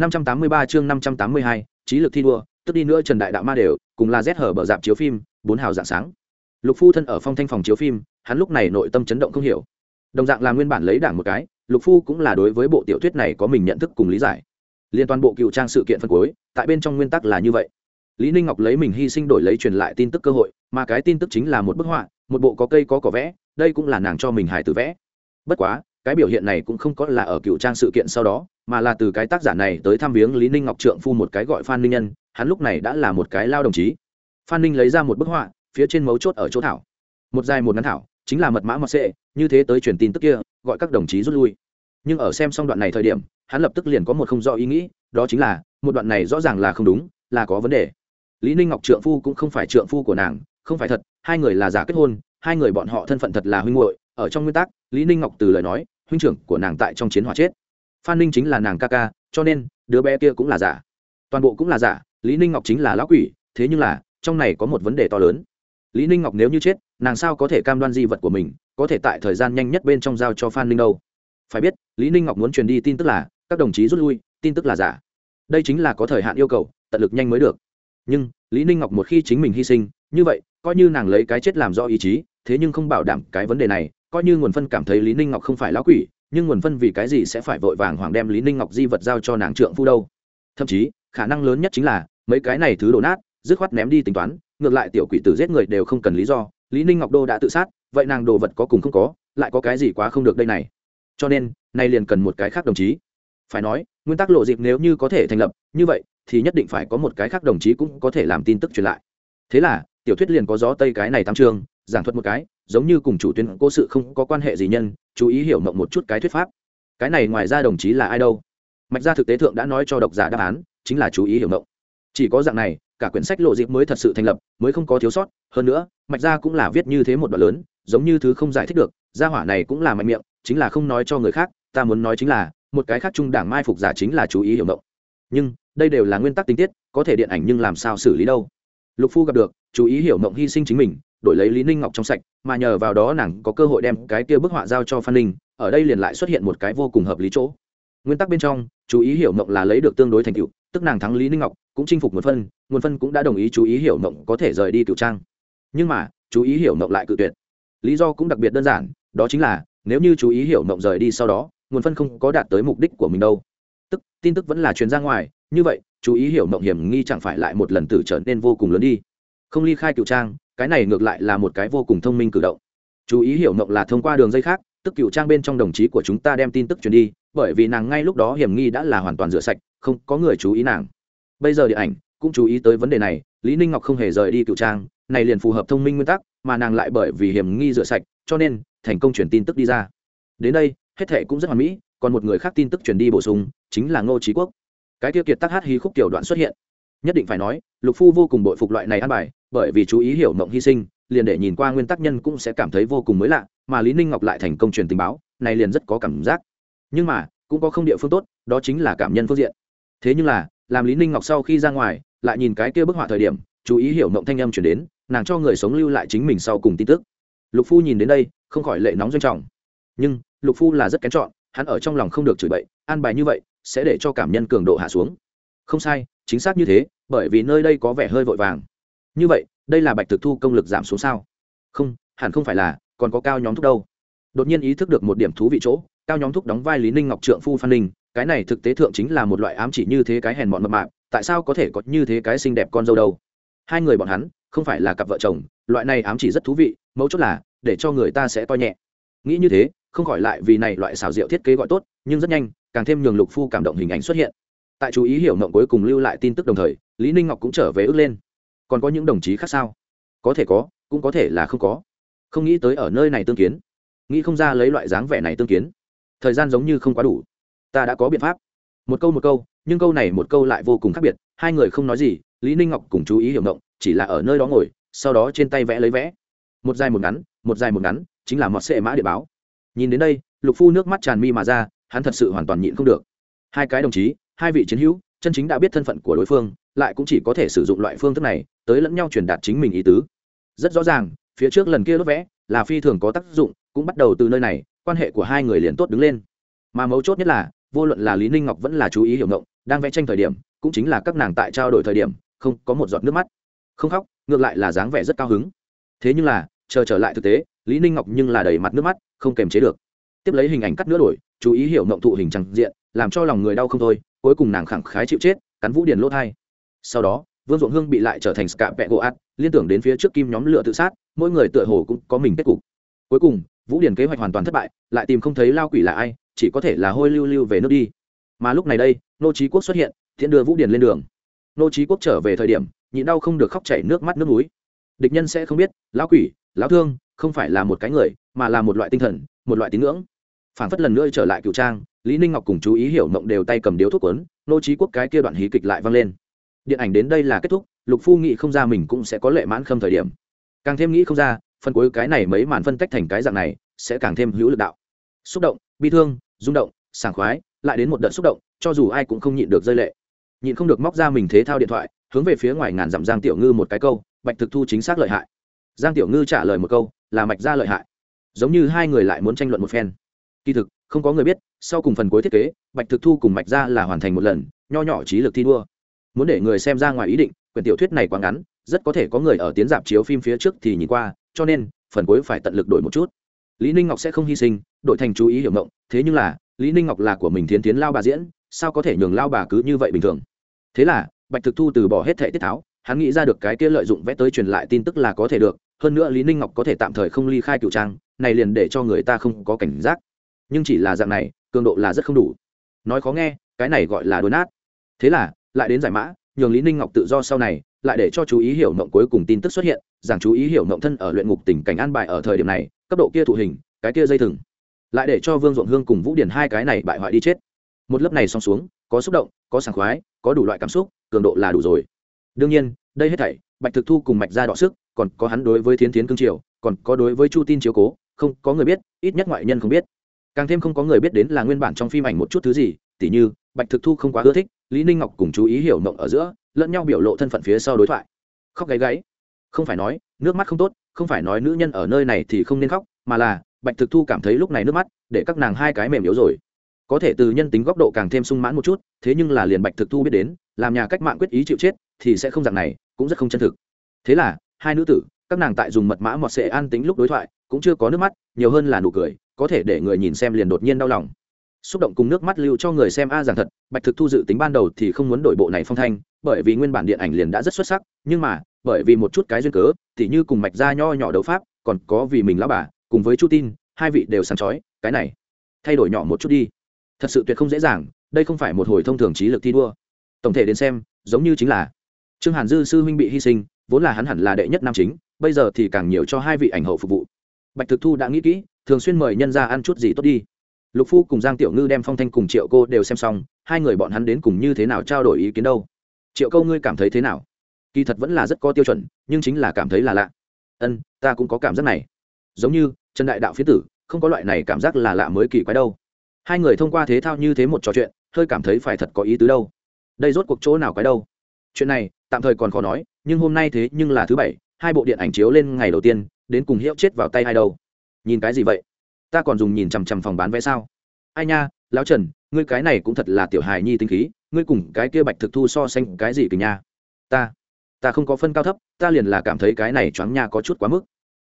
583 chương 582, trí lực thi đua, tức đi nữa Trần Đại Đạo Ma đều, cùng là Z hở bờ dạp chiếu phim, bốn hào dạng sáng. Lục Phu thân ở phong thanh phòng chiếu phim, hắn lúc này nội tâm chấn động không hiểu. Đồng dạng là nguyên bản lấy đảng một cái, Lục Phu cũng là đối với bộ tiểu thuyết này có mình nhận thức cùng lý giải. Liên toàn bộ cựu trang sự kiện phân cuối, tại bên trong nguyên tắc là như vậy. Lý Ninh Ngọc lấy mình hy sinh đổi lấy truyền lại tin tức cơ hội, mà cái tin tức chính là một bức họa, một bộ có cây có cỏ vẽ, đây cũng là nàng cho mình hài tử vẽ. Bất quá, cái biểu hiện này cũng không có là ở cựu trang sự kiện sau đó mà là từ cái tác giả này tới thăm viếng lý ninh ngọc trượng phu một cái gọi phan ninh nhân, hắn lúc này đã là một cái lao đồng chí. Phan ninh lấy ra một bức họa, phía trên mấu chốt ở chỗ thảo. Một dài một ngắn thảo, chính là mật mã mật sệ, như thế tới truyền tin tức kia, gọi các đồng chí rút lui. Nhưng ở xem xong đoạn này thời điểm, hắn lập tức liền có một không rõ ý nghĩ, đó chính là, một đoạn này rõ ràng là không đúng, là có vấn đề. Lý ninh ngọc trượng phu cũng không phải trượng phu của nàng, không phải thật, hai người là giả kết hôn, hai người bọn họ thân phận thật là huynh hội ở trong nguyên tắc, lý ninh ngọc từ lời nói, huynh trưởng của nàng tại trong chiến hỏa chết phan ninh chính là nàng ca ca, cho nên, đứa bé kia cũng là giả. Toàn bộ cũng là giả, lý ninh ngọc chính là lão quỷ, thế nhưng là, trong này có một vấn đề to lớn. Lý ninh ngọc nếu như chết, nàng sao có thể cam đoan di vật của mình, có thể tại thời gian nhanh nhất bên trong giao cho phan ninh đâu? Phải biết, lý ninh ngọc muốn truyền đi tin tức là, các đồng chí rút lui, tin tức là giả. Đây chính là có thời hạn yêu cầu, tận lực nhanh mới được. Nhưng, lý ninh ngọc một khi chính mình hy sinh, như vậy, coi như nàng lấy cái chết làm do ý chí, thế nhưng không bảo đảm cái vấn đề này, coi như nguồn phân cảm thấy lý ninh ngọc không phải lão quỷ nhưng nguồn phân vì cái gì sẽ phải vội vàng hoàng đem lý ninh ngọc di vật giao cho nàng trượng phu đâu? Thậm chí, khả năng lớn nhất chính là, mấy cái này thứ đổ nát, dứt khoát ném đi tính toán, ngược lại tiểu quỷ tử giết người đều không cần lý do, lý ninh ngọc đô đã tự sát, vậy nàng đồ vật có cùng không có, lại có cái gì quá không được đây này? Cho nên, nay liền cần một cái khác đồng chí. Phải nói, nguyên tắc lộ dịp nếu như có thể thành lập, như vậy, thì nhất định phải có một cái khác đồng chí cũng có thể làm tin tức truyền lại. Thế là, tiểu thuyết liền có gió tây cái này tam trường, giảng thuật một cái giống như cùng chủ tuyến cố sự không có quan hệ gì nhân, chú ý hiểu mộng một chút cái thuyết pháp. Cái này ngoài ra đồng chí là ai đâu? Mạch gia thực tế thượng đã nói cho độc giả đáp án, chính là chú ý hiểu mộng. Chỉ có dạng này, cả quyển sách lộ dịp mới thật sự thành lập, mới không có thiếu sót. Hơn nữa, mạch gia cũng là viết như thế một đoạn lớn, giống như thứ không giải thích được, gia hỏa này cũng là mạnh miệng, chính là không nói cho người khác, ta muốn nói chính là, một cái khác trung đảng mai phục giả chính là chú ý hiểu mộng. Nhưng, đây đều là nguyên tắc tình tiết, có thể điện ảnh nhưng làm sao xử lý đâu? Lục phu gặp được, chú ý hiểu mộng hy sinh chính mình đổi lấy lý ninh ngọc trong sạch, mà nhờ vào đó nàng có cơ hội đem cái kia bức họa giao cho phan ninh, ở đây liền lại xuất hiện một cái vô cùng hợp lý chỗ. Nguyên tắc bên trong, chú ý hiểu mộng là lấy được tương đối thành tựu, tức nàng thắng lý ninh ngọc, cũng chinh phục nguồn phân nguồn phân cũng đã đồng ý chú ý hiểu mộng có thể rời đi cựu trang. Nhưng mà, chú ý hiểu mộng lại cự tuyệt. Lý do cũng đặc biệt đơn giản, đó chính là, nếu như chú ý hiểu mộng rời đi sau đó nguồn phân không có đạt tới mục đích của mình đâu. Tức, tin tức vẫn là truyền ra ngoài, như vậy, chú ý hiểu mộng hiểm nghi chẳng phải lại một lần tử trở nên vô cùng lớn đi. Không ly khai cựu trang cái này ngược lại là một cái vô cùng thông minh cử động. Chú ý hiểu mộng là thông qua đường dây khác, tức cựu trang bên trong đồng chí của chúng ta đem tin tức truyền đi, bởi vì nàng ngay lúc đó hiểm nghi đã là hoàn toàn rửa sạch, không có người chú ý nàng. Bây giờ điện ảnh cũng chú ý tới vấn đề này, lý ninh ngọc không hề rời đi cựu trang, này liền phù hợp thông minh nguyên tắc, mà nàng lại bởi vì hiểm nghi rửa sạch, cho nên thành công truyền tin tức đi ra. Đến đây, hết thệ cũng rất hoàn mỹ, còn một người khác tin tức truyền đi bổ sung, chính là ngô trí quốc. Cái tiêu kiệt tác hát hí khúc tiểu đoạn xuất hiện. Nhất định phải nói, lục phu vô cùng bội phục loại này ăn bài bởi vì chú ý hiểu mộng hy sinh, liền để nhìn qua nguyên tắc nhân cũng sẽ cảm thấy vô cùng mới lạ, mà lý ninh ngọc lại thành công truyền tình báo, này liền rất có cảm giác. Nhưng mà, cũng có không địa phương tốt, đó chính là cảm nhân phương diện. Thế nhưng là, làm lý ninh ngọc sau khi ra ngoài, lại nhìn cái kia bức họa thời điểm, chú ý hiểu mộng thanh âm chuyển đến, nàng cho người sống lưu lại chính mình sau cùng tin tức. Lục phu nhìn đến đây, không khỏi lệ nóng doanh trọng. Nhưng, lục phu là rất kén chọn, hắn ở trong lòng không được chửi bậy, an bài như vậy, sẽ để cho cảm nhân cường độ hạ xuống. Không sai, chính xác như thế, bởi vì nơi đây có vẻ hơi vội vàng như vậy, đây là bạch thực thu công lực giảm xuống sao? Không, hẳn không phải là, còn có cao nhóm thúc đâu. Đột nhiên ý thức được một điểm thú vị chỗ, cao nhóm thúc đóng vai lý ninh ngọc trượng phu phan ninh, cái này thực tế thượng chính là một loại ám chỉ như thế cái hèn bọn mập mạp, tại sao có thể có như thế cái xinh đẹp con dâu đâu? Hai người bọn hắn, không phải là cặp vợ chồng, loại này ám chỉ rất thú vị, mấu chốt là, để cho người ta sẽ coi nhẹ. Nghĩ như thế, không khỏi lại vì này loại xào rượu thiết kế gọi tốt, nhưng rất nhanh, càng thêm nhường lục phu cảm động hình ảnh xuất hiện. Tại chú ý hiểu mộng cuối cùng lưu lại tin tức đồng thời, lý ninh ngọc cũng trở về ước lên còn có những đồng chí khác sao? Có thể có, cũng có thể là không có. Không nghĩ tới ở nơi này tương kiến. Nghĩ không ra lấy loại dáng vẻ này tương kiến. Thời gian giống như không quá đủ. Ta đã có biện pháp. Một câu một câu, nhưng câu này một câu lại vô cùng khác biệt. Hai người không nói gì, lý ninh ngọc cùng chú ý hiểu động, chỉ là ở nơi đó ngồi, sau đó trên tay vẽ lấy vẽ. Một dài một ngắn, một dài một ngắn, chính là mọt sệ mã địa báo. Nhìn đến đây, lục phu nước mắt tràn mi mà ra, hắn thật sự hoàn toàn nhịn không được. Hai cái đồng chí, hai vị chiến hữu, chân chính đã biết thân phận của đối phương lại cũng chỉ có thể sử dụng loại phương thức này tới lẫn nhau truyền đạt chính mình ý tứ. Rất rõ ràng, phía trước lần kia đốt vẽ là phi thường có tác dụng, cũng bắt đầu từ nơi này, quan hệ của hai người liền tốt đứng lên. Mà mấu chốt nhất là, vô luận là lý ninh ngọc vẫn là chú ý hiểu ngộng, đang vẽ tranh thời điểm, cũng chính là các nàng tại trao đổi thời điểm, không có một giọt nước mắt. Không khóc, ngược lại là dáng vẻ rất cao hứng. Thế nhưng là, chờ trở lại thực tế, lý ninh ngọc nhưng là đầy mặt nước mắt, không kềm chế được. Tiếp lấy hình ảnh cắt nữa đổi, chú ý hiểu ngộng thụ hình trăng diện, làm cho lòng người đau không thôi, cuối cùng nàng khẳng khái chịu chết, cắn vũ điền lỗ thai sau đó, vương ruộng hương bị lại trở thành scạ vẹ gỗ ạt liên tưởng đến phía trước kim nhóm lửa tự sát, mỗi người tựa hồ cũng có mình kết cục. Cuối cùng, vũ điền kế hoạch hoàn toàn thất bại, lại tìm không thấy lao quỷ là ai, chỉ có thể là hôi lưu lưu về nước đi. Mà lúc này đây, nô trí quốc xuất hiện thiện đưa vũ điền lên đường. Nô trí quốc trở về thời điểm, nhịn đau không được khóc chảy nước mắt nước núi địch nhân sẽ không biết, lão quỷ, lão thương, không phải là một cái người, mà là một loại tinh thần, một loại tín ngưỡng. Phản phất lần nữa trở lại cựu trang, lý ninh ngọc cùng chú ý hiểu mộng đều tay cầm điếu thuốc quấn nô trí quốc cái kia đoạn hí kịch lại vang lên điện ảnh đến đây là kết thúc, lục phu nghĩ không ra mình cũng sẽ có lệ mãn khâm thời điểm. Càng thêm nghĩ không ra, phần cuối cái này mấy màn phân tách thành cái dạng này, sẽ càng thêm hữu lực đạo. Xúc động, bi thương, rung động, sảng khoái, lại đến một đợt xúc động, cho dù ai cũng không nhịn được rơi lệ. Nhịn không được móc ra mình thế thao điện thoại, hướng về phía ngoài ngàn dặm giang tiểu ngư một cái câu, bạch thực thu chính xác lợi hại. Giang tiểu ngư trả lời một câu, là mạch ra lợi hại. Giống như hai người lại muốn tranh luận một phen. Kỳ thực, không có người biết, sau cùng phần cuối thiết kế, bạch thực thu cùng mạch ra là hoàn thành một lần, nho nhỏ trí lực thi đua muốn để người xem ra ngoài ý định, quyển tiểu thuyết này quá ngắn, rất có thể có người ở tiến dạp chiếu phim phía trước thì nhìn qua, cho nên, phần cuối phải tận lực đổi một chút. Lý ninh ngọc sẽ không hy sinh đổi thành chú ý hiểu mộng thế nhưng là, lý ninh ngọc là của mình thiến tiến lao bà diễn, sao có thể nhường lao bà cứ như vậy bình thường? Thế là, bạch thực thu từ bỏ hết thệ tiết tháo, hắn nghĩ ra được cái kia lợi dụng vẽ tới truyền lại tin tức là có thể được, hơn nữa lý ninh ngọc có thể tạm thời không ly khai cựu trang, này liền để cho người ta không có cảnh giác. Nhưng chỉ là dạng này, cường độ là rất không đủ. Nói khó nghe, cái này gọi là đốn nát. Thế là lại đến giải mã, nhường lý ninh ngọc tự do sau này, lại để cho chú ý hiểu mộng cuối cùng tin tức xuất hiện, rằng chú ý hiểu mộng thân ở luyện ngục tình cảnh an bài ở thời điểm này, cấp độ kia thụ hình, cái kia dây thừng. Lại để cho vương ruộng hương cùng vũ điển hai cái này bại hoại đi chết. Một lớp này xong xuống, có xúc động, có sảng khoái, có đủ loại cảm xúc, cường độ là đủ rồi. Đương nhiên, đây hết thảy, bạch thực thu cùng mạch ra đọ sức, còn có hắn đối với thiến thiến cương triều, còn có đối với chu tin chiếu cố, không có người biết, ít nhất ngoại nhân không biết. Càng thêm không có người biết đến là nguyên bản trong phim ảnh một chút thứ gì, tỉ như, bạch thực thu không quá ưa thích lý ninh ngọc cùng chú ý hiểu mộng ở giữa, lẫn nhau biểu lộ thân phận phía sau đối thoại. Khóc gáy gáy. Không phải nói, nước mắt không tốt, không phải nói nữ nhân ở nơi này thì không nên khóc, mà là, bạch thực thu cảm thấy lúc này nước mắt, để các nàng hai cái mềm yếu rồi. Có thể từ nhân tính góc độ càng thêm sung mãn một chút, thế nhưng là liền bạch thực thu biết đến, làm nhà cách mạng quyết ý chịu chết, thì sẽ không dạng này, cũng rất không chân thực. Thế là, hai nữ tử, các nàng tại dùng mật mã mọt sệ an tính lúc đối thoại, cũng chưa có nước mắt, nhiều hơn là nụ cười, có thể để người nhìn xem liền đột nhiên đau lòng xúc động cùng nước mắt lưu cho người xem a giảng thật, bạch thực thu dự tính ban đầu thì không muốn đổi bộ này phong thanh, bởi vì nguyên bản điện ảnh liền đã rất xuất sắc, nhưng mà, bởi vì một chút cái duyên cớ thì như cùng mạch ra nho nhỏ đấu pháp, còn có vì mình lão bà, cùng với chu tin, hai vị đều sáng chói, cái này, thay đổi nhỏ một chút đi. Thật sự tuyệt không dễ dàng, đây không phải một hồi thông thường trí lực thi đua. Tổng thể đến xem, giống như chính là trương hàn dư sư huynh bị hy sinh, vốn là hắn hẳn là đệ nhất nam chính, bây giờ thì càng nhiều cho hai vị ảnh hậu phục vụ. Bạch thực thu đã nghĩ kỹ, thường xuyên mời nhân ra ăn chút gì tốt đi lục phu cùng giang tiểu ngư đem phong thanh cùng triệu cô đều xem xong, hai người bọn hắn đến cùng như thế nào trao đổi ý kiến đâu? Triệu câu ngươi cảm thấy thế nào? Kỳ thật vẫn là rất có tiêu chuẩn, nhưng chính là cảm thấy là lạ. Ân, ta cũng có cảm giác này. Giống như, trần đại đạo phía tử, không có loại này cảm giác là lạ mới kỳ quái đâu. Hai người thông qua thế thao như thế một trò chuyện, hơi cảm thấy phải thật có ý tứ đâu. Đây rốt cuộc chỗ nào quái đâu? Chuyện này, tạm thời còn khó nói, nhưng hôm nay thế nhưng là thứ bảy, hai bộ điện ảnh chiếu lên ngày đầu tiên, đến cùng hiệu chết vào tay hai đâu? Nhìn cái gì vậy? Ta còn dùng nhìn chằm chằm phòng bán vé sao? Ai nha, lão trần, ngươi cái này cũng thật là tiểu hài nhi tinh khí, ngươi cùng cái kia bạch thực thu so sánh cái gì kìa nha? Ta ta không có phân cao thấp, ta liền là cảm thấy cái này choáng nha có chút quá mức.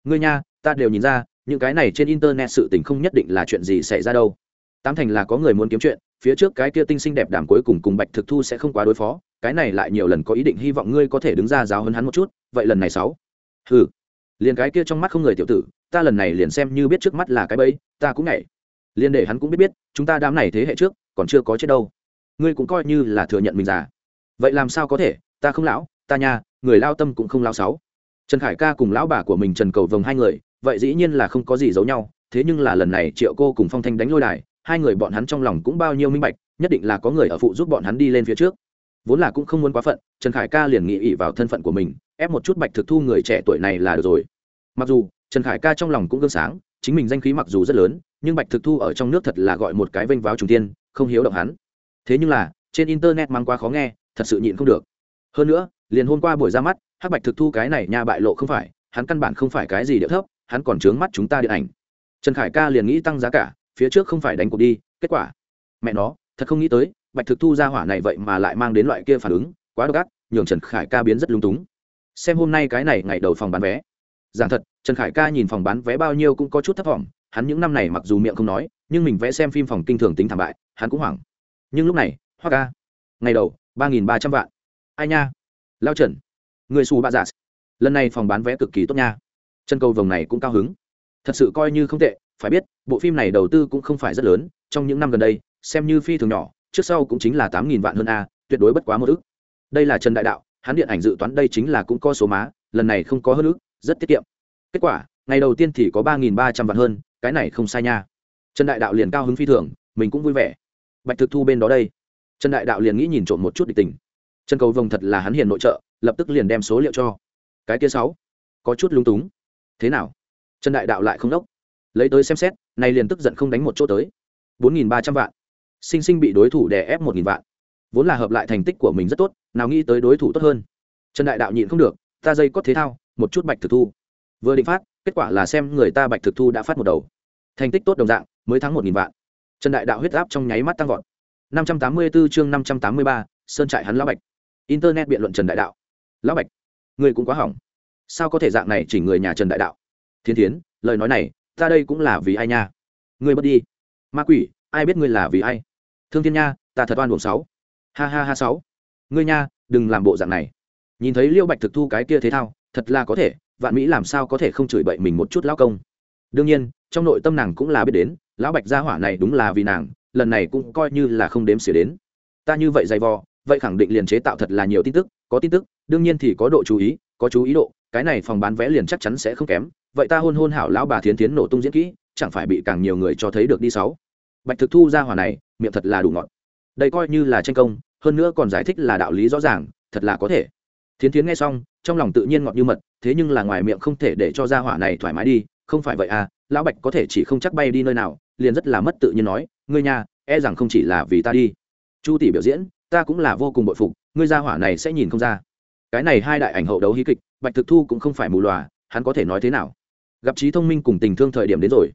Ngươi nha, ta đều nhìn ra, những cái này trên internet sự tình không nhất định là chuyện gì xảy ra đâu. Tám thành là có người muốn kiếm chuyện, phía trước cái kia tinh xinh đẹp đảm cuối cùng cùng bạch thực thu sẽ không quá đối phó, cái này lại nhiều lần có ý định hy vọng ngươi có thể đứng ra giáo hơn hắn một chút, vậy lần này sáu. Ừ liền cái kia trong mắt không người tiểu tử ta lần này liền xem như biết trước mắt là cái bẫy, ta cũng nhảy. Liền để hắn cũng biết biết, chúng ta đám này thế hệ trước, còn chưa có chết đâu. Ngươi cũng coi như là thừa nhận mình già. Vậy làm sao có thể, ta không lão, ta nha người lao tâm cũng không lao sáu. Trần khải ca cùng lão bà của mình trần cầu vồng hai người, vậy dĩ nhiên là không có gì giấu nhau, thế nhưng là lần này triệu cô cùng phong thanh đánh lôi đài, hai người bọn hắn trong lòng cũng bao nhiêu minh bạch, nhất định là có người ở phụ giúp bọn hắn đi lên phía trước. Vốn là cũng không muốn quá phận, trần khải ca liền nghĩ ỉ vào thân phận của mình, ép một chút bạch thực thu người trẻ tuổi này là được rồi. Mặc dù trần khải ca trong lòng cũng gương sáng, chính mình danh khí mặc dù rất lớn, nhưng bạch thực thu ở trong nước thật là gọi một cái vênh váo trung tiên không hiếu động hắn. Thế nhưng là, trên internet mang quá khó nghe, thật sự nhịn không được. Hơn nữa, liền hôm qua buổi ra mắt, hắc bạch thực thu cái này nha bại lộ không phải, hắn căn bản không phải cái gì điệu thấp, hắn còn trướng mắt chúng ta điện ảnh. Trần khải ca liền nghĩ tăng giá cả, phía trước không phải đánh cuộc đi, kết quả. Mẹ nó, thật không nghĩ tới, bạch thực thu ra hỏa này vậy mà lại mang đến loại kia phản ứng, quá độc ác, nhường trần khải ca biến rất lung túng. Xem hôm nay cái này ngày đầu phòng bán vé. Giảng thật trần khải ca nhìn phòng bán vé bao nhiêu cũng có chút thấp t hắn những năm này mặc dù miệng không nói, nhưng mình vẽ xem phim phòng kinh thường tính thảm bại, hắn cũng hoảng. Nhưng lúc này, hoa ca, ngày đầu, ba nghìn ba trăm vạn. Ai nha? Lao trần, người xù bạ dạ giả lần này phòng bán vé cực kỳ tốt nha. Chân cầu vồng này cũng cao hứng. Thật sự coi như không tệ, phải biết, bộ phim này đầu tư cũng không phải rất lớn, trong những năm gần đây, xem như phi thường nhỏ, trước sau cũng chính là tám nghìn vạn hơn a, tuyệt đối bất quá một ức. Đây là trần đại đạo, hắn điện ảnh dự toán đây chính là cũng có số má, lần này không có hơn ức, rất tiết kiệm kết quả, ngày đầu tiên thì có ba nghìn ba trăm vạn hơn, cái này không sai nha. Trần đại đạo liền cao hứng phi thường, mình cũng vui vẻ. Bạch thực thu bên đó đây. Trần đại đạo liền nghĩ nhìn trộm một chút địch tình. Trần cầu vồng thật là hắn hiền nội trợ, lập tức liền đem số liệu cho. Cái kia sáu. Có chút lung túng. Thế nào? Trần đại đạo lại không đốc. Lấy tới xem xét này liền tức giận không đánh một chỗ tới. bốn nghìn ba trăm vạn. Sinh sinh bị đối thủ đè ép một nghìn vạn. Vốn là hợp lại thành tích của mình rất tốt, nào nghĩ tới đối thủ tốt hơn. Trần đại đạo nhịn không được, ta dây có thế thao, một chút bạch thực thu vừa định phát, kết quả là xem người ta bạch thực thu đã phát một đầu. Thành tích tốt đồng dạng, mới thắng một nghìn vạn. Trần đại đạo huyết áp trong nháy mắt tăng vọt. năm trăm tám mươi 584 chương năm trăm tám mươi ba, sơn trại hắn lão bạch. Internet biện luận trần đại đạo. Lão bạch, người cũng quá hỏng. Sao có thể dạng này chỉ người nhà trần đại đạo? Thiên thiến, lời nói này, ta đây cũng là vì ai nha? Ngươi mất đi. Ma quỷ, ai biết ngươi là vì ai? Thương thiên nha, ta thật oan buồn sáu. Ha ha ha sáu. Ngươi nha, đừng làm bộ dạng này. Nhìn thấy liêu bạch thực thu cái kia thế thao, thật là có thể vạn mỹ làm sao có thể không chửi bậy mình một chút lão công? Đương nhiên, trong nội tâm nàng cũng là biết đến, lão bạch gia hỏa này đúng là vì nàng, lần này cũng coi như là không đếm xỉa đến. Ta như vậy dày vò, vậy khẳng định liền chế tạo thật là nhiều tin tức, có tin tức, đương nhiên thì có độ chú ý, có chú ý độ, cái này phòng bán vé liền chắc chắn sẽ không kém, vậy ta hôn hôn hảo lão bà thiến tiến nổ tung diễn kỹ, chẳng phải bị càng nhiều người cho thấy được đi sáu. Bạch thực thu ra hỏa này, miệng thật là đủ ngọt. Đây coi như là tranh công, hơn nữa còn giải thích là đạo lý rõ ràng, thật là có thể. Thiến thiến nghe xong trong lòng tự nhiên ngọt như mật, thế nhưng là ngoài miệng không thể để cho ra hỏa này thoải mái đi, không phải vậy à lão bạch có thể chỉ không chắc bay đi nơi nào, liền rất là mất tự nhiên nói, ngươi nhà e rằng không chỉ là vì ta đi. Chu tỷ biểu diễn, ta cũng là vô cùng bội phục, ngươi ra hỏa này sẽ nhìn không ra. Cái này hai đại ảnh hậu đấu hí kịch, bạch thực thu cũng không phải mù lòa hắn có thể nói thế nào? Gặp trí thông minh cùng tình thương thời điểm đến rồi.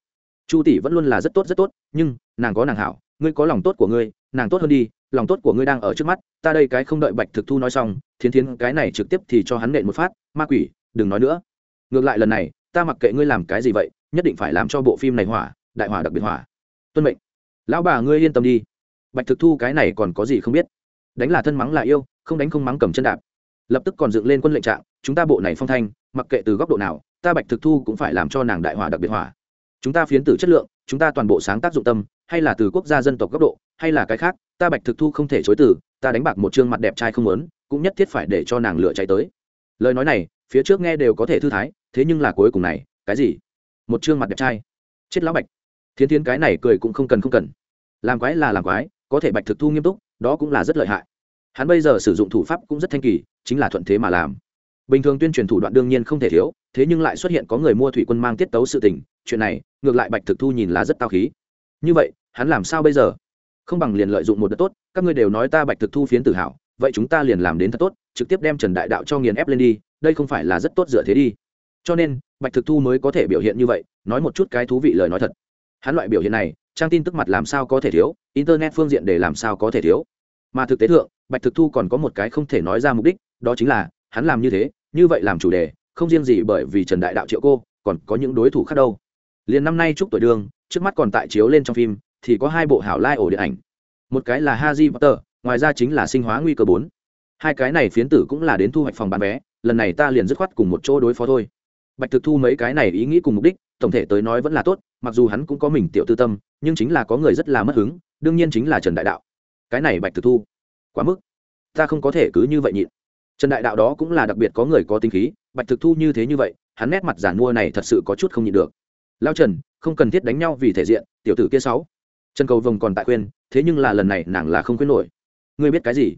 Chu tỷ vẫn luôn là rất tốt rất tốt, nhưng nàng có nàng hảo, ngươi có lòng tốt của ngươi nàng tốt hơn đi, lòng tốt của ngươi đang ở trước mắt, ta đây cái không đợi bạch thực thu nói xong, thiến thiến cái này trực tiếp thì cho hắn nện một phát, ma quỷ, đừng nói nữa. Ngược lại lần này, ta mặc kệ ngươi làm cái gì vậy, nhất định phải làm cho bộ phim này hỏa, đại hỏa đặc biệt hỏa. Tuân mệnh. Lão bà ngươi yên tâm đi. Bạch thực thu cái này còn có gì không biết. Đánh là thân mắng là yêu, không đánh không mắng cầm chân đạp. Lập tức còn dựng lên quân lệnh trạng, chúng ta bộ này phong thanh, mặc kệ từ góc độ nào, ta bạch thực thu cũng phải làm cho nàng đại hỏa đặc biệt hỏa chúng ta phiến tử chất lượng, chúng ta toàn bộ sáng tác dụng tâm, hay là từ quốc gia dân tộc góc độ, hay là cái khác, ta bạch thực thu không thể chối từ, ta đánh bạc một chương mặt đẹp trai không lớn cũng nhất thiết phải để cho nàng lựa cháy tới. Lời nói này, phía trước nghe đều có thể thư thái, thế nhưng là cuối cùng này, cái gì? Một chương mặt đẹp trai. Chết lão bạch. Thiến thiến cái này cười cũng không cần không cần. Làm quái là làm quái, có thể bạch thực thu nghiêm túc, đó cũng là rất lợi hại. Hắn bây giờ sử dụng thủ pháp cũng rất thanh kỳ, chính là thuận thế mà làm bình thường tuyên truyền thủ đoạn đương nhiên không thể thiếu, thế nhưng lại xuất hiện có người mua thủy quân mang tiết tấu sự tình, chuyện này, ngược lại bạch thực thu nhìn là rất tao khí. Như vậy, hắn làm sao bây giờ? Không bằng liền lợi dụng một đợt tốt, các ngươi đều nói ta bạch thực thu phiến tự hào vậy chúng ta liền làm đến thật tốt, trực tiếp đem trần đại đạo cho nghiền ép lên đi, đây không phải là rất tốt dựa thế đi. Cho nên, bạch thực thu mới có thể biểu hiện như vậy, nói một chút cái thú vị lời nói thật. Hắn loại biểu hiện này, trang tin tức mặt làm sao có thể thiếu, internet phương diện để làm sao có thể thiếu. Mà thực tế thượng, bạch thực thu còn có một cái không thể nói ra mục đích, đó chính là hắn làm như thế, như vậy làm chủ đề, không riêng gì bởi vì trần đại đạo triệu cô, còn có những đối thủ khác đâu. Liền năm nay chúc tuổi đường, trước mắt còn tại chiếu lên trong phim, thì có hai bộ hảo lai ổ điện ảnh. Một cái là haji potter, ngoài ra chính là sinh hóa nguy cơ bốn. Hai cái này phiến tử cũng là đến thu hoạch phòng bán vé, lần này ta liền dứt khoát cùng một chỗ đối phó thôi. Bạch thực thu mấy cái này ý nghĩ cùng mục đích, tổng thể tới nói vẫn là tốt, mặc dù hắn cũng có mình tiểu tư tâm, nhưng chính là có người rất là mất hứng, đương nhiên chính là trần đại đạo. Cái này bạch thực thu, quá mức. Ta không có thể cứ như vậy nhịn trần đại đạo đó cũng là đặc biệt có người có tính khí, bạch thực thu như thế như vậy, hắn nét mặt giản mua này thật sự có chút không nhịn được. Lao trần, không cần thiết đánh nhau vì thể diện, tiểu tử kia sáu. Trần cầu vồng còn tại khuyên, thế nhưng là lần này nàng là không khuyên nổi. Ngươi biết cái gì?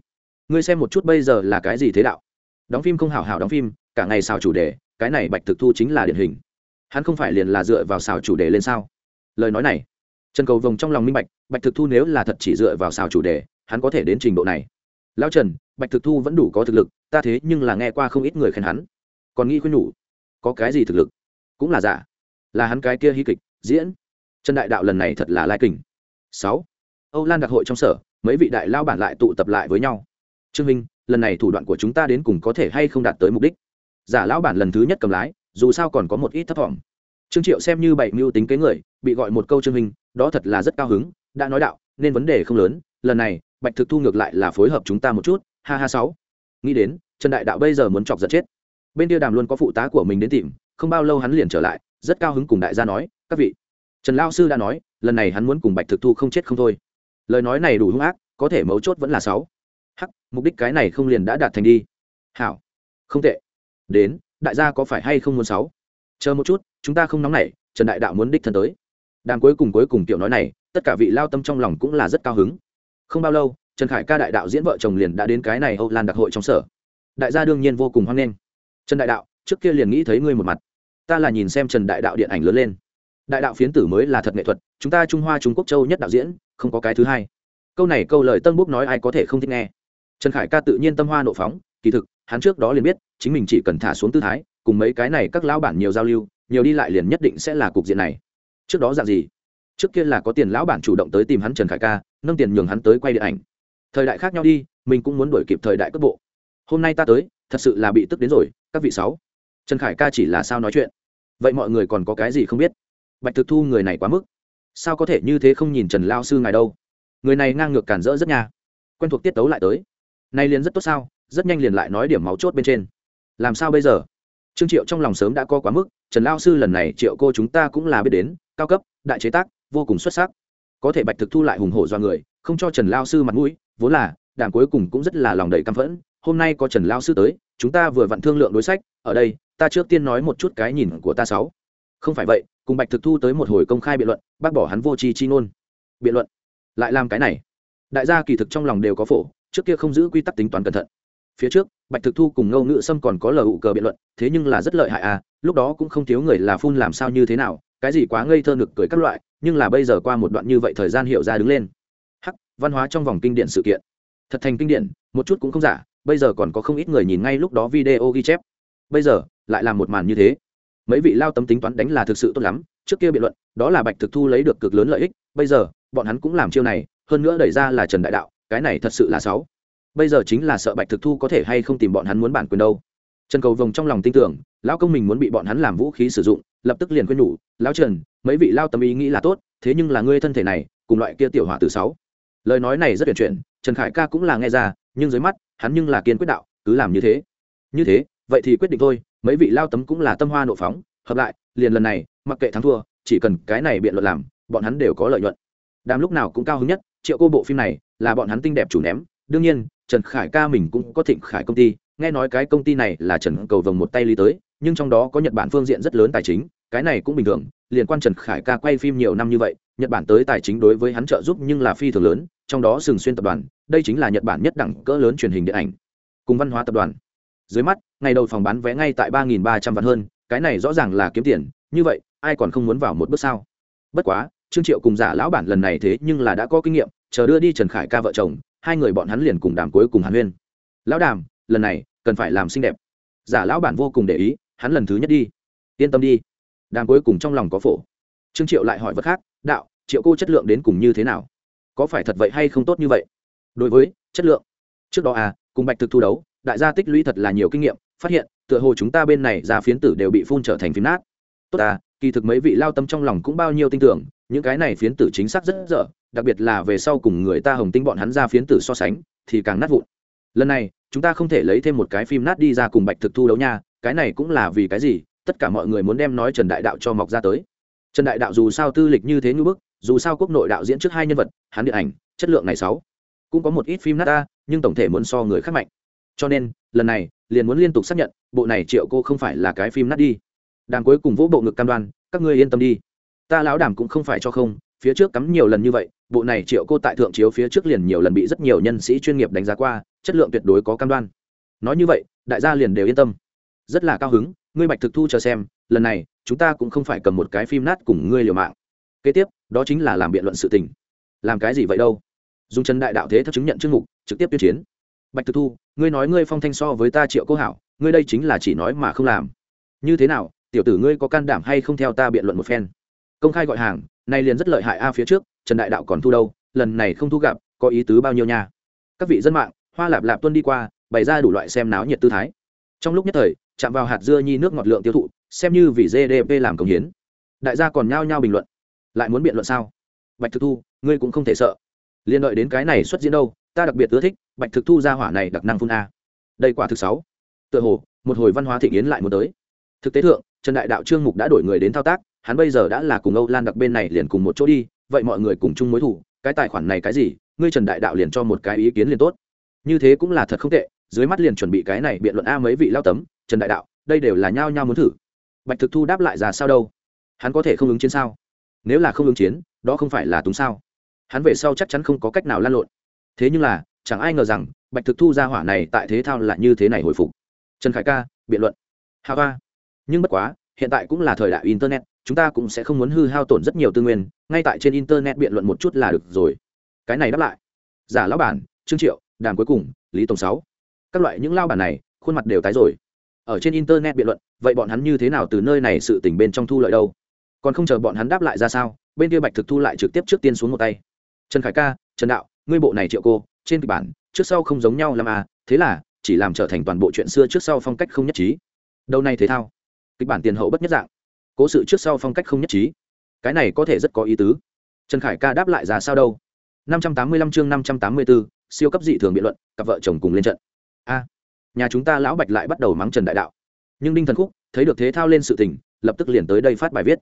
Ngươi xem một chút bây giờ là cái gì thế đạo? Đóng phim không hảo hảo đóng phim, cả ngày xào chủ đề, cái này bạch thực thu chính là điển hình. Hắn không phải liền là dựa vào xào chủ đề lên sao? Lời nói này, trần cầu vồng trong lòng minh bạch bạch thực thu nếu là thật chỉ dựa vào xào chủ đề, hắn có thể đến trình độ này lao trần, bạch thực thu vẫn đủ có thực lực, ta thế nhưng là nghe qua không ít người khen hắn. Còn nghĩ khuyên nhủ, có cái gì thực lực? Cũng là giả. Là hắn cái kia hy kịch, diễn. Trần đại đạo lần này thật là lai kình. Sáu. Âu lan đặc hội trong sở, mấy vị đại lao bản lại tụ tập lại với nhau. Trương minh, lần này thủ đoạn của chúng ta đến cùng có thể hay không đạt tới mục đích? Giả lão bản lần thứ nhất cầm lái, dù sao còn có một ít thấp thỏm trương triệu xem như bảy mưu tính kế người, bị gọi một câu trương minh, đó thật là rất cao hứng, đã nói đạo, nên vấn đề không lớn, lần này bạch thực thu ngược lại là phối hợp chúng ta một chút, ha ha sáu. Nghĩ đến, trần đại đạo bây giờ muốn chọc giật chết. Bên kia đàm luôn có phụ tá của mình đến tìm, không bao lâu hắn liền trở lại, rất cao hứng cùng đại gia nói, các vị. Trần lao sư đã nói, lần này hắn muốn cùng bạch thực thu không chết không thôi. Lời nói này đủ hung ác, có thể mấu chốt vẫn là sáu. Hắc, mục đích cái này không liền đã đạt thành đi. Hảo. Không tệ. Đến, đại gia có phải hay không muốn sáu? Chờ một chút, chúng ta không nóng nảy, trần đại đạo muốn đích thân tới. Đàm cuối cùng cuối cùng tiểu nói này, tất cả vị lao tâm trong lòng cũng là rất cao hứng không bao lâu, trần khải ca đại đạo diễn vợ chồng liền đã đến cái này âu lan đặc hội trong sở. Đại gia đương nhiên vô cùng hoan nghênh. Trần đại đạo, trước kia liền nghĩ thấy ngươi một mặt. Ta là nhìn xem trần đại đạo điện ảnh lớn lên. Đại đạo phiến tử mới là thật nghệ thuật, chúng ta trung hoa, trung quốc châu nhất đạo diễn, không có cái thứ hai. Câu này câu lời tân búc nói ai có thể không thích nghe. Trần khải ca tự nhiên tâm hoa nộ phóng, kỳ thực, hắn trước đó liền biết, chính mình chỉ cần thả xuống tư thái, cùng mấy cái này các lão bản nhiều giao lưu, nhiều đi lại liền nhất định sẽ là cục diện này. Trước đó dạng gì? Trước kia là có tiền lão bản chủ động tới tìm hắn trần khải ca nâng tiền nhường hắn tới quay điện ảnh. Thời đại khác nhau đi, mình cũng muốn đổi kịp thời đại cấp bộ. Hôm nay ta tới, thật sự là bị tức đến rồi, các vị sáu. Trần khải ca chỉ là sao nói chuyện. Vậy mọi người còn có cái gì không biết? Bạch thực thu người này quá mức. Sao có thể như thế không nhìn trần lao sư ngài đâu? Người này ngang ngược cản rỡ rất nha. Quen thuộc tiết tấu lại tới. Nay liền rất tốt sao, rất nhanh liền lại nói điểm máu chốt bên trên. Làm sao bây giờ? Trương triệu trong lòng sớm đã co quá mức, trần lao sư lần này triệu cô chúng ta cũng là biết đến, cao cấp, đại chế tác, vô cùng xuất sắc có thể bạch thực thu lại hùng hổ do người, không cho trần lao sư mặt mũi, vốn là, đảng cuối cùng cũng rất là lòng đầy căm phẫn, hôm nay có trần lao sư tới, chúng ta vừa vặn thương lượng đối sách, ở đây, ta trước tiên nói một chút cái nhìn của ta sáu. Không phải vậy, cùng bạch thực thu tới một hồi công khai biện luận, bác bỏ hắn vô tri chi ngôn. Biện luận? Lại làm cái này. Đại gia kỳ thực trong lòng đều có phổ, trước kia không giữ quy tắc tính toán cẩn thận. Phía trước, bạch thực thu cùng ngâu ngữ sâm còn có lờ ụ cờ biện luận, thế nhưng là rất lợi hại à lúc đó cũng không thiếu người là phun làm sao như thế nào, cái gì quá ngây thơ ngực cười các loại nhưng là bây giờ qua một đoạn như vậy thời gian hiểu ra đứng lên. Hắc, văn hóa trong vòng kinh điển sự kiện. Thật thành kinh điển, một chút cũng không giả, bây giờ còn có không ít người nhìn ngay lúc đó video ghi chép. Bây giờ, lại là một màn như thế. Mấy vị lao tâm tính toán đánh là thực sự tốt lắm, trước kia biện luận, đó là bạch thực thu lấy được cực lớn lợi ích, bây giờ, bọn hắn cũng làm chiêu này, hơn nữa đẩy ra là trần đại đạo, cái này thật sự là sáu bây giờ chính là sợ bạch thực thu có thể hay không tìm bọn hắn muốn bản quyền đâu. Trần cầu vồng trong lòng tin tưởng lão công mình muốn bị bọn hắn làm vũ khí sử dụng, lập tức liền quên nhủ, lão trần, mấy vị lao tâm ý nghĩ là tốt, thế nhưng là ngươi thân thể này, cùng loại kia tiểu hỏa từ sáu. Lời nói này rất tuyệt chuyện trần khải ca cũng là nghe ra, nhưng dưới mắt, hắn nhưng là kiên quyết đạo, cứ làm như thế. Như thế? Vậy thì quyết định thôi, mấy vị lao tấm cũng là tâm hoa nộ phóng, hợp lại, liền lần này, mặc kệ thắng thua, chỉ cần cái này biện luận làm, bọn hắn đều có lợi nhuận. Đàm lúc nào cũng cao hứng nhất, triệu cô bộ phim này, là bọn hắn tinh đẹp chủ ném. Đương nhiên, trần khải ca mình cũng có thịnh khải công ty, nghe nói cái công ty này là trần cầu vồng một tay ly tới nhưng trong đó có nhật bản phương diện rất lớn tài chính, cái này cũng bình thường liên quan trần khải ca quay phim nhiều năm như vậy, nhật bản tới tài chính đối với hắn trợ giúp nhưng là phi thường lớn, trong đó sừng xuyên tập đoàn, đây chính là nhật bản nhất đẳng cỡ lớn truyền hình điện ảnh, cùng văn hóa tập đoàn. Dưới mắt, ngày đầu phòng bán vé ngay tại ba nghìn ba trăm vạn hơn, cái này rõ ràng là kiếm tiền, như vậy, ai còn không muốn vào một bước sao? Bất quá, trương triệu cùng giả lão bản lần này thế nhưng là đã có kinh nghiệm, chờ đưa đi trần khải ca vợ chồng, hai người bọn hắn liền cùng đàm cuối cùng hàn huyên. Lão đàm, lần này, cần phải làm xinh đẹp. Giả lão bản vô cùng để ý hắn lần thứ nhất đi. Yên tâm đi. Đàm cuối cùng trong lòng có phổ. Trương triệu lại hỏi vật khác, đạo, triệu cô chất lượng đến cùng như thế nào? Có phải thật vậy hay không tốt như vậy? Đối với, chất lượng. Trước đó à cùng bạch thực thu đấu, đại gia tích lũy thật là nhiều kinh nghiệm, phát hiện, tựa hồ chúng ta bên này ra phiến tử đều bị phun trở thành phím nát. Tốt à kỳ thực mấy vị lao tâm trong lòng cũng bao nhiêu tin tưởng, những cái này phiến tử chính xác rất dở, đặc biệt là về sau cùng người ta hồng tinh bọn hắn ra phiến tử so sánh, thì càng nát vụn. Lần này, chúng ta không thể lấy thêm một cái phim nát đi ra cùng bạch thực thu đấu nha cái này cũng là vì cái gì, tất cả mọi người muốn đem nói trần đại đạo cho mọc ra tới. Trần đại đạo dù sao tư lịch như thế như bức, dù sao quốc nội đạo diễn trước hai nhân vật, hắn điện ảnh, chất lượng này sáu, cũng có một ít phim nát ta, nhưng tổng thể muốn so người khác mạnh. Cho nên, lần này, liền muốn liên tục xác nhận, bộ này triệu cô không phải là cái phim nát đi. Đàm cuối cùng vỗ bộ ngực cam đoan, các ngươi yên tâm đi. Ta lão đàm cũng không phải cho không, phía trước cắm nhiều lần như vậy, bộ này triệu cô tại thượng chiếu phía trước liền nhiều lần bị rất nhiều nhân sĩ chuyên nghiệp đánh giá qua, chất lượng tuyệt đối có cam đoan. Nói như vậy, đại gia liền đều yên tâm rất là cao hứng, ngươi bạch thực thu chờ xem, lần này, chúng ta cũng không phải cầm một cái phim nát cùng ngươi liều mạng. Kế tiếp, đó chính là làm biện luận sự tình. Làm cái gì vậy đâu? Dùng chân đại đạo thế thấp chứng nhận chức mục, trực tiếp tuyên chiến. Bạch thực thu, ngươi nói ngươi phong thanh so với ta triệu cô hảo, ngươi đây chính là chỉ nói mà không làm. Như thế nào, tiểu tử ngươi có can đảm hay không theo ta biện luận một phen? Công khai gọi hàng, nay liền rất lợi hại a phía trước, trần đại đạo còn thu đâu, lần này không thu gặp, có ý tứ bao nhiêu nha? Các vị dân mạng, hoa lạp lạp tuân đi qua, bày ra đủ loại xem náo nhiệt tư thái trong lúc nhất thời, chạm vào hạt dưa nhi nước ngọt lượng tiêu thụ, xem như vì gdp làm công hiến. Đại gia còn nhao nhao bình luận. Lại muốn biện luận sao? Bạch thực thu, ngươi cũng không thể sợ. Liên đợi đến cái này xuất diễn đâu, ta đặc biệt ưa thích bạch thực thu ra hỏa này đặc năng phun a. Đây quả thực sáu. Tựa hồ, một hồi văn hóa thị kiến lại muốn tới. Thực tế thượng, trần đại đạo trương mục đã đổi người đến thao tác, hắn bây giờ đã là cùng âu lan đặc bên này liền cùng một chỗ đi, vậy mọi người cùng chung mối thủ, cái tài khoản này cái gì, ngươi trần đại đạo liền cho một cái ý kiến liền tốt. Như thế cũng là thật không tệ dưới mắt liền chuẩn bị cái này biện luận a mấy vị lao tấm, trần đại đạo, đây đều là nhao nhao muốn thử. Bạch thực thu đáp lại ra sao đâu? Hắn có thể không ứng chiến sao? Nếu là không ứng chiến, đó không phải là túng sao? Hắn về sau chắc chắn không có cách nào lan lộn. Thế nhưng là, chẳng ai ngờ rằng, bạch thực thu ra hỏa này tại thế thao là như thế này hồi phục. Trần khải ca, biện luận. Hà va nhưng bất quá, hiện tại cũng là thời đại internet, chúng ta cũng sẽ không muốn hư hao tổn rất nhiều tư nguyên, ngay tại trên internet biện luận một chút là được rồi. Cái này đáp lại. Giả lão bản, trương triệu, đàm cuối cùng, lý tổng sáu các loại những lao bản này, khuôn mặt đều tái rồi. Ở trên internet biện luận, vậy bọn hắn như thế nào từ nơi này sự tỉnh bên trong thu lợi đâu? Còn không chờ bọn hắn đáp lại ra sao, bên kia bạch thực thu lại trực tiếp trước tiên xuống một tay. Trần khải ca, trần đạo, ngươi bộ này triệu cô, trên kịch bản, trước sau không giống nhau làm à thế là, chỉ làm trở thành toàn bộ chuyện xưa trước sau phong cách không nhất trí. Đâu này thế thao? Kịch bản tiền hậu bất nhất dạng. Cố sự trước sau phong cách không nhất trí. Cái này có thể rất có ý tứ. Trần khải ca đáp lại ra sao đâu? Năm trăm tám mươi lăm chương năm trăm tám mươi bốn siêu cấp dị thường biện luận, cặp vợ chồng cùng lên trận a, nhà chúng ta lão bạch lại bắt đầu mắng trần đại đạo. Nhưng đinh thần khúc thấy được thế thao lên sự tình, lập tức liền tới đây phát bài viết.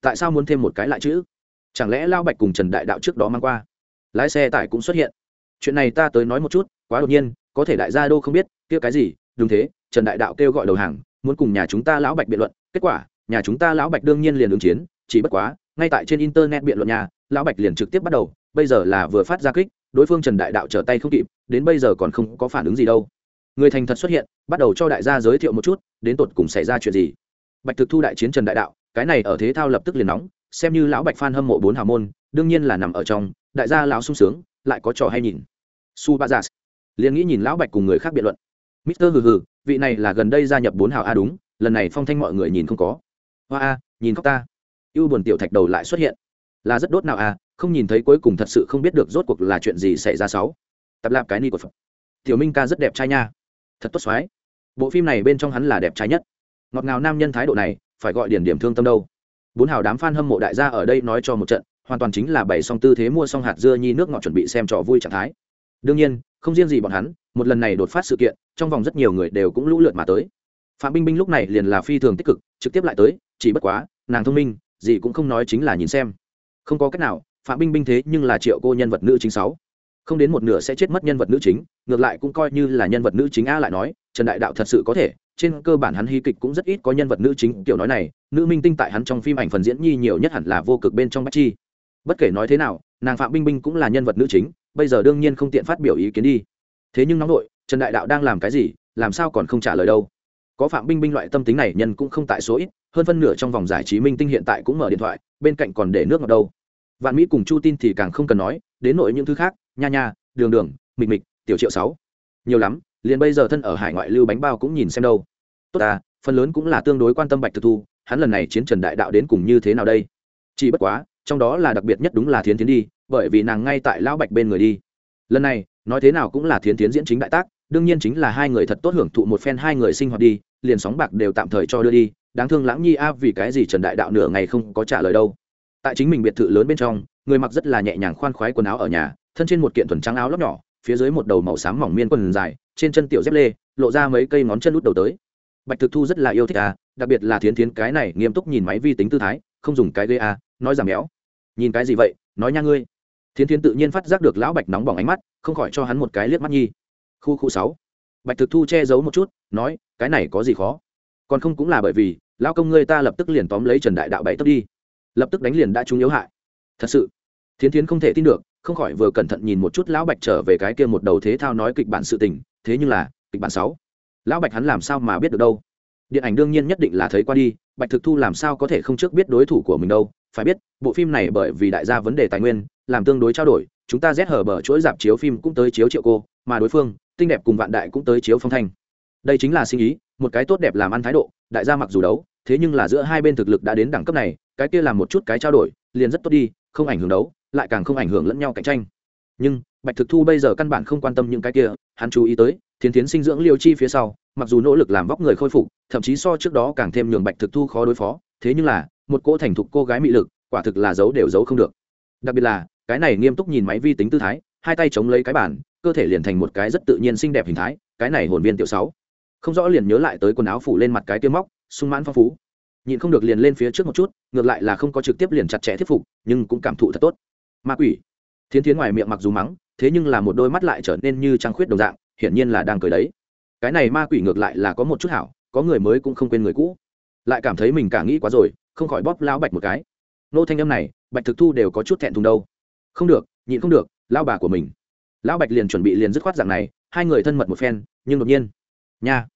Tại sao muốn thêm một cái lại chữ? Chẳng lẽ lão bạch cùng trần đại đạo trước đó mang qua? Lái xe tải cũng xuất hiện. Chuyện này ta tới nói một chút, quá đột nhiên, có thể đại gia đô không biết, kia cái gì? Đúng thế, trần đại đạo kêu gọi đầu hàng, muốn cùng nhà chúng ta lão bạch biện luận, kết quả, nhà chúng ta lão bạch đương nhiên liền ứng chiến, chỉ bất quá, ngay tại trên internet biện luận nhà, lão bạch liền trực tiếp bắt đầu, bây giờ là vừa phát ra kích, đối phương trần đại đạo trở tay không kịp, đến bây giờ còn không có phản ứng gì đâu người thành thật xuất hiện, bắt đầu cho đại gia giới thiệu một chút, đến tột cùng xảy ra chuyện gì. Bạch thực thu đại chiến trần đại đạo, cái này ở thế thao lập tức liền nóng, xem như lão bạch phan hâm mộ bốn hào môn, đương nhiên là nằm ở trong, đại gia lão sung sướng, lại có trò hay nhìn. Su ba giả liền nghĩ nhìn lão bạch cùng người khác biện luận. Mister hừ hừ, vị này là gần đây gia nhập bốn hào a đúng, lần này phong thanh mọi người nhìn không có. Hoa a, nhìn khóc ta. Ưu buồn tiểu thạch đầu lại xuất hiện. Là rất đốt nào a, không nhìn thấy cuối cùng thật sự không biết được rốt cuộc là chuyện gì xảy ra sáu. Tập lạp cái ni của phật. Tiểu minh ca rất đẹp trai nha thật tốt xoái bộ phim này bên trong hắn là đẹp trai nhất. Ngọt ngào nam nhân thái độ này, phải gọi điển điểm thương tâm đâu. Bốn hào đám f a n hâm mộ đại gia ở đây nói cho một trận, hoàn toàn chính là bày xong tư thế mua xong hạt dưa nhi nước ngọt chuẩn bị xem trò vui trạng thái. Đương nhiên, không riêng gì bọn hắn, một lần này đột phát sự kiện, trong vòng rất nhiều người đều cũng lũ lượt mà tới. Phạm binh binh lúc này liền là phi thường tích cực, trực tiếp lại tới, chỉ bất quá, nàng thông minh, gì cũng không nói chính là nhìn xem. Không có cách nào, phạm binh binh thế nhưng là triệu cô nhân vật nữ chính sáu không đến một nửa sẽ chết mất nhân vật nữ chính, ngược lại cũng coi như là nhân vật nữ chính a lại nói, trần đại đạo thật sự có thể. Trên cơ bản hắn hy kịch cũng rất ít có nhân vật nữ chính kiểu nói này, nữ minh tinh tại hắn trong phim ảnh phần diễn nhi nhiều nhất hẳn là vô cực bên trong bách chi. Bất kể nói thế nào, nàng phạm binh binh cũng là nhân vật nữ chính, bây giờ đương nhiên không tiện phát biểu ý kiến đi. Thế nhưng nóng nội, trần đại đạo đang làm cái gì, làm sao còn không trả lời đâu. Có phạm binh binh loại tâm tính này nhân cũng không tại số ít, hơn phân nửa trong vòng giải trí minh tinh hiện tại cũng mở điện thoại, bên cạnh còn để nước ngọt đâu vạn mỹ cùng chu tin thì càng không cần nói, đến nội những thứ khác, nha nha, đường đường, mịch mịch, tiểu triệu sáu. Nhiều lắm, liền bây giờ thân ở hải ngoại lưu bánh bao cũng nhìn xem đâu. Tốt à phần lớn cũng là tương đối quan tâm bạch thực thu, hắn lần này chiến trần đại đạo đến cùng như thế nào đây? Chỉ bất quá, trong đó là đặc biệt nhất đúng là thiến thiến đi, bởi vì nàng ngay tại lão bạch bên người đi. Lần này, nói thế nào cũng là thiến thiến diễn chính đại tác, đương nhiên chính là hai người thật tốt hưởng thụ một phen hai người sinh hoạt đi, liền sóng bạc đều tạm thời cho đưa đi, đáng thương lãng nhi a vì cái gì trần đại đạo nửa ngày không có trả lời đâu tại chính mình biệt thự lớn bên trong, người mặc rất là nhẹ nhàng khoan khoái quần áo ở nhà, thân trên một kiện thuần trắng áo lóc nhỏ, phía dưới một đầu màu xám mỏng miên quần dài, trên chân tiểu dép lê, lộ ra mấy cây ngón chân lút đầu tới. Bạch thực thu rất là yêu thích à đặc biệt là thiến thiến, cái này nghiêm túc nhìn máy vi tính tư thái, không dùng cái gây à nói giảm méo nhìn cái gì vậy, nói nha ngươi. Thiến thiến tự nhiên phát giác được lão bạch nóng bỏng ánh mắt, không khỏi cho hắn một cái liếc mắt nhi. Khu khu sáu. Bạch thực thu che giấu một chút, nói, cái này có gì khó? Còn không cũng là bởi vì, lão công ngươi ta lập tức liền tóm lấy trần đại đạo bảy tấp đi lập tức đánh liền đã trúng yếu hại. Thật sự, thiến thiến không thể tin được, không khỏi vừa cẩn thận nhìn một chút lão bạch trở về cái kia một đầu thế thao nói kịch bản sự tình, thế nhưng là, kịch bản sáu. Lão bạch hắn làm sao mà biết được đâu? Điện ảnh đương nhiên nhất định là thấy qua đi, bạch thực thu làm sao có thể không trước biết đối thủ của mình đâu? Phải biết, bộ phim này bởi vì đại gia vấn đề tài nguyên, làm tương đối trao đổi, chúng ta rét hở bờ chuỗi dạp chiếu phim cũng tới chiếu triệu cô, mà đối phương, tinh đẹp cùng vạn đại cũng tới chiếu phong thanh. Đây chính là sinh ý, một cái tốt đẹp làm ăn thái độ, đại gia mặc dù đấu, thế nhưng là giữa hai bên thực lực đã đến đẳng cấp này cái kia làm một chút cái trao đổi, liền rất tốt đi, không ảnh hưởng đấu, lại càng không ảnh hưởng lẫn nhau cạnh tranh. Nhưng, bạch thực thu bây giờ căn bản không quan tâm những cái kia, hắn chú ý tới, thiến tiến sinh dưỡng liêu chi phía sau, mặc dù nỗ lực làm vóc người khôi phục, thậm chí so trước đó càng thêm nhường bạch thực thu khó đối phó, thế nhưng là, một cô thành thục cô gái mị lực, quả thực là giấu đều giấu không được. Đặc biệt là, cái này nghiêm túc nhìn máy vi tính tư thái, hai tay chống lấy cái bản cơ thể liền thành một cái rất tự nhiên xinh đẹp hình thái, cái này hồn viên tiểu sáu. Không rõ liền nhớ lại tới quần áo phủ lên mặt cái tiêu móc, sung mãn phong phú nhịn không được liền lên phía trước một chút, ngược lại là không có trực tiếp liền chặt chẽ thuyết phục, nhưng cũng cảm thụ thật tốt. Ma quỷ. Thiến thiến ngoài miệng mặc dù mắng, thế nhưng là một đôi mắt lại trở nên như trăng khuyết đồng dạng, hiển nhiên là đang cười đấy. Cái này ma quỷ ngược lại là có một chút hảo, có người mới cũng không quên người cũ. Lại cảm thấy mình cả nghĩ quá rồi, không khỏi bóp lao bạch một cái. Nô thanh âm này, bạch thực thu đều có chút thẹn thùng đâu. Không được, nhịn không được lao bà của mình. Lão bạch liền chuẩn bị liền dứt khoát dạng này, hai người thân mật một phen, nhưng đột nhiên, nha,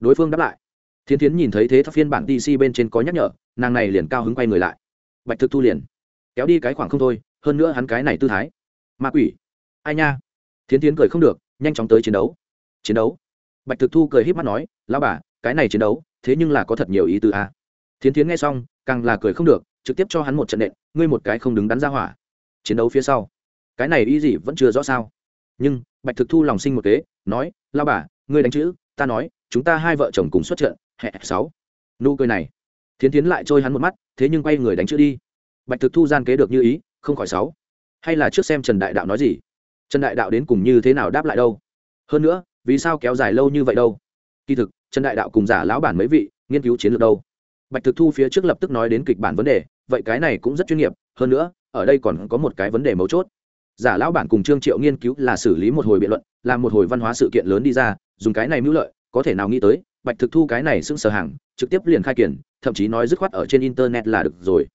đối phương đáp lại. Thiến thiến nhìn thấy thế thấp phiên bản dc bên trên có nhắc nhở, nàng này liền cao hứng quay người lại. Bạch thực thu liền, kéo đi cái khoảng không thôi, hơn nữa hắn cái này tư thái. Ma quỷ, ai nha? Thiến Thiến cười không được, nhanh chóng tới chiến đấu. Chiến đấu? Bạch thực thu cười h í p mắt nói lao bà, cái này chiến đấu, thế nhưng là có thật nhiều ý tư a à. thiến Thiến nghe xong, càng là cười không được, trực tiếp cho hắn một trận nện, ngươi một cái không đứng đắn ra hỏa. Chiến đấu phía sau, cái này ý gì vẫn chưa rõ sao. Nhưng, bạch thực thu lòng sinh một kế, nói lao bà, ngươi đánh chữ, ta nói, chúng ta hai vợ chồng cùng xuất trận hẹ sáu. Nụ cười này. Thiến tiến lại trôi hắn một mắt, thế nhưng quay người đánh chữ đi. Bạch thực thu gian kế được như ý, không khỏi sáu. Hay là trước xem trần đại đạo nói gì? Trần đại đạo đến cùng như thế nào đáp lại đâu? Hơn nữa, vì sao kéo dài lâu như vậy đâu? Kỳ thực, trần đại đạo cùng giả lão bản mấy vị, nghiên cứu chiến lược đâu? Bạch thực thu phía trước lập tức nói đến kịch bản vấn đề, vậy cái này cũng rất chuyên nghiệp, hơn nữa, ở đây còn có một cái vấn đề mấu chốt. Giả lão bản cùng trương triệu nghiên cứu là xử lý một hồi biện luận, làm một hồi văn hóa sự kiện lớn đi ra, dùng cái này mưu lợi, có thể nào nghĩ tới bạch thực thu cái này xưng sở hàng, trực tiếp liền khai kiển, thậm chí nói dứt khoát ở trên internet là được rồi.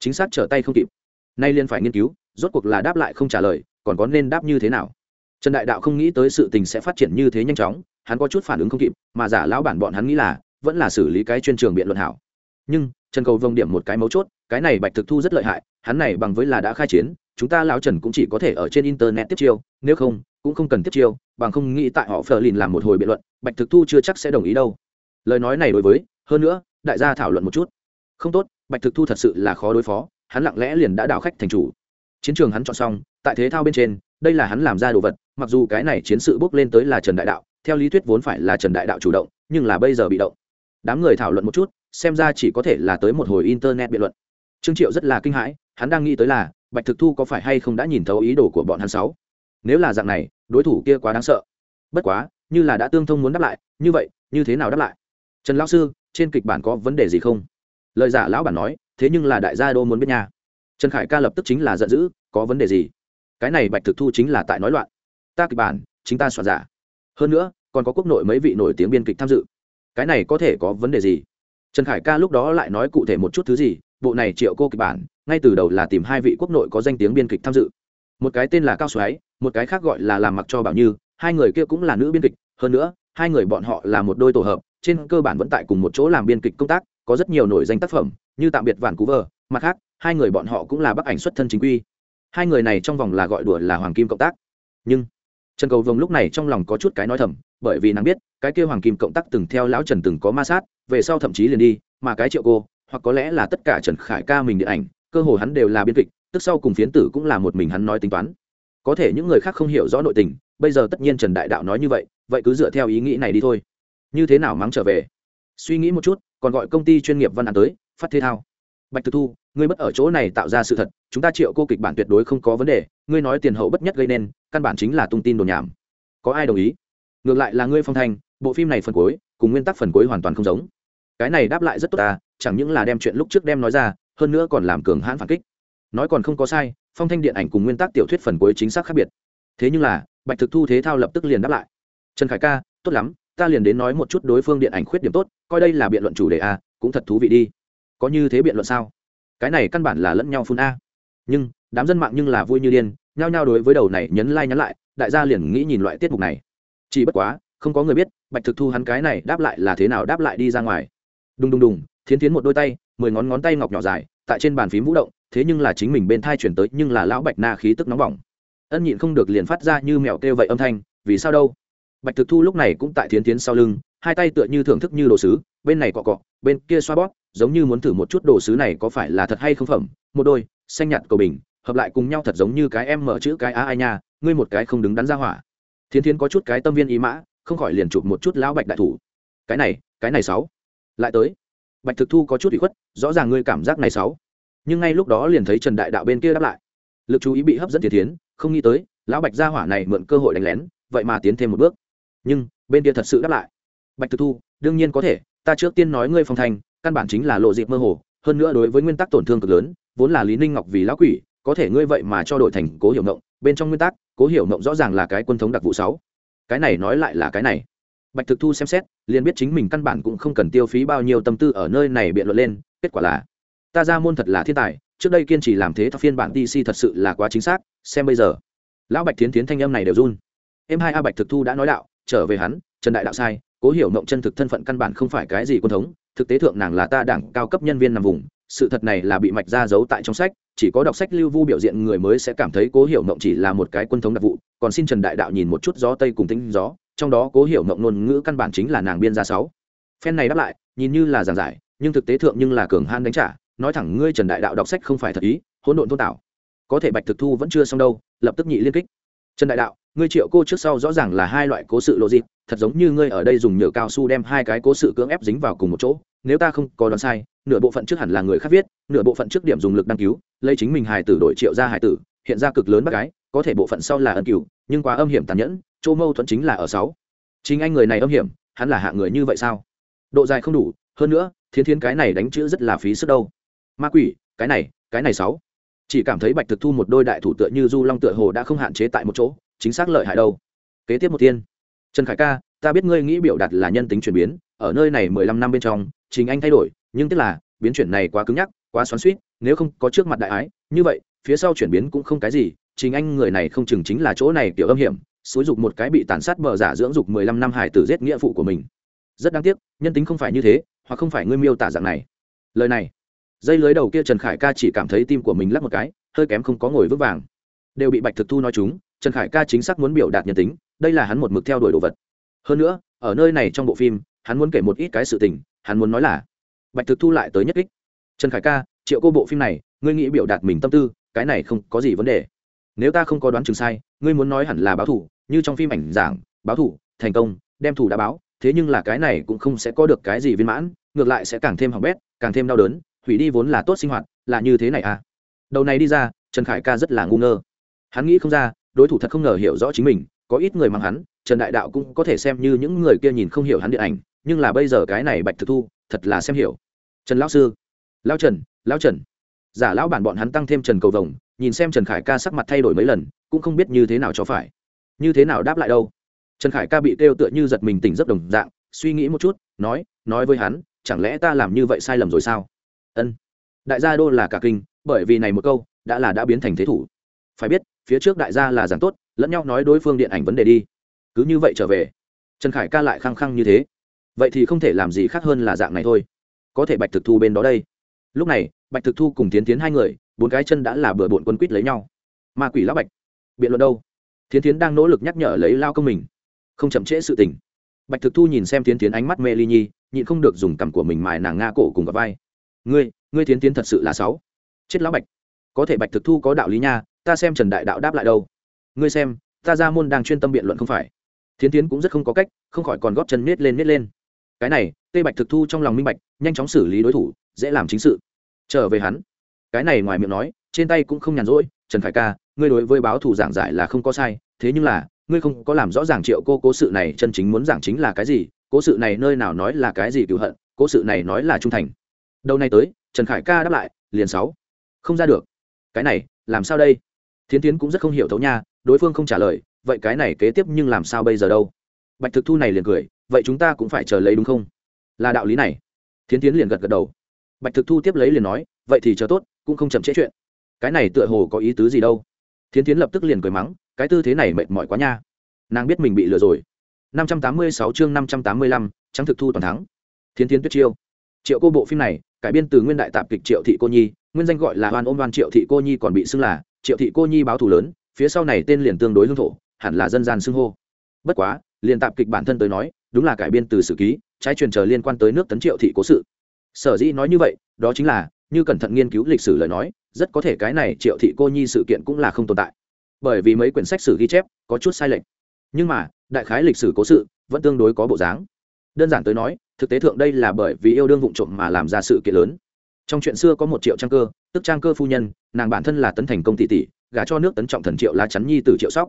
Chính xác trở tay không kịp. Nay liền phải nghiên cứu, rốt cuộc là đáp lại không trả lời, còn có nên đáp như thế nào? Trần đại đạo không nghĩ tới sự tình sẽ phát triển như thế nhanh chóng, hắn có chút phản ứng không kịp, mà giả lão bản bọn hắn nghĩ là, vẫn là xử lý cái chuyên trường biện luận hảo. Nhưng, trần cầu vông điểm một cái mấu chốt, cái này bạch thực thu rất lợi hại, hắn này bằng với là đã khai chiến, chúng ta lão trần cũng chỉ có thể ở trên internet tiếp chiêu, nếu không cũng không cần tiếp chiêu, bằng không nghĩ tại họ phờ lìn làm một hồi biện luận, bạch thực thu chưa chắc sẽ đồng ý đâu. Lời nói này đối với, hơn nữa, đại gia thảo luận một chút. Không tốt, bạch thực thu thật sự là khó đối phó, hắn lặng lẽ liền đã đào khách thành chủ. Chiến trường hắn chọn xong, tại thế thao bên trên, đây là hắn làm ra đồ vật, mặc dù cái này chiến sự bốc lên tới là trần đại đạo, theo lý thuyết vốn phải là trần đại đạo chủ động, nhưng là bây giờ bị động. Đám người thảo luận một chút, xem ra chỉ có thể là tới một hồi internet biện luận. Trương triệu rất là kinh hãi, hắn đang nghĩ tới là, bạch thực thu có phải hay không đã nhìn thấu ý đồ của bọn hắn sáu. Nếu là dạng này đối thủ kia quá đáng sợ. Bất quá, như là đã tương thông muốn đáp lại, như vậy, như thế nào đáp lại? Trần lão sư, trên kịch bản có vấn đề gì không? Lời giả lão bản nói, thế nhưng là đại gia đô muốn biết nhà. trần khải ca lập tức chính là giận dữ, có vấn đề gì? Cái này bạch thực thu chính là tại nói loạn. Ta kịch bản, chính ta soạn giả. Hơn nữa, còn có quốc nội mấy vị nổi tiếng biên kịch tham dự. Cái này có thể có vấn đề gì? Trần khải ca lúc đó lại nói cụ thể một chút thứ gì, bộ này triệu cô kịch bản, ngay từ đầu là tìm hai vị quốc nội có danh tiếng biên kịch tham dự một cái tên là cao xoáy, một cái khác gọi là làm mặc cho bảo như, hai người kia cũng là nữ biên kịch. Hơn nữa, hai người bọn họ là một đôi tổ hợp, trên cơ bản vẫn tại cùng một chỗ làm biên kịch công tác, có rất nhiều nổi danh tác phẩm, như tạm biệt vạn cú vờ mặt khác, hai người bọn họ cũng là bác ảnh xuất thân chính quy. Hai người này trong vòng là gọi đùa là hoàng kim cộng tác. Nhưng, trần cầu vồng lúc này trong lòng có chút cái nói thầm, bởi vì nàng biết, cái kia hoàng kim cộng tác từng theo lão trần từng có ma sát, về sau thậm chí liền đi, mà cái triệu cô, hoặc có lẽ là tất cả trần khải ca mình điện ảnh, cơ hồ hắn đều là biên kịch tức sau cùng phiến tử cũng là một mình hắn nói tính toán. Có thể những người khác không hiểu rõ nội tình, bây giờ tất nhiên trần đại đạo nói như vậy vậy cứ dựa theo ý nghĩ này đi thôi. Như thế nào mắng trở về? Suy nghĩ một chút, còn gọi công ty chuyên nghiệp văn án tới, phát thế thao. Bạch thực thu, ngươi bất ở chỗ này tạo ra sự thật, chúng ta triệu cô kịch bản tuyệt đối không có vấn đề, ngươi nói tiền hậu bất nhất gây nên, căn bản chính là tung tin đồn nhảm. Có ai đồng ý? Ngược lại là ngươi phong thanh, bộ phim này phần cuối, cùng nguyên tắc phần cuối hoàn toàn không giống. Cái này đáp lại rất tốt ta chẳng những là đem chuyện lúc trước đem nói ra, hơn nữa còn làm cường hãn phản kích nói còn không có sai, phong thanh điện ảnh cùng nguyên tắc tiểu thuyết phần cuối chính xác khác biệt. Thế nhưng là, bạch thực thu thế thao lập tức liền đáp lại. Trần khải ca, tốt lắm, ta liền đến nói một chút đối phương điện ảnh khuyết điểm tốt, coi đây là biện luận chủ đề a, cũng thật thú vị đi. Có như thế biện luận sao? Cái này căn bản là lẫn nhau phun a. Nhưng, đám dân mạng nhưng là vui như điên, nhao nhao đối với đầu này nhấn lai、like、nhắn lại, đại gia liền nghĩ nhìn loại tiết mục này. Chỉ bất quá, không có người biết, bạch thực thu hắn cái này đáp lại là thế nào đáp lại đi ra ngoài. Đùng đùng đùng, thiến thiến một đôi tay, mười ngón ngón tay ngọc nhỏ dài, tại trên bàn phím vũ động thế nhưng là chính mình bên thai chuyển tới nhưng là lão bạch na khí tức nóng bỏng. Ân nhịn không được liền phát ra như mèo kêu vậy âm thanh, vì sao đâu? Bạch thực thu lúc này cũng tại thiến tiến sau lưng, hai tay tựa như thưởng thức như đồ sứ, bên này cọ cọ, bên kia xoa bóp, giống như muốn thử một chút đồ sứ này có phải là thật hay không phẩm, một đôi, xanh nhạt cầu bình, hợp lại cùng nhau thật giống như cái em mở chữ cái á ai nha, ngươi một cái không đứng đắn ra hỏa. Thiến thiến có chút cái tâm viên ý mã, không khỏi liền chụp một chút lão bạch đại thủ. Cái này cái này sáu. Lại tới. Bạch thực thu có chút bị khuất, rõ ràng ngươi cảm giác này sáu nhưng ngay lúc đó liền thấy trần đại đạo bên kia đáp lại. Lực chú ý bị hấp dẫn thiệt tiến không nghĩ tới, lão bạch gia hỏa này mượn cơ hội đánh lén, vậy mà tiến thêm một bước. Nhưng, bên kia thật sự đáp lại. Bạch thực thu, đương nhiên có thể, ta trước tiên nói ngươi phong thành căn bản chính là lộ dịp mơ hồ, hơn nữa đối với nguyên tắc tổn thương cực lớn, vốn là lý ninh ngọc vì lão quỷ, có thể ngươi vậy mà cho đổi thành cố hiểu ngộng, bên trong nguyên tắc, cố hiểu ngộng rõ ràng là cái quân thống đặc vụ sáu. Cái này nói lại là cái này. Bạch thực thu xem xét, liền biết chính mình căn bản cũng không cần tiêu phí bao nhiêu tâm tư ở nơi này biện luận lên, kết quả là ta ra môn thật là thiên tài, trước đây kiên trì làm thế theo phiên bản dc thật sự là quá chính xác, xem bây giờ. Lão bạch tiến tiến thanh âm này đều run. Em hai a bạch thực thu đã nói đạo, trở về hắn, trần đại đạo sai, cố hiểu mộng chân thực thân phận căn bản không phải cái gì quân thống, thực tế thượng nàng là ta đảng cao cấp nhân viên nằm vùng, sự thật này là bị mạch ra giấu tại trong sách, chỉ có đọc sách lưu vu biểu diện người mới sẽ cảm thấy cố hiểu mộng chỉ là một cái quân thống đặc vụ, còn xin trần đại đạo nhìn một chút gió tây cùng tính gió, trong đó cố hiểu mộng ngôn ngữ căn bản chính là nàng biên gia sáu. Phen này đáp lại, nhìn như là giảng giải, nhưng thực tế thượng nhưng là cường han đánh trả nói thẳng ngươi trần đại đạo đọc sách không phải thật ý, hỗn độn thôn tạo. Có thể bạch thực thu vẫn chưa xong đâu, lập tức nhị liên kích. Trần đại đạo, ngươi triệu cô trước sau rõ ràng là hai loại cố sự logic thật giống như ngươi ở đây dùng nhựa cao su đem hai cái cố sự cưỡng ép dính vào cùng một chỗ, nếu ta không có đoán sai, nửa bộ phận trước hẳn là người khác viết, nửa bộ phận trước điểm dùng lực đăng cứu, lấy chính mình hài tử đổi triệu ra hài tử, hiện ra cực lớn bác gái, có thể bộ phận sau là ân cửu, nhưng quá âm hiểm tàn nhẫn, chỗ mâu thuẫn chính là ở sáu. Chính anh người này âm hiểm, hắn là hạ người như vậy sao? Độ dài không đủ, hơn nữa thiên thiên cái này đánh chữ rất là phí sức đâu ma quỷ, cái này cái này sáu. Chỉ cảm thấy bạch thực thu một đôi đại thủ tựa như du long tựa hồ đã không hạn chế tại một chỗ, chính xác lợi hại đâu. Kế tiếp một tiên. Trần khải ca, ta biết ngươi nghĩ biểu đạt là nhân tính chuyển biến, ở nơi này mười lăm năm bên trong chính anh thay đổi, nhưng tức là, biến chuyển này quá cứng nhắc, quá xoắn suýt nếu không có trước mặt đại ái, như vậy, phía sau chuyển biến cũng không cái gì chính anh người này không chừng chính là chỗ này tiểu âm hiểm, xúi dục một cái bị tàn sát bờ giả dưỡng dục mười lăm năm hải tử giết nghĩa phụ của mình. Rất đáng tiếc, nhân tính không phải như thế, hoặc không phải ngươi miêu tả dạng này. Lời này dây lưới đầu kia trần khải ca chỉ cảm thấy tim của mình lắc một cái, hơi kém không có ngồi vững vàng. Đều bị bạch thực thu nói chúng, trần khải ca chính xác muốn biểu đạt nhân tính, đây là hắn một mực theo đuổi đồ vật. Hơn nữa, ở nơi này trong bộ phim, hắn muốn kể một ít cái sự tình, hắn muốn nói là, bạch thực thu lại tới nhất kích. Trần khải ca, triệu cô bộ phim này, ngươi nghĩ biểu đạt mình tâm tư, cái này không có gì vấn đề. Nếu ta không có đoán chừng sai, ngươi muốn nói hẳn là báo thủ, như trong phim ảnh giảng, báo thủ, thành công, đem thủ đã báo, thế nhưng là cái này cũng không sẽ có được cái gì viên mãn, ngược lại sẽ càng thêm hỏng bét, càng thêm đau đớn hủy đi vốn là tốt sinh hoạt, là như thế này à? Đầu này đi ra, trần khải ca rất là ngu ngơ. Hắn nghĩ không ra, đối thủ thật không ngờ hiểu rõ chính mình, có ít người mang hắn, trần đại đạo cũng có thể xem như những người kia nhìn không hiểu hắn điện ảnh, nhưng là bây giờ cái này bạch thực thu, thật là xem hiểu. Trần lão sư, lão trần lão trần. Giả lão bản bọn hắn tăng thêm trần cầu vồng, nhìn xem trần khải ca sắc mặt thay đổi mấy lần, cũng không biết như thế nào cho phải. Như thế nào đáp lại đâu? Trần khải ca bị kêu tựa như giật mình tỉnh rất đồng dạng, suy nghĩ một chút, nói nói với hắn, chẳng lẽ ta làm như vậy sai lầm rồi sao? Ân. Đại gia đô là cả kinh, bởi vì này một câu, đã là đã biến thành thế thủ. Phải biết, phía trước đại gia là giảng tốt, lẫn nhau nói đối phương điện ảnh vấn đề đi. Cứ như vậy trở về. Trần khải ca lại khăng khăng như thế. Vậy thì không thể làm gì khác hơn là dạng này thôi. Có thể bạch thực thu bên đó đây. Lúc này, bạch thực thu cùng tiến tiến hai người, bốn cái chân đã là bừa bộn quân quýt lấy nhau. Ma quỷ lão bạch. Biện luận đâu? Tiến tiến đang nỗ lực nhắc nhở lấy lao công mình. Không chậm trễ sự tình. Bạch thực thu nhìn xem tiến tiến ánh mắt mê ly nhi, nhịn không được dùng cằm của mình mài nàng nga cổ cùng gặp vai ngươi ngươi tiến tiến thật sự là sáu. Chết lão bạch. Có thể bạch thực thu có đạo lý nha, ta xem trần đại đạo đáp lại đâu. Ngươi xem, ta ra môn đang chuyên tâm biện luận không phải. Thiến tiến cũng rất không có cách, không khỏi còn góp chân nết lên nết lên. Cái này, tê bạch thực thu trong lòng minh bạch, nhanh chóng xử lý đối thủ, dễ làm chính sự. Trở về hắn. Cái này ngoài miệng nói, trên tay cũng không nhàn rỗi, trần khải ca, ngươi đối với báo thủ giảng giải là không có sai, thế nhưng là, ngươi không có làm rõ ràng triệu cô cố sự này chân chính muốn giảng chính là cái gì, cố sự này nơi nào nói là cái gì cựu hận, cố sự này nói là trung thành đâu nay tới, trần khải ca đáp lại, liền sáu. Không ra được. Cái này, làm sao đây? Thiến tiến cũng rất không hiểu thấu nha, đối phương không trả lời, vậy cái này kế tiếp nhưng làm sao bây giờ đâu? Bạch thực thu này liền cười, vậy chúng ta cũng phải chờ lấy đúng không? Là đạo lý này. Thiến tiến liền gật gật đầu. Bạch thực thu tiếp lấy liền nói, vậy thì chờ tốt, cũng không chậm trễ chuyện. Cái này tựa hồ có ý tứ gì đâu? Thiến tiến lập tức liền cười mắng, cái tư thế này mệt mỏi quá nha. Nàng biết mình bị lừa rồi. Năm trăm tám mươi sáu chương năm trăm tám mươi lăm, trắng thực thu toàn thắng. Thiến tiến tuyết chiêu triệu cô bộ phim này, cải biên từ nguyên đại tạp kịch triệu thị cô nhi, nguyên danh gọi là oan ôm đoan triệu thị cô nhi còn bị xưng là triệu thị cô nhi báo thù lớn, phía sau này tên liền tương đối hương thổ, hẳn là dân gian xưng hô. Bất quá, liền tạp kịch bản thân tới nói, đúng là cải biên từ sử ký, trái truyền chờ liên quan tới nước tấn triệu thị cố sự. Sở dĩ nói như vậy, đó chính là, như cẩn thận nghiên cứu lịch sử lời nói, rất có thể cái này triệu thị cô nhi sự kiện cũng là không tồn tại. Bởi vì mấy quyển sách sử ghi chép có chút sai lệch. Nhưng mà, đại khái lịch sử cố sự vẫn tương đối có bộ dáng đơn giản tới nói, thực tế thượng đây là bởi vì yêu đương vụ trộm mà làm ra sự kiện lớn. Trong chuyện xưa có một triệu trang cơ, tức trang cơ phu nhân, nàng bản thân là tấn thành công tỷ tỷ, gả cho nước tấn trọng thần triệu lá chắn nhi từ triệu sóc.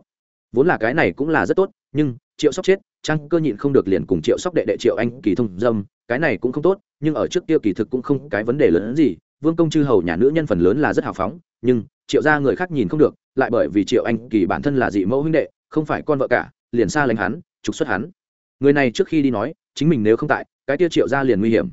Vốn là cái này cũng là rất tốt, nhưng triệu sóc chết, trang cơ nhịn không được liền cùng triệu sóc đệ đệ triệu anh kỳ thông dâm, cái này cũng không tốt, nhưng ở trước kia kỳ thực cũng không cái vấn đề lớn hơn gì, vương công chư hầu nhà nữ nhân phần lớn là rất hào phóng, nhưng triệu gia người khác nhìn không được, lại bởi vì triệu anh kỳ bản thân là dị mẫu huynh đệ, không phải con vợ cả, liền xa lánh hắn, trục xuất hắn người này trước khi đi nói, chính mình nếu không tại, cái tiêu triệu gia liền nguy hiểm.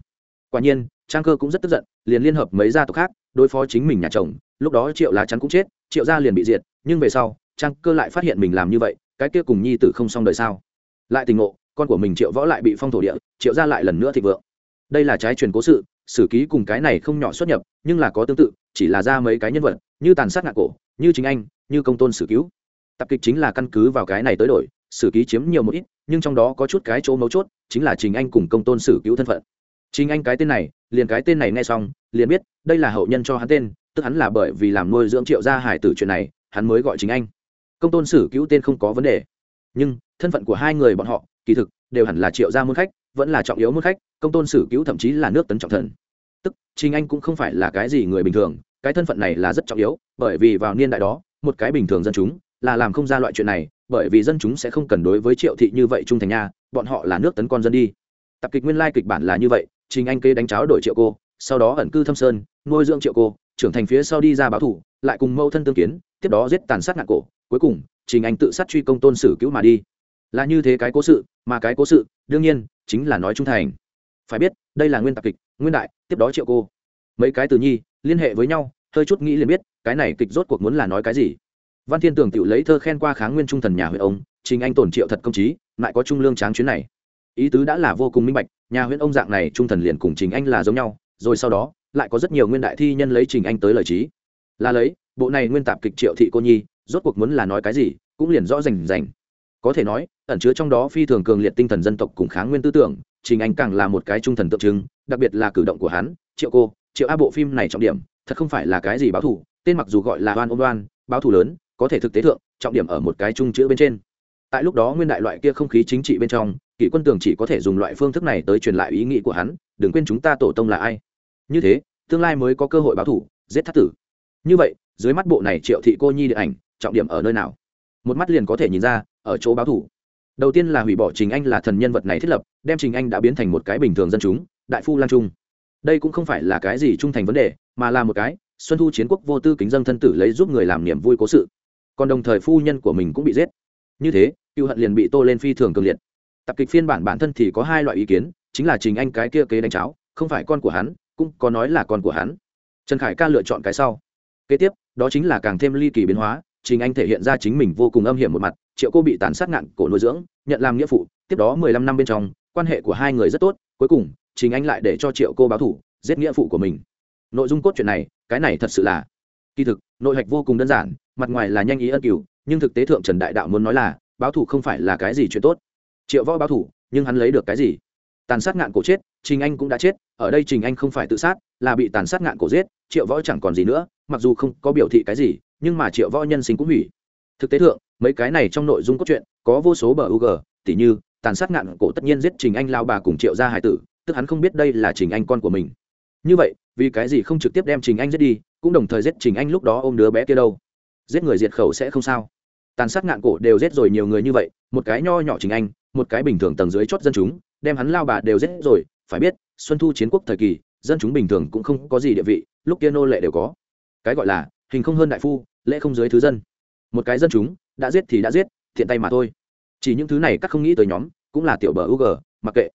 Quả nhiên, trang cơ cũng rất tức giận, liền liên hợp mấy gia tộc khác, đối phó chính mình nhà chồng. Lúc đó triệu lá chắn cũng chết, triệu gia liền bị diệt, nhưng về sau, trang cơ lại phát hiện mình làm như vậy, cái kia cùng nhi tử không xong đời sao? Lại tình ngộ, con của mình triệu võ lại bị phong thổ địa, triệu gia lại lần nữa thịnh vượng. Đây là trái truyền cố sự, sử ký cùng cái này không nhỏ xuất nhập, nhưng là có tương tự, chỉ là ra mấy cái nhân vật, như tàn sát ngạ cổ, như chính anh, như công tôn sử cứu. Tập kịch chính là căn cứ vào cái này tới đổi sử ký chiếm nhiều một ít, nhưng trong đó có chút cái chỗ mấu chốt, chính là trình anh cùng công tôn sử cứu thân phận. Trình anh cái tên này, liền cái tên này nghe xong, liền biết, đây là hậu nhân cho hắn tên, tức hắn là bởi vì làm nuôi dưỡng triệu gia hải tử chuyện này, hắn mới gọi chính anh. Công tôn sử cứu tên không có vấn đề. Nhưng, thân phận của hai người bọn họ, kỳ thực, đều hẳn là triệu gia môn khách, vẫn là trọng yếu môn khách, công tôn sử cứu thậm chí là nước tấn trọng thần. Tức, trình anh cũng không phải là cái gì người bình thường, cái thân phận này là rất trọng yếu, bởi vì vào niên đại đó, một cái bình thường dân chúng, là làm không ra loại chuyện này bởi vì dân chúng sẽ không cần đối với triệu thị như vậy trung thành nha, bọn họ là nước tấn con dân đi. Tập kịch nguyên lai kịch bản là như vậy, trình anh kê đánh cháo đổi triệu cô, sau đó ẩn cư thâm sơn, nuôi dưỡng triệu cô, trưởng thành phía sau đi ra báo thủ, lại cùng mâu thân tương kiến, tiếp đó giết tàn sát ngạn cổ. Cuối cùng, trình anh tự sát truy công tôn sử cứu mà đi. Là như thế cái cố sự, mà cái cố sự, đương nhiên, chính là nói trung thành. Phải biết, đây là nguyên tạp kịch, nguyên đại, tiếp đó triệu cô. Mấy cái từ nhi, liên hệ với nhau, hơi chút nghĩ liền biết, cái này kịch rốt cuộc muốn là nói cái gì văn thiên tường tự lấy thơ khen qua kháng nguyên trung thần nhà huyện ông, trình anh tổn triệu thật công trí, lại có trung lương tráng chuyến này. Ý tứ đã là vô cùng minh bạch, nhà huyện ông dạng này trung thần liền cùng trình anh là giống nhau, rồi sau đó, lại có rất nhiều nguyên đại thi nhân lấy trình anh tới lời trí. Là lấy, bộ này nguyên tạp kịch triệu thị cô nhi, rốt cuộc muốn là nói cái gì, cũng liền rõ rành rành. Có thể nói, ẩn chứa trong đó phi thường cường liệt tinh thần dân tộc cùng kháng nguyên tư tưởng, trình anh càng là một cái trung thần tượng trưng, đặc biệt là cử động của hắn, triệu cô, triệu a bộ phim này trọng điểm, thật không phải là cái gì báo thủ, tên mặc dù gọi là oan ôm đoan báo thủ lớn có thể thực tế thượng, trọng điểm ở một cái trung chữ bên trên. Tại lúc đó nguyên đại loại kia không khí chính trị bên trong, kỷ quân tường chỉ có thể dùng loại phương thức này tới truyền lại ý nghĩ của hắn, đừng quên chúng ta tổ tông là ai. Như thế, tương lai mới có cơ hội báo thủ, giết thắt tử. Như vậy, dưới mắt bộ này triệu thị cô nhi điện ảnh, trọng điểm ở nơi nào? Một mắt liền có thể nhìn ra, ở chỗ báo thủ. Đầu tiên là hủy bỏ trình anh là thần nhân vật này thiết lập, đem trình anh đã biến thành một cái bình thường dân chúng, đại phu lan trung. Đây cũng không phải là cái gì trung thành vấn đề, mà là một cái, xuân thu chiến quốc vô tư kính dân thân tử lấy giúp người làm niềm vui cố sự còn đồng thời phu nhân của mình cũng bị giết. Như thế, cựu hận liền bị tô lên phi thường cường liệt. Tập kịch phiên bản bản thân thì có hai loại ý kiến, chính là trình anh cái kia kế đánh cháo, không phải con của hắn, cũng có nói là con của hắn. Trần khải ca lựa chọn cái sau. Kế tiếp, đó chính là càng thêm ly kỳ biến hóa, trình anh thể hiện ra chính mình vô cùng âm hiểm một mặt, triệu cô bị tàn sát ngạn cổ nuôi dưỡng, nhận làm nghĩa phụ, tiếp đó mười lăm năm bên trong, quan hệ của hai người rất tốt, cuối cùng, trình anh lại để cho triệu cô báo thủ, giết nghĩa phụ của mình. Nội dung cốt truyện này, cái này thật sự là kỳ thực, nội hạch vô cùng đơn giản mặt ngoài là nhanh ý ân cửu, nhưng thực tế thượng trần đại đạo muốn nói là, báo thủ không phải là cái gì chuyện tốt. Triệu võ báo thủ, nhưng hắn lấy được cái gì? Tàn sát ngạn cổ chết, trình anh cũng đã chết, ở đây trình anh không phải tự sát, là bị tàn sát ngạn cổ giết, triệu võ chẳng còn gì nữa, mặc dù không có biểu thị cái gì, nhưng mà triệu võ nhân sinh cũng hủy. Thực tế thượng, mấy cái này trong nội dung cốt truyện, có vô số bờ u g tỉ như, tàn sát ngạn cổ tất nhiên giết trình anh lao bà cùng triệu gia hải tử, tức hắn không biết đây là trình anh con của mình. Như vậy, vì cái gì không trực tiếp đem trình anh giết đi, cũng đồng thời giết trình anh lúc đó ôm đứa bé kia đâu? Giết người diệt khẩu sẽ không sao. Tàn sát ngạn cổ đều giết rồi nhiều người như vậy, một cái nho nhỏ trình anh, một cái bình thường tầng dưới chót dân chúng, đem hắn lao bà đều giết rồi, phải biết, xuân thu chiến quốc thời kỳ, dân chúng bình thường cũng không có gì địa vị, lúc kia nô lệ đều có. Cái gọi là, hình không hơn đại phu, lễ không dưới thứ dân. Một cái dân chúng, đã giết thì đã giết, thiện tay mà thôi. Chỉ những thứ này các không nghĩ tới nhóm, cũng là tiểu bờ u g, mặc kệ.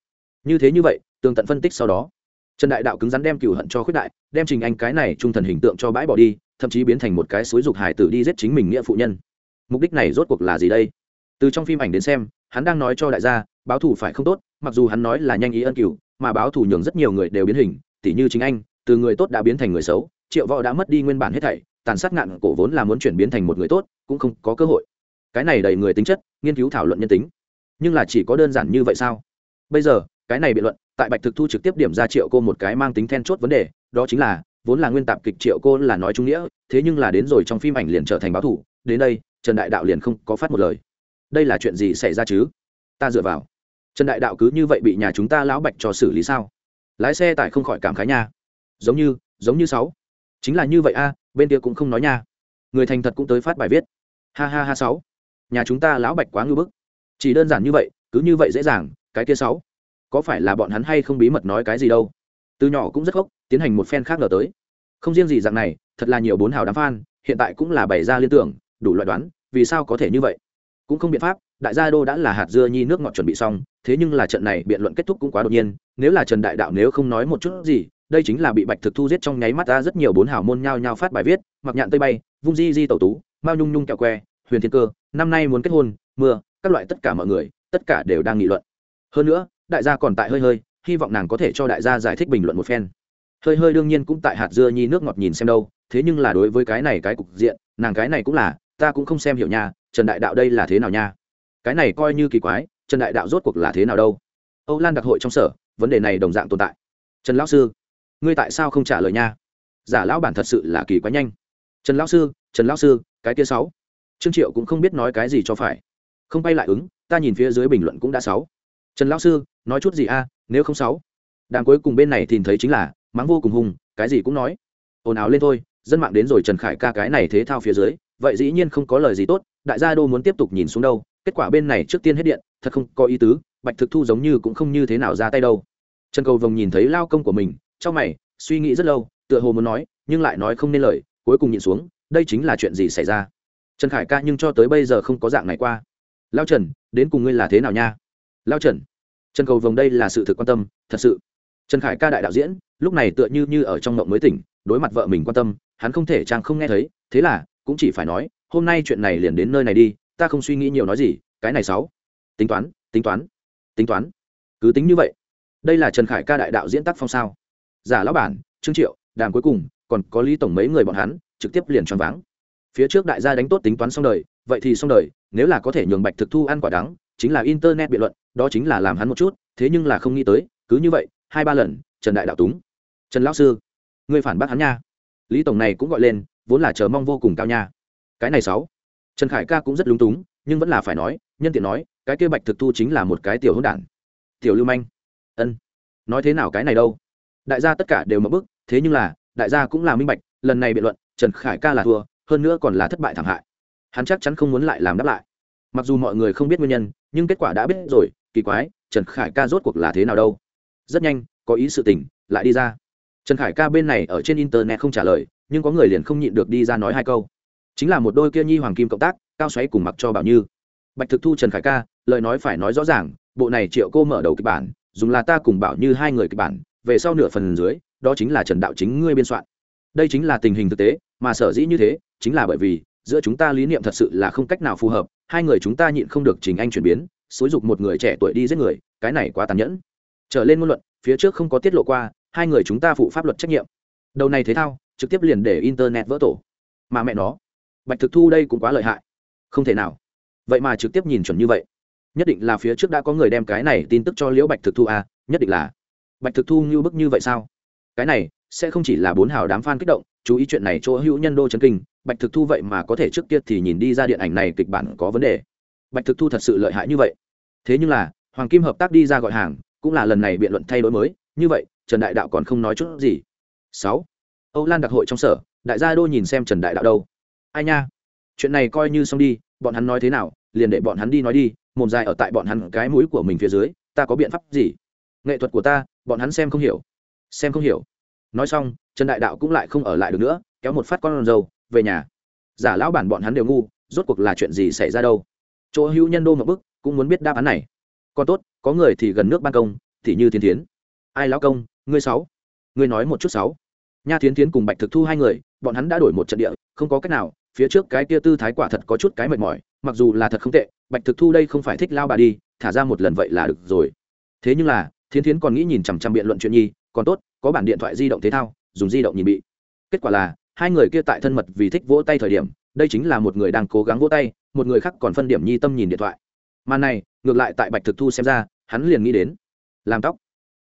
Như thế như vậy, tường tận phân tích sau đó. Trần đại đạo cứng rắn đem cửu hận cho khuyết đại, đem trình anh cái này trung thần hình tượng cho bãi bỏ đi thậm chí biến thành một cái suối dục hải tử đi giết chính mình nghĩa phụ nhân. Mục đích này rốt cuộc là gì đây? Từ trong phim ảnh đến xem, hắn đang nói cho đại gia, báo thủ phải không tốt, mặc dù hắn nói là nhanh ý ân cửu, mà báo thủ nhường rất nhiều người đều biến hình, tỉ như chính anh, từ người tốt đã biến thành người xấu, triệu võ đã mất đi nguyên bản hết thảy, tàn sát ngạn cổ vốn là muốn chuyển biến thành một người tốt, cũng không có cơ hội. Cái này đầy người tính chất, nghiên cứu thảo luận nhân tính. Nhưng là chỉ có đơn giản như vậy sao? Bây giờ, cái này biện luận, tại bạch thực thu trực tiếp điểm ra triệu cô một cái mang tính then chốt vấn đề, đó chính là vốn là nguyên tạp kịch triệu cô là nói trung nghĩa, thế nhưng là đến rồi trong phim ảnh liền trở thành báo thủ, đến đây, trần đại đạo liền không có phát một lời. Đây là chuyện gì xảy ra chứ? Ta dựa vào. Trần đại đạo cứ như vậy bị nhà chúng ta lão bạch cho xử lý sao? Lái xe tải không khỏi cảm khái nha. Giống như giống như sáu. Chính là như vậy a, bên kia cũng không nói nha. Người thành thật cũng tới phát bài viết. Ha ha ha sáu. Nhà chúng ta lão bạch quá ngư bức. Chỉ đơn giản như vậy, cứ như vậy dễ dàng, cái kia sáu. Có phải là bọn hắn hay không bí mật nói cái gì đâu? Từ nhỏ cũng rất khóc tiến hành một phen khác ngờ tới. Không riêng gì dạng này, thật là nhiều bốn hào đám f hiện tại cũng là bày ra liên tưởng, đủ loại đoán, vì sao có thể như vậy? Cũng không biện pháp, đại gia đô đã là hạt dưa nhi nước ngọt chuẩn bị xong, thế nhưng là trận này biện luận kết thúc cũng quá đột nhiên, nếu là trần đại đạo nếu không nói một chút gì, đây chính là bị bạch thực thu giết trong nháy mắt ta rất nhiều bốn hào môn nhao nhao phát bài viết, mặc nhạn tây bay, vung di di tẩu tú, mao nhung nhung kẹo que, huyền thiên cơ, năm nay muốn kết hôn, mưa, các loại tất cả mọi người, tất cả đều đang nghị luận. Hơn nữa, đại gia còn tại hơi hơi hy vọng nàng có thể cho đại gia giải thích bình luận một phen. Hơi hơi đương nhiên cũng tại hạt dưa nhi nước ngọt nhìn xem đâu, thế nhưng là đối với cái này cái cục diện, nàng cái này cũng là, ta cũng không xem hiểu nha, trần đại đạo đây là thế nào nha? Cái này coi như kỳ quái, trần đại đạo rốt cuộc là thế nào đâu? Âu lan đặc hội trong sở, vấn đề này đồng dạng tồn tại. Trần lão sư, ngươi tại sao không trả lời nha? Giả lão bản thật sự là kỳ quái nhanh. Trần lão sư, trần lão sư, cái kia sáu. Trương triệu cũng không biết nói cái gì cho phải. Không bay lại ứng, ta nhìn phía dưới bình luận cũng đã sáu. Trần lão sư, nói chút gì a? Nếu không sáu đàn cuối cùng bên này thì thấy chính là, mắng vô cùng hùng, cái gì cũng nói. Ồn ào lên thôi, dân mạng đến rồi trần khải ca cái này thế thao phía dưới, vậy dĩ nhiên không có lời gì tốt, đại gia đô muốn tiếp tục nhìn xuống đâu, kết quả bên này trước tiên hết điện, thật không có ý tứ, bạch thực thu giống như cũng không như thế nào ra tay đâu. Trần cầu vồng nhìn thấy lao công của mình, trong mày, suy nghĩ rất lâu, tựa hồ muốn nói, nhưng lại nói không nên lời, cuối cùng nhìn xuống, đây chính là chuyện gì xảy ra? Trần khải ca nhưng cho tới bây giờ không có dạng này qua. Lao trần, đến cùng ngươi là thế nào nha? Lao trần trần cầu vồng đây là sự thực quan tâm, thật sự. Trần khải ca đại đạo diễn, lúc này tựa như như ở trong mộng mới tỉnh, đối mặt vợ mình quan tâm, hắn không thể trang không nghe thấy, thế là, cũng chỉ phải nói, hôm nay chuyện này liền đến nơi này đi, ta không suy nghĩ nhiều nói gì, cái này sáu. Tính toán tính toán tính toán. Cứ tính như vậy. Đây là trần khải ca đại đạo diễn tác phong sao? Giả lão bản, trương triệu, đàm cuối cùng, còn có lý tổng mấy người bọn hắn, trực tiếp liền choáng váng. Phía trước đại gia đánh tốt tính toán xong đời, vậy thì xong đời, nếu là có thể nhường bạch thực thu ăn quả đắng chính là internet biện luận, đó chính là làm hắn một chút, thế nhưng là không nghĩ tới, cứ như vậy, hai ba lần, trần đại đạo túng. Trần lão sư người phản bác hắn nha. Lý tổng này cũng gọi lên, vốn là chờ mong vô cùng cao nha. Cái này sáu. Trần khải ca cũng rất lúng túng, nhưng vẫn là phải nói, nhân tiện nói, cái kia bạch thực thu chính là một cái tiểu hỗn đản. Tiểu lưu manh. Ân. Nói thế nào cái này đâu? Đại gia tất cả đều mất bức thế nhưng là, đại gia cũng là minh bạch, lần này biện luận, trần khải ca là thua, hơn nữa còn là thất bại thảm hại. Hắn chắc chắn không muốn lại làm đáp lại. Mặc dù mọi người không biết nguyên nhân nhưng kết quả đã biết rồi, kỳ quái, trần khải ca rốt cuộc là thế nào đâu? Rất nhanh, có ý sự tình, lại đi ra. Trần khải ca bên này ở trên internet không trả lời, nhưng có người liền không nhịn được đi ra nói hai câu. Chính là một đôi kia nhi hoàng kim cộng tác, cao xoáy cùng mặc cho bảo như. Bạch thực thu, trần khải ca, lời nói phải nói rõ ràng, bộ này triệu cô mở đầu kịch bản, dùng là ta cùng bảo như hai người kịch bản, về sau nửa phần dưới, đó chính là trần đạo chính ngươi biên soạn. Đây chính là tình hình thực tế, mà sở dĩ như thế, chính là bởi vì, giữa chúng ta lý niệm thật sự là không cách nào phù hợp hai người chúng ta nhịn không được trình anh chuyển biến xúi dục một người trẻ tuổi đi giết người cái này quá tàn nhẫn. Trở lên ngôn luận phía trước không có tiết lộ qua hai người chúng ta phụ pháp luật trách nhiệm. Đầu này thế thao trực tiếp liền để internet vỡ tổ. Mà mẹ nó bạch thực thu đây cũng quá lợi hại. Không thể nào. Vậy mà trực tiếp nhìn chuẩn như vậy. Nhất định là phía trước đã có người đem cái này tin tức cho liễu bạch thực thu à, nhất định là. Bạch thực thu như bức như vậy sao? Cái này sẽ không chỉ là bốn hào đám f a n kích động chú ý chuyện này chỗ hữu nhân đô chấn kinh, bạch thực thu vậy mà có thể trước kia thì nhìn đi ra điện ảnh này kịch bản có vấn đề. Bạch thực thu thật sự lợi hại như vậy. Thế nhưng là, hoàng kim hợp tác đi ra gọi hàng, cũng là lần này biện luận thay đổi mới. Như vậy, trần đại đạo còn không nói chút gì. Sáu. Âu lan đặc hội trong sở, đại gia đô nhìn xem trần đại đạo đâu. Ai nha? Chuyện này coi như xong đi, bọn hắn nói thế nào, liền để bọn hắn đi nói đi, mồm dài ở tại bọn hắn cái mũi của mình phía dưới, ta có biện pháp gì? Nghệ thuật của ta, bọn hắn xem không hiểu. Xem không hiểu nói xong, trần đại đạo cũng lại không ở lại được nữa, kéo một phát con râu về nhà. Giả lão bản bọn hắn đều ngu, rốt cuộc là chuyện gì xảy ra đâu? Chỗ hữu nhân đô một bức, cũng muốn biết đáp án này. Còn tốt, có người thì gần nước ban công, thì như thiên tiến ai lão công, ngươi sáu? Ngươi nói một chút sáu. Nha tiến tiến cùng bạch thực thu hai người, bọn hắn đã đổi một trận địa, không có cách nào, phía trước cái kia tư thái quả thật có chút cái mệt mỏi, mặc dù là thật không tệ, bạch thực thu đây không phải thích lao bà đi, thả ra một lần vậy là được rồi. Thế nhưng là thiên thiến còn nghĩ nhìn chằm chằm biện luận chuyện nhi còn tốt, có bản điện thoại di động thế thao, dùng di động nhìn bị. Kết quả là, hai người kia tại thân mật vì thích vỗ tay thời điểm, đây chính là một người đang cố gắng vỗ tay, một người khác còn phân điểm nhi tâm nhìn điện thoại. Màn này, ngược lại tại bạch thực thu xem ra, hắn liền nghĩ đến, làm tóc.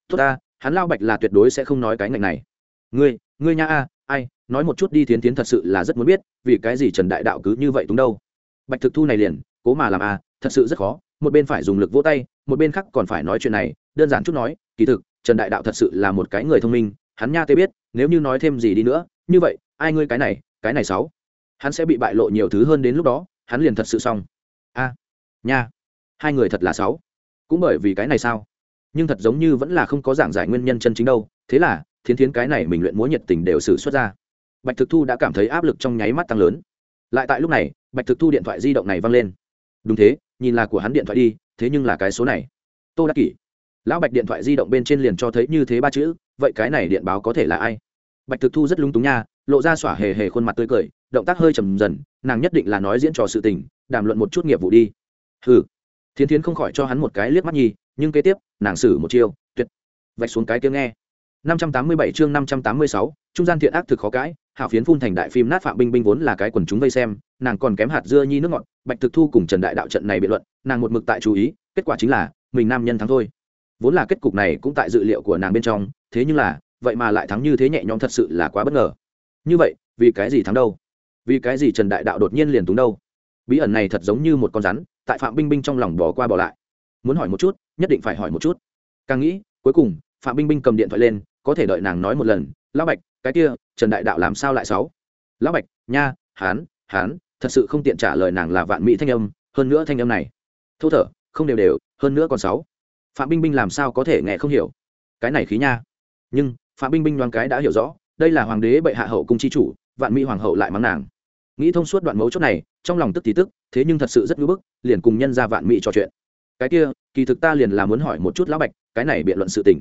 Tốt ta, hắn lao bạch là tuyệt đối sẽ không nói cái ngành này. Ngươi ngươi nha a, ai, nói một chút đi tiến tiến thật sự là rất muốn biết, vì cái gì trần đại đạo cứ như vậy đúng đâu. Bạch thực thu này liền, cố mà làm à thật sự rất khó, một bên phải dùng lực vỗ tay, một bên khác còn phải nói chuyện này, đơn giản chút nói, kỳ thực trần đại đạo thật sự là một cái người thông minh, hắn nha tê biết, nếu như nói thêm gì đi nữa, như vậy, ai ngươi cái này cái này sáu. Hắn sẽ bị bại lộ nhiều thứ hơn đến lúc đó, hắn liền thật sự xong. A, nha, hai người thật là sáu. Cũng bởi vì cái này sao? Nhưng thật giống như vẫn là không có giảng giải nguyên nhân chân chính đâu, thế là, thiến thiến cái này mình luyện múa nhiệt tình đều xử xuất ra. Bạch thực thu đã cảm thấy áp lực trong nháy mắt tăng lớn. Lại tại lúc này, bạch thực thu điện thoại di động này văng lên. Đúng thế, nhìn là của hắn điện thoại đi, thế nhưng là cái số này. Tô đắc kỷ lão bạch điện thoại di động bên trên liền cho thấy như thế ba chữ vậy cái này điện báo có thể là ai? Bạch thực thu rất lung túng nha lộ ra xỏa hề hề khuôn mặt tươi cười động tác hơi trầm dần nàng nhất định là nói diễn trò sự tình đàm luận một chút nghiệp vụ đi. Hừ. Thiến thiến không khỏi cho hắn một cái liếc mắt nhi nhưng kế tiếp nàng xử một chiêu tuyệt. Vạch xuống cái tiếng nghe. 587 chương 586, trung gian thiện ác thực khó cãi hảo phiến phun thành đại phim nát phạm binh binh vốn là cái quần chúng vây xem nàng còn kém hạt dưa nhi nước ngọt bạch thực thu cùng trần đại đạo trận này biện luận nàng một mực tại chú ý kết quả chính là mình nam nhân thắng thôi vốn là kết cục này cũng tại dự liệu của nàng bên trong, thế nhưng là, vậy mà lại thắng như thế nhẹ nhõm thật sự là quá bất ngờ. Như vậy, vì cái gì thắng đâu? Vì cái gì trần đại đạo đột nhiên liền túng đâu? Bí ẩn này thật giống như một con rắn, tại phạm binh binh trong lòng bỏ qua bỏ lại. Muốn hỏi một chút, nhất định phải hỏi một chút. Càng nghĩ, cuối cùng, phạm binh binh cầm điện thoại lên, có thể đợi nàng nói một lần, lão bạch, cái kia, trần đại đạo làm sao lại sáu lão bạch, nha, hán hán, thật sự không tiện trả lời nàng là vạn mỹ thanh âm, hơn nữa thanh âm này. Thô thở, không đều đều, hơn nữa còn sáu phạm binh binh làm sao có thể nghe không hiểu? Cái này khí nha. Nhưng, phạm binh binh đoán cái đã hiểu rõ, đây là hoàng đế bệ hạ hậu cung chi chủ, vạn mỹ hoàng hậu lại mắng nàng. Nghĩ thông suốt đoạn mấu chốt này, trong lòng tức tí tức, thế nhưng thật sự rất ngưỡng bức, liền cùng nhân ra vạn mỹ trò chuyện. Cái kia, kỳ thực ta liền là muốn hỏi một chút lão bạch, cái này biện luận sự tình.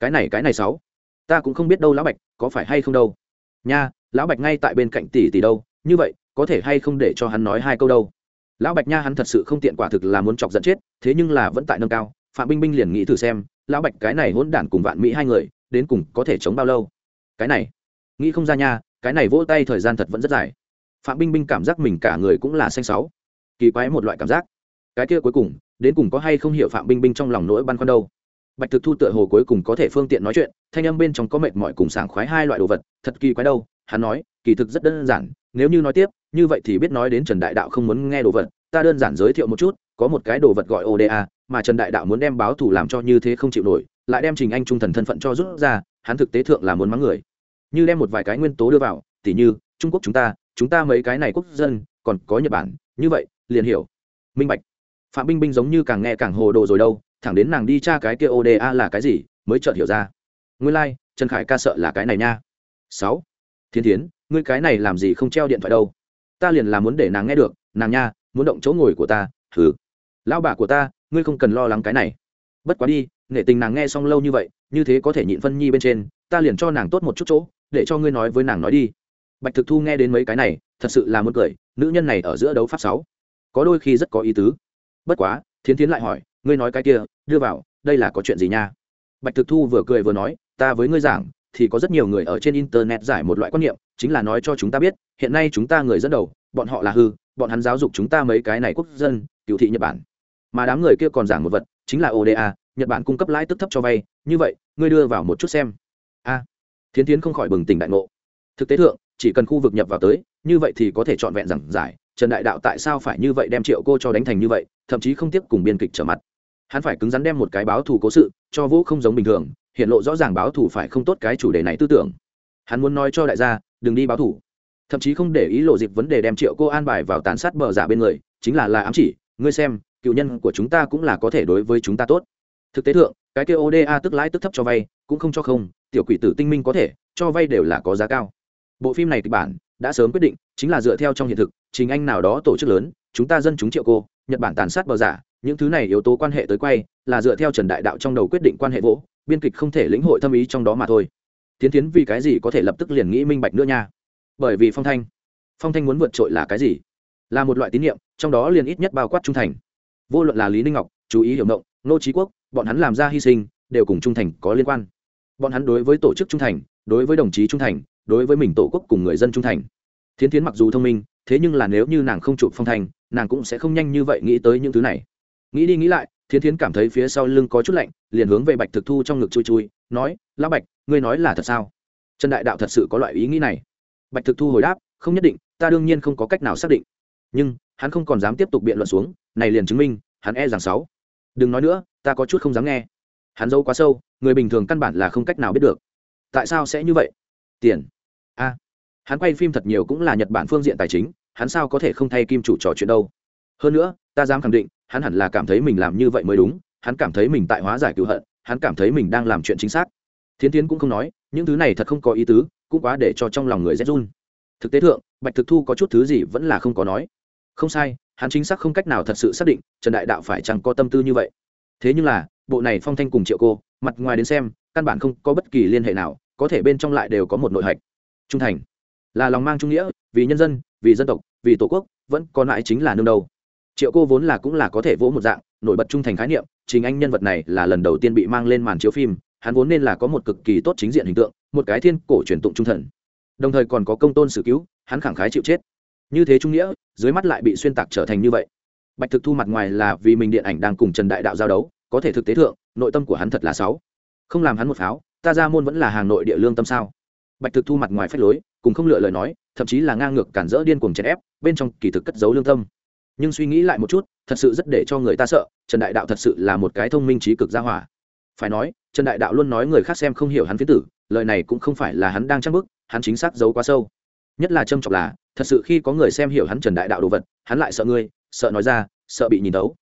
Cái này cái này sáu. Ta cũng không biết đâu lão bạch, có phải hay không đâu. Nha, lão bạch ngay tại bên cạnh tỷ tỷ đâu, như vậy, có thể hay không để cho hắn nói hai câu đâu. Lão bạch nha hắn thật sự không tiện quả thực là muốn chọc giận chết, thế nhưng là vẫn tại nâng cao phạm binh binh liền nghĩ thử xem, lão bạch cái này hỗn đản cùng vạn mỹ hai người, đến cùng có thể chống bao lâu? Cái này, nghĩ không ra nha, cái này vỗ tay thời gian thật vẫn rất dài. Phạm binh binh cảm giác mình cả người cũng là xanh sáu kỳ quái một loại cảm giác. Cái kia cuối cùng, đến cùng có hay không hiểu phạm binh binh trong lòng nỗi băn khoăn đâu? Bạch thực thu tựa hồ cuối cùng có thể phương tiện nói chuyện, thanh âm bên trong có mệt mỏi cùng sảng khoái hai loại đồ vật, thật kỳ quái đâu, hắn nói, kỳ thực rất đơn giản, nếu như nói tiếp, như vậy thì biết nói đến trần đại đạo không muốn nghe đồ vật, ta đơn giản giới thiệu một chút, có một cái đồ vật gọi oda mà trần đại đạo muốn đem báo thù làm cho như thế không chịu nổi lại đem trình anh trung thần thân phận cho rút ra hắn thực tế thượng là muốn mắng người. Như đem một vài cái nguyên tố đưa vào tỉ như trung quốc chúng ta chúng ta mấy cái này quốc dân còn có nhật bản như vậy liền hiểu. Minh bạch. Phạm binh binh giống như càng nghe càng hồ đồ rồi đâu thẳng đến nàng đi tra cái kia oda là cái gì mới chợt hiểu ra. Nguyên lai、like, trần khải ca sợ là cái này nha. Sáu. Thiên thiến ngươi cái này làm gì không treo điện thoại đâu? Ta liền là muốn để nàng nghe được nàng nha muốn động chỗ ngồi của ta thử lão bà của ta ngươi không cần lo lắng cái này. Bất quá đi nghệ tình nàng nghe xong lâu như vậy, như thế có thể nhịn phân nhi bên trên, ta liền cho nàng tốt một chút chỗ, để cho ngươi nói với nàng nói đi. Bạch thực thu nghe đến mấy cái này, thật sự là muốn cười, nữ nhân này ở giữa đấu pháp sáu. Có đôi khi rất có ý tứ. Bất quá, thiến thiến lại hỏi, ngươi nói cái kia, đưa vào, đây là có chuyện gì nha? Bạch thực thu vừa cười vừa nói, ta với ngươi giảng, thì có rất nhiều người ở trên internet giải một loại quan niệm, chính là nói cho chúng ta biết, hiện nay chúng ta người dẫn đầu, bọn họ là hư, bọn hắn giáo dục chúng ta mấy cái này quốc dân cựu thị nhật bản mà đám người kia còn giảng một vật, chính là oda, nhật bản cung cấp lãi tức thấp cho vay. Như vậy, ngươi đưa vào một chút xem. A. Thiến thiến không khỏi bừng tỉnh đại ngộ. Thực tế thượng, chỉ cần khu vực nhập vào tới, như vậy thì có thể trọn vẹn giảng giải. Trần đại đạo tại sao phải như vậy đem triệu cô cho đánh thành như vậy, thậm chí không tiếp cùng biên kịch trở mặt. Hắn phải cứng rắn đem một cái báo thù cố sự, cho vũ không giống bình thường, hiện lộ rõ ràng báo thù phải không tốt cái chủ đề này tư tưởng. Hắn muốn nói cho đại gia, đừng đi báo thù. Thậm chí không để ý lộ dịp vấn đề đem triệu cô an bài vào tàn sát bờ giả bên người, chính là là ám chỉ, ngươi xem cựu nhân của chúng ta cũng là có thể đối với chúng ta tốt. Thực tế thượng, cái kia oda tức lãi tức thấp cho vay, cũng không cho không, tiểu quỷ tử tinh minh có thể, cho vay đều là có giá cao. Bộ phim này kịch bản đã sớm quyết định, chính là dựa theo trong hiện thực chính anh nào đó tổ chức lớn, chúng ta dân chúng triệu cô, nhật bản tàn sát bờ giả, những thứ này yếu tố quan hệ tới quay, là dựa theo trần đại đạo trong đầu quyết định quan hệ vỗ, biên kịch không thể lĩnh hội thâm ý trong đó mà thôi. Tiến tiến, vì cái gì có thể lập tức liền nghĩ minh bạch nữa nha? Bởi vì phong thanh phong thanh muốn vượt trội là cái gì? Là một loại tín nhiệm trong đó liền ít nhất bao quát trung thành vô luận là lý ninh ngọc chú ý hiểu động nô trí quốc bọn hắn làm ra hy sinh đều cùng trung thành có liên quan bọn hắn đối với tổ chức trung thành đối với đồng chí trung thành đối với mình tổ quốc cùng người dân trung thành thiến thiến mặc dù thông minh thế nhưng là nếu như nàng không chụp phong thành nàng cũng sẽ không nhanh như vậy nghĩ tới những thứ này nghĩ đi nghĩ lại thiến thiến cảm thấy phía sau lưng có chút lạnh liền hướng về bạch thực thu trong ngực chui chui nói lão bạch ngươi nói là thật sao trần đại đạo thật sự có loại ý nghĩ này bạch thực thu hồi đáp không nhất định ta đương nhiên không có cách nào xác định nhưng hắn không còn dám tiếp tục biện luận xuống, này liền chứng minh, hắn e rằng sáu. Đừng nói nữa, ta có chút không dám nghe. Hắn giấu quá sâu, người bình thường căn bản là không cách nào biết được. Tại sao sẽ như vậy? Tiền. A. Hắn quay phim thật nhiều cũng là nhật bản phương diện tài chính, hắn sao có thể không thay kim chủ trò chuyện đâu? Hơn nữa, ta dám khẳng định, hắn hẳn là cảm thấy mình làm như vậy mới đúng, hắn cảm thấy mình tại hóa giải cựu hận, hắn cảm thấy mình đang làm chuyện chính xác. Thiến tiến cũng không nói, những thứ này thật không có ý tứ, cũng quá để cho trong lòng người rét run. Thực tế thượng, bạch thực thu có chút thứ gì vẫn là không có nói không sai, hắn chính xác không cách nào thật sự xác định trần đại đạo phải chăng có tâm tư như vậy. Thế nhưng là, bộ này phong thanh cùng triệu cô, mặt ngoài đến xem, căn bản không có bất kỳ liên hệ nào, có thể bên trong lại đều có một nội hạch. Trung thành, là lòng mang trung nghĩa, vì nhân dân, vì dân tộc, vì tổ quốc, vẫn còn lại chính là nương đầu triệu cô vốn là cũng là có thể vỗ một dạng, nổi bật trung thành khái niệm, chính anh nhân vật này là lần đầu tiên bị mang lên màn chiếu phim, hắn vốn nên là có một cực kỳ tốt chính diện hình tượng, một cái thiên cổ truyền tụng trung thần. Đồng thời còn có công tôn sử cứu, hắn khẳng khái chịu chết như thế trung nghĩa, dưới mắt lại bị xuyên tạc trở thành như vậy. Bạch thực thu mặt ngoài là vì mình điện ảnh đang cùng trần đại đạo giao đấu, có thể thực tế thượng, nội tâm của hắn thật là sáu không làm hắn một pháo, ta ra môn vẫn là hàng nội địa lương tâm sao? Bạch thực thu mặt ngoài phách lối, cùng không lựa lời nói, thậm chí là ngang ngược cản rỡ điên cuồng chèn ép, bên trong kỳ thực cất giấu lương tâm. Nhưng suy nghĩ lại một chút, thật sự rất để cho người ta sợ, trần đại đạo thật sự là một cái thông minh trí cực gia hỏa. Phải nói, trần đại đạo luôn nói người khác xem không hiểu hắn phiến tử, lời này cũng không phải là hắn đang trang bức, hắn chính xác giấu quá sâu. Nhất là trâm trọng là thật sự khi có người xem hiểu hắn trần đại đạo đồ vật, hắn lại sợ ngươi, sợ nói ra, sợ bị nhìn tấu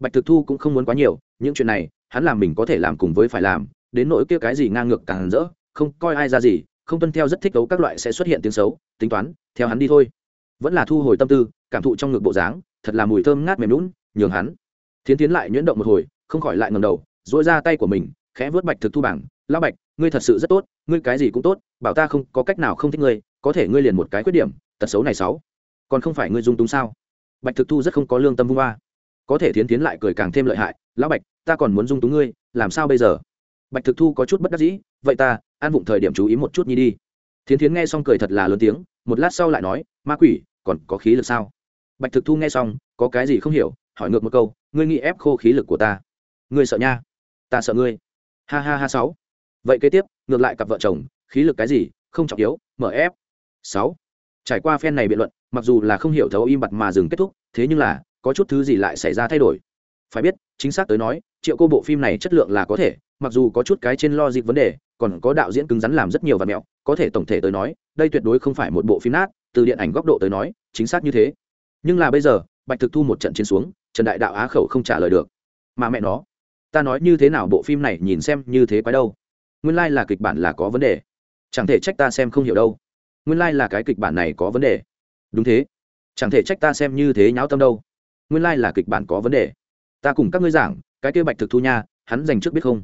bạch thực thu cũng không muốn quá nhiều, những chuyện này, hắn làm mình có thể làm cùng với phải làm, đến nỗi kia cái gì ngang ngược càng rỡ, không coi ai ra gì, không tuân theo rất thích đấu các loại sẽ xuất hiện tiếng xấu, tính toán, theo hắn đi thôi. Vẫn là thu hồi tâm tư, cảm thụ trong ngực bộ dáng, thật là mùi thơm ngát mềm lún nhường hắn thiến tiến lại nhuyễn động một hồi, không khỏi lại ngầm đầu dỗi ra tay của mình, khẽ vớt bạch thực thu bảng, lão bạch, ngươi thật sự rất tốt, ngươi cái gì cũng tốt, bảo ta không có cách nào không thích ngươi, có thể ngươi liền một cái khuyết điểm tật xấu này sáu. Còn không phải ngươi dung túng sao? Bạch thực thu rất không có lương tâm vung ba có thể thiến tiến lại cười càng thêm lợi hại, lão bạch, ta còn muốn dung túng ngươi, làm sao bây giờ? Bạch thực thu có chút bất đắc dĩ, vậy ta, an vụng thời điểm chú ý một chút nhi đi. Thiến tiến nghe xong cười thật là lớn tiếng, một lát sau lại nói, ma quỷ, còn có khí lực sao? Bạch thực thu nghe xong, có cái gì không hiểu, hỏi ngược một câu, ngươi nghĩ ép khô khí lực của ta? Ngươi sợ nha. Ta sợ ngươi. Ha ha ha sáu. Vậy kế tiếp, ngược lại cặp vợ chồng, khí lực cái gì, không trọng yếu, mở ép. Sáu trải qua phen này biện luận, mặc dù là không hiểu thấu im bặt mà dừng kết thúc, thế nhưng là, có chút thứ gì lại xảy ra thay đổi. Phải biết, chính xác tới nói, triệu cô bộ phim này chất lượng là có thể, mặc dù có chút cái trên lo dịp vấn đề, còn có đạo diễn cứng rắn làm rất nhiều và mẹo, có thể tổng thể tới nói, đây tuyệt đối không phải một bộ phim nát, từ điện ảnh góc độ tới nói, chính xác như thế. Nhưng là bây giờ, bạch thực thu một trận chiến xuống, trần đại đạo á khẩu không trả lời được. Mà mẹ nó, ta nói như thế nào bộ phim này nhìn xem như thế quái đâu? Nguyên lai、like、là kịch bản là có vấn đề. Chẳng thể trách ta xem không hiểu đâu nguyên lai、like、là cái kịch bản này có vấn đề. Đúng thế. Chẳng thể trách ta xem như thế nháo tâm đâu. Nguyên lai、like、là kịch bản có vấn đề. Ta cùng các ngươi giảng, cái kia bạch thực thu nha, hắn dành trước biết không?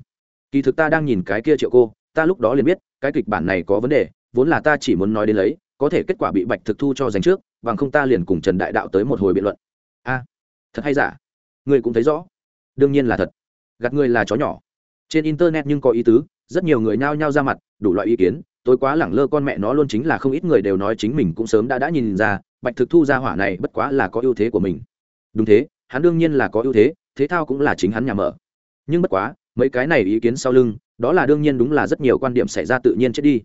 Kỳ thực ta đang nhìn cái kia triệu cô, ta lúc đó liền biết, cái kịch bản này có vấn đề, vốn là ta chỉ muốn nói đến lấy, có thể kết quả bị bạch thực thu cho dành trước, bằng không ta liền cùng trần đại đạo tới một hồi biện luận. A, thật hay giả? Người cũng thấy rõ. Đương nhiên là thật. Gặt người là chó nhỏ. Trên internet nhưng có ý tứ, rất nhiều người nhao nhao ra mặt, đủ loại ý kiến tối quá lẳng lơ con mẹ nó luôn chính là không ít người đều nói chính mình cũng sớm đã đã nhìn ra, bạch thực thu ra hỏa này bất quá là có ưu thế của mình. Đúng thế, hắn đương nhiên là có ưu thế thế thao cũng là chính hắn nhà mở. Nhưng bất quá, mấy cái này ý kiến sau lưng, đó là đương nhiên đúng là rất nhiều quan điểm xảy ra tự nhiên chết đi.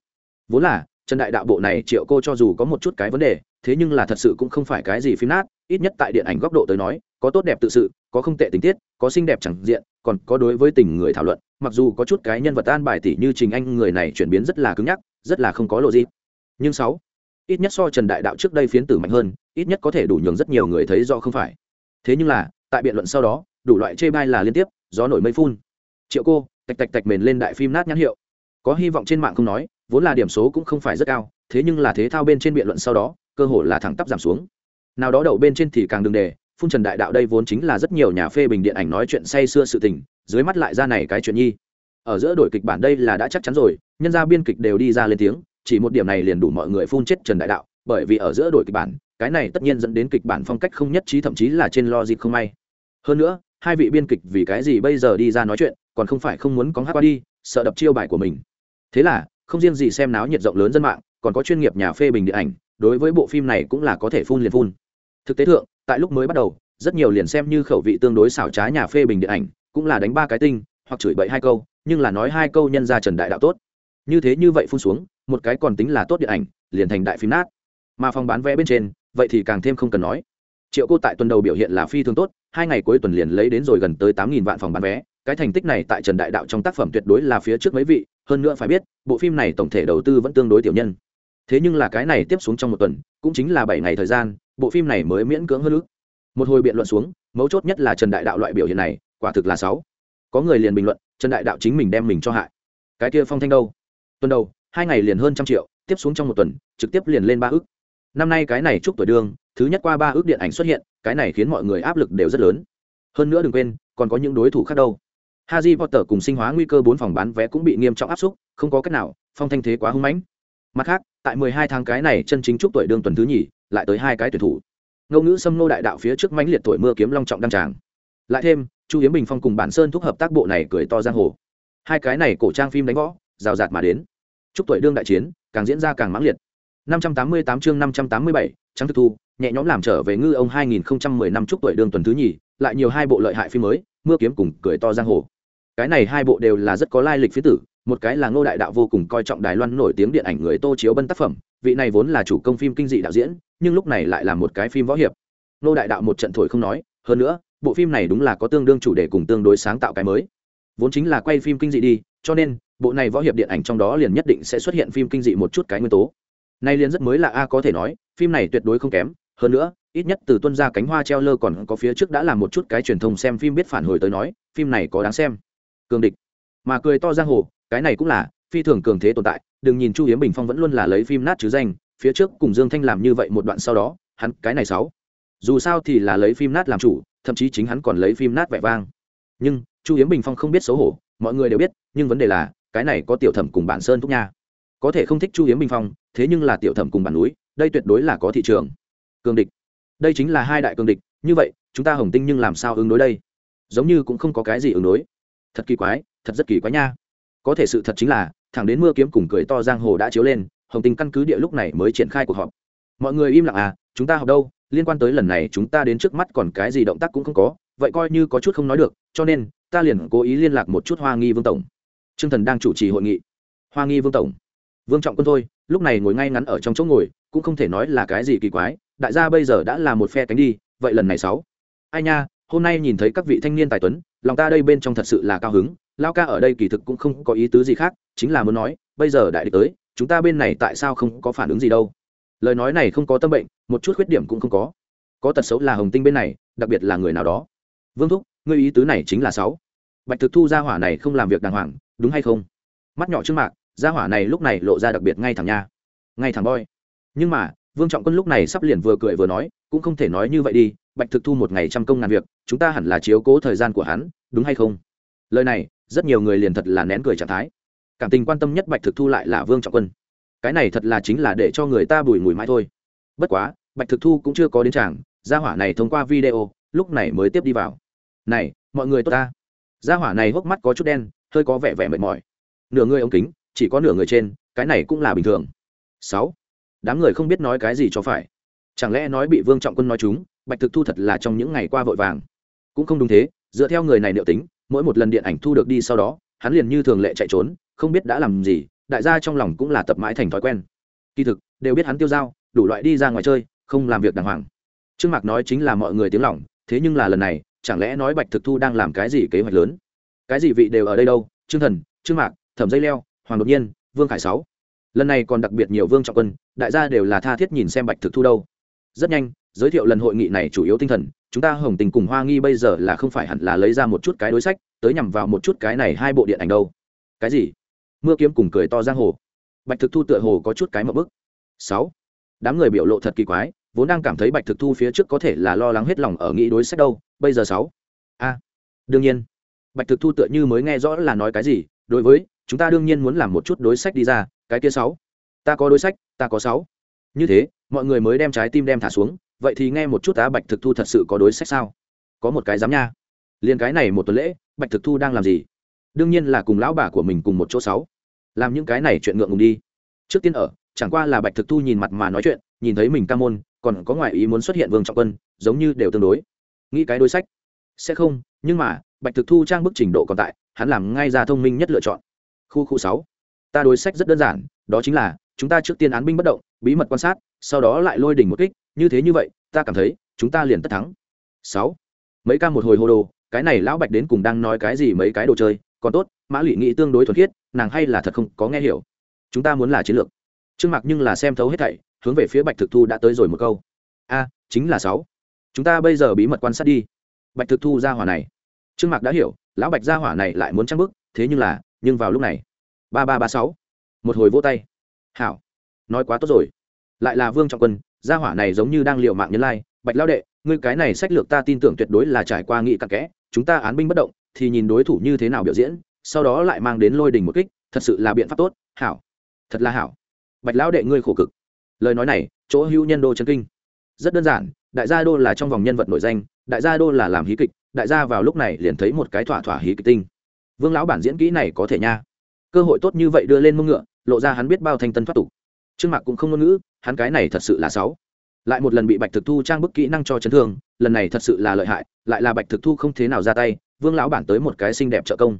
Vốn là, trần đại đạo bộ này triệu cô cho dù có một chút cái vấn đề, thế nhưng là thật sự cũng không phải cái gì phim nát, ít nhất tại điện ảnh góc độ tới nói, có tốt đẹp tự sự, có không tệ tình tiết, có xinh đẹp chẳng diện, còn có đối với tình người thảo luận, mặc dù có chút cái nhân vật an bài tỷ như trình anh người này chuyển biến rất là cứng nhắc rất là không có lộ gì. Nhưng sáu, ít nhất so trần đại đạo trước đây phiến tử mạnh hơn, ít nhất có thể đủ nhường rất nhiều người thấy do không phải. Thế nhưng là, tại biện luận sau đó, đủ loại chê bai là liên tiếp, gió nổi mây phun. Triệu cô, tạch tạch tạch mền lên đại phim nát nhãn hiệu. Có hy vọng trên mạng không nói, vốn là điểm số cũng không phải rất cao, thế nhưng là thế thao bên trên biện luận sau đó, cơ hội là thẳng tắp giảm xuống. Nào đó đậu bên trên thì càng đừng đề phun trần đại đạo đây vốn chính là rất nhiều nhà phê bình điện ảnh nói chuyện say xưa sự tình, dưới mắt lại ra này cái chuyện nhi ở giữa đổi kịch bản đây là đã chắc chắn rồi, nhân ra biên kịch đều đi ra lên tiếng, chỉ một điểm này liền đủ mọi người phun chết trần đại đạo, bởi vì ở giữa đổi kịch bản, cái này tất nhiên dẫn đến kịch bản phong cách không nhất trí, thậm chí là trên logic không may. Hơn nữa, hai vị biên kịch vì cái gì bây giờ đi ra nói chuyện, còn không phải không muốn có hát qua đi, sợ đập chiêu bài của mình. Thế là, không riêng gì xem náo nhiệt rộng lớn dân mạng, còn có chuyên nghiệp nhà phê bình điện ảnh, đối với bộ phim này cũng là có thể phun liền phun. Thực tế thượng, tại lúc mới bắt đầu, rất nhiều liền xem như khẩu vị tương đối xảo trá nhà phê bình điện ảnh, cũng là đánh ba cái tinh hoặc chửi bậy hai câu, nhưng là nói hai câu nhân ra trần đại đạo tốt. Như thế như vậy phun xuống, một cái còn tính là tốt điện ảnh, liền thành đại phim nát. Mà phòng bán vé bên trên, vậy thì càng thêm không cần nói. Triệu cô tại tuần đầu biểu hiện là phi thường tốt, hai ngày cuối tuần liền lấy đến rồi gần tới tám nghìn vạn phòng bán vé. Cái thành tích này tại trần đại đạo trong tác phẩm tuyệt đối là phía trước mấy vị, hơn nữa phải biết, bộ phim này tổng thể đầu tư vẫn tương đối tiểu nhân. Thế nhưng là cái này tiếp xuống trong một tuần, cũng chính là bảy ngày thời gian, bộ phim này mới miễn cưỡng hơn ước. Một hồi biện luận xuống, mấu chốt nhất là trần đại đạo loại biểu hiện này, quả thực là sáu có người liền bình luận trần đại đạo chính mình đem mình cho hại cái kia phong thanh đâu tuần đầu hai ngày liền hơn trăm triệu tiếp xuống trong một tuần trực tiếp liền lên ba ước năm nay cái này chúc tuổi đương thứ nhất qua ba ước điện ảnh xuất hiện cái này khiến mọi người áp lực đều rất lớn hơn nữa đừng quên còn có những đối thủ khác đâu Harry Potter cùng sinh hóa nguy cơ bốn phòng bán vé cũng bị nghiêm trọng áp xúc, không có cách nào, phong thanh thế quá hung mãnh. Mặt khác, tại 12 tháng cái này chân chính chúc tuổi đương tuần thứ nhì, lại tới hai cái tuyển thủ. Ngô ngữ xâm nô đại đạo phía trước mãnh liệt tuổi mưa kiếm long trọng đăng tràng. Lại thêm, Chu Hiếm Bình Phong cùng Bản Sơn thúc hợp tác bộ này cười to giang hồ. Hai cái này cổ trang phim đánh võ, rào rạt mà đến. Chúc tuổi đương đại chiến, càng diễn ra càng mãng liệt. 588 chương 587, trắng thực thu, nhẹ nhõm làm trở về ngư ông 2010 năm chúc tuổi đương tuần thứ nhì, lại nhiều hai bộ lợi hại phim mới, mưa kiếm cùng cười to giang hồ cái này hai bộ đều là rất có lai lịch phía tử một cái là ngô đại đạo vô cùng coi trọng đài loan nổi tiếng điện ảnh người tô chiếu bân tác phẩm vị này vốn là chủ công phim kinh dị đạo diễn nhưng lúc này lại là một cái phim võ hiệp ngô đại đạo một trận thổi không nói hơn nữa bộ phim này đúng là có tương đương chủ đề cùng tương đối sáng tạo cái mới. Vốn chính là quay phim kinh dị đi, cho nên, bộ này võ hiệp điện ảnh trong đó liền nhất định sẽ xuất hiện phim kinh dị một chút cái nguyên tố. Nay liền rất mới là a, có thể nói, phim này tuyệt đối không kém. Hơn nữa, ít nhất từ tuân ra cánh hoa treo lơ còn có phía trước đã làm một chút cái truyền thông xem phim biết phản hồi tới nói, phim này có đáng xem. Cường địch. Mà cười to giang hồ, cái này cũng là phi thường cường thế tồn tại. Đừng nhìn chu hiếm bình phong vẫn luôn là lấy phim nát chứ danh, phía trước cùng dương thanh làm như vậy một đoạn sau đó, hắn cái này sáu. Dù sao thì là lấy phim nát làm chủ thậm chí chính hắn còn lấy phim nát vẻ vang. Nhưng, chu hiếm bình phong không biết xấu hổ, mọi người đều biết, nhưng vấn đề là, cái này có tiểu thẩm cùng bản sơn thúc nha. Có thể không thích chu hiếm bình phong, thế nhưng là tiểu thẩm cùng bản núi, đây tuyệt đối là có thị trường. Cường địch. Đây chính là hai đại cường địch, như vậy, chúng ta hồng tinh nhưng làm sao ứng đối đây? Giống như cũng không có cái gì ứng đối. Thật kỳ quái, thật rất kỳ quái nha. Có thể sự thật chính là, thẳng đến mưa kiếm cùng cười to giang hồ đã chiếu lên, hồng Tinh căn cứ địa lúc này mới triển khai cuộc họp. Mọi người im lặng à chúng ta học đâu? Liên quan tới lần này chúng ta đến trước mắt còn cái gì động tác cũng không có, vậy coi như có chút không nói được, cho nên, ta liền cố ý liên lạc một chút hoa nghi vương tổng. T r ư ơ n g thần đang chủ trì hội nghị. Hoa nghi vương tổng. Vương trọng quân thôi, lúc này ngồi ngay ngắn ở trong chỗ ngồi, cũng không thể nói là cái gì kỳ quái, đại gia bây giờ đã là một phe cánh đi, vậy lần này sáu. Ai nha, hôm nay nhìn thấy các vị thanh niên tài tuấn, lòng ta đây bên trong thật sự là cao hứng, lao ca ở đây kỳ thực cũng không có ý tứ gì khác, chính là muốn nói, bây giờ đại địch tới, chúng ta bên này tại sao không có phản ứng gì đâu lời nói này không có tâm bệnh, một chút khuyết điểm cũng không có. Có tật xấu là hồng tinh bên này, đặc biệt là người nào đó. Vương thúc, ngươi ý tứ này chính là sáu. Bạch thực thu gia hỏa này không làm việc đàng hoàng, đúng hay không? Mắt nhỏ trước mạc, gia hỏa này lúc này lộ ra đặc biệt ngay thẳng nha. Ngay thẳng boy. Nhưng mà, vương trọng quân lúc này sắp liền vừa cười vừa nói, cũng không thể nói như vậy đi, bạch thực thu một ngày trăm công ngàn việc, chúng ta hẳn là chiếu cố thời gian của hắn, đúng hay không? Lời này, rất nhiều người liền thật là nén cười trạng thái. Cảm tình quan tâm nhất bạch thực thu lại là vương trọng quân cái này thật là chính là để cho người ta bùi mùi mãi thôi. Bất quá, bạch thực thu cũng chưa có đến tràng, gia hỏa này thông qua video, lúc này mới tiếp đi vào. Này, mọi người tốt ta. Gia hỏa này hốc mắt có chút đen, hơi có vẻ vẻ mệt mỏi. Nửa người ống kính, chỉ có nửa người trên, cái này cũng là bình thường. Sáu, đám người không biết nói cái gì cho phải. Chẳng lẽ nói bị vương trọng quân nói chúng, bạch thực thu thật là trong những ngày qua vội vàng? Cũng không đúng thế, dựa theo người này liệu tính, mỗi một lần điện ảnh thu được đi sau đó, hắn liền như thường lệ chạy trốn, không biết đã làm gì đại gia trong lòng cũng là tập mãi thành thói quen. Kỳ thực, đều biết hắn tiêu dao, đủ loại đi ra ngoài chơi, không làm việc đàng hoàng. Trương mạc nói chính là mọi người tiếng lòng, thế nhưng là lần này, chẳng lẽ nói bạch thực thu đang làm cái gì kế hoạch lớn? Cái gì vị đều ở đây đâu? Trương thần, trương mạc, thẩm dây leo, hoàng đột nhiên, vương khải sáu. Lần này còn đặc biệt nhiều vương trọng quân, đại gia đều là tha thiết nhìn xem bạch thực thu đâu. Rất nhanh, giới thiệu lần hội nghị này chủ yếu tinh thần, chúng ta hồng tình cùng hoa nghi bây giờ là không phải hẳn là lấy ra một chút cái đối sách, tới nhằm vào một chút cái này hai bộ điện ảnh đâu. Cái gì? Mưa kiếm cùng cười to giang hồ. Bạch thực thu tựa hồ có chút cái mậu bức. Sáu. Đám người biểu lộ thật kỳ quái, vốn đang cảm thấy bạch thực thu phía trước có thể là lo lắng hết lòng ở nghĩ đối sách đâu, bây giờ sáu. A. Đương nhiên. Bạch thực thu tựa như mới nghe rõ là nói cái gì, đối với, chúng ta đương nhiên muốn làm một chút đối sách đi ra, cái kia sáu. Ta có đối sách, ta có sáu. Như thế, mọi người mới đem trái tim đem thả xuống, vậy thì nghe một chút tá bạch thực thu thật sự có đối sách sao? Có một cái dám nha. Liền cái này một tuần lễ, bạch thực thu đang làm gì? Đương nhiên là cùng lão bà của mình cùng một chỗ sáu làm những cái này chuyện ngượng ngùng đi. Trước tiên ở, chẳng qua là bạch thực thu nhìn mặt mà nói chuyện, nhìn thấy mình ca môn, còn có ngoại ý muốn xuất hiện vương trọng quân, giống như đều tương đối. Nghĩ cái đối sách. Sẽ không, nhưng mà, bạch thực thu trang bức trình độ còn tại, hắn làm ngay ra thông minh nhất lựa chọn. Khu khu sáu. Ta đối sách rất đơn giản, đó chính là, chúng ta trước tiên án binh bất động, bí mật quan sát, sau đó lại lôi đỉnh một kích, như thế như vậy, ta cảm thấy, chúng ta liền tất thắng. Sáu. Mấy ca một hồi hô đồ, cái này lão bạch đến cùng đang nói cái gì mấy cái đồ chơi, còn tốt, mã lụy nghĩ tương đối thuần khiết nàng hay là thật không có nghe hiểu. Chúng ta muốn là chiến lược. Trương mạc nhưng là xem thấu hết thảy, hướng về phía bạch thực thu đã tới rồi một câu. A, chính là sáu. Chúng ta bây giờ bí mật quan sát đi. Bạch thực thu ra hỏa này. Trương mạc đã hiểu, lão bạch ra hỏa này lại muốn trăng bức thế nhưng là, nhưng vào lúc này. Ba ba ba sáu. Một hồi vỗ tay. Hảo. Nói quá tốt rồi. Lại là vương trọng quân, gia hỏa này giống như đang liệu mạng nhân lai bạch lao đệ, ngươi cái này sách lược ta tin tưởng tuyệt đối là trải qua nghị cặn kẽ, chúng ta án binh bất động, thì nhìn đối thủ như thế nào biểu diễn sau đó lại mang đến lôi đình một kích, thật sự là biện pháp tốt, hảo, thật là hảo. Bạch lão đệ ngươi khổ cực. Lời nói này, chỗ hữu nhân đô chân kinh. Rất đơn giản, đại gia đô là trong vòng nhân vật nổi danh, đại gia đô là làm hí kịch, đại gia vào lúc này liền thấy một cái thỏa thỏa hí kịch tinh. Vương lão bản diễn kỹ này có thể nha. Cơ hội tốt như vậy đưa lên mông ngựa, lộ ra hắn biết bao thanh tân thoát tục. Trương mạc cũng không ngôn ngữ, hắn cái này thật sự là sáu lại một lần bị bạch thực thu trang bức kỹ năng cho chấn thương, lần này thật sự là lợi hại, lại là bạch thực thu không thế nào ra tay, vương lão bản tới một cái xinh đẹp trợ công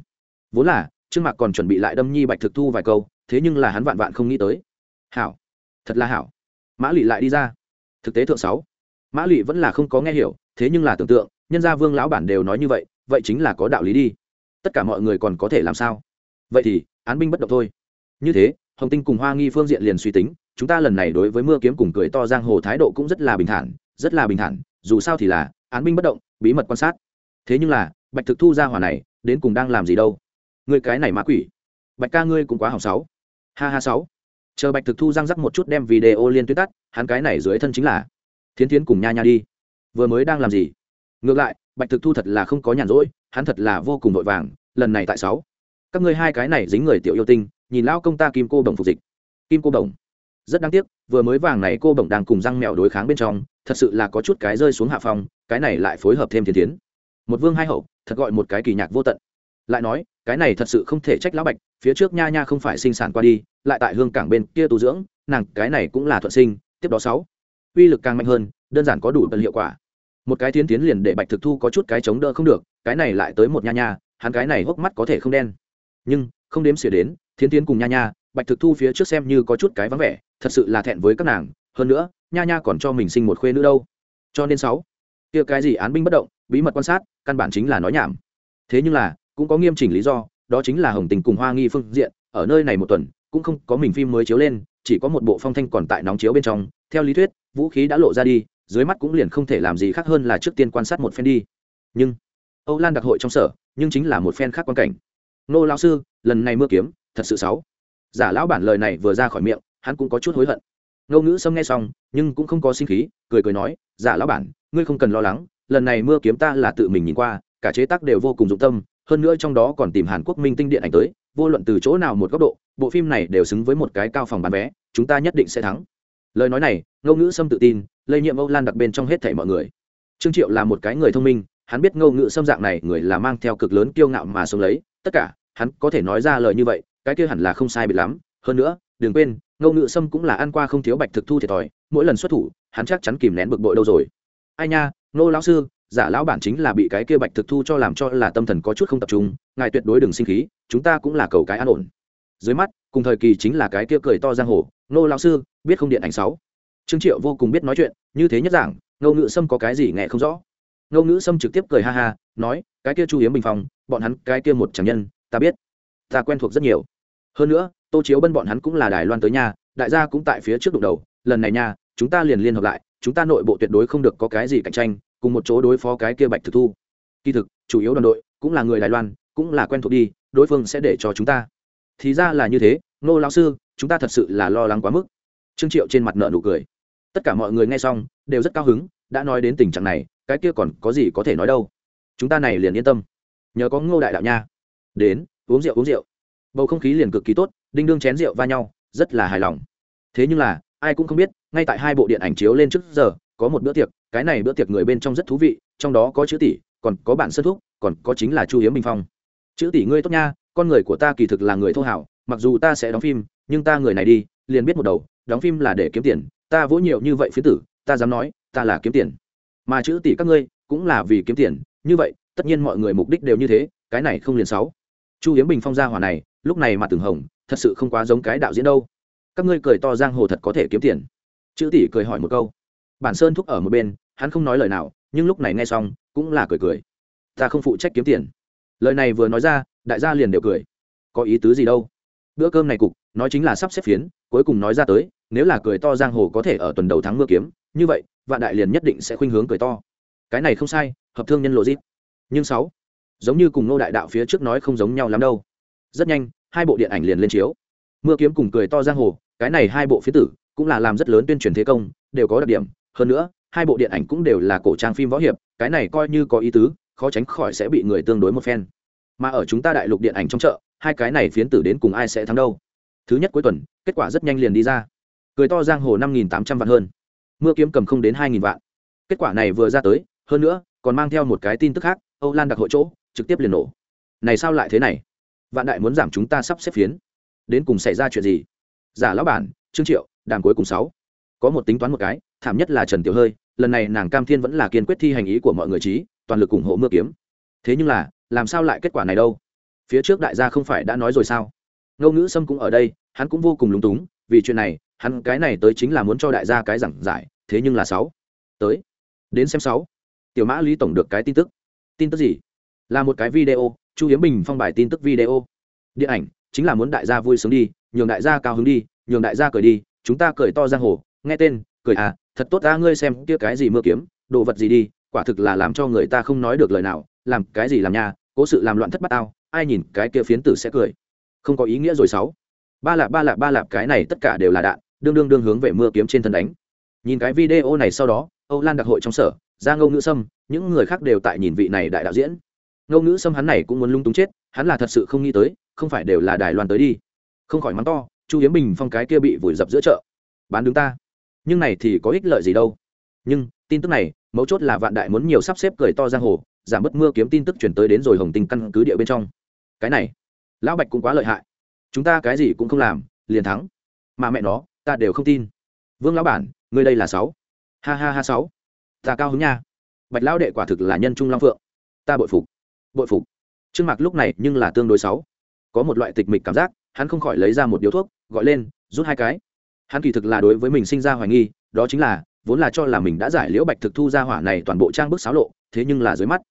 vốn là, trương mạc còn chuẩn bị lại đâm nhi bạch thực thu vài câu, thế nhưng là hắn vạn vạn không nghĩ tới. Hảo, thật là hảo. Mã lụy lại đi ra. Thực tế thượng sáu. Mã lụy vẫn là không có nghe hiểu, thế nhưng là tưởng tượng, nhân gia vương lão bản đều nói như vậy vậy chính là có đạo lý đi. Tất cả mọi người còn có thể làm sao? Vậy thì, án binh bất động thôi. Như thế, hồng tinh cùng hoa nghi phương diện liền suy tính, chúng ta lần này đối với mưa kiếm cùng cười to giang hồ thái độ cũng rất là bình thản, rất là bình thản, dù sao thì là, án binh bất động, bí mật quan sát. Thế nhưng là, bạch thực thu ra hỏa này, đến cùng đang làm gì đâu? Người cái này ma quỷ. Bạch ca ngươi cũng quá hỏng sáu. Ha ha sáu. Chờ bạch thực thu răng rắc một chút đem video liên tuyến tắt, hắn cái này dưới thân chính là. Thiến thiến cùng nha nha đi. Vừa mới đang làm gì? Ngược lại, bạch thực thu thật là không có nhàn rỗi, hắn thật là vô cùng vội vàng, lần này tại sáu. Các ngươi hai cái này dính người tiểu yêu tinh, nhìn lão công ta kim cô đồng phục dịch. Kim cô đồng rất đáng tiếc, vừa mới vàng này cô bổng đang cùng răng mèo đối kháng bên trong, thật sự là có chút cái rơi xuống hạ phòng cái này lại phối hợp thêm thiên tiến một vương hai hậu, thật gọi một cái kỳ nhạc vô tận lại nói, cái này thật sự không thể trách lão bạch, phía trước nha nha không phải sinh sản qua đi, lại tại hương cảng bên kia tu dưỡng, nàng cái này cũng là thuận sinh, tiếp đó sáu. Uy lực càng mạnh hơn, đơn giản có đủ tận hiệu quả. Một cái tiến tiến liền để bạch thực thu có chút cái chống đỡ không được, cái này lại tới một nha nha, hắn cái này hốc mắt có thể không đen. Nhưng, không đếm xỉa đến thiến tiến cùng nha nha, bạch thực thu phía trước xem như có chút cái vắng vẻ, thật sự là thẹn với các nàng, hơn nữa, nha nha còn cho mình sinh một khuê nữa đâu. Cho nên sáu. Kia cái gì án binh bất động, bí mật quan sát, căn bản chính là nói nhảm. Thế nhưng là cũng có nghiêm chỉnh lý do, đó chính là hồng tình cùng hoa nghi phương diện, ở nơi này một tuần, cũng không có mình phim mới chiếu lên, chỉ có một bộ phong thanh còn tại nóng chiếu bên trong. Theo lý thuyết, vũ khí đã lộ ra đi, dưới mắt cũng liền không thể làm gì khác hơn là trước tiên quan sát một phen đi. Nhưng, âu lan đặc hội trong sở, nhưng chính là một phen khác quan cảnh. Nô lao sư, lần này mưa kiếm, thật sự xấu. Giả lão bản lời này vừa ra khỏi miệng, hắn cũng có chút hối hận. Ngô ngữ sâm nghe xong, nhưng cũng không có sinh khí, cười cười nói, giả lão bản, ngươi không cần lo lắng, lần này mưa kiếm ta là tự mình nhìn qua, cả chế tác đều vô cùng dụng tâm hơn nữa trong đó còn tìm hàn quốc minh tinh điện ảnh tới, vô luận từ chỗ nào một góc độ, bộ phim này đều xứng với một cái cao phòng bán vé, chúng ta nhất định sẽ thắng. Lời nói này, ngô ngữ sâm tự tin lây nhiễm âu lan đặc bên trong hết thảy mọi người. Trương triệu là một cái người thông minh, hắn biết ngô ngữ sâm dạng này người là mang theo cực lớn kiêu ngạo mà sống lấy, tất cả, hắn có thể nói ra lời như vậy, cái kia hẳn là không sai biệt lắm. Hơn nữa, đừng quên, ngô ngữ sâm cũng là ăn qua không thiếu bạch thực thu thiệt thòi, mỗi lần xuất thủ, hắn chắc chắn kìm nén bực bội đâu rồi. Ai nha, ngô lão sư giả lão bản chính là bị cái kia bạch thực thu cho làm cho là tâm thần có chút không tập trung, ngài tuyệt đối đừng sinh khí, chúng ta cũng là cầu cái an ổn. Dưới mắt, cùng thời kỳ chính là cái kia cười to giang hồ, ngô lão sư, biết không điện ảnh sáu? Trương triệu vô cùng biết nói chuyện, như thế nhất giảng ngô ngữ sâm có cái gì nghe không rõ? Ngô ngữ sâm trực tiếp cười ha ha, nói, cái kia chu hiếm bình phòng bọn hắn cái kia một chẳng nhân, ta biết. Ta quen thuộc rất nhiều. Hơn nữa, tô chiếu bân bọn hắn cũng là đài loan tới nhà, đại gia cũng tại phía trước đụng đầu, lần này nha, chúng ta liền liên hợp lại, chúng ta nội bộ tuyệt đối không được có cái gì cạnh tranh cùng một chỗ đối phó cái kia bạch thực thu. Kỳ thực, chủ yếu đoàn đội cũng là người đài loan, cũng là quen thuộc đi, đối phương sẽ để cho chúng ta. Thì ra là như thế nô lão sư, chúng ta thật sự là lo lắng quá mức. Trương triệu trên mặt nợ nụ cười. Tất cả mọi người nghe xong, đều rất cao hứng, đã nói đến tình trạng này, cái kia còn có gì có thể nói đâu. Chúng ta này liền yên tâm. Nhờ có ngô đại đạo nha. Đến, uống rượu uống rượu. Bầu không khí liền cực kỳ tốt, đinh đương chén rượu va nhau, rất là hài lòng. Thế nhưng là, ai cũng không biết, ngay tại hai bộ điện ảnh chiếu lên trước giờ, có một bữa tiệc cái này bữa tiệc người bên trong rất thú vị, trong đó có chữ tỷ, còn có bản sân thúc, còn có chính là chu hiếm bình phong. Chữ tỷ ngươi tốt nha, con người của ta kỳ thực là người thô hảo, mặc dù ta sẽ đóng phim, nhưng ta người này đi, liền biết một đầu, đóng phim là để kiếm tiền, ta vỗ nhiều như vậy phía tử, ta dám nói, ta là kiếm tiền. Mà chữ tỷ các ngươi, cũng là vì kiếm tiền, như vậy, tất nhiên mọi người mục đích đều như thế, cái này không liền sáu. Chu hiếm bình phong ra hỏa này, lúc này mặt từng hồng, thật sự không quá giống cái đạo diễn đâu. Các ngươi cười to giang hồ thật có thể kiếm tiền. Chữ tỷ cười hỏi một câu. Bản sơn thúc ở một bên hắn không nói lời nào, nhưng lúc này nghe xong, cũng là cười cười. Ta không phụ trách kiếm tiền. Lời này vừa nói ra, đại gia liền đều cười. Có ý tứ gì đâu? Bữa cơm này cục, nói chính là sắp xếp phiến, cuối cùng nói ra tới, nếu là cười to giang hồ có thể ở tuần đầu tháng mưa kiếm, như vậy, vạn đại liền nhất định sẽ khuynh hướng cười to. Cái này không sai, hợp thương nhân lộ dịp nhưng sáu, giống như cùng nô đại đạo phía trước nói không giống nhau lắm đâu. Rất nhanh, hai bộ điện ảnh liền lên chiếu. Mưa kiếm cùng cười to giang hồ, cái này hai bộ phía tử, cũng là làm rất lớn tuyên truyền thế công, đều có đặc điểm. Hơn nữa hai bộ điện ảnh cũng đều là cổ trang phim võ hiệp, cái này coi như có ý tứ, khó tránh khỏi sẽ bị người tương đối một phen. Mà ở chúng ta đại lục điện ảnh trong chợ, hai cái này phiến tử đến cùng ai sẽ thắng đâu? Thứ nhất cuối tuần, kết quả rất nhanh liền đi ra. Cười to giang hồ năm nghìn tám trăm vạn hơn. Mưa kiếm cầm không đến hai nghìn vạn. Kết quả này vừa ra tới, hơn nữa, còn mang theo một cái tin tức khác, âu lan đặc hội chỗ, trực tiếp liền nổ. Này sao lại thế này? Vạn đại muốn giảm chúng ta sắp xếp phiến. Đến cùng xảy ra chuyện gì? Giả lão bản, trương triệu, đàm cuối cùng sáu. Có một tính toán một cái, thảm nhất là trần tiểu hơi lần này nàng cam thiên vẫn là kiên quyết thi hành ý của mọi người trí, toàn lực ủng hộ mưa kiếm. Thế nhưng là, làm sao lại kết quả này đâu? Phía trước đại gia không phải đã nói rồi sao? Ngô ngữ sâm cũng ở đây, hắn cũng vô cùng lúng túng, vì chuyện này, hắn cái này tới chính là muốn cho đại gia cái giảng giải, thế nhưng là sáu. Tới. Đến xem sáu. Tiểu mã lý tổng được cái tin tức. Tin tức gì? Là một cái video, chu hiếm bình phong bài tin tức video. Điện ảnh, chính là muốn đại gia vui sướng đi, nhường đại gia cao hứng đi, nhường đại gia cười đi, chúng ta cười to giang hồ, nghe tên, cười à thật tốt ta ngươi xem kia cái gì mưa kiếm, đồ vật gì đi, quả thực là làm cho người ta không nói được lời nào, làm cái gì làm nhà cố sự làm loạn thất bát tao, ai nhìn cái kia phiến tử sẽ cười. Không có ý nghĩa rồi sáu. Ba lạp ba lạp ba lạp cái này tất cả đều là đạn, đương đương đương hướng về mưa kiếm trên thân đánh. Nhìn cái video này sau đó, âu lan đặc hội trong sở, ra ngâu ngữ sâm, những người khác đều tại nhìn vị này đại đạo diễn. Ngâu ngữ sâm hắn này cũng muốn lung túng chết, hắn là thật sự không nghĩ tới, không phải đều là đài loan tới đi. Không khỏi mắng to, chu hiếm bình phong cái kia bị vùi dập giữa chợ. Bán đứng ta nhưng này thì có ích lợi gì đâu. Nhưng, tin tức này, mấu chốt là vạn đại muốn nhiều sắp xếp cười to giang hồ, giảm bớt mưa kiếm tin tức chuyển tới đến rồi hồng tình căn cứ địa bên trong. Cái này, lão bạch cũng quá lợi hại. Chúng ta cái gì cũng không làm, liền thắng. Mà mẹ nó, ta đều không tin. Vương lão bản, ngươi đây là sáu. Ha ha ha sáu. Ta cao hứng nha. Bạch lão đệ quả thực là nhân trung long phượng. Ta bội phục. Bội phục. Trương mạc lúc này nhưng là tương đối sáu. Có một loại tịch mịch cảm giác, hắn không khỏi lấy ra một điếu thuốc, gọi lên, rút hai cái hắn kỳ thực là đối với mình sinh ra hoài nghi đó chính là vốn là cho là mình đã giải liễu bạch thực thu ra hỏa này toàn bộ trang bức xáo lộ thế nhưng là dưới mắt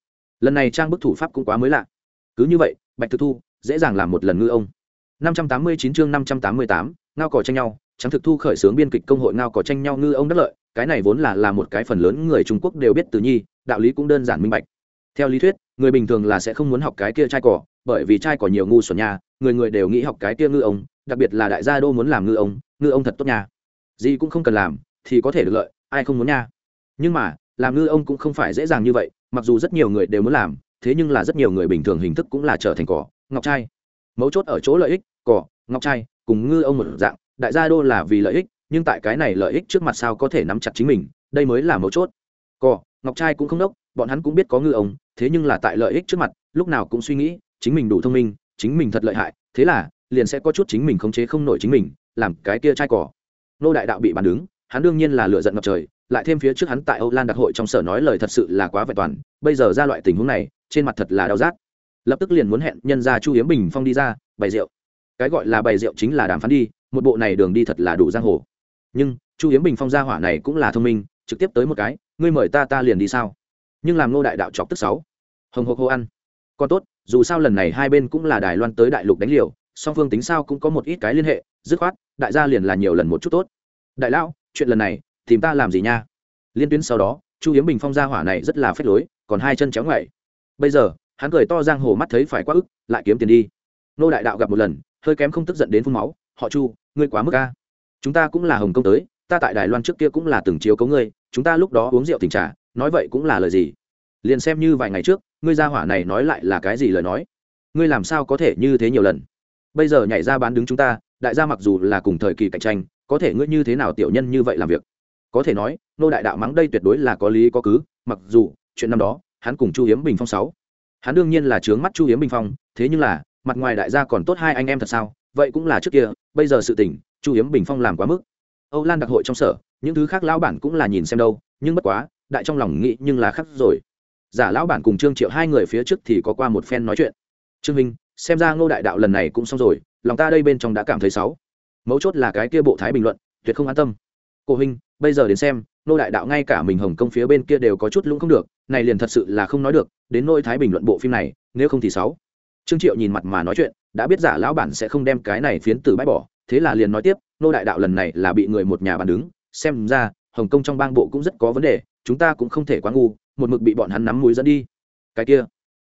lần này trang bức thủ pháp cũng quá mới lạ. Cứ như vậy bạch thực thu dễ dàng làm một lần ngư ông. 589 chương 588, ngao cỏ tranh nhau trắng thực thu khởi xướng biên kịch công hội ngao cỏ tranh nhau ngư ông đất lợi cái này vốn là là một cái phần lớn người trung quốc đều biết từ nhi đạo lý cũng đơn giản minh bạch. Theo lý thuyết người bình thường là sẽ không muốn học cái kia trai cỏ bởi vì trai cỏ nhiều ngu xuẩn nhà, người người đều nghĩ học cái kia ngư ông đặc biệt là đại gia đô muốn làm ngư ông ngư ông thật tốt nha. Gì cũng không cần làm, thì có thể được lợi, ai không muốn nha. Nhưng mà, làm ngư ông cũng không phải dễ dàng như vậy, mặc dù rất nhiều người đều muốn làm, thế nhưng là rất nhiều người bình thường hình thức cũng là trở thành cỏ, ngọc trai. Mấu chốt ở chỗ lợi ích, cỏ, ngọc trai, cùng ngư ông một dạng, đại gia đô là vì lợi ích, nhưng tại cái này lợi ích trước mặt sao có thể nắm chặt chính mình, đây mới là mấu chốt. Cỏ, ngọc trai cũng không đốc, bọn hắn cũng biết có ngư ông, thế nhưng là tại lợi ích trước mặt, lúc nào cũng suy nghĩ, chính mình đủ thông minh, chính mình thật lợi hại, thế là liền sẽ có chút chính mình khống chế không nổi chính mình làm cái kia trai cỏ. Nô đại đạo bị bàn đứng, hắn đương nhiên là lựa giận ngập trời, lại thêm phía trước hắn tại âu lan đặc hội trong sở nói lời thật sự là quá vẹn toàn, bây giờ ra loại tình huống này, trên mặt thật là đau rát. Lập tức liền muốn hẹn nhân ra chu hiếm bình phong đi ra, bày rượu. Cái gọi là bày rượu chính là đàm phán đi, một bộ này đường đi thật là đủ giang hồ. Nhưng, chu hiếm bình phong ra hỏa này cũng là thông minh, trực tiếp tới một cái, ngươi mời ta ta liền đi sao? Nhưng làm ngô đại đạo chọc tức sáu. Hồng hộc hô ăn. Còn tốt, dù sao lần này hai bên cũng là đài loan tới đại lục đánh liều, song phương tính sao cũng có một ít cái liên hệ dứt khoát, đại gia liền là nhiều lần một chút tốt. Đại lão, chuyện lần này, tìm ta làm gì nha? Liên tuyến sau đó, chu hiếm bình phong gia hỏa này rất là phép lối, còn hai chân chéo ngoại bây giờ, hắn cười to giang hồ mắt thấy phải quá ức, lại kiếm tiền đi. Nô đại đạo gặp một lần, hơi kém không tức giận đến phun máu, họ chu, ngươi quá mức ca chúng ta cũng là hồng công tới, ta tại đài loan trước kia cũng là từng chiếu cấu ngươi, chúng ta lúc đó uống rượu tình trà, nói vậy cũng là lời gì? Liền xem như vài ngày trước, ngươi gia hỏa này nói lại là cái gì lời nói? Ngươi làm sao có thể như thế nhiều lần? Bây giờ nhảy ra bán đứng chúng ta đại gia mặc dù là cùng thời kỳ cạnh tranh, có thể ngươi như thế nào tiểu nhân như vậy làm việc? Có thể nói, nô đại đạo mắng đây tuyệt đối là có lý có cứ, mặc dù, chuyện năm đó, hắn cùng chu hiếm bình phong sáu. Hắn đương nhiên là trướng mắt chu hiếm bình phong, thế nhưng là, mặt ngoài đại gia còn tốt hai anh em thật sao? Vậy cũng là trước kia, bây giờ sự tình, chu hiếm bình phong làm quá mức. Âu lan đặc hội trong sở, những thứ khác lão bản cũng là nhìn xem đâu, nhưng bất quá, đại trong lòng nghĩ nhưng là khắc rồi. Giả lão bản cùng trương triệu hai người phía trước thì có qua một phen nói chuyện. Trương minh xem ra ngô đại đạo lần này cũng xong rồi, lòng ta đây bên trong đã cảm thấy xấu mấu chốt là cái kia bộ thái bình luận, tuyệt không an tâm. Cô huynh bây giờ đến xem, Ngô đại đạo ngay cả mình hồng Công phía bên kia đều có chút lũng không được, này liền thật sự là không nói được, đến nôi thái bình luận bộ phim này, nếu không thì sáu. Trương triệu nhìn mặt mà nói chuyện, đã biết giả lão bản sẽ không đem cái này phiến từ bãi bỏ, thế là liền nói tiếp, Ngô đại đạo lần này là bị người một nhà bàn đứng, xem ra, hồng kông trong bang bộ cũng rất có vấn đề, chúng ta cũng không thể quá ngu, một mực bị bọn hắn nắm mũi dẫn đi. Cái kia,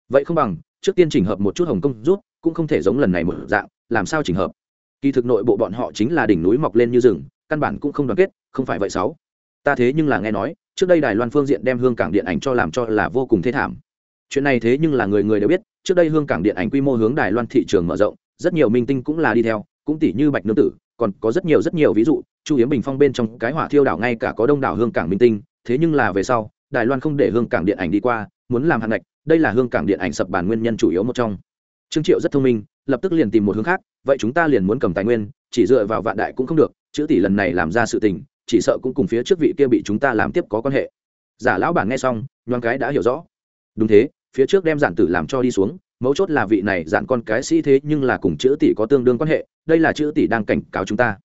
vậy không bằng trước tiên chỉnh hợp một chút hồng kông rút, cũng không thể giống lần này một dạng, làm sao chỉnh hợp. Kỳ thực nội bộ bọn họ chính là đỉnh núi mọc lên như rừng, căn bản cũng không đoàn kết, không phải vậy sáu. Ta thế nhưng là nghe nói, trước đây đài loan phương diện đem hương cảng điện ảnh cho làm cho là vô cùng thế thảm. Chuyện này thế nhưng là người người đều biết, trước đây hương cảng điện ảnh quy mô hướng đài loan thị trường mở rộng, rất nhiều minh tinh cũng là đi theo, cũng tỷ như bạch nương tử, còn có rất nhiều rất nhiều ví dụ, chu hiếm bình phong bên trong cái hỏa thiêu đảo ngay cả có đông đảo hương cảng minh tinh, thế nhưng là về sau, đài loan không để hương cảng điện ảnh đi qua, muốn làm hạn ngạch đây là hương cảng điện ảnh sập bản nguyên nhân chủ yếu một trong. Trương triệu rất thông minh, lập tức liền tìm một hướng khác, vậy chúng ta liền muốn cầm tài nguyên, chỉ dựa vào vạn đại cũng không được, chữ tỷ lần này làm ra sự tình, chỉ sợ cũng cùng phía trước vị kia bị chúng ta làm tiếp có quan hệ. Giả lão bản nghe xong, nhoáng cái đã hiểu rõ. Đúng thế, phía trước đem giản tử làm cho đi xuống, mấu chốt là vị này dặn con cái sĩ thế nhưng là cùng chữ tỷ có tương đương quan hệ, đây là chữ tỷ đang cảnh cáo chúng ta.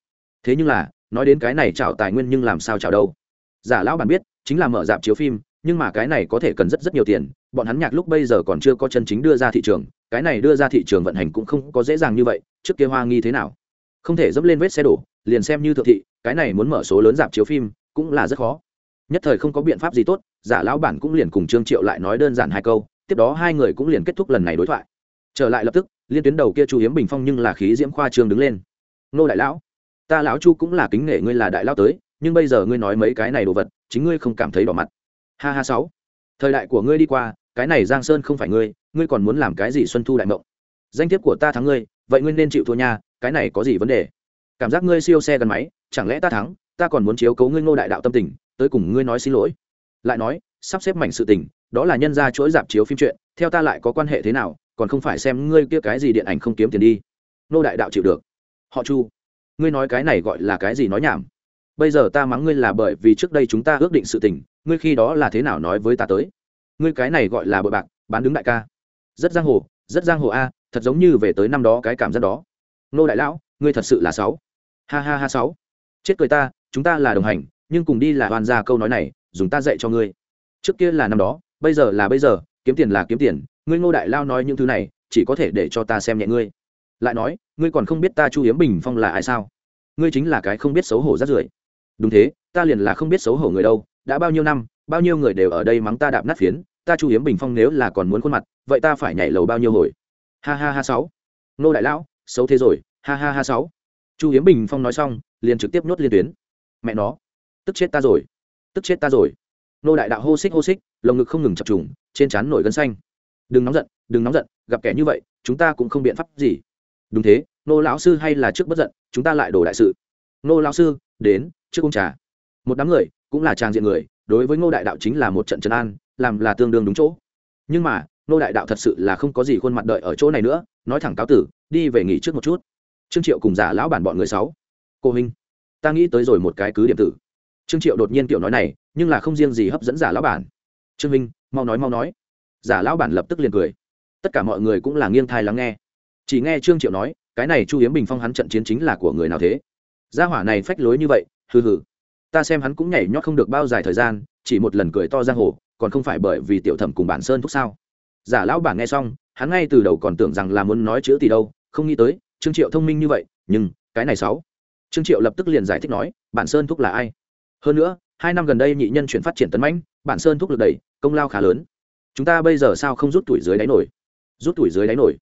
Thế nhưng là, nói đến cái này chảo tài nguyên nhưng làm sao chảo đâu? Giả lão bản biết, chính là mở dạp chiếu phim nhưng mà cái này có thể cần rất rất nhiều tiền, bọn hắn nhạc lúc bây giờ còn chưa có chân chính đưa ra thị trường, cái này đưa ra thị trường vận hành cũng không có dễ dàng như vậy, trước kia hoa nghi thế nào? Không thể dẫm lên vết xe đổ, liền xem như thượng thị, cái này muốn mở số lớn dạp chiếu phim, cũng là rất khó. Nhất thời không có biện pháp gì tốt, giả lão bản cũng liền cùng trương triệu lại nói đơn giản hai câu, tiếp đó hai người cũng liền kết thúc lần này đối thoại. Trở lại lập tức, liên tuyến đầu kia chu hiếm bình phong nhưng là khí diễm khoa trương đứng lên. Nô đại lão, ta lão chu cũng là kính nể ngươi là đại lão tới, nhưng bây giờ ngươi nói mấy cái này đồ vật, chính ngươi không cảm thấy đỏ mặt ha ha sáu. Thời đại của ngươi đi qua, cái này giang sơn không phải ngươi ngươi còn muốn làm cái gì xuân thu đại mộng? Danh thiếp của ta thắng ngươi, vậy ngươi nên chịu thua nha, cái này có gì vấn đề? Cảm giác ngươi siêu xe gần máy, chẳng lẽ ta thắng, ta còn muốn chiếu cấu ngươi ngô đại đạo tâm tình, tới cùng ngươi nói xin lỗi. Lại nói, sắp xếp mảnh sự tình, đó là nhân ra chuỗi dạp chiếu phim chuyện theo ta lại có quan hệ thế nào, còn không phải xem ngươi kia cái gì điện ảnh không kiếm tiền đi. Nô đại đạo chịu được. Họ chu, ngươi nói cái này gọi là cái gì nói nhảm? Bây giờ ta mắng ngươi là bởi vì trước đây chúng ta ước định sự tình, ngươi khi đó là thế nào nói với ta tới? Ngươi cái này gọi là bội bạc, bán đứng đại ca. Rất giang hồ, rất giang hồ a, thật giống như về tới năm đó cái cảm giác đó. Nô đại lão, ngươi thật sự là sáu. Ha ha ha sáu. Chết cười ta, chúng ta là đồng hành, nhưng cùng đi là hoàn ra câu nói này, dùng ta dạy cho ngươi. Trước kia là năm đó, bây giờ là bây giờ, kiếm tiền là kiếm tiền, ngươi ngô đại lao nói những thứ này, chỉ có thể để cho ta xem nhẹ ngươi. Lại nói, ngươi còn không biết ta chu hiếm bình phong là ai sao? Ngươi chính là cái không biết xấu hổ rát rưởi đúng thế, ta liền là không biết xấu hổ người đâu, đã bao nhiêu năm, bao nhiêu người đều ở đây mắng ta đạp nát phiến, ta chu hiếm bình phong nếu là còn muốn khuôn mặt, vậy ta phải nhảy lầu bao nhiêu hồi? Ha ha ha sáu. Nô đại lão, xấu thế rồi, ha ha ha sáu. Chu hiếm bình phong nói xong, liền trực tiếp nhốt liên tuyến. Mẹ nó, tức chết ta rồi, tức chết ta rồi. Nô đại đạo hô xích hô xích, lồng ngực không ngừng chập trùng, trên trán nổi gân xanh. Đừng nóng giận, đừng nóng giận, gặp kẻ như vậy, chúng ta cũng không biện pháp gì. Đúng thế, nô lão sư hay là trước bất giận, chúng ta lại đổ đại sự. Nô lão sư, đến trước uống trà. Một đám người cũng là trang diện người, đối với ngô đại đạo chính là một trận trấn an, làm là tương đương đúng chỗ. Nhưng mà, ngô đại đạo thật sự là không có gì khuôn mặt đợi ở chỗ này nữa, nói thẳng cáo tử, đi về nghỉ trước một chút. Trương triệu cùng giả lão bản bọn người sáu. Cô huynh ta nghĩ tới rồi một cái cứ điểm tử. Trương triệu đột nhiên kiểu nói này, nhưng là không riêng gì hấp dẫn giả lão bản. Trương minh, mau nói mau nói. Giả lão bản lập tức liền cười. Tất cả mọi người cũng là nghiêng thai lắng nghe. Chỉ nghe trương triệu nói, cái này chu hiếm bình phong hắn trận chiến chính là của người nào thế? Gia hỏa này phách lối như vậy hừ hừ. Ta xem hắn cũng nhảy nhót không được bao dài thời gian, chỉ một lần cười to giang hồ, còn không phải bởi vì tiểu thẩm cùng bản sơn thúc sao? Giả lão bản nghe xong, hắn ngay từ đầu còn tưởng rằng là muốn nói chữ thì đâu, không nghĩ tới, trương triệu thông minh như vậy, nhưng, cái này sáu. Trương triệu lập tức liền giải thích nói, bản sơn thúc là ai? Hơn nữa, hai năm gần đây nhị nhân chuyển phát triển tấn mãnh, bản sơn thúc lực đẩy, công lao khá lớn. Chúng ta bây giờ sao không rút tuổi dưới đáy nổi? Rút tuổi dưới đáy nổi.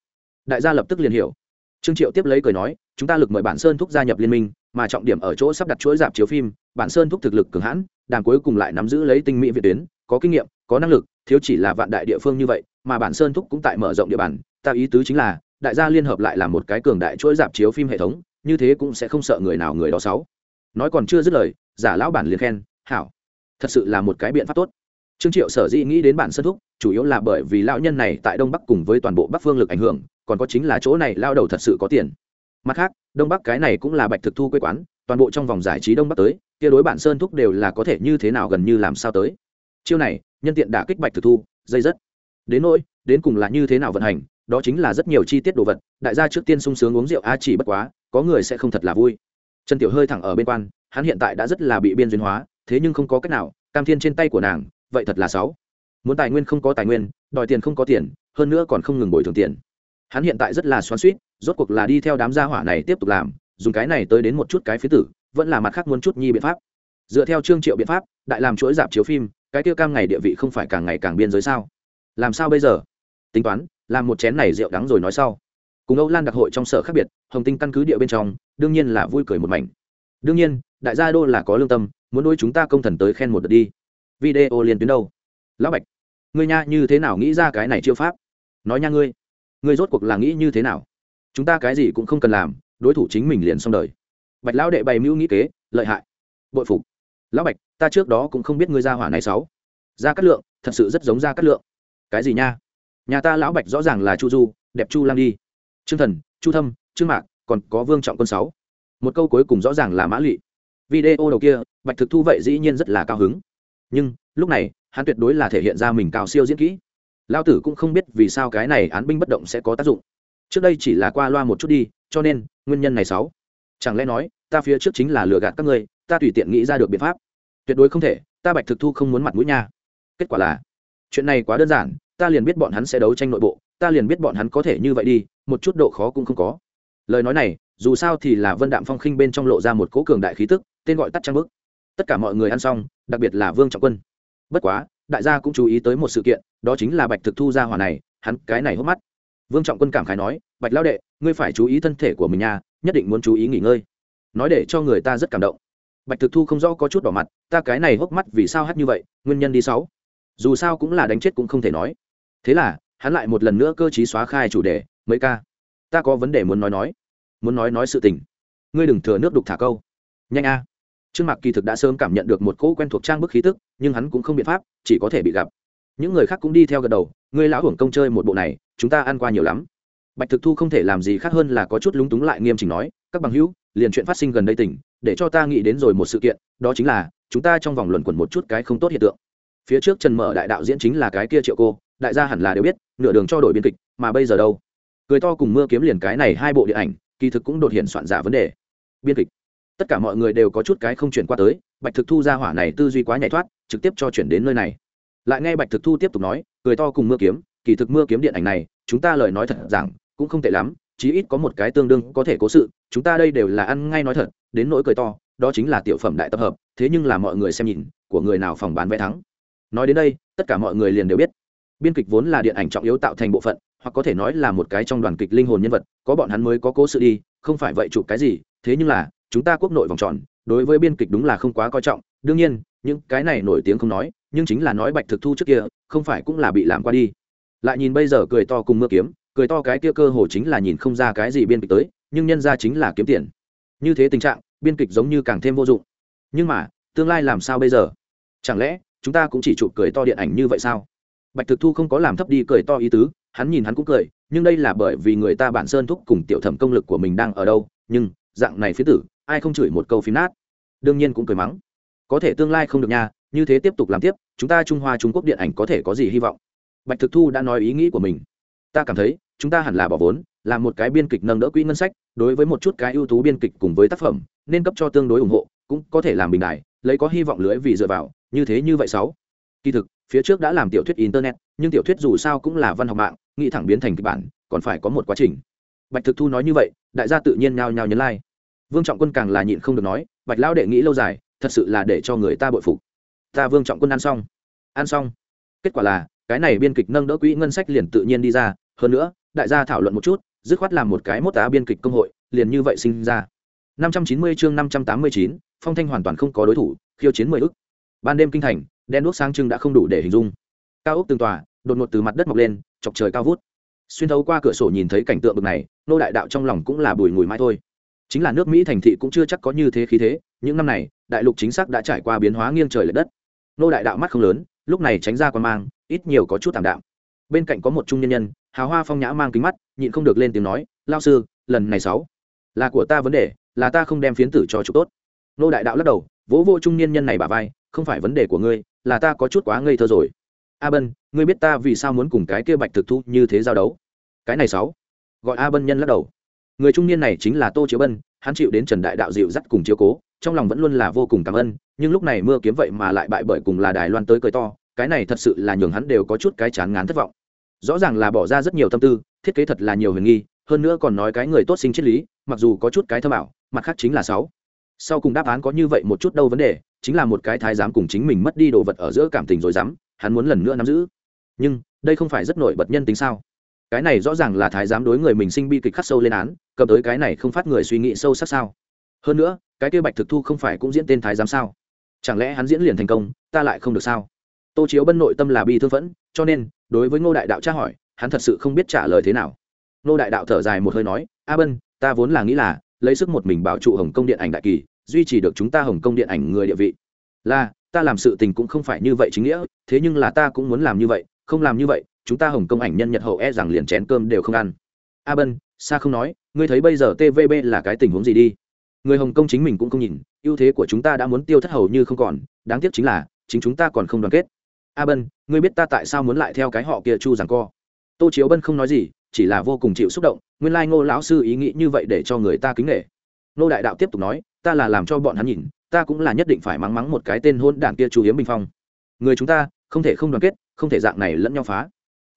Đại gia lập tức liền hiểu. Trương triệu tiếp lấy cười nói, chúng ta lực mời bản sơn thúc gia nhập liên minh mà trọng điểm ở chỗ sắp đặt chuỗi dạp chiếu phim, bản sơn thúc thực lực cường hãn, đàm cuối cùng lại nắm giữ lấy tinh mỹ việt tuyến, có kinh nghiệm, có năng lực, thiếu chỉ là vạn đại địa phương như vậy, mà bản sơn thúc cũng tại mở rộng địa bàn. Ta ý tứ chính là, đại gia liên hợp lại làm một cái cường đại chuỗi dạp chiếu phim hệ thống, như thế cũng sẽ không sợ người nào người đó sáu nói còn chưa dứt lời, giả lão bản liền khen, hảo, thật sự là một cái biện pháp tốt. Trương triệu sở dĩ nghĩ đến bản sơn thúc, chủ yếu là bởi vì lão nhân này tại đông bắc cùng với toàn bộ bắc phương lực ảnh hưởng, còn có chính là chỗ này lao đầu thật sự có tiền mặt khác, đông bắc cái này cũng là bạch thực thu quê quán, toàn bộ trong vòng giải trí đông bắc tới, kia đối bản sơn thúc đều là có thể như thế nào gần như làm sao tới. Chiêu này, nhân tiện đả kích bạch thực thu, dây dứt đến nỗi, đến cùng là như thế nào vận hành, đó chính là rất nhiều chi tiết đồ vật, đại gia trước tiên sung sướng uống rượu, a, chỉ bất quá, có người sẽ không thật là vui. Trần tiểu hơi thẳng ở bên quan, hắn hiện tại đã rất là bị biên duyên hóa, thế nhưng không có cách nào, cam thiên trên tay của nàng, vậy thật là sáu. Muốn tài nguyên không có tài nguyên, đòi tiền không có tiền, hơn nữa còn không ngừng bồi thường tiền. Hắn hiện tại rất là xoắn suýt rốt cuộc là đi theo đám gia hỏa này tiếp tục làm, dùng cái này tới đến một chút cái phía tử, vẫn là mặt khác muốn chút nhi biện pháp. Dựa theo trương triệu biện pháp, đại làm chuỗi dạp chiếu phim, cái tiêu cam ngày địa vị không phải càng ngày càng biên giới sao? Làm sao bây giờ? Tính toán, làm một chén này rượu đắng rồi nói sau. Cùng âu lan đặc hội trong sở khác biệt, hồng tinh căn cứ địa bên trong, đương nhiên là vui cười một mảnh. Đương nhiên, đại gia đô là có lương tâm, muốn đôi chúng ta công thần tới khen một đợt đi. Video liên tuyến đâu lão bạch, ngươi nha, như thế nào nghĩ ra cái này chiêu pháp? Nói nha ngươi ngươi rốt cuộc là nghĩ như thế nào? Chúng ta cái gì cũng không cần làm, đối thủ chính mình liền xong đời. Bạch lão đệ bày mưu nghĩ kế, lợi hại. Bội phục. Lão bạch, ta trước đó cũng không biết ngươi ra hỏa này sáu ra cát lượng, thật sự rất giống ra cát lượng. Cái gì nha? Nhà ta lão bạch rõ ràng là chu du, đẹp chu lang đi. Trương thần, chu thâm, trương mạc, còn có vương trọng quân sáu. Một câu cuối cùng rõ ràng là mã lụy. Video đầu kia, bạch thực thu vậy dĩ nhiên rất là cao hứng. Nhưng, lúc này, hắn tuyệt đối là thể hiện ra mình cao siêu diễn kỹ. Lao tử cũng không biết vì sao cái này án binh bất động sẽ có tác dụng trước đây chỉ là qua loa một chút đi, cho nên, nguyên nhân này sáu. Chẳng lẽ nói, ta phía trước chính là lừa gạt các ngươi, ta tùy tiện nghĩ ra được biện pháp. Tuyệt đối không thể, ta bạch thực thu không muốn mặt mũi nha. Kết quả là, chuyện này quá đơn giản, ta liền biết bọn hắn sẽ đấu tranh nội bộ, ta liền biết bọn hắn có thể như vậy đi, một chút độ khó cũng không có. Lời nói này, dù sao thì là vân đạm phong khinh bên trong lộ ra một cố cường đại khí tức, tên gọi tắt trang bức. Tất cả mọi người ăn xong, đặc biệt là vương trọng quân. Bất quá, đại gia cũng chú ý tới một sự kiện, đó chính là bạch thực thu ra hỏa này, hắn cái này hốc mắt vương trọng quân cảm khái nói, bạch lao đệ, ngươi phải chú ý thân thể của mình nha, nhất định muốn chú ý nghỉ ngơi. Nói để cho người ta rất cảm động. Bạch thực thu không rõ có chút đỏ mặt, ta cái này hốc mắt vì sao hát như vậy, nguyên nhân đi sáu? Dù sao cũng là đánh chết cũng không thể nói. Thế là, hắn lại một lần nữa cơ chí xóa khai chủ đề, mấy ca, ta có vấn đề muốn nói nói, muốn nói nói sự tình. Ngươi đừng thừa nước đục thả câu. Nhanh a. Trương mạc kỳ thực đã sớm cảm nhận được một cỗ quen thuộc trang bức khí tức, nhưng hắn cũng không biện pháp, chỉ có thể bị gặp những người khác cũng đi theo gật đầu, ngươi lão hưởng công chơi một bộ này, chúng ta ăn qua nhiều lắm. Bạch thực thu không thể làm gì khác hơn là có chút lúng túng lại nghiêm chỉnh nói, các bằng hữu, liền chuyện phát sinh gần đây tỉnh, để cho ta nghĩ đến rồi một sự kiện, đó chính là, chúng ta trong vòng luẩn quẩn một chút cái không tốt hiện tượng. Phía trước trần mở đại đạo diễn chính là cái kia triệu cô, đại gia hẳn là đều biết, nửa đường cho đổi biên kịch, mà bây giờ đâu? Cười to cùng mưa kiếm liền cái này hai bộ điện ảnh, kỳ thực cũng đột hiện soạn giả vấn đề. Biên kịch. Tất cả mọi người đều có chút cái không chuyển qua tới, bạch thực thu ra hỏa này tư duy quá nhảy thoát, trực tiếp cho chuyển đến nơi này lại nghe bạch thực thu tiếp tục nói, cười to cùng mưa kiếm, kỳ thực mưa kiếm điện ảnh này, chúng ta lời nói thật rằng, cũng không tệ lắm, chí ít có một cái tương đương có thể cố sự, chúng ta đây đều là ăn ngay nói thật, đến nỗi cười to, đó chính là tiểu phẩm đại tập hợp, thế nhưng là mọi người xem nhìn, của người nào phòng bán vé thắng. Nói đến đây, tất cả mọi người liền đều biết, biên kịch vốn là điện ảnh trọng yếu tạo thành bộ phận, hoặc có thể nói là một cái trong đoàn kịch linh hồn nhân vật, có bọn hắn mới có cố sự đi, không phải vậy chụp cái gì, thế nhưng là, chúng ta quốc nội vòng tròn, đối với biên kịch đúng là không quá coi trọng, đương nhiên, những cái này nổi tiếng không nói nhưng chính là nói bạch thực thu trước kia, không phải cũng là bị làm qua đi. Lại nhìn bây giờ cười to cùng mưa kiếm, cười to cái kia cơ hồ chính là nhìn không ra cái gì biên kịch tới, nhưng nhân ra chính là kiếm tiền. Như thế tình trạng, biên kịch giống như càng thêm vô dụng. Nhưng mà, tương lai làm sao bây giờ? Chẳng lẽ, chúng ta cũng chỉ chụp cười to điện ảnh như vậy sao? Bạch thực thu không có làm thấp đi cười to ý tứ, hắn nhìn hắn cũng cười, nhưng đây là bởi vì người ta bản sơn thúc cùng tiểu thẩm công lực của mình đang ở đâu, nhưng, dạng này phía tử, ai không chửi một câu phím nát? Đương nhiên cũng cười mắng. Có thể tương lai không được nha như thế tiếp tục làm tiếp, chúng ta trung hoa trung quốc điện ảnh có thể có gì hy vọng? Bạch thực thu đã nói ý nghĩ của mình. Ta cảm thấy, chúng ta hẳn là bỏ vốn, làm một cái biên kịch nâng đỡ quỹ ngân sách, đối với một chút cái ưu tú biên kịch cùng với tác phẩm, nên cấp cho tương đối ủng hộ, cũng có thể làm bình đại lấy có hy vọng lưới vì dựa vào, như thế như vậy sáu. Kỳ thực, phía trước đã làm tiểu thuyết internet, nhưng tiểu thuyết dù sao cũng là văn học mạng, nghĩ thẳng biến thành kịch bản, còn phải có một quá trình. Bạch thực thu nói như vậy, đại gia tự nhiên nhao nhao nhấn lai、like. vương trọng quân càng là nhịn không được nói, bạch lão đệ nghĩ lâu dài, thật sự là để cho người ta bội phục ta vương trọng quân ăn xong. Ăn xong. Kết quả là cái này biên kịch nâng đỡ quỹ ngân sách liền tự nhiên đi ra. Hơn nữa đại gia thảo luận một chút dứt khoát làm một cái mốt tá biên kịch công hội liền như vậy sinh ra. 590 chương 589, phong thanh hoàn toàn không có đối thủ khiêu chiến mười ức ban đêm kinh thành đen đuốc sáng trưng đã không đủ để hình dung. Cao ốc từng tòa đột ngột từ mặt đất mọc lên chọc trời cao vút. Xuyên thấu qua cửa sổ nhìn thấy cảnh tượng bực này nô đại đạo trong lòng cũng là bùi ngùi mãi thôi. Chính là nước mỹ thành thị cũng chưa chắc có như thế khí thế những năm này đại lục chính xác đã trải qua biến hóa nghiêng trời l ệ đất nô đại đạo mắt không lớn, lúc này tránh ra quan mang, ít nhiều có chút tạm đạm. Bên cạnh có một trung nhân nhân, hào hoa phong nhã mang kính mắt, nhịn không được lên tiếng nói lao sư, lần này sáu là của ta vấn đề, là ta không đem phiến tử cho chủ tốt. Nô đại đạo lắc đầu, vỗ vô trung niên nhân này bà vai, không phải vấn đề của ngươi, là ta có chút quá ngây thơ rồi. A bân, ngươi biết ta vì sao muốn cùng cái kia bạch thực thu như thế giao đấu? Cái này sáu. Gọi a bân nhân lắc đầu. Người trung niên này chính là tô chiếu bân, hắn chịu đến trần đại đạo dịu dắt cùng chiếu cố trong lòng vẫn luôn là vô cùng cảm ơn, nhưng lúc này mưa kiếm vậy mà lại bại bởi cùng là đài loan tới cười to, cái này thật sự là nhường hắn đều có chút cái chán ngán thất vọng. Rõ ràng là bỏ ra rất nhiều tâm tư, thiết kế thật là nhiều huyền nghi, hơn nữa còn nói cái người tốt sinh triết lý, mặc dù có chút cái thơ bảo mặt khác chính là sáu. Sau cùng đáp án có như vậy một chút đâu vấn đề, chính là một cái thái giám cùng chính mình mất đi đồ vật ở giữa cảm tình rồi dám, hắn muốn lần nữa nắm giữ. Nhưng, đây không phải rất nổi bật nhân tính sao? Cái này rõ ràng là thái giám đối người mình sinh bi kịch khắc sâu lên án, cầm tới cái này không phát người suy nghĩ sâu sắc sao? Hơn nữa cái kia bạch thực thu không phải cũng diễn tên thái giám sao? Chẳng lẽ hắn diễn liền thành công, ta lại không được sao? Tô chiếu bân nội tâm là bi thương phẫn, cho nên, đối với ngô đại đạo tra hỏi, hắn thật sự không biết trả lời thế nào. Ngô đại đạo thở dài một hơi nói, a bân, ta vốn là nghĩ là, lấy sức một mình bảo trụ hồng kông điện ảnh đại kỳ, duy trì được chúng ta hồng kông điện ảnh người địa vị. Là, ta làm sự tình cũng không phải như vậy chính nghĩa, thế nhưng là ta cũng muốn làm như vậy, không làm như vậy, chúng ta hồng kông ảnh nhân nhật hậu e rằng liền chén cơm đều không ăn. A bân xa không nói, ngươi thấy bây giờ tvb là cái tình huống gì đi? Người hồng kông chính mình cũng không nhìn ưu thế của chúng ta đã muốn tiêu thất hầu như không còn đáng tiếc chính là chính chúng ta còn không đoàn kết a bân ngươi biết ta tại sao muốn lại theo cái họ kia chu rằng co tô chiếu bân không nói gì chỉ là vô cùng chịu xúc động nguyên lai ngô lão sư ý nghĩ như vậy để cho người ta kính nghệ ngô đại đạo tiếp tục nói ta là làm cho bọn hắn nhìn ta cũng là nhất định phải mắng mắng một cái tên hôn đảng kia chu hiếm bình phong người chúng ta không thể không đoàn kết không thể dạng này lẫn nhau phá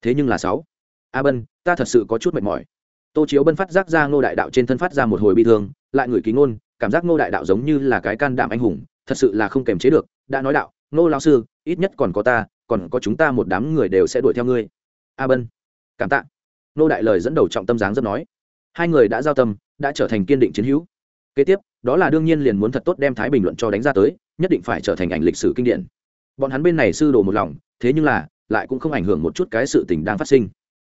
thế nhưng là sáu a bân ta thật sự có chút mệt mỏi tô chiếu bân phát giác ra ngô đại đạo trên thân phát ra một hồi bi thương lại người ký ngôn, cảm giác ngô đại đạo giống như là cái can đảm anh hùng, thật sự là không kềm chế được, đã nói đạo, ngô lão sư, ít nhất còn có ta, còn có chúng ta một đám người đều sẽ đuổi theo ngươi. A bân. Cảm tạ. Ngô đại lời dẫn đầu trọng tâm dáng rất nói. Hai người đã giao tâm, đã trở thành kiên định chiến hữu. Kế tiếp, đó là đương nhiên liền muốn thật tốt đem thái bình luận cho đánh ra tới, nhất định phải trở thành ảnh lịch sử kinh điển. Bọn hắn bên này sư đồ một lòng, thế nhưng là, lại cũng không ảnh hưởng một chút cái sự tình đang phát sinh.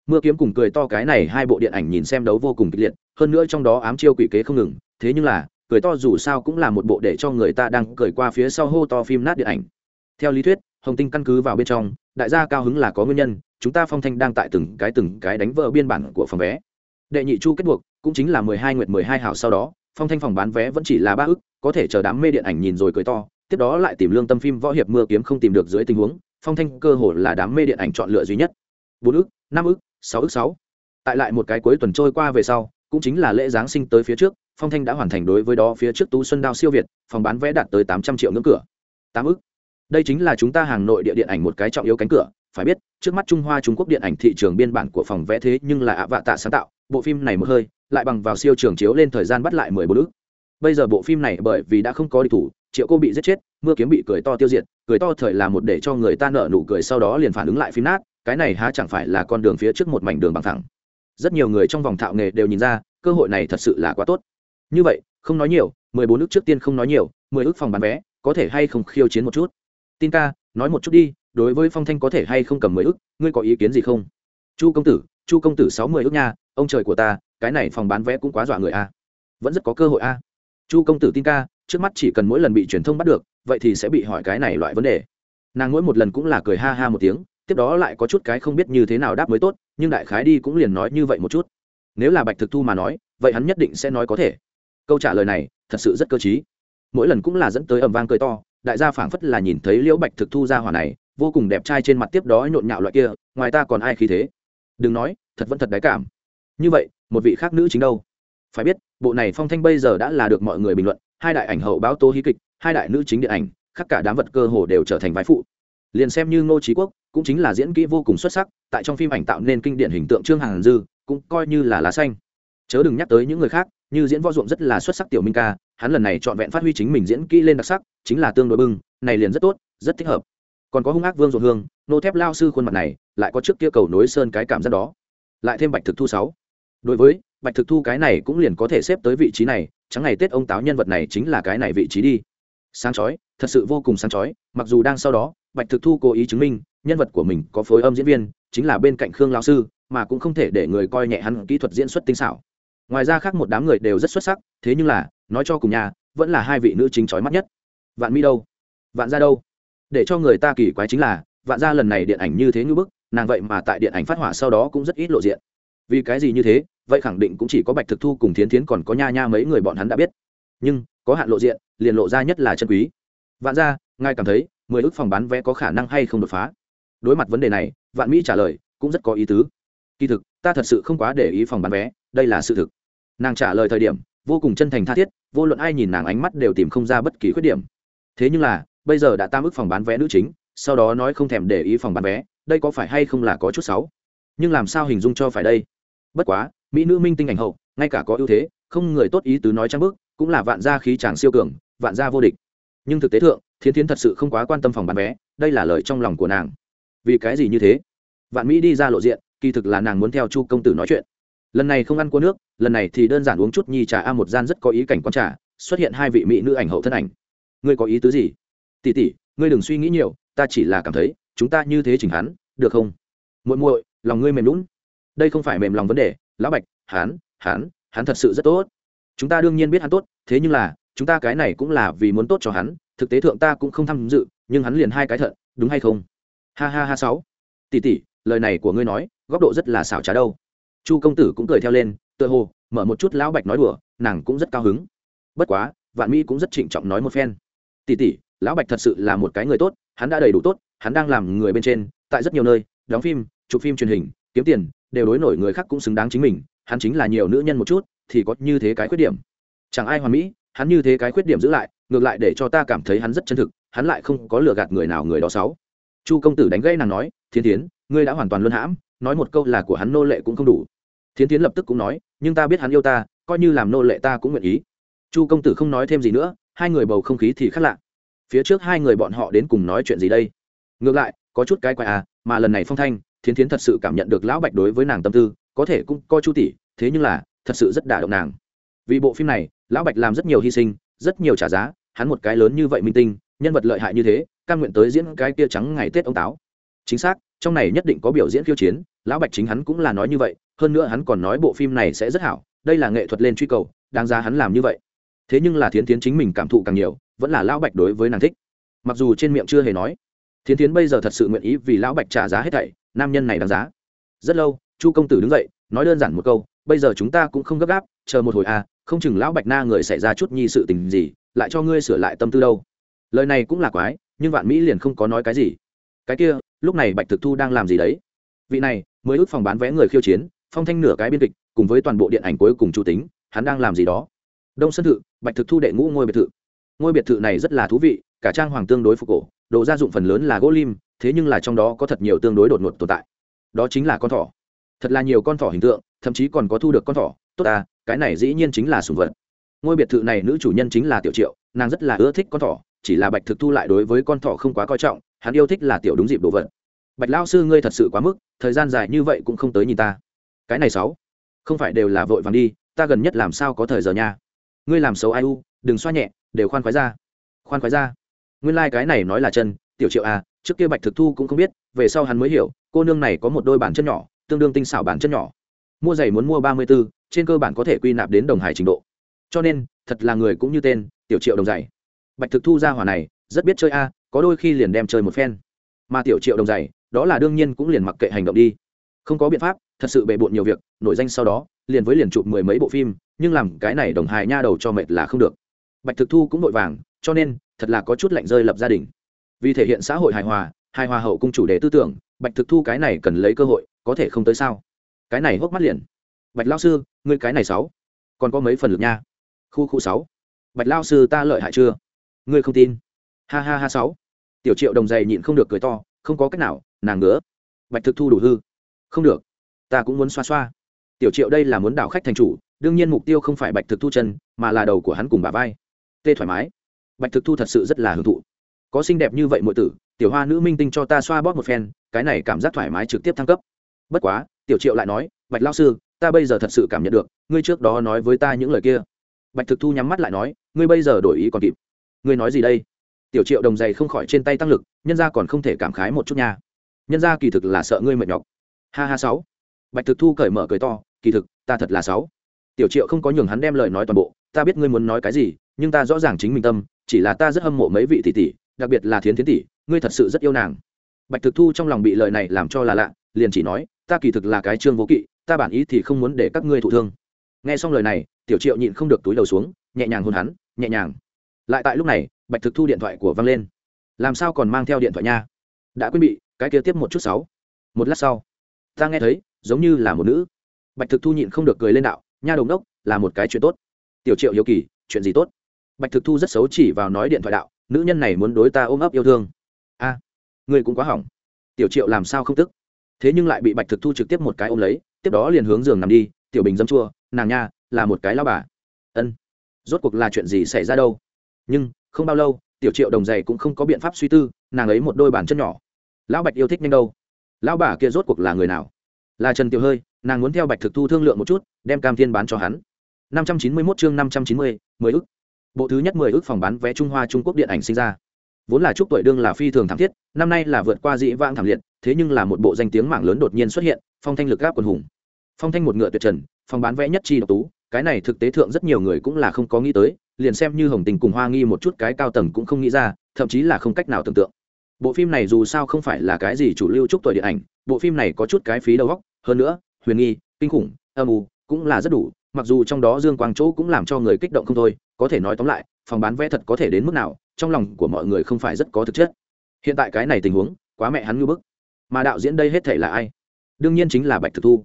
Mưa kiếm cùng cười to cái này hai bộ điện ảnh nhìn xem đấu vô cùng kịch liệt, hơn nữa trong đó ám chiêu quỷ kế không ngừng thế nhưng là, cười to dù sao cũng là một bộ để cho người ta đang cười qua phía sau hô to phim nát điện ảnh. Theo lý thuyết, hồng tinh căn cứ vào bên trong, đại gia cao hứng là có nguyên nhân, chúng ta phong thanh đang tại từng cái từng cái đánh vỡ biên bản của phòng vé. Đệ nhị chu kết buộc, cũng chính là mười hai nguyệt mười hai hào sau đó, phong thanh phòng bán vé vẫn chỉ là ba ức, có thể chờ đám mê điện ảnh nhìn rồi cười to, tiếp đó lại tìm lương tâm phim võ hiệp mưa kiếm không tìm được dưới tình huống, phong thanh cơ hồ là đám mê điện ảnh chọn lựa duy nhất. Bốn ức, năm ức, sáu ức, sáu. Tại lại một cái cuối tuần trôi qua về sau, cũng chính là lễ giáng sinh tới phía trước phong thanh đã hoàn thành đối với đó phía trước tú xuân đao siêu việt, phòng bán vé đạt tới tám trăm triệu ngưỡng cửa. Tám ức. Đây chính là chúng ta hàng nội địa điện ảnh một cái trọng yếu cánh cửa, phải biết, trước mắt trung hoa trung quốc điện ảnh thị trường biên bản của phòng vẽ thế nhưng là ạ vạ tạ sáng tạo, bộ phim này một hơi, lại bằng vào siêu trường chiếu lên thời gian bắt lại mười bốn ức. Bây giờ bộ phim này bởi vì đã không có địch thủ, triệu cô bị giết chết, mưa kiếm bị cười to tiêu diệt, cười to thời là một để cho người ta nợ nụ cười sau đó liền phản ứng lại phim nát, cái này há chẳng phải là con đường phía trước một mảnh đường bằng thẳng. Rất nhiều người trong vòng thạo nghề đều nhìn ra, cơ hội này thật sự là quá tốt như vậy, không nói nhiều, mười bốn ước trước tiên không nói nhiều, mười ước phòng bán vé, có thể hay không khiêu chiến một chút? Tin ca, nói một chút đi, đối với phong thanh có thể hay không cầm mười ước, ngươi có ý kiến gì không? Chu công tử, chu công tử sáu mươi ước nha, ông trời của ta, cái này phòng bán vé cũng quá dọa người a. Vẫn rất có cơ hội a. Chu công tử tin ca, trước mắt chỉ cần mỗi lần bị truyền thông bắt được, vậy thì sẽ bị hỏi cái này loại vấn đề. Nàng mỗi một lần cũng là cười ha ha một tiếng, tiếp đó lại có chút cái không biết như thế nào đáp mới tốt, nhưng đại khái đi cũng liền nói như vậy một chút. Nếu là bạch thực thu mà nói, vậy hắn nhất định sẽ nói có thể câu trả lời này thật sự rất cơ t mỗi lần cũng là dẫn tới ầm vang cười to, đại gia phảng phất là nhìn thấy liễu bạch thực thu ra hỏa này, vô cùng đẹp trai trên mặt tiếp đó nhộn nhạo loại kia, ngoài ta còn ai khí thế? Đừng nói, thật vẫn thật đáy cảm. Như vậy, một vị khác nữ chính đâu? Phải biết, bộ này phong thanh bây giờ đã là được mọi người bình luận, hai đại ảnh hậu báo tố hí kịch, hai đại nữ chính điện ảnh, khắc cả đám vật cơ hồ đều trở thành vái phụ. Liền xem như ngô trí quốc, cũng chính là diễn kỹ vô cùng xuất sắc, tại trong phim ảnh tạo nên kinh điển hình tượng trương hàn dư, cũng coi như là lá xanh. Chớ đừng nhắc tới những người khác như diễn võ ruộng rất là xuất sắc tiểu minh ca, hắn lần này trọn vẹn phát huy chính mình diễn kỹ lên đặc sắc, chính là tương đối bưng, này liền rất tốt, rất thích hợp. Còn có hung ác vương ruộng hương, nô thép lao sư khuôn mặt này, lại có trước kia cầu nối sơn cái cảm giác đó. Lại thêm bạch thực thu sáu. Đối với bạch thực thu cái này cũng liền có thể xếp tới vị trí này, chẳng ngày tết ông táo nhân vật này chính là cái này vị trí đi. Sáng chói, thật sự vô cùng sáng chói, mặc dù đang sau đó, bạch thực thu cố ý chứng minh, nhân vật của mình có phối âm diễn viên, chính là bên cạnh khương lao sư, mà cũng không thể để người coi nhẹ hắn kỹ thuật diễn xuất tinh xảo ngoài ra khác một đám người đều rất xuất sắc, thế nhưng là, nói cho cùng nhà, vẫn là hai vị nữ chính trói mắt nhất. Vạn mi đâu? Vạn ra đâu? Để cho người ta kỳ quái chính là, vạn ra lần này điện ảnh như thế như bức, nàng vậy mà tại điện ảnh phát hỏa sau đó cũng rất ít lộ diện. Vì cái gì như thế, vậy khẳng định cũng chỉ có bạch thực thu cùng thiến thiến còn có nha nha mấy người bọn hắn đã biết. Nhưng, có hạn lộ diện, liền lộ ra nhất là chân quý. Vạn ra ngài cảm thấy, mười ước phòng bán vé có khả năng hay không đột phá? Đối mặt vấn đề này, vạn mỹ trả lời, cũng rất có ý tứ. Kỳ thực, ta thật sự không quá để ý phòng bán vé, đây là sự thực nàng trả lời thời điểm, vô cùng chân thành tha thiết, vô luận ai nhìn nàng ánh mắt đều tìm không ra bất kỳ khuyết điểm. Thế nhưng là, bây giờ đã tam ức phòng bán vé nữ chính, sau đó nói không thèm để ý phòng bán vé, đây có phải hay không là có chút xấu? Nhưng làm sao hình dung cho phải đây? Bất quá, mỹ nữ minh tinh ảnh hậu, ngay cả có ưu thế, không người tốt ý tứ nói trang bức cũng là vạn gia khí chàng siêu cường, vạn gia vô địch. Nhưng thực tế thượng, thiến thiến thật sự không quá quan tâm phòng bán vé, đây là lời trong lòng của nàng. Vì cái gì như thế? Vạn mỹ đi ra lộ diện, kỳ thực là nàng muốn theo chu công tử nói chuyện lần này không ăn cua nước, lần này thì đơn giản uống chút nhi trà a một gian rất có ý cảnh con trà, xuất hiện hai vị mỹ nữ ảnh hậu thân ảnh. Ngươi có ý tứ gì? Tỉ tỉ ngươi đừng suy nghĩ nhiều, ta chỉ là cảm thấy, chúng ta như thế chỉnh hắn, được không? Muội muội, lòng ngươi mềm lún đây không phải mềm lòng vấn đề, lão bạch, hắn hắn hắn thật sự rất tốt. Chúng ta đương nhiên biết hắn tốt, thế nhưng là, chúng ta cái này cũng là vì muốn tốt cho hắn, thực tế thượng ta cũng không tham dự, nhưng hắn liền hai cái thận, đúng hay không? Ha ha ha sáu. Tỷ tỷ, lời này của ngươi nói, góc độ rất là xảo trá đâu chu công tử cũng cười theo lên, tựa hồ, mở một chút lão bạch nói đùa, nàng cũng rất cao hứng. Bất quá, vạn mỹ cũng rất trịnh trọng nói một phen. Tỷ tỷ, lão bạch thật sự là một cái người tốt, hắn đã đầy đủ tốt, hắn đang làm người bên trên, tại rất nhiều nơi, đóng phim, chụp phim truyền hình, kiếm tiền, đều đối nổi người khác cũng xứng đáng chính mình, hắn chính là nhiều nữ nhân một chút, thì có như thế cái khuyết điểm. Chẳng ai hoàn mỹ, hắn như thế cái khuyết điểm giữ lại, ngược lại để cho ta cảm thấy hắn rất chân thực, hắn lại không có lừa gạt người nào người đó sáu. Chu công tử đánh gãy nàng nói thiên tiến ngươi đã hoàn toàn luân hãm, nói một câu là của hắn nô lệ cũng không đủ. Thiến tiến lập tức cũng nói, nhưng ta biết hắn yêu ta, coi như làm nô lệ ta cũng nguyện ý. Chu công tử không nói thêm gì nữa, hai người bầu không khí thì khác lạ. Phía trước hai người bọn họ đến cùng nói chuyện gì đây? Ngược lại, có chút cái quái à mà lần này phong thanh, thiến thiến thật sự cảm nhận được lão bạch đối với nàng tâm tư, có thể cũng coi chu tỷ, thế nhưng là, thật sự rất đả động nàng. Vì bộ phim này, lão bạch làm rất nhiều hy sinh, rất nhiều trả giá, hắn một cái lớn như vậy minh tinh, nhân vật lợi hại như thế căn nguyện tới diễn cái kia trắng ngày tết ông táo. Chính xác, trong này nhất định có biểu diễn khiêu chiến, lão bạch chính hắn cũng là nói như vậy hơn nữa hắn còn nói bộ phim này sẽ rất hảo, đây là nghệ thuật lên truy cầu, đáng ra hắn làm như vậy. Thế nhưng là thiến tiến chính mình cảm thụ càng nhiều, vẫn là lão bạch đối với nàng thích. Mặc dù trên miệng chưa hề nói, thiến tiến bây giờ thật sự nguyện ý vì lão bạch trả giá hết thảy, nam nhân này đáng giá. Rất lâu, chu công tử đứng dậy, nói đơn giản một câu, bây giờ chúng ta cũng không gấp gáp, chờ một hồi à không chừng lão bạch na người xảy ra chút nhi sự tình gì, lại cho ngươi sửa lại tâm tư đâu. Lời này cũng là quái, nhưng vạn mỹ liền không có nói cái gì. Cái kia, lúc này bạch thực thu đang làm gì đấy? Vị này, mới ước phòng bán vé người khiêu chiến phong thanh nửa cái biên kịch, cùng với toàn bộ điện ảnh cuối cùng chủ tính, hắn đang làm gì đó. Đông sân thự, bạch thực thu đệ ngũ ngôi biệt thự. Ngôi biệt thự này rất là thú vị, cả trang hoàng tương đối phục cổ, đồ gia dụng phần lớn là gỗ lim, thế nhưng là trong đó có thật nhiều tương đối đột ngột tồn tại. Đó chính là con thỏ. Thật là nhiều con thỏ hình tượng, thậm chí còn có thu được con thỏ. Tốt à cái này dĩ nhiên chính là sùng vật. Ngôi biệt thự này nữ chủ nhân chính là tiểu triệu, nàng rất là ưa thích con thỏ, chỉ là bạch thực thu lại đối với con thỏ không quá coi trọng, hắn yêu thích là tiểu đúng dịp đồ vật. Bạch lao sư, ngươi thật sự quá mức, thời gian dài như vậy cũng không tới nhìn ta cái này sáu, không phải đều là vội vàng đi, ta gần nhất làm sao có thời giờ nha? Ngươi làm xấu ai u, đừng xoa nhẹ, đều khoan khoái ra. Khoan khoái ra. Nguyên lai、like、cái này nói là chân, tiểu triệu à trước kia bạch thực thu cũng không biết, về sau hắn mới hiểu, cô nương này có một đôi bàn chân nhỏ, tương đương tinh xảo bàn chân nhỏ. Mua giày muốn mua ba mươi b ố trên cơ bản có thể quy nạp đến đồng hải trình độ. Cho nên, thật là người cũng như tên, tiểu triệu đồng giày. Bạch thực thu ra hỏa này, rất biết chơi a, có đôi khi liền đem chơi một phen. Mà tiểu triệu đồng giày, đó là đương nhiên cũng liền mặc kệ hành động đi. Không có biện pháp thật sự bề bộn nhiều việc, nổi danh sau đó, liền với liền chụp mười mấy bộ phim, nhưng làm cái này đồng hài nha đầu cho mệt là không được. Bạch thực thu cũng vội vàng, cho nên, thật là có chút lạnh rơi lập gia đình. Vì thể hiện xã hội hài hòa hài hòa hậu cung chủ đề tư tưởng, bạch thực thu cái này cần lấy cơ hội, có thể không tới sao? Cái này hốc mắt liền. Bạch lao sư, ngươi cái này sáu. Còn có mấy phần lực nha? Khu khu sáu. Bạch lao sư ta lợi hại chưa? Ngươi không tin. Ha ha ha sáu. Tiểu triệu đồng dày nhịn không được cười to, không có cách nào, nàng ngứa. Bạch thực thu đủ hư. Không được ta cũng muốn xoa xoa. Tiểu triệu đây là muốn đảo khách thành chủ, đương nhiên mục tiêu không phải bạch thực thu chân, mà là đầu của hắn cùng bà vai. Tê thoải mái. Bạch thực thu thật sự rất là hưởng thụ. Có xinh đẹp như vậy mọi tử, tiểu hoa nữ minh tinh cho ta xoa bóp một phen, cái này cảm giác thoải mái trực tiếp thăng cấp. Bất quá, tiểu triệu lại nói, bạch lao sư, ta bây giờ thật sự cảm nhận được, ngươi trước đó nói với ta những lời kia. Bạch thực thu nhắm mắt lại nói, ngươi bây giờ đổi ý còn kịp. Ngươi nói gì đây? Tiểu triệu đồng giày không khỏi trên tay tăng lực, nhân ra còn không thể cảm khái một chút nha. Nhân ra kỳ thực là sợ ngươi mệt nhọc. Ha ha sáu bạch thực thu cởi mở cười to, kỳ thực, ta thật là sáu. Tiểu triệu không có nhường hắn đem lời nói toàn bộ, ta biết ngươi muốn nói cái gì, nhưng ta rõ ràng chính mình tâm, chỉ là ta rất hâm mộ mấy vị tỷ tỷ, đặc biệt là thiến thiến tỷ, ngươi thật sự rất yêu nàng. Bạch thực thu trong lòng bị lời này làm cho là lạ, liền chỉ nói, ta kỳ thực là cái trương vô kỵ, ta bản ý thì không muốn để các ngươi thụ thương. Nghe xong lời này, tiểu triệu nhịn không được túi đầu xuống, nhẹ nhàng hôn hắn, nhẹ nhàng. Lại tại lúc này, bạch thực thu điện thoại của văng lên. Làm sao còn mang theo điện thoại nha? Đã quyết bị, cái kia tiếp một chút sáu. Một lát sau, ta nghe thấy giống như là một nữ. Bạch thực thu nhịn không được cười lên đạo nha đồng đốc là một cái chuyện tốt. Tiểu triệu hiếu kỳ chuyện gì tốt? Bạch thực thu rất xấu chỉ vào nói điện thoại đạo nữ nhân này muốn đối ta ôm ấp yêu thương. A à, cũng quá hỏng. Tiểu triệu làm sao không tức? Thế nhưng lại bị bạch thực thu trực tiếp một cái ôm lấy tiếp đó liền hướng giường nằm đi tiểu bình dâm chua nàng nha là một cái lao bà. Ân rốt cuộc là chuyện gì xảy ra đâu? Nhưng không bao lâu tiểu triệu đồng giày cũng không có biện pháp suy tư nàng ấy một đôi bàn chân nhỏ. Lão bạch yêu thích nhanh đâu? Lão bà kia rốt cuộc là người nào? Là trần tiểu hơi, nàng muốn theo bạch thực thu thương lượng một chút, đem cam thiên bán cho hắn. năm trăm chín mươi mốt chương năm trăm chín mươi, mười ức. Bộ thứ nhất mười ức phòng bán vé trung hoa trung quốc điện ảnh sinh ra. Vốn là chúc tuổi đương là phi thường thảm thiết, năm nay là vượt qua dị vãng thảm liệt, thế nhưng là một bộ danh tiếng mạng lớn đột nhiên xuất hiện, phong thanh lực gáp quần hùng. Phong thanh một ngựa tuyệt trần, phòng bán vé nhất chi độc tú, cái này thực tế thượng rất nhiều người cũng là không có nghĩ tới, liền xem như hồng tình cùng hoa nghi một chút cái cao tầng cũng không nghĩ ra, thậm chí là không cách nào tưởng tượng bộ phim này dù sao không phải là cái gì chủ lưu chúc tuổi điện ảnh, bộ phim này có chút cái phí đầu góc hơn nữa, huyền nghi, kinh khủng, âm u, cũng là rất đủ, mặc dù trong đó dương quang chỗ cũng làm cho người kích động không thôi, có thể nói tóm lại, phòng bán vé thật có thể đến mức nào, trong lòng của mọi người không phải rất có thực chất. Hiện tại cái này tình huống, quá mẹ hắn ngưu bức. Mà đạo diễn đây hết thể là ai? Đương nhiên chính là bạch thực thu.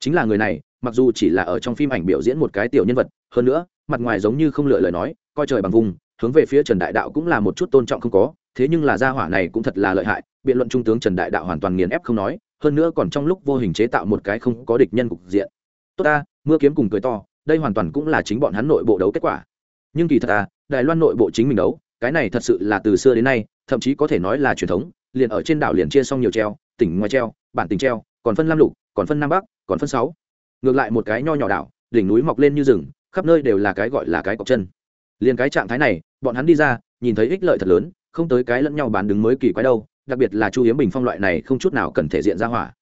Chính là người này, mặc dù chỉ là ở trong phim ảnh biểu diễn một cái tiểu nhân vật, hơn nữa, mặt ngoài giống như không lựa lời nói, coi trời bằng vùng, hướng về phía trần đại đạo cũng là một chút tôn trọng không có thế nhưng là gia hỏa này cũng thật là lợi hại, biện luận trung tướng trần đại đạo hoàn toàn nghiền ép không nói, hơn nữa còn trong lúc vô hình chế tạo một cái không có địch nhân cục diện. Tốt ta, mưa kiếm cùng cười to, đây hoàn toàn cũng là chính bọn hắn nội bộ đấu kết quả. Nhưng kỳ thật à đài loan nội bộ chính mình đấu, cái này thật sự là từ xưa đến nay, thậm chí có thể nói là truyền thống, liền ở trên đảo liền chia xong nhiều treo, tỉnh ngoài treo, bản tỉnh treo, còn phân lam lục, còn phân nam bắc, còn phân sáu. Ngược lại một cái nho nhỏ đảo, đỉnh núi mọc lên như rừng, khắp nơi đều là cái gọi là cái cọc chân. Liền cái trạng thái này, bọn hắn đi ra, nhìn thấy ích lợi thật lớn không tới cái lẫn nhau bán đứng mới kỳ quái đâu, đặc biệt là chu hiếm bình phong loại này không chút nào cần thể diện ra hỏa.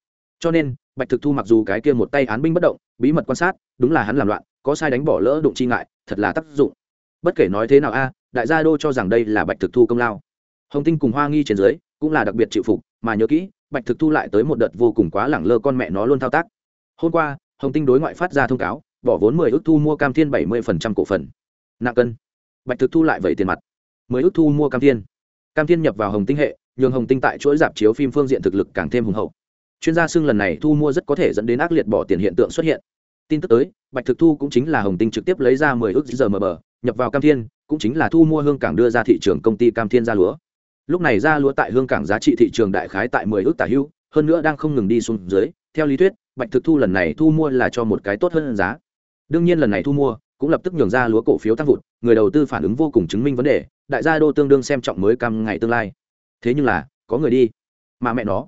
Cho nên, bạch thực thu mặc dù cái kia một tay án binh bất động, bí mật quan sát, đúng là hắn làm loạn, có sai đánh bỏ lỡ đụng chi ngại, thật là tác dụng. Bất kể nói thế nào a, đại gia đô cho rằng đây là bạch thực thu công lao. Hồng tinh cùng hoa nghi trên dưới, cũng là đặc biệt chịu phục, mà nhớ kỹ, bạch thực thu lại tới một đợt vô cùng quá lẳng lơ con mẹ nó luôn thao tác. Hôm qua, hồng tinh đối ngoại phát ra thông cáo, bỏ vốn mười ước thu mua cam thiên bảy mươi phần trăm cổ phần. Nặng cân. Bạch thực thu lại vậy tiền mặt. mười ước thu mua cam thiên cam thiên nhập vào hồng tinh hệ, nhường hồng tinh tại chuỗi dạp chiếu phim phương diện thực lực càng thêm hùng hậu. Chuyên gia xưng lần này thu mua rất có thể dẫn đến ác liệt bỏ tiền hiện tượng xuất hiện. Tin tức tới, bạch thực thu cũng chính là hồng tinh trực tiếp lấy ra mười ước giờ mờ bờ, nhập vào cam thiên, cũng chính là thu mua hương cảng đưa ra thị trường công ty cam thiên ra lúa. Lúc này ra lúa tại hương cảng giá trị thị trường đại khái tại mười ước tả hưu, hơn nữa đang không ngừng đi xuống dưới. Theo lý thuyết, bạch thực thu lần này thu mua là cho một cái tốt hơn giá. Đương nhiên lần này thu mua cũng lập tức nhường ra lúa cổ phiếu tăng vụt, người đầu tư phản ứng vô cùng chứng minh vấn đề đại gia đô tương đương xem trọng mới cam ngày tương lai. Thế nhưng là, có người đi. Mà mẹ nó,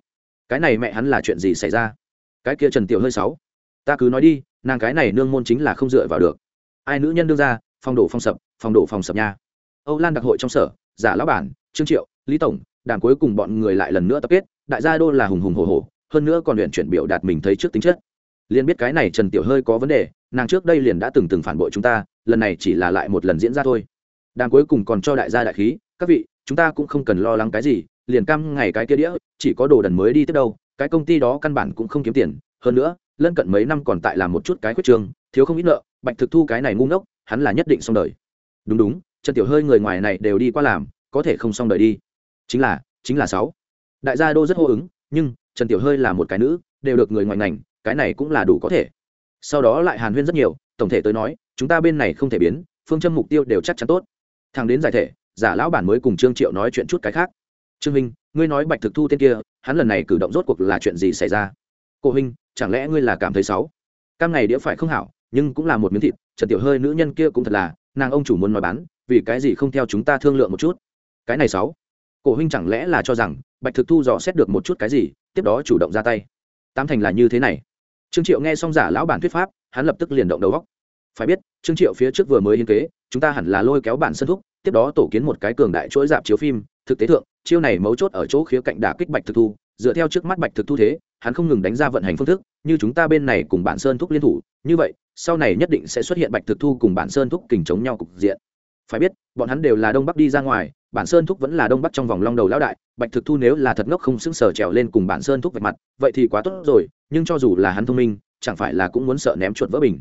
cái này mẹ hắn là chuyện gì xảy ra? Cái kia trần tiểu hơi sáu, ta cứ nói đi, nàng cái này nương môn chính là không dựa vào được. Ai nữ nhân đương ra phong đổ phong sập phong đổ phong sập nha. Âu lan đặc hội trong sở, giả lão bản, trương triệu, lý tổng đàn cuối cùng bọn người lại lần nữa tập kết, đại gia đô là hùng hùng hồ hồ hơn nữa còn luyện chuyển biểu đạt mình thấy trước tính chất. Liền biết cái này trần tiểu hơi có vấn đề, nàng trước đây liền đã từng từng phản bội chúng ta, lần này chỉ là lại một lần diễn ra thôi đàn cuối cùng còn cho đại gia đại khí, các vị, chúng ta cũng không cần lo lắng cái gì, liền cam ngày cái kia đĩa, chỉ có đồ đần mới đi tiếp đâu, cái công ty đó căn bản cũng không kiếm tiền. Hơn nữa, lân cận mấy năm còn tại làm một chút cái khuyết trường, thiếu không ít nợ, bạch thực thu cái này ngu ngốc, hắn là nhất định xong đời. Đúng đúng, trần tiểu hơi người ngoài này đều đi qua làm, có thể không xong đời đi. Chính là chính là sáu. Đại gia đô rất hô ứng, nhưng trần tiểu hơi là một cái nữ, đều được người ngoài ngành, cái này cũng là đủ có thể. Sau đó lại hàn huyên rất nhiều, tổng thể tới nói, chúng ta bên này không thể biến, phương châm mục tiêu đều chắc chắn tốt thằng đến giải thể, giả lão bản mới cùng trương triệu nói chuyện chút cái khác. Trương minh, ngươi nói bạch thực thu tên kia, hắn lần này cử động rốt cuộc là chuyện gì xảy ra? Cô huynh, chẳng lẽ ngươi là cảm thấy xấu? Cam này đĩa phải không hảo, nhưng cũng là một miếng thịt, trần tiểu hơi nữ nhân kia cũng thật là, nàng ông chủ muốn nói bán, vì cái gì không theo chúng ta thương lượng một chút? Cái này xấu. Cổ huynh chẳng lẽ là cho rằng bạch thực thu dò xét được một chút cái gì, tiếp đó chủ động ra tay? Tam thành là như thế này. Trương triệu nghe xong giả lão bản thuyết pháp, hắn lập tức liền động đầu góc phải biết, trương triệu phía trước vừa mới hiến kế, chúng ta hẳn là lôi kéo bản sân thúc, tiếp đó tổ kiến một cái cường đại chuỗi dạp chiếu phim. Thực tế thượng, chiêu này mấu chốt ở chỗ khía cạnh đả kích bạch thực thu. Dựa theo trước mắt bạch thực thu thế, hắn không ngừng đánh ra vận hành phương thức, như chúng ta bên này cùng bản sơn thúc liên thủ. Như vậy, sau này nhất định sẽ xuất hiện bạch thực thu cùng bản sơn thúc kình chống nhau cục diện. Phải biết, bọn hắn đều là đông bắc đi ra ngoài, bản sơn thúc vẫn là đông bắc trong vòng long đầu lão đại. Bạch thực thu nếu là thật ngốc không xứng sở trèo lên cùng bản sơn thúc vạch mặt, vậy thì quá tốt rồi, nhưng cho dù là hắn thông minh, chẳng phải là cũng muốn sợ ném chuột vỡ bình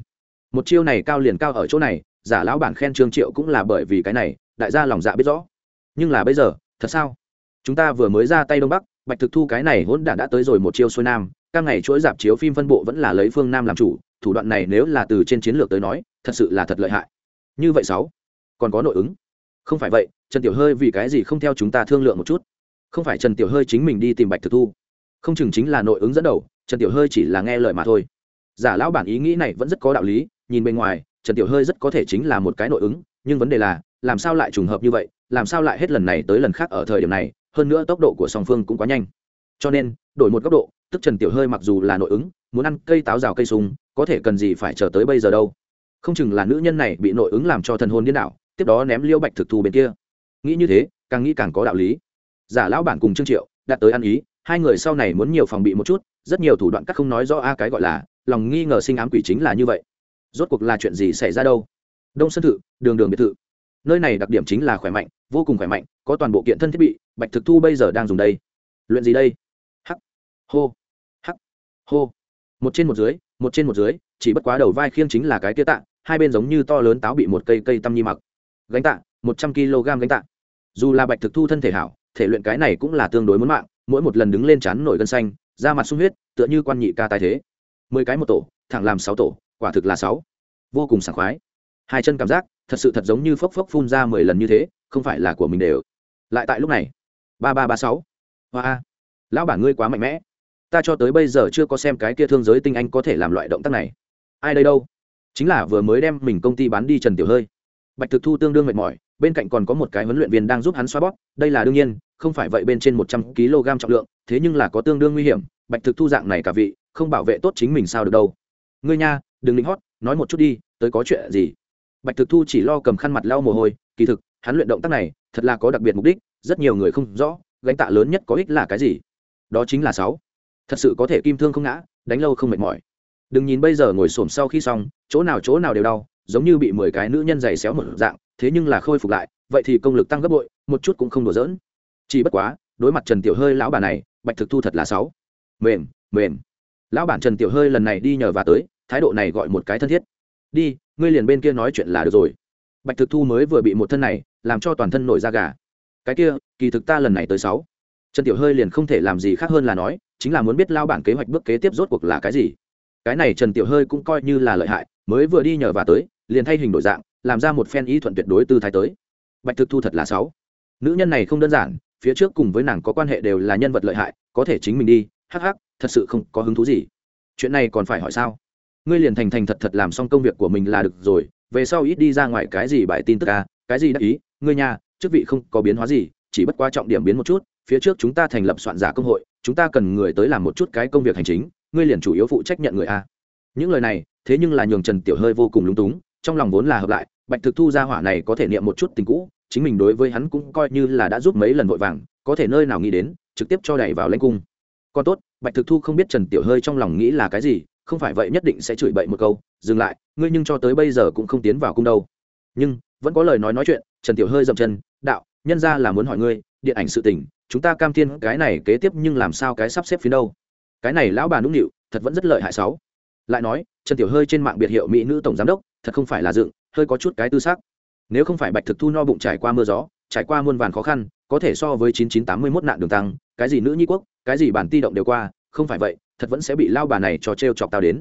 một chiêu này cao liền cao ở chỗ này, giả lão bản khen trương triệu cũng là bởi vì cái này, đại gia lòng dạ biết rõ. Nhưng là bây giờ, thật sao? Chúng ta vừa mới ra tay đông bắc, bạch thực thu cái này hỗn đản đã tới rồi một chiêu xuôi nam, các ngày chuỗi dạp chiếu phim phân bộ vẫn là lấy phương nam làm chủ, thủ đoạn này nếu là từ trên chiến lược tới nói, thật sự là thật lợi hại. Như vậy sáu, còn có nội ứng? Không phải vậy, trần tiểu hơi vì cái gì không theo chúng ta thương lượng một chút? Không phải trần tiểu hơi chính mình đi tìm bạch thực thu? Không chừng chính là nội ứng dẫn đầu, trần tiểu hơi chỉ là nghe lời mà thôi. Giả lão bản ý nghĩ này vẫn rất có đạo lý nhìn bên ngoài, trần tiểu hơi rất có thể chính là một cái nội ứng, nhưng vấn đề là, làm sao lại trùng hợp như vậy, làm sao lại hết lần này tới lần khác ở thời điểm này, hơn nữa tốc độ của song phương cũng quá nhanh. Cho nên, đổi một góc độ, tức trần tiểu hơi mặc dù là nội ứng, muốn ăn cây táo rào cây sung có thể cần gì phải chờ tới bây giờ đâu. Không chừng là nữ nhân này bị nội ứng làm cho thần hồn điên đảo, tiếp đó ném liêu bạch thực thù bên kia. Nghĩ như thế, càng nghĩ càng có đạo lý. Giả lão bản cùng trương triệu đạt tới ăn ý, hai người sau này muốn nhiều phòng bị một chút, rất nhiều thủ đoạn cắt không nói rõ a cái gọi là, lòng nghi ngờ sinh ám quỷ chính là như vậy rốt cuộc là chuyện gì xảy ra đâu? Đông sân thự, đường đường biệt thự. Nơi này đặc điểm chính là khỏe mạnh, vô cùng khỏe mạnh, có toàn bộ kiện thân thiết bị, bạch thực thu bây giờ đang dùng đây. Luyện gì đây? Hắc. Hô. Hắc. Hô. Một trên một dưới, một trên một dưới, chỉ bất quá đầu vai khiêng chính là cái kia tạ, hai bên giống như to lớn táo bị một cây cây tăm nhi mặc. Gánh tạ, một trăm kg gánh tạ. Dù là bạch thực thu thân thể hảo, thể luyện cái này cũng là tương đối muốn mạng, mỗi một lần đứng lên chán nổi gân xanh, da mặt sung huyết, tựa như quan nhị ca tài thế. Mười cái một tổ, thẳng làm sáu tổ quả thực là sáu. Vô cùng sảng khoái. Hai chân cảm giác, thật sự thật giống như phốc phốc phun ra mười lần như thế, không phải là của mình đều. Lại tại lúc này, ba ba ba sáu. Hoa lão bản ngươi quá mạnh mẽ. Ta cho tới bây giờ chưa có xem cái kia thương giới tinh anh có thể làm loại động tác này. Ai đây đâu? Chính là vừa mới đem mình công ty bán đi trần tiểu hơi. Bạch thực thu tương đương mệt mỏi, bên cạnh còn có một cái huấn luyện viên đang giúp hắn xoa bóp, đây là đương nhiên, không phải vậy bên trên một trăm kg trọng lượng, thế nhưng là có tương đương nguy hiểm, bạch thực thu dạng này cả vị, không bảo vệ tốt chính mình sao được đâu. Ngươi nha đừng lính hót, nói một chút đi, tới có chuyện gì? Bạch thực thu chỉ lo cầm khăn mặt lau mồ hôi, kỳ thực, hắn luyện động tác này, thật là có đặc biệt mục đích, rất nhiều người không rõ, gánh tạ lớn nhất có ích là cái gì. Đó chính là sáu. Thật sự có thể kim thương không ngã, đánh lâu không mệt mỏi. Đừng nhìn bây giờ ngồi xổm sau khi xong, chỗ nào chỗ nào đều đau, giống như bị mười cái nữ nhân giày xéo một dạng, thế nhưng là khôi phục lại, vậy thì công lực tăng gấp bội, một chút cũng không đổ dỡn chỉ bất quá, đối mặt trần tiểu hơi lão bà này, bạch thực thu thật là sáu. Mềm mềm. Lão bản trần tiểu hơi lần này đi nhờ và tới thái độ này gọi một cái thân thiết. Đi, ngươi liền bên kia nói chuyện là được rồi. Bạch thực thu mới vừa bị một thân này làm cho toàn thân nổi da gà. Cái kia, kỳ thực ta lần này tới sáu. Trần tiểu hơi liền không thể làm gì khác hơn là nói, chính là muốn biết lao bản kế hoạch bước kế tiếp rốt cuộc là cái gì. Cái này trần tiểu hơi cũng coi như là lợi hại, mới vừa đi nhờ và tới, liền thay hình đổi dạng, làm ra một phen ý thuận tuyệt đối tư thái tới. Bạch thực thu thật là sáu. Nữ nhân này không đơn giản, phía trước cùng với nàng có quan hệ đều là nhân vật lợi hại, có thể chính mình đi, hắc hắc, thật sự không có hứng thú gì. Chuyện này còn phải hỏi sao? Ngươi liền thành thành thật thật làm xong công việc của mình là được rồi, về sau ít đi ra ngoài cái gì bài tin tức à cái gì đắc ý, ngươi nhà chức vị không có biến hóa gì, chỉ bất quá trọng điểm biến một chút, phía trước chúng ta thành lập soạn giả công hội, chúng ta cần người tới làm một chút cái công việc hành chính, ngươi liền chủ yếu phụ trách nhận người a những lời này, thế nhưng là nhường trần tiểu hơi vô cùng lúng túng, trong lòng vốn là hợp lại, bạch thực thu ra hỏa này có thể niệm một chút tình cũ, chính mình đối với hắn cũng coi như là đã giúp mấy lần vội vàng, có thể nơi nào nghĩ đến, trực tiếp cho đẩy vào lãnh cung. Còn tốt, bạch thực thu không biết trần tiểu hơi trong lòng nghĩ là cái gì không phải vậy nhất định sẽ chửi bậy một câu, dừng lại, ngươi nhưng cho tới bây giờ cũng không tiến vào cung đâu. Nhưng, vẫn có lời nói nói chuyện, trần tiểu hơi dậm chân, đạo, nhân ra là muốn hỏi ngươi, điện ảnh sự tình, chúng ta cam thiên, cái này kế tiếp nhưng làm sao cái sắp xếp phía đâu? Cái này lão bà nũng nịu, thật vẫn rất lợi hại sáu. Lại nói, trần tiểu hơi trên mạng biệt hiệu mỹ nữ tổng giám đốc, thật không phải là dựng, hơi có chút cái tư xác nếu không phải bạch thực thu no bụng trải qua mưa gió, trải qua muôn vàn khó khăn, có thể so với chín chín tám mươi mốt nạn đường tăng, cái gì nữ nhi quốc, cái gì bản ti động đều qua, không phải vậy thật vẫn sẽ bị lao bà này cho t r e o chọc tao đến.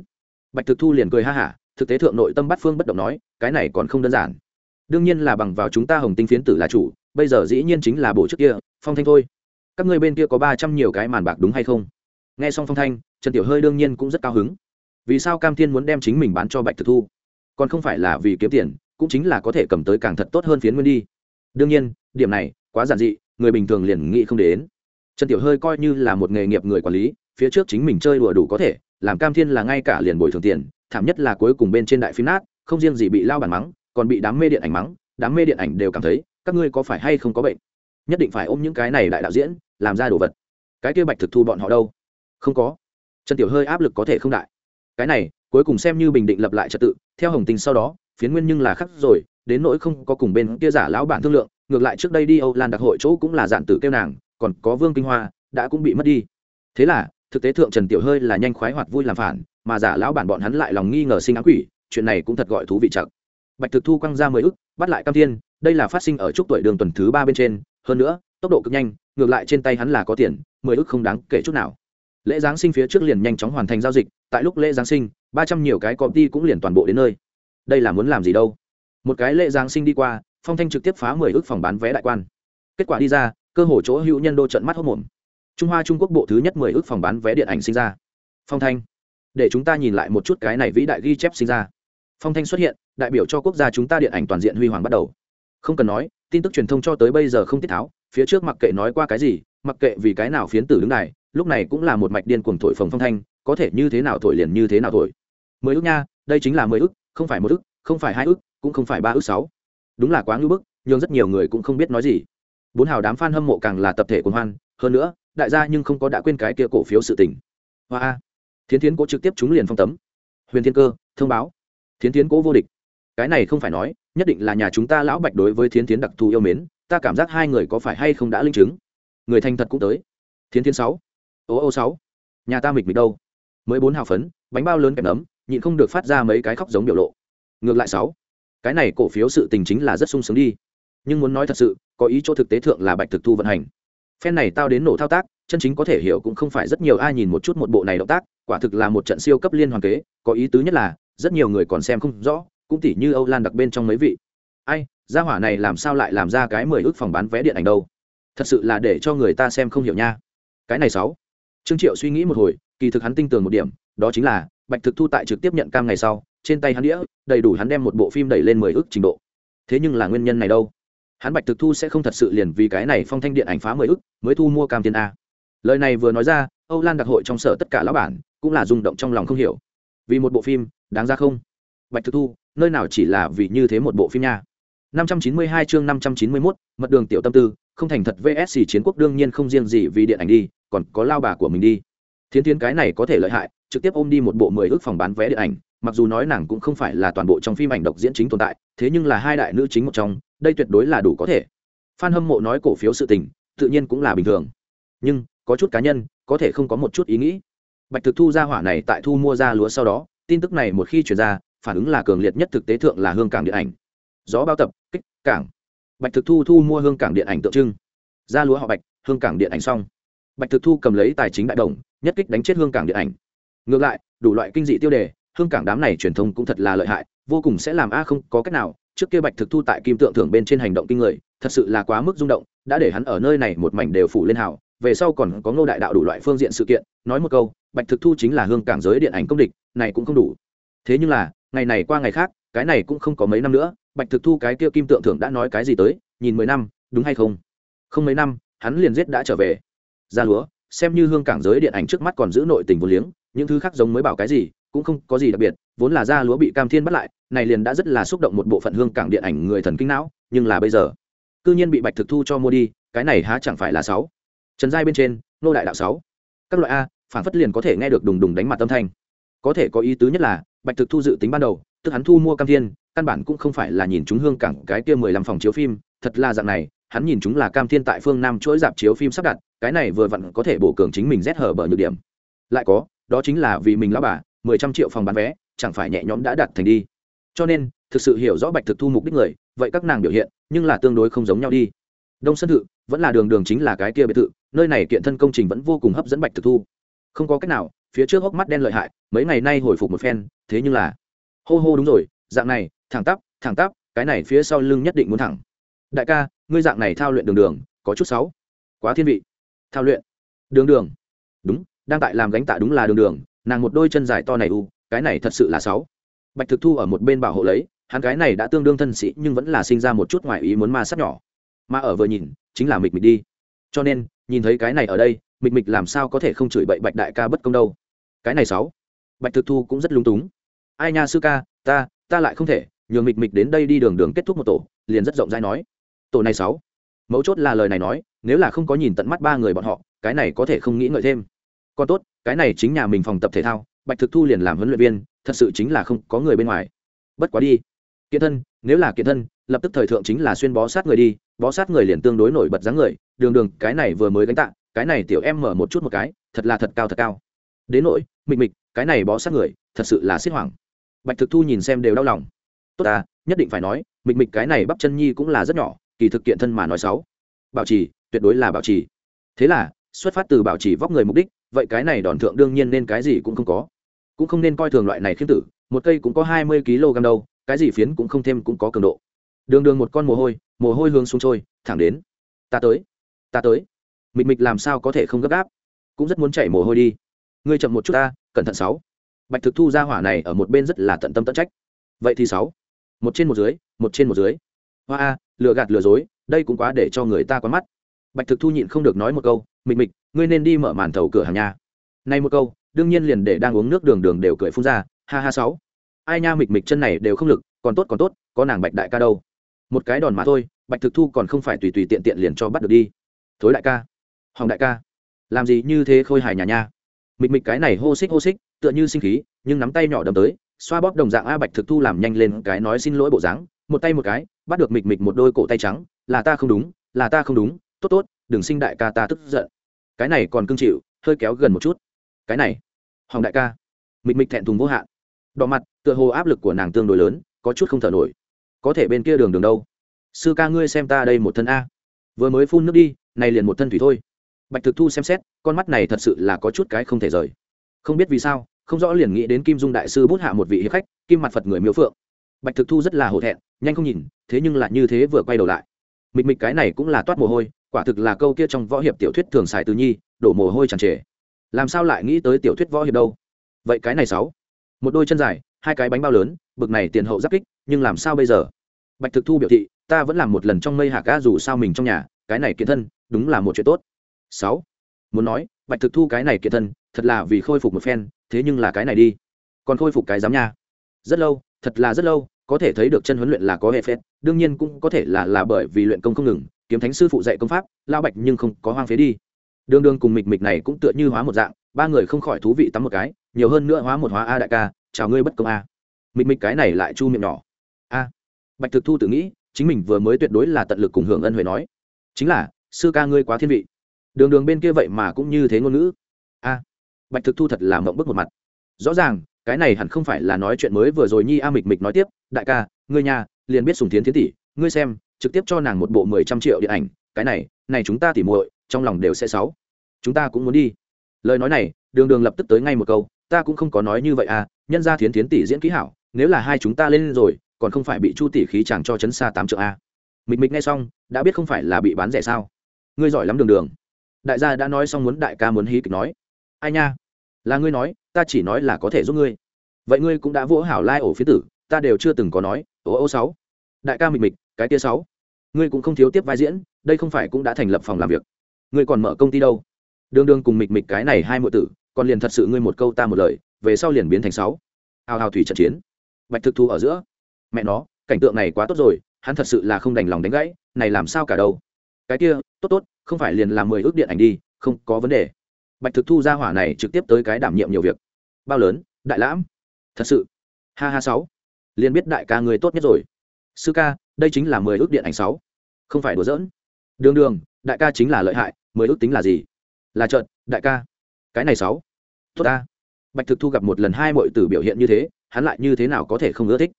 Bạch thực thu liền cười ha hả, thực tế thượng nội tâm bắt phương bất động nói, cái này còn không đơn giản. Đương nhiên là bằng vào chúng ta hồng tinh phiến tử là chủ, bây giờ dĩ nhiên chính là bộ trước kia, phong thanh thôi. Các ngươi bên kia có ba trăm nhiều cái màn bạc đúng hay không? Nghe xong phong thanh, trần tiểu hơi đương nhiên cũng rất cao hứng. Vì sao cam thiên muốn đem chính mình bán cho bạch thực thu? Còn không phải là vì kiếm tiền, cũng chính là có thể cầm tới càng thật tốt hơn phiến nguyên đi. Đương nhiên, điểm này quá giản dị, người bình thường liền nghĩ không đến. Trần tiểu hơi coi như là một nghề nghiệp người quản lý phía trước chính mình chơi đùa đủ có thể, làm cam thiên là ngay cả liền bồi thường tiền, thảm nhất là cuối cùng bên trên đại phim nát, không riêng gì bị lao bản mắng, còn bị đám mê điện ảnh mắng, đám mê điện ảnh đều cảm thấy, các ngươi có phải hay không có bệnh? Nhất định phải ôm những cái này đại đạo diễn, làm ra đồ vật. Cái kia bạch thực thu bọn họ đâu? Không có. Trần tiểu hơi áp lực có thể không đại. Cái này, cuối cùng xem như bình định lập lại trật tự, theo hồng tình sau đó, phiến nguyên nhưng là khắc rồi, đến nỗi không có cùng bên kia giả lão bản thương lượng, ngược lại trước đây đi âu lan đặc hội chỗ cũng là dạn tử kêu nàng, còn có vương kinh hoa, đã cũng bị mất đi. Thế là thực tế thượng trần tiểu hơi là nhanh khoái hoạt vui làm phản, mà giả lão bản bọn hắn lại lòng nghi ngờ sinh ám quỷ, chuyện này cũng thật gọi thú vị chặt bạch thực thu quăng ra mười ức, bắt lại cam thiên, đây là phát sinh ở chúc tuổi đường tuần thứ ba bên trên, hơn nữa, tốc độ cực nhanh, ngược lại trên tay hắn là có tiền, mười ức không đáng kể chút nào. Lễ giáng sinh phía trước liền nhanh chóng hoàn thành giao dịch, tại lúc lễ giáng sinh, ba trăm nhiều cái công ty cũng liền toàn bộ đến nơi. Đây là muốn làm gì đâu? Một cái lễ giáng sinh đi qua, phong thanh trực tiếp phá mười ước phòng bán vé đại quan. Kết quả đi ra, cơ hồ chỗ hữu nhân đô trận mắt hốc mồm trung hoa trung quốc bộ thứ nhất mười ước phòng bán vé điện ảnh sinh ra. Phong thanh, để chúng ta nhìn lại một chút cái này vĩ đại ghi chép sinh ra. Phong thanh xuất hiện, đại biểu cho quốc gia chúng ta điện ảnh toàn diện huy hoàng bắt đầu. Không cần nói, tin tức truyền thông cho tới bây giờ không tiết tháo, phía trước mặc kệ nói qua cái gì, mặc kệ vì cái nào phiến tử đứng này, lúc này cũng là một mạch điên cuồng thổi phồng phong thanh, có thể như thế nào thổi liền như thế nào thổi. Mười ước nha, đây chính là mười ước, không phải một ước, không phải hai ước, cũng không phải ba ước sáu. Đúng là quá ngưỡng bức nhưng rất nhiều người cũng không biết nói gì. Bốn hào đám f a n hâm mộ càng là tập thể cuồng hoan, hơn nữa đại gia nhưng không có đã quên cái kia cổ phiếu sự tình. Hoa a. Thiến thiến cố trực tiếp trúng liền phong tấm. Huyền thiên cơ thông báo. Thiến thiến cố vô địch. Cái này không phải nói nhất định là nhà chúng ta lão bạch đối với thiến thiến đặc thù yêu mến ta cảm giác hai người có phải hay không đã linh chứng. Người thành thật cũng tới. Thiến thiến sáu. Ô ô sáu. Nhà ta mịch mịch đâu? Mới bốn hào phấn bánh bao lớn kèm nấm, nhịn không được phát ra mấy cái khóc giống biểu lộ. Ngược lại sáu. Cái này cổ phiếu sự tình chính là rất sung sướng đi. Nhưng muốn nói thật sự có ý chỗ thực tế thượng là bạch thực thu vận hành phen này tao đến nổ thao tác, chân chính có thể hiểu cũng không phải rất nhiều ai nhìn một chút một bộ này động tác, quả thực là một trận siêu cấp liên hoàn kế, có ý tứ nhất là, rất nhiều người còn xem không rõ, cũng tỉ như âu lan đặc bên trong mấy vị. Ai, gia hỏa này làm sao lại làm ra cái mười ước phòng bán vé điện ảnh đâu? Thật sự là để cho người ta xem không hiểu nha. Cái này sáu. Trương triệu suy nghĩ một hồi, kỳ thực hắn tinh tường một điểm, đó chính là, bạch thực thu tại trực tiếp nhận cam ngày sau, trên tay hắn đĩa, đầy đủ hắn đem một bộ phim đẩy lên mười ước trình độ. Thế nhưng là nguyên nhân này đâu? Hắn bạch thực thu sẽ không thật sự liền vì cái này phong thanh điện ảnh phá mười ước mới thu mua cam tiền a. Lời này vừa nói ra âu lan đặc hội trong sở tất cả lão bản cũng là rung động trong lòng không hiểu. Vì một bộ phim đáng ra không? Bạch thực thu nơi nào chỉ là vì như thế một bộ phim nha? 592 chương 591, mật đường tiểu tâm tư không thành thật vs chiến quốc đương nhiên không riêng gì vì điện ảnh đi còn có lao bà của mình đi. Thiến thiến cái này có thể lợi hại trực tiếp ôm đi một bộ mười ước phòng bán vé điện ảnh mặc dù nói nàng cũng không phải là toàn bộ trong phim ảnh độc diễn chính tồn tại thế nhưng là hai đại nữ chính một trong đây tuyệt đối là đủ có thể. Phan hâm mộ nói cổ phiếu sự tình, tự nhiên cũng là bình thường. Nhưng, có chút cá nhân, có thể không có một chút ý nghĩ. Bạch thực thu ra hỏa này tại thu mua ra lúa sau đó, tin tức này một khi chuyển ra, phản ứng là cường liệt nhất thực tế thượng là hương cảng điện ảnh. Gió bao tập, kích, cảng. Bạch thực thu thu mua hương cảng điện ảnh tượng trưng. Ra lúa họ bạch, hương cảng điện ảnh xong. Bạch thực thu cầm lấy tài chính đại đồng, nhất kích đánh chết hương cảng điện ảnh. Ngược lại, đủ loại kinh dị tiêu đề, hương cảng đám này truyền thông cũng thật là lợi hại, vô cùng sẽ làm a không có cách nào trước kia bạch thực thu tại kim tượng thưởng bên trên hành động kinh người, thật sự là quá mức rung động, đã để hắn ở nơi này một mảnh đều phủ lên hào. Về sau còn có ngô đại đạo đủ loại phương diện sự kiện, nói một câu, bạch thực thu chính là hương cảng giới điện ảnh công địch, này cũng không đủ. Thế nhưng là, ngày này qua ngày khác, cái này cũng không có mấy năm nữa, bạch thực thu cái kia kim tượng thưởng đã nói cái gì tới, nhìn mười năm, đúng hay không? Không mấy năm, hắn liền giết đã trở về. Ra lúa, xem như hương cảng giới điện ảnh trước mắt còn giữ nội tình vô liếng, những thứ khác giống mới bảo cái gì, cũng không có gì đặc biệt vốn là da lúa bị cam thiên bắt lại, này liền đã rất là xúc động một bộ phận hương cảng điện ảnh người thần kinh não, nhưng là bây giờ, cư nhiên bị bạch thực thu cho mua đi, cái này há chẳng phải là sáu. Trần giai bên trên, nô đại đạo sáu. Các loại a, phản phất liền có thể nghe được đùng đùng đánh mặt tâm thanh. Có thể có ý tứ nhất là, bạch thực thu dự tính ban đầu, tức hắn thu mua cam thiên, căn bản cũng không phải là nhìn chúng hương cảng cái kia mười lăm phòng chiếu phim, thật là dạng này, hắn nhìn chúng là cam thiên tại phương nam chuỗi dạp chiếu phim sắp đặt, cái này vừa vặn có thể bổ cường chính mình rét hở bờ nhược điểm. Lại có, đó chính là vì mình lão bà, mười trăm triệu phòng bán vé chẳng phải nhẹ nhõm đã đặt thành đi. Cho nên, thực sự hiểu rõ bạch thực thu mục đích người, vậy các nàng biểu hiện, nhưng là tương đối không giống nhau đi. Đông sân thự, vẫn là đường đường chính là cái kia biệt thự, nơi này kiện thân công trình vẫn vô cùng hấp dẫn bạch thực thu. Không có cách nào, phía trước hốc mắt đen lợi hại, mấy ngày nay hồi phục một phen, thế nhưng là, hô hô đúng rồi, dạng này, thẳng tắp thẳng tắp, cái này phía sau lưng nhất định muốn thẳng. Đại ca, ngươi dạng này thao luyện đường đường, có chút sáu quá thiên vị. Thao luyện. Đường đường. Đúng, đang tại làm gánh tạ đúng là đường đường, nàng một đôi chân dài to này u cái này thật sự là sáu. Bạch thực thu ở một bên bảo hộ lấy, hắn cái này đã tương đương thân sĩ nhưng vẫn là sinh ra một chút ngoại ý muốn ma sát nhỏ. Mà ở vừa nhìn, chính là mịch mịch đi. Cho nên, nhìn thấy cái này ở đây, mịch mịch làm sao có thể không chửi bậy bạch đại ca bất công đâu? Cái này sáu. Bạch thực thu cũng rất lung túng. Ai nha sư ca, ta ta lại không thể nhường mịch mịch đến đây đi đường đường kết thúc một tổ, liền rất rộng rãi nói. Tổ này sáu. Mấu chốt là lời này nói, nếu là không có nhìn tận mắt ba người bọn họ, cái này có thể không nghĩ ngợi thêm. Còn tốt, cái này chính nhà mình phòng tập thể thao bạch thực thu liền làm huấn luyện viên, thật sự chính là không có người bên ngoài. Bất quá đi. Kiện thân, nếu là kiện thân, lập tức thời thượng chính là xuyên bó sát người đi, bó sát người liền tương đối nổi bật dáng người, đường đường, cái này vừa mới đánh tạ, cái này tiểu em mở một chút một cái, thật là thật cao thật cao. Đến nỗi, mịch mịch, cái này bó sát người, thật sự là xích hoảng. Bạch thực thu nhìn xem đều đau lòng. Tốt ta, nhất định phải nói, mịch mịch cái này bắp chân nhi cũng là rất nhỏ, kỳ thực kiện thân mà nói xấu bảo trì, tuyệt đối là bảo trì. Thế là, xuất phát từ bảo trì vóc người mục đích, vậy cái này đòn thượng đương nhiên nên cái gì cũng không có cũng không nên coi thường loại này khiêm tử, một cây cũng có hai mươi kg đâu, cái gì phiến cũng không thêm cũng có cường độ. Đường đường một con mồ hôi mồ hôi hướng xuống trôi, thẳng đến. Ta tới ta tới. Mịch mịch làm sao có thể không gấp gáp? Cũng rất muốn chảy mồ hôi đi. Ngươi chậm một chút ta, cẩn thận sáu. Bạch thực thu ra hỏa này ở một bên rất là tận tâm tận trách. Vậy thì sáu. Một trên một dưới, một trên một dưới. Hoa a, lừa gạt lừa dối, đây cũng quá để cho người ta quá mắt. Bạch thực thu nhịn không được nói một câu, mịch mịch, ngươi nên đi mở màn thầu cửa hàng nhà. Nay một câu đương nhiên liền để đang uống nước đường đường đều cười phun ra, ha ha sáu. Ai nha, mịch mịch chân này đều không lực, còn tốt còn tốt, có nàng bạch đại ca đâu. Một cái đòn mà thôi, bạch thực thu còn không phải tùy tùy tiện tiện liền cho bắt được đi. Thối đại ca. Hoàng đại ca. Làm gì như thế khôi hài nhà nha. Mịch mịch cái này hô xích hô xích, tựa như sinh khí, nhưng nắm tay nhỏ đầm tới, xoa bóp đồng dạng a bạch thực thu làm nhanh lên cái nói xin lỗi bộ dáng, một tay một cái, bắt được mịch mịch một đôi cổ tay trắng, là ta không đúng, là ta không đúng, tốt tốt, đừng sinh đại ca ta tức giận. Cái này còn cưng chịu, hơi kéo gần một chút. Cái này hoàng đại ca. Mịch mịch thẹn thùng vô hạn. Đỏ mặt, tựa hồ áp lực của nàng tương đối lớn, có chút không thở nổi. Có thể bên kia đường đường đâu? Sư ca ngươi xem ta đây một thân a. Vừa mới phun nước đi, này liền một thân thủy thôi. Bạch thực thu xem xét, con mắt này thật sự là có chút cái không thể rời. Không biết vì sao, không rõ liền nghĩ đến kim dung đại sư bút hạ một vị hiệp khách, kim mặt phật người miếu phượng. Bạch thực thu rất là hổ thẹn, nhanh không nhìn, thế nhưng lại như thế vừa quay đầu lại. Mịch mịch cái này cũng là toát mồ hôi, quả thực là câu kia trong võ hiệp tiểu thuyết thường xài từ nhi, đổ mồ hôi tràn trề làm sao lại nghĩ tới tiểu thuyết võ hiệp đâu? Vậy cái này sáu. Một đôi chân dài, hai cái bánh bao lớn, bực này tiền hậu giáp kích, nhưng làm sao bây giờ? Bạch thực thu biểu thị, ta vẫn làm một lần trong mây hạ ca dù sao mình trong nhà, cái này kiện thân, đúng là một chuyện tốt. Sáu. Muốn nói, bạch thực thu cái này kiện thân, thật là vì khôi phục một phen, thế nhưng là cái này đi. Còn khôi phục cái giám nha. Rất lâu, thật là rất lâu, có thể thấy được chân huấn luyện là có hệ phép, đương nhiên cũng có thể là là bởi vì luyện công không ngừng, kiếm thánh sư phụ dạy công pháp lao bạch nhưng không có hoang phế đi đương đương cùng mịch mịch này cũng tựa như hóa một dạng, ba người không khỏi thú vị tắm một cái, nhiều hơn nữa hóa một hóa a đại ca, chào ngươi bất công a. Mịch mịch cái này lại chu miệng nhỏ. A. Bạch thực thu tự nghĩ, chính mình vừa mới tuyệt đối là tận lực cùng hưởng ân huệ nói. Chính là, sư ca ngươi quá thiên vị. Đường đường bên kia vậy mà cũng như thế ngôn ngữ. A. Bạch thực thu thật là mộng bức một mặt. Rõ ràng, cái này hẳn không phải là nói chuyện mới vừa rồi nhi a mịch mịch nói tiếp, đại ca, ngươi nhà, liền biết sùng thiến thiến tỷ, ngươi xem, trực tiếp cho nàng một bộ mười trăm triệu điện ảnh, cái này này chúng ta tỉ muội trong lòng đều sẽ sáu. Chúng ta cũng muốn đi. Lời nói này, đường đường lập tức tới ngay một câu, ta cũng không có nói như vậy à nhân ra thiến thiến tỷ diễn kỹ hảo, nếu là hai chúng ta lên rồi, còn không phải bị chu tỷ khí chàng cho chấn xa tám triệu a à. mịch mịch nghe xong, đã biết không phải là bị bán rẻ sao. Ngươi giỏi lắm đường đường. Đại gia đã nói xong muốn đại ca muốn hí kịch nói. Ai nha? Là ngươi nói, ta chỉ nói là có thể giúp ngươi. Vậy ngươi cũng đã vỗ hảo lai ổ phía tử, ta đều chưa từng có nói ố ô sáu. Đại ca mịch mịch, cái tia sáu. Ngươi cũng không thiếu tiếp vai diễn, đây không phải cũng đã thành lập phòng làm việc ngươi còn mở công ty đâu? Đương đương cùng mịch mịch cái này hai mượn tử, còn liền thật sự ngươi một câu ta một lời, về sau liền biến thành sáu. Hào hào thủy trận chiến. Bạch thực thu ở giữa. Mẹ nó, cảnh tượng này quá tốt rồi, hắn thật sự là không đành lòng đánh gãy, này làm sao cả đâu? Cái kia, tốt tốt, không phải liền làm mười ước điện ảnh đi, không có vấn đề. Bạch thực thu ra hỏa này trực tiếp tới cái đảm nhiệm nhiều việc. Bao lớn, đại lãm. Thật sự. Ha ha sáu. Liền biết đại ca người tốt nhất rồi. Sư ca, đây chính là mười ước điện ảnh sáu. Không phải đùa giỡn. Đường đường đại ca chính là lợi hại, mười ước tính là gì? Là trợn đại ca. Cái này sáu. Tốt ta. Bạch thực thu gặp một lần hai mọi tử biểu hiện như thế, hắn lại như thế nào có thể không ưa thích?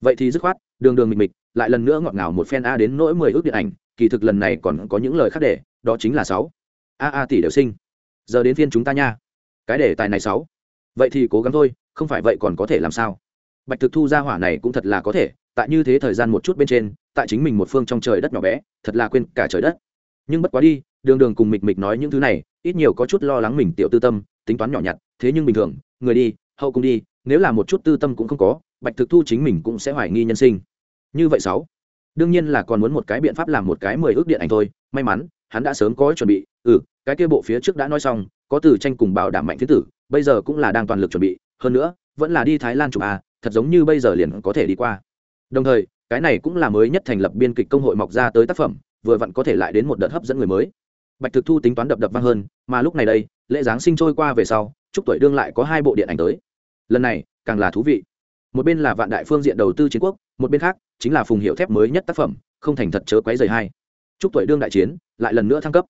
Vậy thì dứt khoát, đường đường mịch mịch lại lần nữa ngọt ngào một phen a đến nỗi mười ước điện ảnh, kỳ thực lần này còn có những lời khác để, đó chính là sáu. A a tỷ đều sinh. Giờ đến phiên chúng ta nha. Cái đề tài này sáu. Vậy thì cố gắng thôi, không phải vậy còn có thể làm sao? Bạch thực thu ra hỏa này cũng thật là có thể, tại như thế thời gian một chút bên trên, tại chính mình một phương trong trời đất nhỏ bé, thật là quên cả trời đất nhưng bất quá đi, đường đường cùng mịch mịch nói những thứ này, ít nhiều có chút lo lắng mình tiểu tư tâm, tính toán nhỏ nhặt, thế nhưng bình thường, người đi, hậu cùng đi, nếu là một chút tư tâm cũng không có, bạch thực thu chính mình cũng sẽ hoài nghi nhân sinh. Như vậy sáu, đương nhiên là còn muốn một cái biện pháp làm một cái mười ước điện ảnh thôi, may mắn, hắn đã sớm có chuẩn bị ừ cái kia bộ phía trước đã nói xong, có từ tranh cùng bảo đảm mạnh thứ tử, bây giờ cũng là đang toàn lực chuẩn bị, hơn nữa, vẫn là đi thái lan chụp à thật giống như bây giờ liền có thể đi qua. Đồng thời, cái này cũng là mới nhất thành lập biên kịch công hội mọc ra tới tác phẩm vừa vặn có thể lại đến một đợt hấp dẫn người mới. Bạch thực thu tính toán đập đập vang hơn, mà lúc này đây, lễ giáng sinh trôi qua về sau, chúc tuổi đương lại có hai bộ điện ảnh tới. Lần này, càng là thú vị. Một bên là vạn đại phương diện đầu tư chiến quốc, một bên khác, chính là phùng hiệu thép mới nhất tác phẩm, không thành thật chớ quấy rời hai chúc tuổi đương đại chiến, lại lần nữa thăng cấp.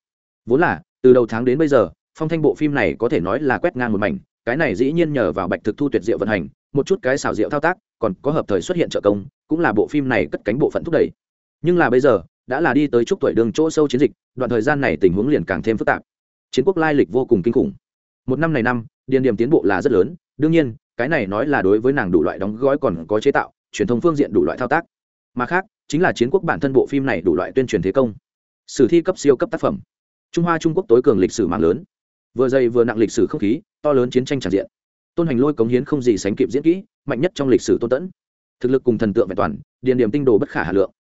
Vốn là, từ đầu tháng đến bây giờ, phong thanh bộ phim này có thể nói là quét ngang một mảnh, cái này dĩ nhiên nhờ vào bạch thực thu tuyệt diệu vận hành, một chút cái xảo diệu thao tác, còn có hợp thời xuất hiện trợ công, cũng là bộ phim này cất cánh bộ phận thúc đẩy. Nhưng là bây giờ đã là đi tới chúc tuổi đường chỗ sâu chiến dịch, đoạn thời gian này tình huống liền càng thêm phức tạp. Chiến quốc lai lịch vô cùng kinh khủng. Một năm này năm, điền điểm tiến bộ là rất lớn, đương nhiên, cái này nói là đối với nàng đủ loại đóng gói còn có chế tạo, truyền thông phương diện đủ loại thao tác. Mà khác, chính là chiến quốc bản thân bộ phim này đủ loại tuyên truyền thế công. Sử thi cấp siêu cấp tác phẩm. Trung hoa trung quốc tối cường lịch sử mạng lớn. Vừa dày vừa nặng lịch sử không khí, to lớn chiến tranh tràn diện. Tôn hành lôi cống hiến không gì sánh kịp diễn kỹ, mạnh nhất trong lịch sử tôn tẫn. Thực lực cùng thần tượng vẹn toàn, điền điểm tinh đồ bất khả hà lượng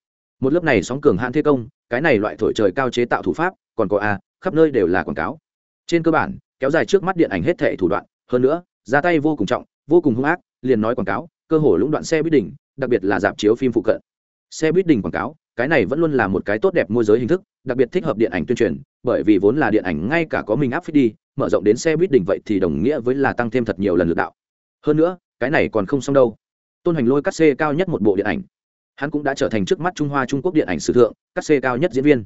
một lớp này sóng cường hạn thế công, cái này loại thổi trời cao chế tạo thủ pháp, còn có a, khắp nơi đều là quảng cáo. Trên cơ bản, kéo dài trước mắt điện ảnh hết thệ thủ đoạn, hơn nữa, ra tay vô cùng trọng, vô cùng hung ác, liền nói quảng cáo, cơ hồ lũng đoạn xe buýt đỉnh, đặc biệt là dạp chiếu phim phụ cận. Xe buýt đỉnh quảng cáo, cái này vẫn luôn là một cái tốt đẹp môi giới hình thức, đặc biệt thích hợp điện ảnh tuyên truyền, bởi vì vốn là điện ảnh ngay cả có mình áp phích đi, mở rộng đến xe buýt đỉnh vậy thì đồng nghĩa với là tăng thêm thật nhiều lần lượt đạo. Hơn nữa, cái này còn không xong đâu. Tôn hành lôi cắt xê cao nhất một bộ điện ảnh hắn cũng đã trở thành trước mắt trung hoa trung quốc điện ảnh sử thượng, các xê cao nhất diễn viên.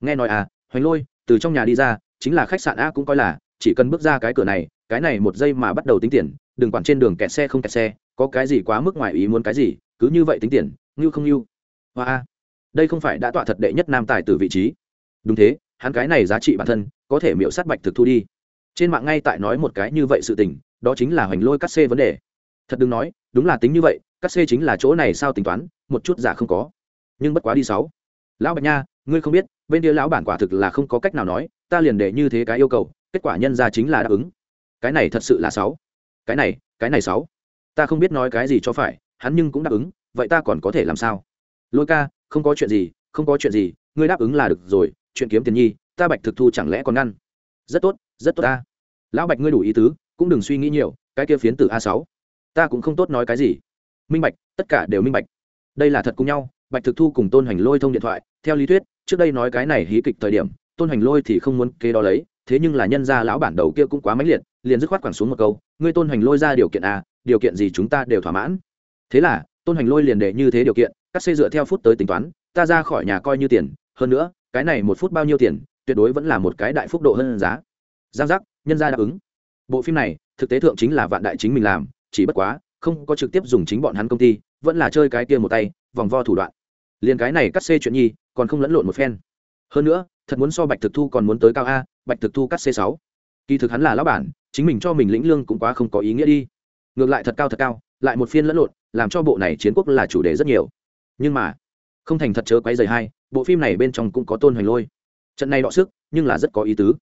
Nghe nói à hoành lôi, từ trong nhà đi ra, chính là khách sạn a cũng coi là, chỉ cần bước ra cái cửa này, cái này một giây mà bắt đầu tính tiền, đừng quản trên đường kẹt xe không kẹt xe, có cái gì quá mức ngoài ý muốn cái gì, cứ như vậy tính tiền, ngưu không ngưu. Hoa a, đây không phải đã tọa thật đệ nhất nam tài từ vị trí. Đúng thế, hắn cái này giá trị bản thân, có thể miễu sát bạch thực thu đi. Trên mạng ngay tại nói một cái như vậy sự tình, đó chính là hoành lôi cắt xê vấn đề. Thật đừng nói, đúng là tính như vậy cắt xê chính là chỗ này sao tính toán, một chút giả không có. Nhưng bất quá đi sáu. Lão bạch nha, ngươi không biết, bên kia lão bản quả thực là không có cách nào nói, ta liền để như thế cái yêu cầu, kết quả nhân ra chính là đáp ứng. Cái này thật sự là sáu. Cái này cái này sáu. Ta không biết nói cái gì cho phải, hắn nhưng cũng đáp ứng, vậy ta còn có thể làm sao? Lôi ca, không có chuyện gì, không có chuyện gì, ngươi đáp ứng là được rồi, chuyện kiếm tiền nhi, ta bạch thực thu chẳng lẽ còn ngăn? Rất tốt rất tốt ta. Lão bạch ngươi đủ ý tứ, cũng đừng suy nghĩ nhiều, cái kia phiến từ a sáu. Ta cũng không tốt nói cái gì minh bạch, tất cả đều minh bạch. Đây là thật cùng nhau, bạch thực thu cùng tôn hành lôi thông điện thoại, theo lý thuyết, trước đây nói cái này hí kịch thời điểm, tôn hành lôi thì không muốn kế đó lấy, thế nhưng là nhân gia lão bản đầu kia cũng quá mãnh liệt, liền dứt khoát quẳng xuống một câu, ngươi tôn hành lôi ra điều kiện a điều kiện gì chúng ta đều thỏa mãn. Thế là, tôn hành lôi liền để như thế điều kiện các xây dựa theo phút tới tính toán, ta ra khỏi nhà coi như tiền, hơn nữa, cái này một phút bao nhiêu tiền, tuyệt đối vẫn là một cái đại phúc độ hơn giá. Giang giác, nhân gia đáp ứng. Bộ phim này, thực tế thượng chính là vạn đại chính mình làm, chỉ bất quá không có trực tiếp dùng chính bọn hắn công ty vẫn là chơi cái kia một tay vòng vo thủ đoạn. Liền cái này cắt xê chuyện nhi còn không lẫn lộn một phen. Hơn nữa thật muốn so bạch thực thu còn muốn tới cao a bạch thực thu cắt c sáu. Kỳ thực hắn là lão bản chính mình cho mình lĩnh lương cũng quá không có ý nghĩa đi. Ngược lại thật cao thật cao lại một phiên lẫn lộn làm cho bộ này chiến quốc là chủ đề rất nhiều. Nhưng mà không thành thật chớ quấy dày hai bộ phim này bên trong cũng có tôn hoành lôi. Trận này đọ sức nhưng là rất có ý tứ.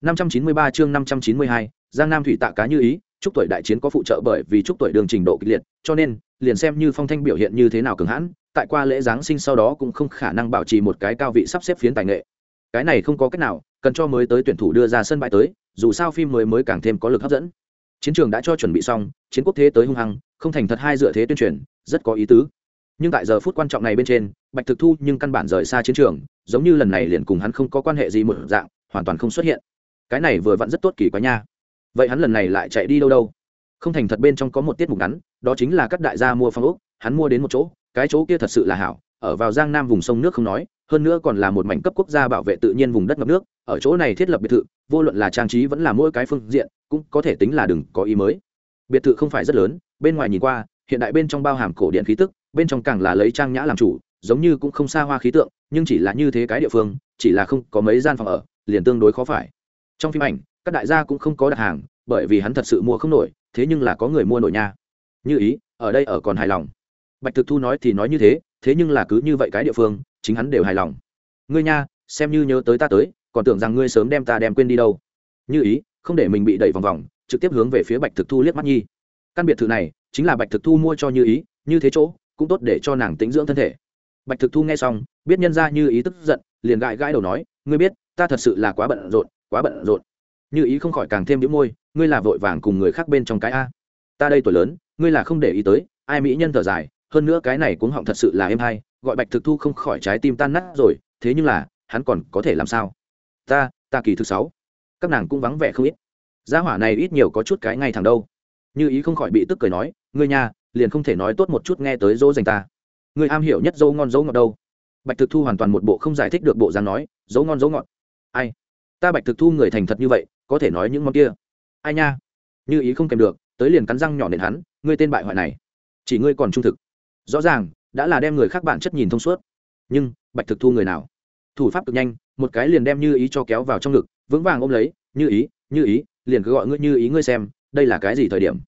593 chương 592, giang nam thủy tạ cá như ý chúc tuổi đại chiến có phụ trợ bởi vì chúc tuổi đường trình độ kịch liệt, cho nên, liền xem như phong thanh biểu hiện như thế nào cường hãn, tại qua lễ giáng sinh sau đó cũng không khả năng bảo trì một cái cao vị sắp xếp phiến tài nghệ. Cái này không có cách nào, cần cho mới tới tuyển thủ đưa ra sân bãi tới, dù sao phim mới mới càng thêm có lực hấp dẫn. Chiến trường đã cho chuẩn bị xong, chiến quốc thế tới hung hăng, không thành thật hai dựa thế tuyên truyền, rất có ý tứ. Nhưng tại giờ phút quan trọng này bên trên, bạch thực thu nhưng căn bản rời xa chiến trường, giống như lần này liền cùng hắn không có quan hệ gì một dạng, hoàn toàn không xuất hiện. Cái này vừa vặn rất tốt kỳ quá nha vậy hắn lần này lại chạy đi đâu đâu? Không thành thật bên trong có một tiết mục ngắn, đó chính là các đại gia mua phong ốc, hắn mua đến một chỗ, cái chỗ kia thật sự là hảo, ở vào giang nam vùng sông nước không nói, hơn nữa còn là một mảnh cấp quốc gia bảo vệ tự nhiên vùng đất ngập nước, ở chỗ này thiết lập biệt thự, vô luận là trang trí vẫn là mỗi cái phương diện, cũng có thể tính là đừng có ý mới. Biệt thự không phải rất lớn, bên ngoài nhìn qua, hiện đại bên trong bao hàm cổ điện khí tức, bên trong càng là lấy trang nhã làm chủ, giống như cũng không xa hoa khí tượng, nhưng chỉ là như thế cái địa phương, chỉ là không có mấy gian phòng ở, liền tương đối khó phải. Trong phim ảnh các đại gia cũng không có đặt hàng, bởi vì hắn thật sự mua không nổi, thế nhưng là có người mua nổi nha. Như ý, ở đây ở còn hài lòng. Bạch thực thu nói thì nói như thế thế nhưng là cứ như vậy cái địa phương, chính hắn đều hài lòng. Ngươi nha, xem như nhớ tới ta tới, còn tưởng rằng ngươi sớm đem ta đem quên đi đâu. Như ý, không để mình bị đẩy vòng vòng, trực tiếp hướng về phía bạch thực thu liếc mắt nhi. Căn biệt thự này, chính là bạch thực thu mua cho như ý, như thế chỗ, cũng tốt để cho nàng tĩnh dưỡng thân thể. Bạch thực thu nghe xong, biết nhân ra như ý tức giận, liền gãi gãi đầu nói, ngươi biết, ta thật sự là quá bận rộn, quá bận rộn như ý không khỏi càng thêm đĩu môi, ngươi là vội vàng cùng người khác bên trong cái a. Ta đây tuổi lớn, ngươi là không để ý tới, ai mỹ nhân thở dài, hơn nữa cái này cuống họng thật sự là êm hay, gọi bạch thực thu không khỏi trái tim tan nát rồi, thế nhưng là, hắn còn có thể làm sao? Ta ta kỳ thứ sáu. Các nàng cũng vắng vẻ không ít. Gia hỏa này ít nhiều có chút cái ngay thẳng đâu. Như ý không khỏi bị tức cười nói, ngươi nhà liền không thể nói tốt một chút nghe tới dỗ dành ta. Ngươi am hiểu nhất dâu ngon dấu ngọt đâu. Bạch thực thu hoàn toàn một bộ không giải thích được bộ dáng nói dấu ngon dấu ngọt. Ai? Ta bạch thực thu người thành thật như vậy, có thể nói những món kia. Ai nha? Như ý không kèm được, tới liền cắn răng nhỏ nện hắn, ngươi tên bại hoại này. Chỉ ngươi còn trung thực. Rõ ràng, đã là đem người khác bản chất nhìn thông suốt. Nhưng, bạch thực thu người nào? Thủ pháp cực nhanh, một cái liền đem như ý cho kéo vào trong ngực, vững vàng ôm lấy, như ý như ý, liền cứ gọi ngươi như ý ngươi xem, đây là cái gì thời điểm?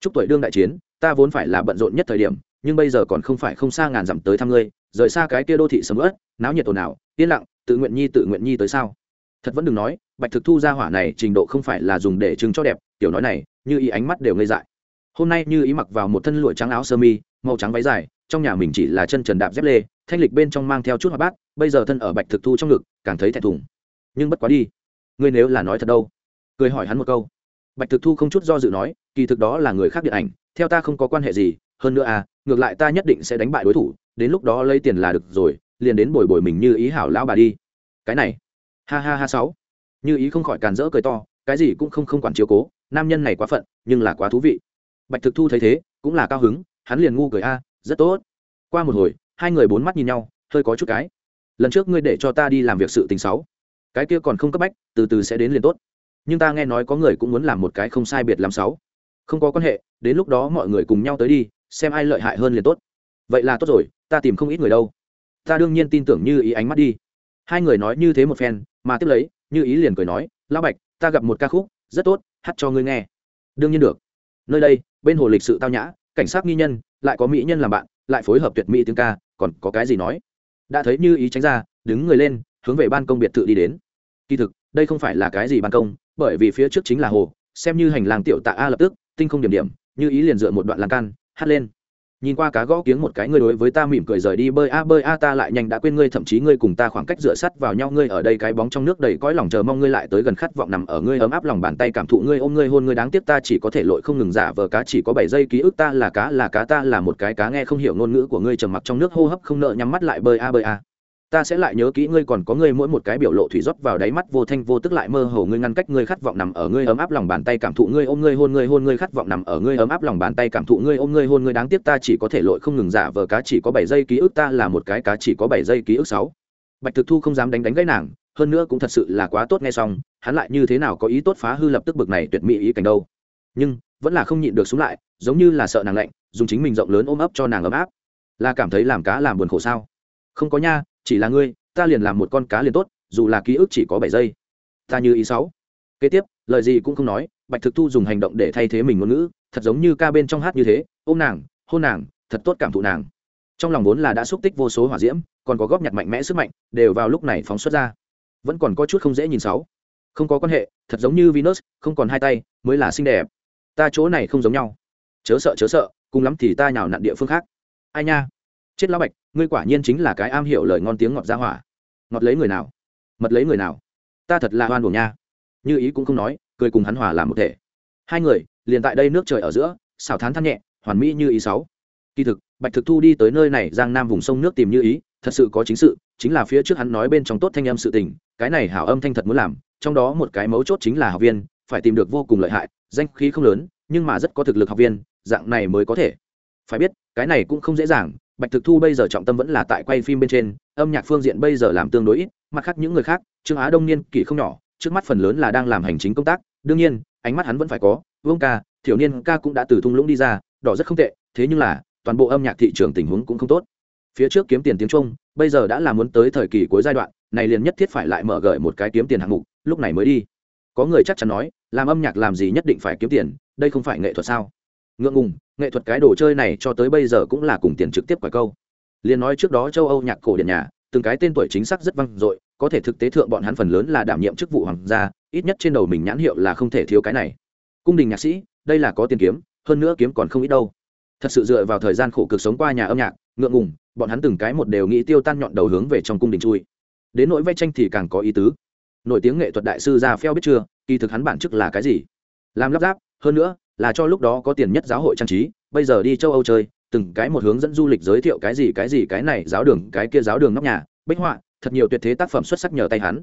Chúc tuổi đương đại chiến, ta vốn phải là bận rộn nhất thời điểm, nhưng bây giờ còn không phải không xa ngàn dặm tới thăm ngươi, rời xa cái kia đô thị sầm ớt náo nhiệt ồn ào, yên lặng, tự nguyện nhi tự nguyện nhi tới sao? Thật vẫn đừng nói, bạch thực thu ra hỏa này trình độ không phải là dùng để chứng cho đẹp, tiểu nói này, như ý ánh mắt đều ngây dại. Hôm nay như ý mặc vào một thân lụa trắng áo sơ mi, màu trắng váy dài, trong nhà mình chỉ là chân trần đạp dép lê, thanh lịch bên trong mang theo chút hoa bát, bây giờ thân ở bạch thực thu trong ngực, càng thấy thẹn thùng. Nhưng bất quá đi. Ngươi nếu là nói thật đâu? Cười hỏi hắn một câu. Bạch thực thu không chút do dự nói, kỳ thực đó là người khác điện ảnh, theo ta không có quan hệ gì, hơn nữa à ngược lại ta nhất định sẽ đánh bại đối thủ, đến lúc đó lấy tiền là được rồi, liền đến bồi bồi mình như ý hảo lão bà đi. Cái này ha ha ha sáu. Như ý không khỏi càn rỡ cười to cái gì cũng không không quản chiếu cố nam nhân này quá phận nhưng là quá thú vị. Bạch thực thu thấy thế cũng là cao hứng hắn liền ngu cười a rất tốt. Qua một hồi hai người bốn mắt nhìn nhau hơi có chút cái. Lần trước ngươi để cho ta đi làm việc sự tình sáu, cái kia còn không cấp bách từ từ sẽ đến liền tốt. Nhưng ta nghe nói có người cũng muốn làm một cái không sai biệt làm sáu. Không có quan hệ đến lúc đó mọi người cùng nhau tới đi xem ai lợi hại hơn liền tốt. Vậy là tốt rồi ta tìm không ít người đâu. Ta đương nhiên tin tưởng như ý ánh mắt đi. Hai người nói như thế một phen mà tiếp lấy, như ý liền cười nói, lão bạch, ta gặp một ca khúc, rất tốt, hát cho ngươi nghe. Đương nhiên được. Nơi đây, bên hồ lịch sự tao nhã, cảnh sát nghi nhân, lại có mỹ nhân làm bạn, lại phối hợp tuyệt mỹ tiếng ca, còn có cái gì nói? Đã thấy như ý tránh ra, đứng người lên, hướng về ban công biệt thự đi đến. Kỳ thực, đây không phải là cái gì ban công, bởi vì phía trước chính là hồ, xem như hành lang tiểu tạ a lập tức, tinh không điểm điểm, như ý liền dựa một đoạn lan can, hát lên nhìn qua cá gõ kiếng một cái ngươi đối với ta mỉm cười rời đi, bơi a bơi a, ta lại nhanh đã quên ngươi, thậm chí ngươi cùng ta khoảng cách dựa sắt vào nhau, ngươi ở đây cái bóng trong nước đầy cõi lòng chờ mong ngươi lại tới gần khát vọng nằm ở ngươi ấm áp lòng bàn tay cảm thụ ngươi ôm ngươi hôn ngươi, đáng tiếc ta chỉ có thể lội không ngừng giả vờ cá, chỉ có bảy giây ký ức ta là cá là cá, ta là một cái cá nghe không hiểu ngôn ngữ của ngươi trầm mặc trong nước, hô hấp không nợ, nhắm mắt lại, bơi a bơi a ta sẽ lại nhớ kỹ ngươi còn có ngươi mỗi một cái biểu lộ thủy rót vào đáy mắt vô thanh vô tức lại mơ hồ ngươi ngăn cách ngươi khát vọng nằm ở ngươi ấm áp lòng bàn tay cảm thụ ngươi ôm ngươi hôn ngươi hôn ngươi khát vọng nằm ở ngươi ấm áp lòng bàn tay cảm thụ ngươi ôm ngươi hôn ngươi đáng tiếc ta chỉ có thể lội không ngừng giả vờ cá chỉ có bảy giây ký ức ta là một cái cá chỉ có bảy giây ký ức sáu. Bạch thực thu không dám đánh đánh gãy nàng, hơn nữa cũng thật sự là quá tốt nghe xong, hắn lại như thế nào có ý tốt phá hư lập tức bực này tuyệt mỹ ý cảnh đâu. Nhưng, vẫn là không nhịn được xuống lại, giống như là sợ nàng lạnh, dùng chính mình rộng lớn ôm ấp cho nàng ấm áp. Là cảm thấy làm cá làm buồn khổ sao? Không có nha chỉ là ngươi, ta liền làm một con cá liền tốt, dù là ký ức chỉ có bảy giây. Ta như ý sáu. Kế tiếp, lời gì cũng không nói, bạch thực thu dùng hành động để thay thế mình ngôn ngữ, thật giống như ca bên trong hát như thế, ôm nàng, hôn nàng, thật tốt cảm thụ nàng. Trong lòng vốn là đã xúc tích vô số hỏa diễm, còn có góp nhặt mạnh mẽ sức mạnh, đều vào lúc này phóng xuất ra. Vẫn còn có chút không dễ nhìn sáu. Không có quan hệ, thật giống như venus, không còn hai tay, mới là xinh đẹp. Ta chỗ này không giống nhau. Chớ sợ chớ sợ, cùng lắm thì ta nhào nặn địa phương khác. Ai nha? Chết lão bạch, ngươi quả nhiên chính là cái am hiểu lời ngon tiếng ngọt ra hỏa. Ngọt lấy người nào? Mật lấy người nào? Ta thật là hoan buồn nha. Như ý cũng không nói, cười cùng hắn hòa làm một thể. Hai người, liền tại đây nước trời ở giữa xảo thán than nhẹ, hoàn mỹ như ý sáu. Kỳ thực, bạch thực thu đi tới nơi này, giang nam vùng sông nước tìm như ý, thật sự có chính sự, chính là phía trước hắn nói bên trong tốt thanh âm sự tình, cái này hảo âm thanh thật muốn làm, trong đó một cái mấu chốt chính là học viên, phải tìm được vô cùng lợi hại, danh khí không lớn, nhưng mà rất có thực lực học viên, dạng này mới có thể. Phải biết, cái này cũng không dễ dàng bạch thực thu bây giờ trọng tâm vẫn là tại quay phim bên trên, âm nhạc phương diện bây giờ làm tương đối ít, mặt khác những người khác, trương á đông niên kỷ không nhỏ, trước mắt phần lớn là đang làm hành chính công tác. Đương nhiên, ánh mắt hắn vẫn phải có, vương ca, thiểu niên ca cũng đã từ thung lũng đi ra, đỏ rất không tệ, thế nhưng là, toàn bộ âm nhạc thị trường tình huống cũng không tốt. Phía trước kiếm tiền tiếng trung, bây giờ đã là muốn tới thời kỳ cuối giai đoạn, này liền nhất thiết phải lại mở gợi một cái kiếm tiền hạng mục, lúc này mới đi. Có người chắc chắn nói, làm âm nhạc làm gì nhất định phải kiếm tiền, đây không phải nghệ thuật sao? Ngượng ngùng nghệ thuật cái đồ chơi này cho tới bây giờ cũng là cùng tiền trực tiếp quả câu. Liền nói trước đó châu âu nhạc cổ điển nhà, từng cái tên tuổi chính xác rất vang dội, có thể thực tế thượng bọn hắn phần lớn là đảm nhiệm chức vụ hoàng gia, ít nhất trên đầu mình nhãn hiệu là không thể thiếu cái này. Cung đình nhạc sĩ, đây là có tiền kiếm, hơn nữa kiếm còn không ít đâu. Thật sự dựa vào thời gian khổ cực sống qua nhà âm nhạc, ngượng ngùng, bọn hắn từng cái một đều nghĩ tiêu tan nhọn đầu hướng về trong cung đình chui. Đến nỗi vẽ tranh thì càng có ý tứ. Nổi tiếng nghệ thuật đại sư ra pheo biết chưa, kỳ thực hắn bản chức là cái gì? Làm lắp ráp, hơn nữa là cho lúc đó có tiền nhất giáo hội trang trí, bây giờ đi châu âu chơi, từng cái một hướng dẫn du lịch giới thiệu cái gì cái gì cái này giáo đường, cái kia giáo đường nóc nhà, bích họa, thật nhiều tuyệt thế tác phẩm xuất sắc nhờ tay hắn.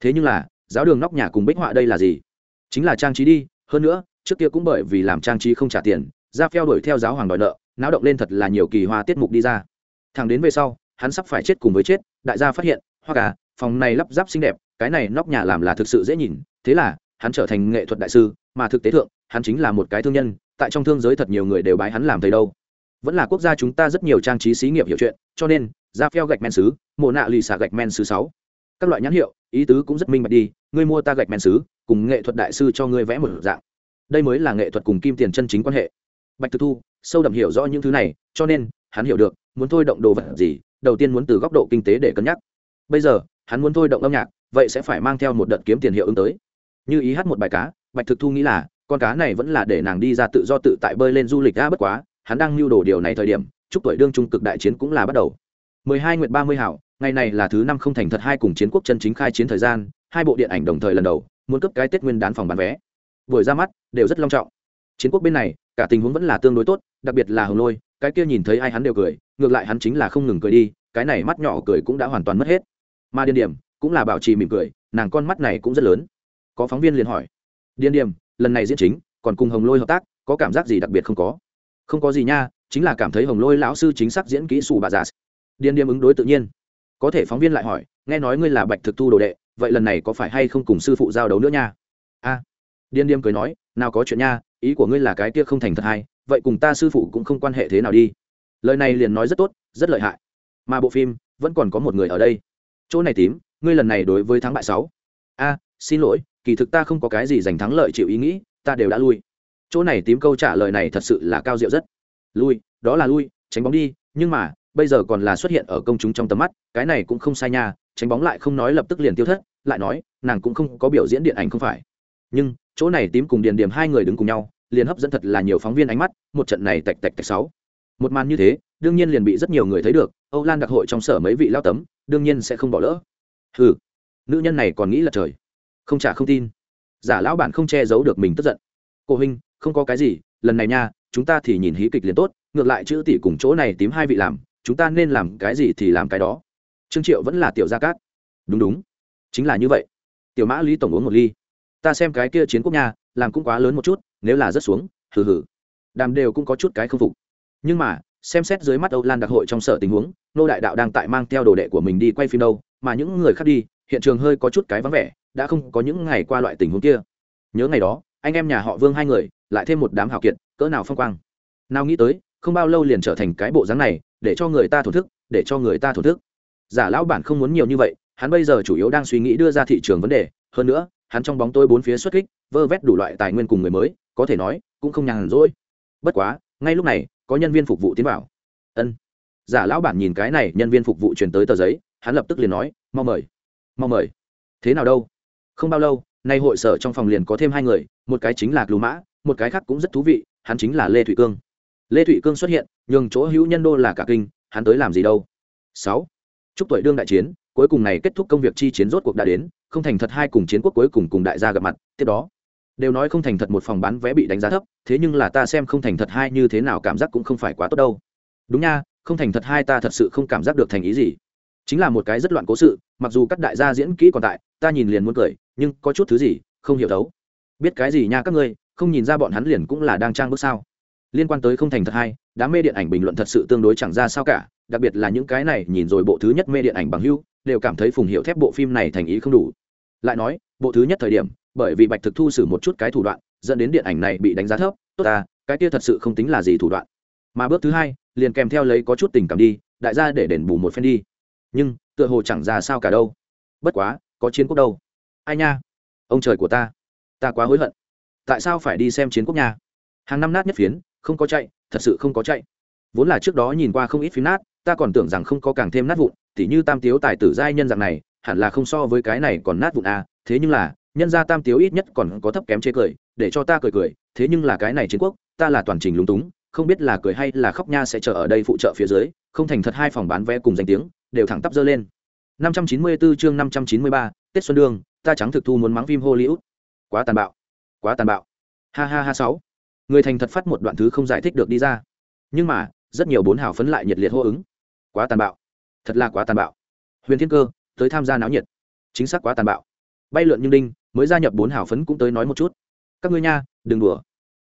Thế nhưng là, giáo đường nóc nhà cùng bích họa đây là gì? Chính là trang trí đi, hơn nữa, trước kia cũng bởi vì làm trang trí không trả tiền ra pheo đuổi theo giáo hoàng đòi nợ, náo động lên thật là nhiều kỳ hoa tiết mục đi ra. Thằng đến về sau, hắn sắp phải chết cùng với chết, đại gia phát hiện, hoa cả phòng này lắp ráp xinh đẹp, cái này nóc nhà làm là thực sự dễ nhìn, thế là, hắn trở thành nghệ thuật đại sư, mà thực tế thượng hắn chính là một cái thương nhân, tại trong thương giới thật nhiều người đều bái hắn làm thầy đâu. Vẫn là quốc gia chúng ta rất nhiều trang trí xí nghiệp hiểu chuyện, cho nên ra pheo gạch men xứ mộ nạ lì xả gạch men xứ sáu. Các loại nhãn hiệu, ý tứ cũng rất minh bạch đi, ngươi mua ta gạch men xứ cùng nghệ thuật đại sư cho ngươi vẽ một dạng. Đây mới là nghệ thuật cùng kim tiền chân chính quan hệ. Bạch thực thu, sâu đậm hiểu rõ những thứ này, cho nên, hắn hiểu được, muốn thôi động đồ vật gì, đầu tiên muốn từ góc độ kinh tế để cân nhắc. Bây giờ, hắn muốn thôi động âm nhạc, vậy sẽ phải mang theo một đợt kiếm tiền hiệu ứng tới. Như ý hát một bài cá, bạch thực thu nghĩ là con cá này vẫn là để nàng đi ra tự do tự tại bơi lên du lịch đã bất quá, hắn đang mưu đồ điều này thời điểm, chúc tuổi đương trung cực đại chiến cũng là bắt đầu. Mười hai nguyệt ba mươi hảo, ngày này là thứ năm không thành thật hai cùng chiến quốc chân chính khai chiến thời gian, hai bộ điện ảnh đồng thời lần đầu, muốn cấp cái tết nguyên đán phòng bán vé. Buổi ra mắt, đều rất long trọng. Chiến quốc bên này, cả tình huống vẫn là tương đối tốt, đặc biệt là hồng lôi, cái kia nhìn thấy ai hắn đều cười, ngược lại hắn chính là không ngừng cười đi, cái này mắt nhỏ cười cũng đã hoàn toàn mất hết. Mà điên điểm cũng là bảo trì mỉm cười, nàng con mắt này cũng rất lớn. Có phóng viên liền hỏi điên điểm lần này diễn chính còn cùng hồng lôi hợp tác có cảm giác gì đặc biệt không có? Không có gì nha chính là cảm thấy hồng lôi lão sư chính xác diễn kỹ xù bà già. Điên Điềm ứng đối tự nhiên. Có thể phóng viên lại hỏi nghe nói ngươi là bạch thực thu đồ đệ vậy lần này có phải hay không cùng sư phụ giao đấu nữa nha? A. À, điên điềm cười nói nào có chuyện nha ý của ngươi là cái kia không thành thật hay vậy cùng ta sư phụ cũng không quan hệ thế nào đi. Lời này liền nói rất tốt rất lợi hại. Mà bộ phim vẫn còn có một người ở đây. Chỗ này tím ngươi lần này đối với thắng bại sáu. A xin lỗi kỳ thực ta không có cái gì giành thắng lợi chịu ý nghĩ, ta đều đã lui. Chỗ này tím câu trả lời này thật sự là cao diệu rất. Lui, đó là lui, tránh bóng đi, nhưng mà, bây giờ còn là xuất hiện ở công chúng trong tầm mắt, cái này cũng không sai nha, tránh bóng lại không nói lập tức liền tiêu thất, lại nói, nàng cũng không có biểu diễn điện ảnh không phải. Nhưng, chỗ này tím cùng điền điểm hai người đứng cùng nhau, liền hấp dẫn thật là nhiều phóng viên ánh mắt, một trận này tạch tạch tạch sáu. Một màn như thế, đương nhiên liền bị rất nhiều người thấy được, âu lan đặc hội trong sở mấy vị lao tấm, đương nhiên sẽ không bỏ lỡ. Ừ nữ nhân này còn nghĩ là trời không trả không tin. Giả lão bản không che giấu được mình tức giận. Cô huynh không có cái gì, lần này nha, chúng ta thì nhìn hí kịch liền tốt, ngược lại chữ tỷ cùng chỗ này tím hai vị làm, chúng ta nên làm cái gì thì làm cái đó. Trương triệu vẫn là tiểu gia cát. Đúng đúng, chính là như vậy. Tiểu mã lý tổng uống một ly. Ta xem cái kia chiến quốc nha, làm cũng quá lớn một chút, nếu là rất xuống, hừ hừ. Đàm đều cũng có chút cái không phục. Nhưng mà, xem xét dưới mắt âu lan đặc hội trong sở tình huống, nô đại đạo đang tại mang theo đồ đệ của mình đi quay phim đâu, mà những người khác đi hiện trường hơi có chút cái vắng vẻ, đã không có những ngày qua loại tình huống kia. Nhớ ngày đó, anh em nhà họ vương hai người, lại thêm một đám hào kiệt, cỡ nào phong quang. Nào nghĩ tới, không bao lâu liền trở thành cái bộ dáng này, để cho người ta thổ thức, để cho người ta thổ thức. Giả lão bản không muốn nhiều như vậy, hắn bây giờ chủ yếu đang suy nghĩ đưa ra thị trường vấn đề, hơn nữa, hắn trong bóng tối bốn phía xuất kích, vơ vét đủ loại tài nguyên cùng người mới, có thể nói, cũng không nhàn rỗi. Bất quá, ngay lúc này, có nhân viên phục vụ tiến vào. Ân. Giả lão bản nhìn cái này nhân viên phục vụ truyền tới tờ giấy, hắn lập tức liền nói, mau mời mau mời. Thế nào đâu? Không bao lâu, nay hội sở trong phòng liền có thêm hai người, một cái chính là lù mã, một cái khác cũng rất thú vị, hắn chính là lê thụy cương. Lê thụy cương xuất hiện, nhường chỗ hữu nhân đô là cả kinh, hắn tới làm gì đâu? Sáu. Chúc tuổi đương đại chiến, cuối cùng này kết thúc công việc chi chiến rốt cuộc đã đến, không thành thật hai cùng chiến quốc cuối cùng cùng đại gia gặp mặt, tiếp đó. Đều nói không thành thật một phòng bán vé bị đánh giá thấp, thế nhưng là ta xem không thành thật hai như thế nào cảm giác cũng không phải quá tốt đâu. Đúng nha, không thành thật hai ta thật sự không cảm giác được thành ý gì chính là một cái rất loạn cố sự, mặc dù các đại gia diễn kỹ còn tại, ta nhìn liền muốn cười, nhưng có chút thứ gì không hiểu đấu biết cái gì nha các ngươi, không nhìn ra bọn hắn liền cũng là đang trang bước sao? Liên quan tới không thành thật hay đám mê điện ảnh bình luận thật sự tương đối chẳng ra sao cả, đặc biệt là những cái này, nhìn rồi bộ thứ nhất mê điện ảnh bằng hưu đều cảm thấy phùng hiệu thép bộ phim này thành ý không đủ. Lại nói, bộ thứ nhất thời điểm, bởi vì bạch thực thu xử một chút cái thủ đoạn, dẫn đến điện ảnh này bị đánh giá thấp, tốt ta, cái kia thật sự không tính là gì thủ đoạn. Mà bước thứ hai, liền kèm theo lấy có chút tình cảm đi, đại gia để đền bù một phen đi nhưng tựa hồ chẳng ra sao cả đâu. Bất quá, có chiến quốc đâu? Ai nha? Ông trời của ta. Ta quá hối hận. Tại sao phải đi xem chiến quốc nha? Hàng năm nát nhất phiến, không có chạy, thật sự không có chạy. Vốn là trước đó nhìn qua không ít phiến nát, ta còn tưởng rằng không có càng thêm nát vụn, tỉ như tam tiếu tài tử giai nhân dạng này, hẳn là không so với cái này còn nát vụn à thế nhưng là, nhân gia tam tiếu ít nhất còn có thấp kém chế cười, để cho ta cười cười, thế nhưng là cái này chiến quốc, ta là toàn trình lúng túng, không biết là cười hay là khóc nha sẽ chờ ở đây phụ trợ phía dưới, không thành thật hai phòng bán vé cùng danh tiếng đều thẳng tắp dơ lên 594 chương 593, Tết Xuân Đường, ta trắng thực thu muốn mắng phim Hollywood. Quá tàn bạo, quá tàn bạo. Ha ha ha sáu. Người thành thật phát một đoạn thứ không giải thích được đi ra. Nhưng mà, rất nhiều bốn hào phấn lại nhiệt liệt hô ứng. Quá tàn bạo, thật là quá tàn bạo. Huyền Thiên Cơ tới tham gia náo nhiệt. Chính xác quá tàn bạo. Bay lượn nhưng đinh, mới gia nhập bốn hào phấn cũng tới nói một chút. Các ngươi nha, đừng đùa.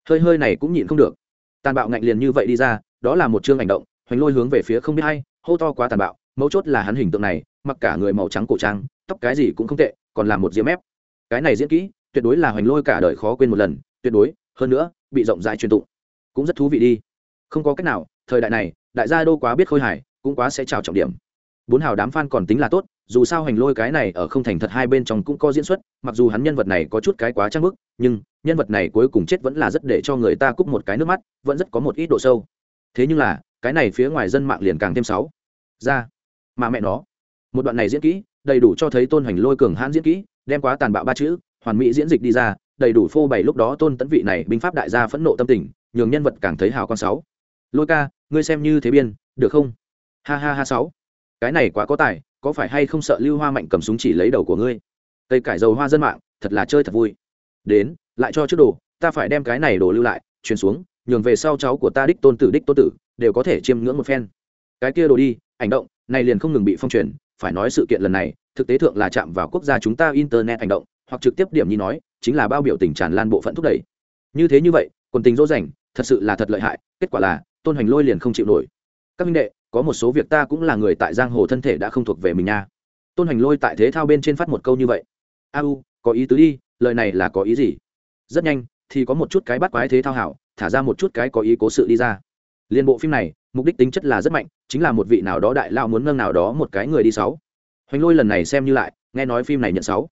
Hơi hơi này cũng nhịn không được. Tàn bạo ngạnh liền như vậy đi ra, đó là một chương hành động, hoành lôi hướng về phía không biết hay, hô to quá tàn bạo, mấu chốt là hắn hình tượng này, mặc cả người màu trắng cổ trang, tóc cái gì cũng không tệ, còn là một diễm ép. Cái này diễn kỹ, tuyệt đối là hoành lôi cả đời khó quên một lần, tuyệt đối, hơn nữa, bị rộng rãi truyền tụng. Cũng rất thú vị đi. Không có cách nào, thời đại này, đại gia đô quá biết khôi hài, cũng quá sẽ trào trọng điểm. Bốn hào đám fan còn tính là tốt, dù sao hành lôi cái này ở không thành thật hai bên trong cũng có diễn xuất, mặc dù hắn nhân vật này có chút cái quá trang bức, nhưng nhân vật này cuối cùng chết vẫn là rất để cho người ta cúp một cái nước mắt, vẫn rất có một ít độ sâu. Thế nhưng là, cái này phía ngoài dân mạng liền càng thêm sáu ra mà mẹ nó. Một đoạn này diễn kỹ, đầy đủ cho thấy tôn hoành lôi cường hãn diễn kỹ, đem quá tàn bạo ba chữ, hoàn mỹ diễn dịch đi ra, đầy đủ phô bày lúc đó tôn tấn vị này binh pháp đại gia phẫn nộ tâm tình, nhường nhân vật càng thấy hào con sáu. Lôi ca, ngươi xem như thế biên, được không? Ha ha ha sáu. Cái này quá có tài, có phải hay không sợ lưu hoa mạnh cầm súng chỉ lấy đầu của ngươi? Cây cải dầu hoa dân mạng, thật là chơi thật vui. Đến, lại cho trước đồ, ta phải đem cái này đồ lưu lại, truyền xuống, nhường về sau cháu của ta đích tôn tử đích tôn tử, đều có thể chiêm ngưỡng một phen. Cái kia đồ đi, ảnh động này liền không ngừng bị phong truyền, phải nói sự kiện lần này, thực tế thượng là chạm vào quốc gia chúng ta internet hành động, hoặc trực tiếp điểm như nói, chính là bao biểu tình tràn lan bộ phận thúc đẩy. Như thế như vậy, quần tình dỗ dành, thật sự là thật lợi hại, kết quả là, tôn hành lôi liền không chịu nổi. Các minh đệ, có một số việc ta cũng là người tại giang hồ thân thể đã không thuộc về mình nha. Tôn hành lôi tại thế thao bên trên phát một câu như vậy. A u, có ý tứ đi, lời này là có ý gì? Rất nhanh, thì có một chút cái bắt quái thế thao hảo, thả ra một chút cái có ý cố sự đi ra. Liên bộ phim này mục đích tính chất là rất mạnh, chính là một vị nào đó đại lao muốn nâng nào đó một cái người đi sáu. Hoành lôi lần này xem như lại, nghe nói phim này nhận sáu.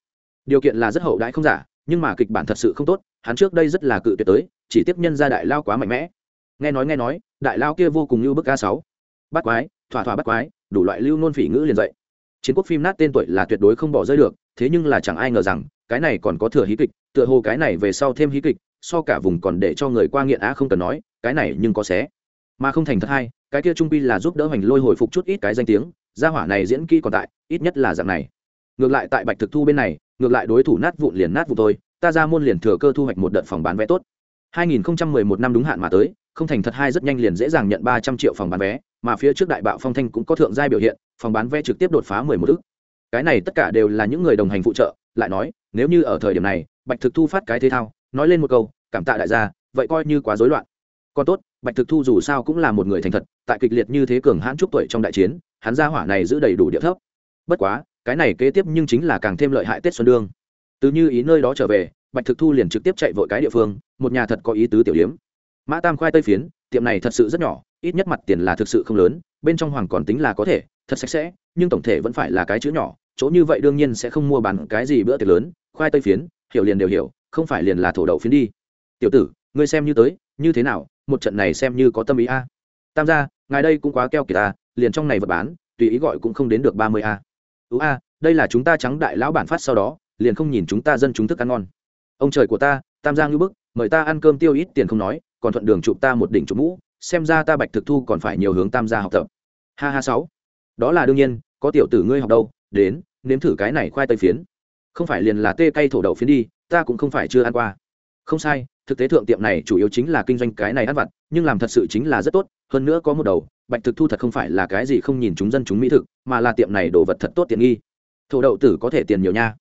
Điều kiện là rất hậu đãi không giả, nhưng mà kịch bản thật sự không tốt, hắn trước đây rất là cự tuyệt tới, chỉ tiếp nhân ra đại lao quá mạnh mẽ. Nghe nói nghe nói, đại lao kia vô cùng như bức a sáu. Bắt quái, thỏa thỏa bắt quái, đủ loại lưu nôn phỉ ngữ liền dậy. Chiến quốc phim nát tên tuổi là tuyệt đối không bỏ rơi được, thế nhưng là chẳng ai ngờ rằng, cái này còn có thừa hí kịch, tựa hồ cái này về sau thêm hí kịch, so cả vùng còn để cho người qua nghiện á không cần nói, cái này nhưng có xé mà không thành thật hai, cái kia trung pi là giúp đỡ hoành lôi hồi phục chút ít cái danh tiếng gia hỏa này diễn kỹ còn tại ít nhất là dạng này. Ngược lại tại bạch thực thu bên này ngược lại đối thủ nát vụn liền nát vụ thôi ta ra môn liền thừa cơ thu hoạch một đợt phòng bán vé tốt. 2011 năm đúng hạn mà tới không thành thật hai rất nhanh liền dễ dàng nhận 300 triệu phòng bán vé mà phía trước đại bạo phong thanh cũng có thượng giai biểu hiện phòng bán vé trực tiếp đột phá 11 ức. Cái này tất cả đều là những người đồng hành phụ trợ lại nói nếu như ở thời điểm này bạch thực thu phát cái thế thao nói lên một câu cảm tạ đại gia vậy coi như quá rối loạn. Còn tốt bạch thực thu dù sao cũng là một người thành thật, tại kịch liệt như thế cường hãn trúc tuổi trong đại chiến, hắn gia hỏa này giữ đầy đủ địa thấp. Bất quá, cái này kế tiếp nhưng chính là càng thêm lợi hại tết xuân đương. Từ như ý nơi đó trở về, bạch thực thu liền trực tiếp chạy vội cái địa phương, một nhà thật có ý tứ tiểu điếm mã tam khoai tây phiến, tiệm này thật sự rất nhỏ, ít nhất mặt tiền là thực sự không lớn, bên trong hoàng còn tính là có thể, thật sạch sẽ, nhưng tổng thể vẫn phải là cái chữ nhỏ, chỗ như vậy đương nhiên sẽ không mua bán cái gì bữa tiệc lớn, khoai tây phiến, hiểu liền đều hiểu, không phải liền là thổ đậu phiến đi. Tiểu tử, ngươi xem như tới, như thế nào một trận này xem như có tâm ý a. Tam gia, ngài đây cũng quá keo kiệt ta liền trong này vật bán, tùy ý gọi cũng không đến được ba mươi a. Ú a, đây là chúng ta trắng đại lão bản phát sau đó, liền không nhìn chúng ta dân chúng thức ăn ngon. Ông trời của ta, tam gia ngư bức, mời ta ăn cơm tiêu ít tiền không nói, còn thuận đường chụp ta một đỉnh chụp mũ, xem ra ta bạch thực thu còn phải nhiều hướng tam gia học tập. Ha ha sáu. Đó là đương nhiên, có tiểu tử ngươi học đâu, đến, nếm thử cái này khoai tây phiến. Không phải liền là tê cây thổ đậu phiến đi, ta cũng không phải chưa ăn qua. Không sai thực tế thượng tiệm này chủ yếu chính là kinh doanh cái này ăn vặt, nhưng làm thật sự chính là rất tốt, hơn nữa có một đầu, bạch thực thu thật không phải là cái gì không nhìn chúng dân chúng mỹ thực, mà là tiệm này đồ vật thật tốt tiện nghi. Thổ đậu tử có thể tiền nhiều nha.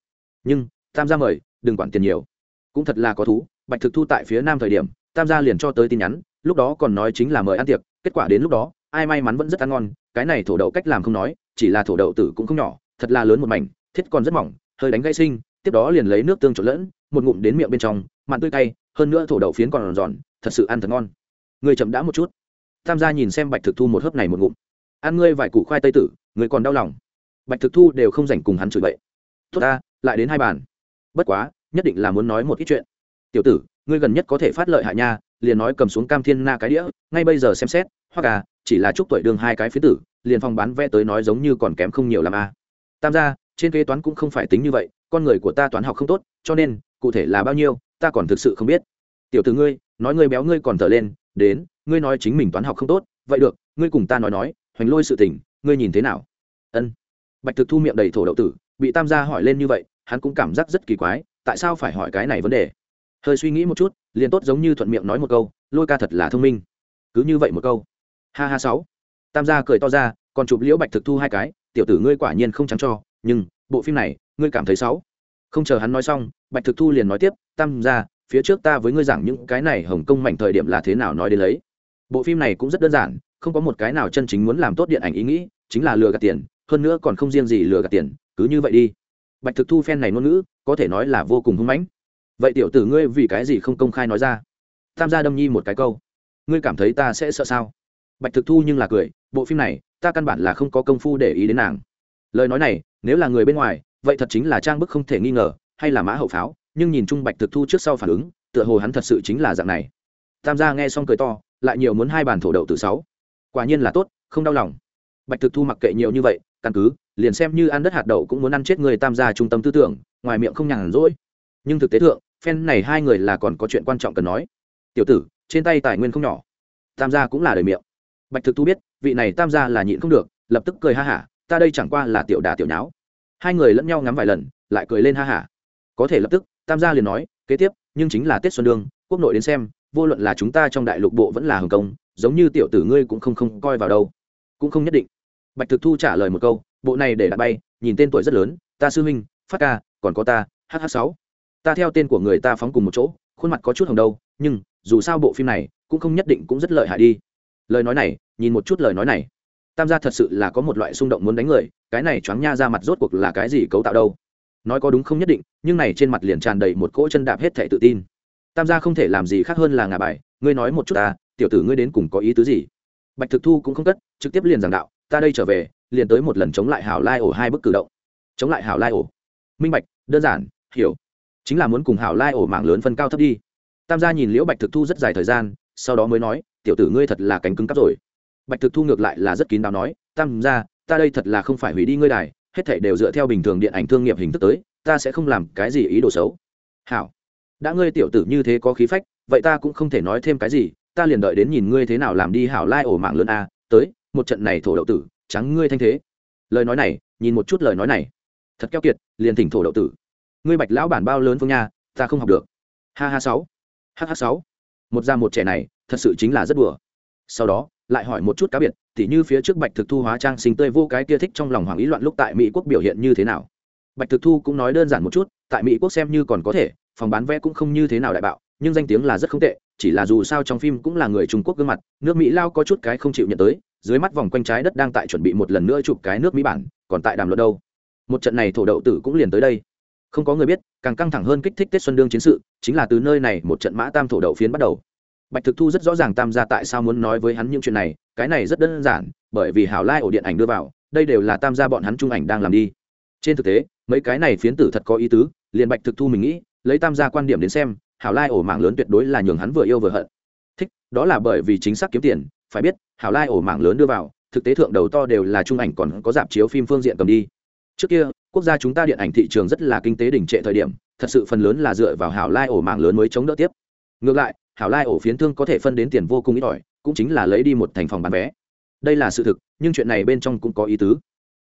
Nhưng, tam gia mời, đừng quản tiền nhiều. Cũng thật là có thú, bạch thực thu tại phía nam thời điểm, tam gia liền cho tới tin nhắn, lúc đó còn nói chính là mời ăn tiệc, kết quả đến lúc đó, ai may mắn vẫn rất ăn ngon, cái này thổ đậu cách làm không nói, chỉ là thổ đậu tử cũng không nhỏ, thật là lớn một mảnh, thiết còn rất mỏng, hơi đánh gãy sinh tiếp đó liền lấy nước tương trộn lẫn, một ngụm đến miệng bên trong, mặn tươi cay hơn nữa thổ đậu phiến còn giòn, thật sự ăn thật ngon. Người chậm đã một chút. Tham gia nhìn xem bạch thực thu một hớp này một ngụm. Ăn ngươi vài củ khoai tây tử, người còn đau lòng. Bạch thực thu đều không dành cùng hắn chửi bậy. Tốt ta, lại đến hai bàn. Bất quá, nhất định là muốn nói một ít chuyện. Tiểu tử, ngươi gần nhất có thể phát lợi hạ nha, liền nói cầm xuống cam thiên na cái đĩa, ngay bây giờ xem xét, hoặc à chỉ là chúc tuổi đường hai cái phía tử, liền phòng bán vé tới nói giống như còn kém không nhiều làm a à. tam gia, trên kế toán cũng không phải tính như vậy, con người của ta toán học không tốt, cho nên, cụ thể là bao nhiêu ta còn thực sự không biết. Tiểu tử ngươi, nói ngươi béo ngươi còn thở lên, đến, ngươi nói chính mình toán học không tốt, vậy được, ngươi cùng ta nói nói, hoành lôi sự tình, ngươi nhìn thế nào? Ân. Bạch thực thu miệng đầy thổ đậu tử, bị tam gia hỏi lên như vậy, hắn cũng cảm giác rất kỳ quái, tại sao phải hỏi cái này vấn đề? Hơi suy nghĩ một chút, liền tốt giống như thuận miệng nói một câu, lôi ca thật là thông minh. Cứ như vậy một câu. Ha ha sáu. Tam gia cười to ra, còn chụp liễu bạch thực thu hai cái, tiểu tử ngươi quả nhiên không trắng cho, nhưng, bộ phim này, ngươi cảm thấy sáu? Không chờ hắn nói xong, bạch thực thu liền nói tiếp, tam gia, phía trước ta với ngươi giảng những cái này hồng kông mảnh thời điểm là thế nào nói đến lấy. Bộ phim này cũng rất đơn giản, không có một cái nào chân chính muốn làm tốt điện ảnh ý nghĩ, chính là lừa gạt tiền, hơn nữa còn không riêng gì lừa gạt tiền, cứ như vậy đi. Bạch thực thu phen này ngôn ngữ, có thể nói là vô cùng hung mãnh. Vậy tiểu tử ngươi vì cái gì không công khai nói ra? Tham gia đâm nhi một cái câu. Ngươi cảm thấy ta sẽ sợ sao? Bạch thực thu nhưng là cười, bộ phim này, ta căn bản là không có công phu để ý đến nàng. Lời nói này, nếu là người bên ngoài vậy thật chính là trang bức không thể nghi ngờ, hay là mã hậu pháo, nhưng nhìn chung bạch thực thu trước sau phản ứng, tựa hồ hắn thật sự chính là dạng này. Tam gia nghe xong cười to, lại nhiều muốn hai bàn thổ đậu từ sáu. Quả nhiên là tốt, không đau lòng. Bạch thực thu mặc kệ nhiều như vậy, căn cứ, liền xem như ăn đất hạt đậu cũng muốn ăn chết người tam gia trung tâm tư tưởng, ngoài miệng không nhàn rỗi. Nhưng thực tế thượng, phen này hai người là còn có chuyện quan trọng cần nói. Tiểu tử, trên tay tài nguyên không nhỏ. Tam gia cũng là đời miệng. Bạch thực thu biết, vị này tam gia là nhịn không được, lập tức cười ha hả, ta đây chẳng qua là tiểu đà tiểu nháo hai người lẫn nhau ngắm vài lần lại cười lên ha hả. Có thể lập tức tam gia liền nói kế tiếp nhưng chính là tết xuân đương quốc nội đến xem vô luận là chúng ta trong đại lục bộ vẫn là hồng công, giống như tiểu tử ngươi cũng không không coi vào đâu. Cũng không nhất định. Bạch thực thu trả lời một câu bộ này để đặt bay nhìn tên tuổi rất lớn ta sư huynh phát ca còn có ta hh sáu. Ta theo tên của người ta phóng cùng một chỗ khuôn mặt có chút hồng đâu nhưng dù sao bộ phim này cũng không nhất định cũng rất lợi hại đi. Lời nói này nhìn một chút lời nói này tam gia thật sự là có một loại xung động muốn đánh người, cái này choáng nha ra mặt rốt cuộc là cái gì cấu tạo đâu? Nói có đúng không nhất định, nhưng này trên mặt liền tràn đầy một cỗ chân đạp hết thệ tự tin. Tam gia không thể làm gì khác hơn là ngà bài, ngươi nói một chút ta, tiểu tử ngươi đến cùng có ý tứ gì? Bạch thực thu cũng không cất, trực tiếp liền giảng đạo, ta đây trở về, liền tới một lần chống lại hảo lai ổ hai bức cử động. Chống lại hảo lai ổ. Minh bạch, đơn giản, hiểu. Chính là muốn cùng hảo lai ổ mạng lớn phân cao thấp đi. Tam gia nhìn liễu bạch thực thu rất dài thời gian, sau đó mới nói, tiểu tử ngươi thật là cánh cứng cắp rồi bạch thực thu ngược lại là rất kín đáo nói, tam gia, ta đây thật là không phải hủy đi ngươi đài, hết thảy đều dựa theo bình thường điện ảnh thương nghiệp hình thức tới, ta sẽ không làm cái gì ý đồ xấu. Hảo. Đã ngươi tiểu tử như thế có khí phách, vậy ta cũng không thể nói thêm cái gì, ta liền đợi đến nhìn ngươi thế nào làm đi hảo lai ổ mạng lớn a, tới, một trận này thổ đậu tử, trắng ngươi thanh thế. Lời nói này, nhìn một chút lời nói này. Thật keo kiệt, liền thỉnh thổ đậu tử. Ngươi bạch lão bản bao lớn phương nha, ta không học được. Ha ha sáu. Ha ha sáu. Một da một trẻ này, thật sự chính là rất đùa. Sau đó lại hỏi một chút cá biệt, tỉ như phía trước bạch thực thu hóa trang sinh tươi vô cái kia thích trong lòng hoàng ý loạn lúc tại mỹ quốc biểu hiện như thế nào. Bạch thực thu cũng nói đơn giản một chút, tại mỹ quốc xem như còn có thể, phòng bán vé cũng không như thế nào đại bạo, nhưng danh tiếng là rất không tệ, chỉ là dù sao trong phim cũng là người trung quốc gương mặt, nước mỹ lao có chút cái không chịu nhận tới, dưới mắt vòng quanh trái đất đang tại chuẩn bị một lần nữa chụp cái nước mỹ bản, còn tại đàm luận đâu. Một trận này thổ đậu tử cũng liền tới đây. Không có người biết, càng căng thẳng hơn kích thích tết xuân đương chiến sự, chính là từ nơi này một trận mã tam thổ đậu phiến bắt đầu bạch thực thu rất rõ ràng tam gia tại sao muốn nói với hắn những chuyện này, cái này rất đơn giản, bởi vì hảo lai ổ điện ảnh đưa vào, đây đều là tam gia bọn hắn trung ảnh đang làm đi. Trên thực tế, mấy cái này phiến tử thật có ý tứ, liền bạch thực thu mình nghĩ, lấy tam gia quan điểm đến xem, hảo lai ổ mạng lớn tuyệt đối là nhường hắn vừa yêu vừa hận. Thích, đó là bởi vì chính xác kiếm tiền, phải biết, hảo lai ổ mạng lớn đưa vào, thực tế thượng đầu to đều là trung ảnh còn có dạp chiếu phim phương diện cầm đi. Trước kia, quốc gia chúng ta điện ảnh thị trường rất là kinh tế đỉnh trệ thời điểm, thật sự phần lớn là dựa vào hảo lai ổ mạng lớn mới chống đỡ tiếp. Ngược lại hảo lai ổ phiến thương có thể phân đến tiền vô cùng ít ỏi, cũng chính là lấy đi một thành phòng bán vé. Đây là sự thực, nhưng chuyện này bên trong cũng có ý tứ.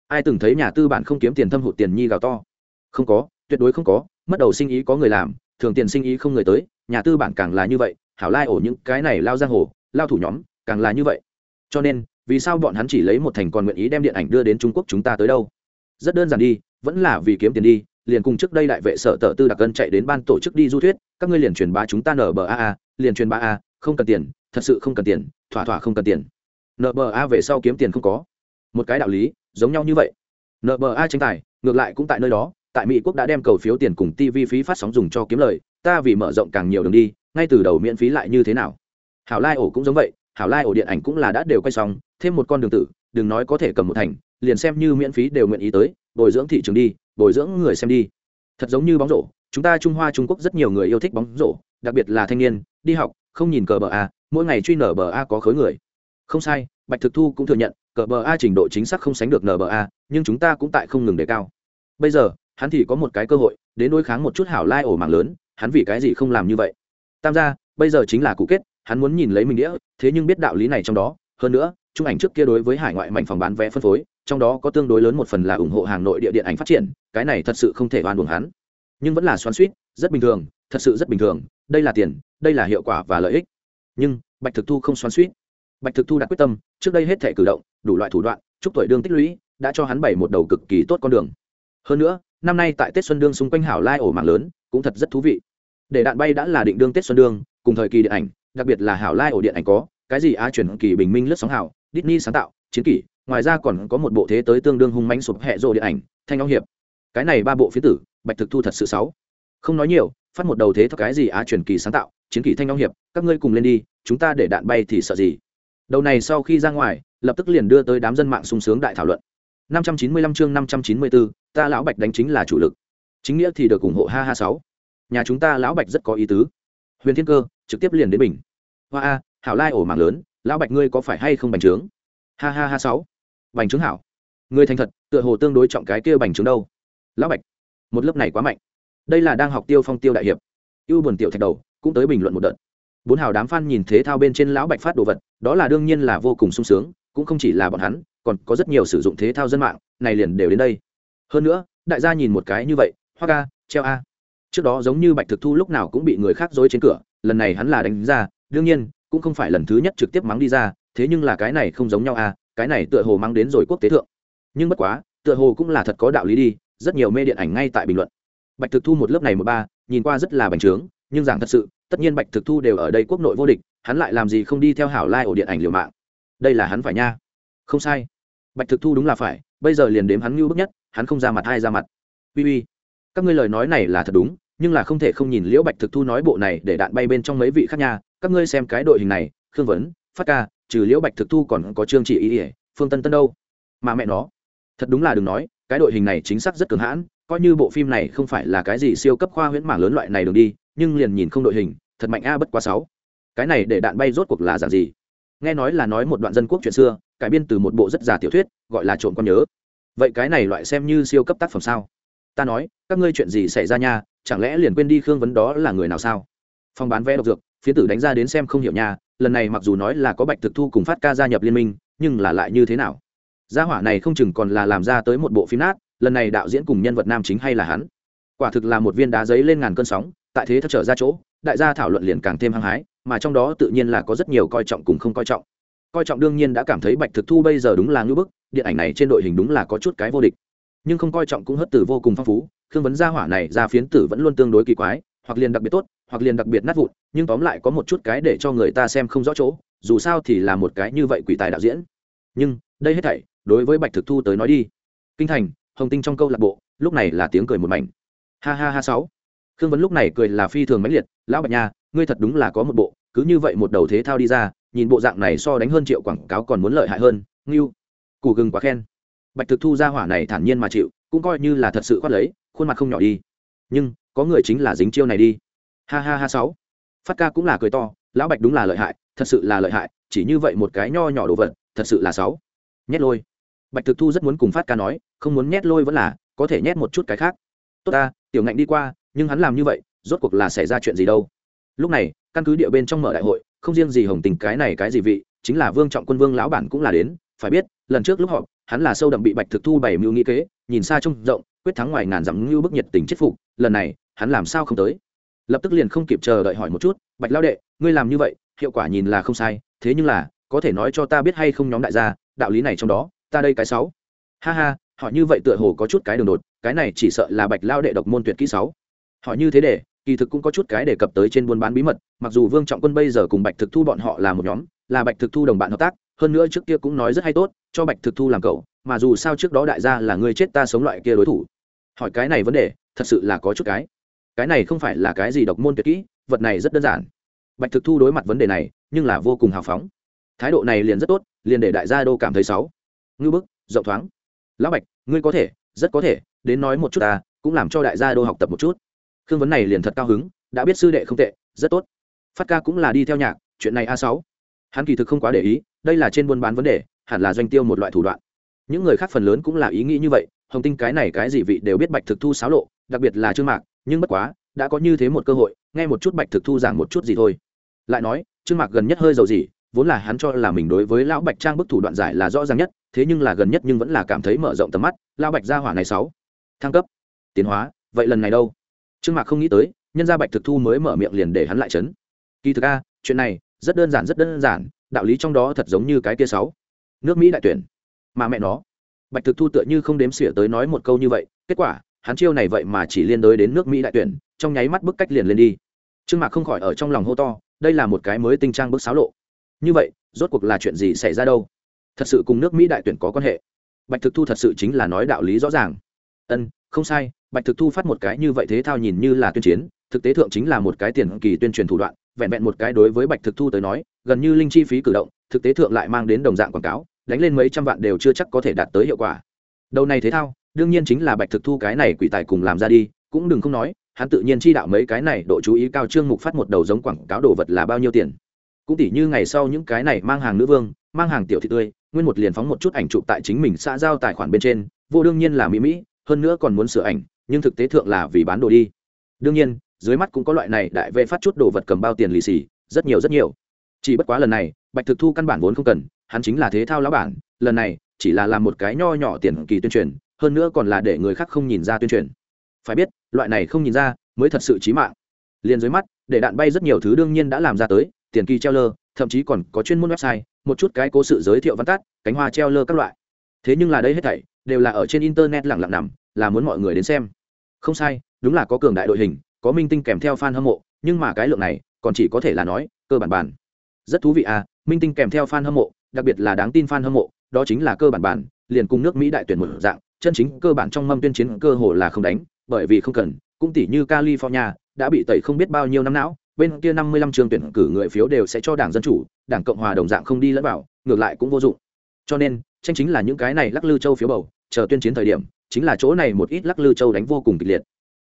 Ai từng thấy nhà tư bản không kiếm tiền thâm hụt tiền nhi gào to? Không có, tuyệt đối không có, mất đầu sinh ý có người làm, thường tiền sinh ý không người tới, nhà tư bản càng là như vậy, hảo lai ổ những cái này lao giang hồ, lao thủ nhóm, càng là như vậy. Cho nên, vì sao bọn hắn chỉ lấy một thành còn nguyện ý đem điện ảnh đưa đến trung quốc chúng ta tới đâu? Rất đơn giản đi, vẫn là vì kiếm tiền đi liền cùng trước đây đại vệ sở tờ tư đặc cân chạy đến ban tổ chức đi du thuyết, các ngươi liền truyền bá chúng ta nba bờ a liền truyền bá a, không cần tiền, thật sự không cần tiền, thỏa thỏa không cần tiền. Nợ bờ a về sau kiếm tiền không có. Một cái đạo lý, giống nhau như vậy. Nợ bờ a tranh tài, ngược lại cũng tại nơi đó, tại mỹ quốc đã đem cầu phiếu tiền cùng tv phí phát sóng dùng cho kiếm lời, ta vì mở rộng càng nhiều đường đi, ngay từ đầu miễn phí lại như thế nào. Hảo lai ổ cũng giống vậy, hảo lai ổ điện ảnh cũng là đã đều quay xong, thêm một con đường tử, đừng nói có thể cầm một thành, liền xem như miễn phí đều nguyện ý tới, bồi dưỡng thị trường đi bồi dưỡng người xem đi. Thật giống như bóng rổ, chúng ta trung hoa, trung quốc rất nhiều người yêu thích bóng rổ, đặc biệt là thanh niên, đi học, không nhìn cờ bờ a, mỗi ngày truy nở bờ a có khối người. Không sai, bạch thực thu cũng thừa nhận, cờ bờ a trình độ chính xác không sánh được nở bờ a, nhưng chúng ta cũng tại không ngừng đề cao. Bây giờ, hắn thì có một cái cơ hội, đến đối kháng một chút hảo lai ổ mạng lớn, hắn vì cái gì không làm như vậy? Tam gia, bây giờ chính là cụ kết, hắn muốn nhìn lấy mình đĩa, thế nhưng biết đạo lý này trong đó, hơn nữa, trung ảnh trước kia đối với hải ngoại mạnh phòng bán vé phân phối trong đó có tương đối lớn một phần là ủng hộ hàng nội địa điện ảnh phát triển, cái này thật sự không thể oan buồng hắn. Nhưng vẫn là xoắn suýt rất bình thường, thật sự rất bình thường, đây là tiền, đây là hiệu quả và lợi ích. Nhưng, bạch thực thu không xoắn suýt bạch thực thu đặt quyết tâm, trước đây hết thể cử động, đủ loại thủ đoạn, chúc tuổi đương tích lũy, đã cho hắn bảy một đầu cực kỳ tốt con đường. Hơn nữa, năm nay tại tết xuân đương xung quanh hảo lai ổ mạng lớn, cũng thật rất thú vị. Để đạn bay đã là định đương tết xuân đương, cùng thời kỳ điện ảnh, đặc biệt là hảo lai ổ điện ảnh có, cái gì á chuyển kỳ bình minh lướt sóng hảo, Disney sáng tạo, chiến kỷ ngoài ra còn có một bộ thế tới tương đương hung mãnh sụp hệ rộ điện ảnh thanh long hiệp. Cái này ba bộ phía tử bạch thực thu thật sự sáu không nói nhiều phát một đầu thế thật cái gì á truyền kỳ sáng tạo chiến kỳ thanh long hiệp các ngươi cùng lên đi chúng ta để đạn bay thì sợ gì? Đầu này sau khi ra ngoài lập tức liền đưa tới đám dân mạng sung sướng đại thảo luận. 595 chương 594, ta lão bạch đánh chính là chủ lực. Chính nghĩa thì được ủng hộ ha ha sáu. Nhà chúng ta lão bạch rất có ý tứ. Huyền thiên cơ trực tiếp liền đến bình. Hoa a hảo lai ổ mạng lớn lão bạch ngươi có phải hay không bành trướng? Ha ha ha sáu bành trướng hảo. Người thành thật, tựa hồ tương đối trọng cái kia bành trướng đâu. Lão bạch, một lớp này quá mạnh. Đây là đang học tiêu phong tiêu đại hiệp. Ưu buồn tiểu thạch đầu, cũng tới bình luận một đợt. Bốn hào đám f a n nhìn thế thao bên trên lão bạch phát đồ vật, đó là đương nhiên là vô cùng sung sướng, cũng không chỉ là bọn hắn, còn có rất nhiều sử dụng thế thao dân mạng, này liền đều đến đây. Hơn nữa, đại gia nhìn một cái như vậy, hoa ca, treo a. Trước đó giống như bạch thực thu lúc nào cũng bị người khác dối trên cửa, lần này hắn là đánh ra, đương nhiên, cũng không phải lần thứ nhất trực tiếp mắng đi ra, thế nhưng là cái này không giống nhau a cái này tựa hồ mang đến rồi quốc tế thượng. Nhưng bất quá, tựa hồ cũng là thật có đạo lý đi, rất nhiều mê điện ảnh ngay tại bình luận. Bạch thực thu một lớp này một ba, nhìn qua rất là bành trướng, nhưng giảng thật sự, tất nhiên bạch thực thu đều ở đây quốc nội vô địch, hắn lại làm gì không đi theo hảo lai điện ảnh liều mạng. Đây là hắn phải nha. Không sai. Bạch thực thu đúng là phải, bây giờ liền đếm hắn ngưu bức nhất, hắn không ra mặt hay ra mặt. Uy uy. Các ngươi lời nói này là thật đúng, nhưng là không thể không nhìn liễu bạch thực thu nói bộ này để đạn bay bên trong mấy vị khác nha, các ngươi xem cái đội hình này, khương vấn, phát ca trừ liễu bạch thực thu còn có trương chỉ ý ỉa phương tân tân đâu? Mà mẹ nó, thật đúng là đừng nói, cái đội hình này chính xác rất cường hãn, coi như bộ phim này không phải là cái gì siêu cấp khoa huyễn mảng lớn loại này đường đi, nhưng liền nhìn không đội hình, thật mạnh a bất quá sáu. Cái này để đạn bay rốt cuộc là dạng gì? Nghe nói là nói một đoạn dân quốc chuyện xưa, cải biên từ một bộ rất già tiểu thuyết, gọi là trộm con nhớ. Vậy cái này loại xem như siêu cấp tác phẩm sao? Ta nói, các ngươi chuyện gì xảy ra nha, chẳng lẽ liền quên đi khương vấn đó là người nào sao? Phòng bán vé độc dược, phía tử đánh ra đến xem không hiểu nha lần này mặc dù nói là có bạch thực thu cùng phát ca gia nhập liên minh, nhưng là lại như thế nào? Gia hỏa này không chừng còn là làm ra tới một bộ phim nát, lần này đạo diễn cùng nhân vật nam chính hay là hắn. Quả thực là một viên đá giấy lên ngàn cơn sóng, tại thế thất trở ra chỗ, đại gia thảo luận liền càng thêm hăng hái, mà trong đó tự nhiên là có rất nhiều coi trọng cùng không coi trọng. Coi trọng đương nhiên đã cảm thấy bạch thực thu bây giờ đúng là ngưỡng bức, điện ảnh này trên đội hình đúng là có chút cái vô địch. Nhưng không coi trọng cũng hất từ vô cùng phong phú, khương vấn gia hỏa này ra phiến tử vẫn luôn tương đối kỳ quái hoặc liền đặc biệt tốt, hoặc liền đặc biệt nát vụn, nhưng tóm lại có một chút cái để cho người ta xem không rõ chỗ, dù sao thì là một cái như vậy quỷ tài đạo diễn. Nhưng, đây hết thảy, đối với bạch thực thu tới nói đi. Kinh thành, hồng tinh trong câu lạc bộ, lúc này là tiếng cười một mảnh. Ha ha ha sáu. Khương vấn lúc này cười là phi thường mãnh liệt, lão bạch nha, ngươi thật đúng là có một bộ, cứ như vậy một đầu thế thao đi ra, nhìn bộ dạng này so đánh hơn triệu quảng cáo còn muốn lợi hại hơn, ngưu. Củ gừng quá khen. Bạch thực thu ra hỏa này thản nhiên mà chịu, cũng coi như là thật sự khoát lấy, khuôn mặt không nhỏ đi. Nhưng có người chính là dính chiêu này đi. Ha ha ha sáu. Phát ca cũng là cười to, lão bạch đúng là lợi hại, thật sự là lợi hại, chỉ như vậy một cái nho nhỏ đồ vật, thật sự là sáu. Nhét lôi. Bạch thực thu rất muốn cùng phát ca nói, không muốn nhét lôi vẫn là, có thể nhét một chút cái khác. Tốt ta, tiểu ngạnh đi qua, nhưng hắn làm như vậy, rốt cuộc là xảy ra chuyện gì đâu. Lúc này, căn cứ địa bên trong mở đại hội, không riêng gì hồng tình cái này cái gì vị, chính là vương trọng quân vương lão bản cũng là đến, phải biết, lần trước lúc họp, hắn là sâu đậm bị bạch thực thu bảy mưu nghĩ kế, nhìn xa trông rộng, quyết thắng ngoài ngàn dặm ngưu bức nhiệt tình chết phục lần này, hắn làm sao không tới? Lập tức liền không kịp chờ đợi hỏi một chút, bạch lao đệ, ngươi làm như vậy, hiệu quả nhìn là không sai, thế nhưng là, có thể nói cho ta biết hay không nhóm đại gia, đạo lý này trong đó, ta đây cái sáu. Ha ha họ như vậy tựa hồ có chút cái đường đột, cái này chỉ sợ là bạch lao đệ độc môn tuyệt kỹ sáu. Họ như thế để, kỳ thực cũng có chút cái đề cập tới trên buôn bán bí mật, mặc dù vương trọng quân bây giờ cùng bạch thực thu bọn họ là một nhóm, là bạch thực thu đồng bạn hợp tác, hơn nữa trước kia cũng nói rất hay tốt, cho bạch thực thu làm cậu, mà dù sao trước đó đại gia là người chết ta sống loại kia đối thủ. Hỏi cái này vấn đề thật sự là có chút cái. Cái này không phải là cái gì độc môn tuyệt kỹ, vật này rất đơn giản. Bạch thực thu đối mặt vấn đề này, nhưng là vô cùng hào phóng. Thái độ này liền rất tốt, liền để đại gia đô cảm thấy xấu. Ngư bức, rộng thoáng. Lão bạch, ngươi có thể, rất có thể, đến nói một chút ta, cũng làm cho đại gia đô học tập một chút. Khương vấn này liền thật cao hứng, đã biết sư đệ không tệ, rất tốt. Phát ca cũng là đi theo nhạc, chuyện này a sáu. Hắn kỳ thực không quá để ý, đây là trên buôn bán vấn đề, hẳn là doanh tiêu một loại thủ đoạn. Những người khác phần lớn cũng là ý nghĩ như vậy hồng tinh cái này cái gì vị đều biết bạch thực thu xáo lộ, đặc biệt là trương mạc, nhưng bất quá, đã có như thế một cơ hội, nghe một chút bạch thực thu giảng một chút gì thôi. Lại nói, trương mạc gần nhất hơi giàu gì, vốn là hắn cho là mình đối với lão bạch trang bức thủ đoạn giải là rõ ràng nhất, thế nhưng là gần nhất nhưng vẫn là cảm thấy mở rộng tầm mắt, lão bạch gia hỏa này sáu thăng cấp. Tiến hóa. Vậy lần này đâu? Trương mạc không nghĩ tới, nhân gia bạch thực thu mới mở miệng liền để hắn lại chấn. Kỳ thực a, chuyện này, rất đơn giản, rất đơn giản, đạo lý trong đó thật giống như cái kia sáu nước mỹ đại tuyển. Mà mẹ nó bạch thực thu tựa như không đếm xỉa tới nói một câu như vậy, kết quả, hắn chiêu này vậy mà chỉ liên đối đến nước mỹ đại tuyển, trong nháy mắt bức cách liền lên đi. Trương mạc không khỏi ở trong lòng hô to, đây là một cái mới tinh trang bức xáo lộ. Như vậy, rốt cuộc là chuyện gì xảy ra đâu? Thật sự cùng nước mỹ đại tuyển có quan hệ? Bạch thực thu thật sự chính là nói đạo lý rõ ràng. Ân, không sai, bạch thực thu phát một cái như vậy thế thao nhìn như là tuyên chiến, thực tế thượng chính là một cái tiền kỳ tuyên truyền thủ đoạn, vẹn vẹn một cái đối với bạch thực thu tới nói, gần như linh chi phí cử động, thực tế thượng lại mang đến đồng dạng quảng cáo đánh lên mấy trăm vạn đều chưa chắc có thể đạt tới hiệu quả. Đầu này thế thao, đương nhiên chính là bạch thực thu cái này quỷ tài cùng làm ra đi, cũng đừng không nói, hắn tự nhiên chi đạo mấy cái này độ chú ý cao trương mục phát một đầu giống quảng cáo đồ vật là bao nhiêu tiền. Cũng tỉ như ngày sau những cái này mang hàng nữ vương, mang hàng tiểu thị tươi, nguyên một liền phóng một chút ảnh chụp tại chính mình xã giao tài khoản bên trên, vô đương nhiên là mỹ mỹ, hơn nữa còn muốn sửa ảnh, nhưng thực tế thượng là vì bán đồ đi. Đương nhiên, dưới mắt cũng có loại này đại vệ phát chút đồ vật cầm bao tiền lì xì, rất nhiều rất nhiều. Chỉ bất quá lần này, bạch thực thu căn bản vốn không cần hắn chính là thế thao lão bản, lần này chỉ là làm một cái nho nhỏ tiền kỳ tuyên truyền, hơn nữa còn là để người khác không nhìn ra tuyên truyền. Phải biết, loại này không nhìn ra mới thật sự chí mạng. Liền dưới mắt, để đạn bay rất nhiều thứ đương nhiên đã làm ra tới, tiền kỳ treo lơ, thậm chí còn có chuyên môn website, một chút cái cố sự giới thiệu văn tắt, cánh hoa treo lơ các loại. Thế nhưng là đây hết thảy đều là ở trên internet lặng lặng nằm, là muốn mọi người đến xem. Không sai, đúng là có cường đại đội hình, có minh tinh kèm theo fan hâm mộ, nhưng mà cái lượng này còn chỉ có thể là nói, cơ bản bản. Rất thú vị à minh tinh kèm theo fan hâm mộ đặc biệt là đáng tin fan hâm mộ, đó chính là cơ bản bản, liền cùng nước mỹ đại tuyển một dạng, chân chính cơ bản trong mâm tuyên chiến cơ hồ là không đánh, bởi vì không cần, cũng tỷ như california, đã bị tẩy không biết bao nhiêu năm não, bên kia năm mươi lăm trường tuyển cử người phiếu đều sẽ cho đảng dân chủ, đảng cộng hòa đồng dạng không đi lẫn vào, ngược lại cũng vô dụng. Cho nên, tranh chính là những cái này lắc lư châu phiếu bầu, chờ tuyên chiến thời điểm, chính là chỗ này một ít lắc lư châu đánh vô cùng kịch liệt.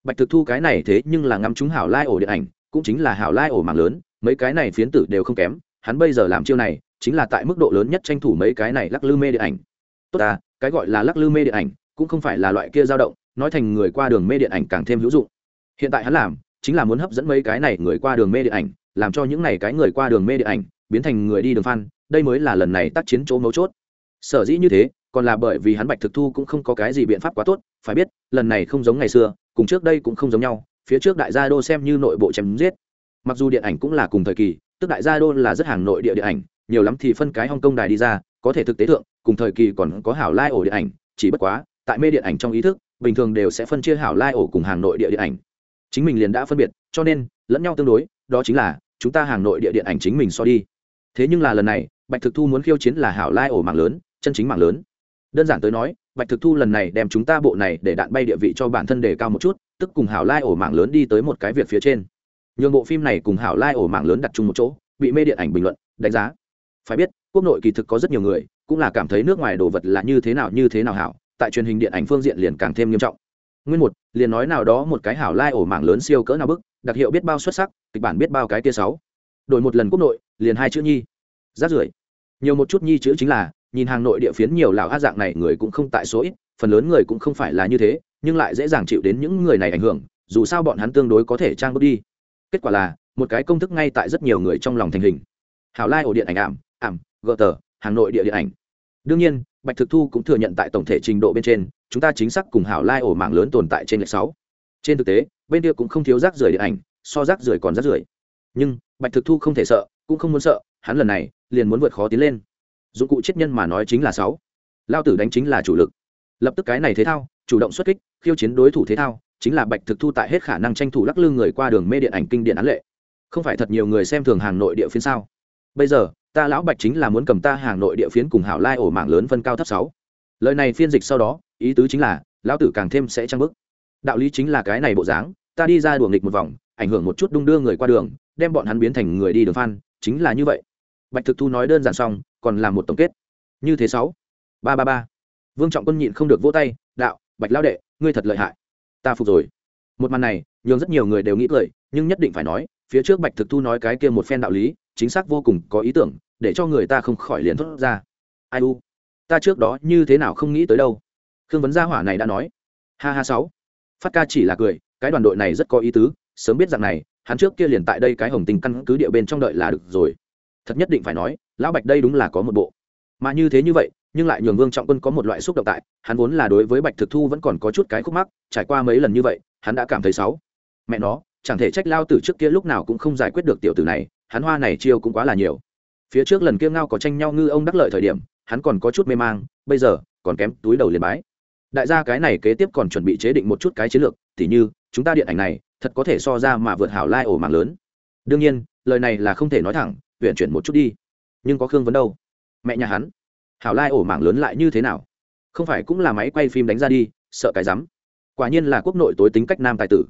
Bạch thực thu cái này thế nhưng là ngắm chúng hảo lai ổ điện ảnh, cũng chính là hảo lai ổ mạng lớn, mấy cái này phiến tử đều không kém, hắn bây giờ làm chiêu này chính là tại mức độ lớn nhất tranh thủ mấy cái này lắc lư mê điện ảnh. Tốt à cái gọi là lắc lư mê điện ảnh cũng không phải là loại kia dao động, nói thành người qua đường mê điện ảnh càng thêm hữu dụng. Hiện tại hắn làm chính là muốn hấp dẫn mấy cái này người qua đường mê điện ảnh, làm cho những này cái người qua đường mê điện ảnh biến thành người đi đường fan, đây mới là lần này tác chiến chỗ mấu chốt. Sở dĩ như thế, còn là bởi vì hắn bạch thực thu cũng không có cái gì biện pháp quá tốt, phải biết, lần này không giống ngày xưa, cùng trước đây cũng không giống nhau, phía trước đại gia đô xem như nội bộ chém giết. Mặc dù điện ảnh cũng là cùng thời kỳ, tức đại gia đô là rất hàng nội địa điện ảnh nhiều lắm thì phân cái hong Kong đài đi ra, có thể thực tế thượng, cùng thời kỳ còn có hảo lai ổ điện ảnh, chỉ bất quá, tại mê điện ảnh trong ý thức, bình thường đều sẽ phân chia hảo lai ổ cùng hàng nội địa điện ảnh. Chính mình liền đã phân biệt, cho nên, lẫn nhau tương đối, đó chính là, chúng ta hàng nội địa điện ảnh chính mình so đi. Thế nhưng là lần này, bạch thực thu muốn khiêu chiến là hảo lai ổ mạng lớn, chân chính mạng lớn. Đơn giản tới nói, bạch thực thu lần này đem chúng ta bộ này để đạn bay địa vị cho bản thân đề cao một chút, tức cùng hảo lai ổ mạng lớn đi tới một cái việc phía trên. Nhường bộ phim này cùng hảo lai ổ mạng lớn đặt chung một chỗ, bị mê điện ảnh bình luận, đánh giá phải biết, quốc nội kỳ thực có rất nhiều người, cũng là cảm thấy nước ngoài đồ vật là như thế nào như thế nào hảo, tại truyền hình điện ảnh phương diện liền càng thêm nghiêm trọng. Nguyên một, liền nói nào đó một cái hảo lai ổ mạng lớn siêu cỡ nào bức, đặc hiệu biết bao xuất sắc, kịch bản biết bao cái tia sáu. Đổi một lần quốc nội, liền hai chữ nhi. Rát rưởi. Nhiều một chút nhi chữ chính là, nhìn hàng nội địa phiến nhiều lão a dạng này người cũng không tại số ít, phần lớn người cũng không phải là như thế, nhưng lại dễ dàng chịu đến những người này ảnh hưởng, dù sao bọn hắn tương đối có thể trang bước đi. Kết quả là, một cái công thức ngay tại rất nhiều người trong lòng thành hình. Hảo lai ổ điện ảnh ảm ảm, gờ tờ hàng nội địa điện ảnh. Đương nhiên, bạch thực thu cũng thừa nhận tại tổng thể trình độ bên trên, chúng ta chính xác cùng hảo lai ổ mạng lớn tồn tại trên lệch sáu. Trên thực tế, bên kia cũng không thiếu rác rưởi điện ảnh, so rác rưởi còn rác rưởi. Nhưng, bạch thực thu không thể sợ, cũng không muốn sợ, hắn lần này, liền muốn vượt khó tiến lên. Dụng cụ chết nhân mà nói chính là sáu. Lao tử đánh chính là chủ lực. Lập tức cái này thế thao, chủ động xuất kích, khiêu chiến đối thủ thế thao, chính là bạch thực thu tại hết khả năng tranh thủ lắc lư người qua đường mê điện ảnh kinh điện án lệ. Không phải thật nhiều người xem thường hàng nội địa phiến sao? Bây giờ, ta lão bạch chính là muốn cầm ta hàng nội địa phiến cùng hảo lai ổ mạng lớn phân cao thấp sáu. Lời này phiên dịch sau đó, ý tứ chính là, lão tử càng thêm sẽ trang bức đạo lý chính là cái này bộ dáng, ta đi ra đùa nghịch một vòng, ảnh hưởng một chút đung đưa người qua đường, đem bọn hắn biến thành người đi đường phan, chính là như vậy. Bạch thực thu nói đơn giản xong, còn là một tổng kết. Như thế sáu. Ba ba ba. Vương trọng quân nhịn không được vỗ tay, đạo, bạch lao đệ, ngươi thật lợi hại. Ta phục rồi. Một màn này, nhường rất nhiều người đều nghĩ cười, nhưng nhất định phải nói, phía trước bạch thực thu nói cái kia một phen đạo lý chính xác vô cùng có ý tưởng, để cho người ta không khỏi liền thốt ra. Ai u, ta trước đó như thế nào không nghĩ tới đâu. Khương vấn gia hỏa này đã nói. Ha ha sáu. Phát ca chỉ là cười, cái đoàn đội này rất có ý tứ, sớm biết rằng này, hắn trước kia liền tại đây cái hồng tình căn cứ địa bên trong đợi là được rồi. Thật nhất định phải nói, lão bạch đây đúng là có một bộ. Mà như thế như vậy, nhưng lại nhường vương trọng quân có một loại xúc động tại, hắn vốn là đối với bạch thực thu vẫn còn có chút cái khúc mắc, trải qua mấy lần như vậy, hắn đã cảm thấy sáu. Mẹ nó chẳng thể trách lao Tử trước kia lúc nào cũng không giải quyết được tiểu tử này, hắn hoa này chiêu cũng quá là nhiều. Phía trước lần kia ngao có tranh nhau ngư ông đắc lợi thời điểm, hắn còn có chút mê mang, bây giờ, còn kém túi đầu liền bái. Đại gia cái này kế tiếp còn chuẩn bị chế định một chút cái chiến lược thì như, chúng ta điện ảnh này, thật có thể so ra mà vượt hảo lai ổ mạng lớn. Đương nhiên, lời này là không thể nói thẳng huyện chuyển một chút đi. Nhưng có khương vấn đâu? Mẹ nhà hắn, hảo lai ổ mạng lớn lại như thế nào? Không phải cũng là máy quay phim đánh ra đi, sợ cái rắm. Quả nhiên là quốc nội tối tính cách nam tài tử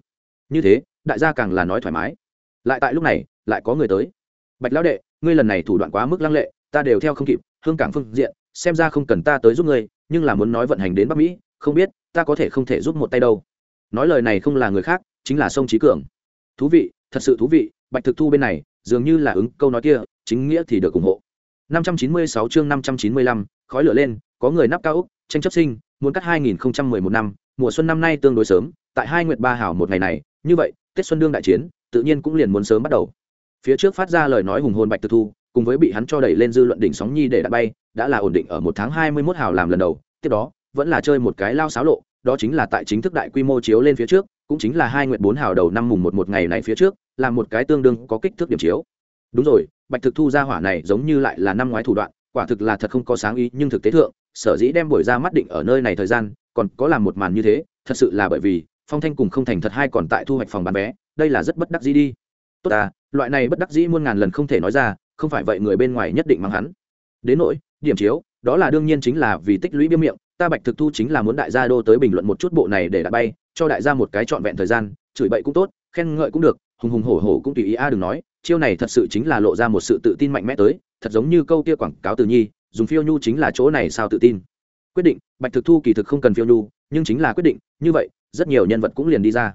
như thế đại gia càng là nói thoải mái. Lại tại lúc này lại có người tới. Bạch lão đệ ngươi lần này thủ đoạn quá mức lăng lệ ta đều theo không kịp hương cảng phương diện xem ra không cần ta tới giúp ngươi nhưng là muốn nói vận hành đến bắc mỹ không biết ta có thể không thể giúp một tay đâu. Nói lời này không là người khác chính là sông trí cường. Thú vị thật sự thú vị bạch thực thu bên này dường như là ứng câu nói kia chính nghĩa thì được ủng hộ. 596 chương 595, khói lửa lên có người nắp cao úc tranh chấp sinh muốn cắt 2011 năm mùa xuân năm nay tương đối sớm tại hai nguyệt ba hảo một ngày này như vậy, tết xuân đương đại chiến, tự nhiên cũng liền muốn sớm bắt đầu. Phía trước phát ra lời nói hùng hồn bạch thực thu, cùng với bị hắn cho đẩy lên dư luận đỉnh sóng nhi để đặt bay, đã là ổn định ở một tháng hai mươi mốt hào làm lần đầu. Tiếp đó, vẫn là chơi một cái lao xáo lộ, đó chính là tại chính thức đại quy mô chiếu lên phía trước, cũng chính là hai nguyện bốn hào đầu năm mùng một một ngày này phía trước, là một cái tương đương có kích thước điểm chiếu. Đúng rồi, bạch thực thu ra hỏa này giống như lại là năm ngoái thủ đoạn, quả thực là thật không có sáng ý, nhưng thực tế thượng, sở dĩ đem buổi ra mắt định ở nơi này thời gian, còn có làm một màn như thế, thật sự là bởi vì phong thanh cùng không thành thật hay còn tại thu hoạch phòng bán vé, đây là rất bất đắc dĩ đi. Tốt à loại này bất đắc dĩ muôn ngàn lần không thể nói ra, không phải vậy người bên ngoài nhất định mắng hắn. Đến nỗi, điểm chiếu, đó là đương nhiên chính là vì tích lũy biêm miệng, ta bạch thực thu chính là muốn đại gia đô tới bình luận một chút bộ này để đã bay, cho đại gia một cái trọn vẹn thời gian, chửi bậy cũng tốt, khen ngợi cũng được, hùng hùng hổ hổ cũng tùy ý a, đừng nói, chiêu này thật sự chính là lộ ra một sự tự tin mạnh mẽ tới, thật giống như câu kia quảng cáo từ nhi, dùng phiêu nhu chính là chỗ này sao tự tin. Quyết định, bạch thực thu kỳ thực không cần phiêu nhu, nhưng chính là quyết định, như vậy rất nhiều nhân vật cũng liền đi ra.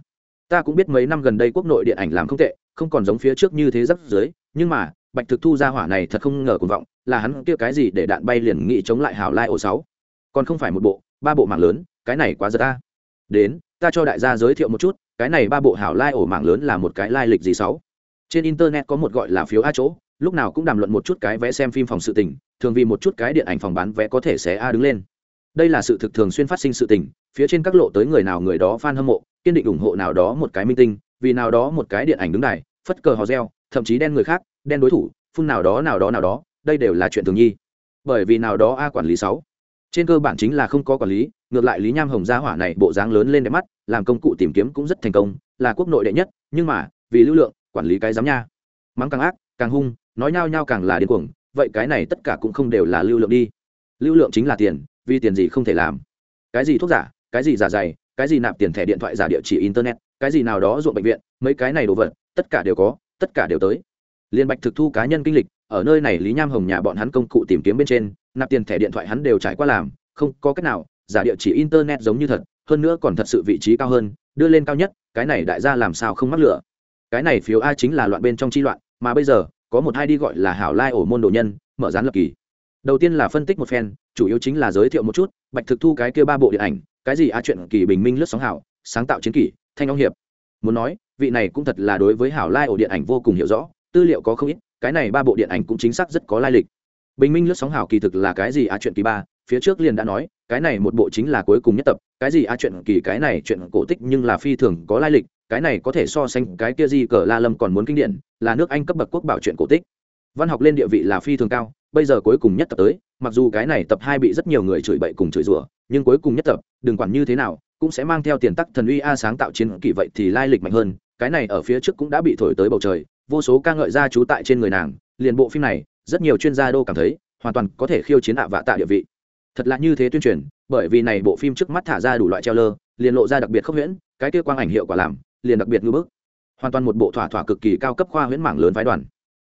Ta cũng biết mấy năm gần đây quốc nội điện ảnh làm không tệ, không còn giống phía trước như thế rắc dưới nhưng mà, bạch thực thu ra hỏa này thật không ngờ cuồng vọng, là hắn kia cái gì để đạn bay liền nghị chống lại hảo lai ổ sáu. Còn không phải một bộ, ba bộ mạng lớn, cái này quá giật ta. Đến, ta cho đại gia giới thiệu một chút, cái này ba bộ hảo lai ổ mạng lớn là một cái lai lịch gì sáu? Trên internet có một gọi là phiếu a chỗ, lúc nào cũng đàm luận một chút cái vé xem phim phòng sự tình, thường vì một chút cái điện ảnh phòng bán vé có thể sẽ a đứng lên. Đây là sự thực thường xuyên phát sinh sự tình phía trên các lộ tới người nào người đó fan hâm mộ, kiên định ủng hộ nào đó một cái minh tinh, vì nào đó một cái điện ảnh đứng đài, phất cờ hò reo, thậm chí đen người khác, đen đối thủ, phun nào đó nào đó nào đó, đây đều là chuyện thường nhi. Bởi vì nào đó a quản lý sáu. Trên cơ bản chính là không có quản lý, ngược lại lý nham hồng gia hỏa này bộ dáng lớn lên đẹp mắt, làm công cụ tìm kiếm cũng rất thành công, là quốc nội đệ nhất, nhưng mà, vì lưu lượng, quản lý cái giám nha. Mắng càng ác, càng hung, nói nhao nhao càng là điên cuồng, vậy cái này tất cả cũng không đều là lưu lượng đi. Lưu lượng chính là tiền, vì tiền gì không thể làm. Cái gì thuốc giả cái gì giả dày, cái gì nạp tiền thẻ điện thoại giả địa chỉ internet, cái gì nào đó ruộng bệnh viện, mấy cái này đồ vật, tất cả đều có, tất cả đều tới. Liên bạch thực thu cá nhân kinh lịch, ở nơi này lý nham hồng nhà bọn hắn công cụ tìm kiếm bên trên, nạp tiền thẻ điện thoại hắn đều trải qua làm, không có cách nào, giả địa chỉ internet giống như thật, hơn nữa còn thật sự vị trí cao hơn, đưa lên cao nhất, cái này đại gia làm sao không mắc lửa. Cái này phiếu a chính là loạn bên trong chi loạn, mà bây giờ, có một hai đi gọi là hảo lai ổ môn đồ nhân, mở rán lập kỳ. Đầu tiên là phân tích một phen, chủ yếu chính là giới thiệu một chút bạch thực thu cái kia ba bộ điện ảnh, cái gì a chuyện kỳ bình minh lướt sóng hảo sáng tạo chiến kỷ, thanh ông hiệp. Muốn nói, vị này cũng thật là đối với hảo lai ổ điện ảnh vô cùng hiểu rõ, tư liệu có không ít, cái này ba bộ điện ảnh cũng chính xác rất có lai lịch. Bình minh lướt sóng hảo kỳ thực là cái gì a chuyện kỳ ba, phía trước liền đã nói, cái này một bộ chính là cuối cùng nhất tập, cái gì a chuyện kỳ, cái này chuyện cổ tích nhưng là phi thường có lai lịch, cái này có thể so sánh cái kia gì cờ la lâm còn muốn kinh điển, là nước anh cấp bậc quốc bảo chuyện cổ tích. Văn học lên địa vị là phi thường cao, bây giờ cuối cùng nhất tập tới mặc dù cái này tập hai bị rất nhiều người chửi bậy cùng chửi rủa, nhưng cuối cùng nhất tập, đừng quản như thế nào, cũng sẽ mang theo tiền tắc thần uy a sáng tạo chiến kỳ vậy thì lai lịch mạnh hơn, cái này ở phía trước cũng đã bị thổi tới bầu trời, vô số ca ngợi ra trú tại trên người nàng, liền bộ phim này, rất nhiều chuyên gia đô cảm thấy, hoàn toàn có thể khiêu chiến ạ vạ tạ địa vị. Thật là như thế tuyên truyền, bởi vì này bộ phim trước mắt thả ra đủ loại treo lơ liền lộ ra đặc biệt khốc huyễn, cái kia quang ảnh hiệu quả làm, liền đặc biệt ngư bức. Hoàn toàn một bộ thỏa thỏa cực kỳ cao cấp khoa huyễn mảng lớn phái đoàn.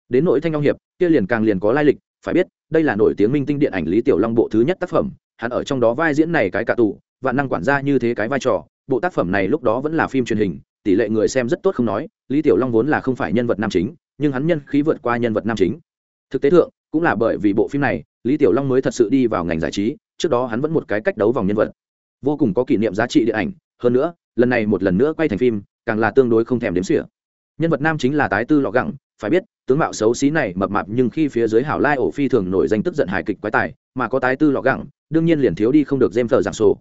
Đến nội thanh long hiệp, kia liền càng liền có lai lịch phải biết, đây là nổi tiếng minh tinh điện ảnh lý tiểu long bộ thứ nhất tác phẩm, hắn ở trong đó vai diễn này cái cả tù và năng quản gia như thế cái vai trò, bộ tác phẩm này lúc đó vẫn là phim truyền hình, tỷ lệ người xem rất tốt không nói, lý tiểu long vốn là không phải nhân vật nam chính, nhưng hắn nhân khí vượt qua nhân vật nam chính. Thực tế thượng, cũng là bởi vì bộ phim này, lý tiểu long mới thật sự đi vào ngành giải trí, trước đó hắn vẫn một cái cách đấu vòng nhân vật. Vô cùng có kỷ niệm giá trị điện ảnh, hơn nữa, lần này một lần nữa quay thành phim, càng là tương đối không thèm đếm xỉa. Nhân vật nam chính là tái tư lọ gẳng phải biết, tướng mạo xấu xí này mập mạp nhưng khi phía dưới hảo lai ổ phi thường nổi danh tức giận hài kịch quái tài, mà có tái tư lọ gẳng, đương nhiên liền thiếu đi không được dêm phở giảng sổ.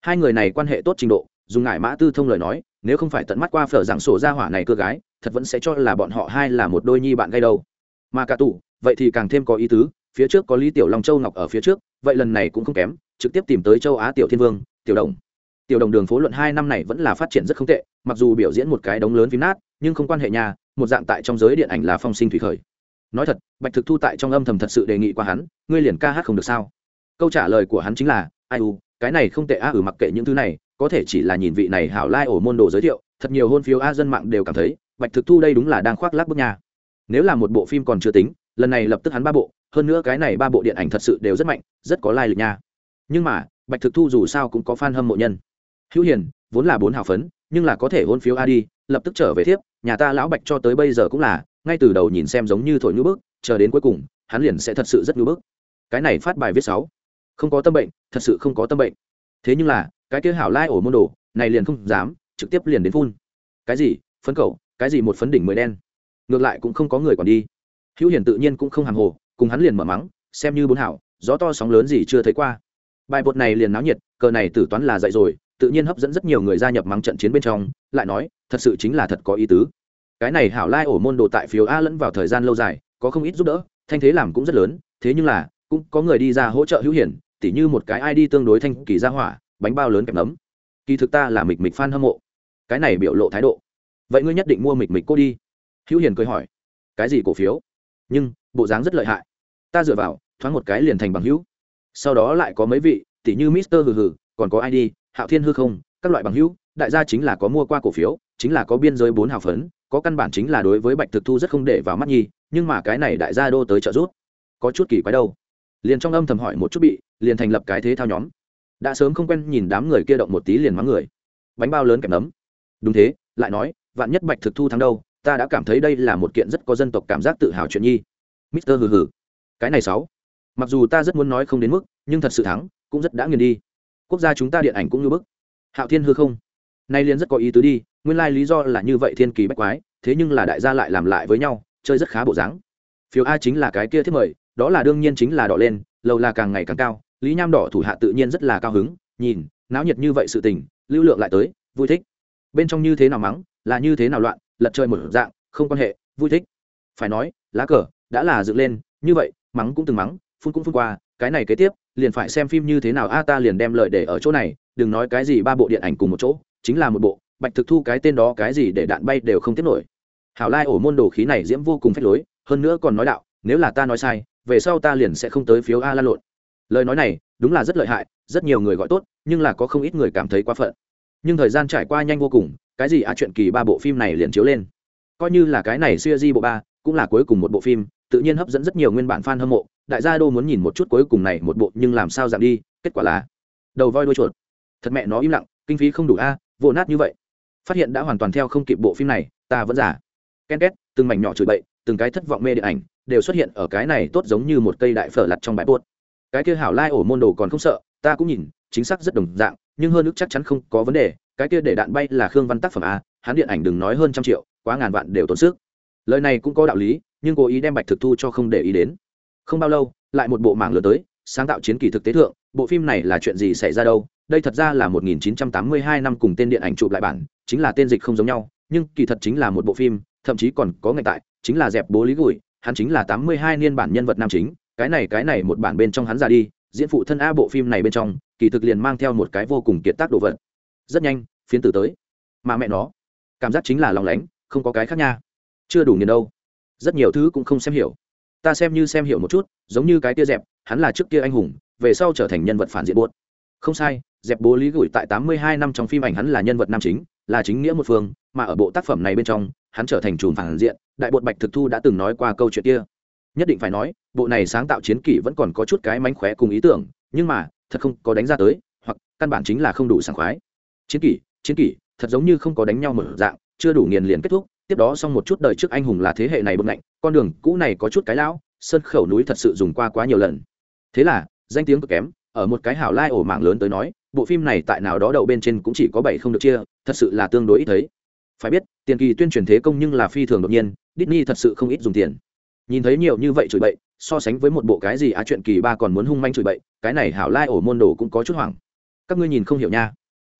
Hai người này quan hệ tốt trình độ, dùng ngại mã tư thông lời nói, nếu không phải tận mắt qua phở giảng sổ ra hỏa này cơ gái, thật vẫn sẽ cho là bọn họ hai là một đôi nhi bạn gây đâu. Mà cả tủ vậy thì càng thêm có ý tứ, phía trước có lý tiểu long châu ngọc ở phía trước, vậy lần này cũng không kém, trực tiếp tìm tới châu á tiểu thiên vương, tiểu đồng. Tiểu đồng đường phố luận hai năm này vẫn là phát triển rất không tệ, mặc dù biểu diễn một cái đống lớn phim nát, nhưng không quan hệ nhà một dạng tại trong giới điện ảnh là phong sinh thủy khởi. Nói thật, bạch thực thu tại trong âm thầm thật sự đề nghị qua hắn, ngươi liền ca hát không được sao? Câu trả lời của hắn chính là, ai u, cái này không tệ a ừ mặc kệ những thứ này, có thể chỉ là nhìn vị này hảo lai ổ môn đồ giới thiệu, thật nhiều hôn phiếu a dân mạng đều cảm thấy, bạch thực thu đây đúng là đang khoác lác bước nhà nếu là một bộ phim còn chưa tính, lần này lập tức hắn ba bộ, hơn nữa cái này ba bộ điện ảnh thật sự đều rất mạnh, rất có lai lịch nha. Nhưng mà, bạch thực thu dù sao cũng có fan hâm mộ nhân. Hữu hiền, vốn là bốn hào phấn nhưng là có thể hôn phiếu a đi lập tức trở về thiếp, nhà ta lão bạch cho tới bây giờ cũng là, ngay từ đầu nhìn xem giống như thổi ngữ bức, chờ đến cuối cùng, hắn liền sẽ thật sự rất ngữ bức. Cái này phát bài viết sáu. Không có tâm bệnh, thật sự không có tâm bệnh. Thế nhưng là, cái kia hảo lai ổ môn đồ, này liền không dám, trực tiếp liền đến phun. Cái gì? Phấn cầu, cái gì một phấn đỉnh mới đen? Ngược lại cũng không có người còn đi. Hữu hiển tự nhiên cũng không hàng hồ, cùng hắn liền mở mắng, xem như bốn hảo, gió to sóng lớn gì chưa thấy qua. Bài bột này liền náo nhiệt, cờ này tử toán là dạy rồi tự nhiên hấp dẫn rất nhiều người gia nhập mắng trận chiến bên trong, lại nói, thật sự chính là thật có ý tứ. Cái này hảo lai ổ môn đồ tại phiếu a lẫn vào thời gian lâu dài, có không ít giúp đỡ, thanh thế làm cũng rất lớn, thế nhưng là, cũng có người đi ra hỗ trợ hữu hiển, tỉ như một cái ID tương đối thanh kỳ gia hỏa, bánh bao lớn kẹp nấm. Kỳ thực ta là mịch mịch fan hâm mộ. Cái này biểu lộ thái độ. Vậy ngươi nhất định mua mịch mịch cô đi. Hữu hiền cười hỏi. Cái gì cổ phiếu? Nhưng, bộ dáng rất lợi hại. Ta dựa vào, thoáng một cái liền thành bằng hữu. Sau đó lại có mấy vị tỷ như mister hừ hừ, còn có id hạo thiên hư không, các loại bằng hữu, đại gia chính là có mua qua cổ phiếu, chính là có biên giới bốn hào phấn, có căn bản chính là đối với bạch thực thu rất không để vào mắt nhi, nhưng mà cái này đại gia đô tới trợ giúp. Có chút kỳ quái đâu. Liền trong âm thầm hỏi một chút bị, liền thành lập cái thế thao nhóm. Đã sớm không quen nhìn đám người kia động một tí liền mắng người. Bánh bao lớn kèm nấm. Đúng thế, lại nói, vạn nhất bạch thực thu thắng đâu, ta đã cảm thấy đây là một kiện rất có dân tộc cảm giác tự hào chuyện nhi. Mister hừ hừ. Cái này sáu. Mặc dù ta rất muốn nói không đến mức, nhưng thật sự thắng, cũng rất đã nghiền đi quốc gia chúng ta điện ảnh cũng như bức. Hạo thiên hư không? Nay liên rất có ý tứ đi, nguyên lai lý do là như vậy thiên kỳ bách quái, thế nhưng là đại gia lại làm lại với nhau, chơi rất khá bộ dáng. Phiếu a chính là cái kia thiết mời, đó là đương nhiên chính là đỏ lên, lầu là càng ngày càng cao, lý nham đỏ thủ hạ tự nhiên rất là cao hứng, nhìn, náo nhiệt như vậy sự tình, lưu lượng lại tới, vui thích. Bên trong như thế nào mắng, là như thế nào loạn, lật chơi một dạng, không quan hệ, vui thích. Phải nói, lá cờ, đã là dựng lên, như vậy, mắng cũng từng mắng, phun cũng phun qua, cái này kế tiếp liền phải xem phim như thế nào. A, ta liền đem lời để ở chỗ này. Đừng nói cái gì ba bộ điện ảnh cùng một chỗ, chính là một bộ. Bạch thực thu cái tên đó, cái gì để đạn bay đều không tiếp nổi. Hảo lai ổ môn đồ khí này diễm vô cùng phách lối, hơn nữa còn nói đạo, nếu là ta nói sai, về sau ta liền sẽ không tới phiếu a lan lộn. Lời nói này, đúng là rất lợi hại, rất nhiều người gọi tốt, nhưng là có không ít người cảm thấy quá phận. Nhưng thời gian trải qua nhanh vô cùng, cái gì á chuyện kỳ ba bộ phim này liền chiếu lên. Coi như là cái này xuya di bộ ba, cũng là cuối cùng một bộ phim tự nhiên hấp dẫn rất nhiều nguyên bản fan hâm mộ, đại gia đô muốn nhìn một chút cuối cùng này một bộ nhưng làm sao giảm đi, kết quả là đầu voi đuôi chuột. Thật mẹ nó im lặng, kinh phí không đủ a, vô nát như vậy. Phát hiện đã hoàn toàn theo không kịp bộ phim này, ta vẫn giả. Ken két, từng mảnh nhỏ chửi bậy, từng cái thất vọng mê điện ảnh, đều xuất hiện ở cái này tốt giống như một cây đại phở lật trong bãi buốt cái kia hảo lai ổ môn đồ còn không sợ, ta cũng nhìn, chính xác rất đồng dạng, nhưng hơn nữa chắc chắn không có vấn đề, cái kia để đạn bay là khương văn tác phẩm a, hắn điện ảnh đừng nói hơn trăm triệu, quá ngàn vạn đều tốn sức. Lời này cũng có đạo lý nhưng cố ý đem bạch thực thu cho không để ý đến. Không bao lâu, lại một bộ mảng lớn tới, sáng tạo chiến kỳ thực tế thượng, bộ phim này là chuyện gì xảy ra đâu? Đây thật ra là 1982 năm cùng tên điện ảnh chụp lại bản, chính là tên dịch không giống nhau, nhưng kỳ thật chính là một bộ phim, thậm chí còn có ngạch tại, chính là dẹp bố lý gùi hắn chính là 82 niên bản nhân vật nam chính, cái này cái này một bản bên trong hắn ra đi, diễn phụ thân a bộ phim này bên trong, kỳ thực liền mang theo một cái vô cùng kiệt tác đồ vật. Rất nhanh, phiến tử tới. Mà mẹ nó, cảm giác chính là lòng lánh, không có cái khác nha. Chưa đủ nghiền đâu rất nhiều thứ cũng không xem hiểu. Ta xem như xem hiểu một chút, giống như cái tia dẹp, hắn là trước kia anh hùng, về sau trở thành nhân vật phản diện buốt. Không sai, dẹp bố lý gửi tại tám mươi hai năm trong phim ảnh hắn là nhân vật nam chính, là chính nghĩa một phương, mà ở bộ tác phẩm này bên trong, hắn trở thành chùm phản diện, đại bột bạch thực thu đã từng nói qua câu chuyện kia. Nhất định phải nói, bộ này sáng tạo chiến kỷ vẫn còn có chút cái mánh khóe cùng ý tưởng, nhưng mà, thật không có đánh ra tới, hoặc, căn bản chính là không đủ sảng khoái. Chiến kỷ chiến kỷ, thật giống như không có đánh nhau một dạng, chưa đủ nghiền liền kết thúc tiếp đó xong một chút đời trước anh hùng là thế hệ này bực lạnh, con đường cũ này có chút cái lão, sân khẩu núi thật sự dùng qua quá nhiều lần. Thế là, danh tiếng cực kém, ở một cái hảo lai ổ mạng lớn tới nói, bộ phim này tại nào đó đậu bên trên cũng chỉ có bảy không được chia, thật sự là tương đối ít thấy. Phải biết, tiền kỳ tuyên truyền thế công nhưng là phi thường đột nhiên, Disney thật sự không ít dùng tiền. Nhìn thấy nhiều như vậy chửi bậy, so sánh với một bộ cái gì á chuyện kỳ ba còn muốn hung manh chửi bậy, cái này hảo lai ổ môn đồ cũng có chút hoảng. Các ngươi nhìn không hiểu nha.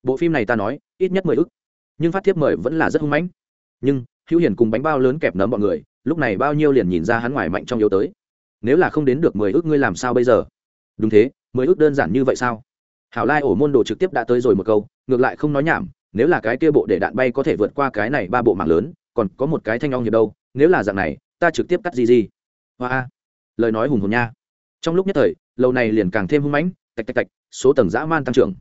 Bộ phim này ta nói, ít nhất mười ức, nhưng phát thiếp mời vẫn là rất hung mãnh. Nhưng hữu hiển cùng bánh bao lớn kẹp nấm bọn người, lúc này bao nhiêu liền nhìn ra hắn ngoài mạnh trong yếu tới. Nếu là không đến được mười ước ngươi làm sao bây giờ? Đúng thế, mười ước đơn giản như vậy sao? Hảo lai ổ môn đồ trực tiếp đã tới rồi một câu, ngược lại không nói nhảm, nếu là cái kia bộ để đạn bay có thể vượt qua cái này ba bộ mạng lớn, còn có một cái thanh ong hiệp đâu, nếu là dạng này, ta trực tiếp cắt gì gì. Hoa lời nói hùng hồn nha. Trong lúc nhất thời lâu này liền càng thêm hung mãnh, tạch tạch tạch, số tầng dã man tăng trưởng.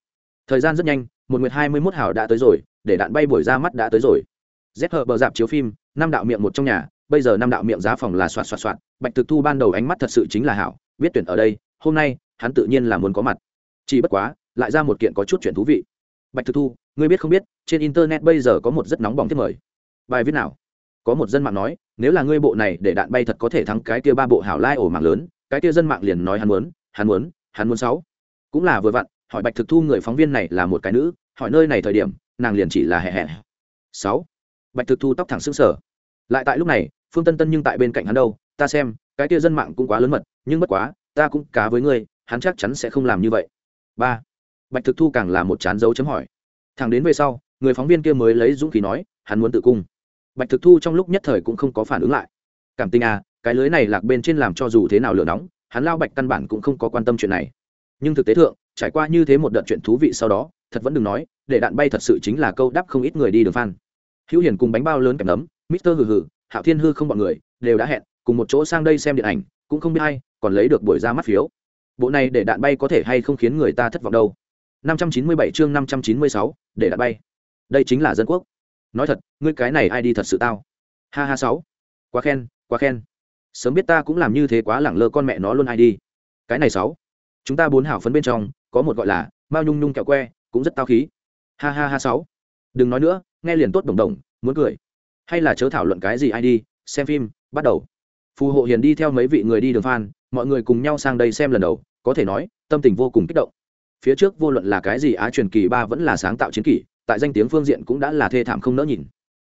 Thời gian rất nhanh, một nguyệt hai mươi mốt hảo đã tới rồi, để đạn bay buổi ra mắt đã tới rồi rét hờ bờ dạp chiếu phim năm đạo miệng một trong nhà, bây giờ năm đạo miệng giá phòng là soạt soạt soạt, bạch thực thu ban đầu ánh mắt thật sự chính là hảo, biết tuyển ở đây, hôm nay, hắn tự nhiên là muốn có mặt. Chỉ bất quá, lại ra một kiện có chút chuyện thú vị. Bạch thực thu, ngươi biết không biết, trên internet bây giờ có một rất nóng bỏng thiết mời. Bài viết nào? Có một dân mạng nói, nếu là ngươi bộ này để đạn bay thật có thể thắng cái kia ba bộ hảo lai ổ mạng lớn, cái kia dân mạng liền nói hắn muốn hắn muốn hắn muốn sáu. Cũng là vừa vặn, hỏi bạch thực thu người phóng viên này là một cái nữ, hỏi nơi này thời điểm, nàng liền chỉ là hẹ hẹ. Sáu bạch thực thu tóc thẳng xương sở lại tại lúc này, phương tân tân nhưng tại bên cạnh hắn đâu, ta xem, cái kia dân mạng cũng quá lớn mật, nhưng bất quá, ta cũng cá với ngươi, hắn chắc chắn sẽ không làm như vậy. Ba. Bạch thực thu càng là một chán dấu chấm hỏi. Thằng đến về sau, người phóng viên kia mới lấy dũng khí nói, hắn muốn tự cung. Bạch thực thu trong lúc nhất thời cũng không có phản ứng lại. Cảm tình à cái lưới này lạc bên trên làm cho dù thế nào lửa nóng, hắn lao bạch căn bản cũng không có quan tâm chuyện này. Nhưng thực tế thượng, trải qua như thế một đợt chuyện thú vị sau đó, thật vẫn đừng nói, để đạn bay thật sự chính là câu đắp không ít người đi đường phan hữu hiền cùng bánh bao lớn kèm nấm mister hừ hừ hạo thiên hư không bọn người đều đã hẹn cùng một chỗ sang đây xem điện ảnh cũng không biết hay còn lấy được buổi ra mắt phiếu. Bộ này để đạn bay có thể hay không khiến người ta thất vọng đâu. 597 chương 596, để đạn bay. Đây chính là dân quốc. Nói thật ngươi cái này ai đi thật sự tao. Ha ha sáu. Quá khen quá khen. Sớm biết ta cũng làm như thế quá lẳng lơ con mẹ nó luôn ai đi. Cái này sáu. Chúng ta bốn hảo phấn bên trong có một gọi là mao nhung nhung kẹo que cũng rất tao khí. Ha ha ha sáu. Đừng nói nữa nghe liền tốt đồng đồng, muốn cười. Hay là chớ thảo luận cái gì ai đi, xem phim, bắt đầu. Phù hộ hiền đi theo mấy vị người đi đường phan mọi người cùng nhau sang đây xem lần đầu, có thể nói, tâm tình vô cùng kích động. Phía trước vô luận là cái gì á truyền kỳ ba vẫn là sáng tạo chiến kỷ, tại danh tiếng phương diện cũng đã là thê thảm không nỡ nhìn.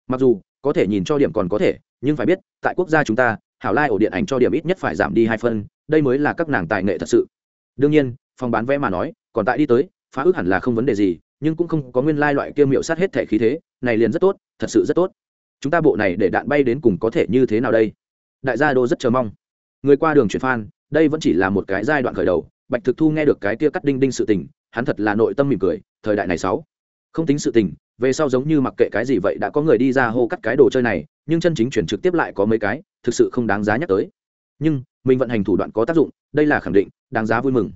Mặc dù, có thể nhìn cho điểm còn có thể, nhưng phải biết, tại quốc gia chúng ta, hảo lai ổ điện ảnh cho điểm ít nhất phải giảm đi hai phân đây mới là các nàng tài nghệ thật sự. Đương nhiên, phòng bán vé mà nói, còn tại đi tới, phá ước hẳn là không vấn đề gì nhưng cũng không có nguyên lai loại kia miệu sát hết thể khí thế, này liền rất tốt, thật sự rất tốt. Chúng ta bộ này để đạn bay đến cùng có thể như thế nào đây? Đại gia đô rất chờ mong. Người qua đường chuyển phan, đây vẫn chỉ là một cái giai đoạn khởi đầu, bạch thực thu nghe được cái kia cắt đinh đinh sự tình, hắn thật là nội tâm mỉm cười, thời đại này sáu. Không tính sự tình, về sau giống như mặc kệ cái gì vậy đã có người đi ra hô cắt cái đồ chơi này, nhưng chân chính chuyển trực tiếp lại có mấy cái, thực sự không đáng giá nhắc tới. Nhưng, mình vận hành thủ đoạn có tác dụng, đây là khẳng định, đáng giá vui mừng.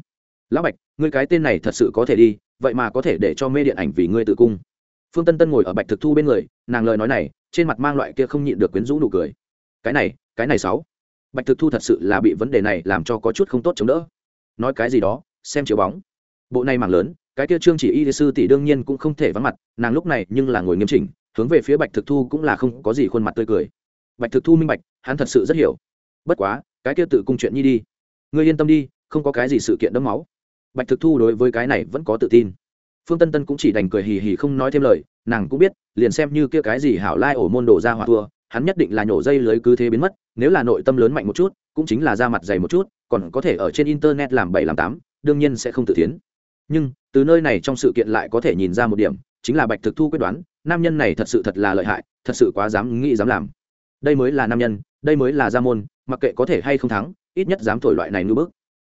Lão bạch, ngươi cái tên này thật sự có thể đi vậy mà có thể để cho mê điện ảnh vì ngươi tự cung. Phương tân tân ngồi ở bạch thực thu bên người, nàng lời nói này, trên mặt mang loại kia không nhịn được quyến rũ nụ cười. Cái này cái này sáu. Bạch thực thu thật sự là bị vấn đề này làm cho có chút không tốt chống đỡ. Nói cái gì đó, xem chiếu bóng. Bộ này mảng lớn, cái kia trương chỉ y sư tỷ đương nhiên cũng không thể vắng mặt, nàng lúc này nhưng là ngồi nghiêm chỉnh, hướng về phía bạch thực thu cũng là không có gì khuôn mặt tươi cười. Bạch thực thu minh bạch, hắn thật sự rất hiểu. Bất quá, cái kia tự cung chuyện nhi đi. Ngươi yên tâm đi, không có cái gì sự kiện đẫm máu bạch thực thu đối với cái này vẫn có tự tin. Phương tân tân cũng chỉ đành cười hì hì không nói thêm lời, nàng cũng biết, liền xem như kia cái gì hảo lai ổ môn đồ ra hỏa thua, hắn nhất định là nhổ dây lưới cứ thế biến mất, nếu là nội tâm lớn mạnh một chút, cũng chính là da mặt dày một chút, còn có thể ở trên internet làm bảy làm tám, đương nhiên sẽ không tự tiến nhưng, từ nơi này trong sự kiện lại có thể nhìn ra một điểm, chính là bạch thực thu quyết đoán, nam nhân này thật sự thật là lợi hại, thật sự quá dám nghĩ dám làm. Đây mới là nam nhân, đây mới là gia môn, mặc kệ có thể hay không thắng, ít nhất dám thổi loại này ngưỡng bức.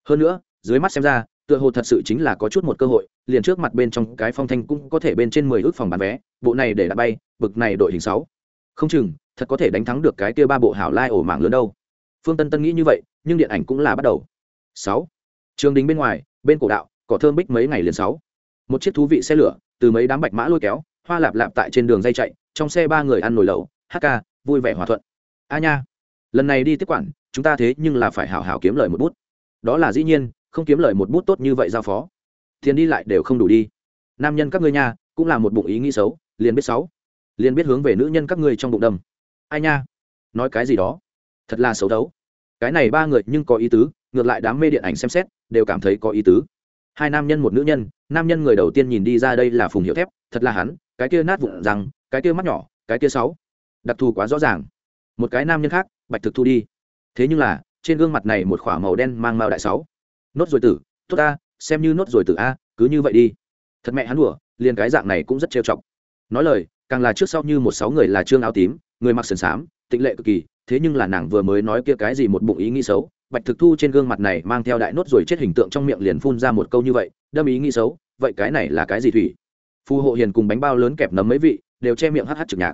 Hơn nữa, dưới mắt xem ra tựa hồ thật sự chính là có chút một cơ hội, liền trước mặt bên trong cái phong thanh cũng có thể bên trên mười ước phòng bán vé, bộ này để đã bay, bực này đội hình sáu. Không chừng, thật có thể đánh thắng được cái kia ba bộ hảo lai ổ mạng lớn đâu. Phương tân tân nghĩ như vậy, nhưng điện ảnh cũng là bắt đầu. Sáu. Trường đình bên ngoài, bên cổ đạo, cỏ thơm bích mấy ngày liền sáu. Một chiếc thú vị xe lửa, từ mấy đám bạch mã lôi kéo, hoa lạp lạp tại trên đường dây chạy, trong xe ba người ăn nồi lẩu, hát ca, vui vẻ hòa thuận. A nha. Lần này đi tiếp quản, chúng ta thế nhưng là phải hảo hảo kiếm lời một bút. Đó là dĩ nhiên không kiếm lời một bút tốt như vậy giao phó. Tiền đi lại đều không đủ đi. Nam nhân các ngươi nha, cũng là một bụng ý nghĩ xấu, liền biết xấu. Liền biết hướng về nữ nhân các ngươi trong bụng đầm. ai nha? Nói cái gì đó? Thật là xấu đấu cái này ba người nhưng có ý tứ, ngược lại đám mê điện ảnh xem xét, đều cảm thấy có ý tứ. Hai nam nhân một nữ nhân, nam nhân người đầu tiên nhìn đi ra đây là phùng hiệu thép, thật là hắn, cái kia nát vụn rằng cái kia mắt nhỏ, cái kia sáu. Đặc thù quá rõ ràng. Một cái nam nhân khác, bạch thực thu đi. Thế nhưng là, trên gương mặt này một k h ỏ a màu đen mang mao đại sáu nốt rồi tử, tốt ta, xem như nốt rồi tử a, cứ như vậy đi. Thật mẹ hắn đùa, liền cái dạng này cũng rất trêu chọc. Nói lời, càng là trước sau như một sáu người là trương áo tím, người mặc sườn xám, tịnh lệ cực kỳ, thế nhưng là nàng vừa mới nói kia cái gì một bụng ý nghĩ xấu, bạch thực thu trên gương mặt này mang theo đại nốt rồi chết hình tượng trong miệng liền phun ra một câu như vậy, đâm ý nghĩ xấu, vậy cái này là cái gì thủy? Phù hộ hiền cùng bánh bao lớn kẹp nấm mấy vị, đều che miệng hh trực nhạc.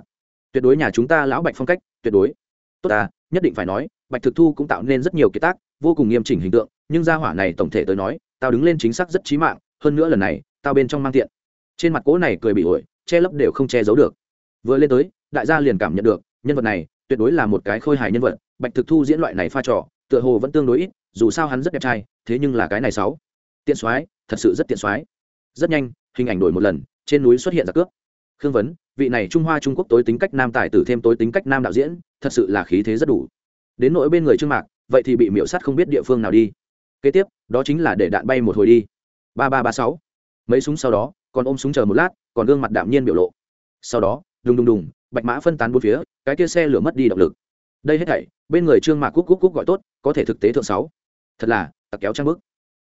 Tuyệt đối nhà chúng ta lão bạch phong cách, tuyệt đối. Tốt ta nhất định phải nói, bạch thực thu cũng tạo nên rất nhiều kiệt tác, vô cùng nghiêm chỉnh hình tượng, nhưng gia hỏa này tổng thể tới nói, tao đứng lên chính xác rất trí mạng, hơn nữa lần này, tao bên trong mang tiện. Trên mặt cố này cười bị ổi, che lấp đều không che giấu được. Vừa lên tới, đại gia liền cảm nhận được, nhân vật này, tuyệt đối là một cái khôi hài nhân vật, bạch thực thu diễn loại này pha trò, tựa hồ vẫn tương đối ít, dù sao hắn rất đẹp trai, thế nhưng là cái này sáu tiện soái, thật sự rất tiện soái. Rất nhanh, hình ảnh đổi một lần, trên núi xuất hiện giặc cướp khương vấn, vị này trung hoa trung quốc tối tính cách nam tài tử thêm tối tính cách nam đạo diễn, thật sự là khí thế rất đủ. Đến nỗi bên người trương mạc, vậy thì bị miễu sát không biết địa phương nào đi. Kế tiếp, đó chính là để đạn bay một hồi đi. Ba ba ba sáu. Mấy súng sau đó, còn ôm súng chờ một lát, còn gương mặt đạm nhiên biểu lộ. Sau đó, đùng đùng đùng, bạch mã phân tán bốn phía, cái kia xe lửa mất đi động lực. Đây hết thảy, bên người trương mạc cúc cúc cúc gọi tốt, có thể thực tế thượng sáu. Thật là, tặc kéo trang bức.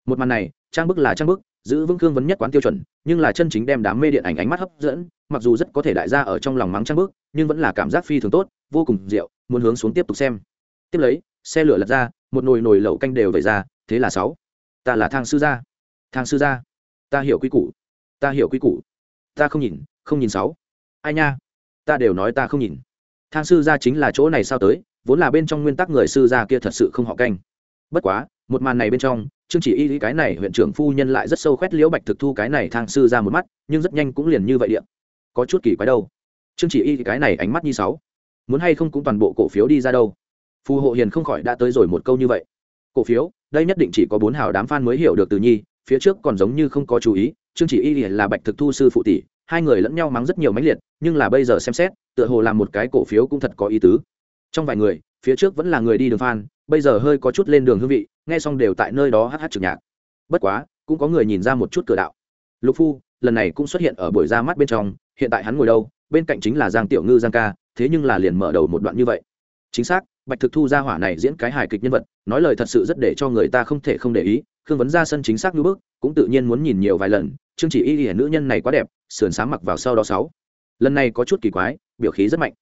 Một màn này, trang bức là trang bức giữ vững cương vấn nhất quán tiêu chuẩn nhưng là chân chính đem đám mê điện ảnh ánh mắt hấp dẫn mặc dù rất có thể đại gia ở trong lòng mắng trăng bước nhưng vẫn là cảm giác phi thường tốt vô cùng rượu, muốn hướng xuống tiếp tục xem. Tiếp lấy xe lửa lật ra một nồi nồi lẩu canh đều về ra thế là sáu. Ta là thang sư gia. Thang sư gia. Ta hiểu quy củ. Ta hiểu quy củ. Ta không nhìn không nhìn sáu. Ai nha? Ta đều nói ta không nhìn. Thang sư gia chính là chỗ này sao tới vốn là bên trong nguyên tắc người sư gia kia thật sự không họ canh. Bất quá một màn này bên trong chương chỉ y cái này huyện trưởng phu nhân lại rất sâu khoét liễu bạch thực thu cái này thang sư ra một mắt, nhưng rất nhanh cũng liền như vậy điện có chút kỳ quái đâu. Chương chỉ y cái này ánh mắt như sáu. Muốn hay không cũng toàn bộ cổ phiếu đi ra đâu. Phù hộ hiền không khỏi đã tới rồi một câu như vậy. Cổ phiếu, đây nhất định chỉ có bốn hào đám f a n mới hiểu được từ nhi, phía trước còn giống như không có chú ý chương chỉ y là bạch thực thu sư phụ tỷ, hai người lẫn nhau mắng rất nhiều mãnh liệt, nhưng là bây giờ xem xét, tựa hồ làm một cái cổ phiếu cũng thật có ý tứ. Trong vài người, phía trước vẫn là người đi đường fan, bây giờ hơi có chút lên đường hương vị nghe xong đều tại nơi đó hát hát trực nhạc. Bất quá, cũng có người nhìn ra một chút cửa đạo. Lục phu, lần này cũng xuất hiện ở buổi ra mắt bên trong, hiện tại hắn ngồi đâu, bên cạnh chính là giang tiểu ngư giang ca, thế nhưng là liền mở đầu một đoạn như vậy. Chính xác, bạch thực thu ra hỏa này diễn cái hài kịch nhân vật, nói lời thật sự rất để cho người ta không thể không để ý, khương vấn ra sân chính xác như bước cũng tự nhiên muốn nhìn nhiều vài lần, chương chỉ y hiển nữ nhân này quá đẹp, sườn sáng mặc vào sau đó sáu. Lần này có chút kỳ quái, biểu khí rất mạnh.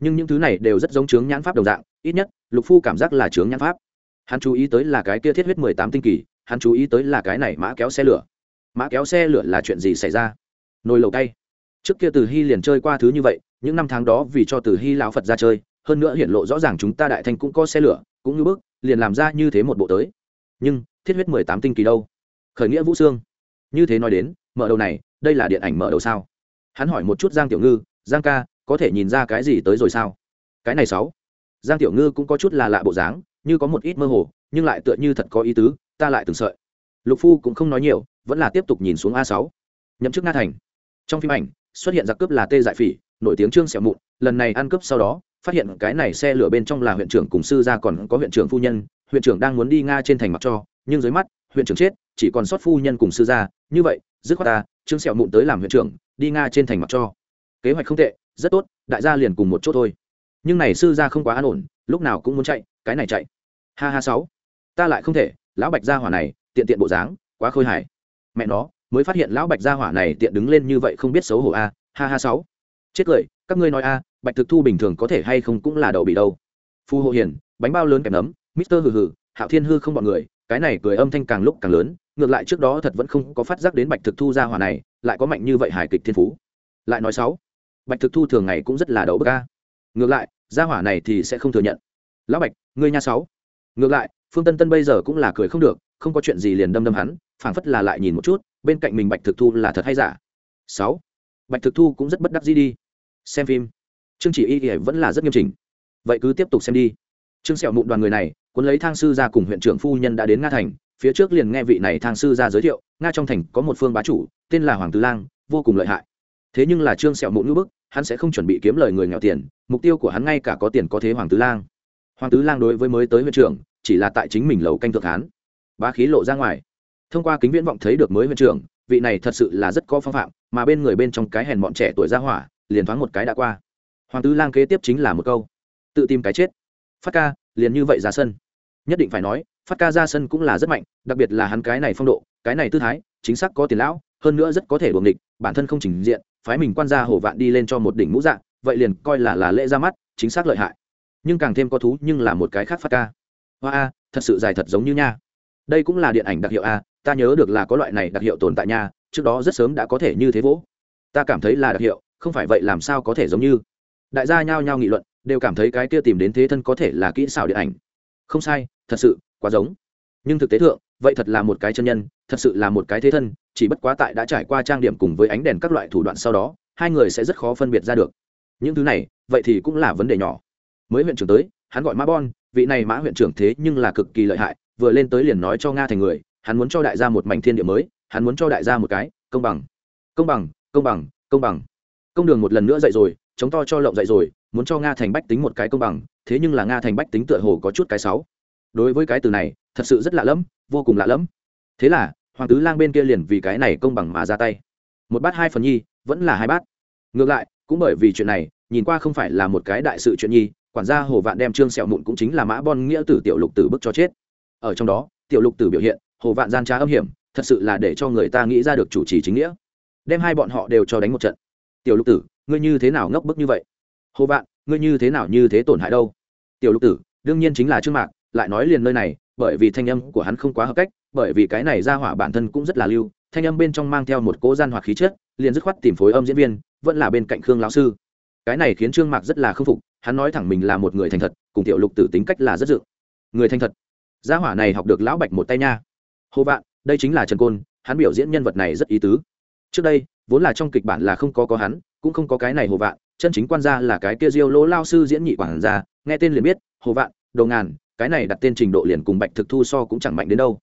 Nhưng những thứ này đều rất giống chướng nhãn pháp đồng dạng, ít nhất, lục phu cảm giác là chướng nhãn pháp hắn chú ý tới là cái kia thiết huyết mười tám tinh kỳ, hắn chú ý tới là cái này mã kéo xe lửa. Mã kéo xe lửa là chuyện gì xảy ra? Nồi lầu cay. Trước kia từ hy liền chơi qua thứ như vậy, những năm tháng đó vì cho từ hy lão phật ra chơi, hơn nữa hiện lộ rõ ràng chúng ta đại thanh cũng có xe lửa, cũng như bước liền làm ra như thế một bộ tới. Nhưng, thiết huyết mười tám tinh kỳ đâu? Khởi nghĩa vũ sương. Như thế nói đến, mở đầu này, đây là điện ảnh mở đầu sao? Hắn hỏi một chút giang tiểu ngư, giang ca, có thể nhìn ra cái gì tới rồi sao? Cái này sáu. Giang tiểu ngư cũng có chút là lạ bộ dáng như có một ít mơ hồ, nhưng lại tựa như thật có ý tứ, ta lại từng sợi. Lục phu cũng không nói nhiều, vẫn là tiếp tục nhìn xuống a sáu. Nhậm chức nga thành. Trong phim ảnh, xuất hiện giặc cướp là tê dại phỉ, nổi tiếng trương xẻo mụn, lần này ăn cướp sau đó, phát hiện cái này xe lửa bên trong là huyện trưởng cùng sư gia còn có huyện trưởng phu nhân, huyện trưởng đang muốn đi nga trên thành mặc cho, nhưng dưới mắt, huyện trưởng chết, chỉ còn sót phu nhân cùng sư gia. Như vậy, dứt khoát ta, trương xẻo mụn tới làm huyện trưởng, đi nga trên thành mặc cho. Kế hoạch không tệ, rất tốt, đại gia liền cùng một chỗ thôi. Nhưng này sư gia không quá an ổn, lúc nào cũng muốn chạy cái này chạy. Ha ha sáu. Ta lại không thể, lão bạch gia hỏa này, tiện tiện bộ dáng, quá khôi hài. Mẹ nó, mới phát hiện lão bạch gia hỏa này tiện đứng lên như vậy không biết xấu hổ a. Ha ha sáu. Chết cười, các ngươi nói a, bạch thực thu bình thường có thể hay không cũng là đậu bị đâu. Phù hộ hiền, bánh bao lớn kèm nấm, mister hừ hừ, hạo thiên hư không bọn người, cái này cười âm thanh càng lúc càng lớn, ngược lại trước đó thật vẫn không có phát giác đến bạch thực thu gia hỏa này, lại có mạnh như vậy hài kịch thiên phú. Lại nói sáu, bạch thực thu thường ngày cũng rất là đậu bức a. Ngược lại, gia hỏa này thì sẽ không thừa nhận lão bạch, ngươi nha sáu. Ngược lại, phương tân tân bây giờ cũng là cười không được, không có chuyện gì liền đâm đâm hắn, phảng phất là lại nhìn một chút, bên cạnh mình bạch thực thu là thật hay giả? Sáu. Bạch thực thu cũng rất bất đắc gì đi. Xem phim. Trương chỉ y vẫn là rất nghiêm chỉnh. Vậy cứ tiếp tục xem đi. Trương sẹo mụn đoàn người này, cuốn lấy thang sư ra cùng huyện trưởng phu nhân đã đến nga thành, phía trước liền nghe vị này thang sư ra giới thiệu, nga trong thành có một phương bá chủ, tên là hoàng tứ lang, vô cùng lợi hại. Thế nhưng là trương sẹo mụn ngữ bức, hắn sẽ không chuẩn bị kiếm lời người nghèo tiền, mục tiêu của hắn ngay cả có tiền có thế hoàng tứ lang hoàng tứ lang đối với mới tới huyện trưởng, chỉ là tại chính mình lầu canh thượng hán. Bá khí lộ ra ngoài. Thông qua kính viễn vọng thấy được mới huyện trưởng, vị này thật sự là rất có phong phạm, mà bên người bên trong cái hèn bọn trẻ tuổi ra hỏa, liền thoáng một cái đã qua. Hoàng tứ lang kế tiếp chính là một câu. Tự tìm cái chết. Phát ca, liền như vậy ra sân. Nhất định phải nói, phát ca ra sân cũng là rất mạnh, đặc biệt là hắn cái này phong độ, cái này tư thái, chính xác có tiền lão, hơn nữa rất có thể đuồng địch bản thân không trình diện, phái mình quan gia hổ vạn đi lên cho một đỉnh mũ dạng vậy liền coi là là lễ ra mắt, chính xác lợi hại nhưng càng thêm có thú nhưng là một cái khác phát ca. Hoa a, thật sự dài thật giống như nha. Đây cũng là điện ảnh đặc hiệu a, ta nhớ được là có loại này đặc hiệu tồn tại nha, trước đó rất sớm đã có thể như thế vỗ. Ta cảm thấy là đặc hiệu, không phải vậy làm sao có thể giống như. Đại gia nhao nhao nghị luận, đều cảm thấy cái kia tìm đến thế thân có thể là kỹ xảo điện ảnh. Không sai, thật sự, quá giống. Nhưng thực tế thượng, vậy thật là một cái chân nhân, thật sự là một cái thế thân, chỉ bất quá tại đã trải qua trang điểm cùng với ánh đèn các loại thủ đoạn sau đó, hai người sẽ rất khó phân biệt ra được. Những thứ này, vậy thì cũng là vấn đề nhỏ mới huyện trưởng tới, hắn gọi mã bon, vị này mã huyện trưởng thế nhưng là cực kỳ lợi hại, vừa lên tới liền nói cho nga thành người, hắn muốn cho đại gia một mảnh thiên địa mới, hắn muốn cho đại gia một cái, công bằng. Công bằng công bằng công bằng. Công đường một lần nữa dậy rồi, chống to cho lộng dậy rồi, muốn cho nga thành bách tính một cái công bằng, thế nhưng là nga thành bách tính tựa hồ có chút cái sáu đối với cái từ này, thật sự rất lạ lẫm, vô cùng lạ lẫm. Thế là, hoàng tứ lang bên kia liền vì cái này công bằng mà ra tay. Một bát hai phần nhi, vẫn là hai bát. Ngược lại, cũng bởi vì chuyện này, nhìn qua không phải là một cái đại sự chuyện nhi quản gia hồ vạn đem trương sẹo mụn cũng chính là mã bon nghĩa tử tiểu lục tử bức cho chết. Ở trong đó, tiểu lục tử biểu hiện, hồ vạn gian trá âm hiểm, thật sự là để cho người ta nghĩ ra được chủ trì chính nghĩa. Đem hai bọn họ đều cho đánh một trận. Tiểu lục tử, ngươi như thế nào ngốc bức như vậy? Hồ vạn, ngươi như thế nào như thế tổn hại đâu? Tiểu lục tử, đương nhiên chính là trương mạc, lại nói liền nơi này, bởi vì thanh âm của hắn không quá hợp cách, bởi vì cái này ra hỏa bản thân cũng rất là lưu, thanh âm bên trong mang theo một cố gian hoặc khí chất, liền dứt khoát tìm phối âm diễn viên, vẫn là bên cạnh khương lão sư. Cái này khiến trương mạc rất là k phục hắn nói thẳng mình là một người thành thật, cùng tiểu lục tử tính cách là rất dự người thành thật. Gia hỏa này học được lão bạch một tay nha. Hồ vạn, đây chính là trần côn, hắn biểu diễn nhân vật này rất ý tứ. Trước đây, vốn là trong kịch bản là không có có hắn, cũng không có cái này hồ vạn, chân chính quan gia là cái kia diêu lỗ lao sư diễn nhị quản gia, nghe tên liền biết hồ vạn, đồ ngàn, cái này đặt tên trình độ liền cùng bạch thực thu so cũng chẳng mạnh đến đâu.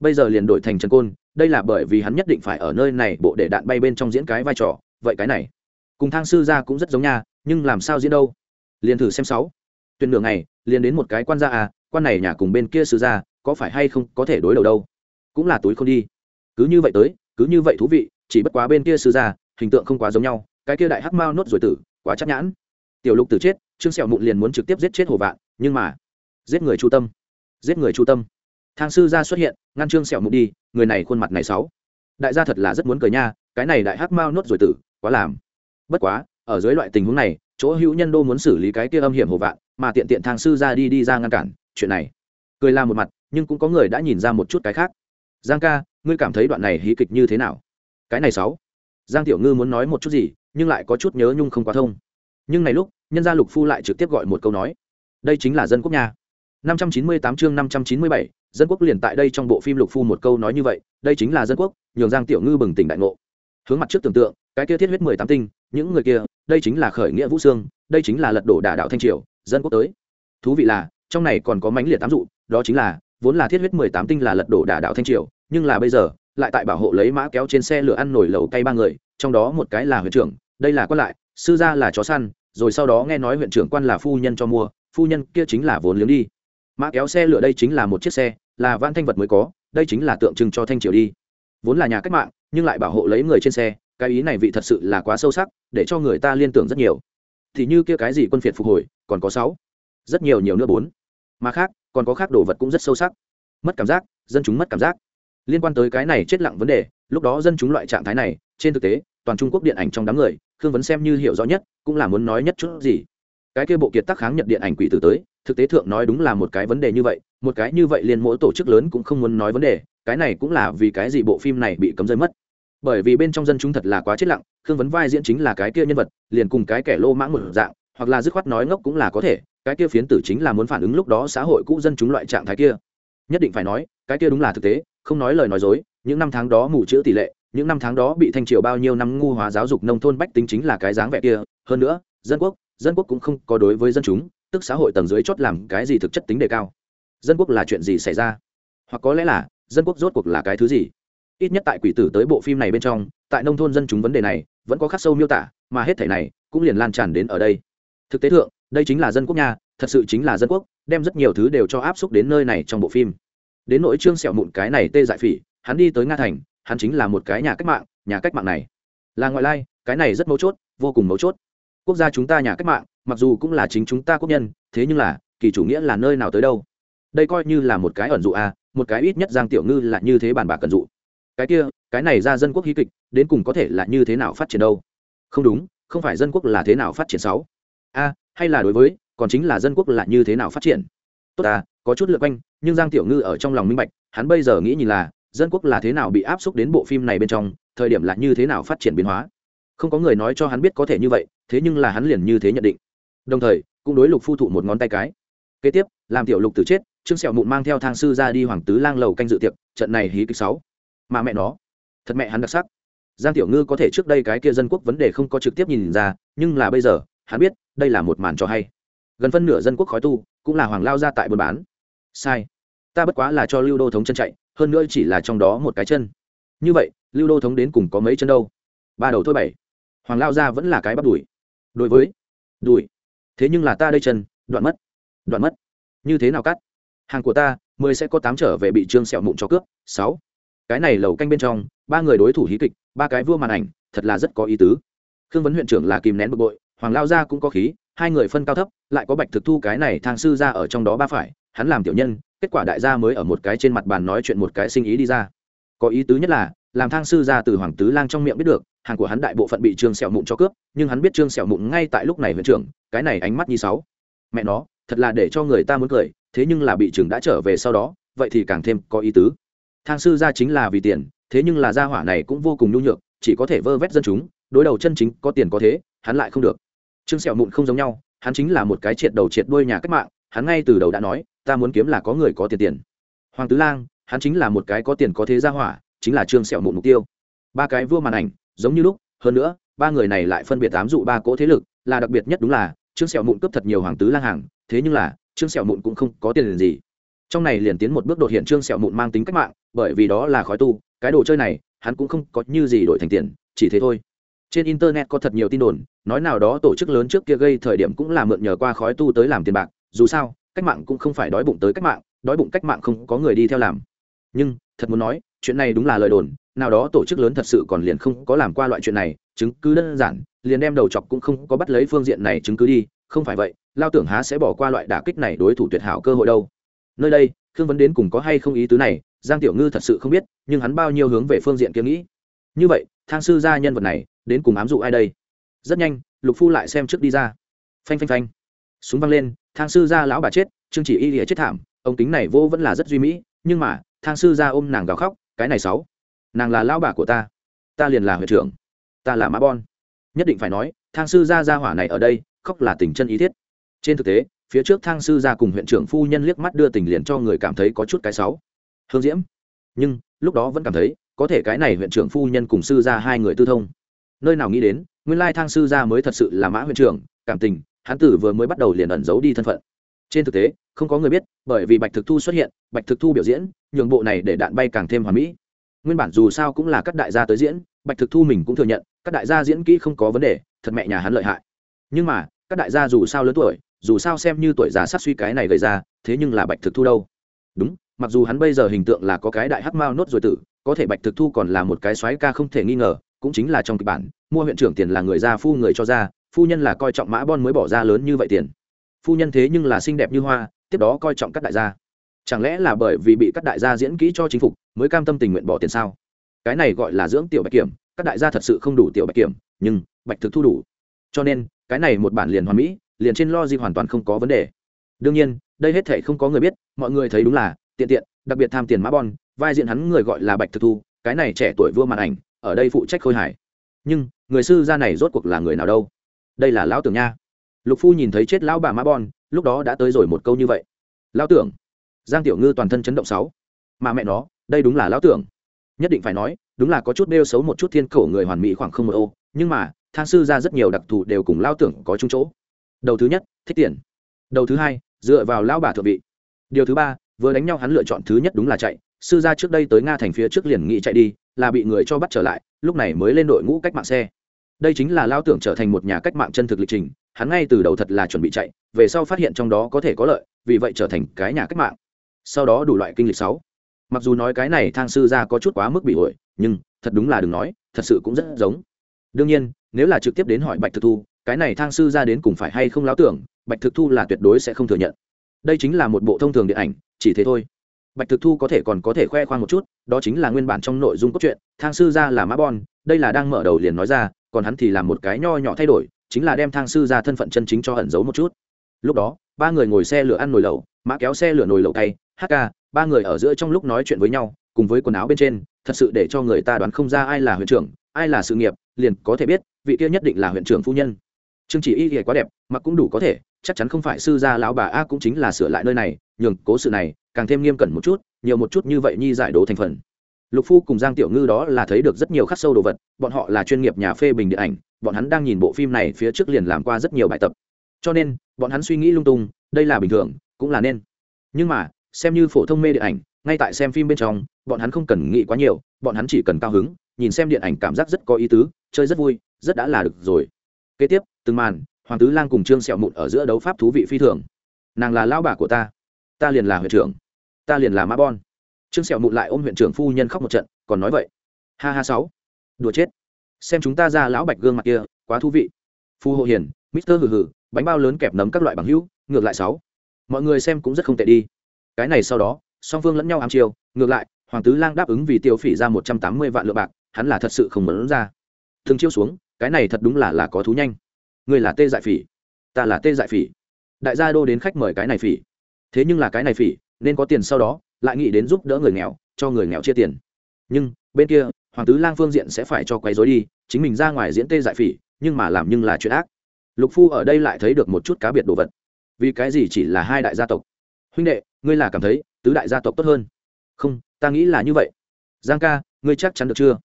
Bây giờ liền đổi thành trần côn, đây là bởi vì hắn nhất định phải ở nơi này bộ để đạn bay bên trong diễn cái vai trò, vậy cái này, cùng thang sư gia cũng rất giống nha, nhưng làm sao diễn đâu? Liền thử xem sáu. Tuyển đường này liền đến một cái quan gia à quan này nhà cùng bên kia sư gia, có phải hay không có thể đối đầu đâu? Cũng là túi không đi. Cứ như vậy tới, cứ như vậy thú vị, chỉ bất quá bên kia sư gia, hình tượng không quá giống nhau, cái kia đại hắc mao nốt rồi tử, quá chắc nhãn. Tiểu lục tử chết, trương sẹo mụn liền muốn trực tiếp giết chết hồ vạn, nhưng mà, giết người chu tâm, giết người chu tâm. Thang sư gia xuất hiện, ngăn trương sẹo mụn đi, người này khuôn mặt này sáu. Đại gia thật là rất muốn cười nha, cái này đại hắc mao nốt rồi tử, quá làm. Bất quá, ở dưới loại tình huống này chỗ hữu nhân đô muốn xử lý cái kia âm hiểm hồ vạn mà tiện tiện thang sư ra đi đi ra ngăn cản chuyện này. Cười la một mặt nhưng cũng có người đã nhìn ra một chút cái khác. Giang ca ngươi cảm thấy đoạn này hí kịch như thế nào? Cái này sáu. Giang tiểu ngư muốn nói một chút gì nhưng lại có chút nhớ nhung không quá thông. Nhưng này lúc nhân gia lục phu lại trực tiếp gọi một câu nói. Đây chính là dân quốc nhà 598 chương 597, dân quốc liền tại đây trong bộ phim lục phu một câu nói như vậy đây chính là dân quốc nhường giang tiểu ngư bừng tỉnh đại ngộ. Hướng mặt trước tưởng tượng cái kia thiết huyết mười tám tinh những người kia đây chính là khởi nghĩa vũ xương đây chính là lật đổ đả đạo thanh triều, dân quốc tới. Thú vị là, trong này còn có mãnh liệt tám dụ, đó chính là, vốn là thiết huyết mười tám tinh là lật đổ đả đạo thanh triều, nhưng là bây giờ, lại tại bảo hộ lấy mã kéo trên xe lửa ăn nổi lẩu cay ba người, trong đó một cái là huyện trưởng, đây là quan lại, sư gia là chó săn, rồi sau đó nghe nói huyện trưởng quan là phu nhân cho mua, phu nhân kia chính là vốn liếng đi. Mã kéo xe lửa đây chính là một chiếc xe, là văn thanh vật mới có, đây chính là tượng trưng cho thanh triều đi. Vốn là nhà cách mạng, nhưng lại bảo hộ lấy người trên xe cái ý này vị thật sự là quá sâu sắc, để cho người ta liên tưởng rất nhiều. Thì như kia cái gì quân phiệt phục hồi, còn có sáu, rất nhiều nhiều nữa bốn. Mà khác, còn có khác đồ vật cũng rất sâu sắc. Mất cảm giác, dân chúng mất cảm giác. Liên quan tới cái này chết lặng vấn đề, lúc đó dân chúng loại trạng thái này, trên thực tế, toàn trung quốc điện ảnh trong đám người, khương vấn xem như hiểu rõ nhất, cũng là muốn nói nhất chút gì. Cái kia bộ kiệt tác kháng nhật điện ảnh quỷ tử tới, thực tế thượng nói đúng là một cái vấn đề như vậy, một cái như vậy liền mỗi tổ chức lớn cũng không muốn nói vấn đề, cái này cũng là vì cái gì bộ phim này bị cấm rơi mất bởi vì bên trong dân chúng thật là quá chết lặng, khương vấn vai diễn chính là cái kia nhân vật, liền cùng cái kẻ lô mãng một dạng, hoặc là dứt khoát nói ngốc cũng là có thể, cái kia phiến tử chính là muốn phản ứng lúc đó xã hội cũ dân chúng loại trạng thái kia. Nhất định phải nói, cái kia đúng là thực tế, không nói lời nói dối, những năm tháng đó mù chữ tỷ lệ, những năm tháng đó bị thanh triều bao nhiêu năm ngu hóa giáo dục nông thôn bách tính chính là cái dáng vẻ kia, hơn nữa, dân quốc dân quốc cũng không có đối với dân chúng, tức xã hội tầng dưới chót làm cái gì thực chất tính đề cao. Dân quốc là chuyện gì xảy ra? Hoặc có lẽ là, dân quốc rốt cuộc là cái thứ gì? Ít nhất tại quỷ tử tới bộ phim này bên trong, tại nông thôn dân chúng vấn đề này, vẫn có khắc sâu miêu tả, mà hết thể này cũng liền lan tràn đến ở đây. Thực tế thượng, đây chính là dân quốc nha, thật sự chính là dân quốc, đem rất nhiều thứ đều cho áp xúc đến nơi này trong bộ phim. Đến nỗi trương sẹo mụn cái này tê dại phỉ, hắn đi tới nga thành, hắn chính là một cái nhà cách mạng, nhà cách mạng này. Là ngoại lai, cái này rất mấu chốt, vô cùng mấu chốt. Quốc gia chúng ta nhà cách mạng, mặc dù cũng là chính chúng ta quốc nhân, thế nhưng là, kỳ chủ nghĩa là nơi nào tới đâu? Đây coi như là một cái ẩn dụ à một cái ít nhất giang tiểu ngư là như thế bàn bạc cần dụ cái kia, cái này ra dân quốc hí kịch, đến cùng có thể là như thế nào phát triển đâu? Không đúng, không phải dân quốc là thế nào phát triển sáu? A, hay là đối với, còn chính là dân quốc là như thế nào phát triển? Tốt à có chút lượt quanh, nhưng giang tiểu ngư ở trong lòng minh bạch, hắn bây giờ nghĩ nhìn là, dân quốc là thế nào bị áp xúc đến bộ phim này bên trong, thời điểm là như thế nào phát triển biến hóa? Không có người nói cho hắn biết có thể như vậy, thế nhưng là hắn liền như thế nhận định. Đồng thời, cũng đối lục phu thụ một ngón tay cái. Kế tiếp, làm tiểu lục tử chết, trương sẹo mụn mang theo thang sư ra đi hoàng tứ lang lầu canh dự tiệc, trận này hí kịch sáu mà mẹ nó. Thật mẹ hắn đặc sắc. Giang tiểu ngư có thể trước đây cái kia dân quốc vấn đề không có trực tiếp nhìn ra, nhưng là bây giờ, hắn biết, đây là một màn cho hay. Gần phân nửa dân quốc khói tu, cũng là hoàng lao ra tại buôn bán. Sai. Ta bất quá là cho lưu đô thống chân chạy, hơn nữa chỉ là trong đó một cái chân. Như vậy, lưu đô thống đến cùng có mấy chân đâu? Ba đầu thôi bảy. Hoàng lao gia vẫn là cái bắt đùi. Đối với, đùi. Thế nhưng là ta đây chân, đoạn mất. Đoạn mất. Như thế nào cắt? Hàng của ta, mười sẽ có tám trở về bị trương sẹo mụn cho cướp, sáu cái này lầu canh bên trong, ba người đối thủ hí kịch, ba cái vua màn ảnh, thật là rất có ý tứ. Khương vấn huyện trưởng là kìm nén bực bội, hoàng lao gia cũng có khí, hai người phân cao thấp, lại có bạch thực thu cái này thang sư ra ở trong đó ba phải, hắn làm tiểu nhân, kết quả đại gia mới ở một cái trên mặt bàn nói chuyện một cái sinh ý đi ra. Có ý tứ nhất là, làm thang sư ra từ hoàng tứ lang trong miệng biết được, hàng của hắn đại bộ phận bị trương sẹo mụn cho cướp, nhưng hắn biết trương sẹo mụn ngay tại lúc này huyện trưởng, cái này ánh mắt như sáu. Mẹ nó, thật là để cho người ta muốn cười, thế nhưng là bị trưởng đã trở về sau đó, vậy thì càng thêm có ý tứ thang sư ra chính là vì tiền, thế nhưng là gia hỏa này cũng vô cùng nhu nhược, chỉ có thể vơ vét dân chúng, đối đầu chân chính, có tiền có thế, hắn lại không được. Trương sẹo mụn không giống nhau, hắn chính là một cái triệt đầu triệt đuôi nhà cách mạng, hắn ngay từ đầu đã nói, ta muốn kiếm là có người có tiền tiền. Hoàng tứ lang, hắn chính là một cái có tiền có thế gia hỏa, chính là trương sẹo mụn mục tiêu. Ba cái vua màn ảnh, giống như lúc, hơn nữa, ba người này lại phân biệt ám dụ ba cỗ thế lực, là đặc biệt nhất đúng là, trương sẹo mụn cướp thật nhiều hoàng tứ lang hàng, thế nhưng là, trương sẹo mụn cũng không có tiền gì trong này liền tiến một bước đột hiện trương sẹo mụn mang tính cách mạng, bởi vì đó là khói tu, cái đồ chơi này, hắn cũng không có như gì đổi thành tiền, chỉ thế thôi. Trên internet có thật nhiều tin đồn, nói nào đó tổ chức lớn trước kia gây thời điểm cũng là mượn nhờ qua khói tu tới làm tiền bạc, dù sao, cách mạng cũng không phải đói bụng tới cách mạng, đói bụng cách mạng không có người đi theo làm. Nhưng, thật muốn nói, chuyện này đúng là lời đồn, nào đó tổ chức lớn thật sự còn liền không có làm qua loại chuyện này, chứng cứ đơn giản, liền đem đầu chọc cũng không có bắt lấy phương diện này chứng cứ đi, không phải vậy, lao tưởng há sẽ bỏ qua loại đả kích này đối thủ tuyệt hảo cơ hội đâu nơi đây, khương vấn đến cùng có hay không ý tứ này, giang tiểu ngư thật sự không biết, nhưng hắn bao nhiêu hướng về phương diện kiếm nghĩ. Như vậy, thang sư gia nhân vật này, đến cùng ám dụ ai đây? Rất nhanh, lục phu lại xem trước đi ra. Phanh phanh phanh. Súng văng lên, thang sư gia lão bà chết chương chỉ y lìa chết thảm, ông kính này vô vẫn là rất duy mỹ, nhưng mà, thang sư gia ôm nàng gào khóc, cái này sáu, nàng là lão bà của ta ta liền là huyện trưởng, ta là mã bon. Nhất định phải nói, thang sư gia gia hỏa này ở đây, khóc là tình chân ý thiết. Trên thực tế phía trước thang sư gia cùng huyện trưởng phu nhân liếc mắt đưa tình liền cho người cảm thấy có chút cái sáu. Hương diễm. Nhưng, lúc đó vẫn cảm thấy, có thể cái này huyện trưởng phu nhân cùng sư gia hai người tư thông. Nơi nào nghĩ đến, nguyên lai thang sư gia mới thật sự là mã huyện trưởng, cảm tình, hắn tử vừa mới bắt đầu liền ẩn giấu đi thân phận. Trên thực tế, không có người biết, bởi vì bạch thực thu xuất hiện, bạch thực thu biểu diễn, nhường bộ này để đạn bay càng thêm hoàn mỹ. Nguyên bản dù sao cũng là các đại gia tới diễn, bạch thực thu mình cũng thừa nhận, các đại gia diễn kỹ không có vấn đề, thật mẹ nhà hắn lợi hại. Nhưng mà, các đại gia dù sao lớn tuổi dù sao xem như tuổi già sát suy cái này gây ra, thế nhưng là bạch thực thu đâu? Đúng, mặc dù hắn bây giờ hình tượng là có cái đại hắc mao nốt rồi tử, có thể bạch thực thu còn là một cái xoáy ca không thể nghi ngờ, cũng chính là trong kịch bản, mua huyện trưởng tiền là người gia phu người cho ra, phu nhân là coi trọng mã bon mới bỏ ra lớn như vậy tiền. Phu nhân thế nhưng là xinh đẹp như hoa, tiếp đó coi trọng các đại gia. Chẳng lẽ là bởi vì bị các đại gia diễn kỹ cho chính phục, mới cam tâm tình nguyện bỏ tiền sao? Cái này gọi là dưỡng tiểu bạch kiểm, các đại gia thật sự không đủ tiểu bạch kiểm, nhưng bạch thực thu đủ. Cho nên, cái này một bản liền hoàn mỹ liền trên lo di hoàn toàn không có vấn đề. Đương nhiên, đây hết thể không có người biết, mọi người thấy đúng là, tiện tiện, đặc biệt tham tiền mã bon, vai diện hắn người gọi là bạch thực thu, cái này trẻ tuổi vua màn ảnh, ở đây phụ trách khôi hải nhưng, người sư gia này rốt cuộc là người nào đâu? Đây là lão tưởng nha. Lục phu nhìn thấy chết lão bà mã bon, lúc đó đã tới rồi một câu như vậy. Lão tưởng. Giang tiểu ngư toàn thân chấn động sáu. Mà mẹ nó, đây đúng là lão tưởng. Nhất định phải nói, đúng là có chút đeo xấu một chút thiên cổ người hoàn mỹ khoảng không một ô, nhưng mà, thang sư ra rất nhiều đặc thù đều cùng lao tưởng có chung chỗ đầu thứ nhất, thích tiền. Đầu thứ hai, dựa vào lao bà thượng vị. Điều thứ ba, vừa đánh nhau hắn lựa chọn thứ nhất đúng là chạy. Sư gia trước đây tới nga thành phía trước liền nghị chạy đi, là bị người cho bắt trở lại, lúc này mới lên đội ngũ cách mạng xe. Đây chính là lao tưởng trở thành một nhà cách mạng chân thực lịch trình, hắn ngay từ đầu thật là chuẩn bị chạy, về sau phát hiện trong đó có thể có lợi, vì vậy trở thành cái nhà cách mạng. Sau đó đủ loại kinh lịch sáu. Mặc dù nói cái này thang sư gia có chút quá mức bị ổi nhưng thật đúng là đừng nói, thật sự cũng rất giống. Đương nhiên, nếu là trực tiếp đến hỏi bạch thực thu cái này thang sư ra đến cùng phải hay không láo tưởng, bạch thực thu là tuyệt đối sẽ không thừa nhận. Đây chính là một bộ thông thường điện ảnh, chỉ thế thôi. Bạch thực thu có thể còn có thể khoe khoang một chút, đó chính là nguyên bản trong nội dung cốt truyện, thang sư ra là mã bon, đây là đang mở đầu liền nói ra, còn hắn thì làm một cái nho nhỏ thay đổi, chính là đem thang sư ra thân phận chân chính cho ẩn giấu một chút. Lúc đó, ba người ngồi xe lửa ăn nồi lẩu, mã kéo xe lửa nồi lẩu cay hk ba người ở giữa trong lúc nói chuyện với nhau, cùng với quần áo bên trên, thật sự để cho người ta đoán không ra ai là huyện trưởng, ai là sự nghiệp, liền có thể biết, vị kia nhất định là huyện trưởng phu nhân chương chỉ y thì quá đẹp mà cũng đủ có thể, chắc chắn không phải sư gia lão bà a cũng chính là sửa lại nơi này, nhường cố sự này càng thêm nghiêm cẩn một chút, nhiều một chút như vậy nhi giải đố thành phần. Lục phu cùng giang tiểu ngư đó là thấy được rất nhiều khắc sâu đồ vật, bọn họ là chuyên nghiệp nhà phê bình điện ảnh, bọn hắn đang nhìn bộ phim này phía trước liền làm qua rất nhiều bài tập. Cho nên, bọn hắn suy nghĩ lung tung, đây là bình thường, cũng là nên. Nhưng mà, xem như phổ thông mê điện ảnh, ngay tại xem phim bên trong, bọn hắn không cần nghĩ quá nhiều, bọn hắn chỉ cần cao hứng, nhìn xem điện ảnh cảm giác rất có ý tứ, chơi rất vui, rất đã là được rồi kế tiếp, từng màn, hoàng tứ lang cùng trương sẹo mụn ở giữa đấu pháp thú vị phi thường. Nàng là lao bà của ta ta liền là huyện trưởng, ta liền là mã bon. Trương sẹo mụn lại ôm huyện trưởng phu nhân khóc một trận, còn nói vậy. Ha ha sáu, đùa chết. Xem chúng ta ra lão bạch gương mặt kia, quá thú vị. Phu hộ hiền, mister hừ hừ, bánh bao lớn kẹp nấm các loại bằng hữu, ngược lại sáu. Mọi người xem cũng rất không tệ đi. Cái này sau đó, song phương lẫn nhau ám chiều ngược lại, hoàng tứ lang đáp ứng vì tiêu phỉ ra một trăm tám mươi vạn lượng bạc, hắn là thật sự không muốn ra. Thường chiêu xuống cái này thật đúng là là có thú nhanh. Người là tê dại phỉ. Ta là tê dại phỉ. Đại gia đô đến khách mời cái này phỉ. Thế nhưng là cái này phỉ, nên có tiền sau đó, lại nghĩ đến giúp đỡ người nghèo, cho người nghèo chia tiền. Nhưng, bên kia, hoàng tứ lang phương diện sẽ phải cho quấy dối đi, chính mình ra ngoài diễn tê dại phỉ, nhưng mà làm nhưng là chuyện ác. Lục phu ở đây lại thấy được một chút cá biệt đồ vật. Vì cái gì chỉ là hai đại gia tộc? Huynh đệ, ngươi là cảm thấy, tứ đại gia tộc tốt hơn? Không, ta nghĩ là như vậy. Giang ca, ngươi chắc chắn được chưa?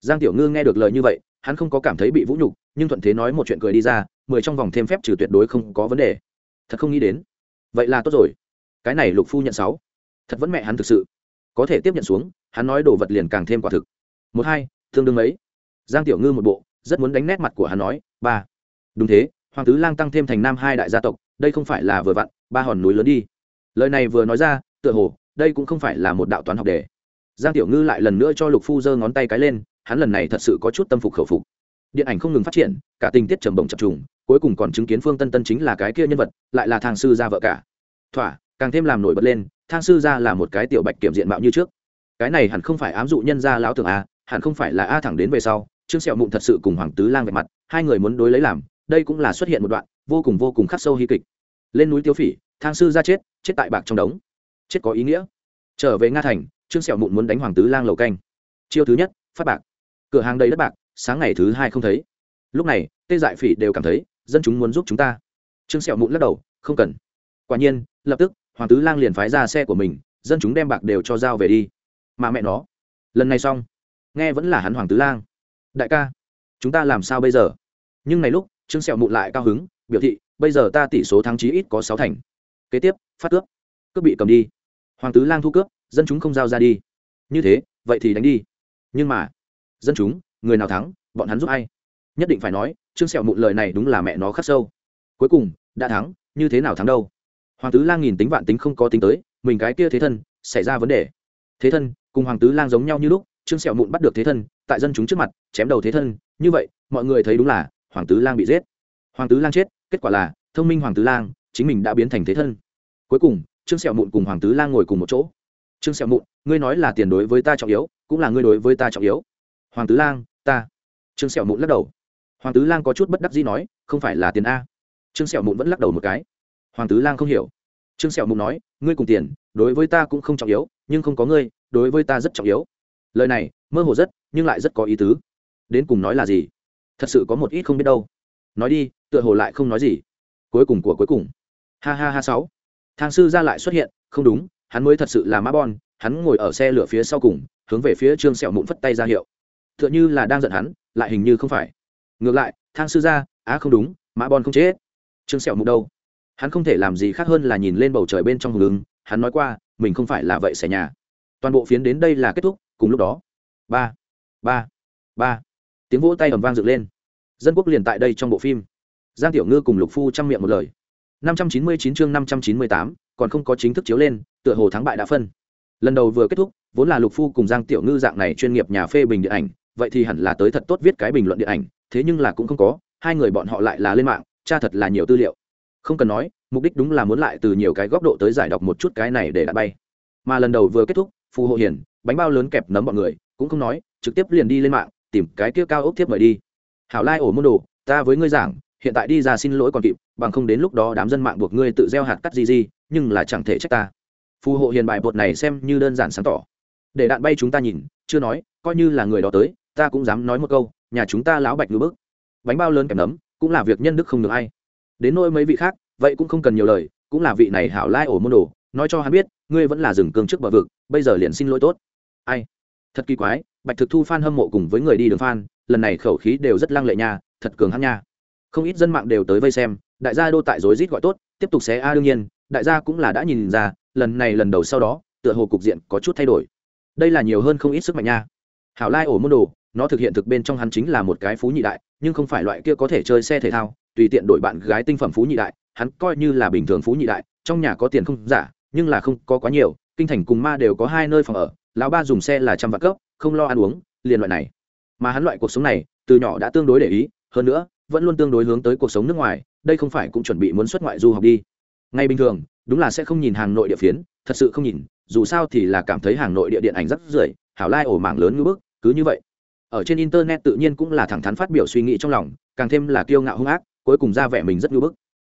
Giang tiểu ngư nghe được lời như vậy hắn không có cảm thấy bị vũ nhục, nhưng thuận thế nói một chuyện cười đi ra, mười trong vòng thêm phép trừ tuyệt đối không có vấn đề. Thật không nghĩ đến. Vậy là tốt rồi. Cái này lục phu nhận sáu. Thật vẫn mẹ hắn thực sự. Có thể tiếp nhận xuống, hắn nói đồ vật liền càng thêm quả thực. Một hai, tương đương mấy? Giang tiểu ngư một bộ, rất muốn đánh nét mặt của hắn nói, ba. Đúng thế, hoàng tứ lang tăng thêm thành nam hai đại gia tộc, đây không phải là vừa vặn, ba hòn núi lớn đi. Lời này vừa nói ra, tựa hồ, đây cũng không phải là một đạo toán học đề. Giang tiểu ngư lại lần nữa cho lục phu giơ ngón tay cái lên hắn lần này thật sự có chút tâm phục khẩu phục. Điện ảnh không ngừng phát triển, cả tình tiết trầm bổng chập trùng, cuối cùng còn chứng kiến phương tân tân chính là cái kia nhân vật, lại là thang sư gia vợ cả. Thỏa, càng thêm làm nổi bật lên, thang sư gia là một cái tiểu bạch kiểm diện mạo như trước. Cái này hẳn không phải ám dụ nhân gia lão tưởng a, hẳn không phải là a thẳng đến về sau, trương sẹo mụn thật sự cùng hoàng tứ lang về mặt, hai người muốn đối lấy làm, đây cũng là xuất hiện một đoạn, vô cùng vô cùng khắc sâu hy kịch. Lên núi tiêu phỉ, thang sư ra chết chết tại bạc trong đống. Chết có ý nghĩa. Trở về nga thành, trương sẹo mụn muốn đánh hoàng tứ lang lầu canh. Chiêu thứ nhất, phát bạc cửa hàng đầy đất bạc, sáng ngày thứ hai không thấy. Lúc này, tê dại phỉ đều cảm thấy, dân chúng muốn giúp chúng ta. Trương sẹo mụn lắc đầu, không cần. Quả nhiên, lập tức, hoàng tứ lang liền phái ra xe của mình, dân chúng đem bạc đều cho giao về đi. Mà mẹ nó. Lần này xong. Nghe vẫn là hắn hoàng tứ lang. Đại ca, chúng ta làm sao bây giờ? Nhưng này lúc, trương sẹo mụn lại cao hứng, biểu thị, bây giờ ta tỷ số thắng chí ít có sáu thành. Kế tiếp, phát cướp. Cướp bị cầm đi. Hoàng tứ lang thu cướp, dân chúng không giao ra đi. Như thế, vậy thì đánh đi. Nhưng mà dân chúng, người nào thắng, bọn hắn giúp ai? Nhất định phải nói, trương sẹo mụn lời này đúng là mẹ nó khắc sâu. Cuối cùng, đã thắng, như thế nào thắng đâu? Hoàng tứ lang nhìn tính vạn tính không có tính tới, mình cái kia thế thân, xảy ra vấn đề. Thế thân, cùng hoàng tứ lang giống nhau như lúc, trương sẹo mụn bắt được thế thân, tại dân chúng trước mặt, chém đầu thế thân, như vậy, mọi người thấy đúng là, hoàng tứ lang bị giết. Hoàng tứ lang chết, kết quả là, thông minh hoàng tứ lang, chính mình đã biến thành thế thân. Cuối cùng, trương sẹo mụn cùng hoàng tứ lang ngồi cùng một chỗ. Trương sẹo mụn, ngươi nói là tiền đối với ta trọng yếu, cũng là ngươi đối với ta trọng yếu hoàng tứ lang, ta. Trương sẹo mụn lắc đầu. Hoàng tứ lang có chút bất đắc dĩ nói, không phải là tiền a. Trương sẹo mụn vẫn lắc đầu một cái. Hoàng tứ lang không hiểu. Trương sẹo mụn nói, ngươi cùng tiền, đối với ta cũng không trọng yếu, nhưng không có ngươi, đối với ta rất trọng yếu. Lời này, mơ hồ rất, nhưng lại rất có ý tứ. Đến cùng nói là gì? Thật sự có một ít không biết đâu. Nói đi, tựa hồ lại không nói gì. Cuối cùng của cuối cùng. Ha ha ha sáu. Thang sư ra lại xuất hiện, không đúng, hắn mới thật sự là mã bon, hắn ngồi ở xe lửa phía sau cùng, hướng về phía trương sẹo mụn phất tay ra hiệu tựa như là đang giận hắn lại hình như không phải. Ngược lại thang sư gia, á không đúng mã bon không chết. Trương sẹo mục đâu? Hắn không thể làm gì khác hơn là nhìn lên bầu trời bên trong hùng ứng hắn nói qua mình không phải là vậy xẻ nhà. Toàn bộ phiến đến đây là kết thúc cùng lúc đó. Ba ba ba. Tiếng vỗ tay ầm vang dựng lên. Dân quốc liền tại đây trong bộ phim. Giang tiểu ngư cùng lục phu chăm miệng một lời. Năm trăm chín mươi chín chương năm trăm chín mươi tám còn không có chính thức chiếu lên tựa hồ thắng bại đã phân. Lần đầu vừa kết thúc vốn là lục phu cùng giang tiểu ngư dạng này chuyên nghiệp nhà phê bình điện ảnh vậy thì hẳn là tới thật tốt viết cái bình luận điện ảnh, thế nhưng là cũng không có, hai người bọn họ lại là lên mạng, tra thật là nhiều tư liệu. Không cần nói, mục đích đúng là muốn lại từ nhiều cái góc độ tới giải đọc một chút cái này để đã bay. Mà lần đầu vừa kết thúc, phù hộ hiền bánh bao lớn kẹp nấm bọn người, cũng không nói, trực tiếp liền đi lên mạng, tìm cái kia cao ốc tiếp mời đi. Hảo lai ổ môn đồ, ta với ngươi giảng, hiện tại đi ra xin lỗi còn kịp, bằng không đến lúc đó đám dân mạng buộc ngươi tự gieo hạt cắt gì gì, nhưng là chẳng thể trách ta. Phù hộ hiền bài bột này xem như đơn giản sáng tỏ. Để đạn bay chúng ta nhìn, chưa nói, coi như là người đó tới ta cũng dám nói một câu, nhà chúng ta lão bạch ngư bức, bánh bao lớn kèm nấm, cũng là việc nhân đức không được ai. Đến nỗi mấy vị khác, vậy cũng không cần nhiều lời, cũng là vị này hảo lai ổ môn đồ, nói cho hắn biết, ngươi vẫn là rừng cương trước bờ vực, bây giờ liền xin lỗi tốt. Ai? Thật kỳ quái, bạch thực thu f a n hâm mộ cùng với người đi đường f a n lần này khẩu khí đều rất lăng lệ nha, thật cường hắn nha. Không ít dân mạng đều tới vây xem, đại gia đô tại rối rít gọi tốt, tiếp tục xé a đương nhiên, đại gia cũng là đã nhìn ra, lần này lần đầu sau đó, tựa hồ cục diện có chút thay đổi. Đây là nhiều hơn không ít sức mạnh nha. Hảo lai ổ môn đồ nó thực hiện thực bên trong hắn chính là một cái phú nhị đại, nhưng không phải loại kia có thể chơi xe thể thao, tùy tiện đổi bạn gái tinh phẩm phú nhị đại, hắn coi như là bình thường phú nhị đại, trong nhà có tiền không giả, nhưng là không có quá nhiều, kinh thành cùng ma đều có hai nơi phòng ở, lão ba dùng xe là trăm vạn cấp không lo ăn uống, liền loại này. Mà hắn loại cuộc sống này, từ nhỏ đã tương đối để ý, hơn nữa, vẫn luôn tương đối hướng tới cuộc sống nước ngoài, đây không phải cũng chuẩn bị muốn xuất ngoại du học đi. Ngay bình thường, đúng là sẽ không nhìn hàng nội địa phiến, thật sự không nhìn, dù sao thì là cảm thấy hàng nội địa điện ảnh rất rưởi, hảo lai ổ mảng lớn như bức, cứ như vậy ở trên internet tự nhiên cũng là thẳng thắn phát biểu suy nghĩ trong lòng, càng thêm là kiêu ngạo hung ác, cuối cùng ra vẻ mình rất ngưỡng bức.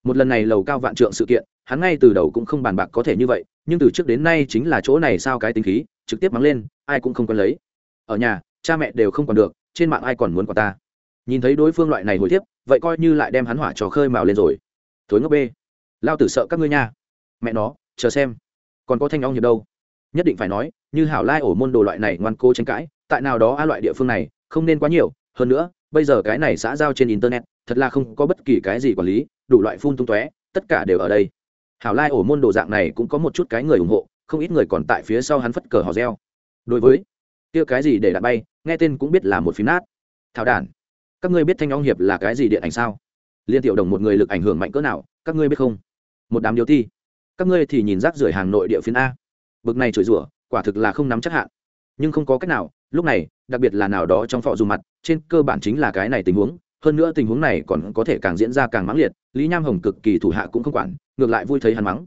Một lần này lầu cao vạn trượng sự kiện, hắn ngay từ đầu cũng không bàn bạc có thể như vậy, nhưng từ trước đến nay chính là chỗ này sao cái tính khí, trực tiếp mắng lên, ai cũng không còn lấy. Ở nhà, cha mẹ đều không còn được, trên mạng ai còn muốn quả ta? Nhìn thấy đối phương loại này hồi tiếp, vậy coi như lại đem hắn hỏa trò khơi mào lên rồi. Thối ngốc bê. Lao tử sợ các ngươi nha. Mẹ nó, chờ xem. Còn có thanh ong nhiều đâu? Nhất định phải nói, như hảo lai ổ môn đồ loại này ngoan cố tranh cãi tại nào đó a loại địa phương này, không nên quá nhiều, hơn nữa, bây giờ cái này xã giao trên internet, thật là không có bất kỳ cái gì quản lý, đủ loại phun tung tóe, tất cả đều ở đây. Hảo lai ổ môn đồ dạng này cũng có một chút cái người ủng hộ, không ít người còn tại phía sau hắn phất cờ hò reo. Đối với kia cái gì để đạn bay, nghe tên cũng biết là một phím nát. Thảo đản, các ngươi biết thanh ong hiệp là cái gì điện ảnh sao? Liên tiểu đồng một người lực ảnh hưởng mạnh cỡ nào, các ngươi biết không? Một đám điều thi các ngươi thì nhìn rác rưởi hàng nội địa phiến a. Bực này chửi rủa, quả thực là không nắm chắc hạn. Nhưng không có cách nào lúc này, đặc biệt là nào đó trong phò dù mặt, trên cơ bản chính là cái này tình huống, hơn nữa tình huống này còn có thể càng diễn ra càng mãng liệt, lý nham hồng cực kỳ thủ hạ cũng không quản, ngược lại vui thấy hắn mắng.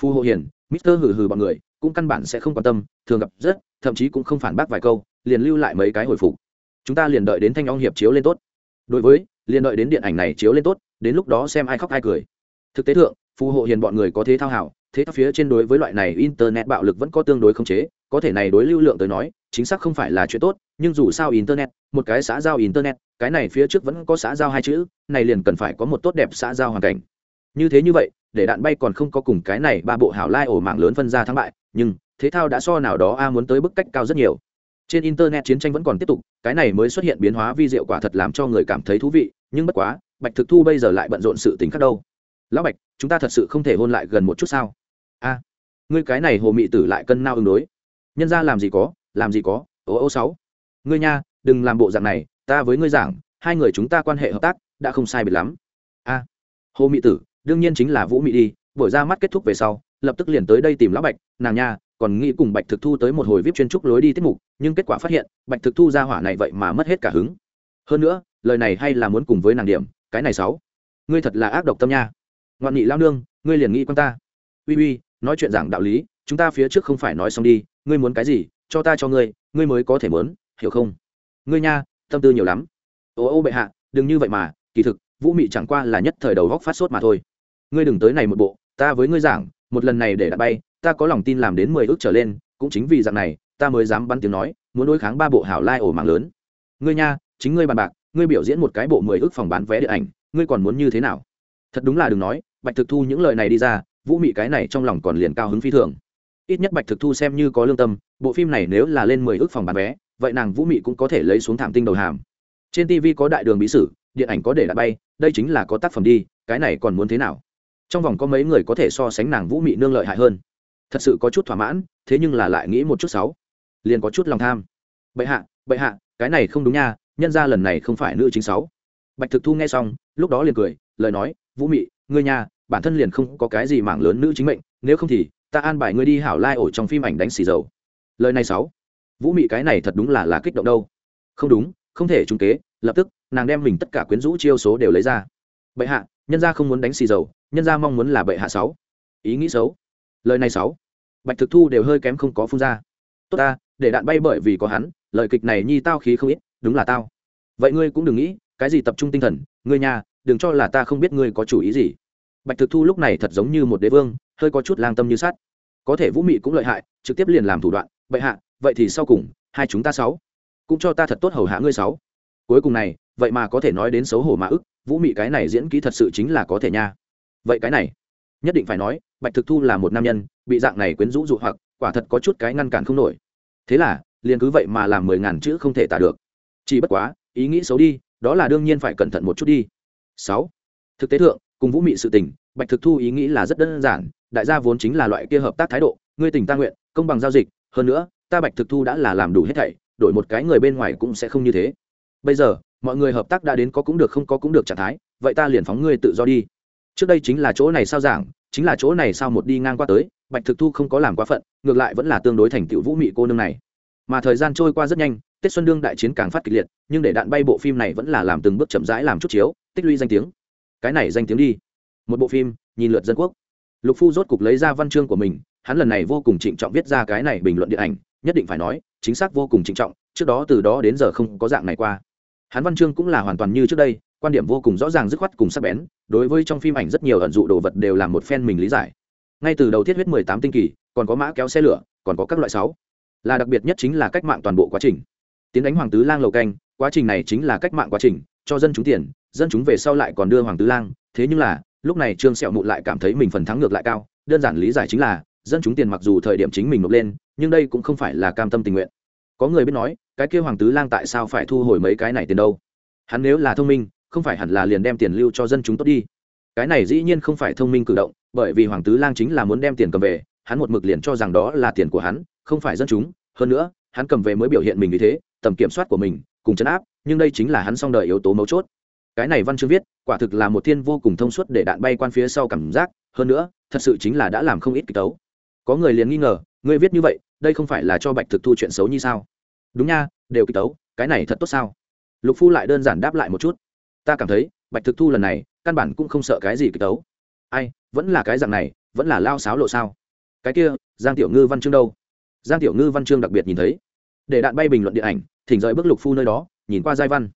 Phu hộ hiền, mister hừ hừ bọn người, cũng căn bản sẽ không quan tâm, thường gặp rất, thậm chí cũng không phản bác vài câu, liền lưu lại mấy cái hồi phục. Chúng ta liền đợi đến thanh ong hiệp chiếu lên tốt. Đối với, liền đợi đến điện ảnh này chiếu lên tốt, đến lúc đó xem ai khóc ai cười. Thực tế thượng phù hộ hiền bọn người có thế thao hảo thế thao phía trên đối với loại này internet bạo lực vẫn có tương đối khống chế, có thể này đối lưu lượng tới nói, chính xác không phải là chuyện tốt, nhưng dù sao internet, một cái xã giao internet, cái này phía trước vẫn có xã giao hai chữ, này liền cần phải có một tốt đẹp xã giao hoàn cảnh. Như thế như vậy, để đạn bay còn không có cùng cái này ba bộ hảo lai ổ mạng lớn phân ra thắng bại, nhưng, thế thao đã so nào đó a muốn tới bức cách cao rất nhiều. Trên internet chiến tranh vẫn còn tiếp tục, cái này mới xuất hiện biến hóa vi diệu quả thật làm cho người cảm thấy thú vị, nhưng bất quá, bạch thực thu bây giờ lại bận rộn sự tính khác đâu. Lão bạch, chúng ta thật sự không thể hôn lại gần một chút sao? A ngươi cái này hồ mị tử lại cân nao ứng đối. Nhân ra làm gì có, làm gì có, ô ô sáu. Ngươi nha, đừng làm bộ dạng này, ta với ngươi giảng, hai người chúng ta quan hệ hợp tác, đã không sai biệt lắm. A hồ mị tử, đương nhiên chính là vũ mị đi, buổi ra mắt kết thúc về sau, lập tức liền tới đây tìm lão bạch, nàng nha, còn nghĩ cùng bạch thực thu tới một hồi vip chuyên trúc lối đi tiết mục, nhưng kết quả phát hiện, bạch thực thu ra hỏa này vậy mà mất hết cả hứng. Hơn nữa, lời này hay là muốn cùng với nàng điểm, cái này sáu. Ngươi thật là ác độc tâm nha. Ngoạn nghị lao nương, ngươi liền nghĩ quan ta. Uy uy nói chuyện giảng đạo lý, chúng ta phía trước không phải nói xong đi, ngươi muốn cái gì, cho ta cho ngươi ngươi mới có thể muốn, hiểu không? Ngươi nha, tâm tư nhiều lắm. Ô ô bệ hạ, đừng như vậy mà, kỳ thực, vũ mị chẳng qua là nhất thời đầu góc phát sốt mà thôi. Ngươi đừng tới này một bộ, ta với ngươi giảng, một lần này để đã bay, ta có lòng tin làm đến mười ước trở lên, cũng chính vì dạng này, ta mới dám bắn tiếng nói, muốn đối kháng ba bộ hảo lai ổ mạng lớn. Ngươi nha, chính ngươi bàn bạc, ngươi biểu diễn một cái bộ mười ước phòng bán vé điện ảnh, ngươi còn muốn như thế nào? Thật đúng là đừng nói, bạch thực thu những lời này đi ra vũ mị cái này trong lòng còn liền cao hứng phi thường. Ít nhất bạch thực thu xem như có lương tâm, bộ phim này nếu là lên mười ước phòng bán vé, vậy nàng vũ mị cũng có thể lấy xuống thảm tinh đầu hàm. Trên tv có đại đường bí sử, điện ảnh có để đã bay, đây chính là có tác phẩm đi, cái này còn muốn thế nào? Trong vòng có mấy người có thể so sánh nàng vũ mị nương lợi hại hơn? Thật sự có chút thỏa mãn, thế nhưng là lại nghĩ một chút sáu liền có chút lòng tham. Bệ hạ bệ hạ, cái này không đúng nha, nhân ra lần này không phải nữ chính sáu. Bạch thực thu nghe xong, lúc đó liền cười, lời nói, vũ mị, ngươi nha bản thân liền không có cái gì mảng lớn nữ chính mệnh, nếu không thì, ta an bài ngươi đi hảo lai ổ trong phim ảnh đánh xì dầu. Lời này sáu. Vũ mị cái này thật đúng là là kích động đâu. Không đúng, không thể trung kế, lập tức, nàng đem mình tất cả quyến rũ chiêu số đều lấy ra. Bệ hạ, nhân gia không muốn đánh xì dầu, nhân gia mong muốn là bệ hạ sáu. Ý nghĩ xấu. Lời này sáu. Bạch thực thu đều hơi kém không có phun ra. Tốt ta, để đạn bay bởi vì có hắn, lời kịch này nhi tao khí không ít, đúng là tao. Vậy ngươi cũng đừng nghĩ, cái gì tập trung tinh thần, ngươi nhà, đừng cho là ta không biết ngươi có chủ ý gì bạch thực thu lúc này thật giống như một đế vương, hơi có chút lang tâm như sát có thể vũ mị cũng lợi hại, trực tiếp liền làm thủ đoạn, bệ hạ, vậy thì sau cùng, hai chúng ta sáu, cũng cho ta thật tốt hầu hạ ngươi sáu. Cuối cùng này, vậy mà có thể nói đến xấu hổ mà ức, vũ mị cái này diễn kỹ thật sự chính là có thể nha. Vậy cái này, nhất định phải nói, bạch thực thu là một nam nhân, bị dạng này quyến rũ dụ hoặc, quả thật có chút cái ngăn cản không nổi. Thế là, liền cứ vậy mà làm mười ngàn chữ không thể tả được. Chỉ bất quá, ý nghĩ xấu đi, đó là đương nhiên phải cẩn thận một chút đi. Sáu, thực tế thượng cùng vũ mị sự tình, bạch thực thu ý nghĩ là rất đơn giản, đại gia vốn chính là loại kia hợp tác thái độ, ngươi tình ta nguyện, công bằng giao dịch, hơn nữa, ta bạch thực thu đã là làm đủ hết thảy, đổi một cái người bên ngoài cũng sẽ không như thế. Bây giờ, mọi người hợp tác đã đến có cũng được không có cũng được trạng thái, vậy ta liền phóng ngươi tự do đi. Trước đây chính là chỗ này sao giảng, chính là chỗ này sao một đi ngang qua tới, bạch thực thu không có làm quá phận, ngược lại vẫn là tương đối thành tựu vũ mị cô nương này. Mà thời gian trôi qua rất nhanh, tết xuân đương đại chiến càng phát kịch liệt, nhưng để đạn bay bộ phim này vẫn là làm từng bước chậm rãi làm chút chiếu, tích lũy danh tiếng cái này danh tiếng đi. Một bộ phim, nhìn lượt dân quốc. Lục phu rốt cục lấy ra văn chương của mình, hắn lần này vô cùng trịnh trọng viết ra cái này bình luận điện ảnh, nhất định phải nói, chính xác vô cùng trịnh trọng, trước đó từ đó đến giờ không có dạng này qua. Hắn văn chương cũng là hoàn toàn như trước đây, quan điểm vô cùng rõ ràng dứt khoát cùng sắc bén, đối với trong phim ảnh rất nhiều ẩn dụ đồ vật đều là một phen mình lý giải. Ngay từ đầu thiết huyết mười tám tinh kỳ, còn có mã kéo xe lửa, còn có các loại sáu. Là đặc biệt nhất chính là cách mạng toàn bộ quá trình. Tiến đánh hoàng tứ lang lầu canh, quá trình này chính là cách mạng quá trình, cho dân chúng tiền dân chúng về sau lại còn đưa hoàng tứ lang. Thế nhưng là, lúc này trương sẹo mụ lại cảm thấy mình phần thắng ngược lại cao. Đơn giản lý giải chính là, dân chúng tiền mặc dù thời điểm chính mình nộp lên, nhưng đây cũng không phải là cam tâm tình nguyện. Có người biết nói, cái kia hoàng tứ lang tại sao phải thu hồi mấy cái này tiền đâu? Hắn nếu là thông minh, không phải hẳn là liền đem tiền lưu cho dân chúng tốt đi? Cái này dĩ nhiên không phải thông minh cử động, bởi vì hoàng tứ lang chính là muốn đem tiền cầm về, hắn một mực liền cho rằng đó là tiền của hắn, không phải dân chúng. Hơn nữa, hắn cầm về mới biểu hiện mình như thế, tầm kiểm soát của mình, cùng chấn áp, nhưng đây chính là hắn song đời yếu tố mấu chốt cái này văn chương viết, quả thực là một thiên vô cùng thông suốt để đạn bay quan phía sau cảm giác, hơn nữa, thật sự chính là đã làm không ít kịch tấu. Có người liền nghi ngờ, ngươi viết như vậy, đây không phải là cho bạch thực thu chuyện xấu như sao? Đúng nha, đều kịch tấu, cái này thật tốt sao? Lục phu lại đơn giản đáp lại một chút. Ta cảm thấy, bạch thực thu lần này, căn bản cũng không sợ cái gì kịch tấu. Ai, vẫn là cái dạng này, vẫn là lao sáo lộ sao? Cái kia, giang tiểu ngư văn chương đâu? Giang tiểu ngư văn chương đặc biệt nhìn thấy. Để đạn bay bình luận điện ảnh, thỉnh rời bước lục phu nơi đó, nhìn qua giai văn.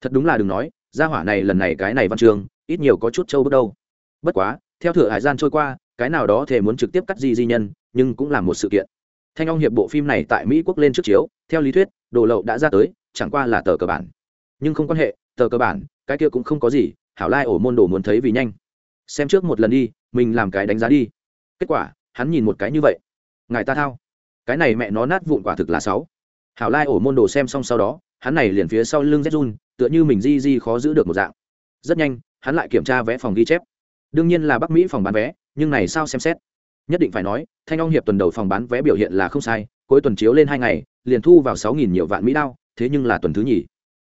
Thật đúng là đừng nói gia hỏa này lần này cái này văn trường ít nhiều có chút trâu bước đâu. Bất quá, theo thừa hải gian trôi qua, cái nào đó thể muốn trực tiếp cắt di di nhân, nhưng cũng là một sự kiện. Thanh long hiệp bộ phim này tại mỹ quốc lên trước chiếu, theo lý thuyết, đồ lậu đã ra tới, chẳng qua là tờ cơ bản. Nhưng không quan hệ, tờ cơ bản, cái kia cũng không có gì, hảo lai ổ môn đồ muốn thấy vì nhanh. Xem trước một lần đi, mình làm cái đánh giá đi. Kết quả, hắn nhìn một cái như vậy. Ngài ta thao. Cái này mẹ nó nát vụn quả thực là sáu. Hảo lai ổ môn đồ xem xong sau đó, hắn này liền phía sau lưng run tựa như mình di di khó giữ được một dạng. Rất nhanh, hắn lại kiểm tra vé phòng ghi chép. Đương nhiên là bắc mỹ phòng bán vé, nhưng này sao xem xét? Nhất định phải nói, thanh long hiệp tuần đầu phòng bán vé biểu hiện là không sai, cuối tuần chiếu lên hai ngày, liền thu vào sáu nghìn nhiều vạn mỹ đao, thế nhưng là tuần thứ nhì.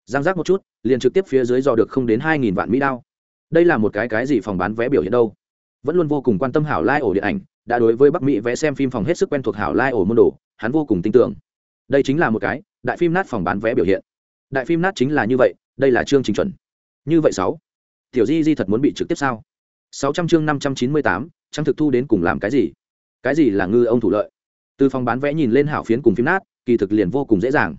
Giang giác một chút, liền trực tiếp phía dưới dò được không đến hai nghìn vạn mỹ đao. Đây là một cái cái gì phòng bán vé biểu hiện đâu? Vẫn luôn vô cùng quan tâm hảo lai ổ điện ảnh, đã đối với bắc mỹ vẽ xem phim phòng hết sức quen thuộc hảo lai ổ môn đồ, hắn vô cùng tin tưởng. Đây chính là một cái đại phim nát phòng bán vé biểu hiện. Đại phim nát chính là như vậy đây là chương trình chuẩn. Như vậy sáu. Tiểu di di thật muốn bị trực tiếp sao? Sáu trăm chương năm trăm chín mươi tám trang thực thu đến cùng làm cái gì? Cái gì là ngư ông thủ lợi? Từ phòng bán vé nhìn lên hảo phiến cùng phim nát, kỳ thực liền vô cùng dễ dàng.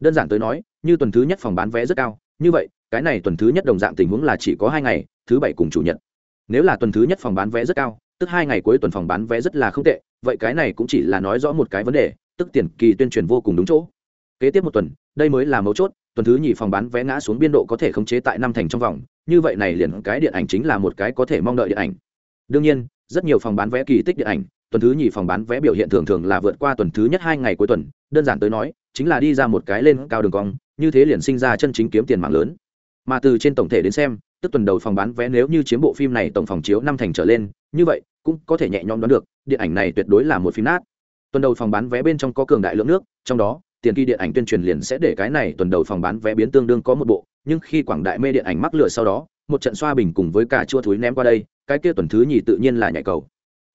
Đơn giản tới nói, như tuần thứ nhất phòng bán vé rất cao, như vậy, cái này tuần thứ nhất đồng dạng tình huống là chỉ có hai ngày, thứ bảy cùng chủ nhật. Nếu là tuần thứ nhất phòng bán vé rất cao, tức hai ngày cuối tuần phòng bán vé rất là không tệ, vậy cái này cũng chỉ là nói rõ một cái vấn đề, tức tiền kỳ tuyên truyền vô cùng đúng chỗ. Kế tiếp một tuần, đây mới là mấu chốt tuần thứ nhì phòng bán vé ngã xuống biên độ có thể khống chế tại năm thành trong vòng, như vậy này liền cái điện ảnh chính là một cái có thể mong đợi điện ảnh. Đương nhiên, rất nhiều phòng bán vé kỳ tích điện ảnh, tuần thứ nhì phòng bán vé biểu hiện thường thường là vượt qua tuần thứ nhất hai ngày cuối tuần, đơn giản tới nói, chính là đi ra một cái lên cao đường cong, như thế liền sinh ra chân chính kiếm tiền mạng lớn. Mà từ trên tổng thể đến xem, tức tuần đầu phòng bán vé nếu như chiếm bộ phim này tổng phòng chiếu năm thành trở lên, như vậy, cũng có thể nhẹ nhõm đoán được, điện ảnh này tuyệt đối là một phim nát. Tuần đầu phòng bán vé bên trong có cường đại lượng nước, trong đó tiền kỳ điện ảnh tuyên truyền liền sẽ để cái này tuần đầu phòng bán vé biến tương đương có một bộ, nhưng khi quảng đại mê điện ảnh mắc lửa sau đó, một trận xoa bình cùng với cả chua thúi ném qua đây, cái kia tuần thứ nhì tự nhiên là nhảy cầu.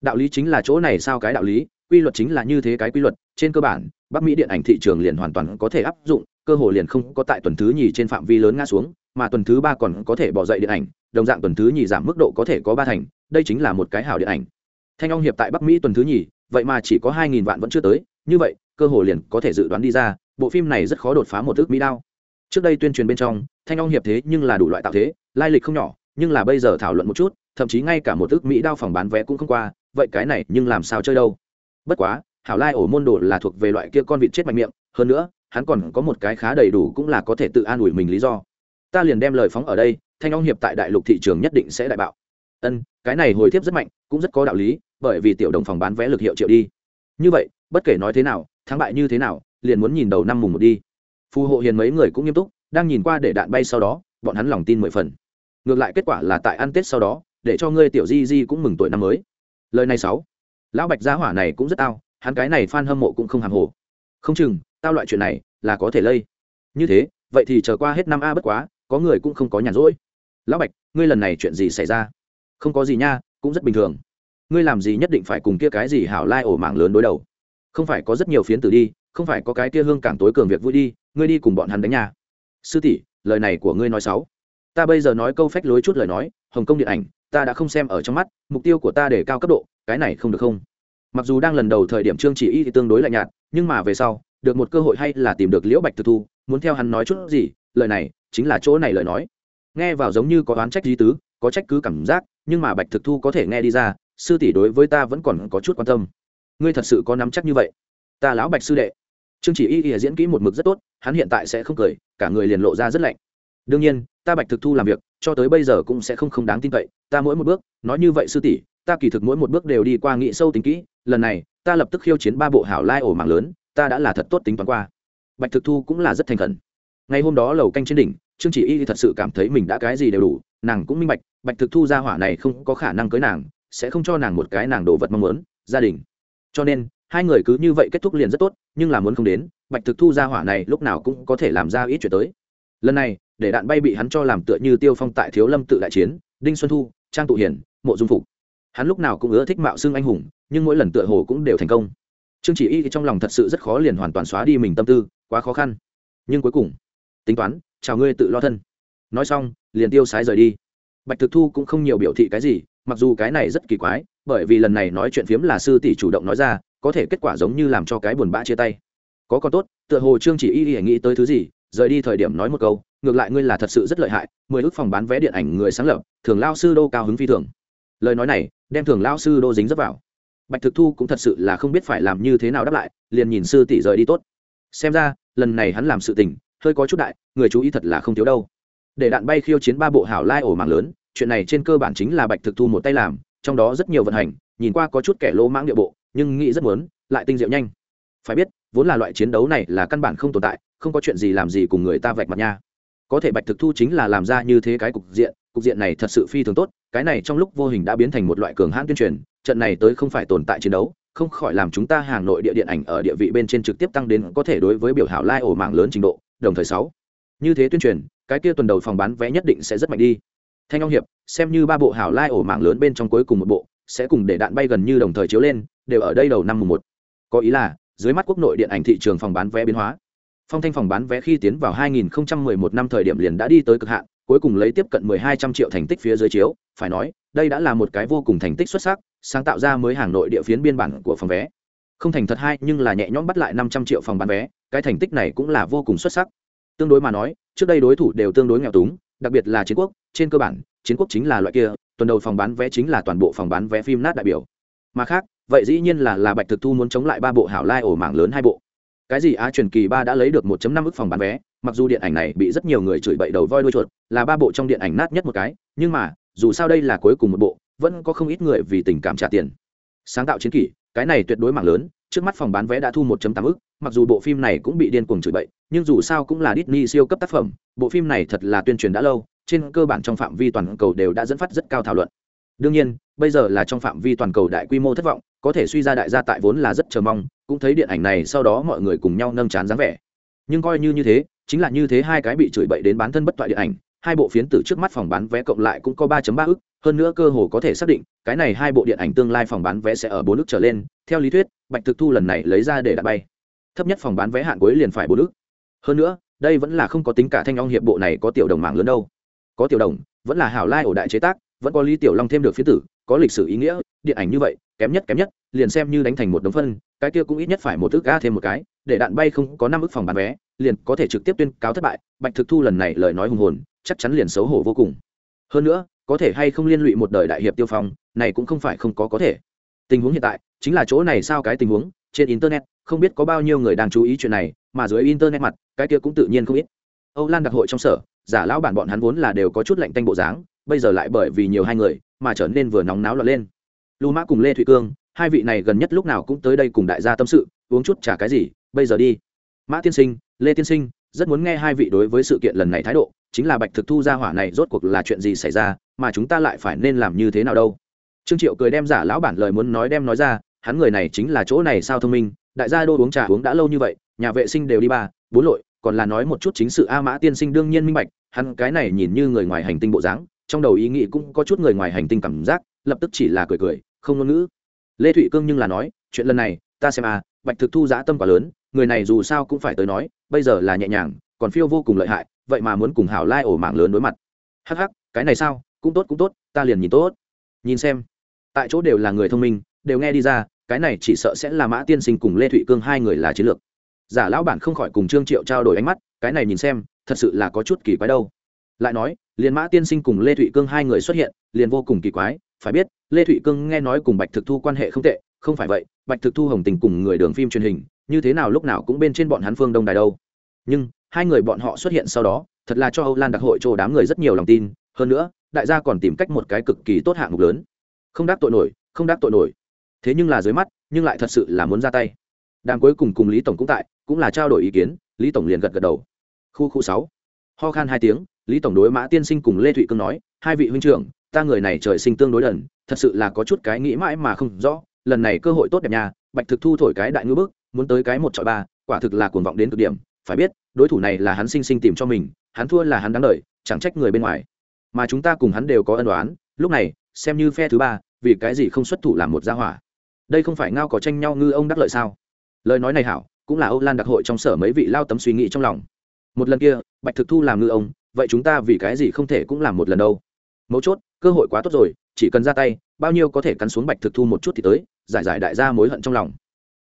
Đạo lý chính là chỗ này sao cái đạo lý, quy luật chính là như thế cái quy luật, trên cơ bản, bắc mỹ điện ảnh thị trường liền hoàn toàn có thể áp dụng, cơ hội liền không có tại tuần thứ nhì trên phạm vi lớn ngã xuống, mà tuần thứ ba còn có thể bỏ dậy điện ảnh, đồng dạng tuần thứ nhì giảm mức độ có thể có ba thành, đây chính là một cái hảo điện ảnh. Thanh long hiệp tại bắc mỹ tuần thứ nhì, vậy mà chỉ có hai nghìn vạn vẫn chưa tới như vậy, cơ hội liền có thể dự đoán đi ra, bộ phim này rất khó đột phá một ước mỹ đao. Trước đây tuyên truyền bên trong, thanh long hiệp thế nhưng là đủ loại tạo thế, lai lịch không nhỏ, nhưng là bây giờ thảo luận một chút, thậm chí ngay cả một ước mỹ đao phòng bán vé cũng không qua, vậy cái này nhưng làm sao chơi đâu? Bất quá, hảo lai ổ môn đồ là thuộc về loại kia con vịt chết mạnh miệng, hơn nữa, hắn còn có một cái khá đầy đủ cũng là có thể tự an ủi mình lý do. Ta liền đem lời phóng ở đây, thanh long hiệp tại đại lục thị trường nhất định sẽ đại bạo. Ân, cái này hồi thiếp rất mạnh, cũng rất có đạo lý, bởi vì tiểu đồng phòng bán vé lực hiệu triệu đi. Như vậy bất kể nói thế nào, thắng bại như thế nào, liền muốn nhìn đầu năm mùng một đi. Phù hộ hiền mấy người cũng nghiêm túc, đang nhìn qua để đạn bay sau đó, bọn hắn lòng tin mười phần. Ngược lại kết quả là tại ăn tết sau đó, để cho ngươi tiểu di di cũng mừng tuổi năm mới. Lời này sáu. Lão bạch gia hỏa này cũng rất ao, hắn cái này f a n hâm mộ cũng không hàng hồ. Không chừng, tao loại chuyện này, là có thể lây. Như thế, vậy thì chờ qua hết năm a bất quá, có người cũng không có nhàn rỗi. Lão bạch, ngươi lần này chuyện gì xảy ra? Không có gì nha, cũng rất bình thường. Ngươi làm gì nhất định phải cùng kia cái gì hảo lai ổ mạng lớn đối đầu không phải có rất nhiều phiến tử đi, không phải có cái kia hương cảng tối cường việc vui đi, ngươi đi cùng bọn hắn đánh nhà sư tỷ, lời này của ngươi nói sáu ta bây giờ nói câu phách lối chút lời nói, hồng kông điện ảnh, ta đã không xem ở trong mắt, mục tiêu của ta để cao cấp độ, cái này không được không? Mặc dù đang lần đầu thời điểm trương chỉ y thì tương đối lạnh nhạt, nhưng mà về sau, được một cơ hội hay là tìm được liễu bạch thực thu, muốn theo hắn nói chút gì, lời này chính là chỗ này lời nói. Nghe vào giống như có oán trách di tứ, có trách cứ cảm giác, nhưng mà bạch thực thu có thể nghe đi ra, sư tỷ đối với ta vẫn còn có chút quan tâm ngươi thật sự có nắm chắc như vậy? Ta lão bạch sư đệ. Trương chỉ y y diễn kỹ một mực rất tốt, hắn hiện tại sẽ không cười, cả người liền lộ ra rất lạnh. Đương nhiên, ta bạch thực thu làm việc, cho tới bây giờ cũng sẽ không không đáng tin cậy, ta mỗi một bước, nói như vậy sư tỷ, ta kỳ thực mỗi một bước đều đi qua nghị sâu tính kỹ, lần này, ta lập tức khiêu chiến ba bộ hảo lai ổ mạng lớn, ta đã là thật tốt tính toán qua. Bạch thực thu cũng là rất thành khẩn. Ngày hôm đó lầu canh trên đỉnh, trương chỉ y thật sự cảm thấy mình đã cái gì đều đủ, nàng cũng minh bạch bạch thực thu ra hỏa này không có khả năng cưới nàng, sẽ không cho nàng một cái nàng đồ vật mong muốn, gia đình cho nên, hai người cứ như vậy kết thúc liền rất tốt, nhưng là muốn không đến, bạch thực thu ra hỏa này lúc nào cũng có thể làm ra ít chuyện tới. Lần này, để đạn bay bị hắn cho làm tựa như tiêu phong tại thiếu lâm tự đại chiến, đinh xuân thu, trang tụ hiển, mộ dung phục. Hắn lúc nào cũng ưa thích mạo xưng anh hùng, nhưng mỗi lần tựa hồ cũng đều thành công. Trương chỉ y trong lòng thật sự rất khó liền hoàn toàn xóa đi mình tâm tư, quá khó khăn. Nhưng cuối cùng, tính toán, chào ngươi tự lo thân. Nói xong, liền tiêu sái rời đi. Bạch thực thu cũng không nhiều biểu thị cái gì mặc dù cái này rất kỳ quái, bởi vì lần này nói chuyện phiếm là sư tỷ chủ động nói ra, có thể kết quả giống như làm cho cái buồn bã chia tay. Có còn tốt, tựa hồ trương chỉ y y nghĩ tới thứ gì, rời đi thời điểm nói một câu, ngược lại ngươi là thật sự rất lợi hại, mười ước phòng bán vé điện ảnh người sáng lập, thường lao sư đô cao hứng phi thường. Lời nói này, đem thường lao sư đô dính rất vào. Bạch thực thu cũng thật sự là không biết phải làm như thế nào đáp lại, liền nhìn sư tỷ rời đi tốt. Xem ra, lần này hắn làm sự tình, hơi có chút đại, người chú ý thật là không thiếu đâu. Để đạn bay khiêu chiến ba bộ hảo lai ổ mạng lớn chuyện này trên cơ bản chính là bạch thực thu một tay làm, trong đó rất nhiều vận hành, nhìn qua có chút kẻ lỗ mãng địa bộ, nhưng nghĩ rất muốn, lại tinh diệu nhanh. Phải biết, vốn là loại chiến đấu này là căn bản không tồn tại, không có chuyện gì làm gì cùng người ta vạch mặt nha. Có thể bạch thực thu chính là làm ra như thế cái cục diện cục diện này thật sự phi thường tốt, cái này trong lúc vô hình đã biến thành một loại cường hãn tuyên truyền, trận này tới không phải tồn tại chiến đấu, không khỏi làm chúng ta hàng nội địa điện ảnh ở địa vị bên trên trực tiếp tăng đến có thể đối với biểu hảo lai ổ mạng lớn trình độ, đồng thời sáu. Như thế tuyên truyền, cái kia tuần đầu phòng bán vé nhất định sẽ rất mạnh đi thanh long hiệp, xem như ba bộ hảo lai ổ mạng lớn bên trong cuối cùng một bộ, sẽ cùng để đạn bay gần như đồng thời chiếu lên, đều ở đây đầu năm mùng một. Có ý là, dưới mắt quốc nội điện ảnh thị trường phòng bán vé biến hóa. Phong thanh phòng bán vé khi tiến vào 2011 năm thời điểm liền đã đi tới cực hạn, cuối cùng lấy tiếp cận 1200 triệu thành tích phía dưới chiếu, phải nói, đây đã là một cái vô cùng thành tích xuất sắc, sáng tạo ra mới hàng nội địa phiến biên bản của phòng vé. Không thành thật hay, nhưng là nhẹ nhõm bắt lại 500 triệu phòng bán vé, cái thành tích này cũng là vô cùng xuất sắc. Tương đối mà nói, trước đây đối thủ đều tương đối nghèo túng, đặc biệt là chiến quốc trên cơ bản, chiến quốc chính là loại kia, tuần đầu phòng bán vé chính là toàn bộ phòng bán vé phim nát đại biểu. Mà khác, vậy dĩ nhiên là là bạch thực thu muốn chống lại ba bộ hảo lai ổ mảng lớn hai bộ. Cái gì á truyền kỳ ba đã lấy được 1.5 ức phòng bán vé, mặc dù điện ảnh này bị rất nhiều người chửi bậy đầu voi đuôi chuột, là ba bộ trong điện ảnh nát nhất một cái, nhưng mà, dù sao đây là cuối cùng một bộ, vẫn có không ít người vì tình cảm trả tiền. Sáng tạo chiến kỷ, cái này tuyệt đối mạng lớn, trước mắt phòng bán vé đã thu 1.8 ức, mặc dù bộ phim này cũng bị điên cuồng chửi bậy, nhưng dù sao cũng là Disney siêu cấp tác phẩm, bộ phim này thật là tuyên truyền đã lâu trên cơ bản trong phạm vi toàn cầu đều đã dẫn phát rất cao thảo luận. Đương nhiên, bây giờ là trong phạm vi toàn cầu đại quy mô thất vọng, có thể suy ra đại gia tại vốn là rất chờ mong, cũng thấy điện ảnh này sau đó mọi người cùng nhau nâng chán dáng vẻ. Nhưng coi như như thế, chính là như thế hai cái bị chửi bậy đến bán thân bất toại điện ảnh, hai bộ phiến từ trước mắt phòng bán vé cộng lại cũng có 3.3 ức, hơn nữa cơ hồ có thể xác định, cái này hai bộ điện ảnh tương lai phòng bán vé sẽ ở bốn ức trở lên, theo lý thuyết, bạch thực thu lần này lấy ra để đặt bay. Thấp nhất phòng bán vé hạn cuối liền phải bốn ức. Hơn nữa, đây vẫn là không có tính cả thanh long hiệp bộ này có tiểu đồng mạng lớn đâu có tiểu đồng, vẫn là hảo lai ổ đại chế tác, vẫn có lý tiểu long thêm được phía tử, có lịch sử ý nghĩa, điện ảnh như vậy, kém nhất kém nhất, liền xem như đánh thành một đống phân, cái kia cũng ít nhất phải một thước ga thêm một cái, để đạn bay không có năm ước phòng bán vé, liền có thể trực tiếp tuyên cáo thất bại, bạch thực thu lần này lời nói hùng hồn, chắc chắn liền xấu hổ vô cùng. Hơn nữa, có thể hay không liên lụy một đời đại hiệp tiêu phong, này cũng không phải không có có thể. Tình huống hiện tại, chính là chỗ này sao cái tình huống, trên internet, không biết có bao nhiêu người đang chú ý chuyện này, mà dưới internet mặt, cái kia cũng tự nhiên không ít. Âu lan đặc hội trong sở giả lão bản bọn hắn vốn là đều có chút lạnh tanh bộ dáng, bây giờ lại bởi vì nhiều hai người mà trở nên vừa nóng náo loạn lên. Lưu mã cùng lê thụy cương, hai vị này gần nhất lúc nào cũng tới đây cùng đại gia tâm sự, uống chút trả cái gì, bây giờ đi. Mã tiên sinh, lê tiên sinh, rất muốn nghe hai vị đối với sự kiện lần này thái độ, chính là bạch thực thu ra hỏa này rốt cuộc là chuyện gì xảy ra, mà chúng ta lại phải nên làm như thế nào đâu. Trương triệu cười đem giả lão bản lời muốn nói đem nói ra, hắn người này chính là chỗ này sao thông minh, đại gia đô uống trà uống đã lâu như vậy, nhà vệ sinh đều đi ba, bốn lội còn là nói một chút chính sự a mã tiên sinh đương nhiên minh bạch, hắn cái này nhìn như người ngoài hành tinh bộ dáng, trong đầu ý nghĩ cũng có chút người ngoài hành tinh cảm giác, lập tức chỉ là cười cười, không ngôn ngữ. Lê thụy cương nhưng là nói, chuyện lần này, ta xem a bạch thực thu giã tâm quá lớn, người này dù sao cũng phải tới nói, bây giờ là nhẹ nhàng, còn phiêu vô cùng lợi hại, vậy mà muốn cùng hảo lai ổ mạng lớn đối mặt. Hắc hắc, cái này sao, cũng tốt cũng tốt, ta liền nhìn tốt. Nhìn xem. Tại chỗ đều là người thông minh, đều nghe đi ra, cái này chỉ sợ sẽ là mã tiên sinh cùng lê thụy cương hai người là chiến lược giả lão bản không khỏi cùng trương triệu trao đổi ánh mắt, cái này nhìn xem, thật sự là có chút kỳ quái đâu. Lại nói, liền mã tiên sinh cùng lê thụy cương hai người xuất hiện, liền vô cùng kỳ quái, phải biết, lê thụy cương nghe nói cùng bạch thực thu quan hệ không tệ, không phải vậy, bạch thực thu hồng tình cùng người đường phim truyền hình, như thế nào lúc nào cũng bên trên bọn hắn phương đông đài đâu. Nhưng, hai người bọn họ xuất hiện sau đó, thật là cho âu lan đặc hội chỗ đám người rất nhiều lòng tin, hơn nữa, đại gia còn tìm cách một cái cực kỳ tốt hạng mục lớn. Không đáp tội nổi, không đáp tội nổi. Thế nhưng là dưới mắt, nhưng lại thật sự là muốn ra tay. Đàm cuối cùng cùng lý tổng cũng tại cũng là trao đổi ý kiến, lý tổng liền gật gật đầu. Khu khu sáu. Ho khan hai tiếng, lý tổng đối mã tiên sinh cùng lê thụy cương nói, hai vị huynh trưởng, ta người này trời sinh tương đối đần thật sự là có chút cái nghĩ mãi mà không rõ, lần này cơ hội tốt đẹp nha, bạch thực thu thổi cái đại ngữ bức, muốn tới cái một chọi ba, quả thực là cuồng vọng đến cực điểm, phải biết, đối thủ này là hắn sinh sinh tìm cho mình, hắn thua là hắn đáng đợi, chẳng trách người bên ngoài. Mà chúng ta cùng hắn đều có ân đoán lúc này, xem như phe thứ ba, vì cái gì không xuất thủ làm một gia hỏa? Đây không phải ngao có tranh nhau ngư ông đắc lợi sao? Lời nói này hảo cũng là âu lan đặc hội trong sở mấy vị lao tấm suy nghĩ trong lòng. Một lần kia, bạch thực thu làm ngư ông, vậy chúng ta vì cái gì không thể cũng làm một lần đâu? Mấu chốt, cơ hội quá tốt rồi, chỉ cần ra tay, bao nhiêu có thể cắn xuống bạch thực thu một chút thì tới, giải giải đại gia mối hận trong lòng.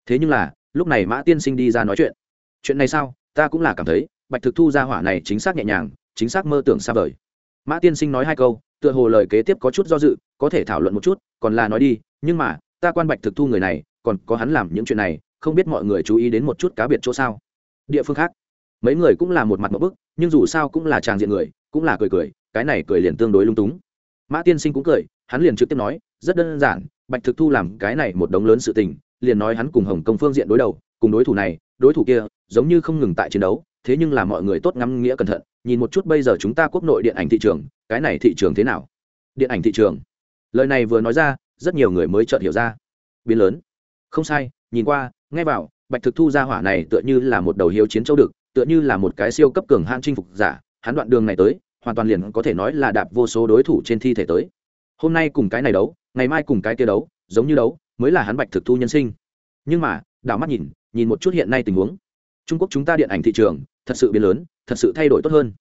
Thế nhưng là, lúc này mã tiên sinh đi ra nói chuyện. Chuyện này sao? Ta cũng là cảm thấy, bạch thực thu ra hỏa này chính xác nhẹ nhàng, chính xác mơ tưởng xa vời. Mã tiên sinh nói hai câu, tựa hồ lời kế tiếp có chút do dự, có thể thảo luận một chút, còn là nói đi, nhưng mà, ta quan bạch thực thu người này, còn có hắn làm những chuyện này không biết mọi người chú ý đến một chút cá biệt chỗ sao. Địa phương khác, mấy người cũng là một mặt một bức, nhưng dù sao cũng là tràng diện người, cũng là cười cười, cái này cười liền tương đối lung túng. Mã tiên sinh cũng cười, hắn liền trực tiếp nói, rất đơn giản, bạch thực thu làm cái này một đống lớn sự tình, liền nói hắn cùng hồng công phương diện đối đầu, cùng đối thủ này, đối thủ kia, giống như không ngừng tại chiến đấu, thế nhưng là mọi người tốt ngắm nghĩa cẩn thận, nhìn một chút bây giờ chúng ta quốc nội điện ảnh thị trường, cái này thị trường thế nào? Điện ảnh thị trường. Lời này vừa nói ra, rất nhiều người mới chợt hiểu ra. Biến lớn. Không sai, nhìn qua nghe vào, bạch thực thu ra hỏa này tựa như là một đầu hiếu chiến châu được tựa như là một cái siêu cấp cường hãn chinh phục giả, hắn đoạn đường này tới, hoàn toàn liền có thể nói là đạp vô số đối thủ trên thi thể tới. Hôm nay cùng cái này đấu, ngày mai cùng cái kia đấu, giống như đấu, mới là hắn bạch thực thu nhân sinh. Nhưng mà, đảo mắt nhìn nhìn một chút hiện nay tình huống. Trung quốc chúng ta điện ảnh thị trường, thật sự biến lớn, thật sự thay đổi tốt hơn.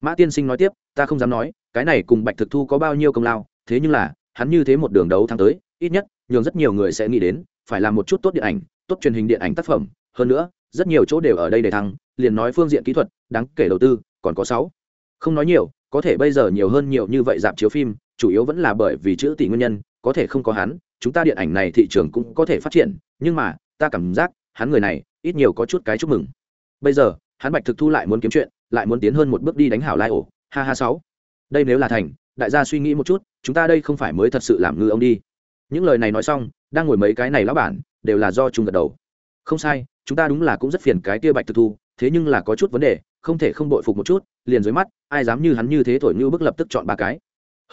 Mã tiên sinh nói tiếp, ta không dám nói, cái này cùng bạch thực thu có bao nhiêu công lao, thế nhưng là, hắn như thế một đường đấu thắng tới, ít nhất, nhường rất nhiều người sẽ nghĩ đến, phải làm một chút tốt điện ảnh tốt truyền hình điện ảnh tác phẩm. Hơn nữa, rất nhiều chỗ đều ở đây để thăng, liền nói phương diện kỹ thuật, đáng kể đầu tư, còn có sáu. Không nói nhiều, có thể bây giờ nhiều hơn nhiều như vậy dạp chiếu phim, chủ yếu vẫn là bởi vì chữ tỷ nguyên nhân, có thể không có hắn, chúng ta điện ảnh này thị trường cũng có thể phát triển, nhưng mà, ta cảm giác, hắn người này, ít nhiều có chút cái chúc mừng. Bây giờ, hắn bạch thực thu lại muốn kiếm chuyện, lại muốn tiến hơn một bước đi đánh hảo lai ổ. Ha ha sáu. Đây nếu là thành, đại gia suy nghĩ một chút, chúng ta đây không phải mới thật sự làm ngư ông đi. Những lời này nói xong, đang ngồi mấy cái này lão bản đều là do trung gật đầu. Không sai, chúng ta đúng là cũng rất phiền cái kia bạch thực thu, thế nhưng là có chút vấn đề, không thể không bội phục một chút, liền dưới mắt, ai dám như hắn như thế thổi như bức lập tức chọn ba cái.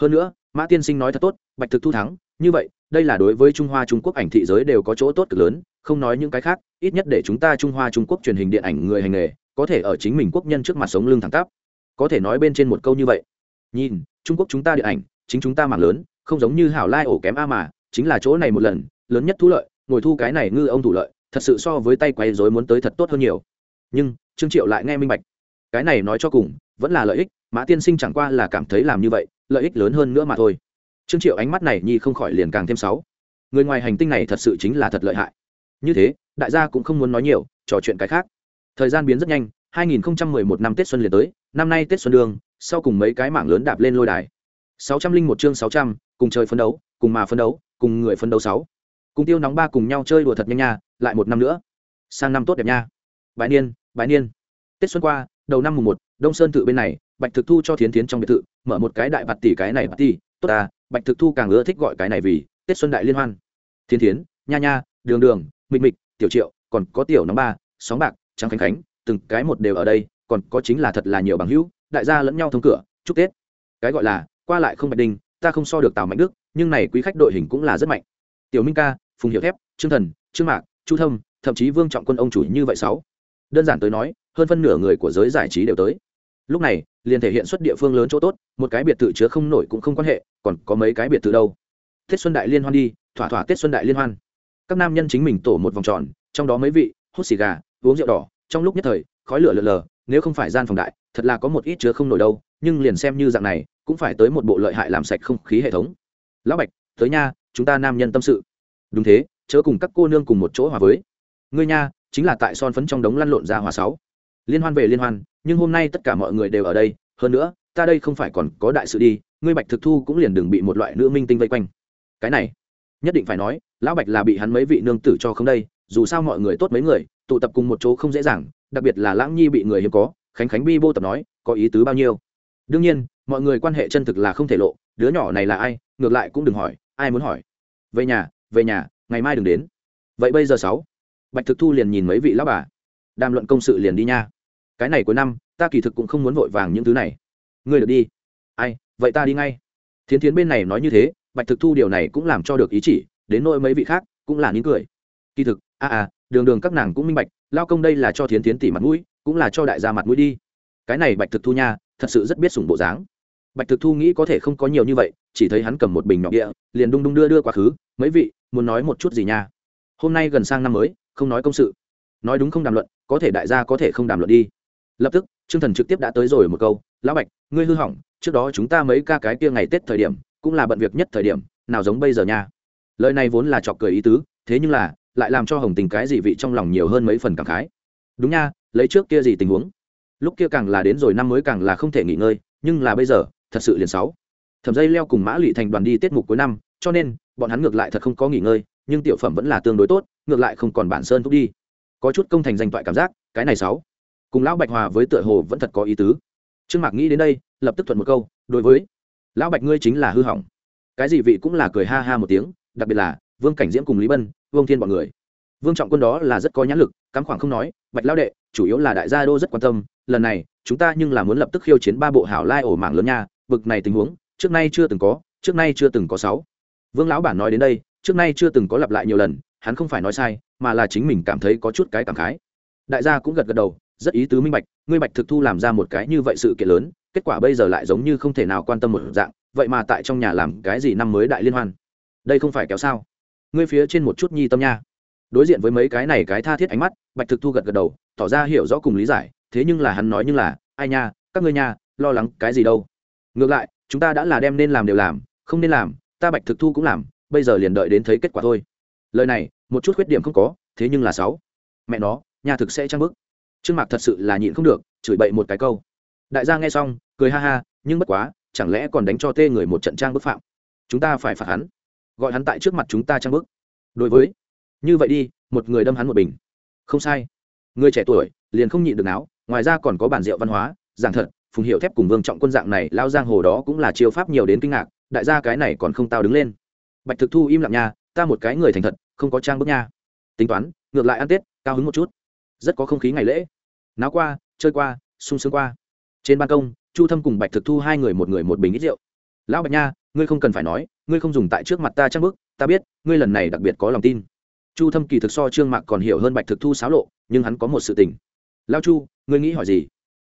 Hơn nữa, mã tiên sinh nói thật tốt, bạch thực thu thắng, như vậy, đây là đối với trung hoa trung quốc ảnh thị giới đều có chỗ tốt cực lớn, không nói những cái khác, ít nhất để chúng ta trung hoa trung quốc truyền hình điện ảnh người hành nghề, có thể ở chính mình quốc nhân trước mặt sống lưng thẳng tắp. Có thể nói bên trên một câu như vậy. Nhìn, trung quốc chúng ta điện ảnh, chính chúng ta mạng lớn, không giống như hảo lai ổ kém a mà, chính là chỗ này một lần, lớn nhất thu lợi ngồi thu cái này ngư ông thủ lợi thật sự so với tay quay dối muốn tới thật tốt hơn nhiều. Nhưng trương triệu lại nghe minh bạch. Cái này nói cho cùng vẫn là lợi ích mã tiên sinh chẳng qua là cảm thấy làm như vậy lợi ích lớn hơn nữa mà thôi. Trương triệu ánh mắt này nhi không khỏi liền càng thêm sáu người ngoài hành tinh này thật sự chính là thật lợi hại. Như thế đại gia cũng không muốn nói nhiều trò chuyện cái khác. Thời gian biến rất nhanh 2011 năm tết xuân liền tới năm nay tết xuân đường sau cùng mấy cái mảng lớn đạp lên lôi đài. 601 chương 600, cùng chơi phấn đấu cùng mà phấn đấu cùng người phấn đấu sáu cùng tiêu nóng ba cùng nhau chơi đùa thật nhanh nha, lại một năm nữa. Sang năm tốt đẹp nha. Bãi niên bãi niên. Tết xuân qua, đầu năm mùng một, đông sơn tự bên này, bạch thực thu cho thiến thiến trong biệt thự, mở một cái đại bạt tỷ cái này bạt tỷ tốt ta, bạch thực thu càng ưa thích gọi cái này vì tết xuân đại liên hoan. Thiến thiến, nha nha, đường đường, mịch mịch, tiểu triệu, còn có tiểu nóng ba, sóng bạc, trắng khánh khánh, từng cái một đều ở đây, còn có chính là thật là nhiều bằng hữu, đại gia lẫn nhau thông cửa, chúc tết. Cái gọi là, qua lại không bạch đinh, ta không so được tào mạnh đức, nhưng này quý khách đội hình cũng là rất mạnh. Tiểu minh ca phùng hiệu thép, trương thần, trương mạc, chu thâm, thậm chí vương trọng quân ông chủ như vậy sáu. Đơn giản tới nói, hơn phân nửa người của giới giải trí đều tới. Lúc này, liền thể hiện xuất địa phương lớn chỗ tốt, một cái biệt thự chứa không nổi cũng không quan hệ, còn có mấy cái biệt thự đâu. Tết xuân đại liên hoan đi, thỏa thỏa tết xuân đại liên hoan. Các nam nhân chính mình tổ một vòng tròn, trong đó mấy vị, hút xì gà, uống rượu đỏ, trong lúc nhất thời, khói lửa lờ lờ, nếu không phải gian phòng đại, thật là có một ít chứa không nổi đâu, nhưng liền xem như dạng này, cũng phải tới một bộ lợi hại làm sạch không khí hệ thống. Lão bạch, tới nha, chúng ta nam nhân tâm sự đúng thế, chớ cùng các cô nương cùng một chỗ hòa với. Ngươi nha, chính là tại son phấn trong đống lăn lộn ra hòa sáu. Liên hoan về liên hoan, nhưng hôm nay tất cả mọi người đều ở đây, hơn nữa, ta đây không phải còn có đại sự đi, ngươi bạch thực thu cũng liền đừng bị một loại nữ minh tinh vây quanh. Cái này, nhất định phải nói, lão bạch là bị hắn mấy vị nương tử cho không đây, dù sao mọi người tốt mấy người, tụ tập cùng một chỗ không dễ dàng, đặc biệt là lãng nhi bị người hiếm có, khánh khánh bi bô tập nói, có ý tứ bao nhiêu? Đương nhiên, mọi người quan hệ chân thực là không thể lộ, đứa nhỏ này là ai, ngược lại cũng đừng hỏi, ai muốn hỏi. Về nhà về nhà ngày mai đừng đến. Vậy bây giờ sáu bạch thực thu liền nhìn mấy vị lão bà. Đàm luận công sự liền đi nha. Cái này cuối năm ta kỳ thực cũng không muốn vội vàng những thứ này. Ngươi được đi. Ai vậy ta đi ngay. Thiến thiến bên này nói như thế bạch thực thu điều này cũng làm cho được ý chỉ đến nỗi mấy vị khác cũng là nín cười. Kỳ thực a à, à đường đường các nàng cũng minh bạch lao công đây là cho thiến thiến tỉ mặt mũi cũng là cho đại gia mặt mũi đi. Cái này bạch thực thu nha thật sự rất biết sủng bộ dáng. Bạch thực thu nghĩ có thể không có nhiều như vậy chỉ thấy hắn cầm một bình nhỏ địa liền đung đung đưa đưa quá khứ mấy vị muốn nói một chút gì nha? Hôm nay gần sang năm mới, không nói công sự. Nói đúng không đàm luận, có thể đại gia có thể không đàm luận đi. Lập tức, trương thần trực tiếp đã tới rồi một câu, lão bạch, ngươi hư hỏng, trước đó chúng ta mấy ca cái kia ngày tết thời điểm, cũng là bận việc nhất thời điểm, nào giống bây giờ nha? Lời này vốn là chọc cười ý tứ, thế nhưng là, lại làm cho hồng tình cái gì vị trong lòng nhiều hơn mấy phần cảm khái. Đúng nha, lấy trước kia gì tình huống? Lúc kia càng là đến rồi năm mới càng là không thể nghỉ ngơi, nhưng là bây giờ, thật sự liền sáu. Thẩm dây leo cùng mã lụy thành đoàn đi tiết mục cuối năm cho nên, bọn hắn ngược lại thật không có nghỉ ngơi, nhưng tiểu phẩm vẫn là tương đối tốt, ngược lại không còn bản sơn thúc đi. Có chút công thành danh toại cảm giác, cái này sáu. Cùng lão bạch hòa với tựa hồ vẫn thật có ý tứ. Trương mạc nghĩ đến đây, lập tức thuận một câu, đối với lão bạch ngươi chính là hư hỏng. Cái gì vị cũng là cười ha ha một tiếng, đặc biệt là vương cảnh diễm cùng lý bân, vương thiên bọn người. Vương trọng quân đó là rất có nhãn lực, cắm khoảng không nói, bạch lão đệ, chủ yếu là đại gia đô rất quan tâm, lần này, chúng ta nhưng là muốn lập tức khiêu chiến ba bộ hảo lai ổ mạng lớn nha vực này tình huống, trước nay chưa từng có, trước nay chưa từng có sáu vương lão bản nói đến đây, trước nay chưa từng có lặp lại nhiều lần, hắn không phải nói sai, mà là chính mình cảm thấy có chút cái cảm khái. Đại gia cũng gật gật đầu, rất ý tứ minh bạch, ngươi bạch thực thu làm ra một cái như vậy sự kiện lớn, kết quả bây giờ lại giống như không thể nào quan tâm một dạng, vậy mà tại trong nhà làm cái gì năm mới đại liên hoan? Đây không phải kéo sao? Ngươi phía trên một chút nhi tâm nha. Đối diện với mấy cái này cái tha thiết ánh mắt, bạch thực thu gật gật đầu, tỏ ra hiểu rõ cùng lý giải, thế nhưng là hắn nói như là, ai nha, các ngươi nha, lo lắng cái gì đâu? Ngược lại, chúng ta đã là đem nên làm đều làm, không nên làm ta bạch thực thu cũng làm, bây giờ liền đợi đến thấy kết quả thôi. Lời này, một chút khuyết điểm không có, thế nhưng là sáu. Mẹ nó, nhà thực sẽ trang bức trương mạc thật sự là nhịn không được, chửi bậy một cái câu. Đại gia nghe xong, cười ha ha, nhưng bất quá, chẳng lẽ còn đánh cho tê người một trận trang bức phạm? Chúng ta phải phạt hắn. Gọi hắn tại trước mặt chúng ta trang bức. Đối với, như vậy đi, một người đâm hắn một bình. Không sai. Người trẻ tuổi, liền không nhịn được não ngoài ra còn có bản rượu văn hóa, giảng thật, phùng hiệu thép cùng vương trọng quân dạng này, lao giang hồ đó cũng là chiêu pháp nhiều đến kinh ngạc đại gia cái này còn không tao đứng lên. Bạch thực thu im lặng nha, ta một cái người thành thật, không có trang bức nha. Tính toán, ngược lại ăn tết, cao hứng một chút. Rất có không khí ngày lễ. Náo qua, chơi qua, sung sướng qua. Trên ban công, chu thâm cùng bạch thực thu hai người một người một bình ít rượu. Lão bạch nha, ngươi không cần phải nói, ngươi không dùng tại trước mặt ta trang bức, ta biết, ngươi lần này đặc biệt có lòng tin. Chu thâm kỳ thực so trương mạc còn hiểu hơn bạch thực thu xáo lộ, nhưng hắn có một sự tình. Lao chu, ngươi nghĩ hỏi gì?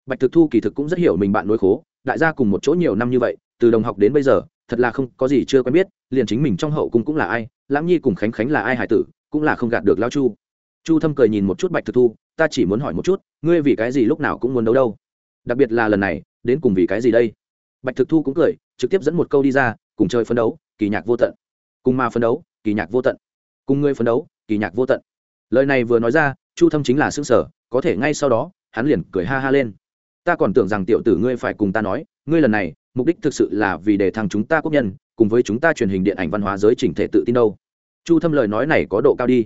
Bạch thực thu kỳ thực cũng rất hiểu mình bạn nối khố, đại gia cùng một chỗ nhiều năm như vậy, từ đồng học đến bây giờ thật là không có gì chưa quen biết, liền chính mình trong hậu cung cũng là ai, lãng nhi cùng khánh khánh là ai hải tử, cũng là không gạt được lao chu. Chu thâm cười nhìn một chút bạch thực thu, ta chỉ muốn hỏi một chút, ngươi vì cái gì lúc nào cũng muốn đấu đâu? Đặc biệt là lần này, đến cùng vì cái gì đây? Bạch thực thu cũng cười, trực tiếp dẫn một câu đi ra, cùng chơi phấn đấu, kỳ nhạc vô tận. Cùng ma phấn đấu, kỳ nhạc vô tận. Cùng ngươi phấn đấu, kỳ nhạc vô tận. Lời này vừa nói ra, chu thâm chính là xương sở có thể ngay sau đó, hắn liền cười ha ha lên. Ta còn tưởng rằng tiểu tử ngươi phải cùng ta nói, ngươi lần này mục đích thực sự là vì để thằng chúng ta quốc nhân, cùng với chúng ta truyền hình điện ảnh văn hóa giới chỉnh thể tự tin đâu. Chu thâm lời nói này có độ cao đi.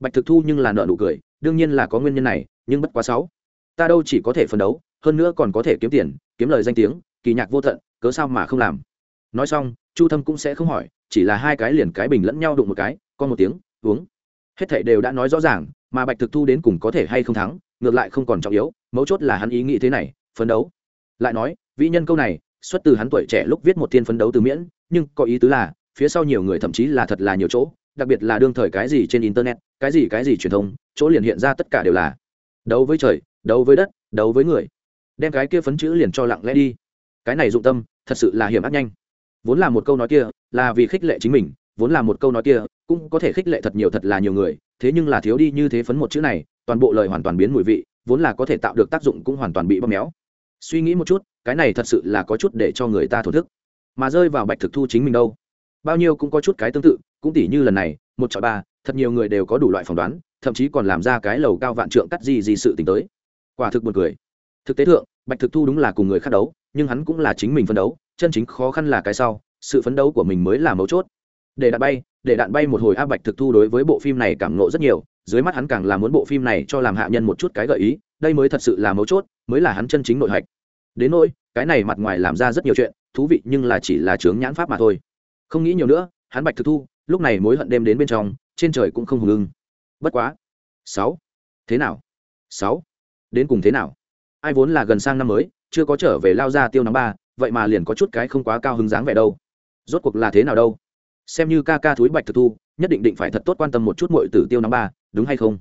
Bạch thực thu nhưng là nợ nụ cười, đương nhiên là có nguyên nhân này, nhưng bất quá sáu. Ta đâu chỉ có thể phấn đấu, hơn nữa còn có thể kiếm tiền, kiếm lời danh tiếng, kỳ nhạc vô tận, cớ sao mà không làm? Nói xong, chu thâm cũng sẽ không hỏi, chỉ là hai cái liền cái bình lẫn nhau đụng một cái, con một tiếng, uống. Hết thảy đều đã nói rõ ràng, mà bạch thực thu đến cùng có thể hay không thắng, ngược lại không còn trọng yếu, mấu chốt là hắn ý nghĩ thế này, phấn đấu. Lại nói, vĩ nhân câu này xuất từ hắn tuổi trẻ lúc viết một thiên phấn đấu từ miễn, nhưng có ý tứ là, phía sau nhiều người thậm chí là thật là nhiều chỗ, đặc biệt là đương thời cái gì trên internet, cái gì cái gì truyền thông, chỗ liền hiện ra tất cả đều là, đấu với trời, đấu với đất, đấu với người. Đem cái kia phấn chữ liền cho lặng lẽ đi. Cái này dụng tâm, thật sự là hiểm ác nhanh. Vốn là một câu nói kia, là vì khích lệ chính mình, vốn là một câu nói kia, cũng có thể khích lệ thật nhiều thật là nhiều người, thế nhưng là thiếu đi như thế phấn một chữ này, toàn bộ lời hoàn toàn biến mùi vị, vốn là có thể tạo được tác dụng cũng hoàn toàn bị bóp méo suy nghĩ một chút, cái này thật sự là có chút để cho người ta thổ thức. Mà rơi vào bạch thực thu chính mình đâu? Bao nhiêu cũng có chút cái tương tự, cũng tỉ như lần này, một chọi ba, thật nhiều người đều có đủ loại phỏng đoán, thậm chí còn làm ra cái lầu cao vạn trượng cắt gì gì sự t tới. Quả thực một người thực tế thượng, bạch thực thu đúng là cùng người khác đấu, nhưng hắn cũng là chính mình phân đấu, chân chính khó khăn là cái sau, sự phấn đấu của mình mới là mấu chốt. Để đạn bay, để đạn bay một hồi a bạch thực thu đối với bộ phim này cảm nộ rất nhiều dưới mắt hắn càng là muốn bộ phim này cho làm hạ nhân một chút cái gợi ý, đây mới thật sự là mấu chốt, mới là hắn chân chính nội hạch. Đến nỗi, cái này mặt ngoài làm ra rất nhiều chuyện, thú vị nhưng là chỉ là chướng nhãn pháp mà thôi. Không nghĩ nhiều nữa, hắn bạch thực thu, lúc này mối hận đêm đến bên trong, trên trời cũng không hùng ưng. Bất quá. Sáu. Thế nào? Sáu. Đến cùng thế nào? Ai vốn là gần sang năm mới, chưa có trở về lao ra tiêu nắng ba, vậy mà liền có chút cái không quá cao hứng dáng vẻ đâu. Rốt cuộc là thế nào đâu? Xem như ca ca thúi bạch thực thu, nhất định định phải thật tốt quan tâm một chút mọi tử tiêu nắng ba đúng hay không?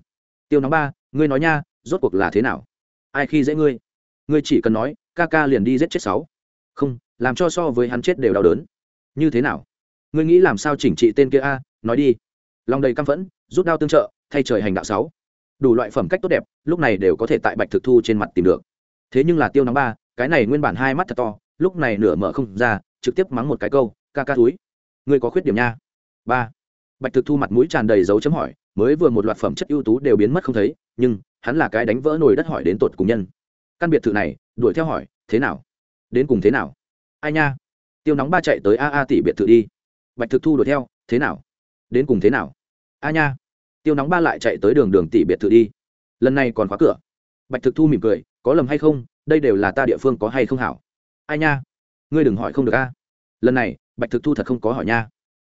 Tiêu nóng ba, ngươi nói nha, rốt cuộc là thế nào? Ai khi dễ ngươi? Ngươi chỉ cần nói, ca ca liền đi giết chết sáu. Không, làm cho so với hắn chết đều đau đớn. Như thế nào? Ngươi nghĩ làm sao chỉnh trị tên kia a? Nói đi. Lòng đầy căm phẫn, rút đao tương trợ, thay trời hành đạo sáu. Đủ loại phẩm cách tốt đẹp, lúc này đều có thể tại bạch thực thu trên mặt tìm được. Thế nhưng là tiêu nóng ba, cái này nguyên bản hai mắt thật to, lúc này nửa mở không ra, trực tiếp mắng một cái câu, ca ca túi ngươi có khuyết điểm nha. Ba. Bạch thực thu mặt mũi tràn đầy dấu chấm hỏi mới vừa một loạt phẩm chất ưu tú đều biến mất không thấy, nhưng hắn là cái đánh vỡ nồi đất hỏi đến tột cùng nhân. Căn biệt thự này, đuổi theo hỏi, thế nào? Đến cùng thế nào? Ai nha? Tiêu nóng ba chạy tới a a tỷ biệt thự đi. Bạch thực thu đuổi theo, thế nào? Đến cùng thế nào? A nha. Tiêu nóng ba lại chạy tới đường đường tỷ biệt thự đi. Lần này còn khóa cửa. Bạch thực thu mỉm cười, có lầm hay không? Đây đều là ta địa phương có hay không hảo? Ai nha? Ngươi đừng hỏi không được a. Lần này, bạch thực thu thật không có hỏi nha.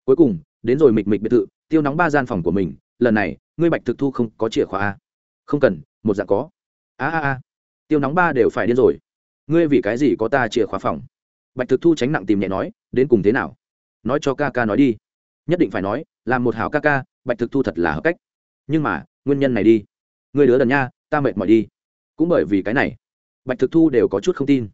Cuối cùng, đến rồi mịch mịch biệt thự, tiêu nóng ba gian phòng của mình lần này, ngươi bạch thực thu không có chìa khóa a không cần, một dạng có. A a a. Tiêu nóng ba đều phải điên rồi. Ngươi vì cái gì có ta chìa khóa phòng? Bạch thực thu tránh nặng tìm nhẹ nói, đến cùng thế nào? Nói cho ca ca nói đi. Nhất định phải nói làm một hảo ca ca, bạch thực thu thật là hợp cách. Nhưng mà, nguyên nhân này đi. Ngươi đứa đần nha, ta mệt mỏi đi. Cũng bởi vì cái này, bạch thực thu đều có chút không tin.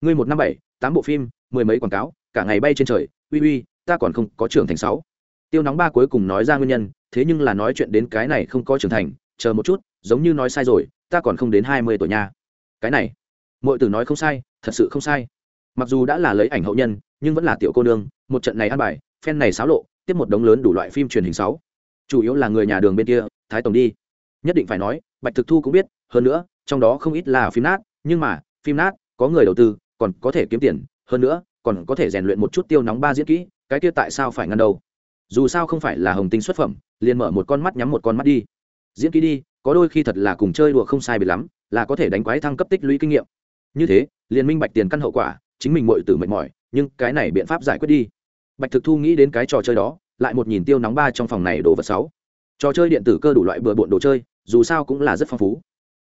Ngươi một năm bảy, tám bộ phim, mười mấy quảng cáo, cả ngày bay trên trời, uy uy, ta còn không có trưởng thành sáu. Tiêu nóng ba cuối cùng nói ra nguyên nhân thế nhưng là nói chuyện đến cái này không có trưởng thành, chờ một chút, giống như nói sai rồi, ta còn không đến hai mươi tuổi nha. Cái này mọi từ nói không sai, thật sự không sai. Mặc dù đã là lấy ảnh hậu nhân, nhưng vẫn là tiểu cô nương, một trận này ăn bài, phen này xáo lộ, tiếp một đống lớn đủ loại phim truyền hình sáu. Chủ yếu là người nhà đường bên kia, thái tổng đi. Nhất định phải nói, bạch thực thu cũng biết, hơn nữa, trong đó không ít là phim nát, nhưng mà, phim nát, có người đầu tư, còn có thể kiếm tiền, hơn nữa, còn có thể rèn luyện một chút tiêu nóng ba diễn kỹ, cái kia tại sao phải ngăn đầu? Dù sao không phải là hồng tinh xuất phẩm, liền mở một con mắt nhắm một con mắt đi. Diễn kỹ đi, có đôi khi thật là cùng chơi đùa không sai biệt lắm, là có thể đánh quái thăng cấp tích lũy kinh nghiệm. Như thế, liền minh bạch tiền căn hậu quả, chính mình mội tử mệt mỏi, nhưng cái này biện pháp giải quyết đi. Bạch thực thu nghĩ đến cái trò chơi đó, lại một nhìn tiêu nóng ba trong phòng này đồ vật sáu. Trò chơi điện tử cơ đủ loại bừa bộn đồ chơi, dù sao cũng là rất phong phú.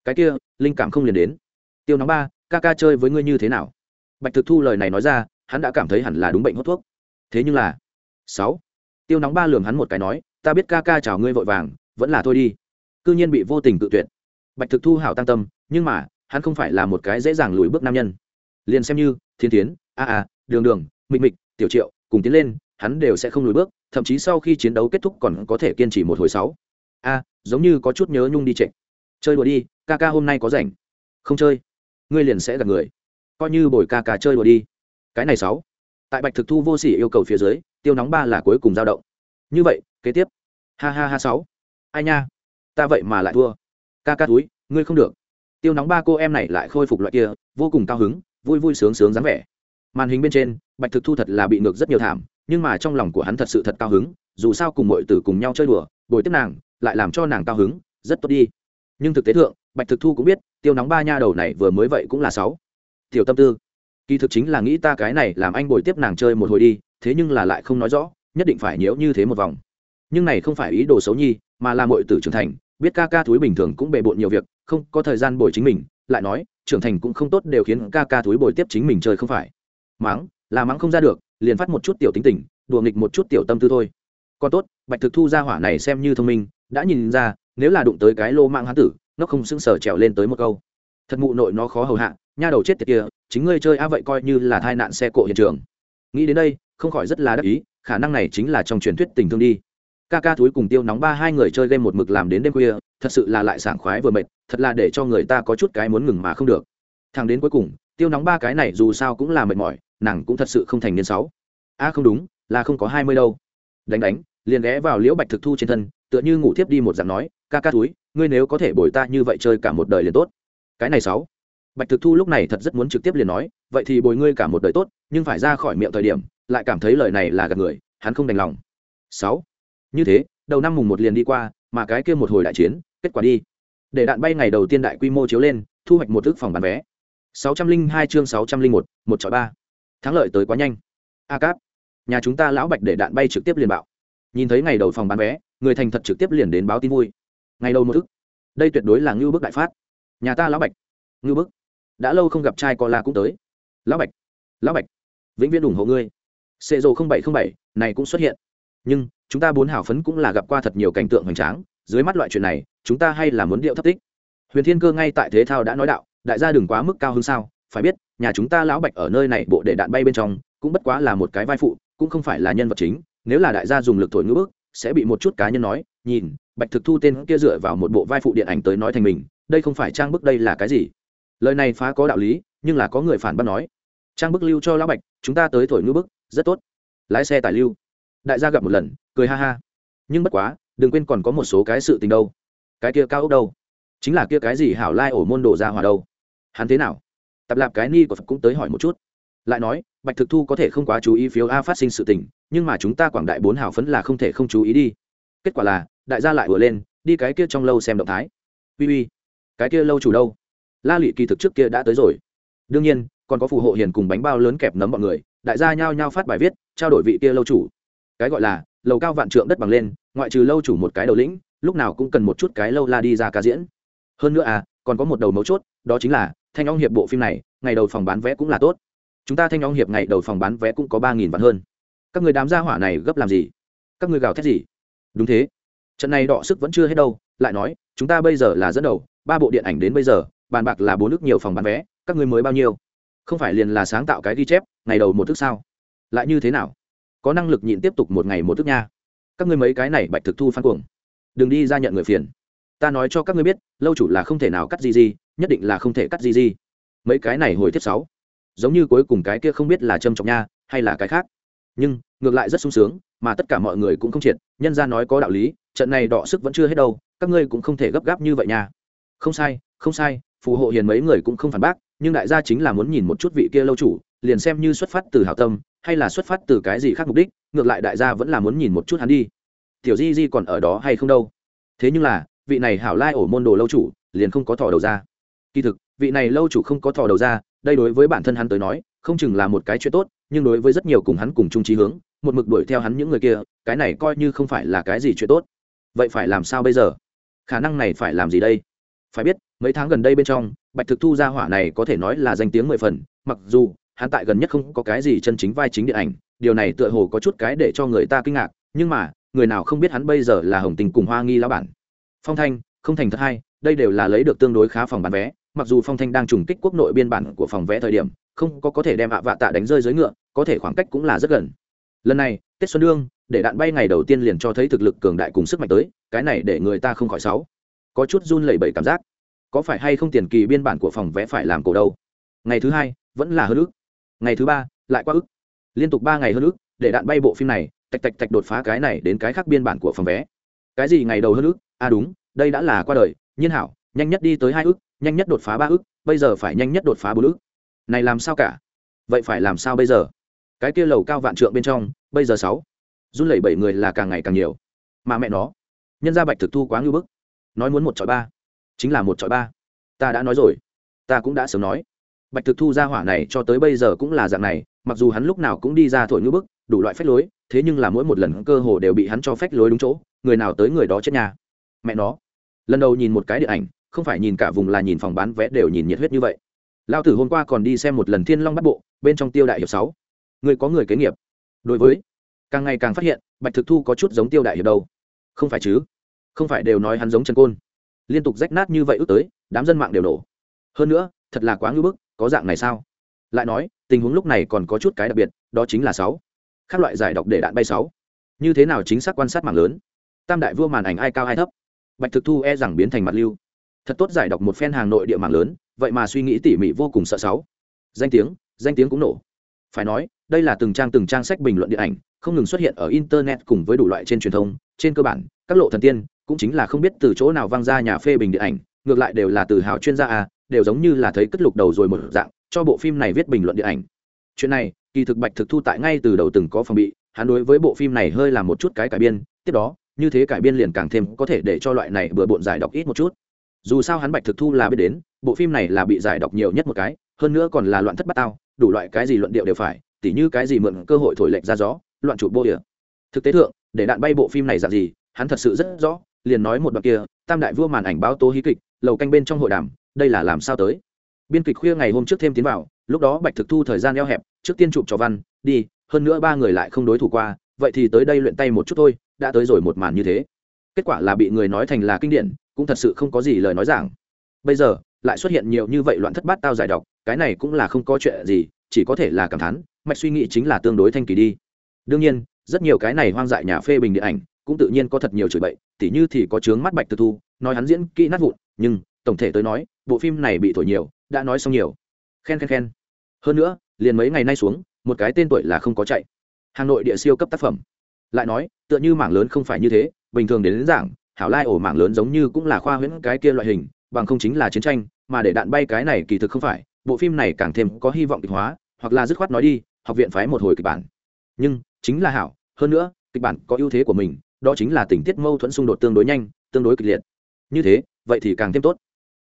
Cái kia, linh cảm không liền đến. Tiêu nóng ba, ca ca chơi với ngươi như thế nào? Bạch thực thu lời này nói ra, hắn đã cảm thấy hẳn là đúng bệnh hốt thuốc. Thế nhưng là, sáu tiêu nóng ba lường hắn một cái nói, ta biết ca ca chào ngươi vội vàng, vẫn là thôi đi. Cư nhiên bị vô tình tự tuyệt. Bạch thực thu hảo tăng tâm, nhưng mà, hắn không phải là một cái dễ dàng lùi bước nam nhân. Liền xem như, thiên tiến, a a, đường đường, mịch mịch, tiểu triệu, cùng tiến lên, hắn đều sẽ không lùi bước, thậm chí sau khi chiến đấu kết thúc còn có thể kiên trì một hồi sáu. A, giống như có chút nhớ nhung đi trịnh chơi đùa đi, ca ca hôm nay có rảnh. Không chơi. Ngươi liền sẽ gặp người. Coi như bồi ca ca chơi đùa đi. Cái này sáu tại bạch thực thu vô sỉ yêu cầu phía dưới, tiêu nóng ba là cuối cùng dao động. Như vậy, kế tiếp. Ha ha ha sáu. Ai nha, ta vậy mà lại thua. Ca ca túi, ngươi không được. Tiêu nóng ba cô em này lại khôi phục loại kia, vô cùng cao hứng, vui vui sướng sướng dáng vẻ. Màn hình bên trên, bạch thực thu thật là bị ngược rất nhiều thảm, nhưng mà trong lòng của hắn thật sự thật cao hứng, dù sao cùng mọi tử cùng nhau chơi đùa, bồi tiếp nàng, lại làm cho nàng cao hứng, rất tốt đi. Nhưng thực tế thượng, bạch thực thu cũng biết, tiêu nóng ba nha đầu này vừa mới vậy cũng là sáu. Tiểu tâm tư kỳ thực chính là nghĩ ta cái này làm anh bồi tiếp nàng chơi một hồi đi, thế nhưng là lại không nói rõ, nhất định phải nhiễu như thế một vòng. Nhưng này không phải ý đồ xấu nhi, mà là mọi tử trưởng thành, biết ca ca thúi bình thường cũng bề bộn nhiều việc, không có thời gian bồi chính mình, lại nói, trưởng thành cũng không tốt đều khiến ca ca thúi bồi tiếp chính mình chơi không phải. Mắng, là mắng không ra được, liền phát một chút tiểu tính tình, đùa nghịch một chút tiểu tâm tư thôi. Còn tốt, bạch thực thu ra hỏa này xem như thông minh, đã nhìn ra, nếu là đụng tới cái lô mạng hán tử, nó không sững sờ trèo lên tới một câu. Thật mụ nội nó khó hầu hạ, nha đầu chết tiệt kia chính ngươi chơi a vậy coi như là tai nạn xe cộ hiện trường. Nghĩ đến đây, không khỏi rất là đắc ý, khả năng này chính là trong truyền thuyết tình thương đi. Ca ca thúi cùng tiêu nóng ba hai người chơi game một mực làm đến đêm khuya, thật sự là lại sảng khoái vừa mệt, thật là để cho người ta có chút cái muốn ngừng mà không được. Thằng đến cuối cùng, tiêu nóng ba cái này dù sao cũng là mệt mỏi, nàng cũng thật sự không thành niên sáu. A, không đúng, là không có hai mươi đâu. Đánh đánh, liền ghé vào liễu bạch thực thu trên thân, tựa như ngủ thiếp đi một dạng nói, ca ca thúi, ngươi nếu có thể bồi ta như vậy chơi cả một đời liền tốt. Cái này sáu bạch thực thu lúc này thật rất muốn trực tiếp liền nói vậy thì bồi ngươi cả một đời tốt nhưng phải ra khỏi miệng thời điểm lại cảm thấy lời này là gạt người hắn không đành lòng. Sáu. Như thế đầu năm mùng một liền đi qua mà cái kia một hồi đại chiến kết quả đi. Để đạn bay ngày đầu tiên đại quy mô chiếu lên thu hoạch một ước phòng bán vé. 602 chương 601, một chọi ba. Thắng lợi tới quá nhanh. A cáp. Nhà chúng ta lão bạch để đạn bay trực tiếp liền bạo. Nhìn thấy ngày đầu phòng bán vé người thành thật trực tiếp liền đến báo tin vui. Ngày đầu một ức đây tuyệt đối là ngưu bức đại phát. Nhà ta lão bạch. Ngưu bức đã lâu không gặp trai co la cũng tới. Lão bạch lão bạch, vĩnh viễn ủng hộ ngươi. Xệ rồ bảy không bảy, này cũng xuất hiện. Nhưng, chúng ta bốn hảo phấn cũng là gặp qua thật nhiều cảnh tượng hoành tráng, dưới mắt loại chuyện này, chúng ta hay là muốn điệu thấp tích. Huyền thiên cơ ngay tại thế thao đã nói đạo, đại gia đừng quá mức cao hơn sao, phải biết, nhà chúng ta lão bạch ở nơi này bộ để đạn bay bên trong, cũng bất quá là một cái vai phụ, cũng không phải là nhân vật chính, nếu là đại gia dùng lực thổi ngữ bức, sẽ bị một chút cá nhân nói, nhìn, bạch thực thu tên kia dựa vào một bộ vai phụ điện ảnh tới nói thành mình, đây không phải trang bức đây là cái gì? Lời này phá có đạo lý, nhưng là có người phản bác nói. Trang bức lưu cho lão bạch, chúng ta tới thổi ngữ bức, rất tốt. Lái xe tải lưu. Đại gia gặp một lần, cười ha ha. Nhưng bất quá, đừng quên còn có một số cái sự tình đâu. Cái kia cao ốc đâu? Chính là kia cái gì hảo lai ổ môn đồ ra hòa đâu? Hắn thế nào? Tập lạp cái ni của phật cũng tới hỏi một chút. Lại nói, bạch thực thu có thể không quá chú ý phiếu a phát sinh sự tình, nhưng mà chúng ta quảng đại bốn hào phấn là không thể không chú ý đi. Kết quả là, đại gia lại vừa lên, đi cái kia trong lâu xem động thái. Uy uy, cái kia lâu chủ đâu? La lị kỳ thực trước kia đã tới rồi. Đương nhiên, còn có phù hộ hiền cùng bánh bao lớn kẹp nấm mọi người, đại gia nhao nhao phát bài viết, trao đổi vị kia lâu chủ. Cái gọi là, lầu cao vạn trượng đất bằng lên, ngoại trừ lâu chủ một cái đầu lĩnh, lúc nào cũng cần một chút cái lâu la đi ra ca diễn. Hơn nữa à còn có một đầu mấu chốt, đó chính là, thanh long hiệp bộ phim này, ngày đầu phòng bán vé cũng là tốt. Chúng ta thanh long hiệp ngày đầu phòng bán vé cũng có ba nghìn vạn hơn. Các người đám gia hỏa này gấp làm gì? Các người gào thét gì? Đúng thế. Trận này đọ sức vẫn chưa hết đâu, lại nói, chúng ta bây giờ là dẫn đầu, ba bộ điện ảnh đến bây giờ bàn bạc là bốn nước nhiều phòng bán vé, các người mới bao nhiêu? Không phải liền là sáng tạo cái ghi chép, ngày đầu một thức sao? Lại như thế nào? Có năng lực nhịn tiếp tục một ngày một thức nha. Các ngươi mấy cái này bạch thực thu phan cuồng. Đừng đi ra nhận người phiền. Ta nói cho các ngươi biết, lâu chủ là không thể nào cắt gì gì nhất định là không thể cắt gì gì mấy cái này hồi tiếp sáu. Giống như cuối cùng cái kia không biết là châm trọng nha, hay là cái khác. Nhưng, ngược lại rất sung sướng, mà tất cả mọi người cũng không triệt, nhân ra nói có đạo lý, trận này đọ sức vẫn chưa hết đâu, các ngươi cũng không thể gấp gáp như vậy nha. Không sai không sai phù hộ hiền mấy người cũng không phản bác, nhưng đại gia chính là muốn nhìn một chút vị kia lâu chủ, liền xem như xuất phát từ hảo tâm, hay là xuất phát từ cái gì khác mục đích, ngược lại đại gia vẫn là muốn nhìn một chút hắn đi. Tiểu di di còn ở đó hay không đâu? Thế nhưng là, vị này hảo lai ổ môn đồ lâu chủ, liền không có thò đầu ra. Kỳ thực, vị này lâu chủ không có thò đầu ra, đây đối với bản thân hắn tới nói, không chừng là một cái chuyện tốt, nhưng đối với rất nhiều cùng hắn cùng chung trí hướng, một mực đuổi theo hắn những người kia, cái này coi như không phải là cái gì chuyện tốt. Vậy phải làm sao bây giờ? Khả năng này phải làm gì đây? Phải biết, mấy tháng gần đây bên trong, bạch thực thu ra hỏa này có thể nói là danh tiếng mười phần, mặc dù, hắn tại gần nhất không có cái gì chân chính vai chính điện ảnh, điều này tựa hồ có chút cái để cho người ta kinh ngạc, nhưng mà, người nào không biết hắn bây giờ là hồng tình cùng hoa nghi lão bản. Phong thanh, không thành thật hay, đây đều là lấy được tương đối khá phòng bán vé, mặc dù phong thanh đang trùng kích quốc nội biên bản của phòng vé thời điểm, không có có thể đem ạ vạ tạ đánh rơi dưới ngựa, có thể khoảng cách cũng là rất gần. Lần này, tết xuân đương, để đạn bay ngày đầu tiên liền cho thấy thực lực cường đại cùng sức mạnh tới, cái này để người ta không khỏi sáu có chút run lẩy bẩy cảm giác. Có phải hay không tiền kỳ biên bản của phòng vé phải làm cổ đâu? Ngày thứ hai, vẫn là hơn ước ngày thứ ba, lại qua ước liên tục ba ngày hơn ước để đạn bay bộ phim này, tạch tạch tạch đột phá cái này đến cái khác biên bản của phòng vé cái gì ngày đầu hơn ước à đúng, đây đã là qua đời, nhiên hảo, nhanh nhất đi tới hai ước nhanh nhất đột phá ba ước bây giờ phải nhanh nhất đột phá bốn ước này làm sao cả? Vậy phải làm sao bây giờ? Cái kia lầu cao vạn trượng bên trong, bây giờ sáu. Run lẩy bảy người là càng ngày càng nhiều. Mà mẹ nó, nhân gia bạch thực thu quá ngưu bức nói muốn một chọi ba. Chính là một chọi ba. Ta đã nói rồi. Ta cũng đã sớm nói. Bạch thực thu ra hỏa này cho tới bây giờ cũng là dạng này, mặc dù hắn lúc nào cũng đi ra thổi ngữ bức, đủ loại phách lối, thế nhưng là mỗi một lần cơ hồ đều bị hắn cho phách lối đúng chỗ, người nào tới người đó chết nhà. Mẹ nó. Lần đầu nhìn một cái điện ảnh, không phải nhìn cả vùng là nhìn phòng bán vé đều nhìn nhiệt huyết như vậy. Lao tử hôm qua còn đi xem một lần thiên long bắt bộ, bên trong tiêu đại hiệp sáu. Người có người kế nghiệp. Đối với, càng ngày càng phát hiện, bạch thực thu có chút giống tiêu đại hiệp đâu. Không phải chứ? Không phải đều nói hắn giống trần côn. Liên tục rách nát như vậy ước tới, đám dân mạng đều nổ. Hơn nữa, thật là quá ngưỡng bức, có dạng này sao? Lại nói, tình huống lúc này còn có chút cái đặc biệt, đó chính là sáu. Các loại giải độc để đạn bay sáu. Như thế nào chính xác quan sát mạng lớn? Tam đại vua màn ảnh ai cao ai thấp? Bạch thực thu e rằng biến thành mặt lưu. Thật tốt giải đọc một phen hàng nội địa mạng lớn, vậy mà suy nghĩ tỉ mỉ vô cùng sợ sáu. Danh tiếng danh tiếng cũng nổ. Phải nói, đây là từng trang từng trang sách bình luận điện ảnh, không ngừng xuất hiện ở internet cùng với đủ loại trên truyền thông, trên cơ bản, các lộ thần tiên cũng chính là không biết từ chỗ nào vang ra nhà phê bình điện ảnh, ngược lại đều là từ hào chuyên gia à đều giống như là thấy cất lục đầu rồi một dạng, cho bộ phim này viết bình luận điện ảnh. Chuyện này, kỳ thực bạch thực thu tại ngay từ đầu từng có phòng bị, hắn đối với bộ phim này hơi làm một chút cái cải biên, tiếp đó, như thế cải biên liền càng thêm có thể để cho loại này bừa bộn giải đọc ít một chút. Dù sao hắn bạch thực thu là biết đến, bộ phim này là bị giải đọc nhiều nhất một cái, hơn nữa còn là loạn thất bát tao, đủ loại cái gì luận điệu đều phải, tỉ như cái gì mượn cơ hội thổi lệch ra gió, loạn chụp bô địa. Thực tế thượng, để đạn bay bộ phim này dạng gì, hắn thật sự rất rõ liền nói một đoạn kia, tam đại vua màn ảnh báo tố hí kịch, lầu canh bên trong hội đàm, đây là làm sao tới? Biên kịch khuya ngày hôm trước thêm tiến vào, lúc đó bạch thực thu thời gian eo hẹp, trước tiên chụp cho văn, đi, hơn nữa ba người lại không đối thủ qua, vậy thì tới đây luyện tay một chút thôi, đã tới rồi một màn như thế. Kết quả là bị người nói thành là kinh điển, cũng thật sự không có gì lời nói giảng. Bây giờ, lại xuất hiện nhiều như vậy loạn thất bát tao giải độc, cái này cũng là không có chuyện gì, chỉ có thể là cảm thán, mạch suy nghĩ chính là tương đối thanh kỳ đi. Đương nhiên, rất nhiều cái này hoang dại nhà phê bình điện ảnh cũng tự nhiên có thật nhiều chửi bậy tỉ như thì có chướng mắt bạch thực thu nói hắn diễn kỹ nát vụn nhưng tổng thể tới nói bộ phim này bị thổi nhiều đã nói xong nhiều. Khen khen khen. Hơn nữa liền mấy ngày nay xuống một cái tên tuổi là không có chạy. Hà nội địa siêu cấp tác phẩm. Lại nói tựa như mảng lớn không phải như thế bình thường đến, đến giảng hảo lai ổ mảng lớn giống như cũng là khoa huyễn cái kia loại hình bằng không chính là chiến tranh mà để đạn bay cái này kỳ thực không phải bộ phim này càng thêm có hy vọng kịch hóa hoặc là dứt khoát nói đi học viện phái một hồi kịch bản. Nhưng chính là hảo hơn nữa kịch bản có ưu thế của mình đó chính là tình tiết mâu thuẫn xung đột tương đối nhanh, tương đối kịch liệt. Như thế, vậy thì càng thêm tốt.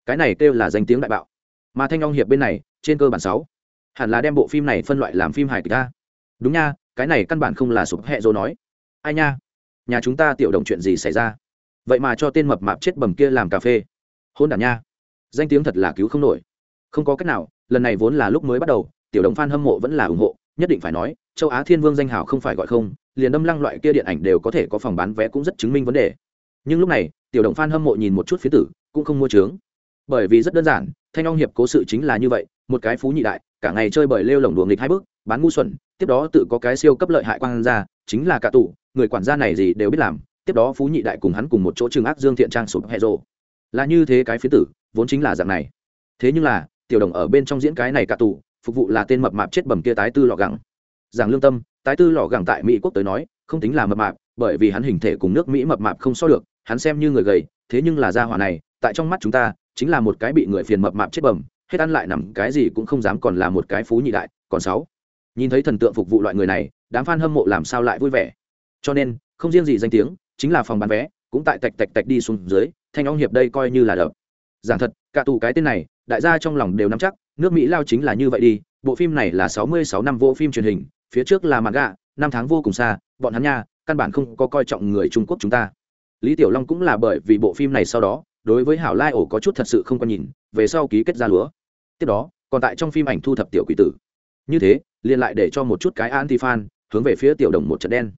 Cái này kêu là danh tiếng đại bạo. Mà thanh long hiệp bên này, trên cơ bản sáu. Hẳn là đem bộ phim này phân loại làm phim hài kịch ta. Đúng nha, cái này căn bản không là sụp hẹ dô nói. Ai nha? Nhà chúng ta tiểu động chuyện gì xảy ra? Vậy mà cho tên mập mạp chết bầm kia làm cà phê. Hôn đản nha. Danh tiếng thật là cứu không nổi. Không có cách nào, lần này vốn là lúc mới bắt đầu, tiểu đồng f hâm mộ vẫn là ủng hộ nhất định phải nói, châu á thiên vương danh hào không phải gọi không, liền đâm lăng loại kia điện ảnh đều có thể có phòng bán vé cũng rất chứng minh vấn đề. Nhưng lúc này, tiểu đồng f hâm mộ nhìn một chút phía tử, cũng không mua trướng bởi vì rất đơn giản, thanh long hiệp cố sự chính là như vậy, một cái phú nhị đại, cả ngày chơi bời lêu lồng đùa nghịch hai bước, bán ngu xuẩn, tiếp đó tự có cái siêu cấp lợi hại quan ra chính là cả tủ người quản gia này gì đều biết làm, tiếp đó phú nhị đại cùng hắn cùng một chỗ trường ác dương thiện trang sụp hẹ rộ. Là như thế cái phía tử, vốn chính là dạng này. Thế nhưng là, tiểu đồng ở bên trong diễn cái này cả tù phục vụ là tên mập mạp chết bầm kia tái tư lò gẳng. Giảng lương tâm, tái tư lò gẳng tại mỹ quốc tới nói, không tính là mập mạp, bởi vì hắn hình thể cùng nước mỹ mập mạp không so được, hắn xem như người gầy, thế nhưng là gia hỏa này, tại trong mắt chúng ta, chính là một cái bị người phiền mập mạp chết bầm, hết ăn lại nằm, cái gì cũng không dám còn là một cái phú nhị đại, còn sáu. Nhìn thấy thần tượng phục vụ loại người này, đám fan hâm mộ làm sao lại vui vẻ. Cho nên, không riêng gì danh tiếng, chính là phòng bán vé, cũng tại tạch tạch tạch đi xuống dưới, thanh ông hiệp đây coi như là đập. Giảng thật, cả tù cái tên này, đại gia trong lòng đều nắm chắc nước mỹ lao chính là như vậy đi, bộ phim này là sáu mươi sáu năm vô phim truyền hình, phía trước là mặt gạ năm tháng vô cùng xa, bọn hắn nha, căn bản không có coi trọng người trung quốc chúng ta. Lý tiểu long cũng là bởi vì bộ phim này sau đó, đối với hảo lai ổ có chút thật sự không có nhìn, về sau ký kết ra lúa. Tiếp đó, còn tại trong phim ảnh thu thập tiểu quỷ tử. Như thế, liền lại để cho một chút cái anti fan hướng về phía tiểu đồng một trận đen.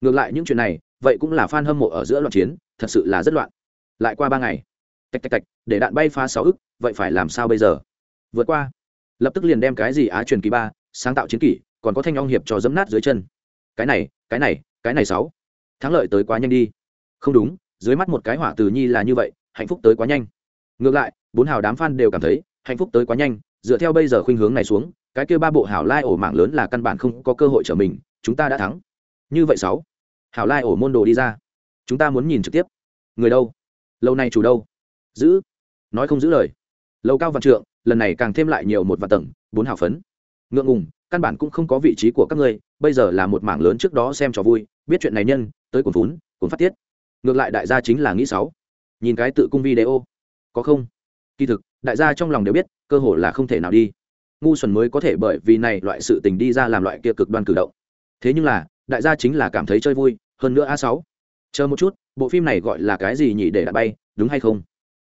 Ngược lại những chuyện này, vậy cũng là fan hâm mộ ở giữa loạn chiến, thật sự là rất loạn. Lại qua ba ngày. Tạch tạch tạch, để đạn bay phá sáu ức, vậy phải làm sao bây giờ? Vượt qua. Lập tức liền đem cái gì á truyền kỳ ba, sáng tạo chiến kỷ, còn có thanh long hiệp cho dấm nát dưới chân. Cái này cái này cái này sáu. Thắng lợi tới quá nhanh đi. Không đúng, dưới mắt một cái hỏa từ nhi là như vậy, hạnh phúc tới quá nhanh. Ngược lại, bốn hào đám fan đều cảm thấy, hạnh phúc tới quá nhanh, dựa theo bây giờ khuynh hướng này xuống, cái kia ba bộ hảo lai ổ mạng lớn là căn bản không có cơ hội trở mình, chúng ta đã thắng. Như vậy sáu. Hảo lai ổ môn đồ đi ra. Chúng ta muốn nhìn trực tiếp. Người đâu? Lâu nay chủ đâu? Giữ. Nói không giữ lời. Lâu cao vạn trượng lần này càng thêm lại nhiều một vạn tầng, bốn hào phấn. Ngượng ngùng, căn bản cũng không có vị trí của các ngươi, bây giờ là một mảng lớn trước đó xem trò vui, biết chuyện này nhân, tới cuốn vốn cuốn phát tiết. Ngược lại đại gia chính là nghĩ sáu. Nhìn cái tự cung video. Có không? Kỳ thực, đại gia trong lòng đều biết, cơ hội là không thể nào đi. Ngu xuẩn mới có thể bởi vì này loại sự tình đi ra làm loại kia cực đoan cử động. Thế nhưng là, đại gia chính là cảm thấy chơi vui, hơn nữa a sáu. Chờ một chút, bộ phim này gọi là cái gì nhỉ để đã bay, đúng hay không?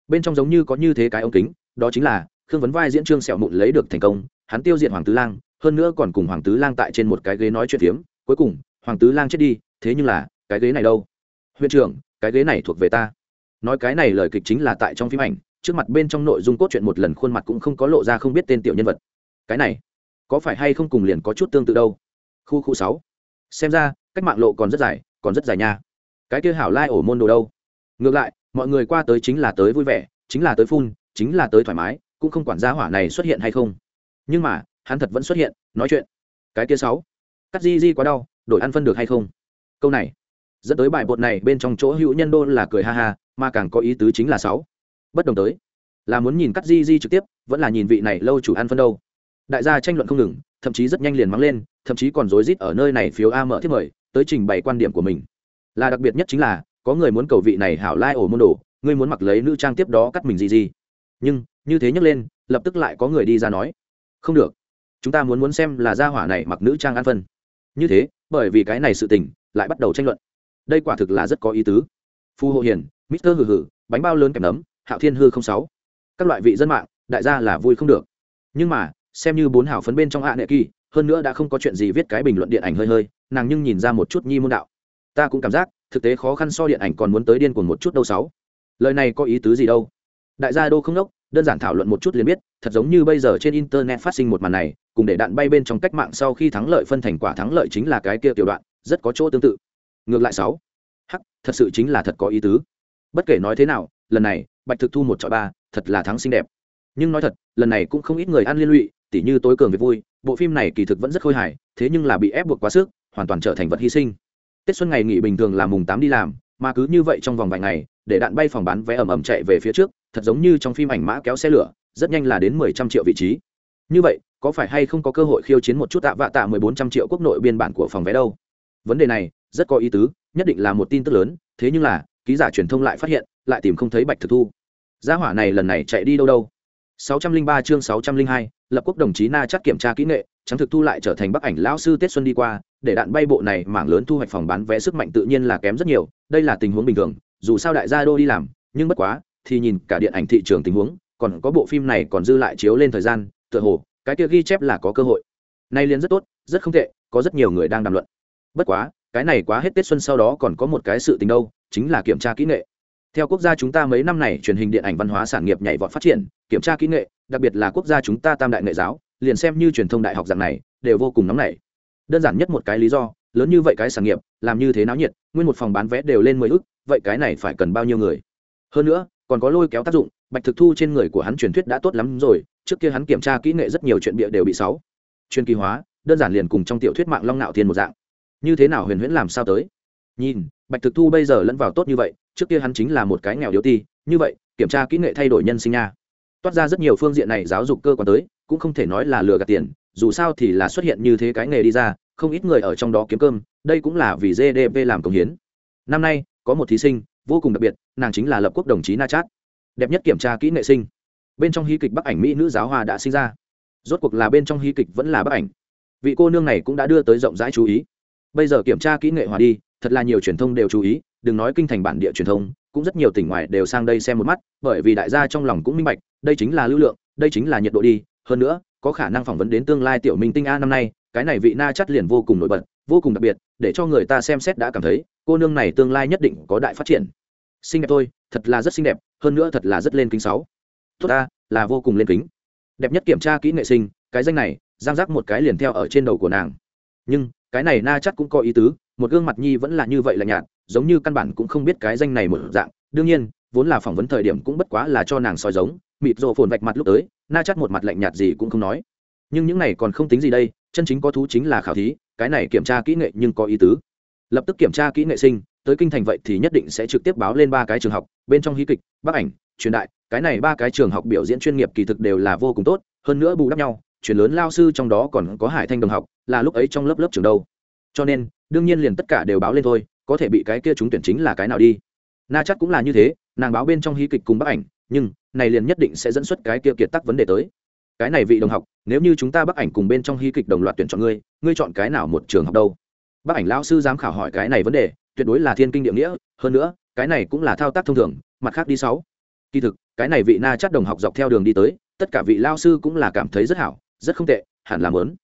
Bên trong giống như có như thế cái ống kính, đó chính là khương vấn vai diễn trương sẹo mụn lấy được thành công, hắn tiêu diệt hoàng tứ lang, hơn nữa còn cùng hoàng tứ lang tại trên một cái ghế nói chuyện phiếm, cuối cùng, hoàng tứ lang chết đi, thế nhưng là, cái ghế này đâu? Huyện trưởng, cái ghế này thuộc về ta. Nói cái này lời kịch chính là tại trong phim ảnh, trước mặt bên trong nội dung cốt truyện một lần khuôn mặt cũng không có lộ ra không biết tên tiểu nhân vật. Cái này, có phải hay không cùng liền có chút tương tự đâu? Khu khu sáu. Xem ra, cách mạng lộ còn rất dài, còn rất dài nha. Cái kia hảo lai ổ môn đồ đâu? Ngược lại, mọi người qua tới chính là tới vui vẻ, chính là tới phun, chính là tới thoải mái cũng không quản gia hỏa này xuất hiện hay không. Nhưng mà, hắn thật vẫn xuất hiện, nói chuyện. Cái kia sáu. Cắt di di quá đau, đổi ăn phân được hay không? Câu này, dẫn tới bài bột này bên trong chỗ hữu nhân đô là cười ha ha, mà càng có ý tứ chính là sáu. Bất đồng tới, là muốn nhìn cắt di di trực tiếp, vẫn là nhìn vị này lâu chủ ăn phân đâu. Đại gia tranh luận không ngừng, thậm chí rất nhanh liền mắng lên, thậm chí còn rối rít ở nơi này phiếu a mở thiết mời, tới trình bày quan điểm của mình. Là đặc biệt nhất chính là, có người muốn cầu vị này hảo lai ổ môn đồ ngươi muốn mặc lấy nữ trang tiếp đó cắt mình gì gì nhưng như thế nhấc lên, lập tức lại có người đi ra nói, không được, chúng ta muốn muốn xem là gia hỏa này mặc nữ trang an phân. Như thế, bởi vì cái này sự tình, lại bắt đầu tranh luận. Đây quả thực là rất có ý tứ. Phu hộ hiền, mister hừ hừ, bánh bao lớn kèm nấm, hạo thiên hư không sáu. Các loại vị dân mạng, đại gia là vui không được. Nhưng mà, xem như bốn hảo phấn bên trong hạ nệ kỳ, hơn nữa đã không có chuyện gì viết cái bình luận điện ảnh hơi hơi, nàng nhưng nhìn ra một chút nhi môn đạo. Ta cũng cảm giác, thực tế khó khăn so điện ảnh còn muốn tới điên cuồng một chút đâu sáu. Lời này có ý tứ gì đâu? Đại gia đô không đốc đơn giản thảo luận một chút liền biết, thật giống như bây giờ trên internet phát sinh một màn này, cùng để đạn bay bên trong cách mạng sau khi thắng lợi phân thành quả thắng lợi chính là cái kia tiểu đoạn, rất có chỗ tương tự. Ngược lại sáu. Hắc, thật sự chính là thật có ý tứ. Bất kể nói thế nào, lần này, bạch thực thu một chọi ba, thật là thắng xinh đẹp. Nhưng nói thật, lần này cũng không ít người ăn liên lụy, tỉ như tối cường về vui, bộ phim này kỳ thực vẫn rất khôi hài, thế nhưng là bị ép buộc quá sức, hoàn toàn trở thành vật hy sinh. Tết xuân ngày nghỉ bình thường là mùng tám đi làm, mà cứ như vậy trong vòng vài ngày, để đạn bay phòng bán vé ẩm ẩm chạy về phía trước thật giống như trong phim ảnh mã kéo xe lửa rất nhanh là đến mười trăm triệu vị trí. Như vậy có phải hay không có cơ hội khiêu chiến một chút tạ vạ tạ mười bốn trăm triệu quốc nội biên bản của phòng vé đâu? Vấn đề này rất có ý tứ nhất định là một tin tức lớn thế nhưng là ký giả truyền thông lại phát hiện lại tìm không thấy bạch thực thu. Gia hỏa này lần này chạy đi đâu đâu? 603 chương 602, lập quốc đồng chí na chắc kiểm tra kỹ nghệ trắng thực thu lại trở thành bức ảnh lão sư tết xuân đi qua để đạn bay bộ này mảng lớn thu hoạch phòng bán vé sức mạnh tự nhiên là kém rất nhiều đây là tình huống bình thường dù sao đại gia đô đi làm nhưng bất quá thì nhìn cả điện ảnh thị trường tình huống, còn có bộ phim này còn dư lại chiếu lên thời gian, tựa hồ, cái kia ghi chép là có cơ hội. Nay liền rất tốt, rất không tệ, có rất nhiều người đang đàm luận. Bất quá, cái này quá hết tết xuân sau đó còn có một cái sự tình đâu, chính là kiểm tra kỹ nghệ. Theo quốc gia chúng ta mấy năm này truyền hình điện ảnh văn hóa sản nghiệp nhảy vọt phát triển, kiểm tra kỹ nghệ, đặc biệt là quốc gia chúng ta tam đại nghệ giáo, liền xem như truyền thông đại học dạng này, đều vô cùng nóng nảy. Đơn giản nhất một cái lý do, lớn như vậy cái sản nghiệp, làm như thế náo nhiệt, nguyên một phòng bán vé đều lên mười ức, vậy cái này phải cần bao nhiêu người? Hơn nữa còn có lôi kéo tác dụng, bạch thực thu trên người của hắn truyền thuyết đã tốt lắm rồi, trước kia hắn kiểm tra kỹ nghệ rất nhiều chuyện bịa đều bị sáu. Chuyên kỳ hóa, đơn giản liền cùng trong tiểu thuyết mạng long nạo thiên một dạng. Như thế nào huyền huyễn làm sao tới? Nhìn, bạch thực thu bây giờ lẫn vào tốt như vậy, trước kia hắn chính là một cái nghèo yếu ti, như vậy, kiểm tra kỹ nghệ thay đổi nhân sinh nha. Toát ra rất nhiều phương diện này giáo dục cơ quan tới, cũng không thể nói là lừa gạt tiền, dù sao thì là xuất hiện như thế cái nghề đi ra, không ít người ở trong đó kiếm cơm, đây cũng là vì gdp làm công hiến. Năm nay, có một thí sinh vô cùng đặc biệt, nàng chính là lập quốc đồng chí na chát. Đẹp nhất kiểm tra kỹ nghệ sinh. Bên trong hí kịch bắc ảnh mỹ nữ giáo hoa đã sinh ra. Rốt cuộc là bên trong hí kịch vẫn là bắc ảnh. Vị cô nương này cũng đã đưa tới rộng rãi chú ý. Bây giờ kiểm tra kỹ nghệ hòa đi, thật là nhiều truyền thông đều chú ý, đừng nói kinh thành bản địa truyền thông, cũng rất nhiều tỉnh ngoài đều sang đây xem một mắt, bởi vì đại gia trong lòng cũng minh bạch, đây chính là lưu lượng, đây chính là nhiệt độ đi. Hơn nữa, có khả năng phỏng vấn đến tương lai tiểu minh tinh a năm nay, cái này vị na chắt liền vô cùng nổi bật vô cùng đặc biệt, để cho người ta xem xét đã cảm thấy, cô nương này tương lai nhất định có đại phát triển. Xinh đẹp thôi, thật là rất xinh đẹp, hơn nữa thật là rất lên kính sáu. Tốt ta, là vô cùng lên kính. Đẹp nhất kiểm tra kỹ nghệ sinh, cái danh này, giang giác một cái liền theo ở trên đầu của nàng. Nhưng, cái này na chắc cũng có ý tứ, một gương mặt nhi vẫn là như vậy là nhạt, giống như căn bản cũng không biết cái danh này một dạng. Đương nhiên, vốn là phỏng vấn thời điểm cũng bất quá là cho nàng soi giống, mịt rộ phồn vạch mặt lúc tới, na chắc một mặt lạnh nhạt gì cũng không nói. Nhưng những này còn không tính gì đây chân chính có thú chính là khảo thí, cái này kiểm tra kỹ nghệ nhưng có ý tứ. Lập tức kiểm tra kỹ nghệ sinh, tới kinh thành vậy thì nhất định sẽ trực tiếp báo lên ba cái trường học, bên trong hí kịch, bác ảnh, truyền đại, cái này ba cái trường học biểu diễn chuyên nghiệp kỳ thực đều là vô cùng tốt, hơn nữa bù đắp nhau chuyển lớn lao sư trong đó còn có hải thanh đồng học, là lúc ấy trong lớp lớp trường đâu. Cho nên, đương nhiên liền tất cả đều báo lên thôi, có thể bị cái kia chúng tuyển chính là cái nào đi. Na chắc cũng là như thế, nàng báo bên trong hí kịch cùng bác ảnh, nhưng, này liền nhất định sẽ dẫn xuất cái kia kiệt tắc vấn đề tới cái này vị đồng học, nếu như chúng ta bác ảnh cùng bên trong hí kịch đồng loạt tuyển chọn ngươi ngươi chọn cái nào một trường học đâu? Bác ảnh lão sư dám khảo hỏi cái này vấn đề, tuyệt đối là thiên kinh địa nghĩa, hơn nữa, cái này cũng là thao tác thông thường, mặt khác đi sáu. Kỳ thực, cái này vị na chắt đồng học dọc theo đường đi tới, tất cả vị lao sư cũng là cảm thấy rất hảo, rất không tệ, hẳn là lớn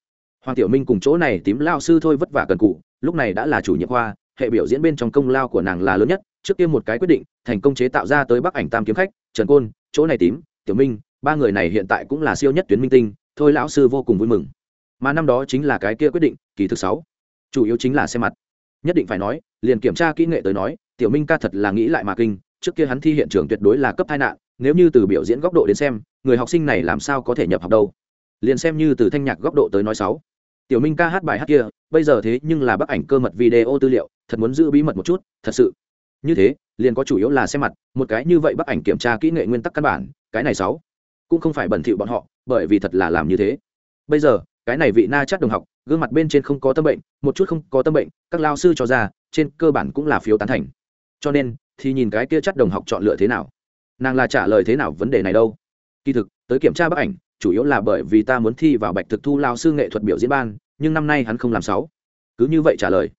hoàng tiểu minh cùng chỗ này tím lao sư thôi vất vả cần cụ lúc này đã là chủ nhiệm khoa, hệ biểu diễn bên trong công lao của nàng là lớn nhất, trước kia một cái quyết định, thành công chế tạo ra tới bắc ảnh tam kiếm khách, trần côn, chỗ này tím, tiểu minh ba người này hiện tại cũng là siêu nhất tuyến minh tinh, thôi lão sư vô cùng vui mừng. Mà năm đó chính là cái kia quyết định, kỳ thực sáu. Chủ yếu chính là xem mặt. Nhất định phải nói, liền kiểm tra kỹ nghệ tới nói, tiểu minh ca thật là nghĩ lại mà kinh, trước kia hắn thi hiện trường tuyệt đối là cấp tai nạn, nếu như từ biểu diễn góc độ đến xem, người học sinh này làm sao có thể nhập học đâu. Liền xem như từ thanh nhạc góc độ tới nói sáu. Tiểu minh ca hát bài hát kia, bây giờ thế nhưng là bức ảnh cơ mật video tư liệu, thật muốn giữ bí mật một chút, thật sự. Như thế, liền có chủ yếu là xem mặt, một cái như vậy bức ảnh kiểm tra kỹ nghệ nguyên tắc căn bản, cái này sáu cũng không phải bẩn thỉu bọn họ, bởi vì thật là làm như thế. Bây giờ, cái này vị na chắc đồng học, gương mặt bên trên không có tâm bệnh, một chút không có tâm bệnh, các lao sư cho ra, trên cơ bản cũng là phiếu tán thành. Cho nên, thì nhìn cái kia chắc đồng học chọn lựa thế nào? Nàng là trả lời thế nào vấn đề này đâu? Kỳ thực, tới kiểm tra bức ảnh, chủ yếu là bởi vì ta muốn thi vào bạch thực thu lao sư nghệ thuật biểu diễn ban, nhưng năm nay hắn không làm sáu. Cứ như vậy trả lời.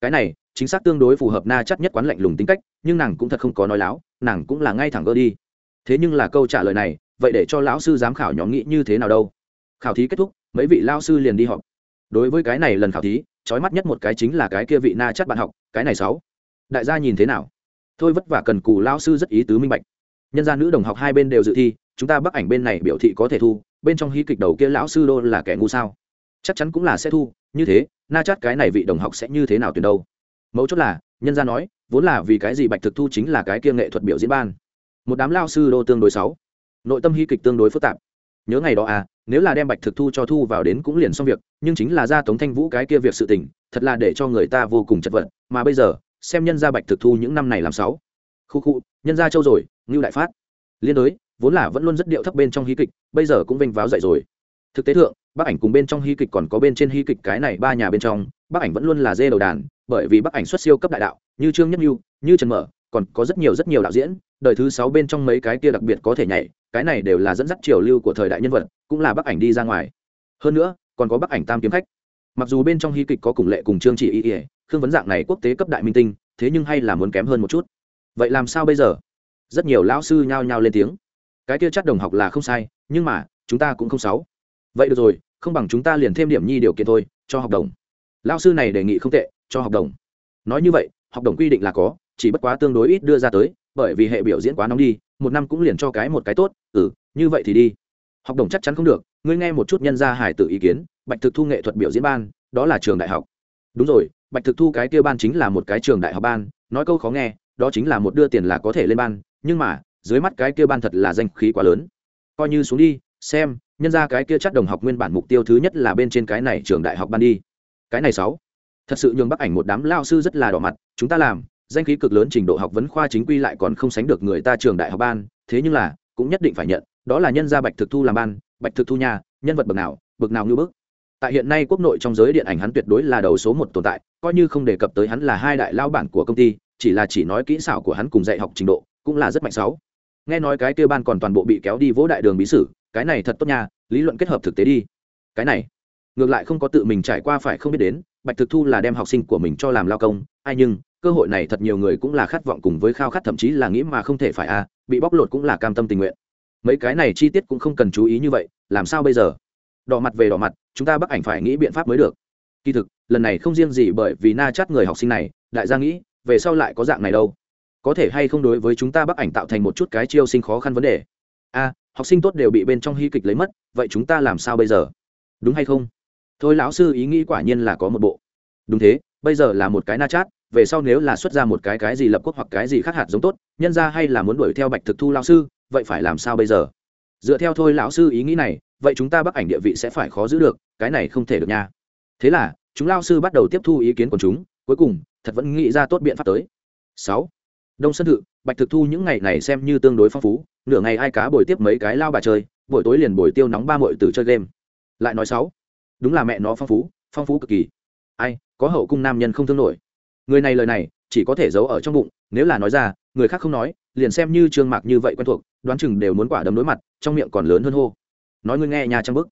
Cái này, chính xác tương đối phù hợp na chắc nhất quán lạnh lùng tính cách, nhưng nàng cũng thật không có nói láo, nàng cũng là ngay thẳng gỡ đi. Thế nhưng là câu trả lời này vậy để cho lão sư giám khảo nhóm nghĩ như thế nào đâu? Khảo thí kết thúc, mấy vị lao sư liền đi họp. Đối với cái này lần khảo thí, trói mắt nhất một cái chính là cái kia vị na chắc bạn học, cái này sáu. Đại gia nhìn thế nào? Thôi vất vả cần cù lao sư rất ý tứ minh bạch. Nhân gia nữ đồng học hai bên đều dự thi, chúng ta bắc ảnh bên này biểu thị có thể thu, bên trong hí kịch đầu kia lão sư đô là kẻ ngu sao? Chắc chắn cũng là sẽ thu, như thế, na chát cái này vị đồng học sẽ như thế nào tuyển đâu? Mấu chốt là, nhân gia nói, vốn là vì cái gì bạch thực thu chính là cái kia nghệ thuật biểu diễn ban. Một đám lao sư đô tương đối sáu nội tâm hy kịch tương đối phức tạp. Nhớ ngày đó à nếu là đem bạch thực thu cho thu vào đến cũng liền xong việc, nhưng chính là ra tống thanh vũ cái kia việc sự tình, thật là để cho người ta vô cùng chật vật. Mà bây giờ, xem nhân gia bạch thực thu những năm này làm sáu. Khu khu, nhân gia châu rồi, ngưu đại phát. Liên đối, vốn là vẫn luôn rất điệu thấp bên trong hí kịch, bây giờ cũng vênh váo dậy rồi. Thực tế thượng, bác ảnh cùng bên trong hí kịch còn có bên trên hí kịch cái này ba nhà bên trong, bác ảnh vẫn luôn là dê đầu đàn, bởi vì bác ảnh xuất siêu cấp đại đạo, như trương nhất nhu, như trần mở còn có rất nhiều rất nhiều đạo diễn, đời thứ sáu bên trong mấy cái kia đặc biệt có thể nhảy, cái này đều là dẫn dắt triều lưu của thời đại nhân vật, cũng là bác ảnh đi ra ngoài. Hơn nữa, còn có bác ảnh tam kiếm khách. Mặc dù bên trong hí kịch có cùng lệ cùng trương chỉ y ỉa khương vấn dạng này quốc tế cấp đại minh tinh, thế nhưng hay là muốn kém hơn một chút. Vậy làm sao bây giờ? Rất nhiều lão sư nhao nhao lên tiếng. Cái kia chắc đồng học là không sai, nhưng mà, chúng ta cũng không sáu vậy được rồi, không bằng chúng ta liền thêm điểm nhi điều kiện thôi, cho học đồng. Lão sư này đề nghị không tệ, cho học đồng. Nói như vậy, học đồng quy định là có chỉ bất quá tương đối ít đưa ra tới, bởi vì hệ biểu diễn quá nóng đi, một năm cũng liền cho cái một cái tốt ừ như vậy thì đi. Học đồng chắc chắn không được, ngươi nghe một chút nhân gia hải tự ý kiến, bạch thực thu nghệ thuật biểu diễn ban, đó là trường đại học. Đúng rồi, bạch thực thu cái kia ban chính là một cái trường đại học ban, nói câu khó nghe, đó chính là một đưa tiền là có thể lên ban, nhưng mà, dưới mắt cái kia ban thật là danh khí quá lớn. Coi như xuống đi, xem, nhân ra cái kia chắc đồng học nguyên bản mục tiêu thứ nhất là bên trên cái này trường đại học ban đi. Cái này sáu, thật sự nhường bắc ảnh một đám lao sư rất là đỏ mặt, chúng ta làm danh khí cực lớn trình độ học vấn khoa chính quy lại còn không sánh được người ta trường đại học ban, thế nhưng là, cũng nhất định phải nhận, đó là nhân gia bạch thực thu làm ban, bạch thực thu nhà, nhân vật bậc nào bậc nào như bức. Tại hiện nay quốc nội trong giới điện ảnh hắn tuyệt đối là đầu số một tồn tại, coi như không đề cập tới hắn là hai đại lao bản của công ty, chỉ là chỉ nói kỹ xảo của hắn cùng dạy học trình độ, cũng là rất mạnh sáu. Nghe nói cái kia ban còn toàn bộ bị kéo đi vỗ đại đường bí sử, cái này thật tốt nha, lý luận kết hợp thực tế đi. Cái này, ngược lại không có tự mình trải qua phải không biết đến, bạch thực thu là đem học sinh của mình cho làm lao công, ai nhưng cơ hội này thật nhiều người cũng là khát vọng cùng với khao khát thậm chí là nghĩ mà không thể phải a à, bị bóc lột cũng là cam tâm tình nguyện. Mấy cái này chi tiết cũng không cần chú ý như vậy làm sao bây giờ? Đỏ mặt về đỏ mặt chúng ta bắt ảnh phải nghĩ biện pháp mới được. Kỳ thực lần này không riêng gì bởi vì na chát người học sinh này đại gia nghĩ về sau lại có dạng này đâu. Có thể hay không đối với chúng ta bắc ảnh tạo thành một chút cái chiêu sinh khó khăn vấn đề? A học sinh tốt đều bị bên trong hy kịch lấy mất vậy chúng ta làm sao bây giờ? Đúng hay không? Thôi lão sư ý nghĩ quả nhiên là có một bộ. Đúng thế bây giờ là một cái na chát về sau nếu là xuất ra một cái cái gì lập quốc hoặc cái gì khác hạt giống tốt, nhân ra hay là muốn đuổi theo bạch thực thu lão sư, vậy phải làm sao bây giờ? Dựa theo thôi lão sư ý nghĩ này, vậy chúng ta bắc ảnh địa vị sẽ phải khó giữ được, cái này không thể được nha. Thế là, chúng lao sư bắt đầu tiếp thu ý kiến của chúng, cuối cùng, thật vẫn nghĩ ra tốt biện pháp tới. Sáu. Đông sân thự, bạch thực thu những ngày này xem như tương đối phong phú, nửa ngày ai cá bồi tiếp mấy cái lao bà chơi, buổi tối liền bồi tiêu nóng ba mội từ chơi game. Lại nói sáu. Đúng là mẹ nó phong phú phong phú cực kỳ. Ai, có hậu cung nam nhân không thương nổi người này lời này, chỉ có thể giấu ở trong bụng, nếu là nói ra, người khác không nói, liền xem như trương mạc như vậy quen thuộc, đoán chừng đều muốn quả đấm đối mặt, trong miệng còn lớn hơn hô. Nói ngươi nghe nhà trang bức.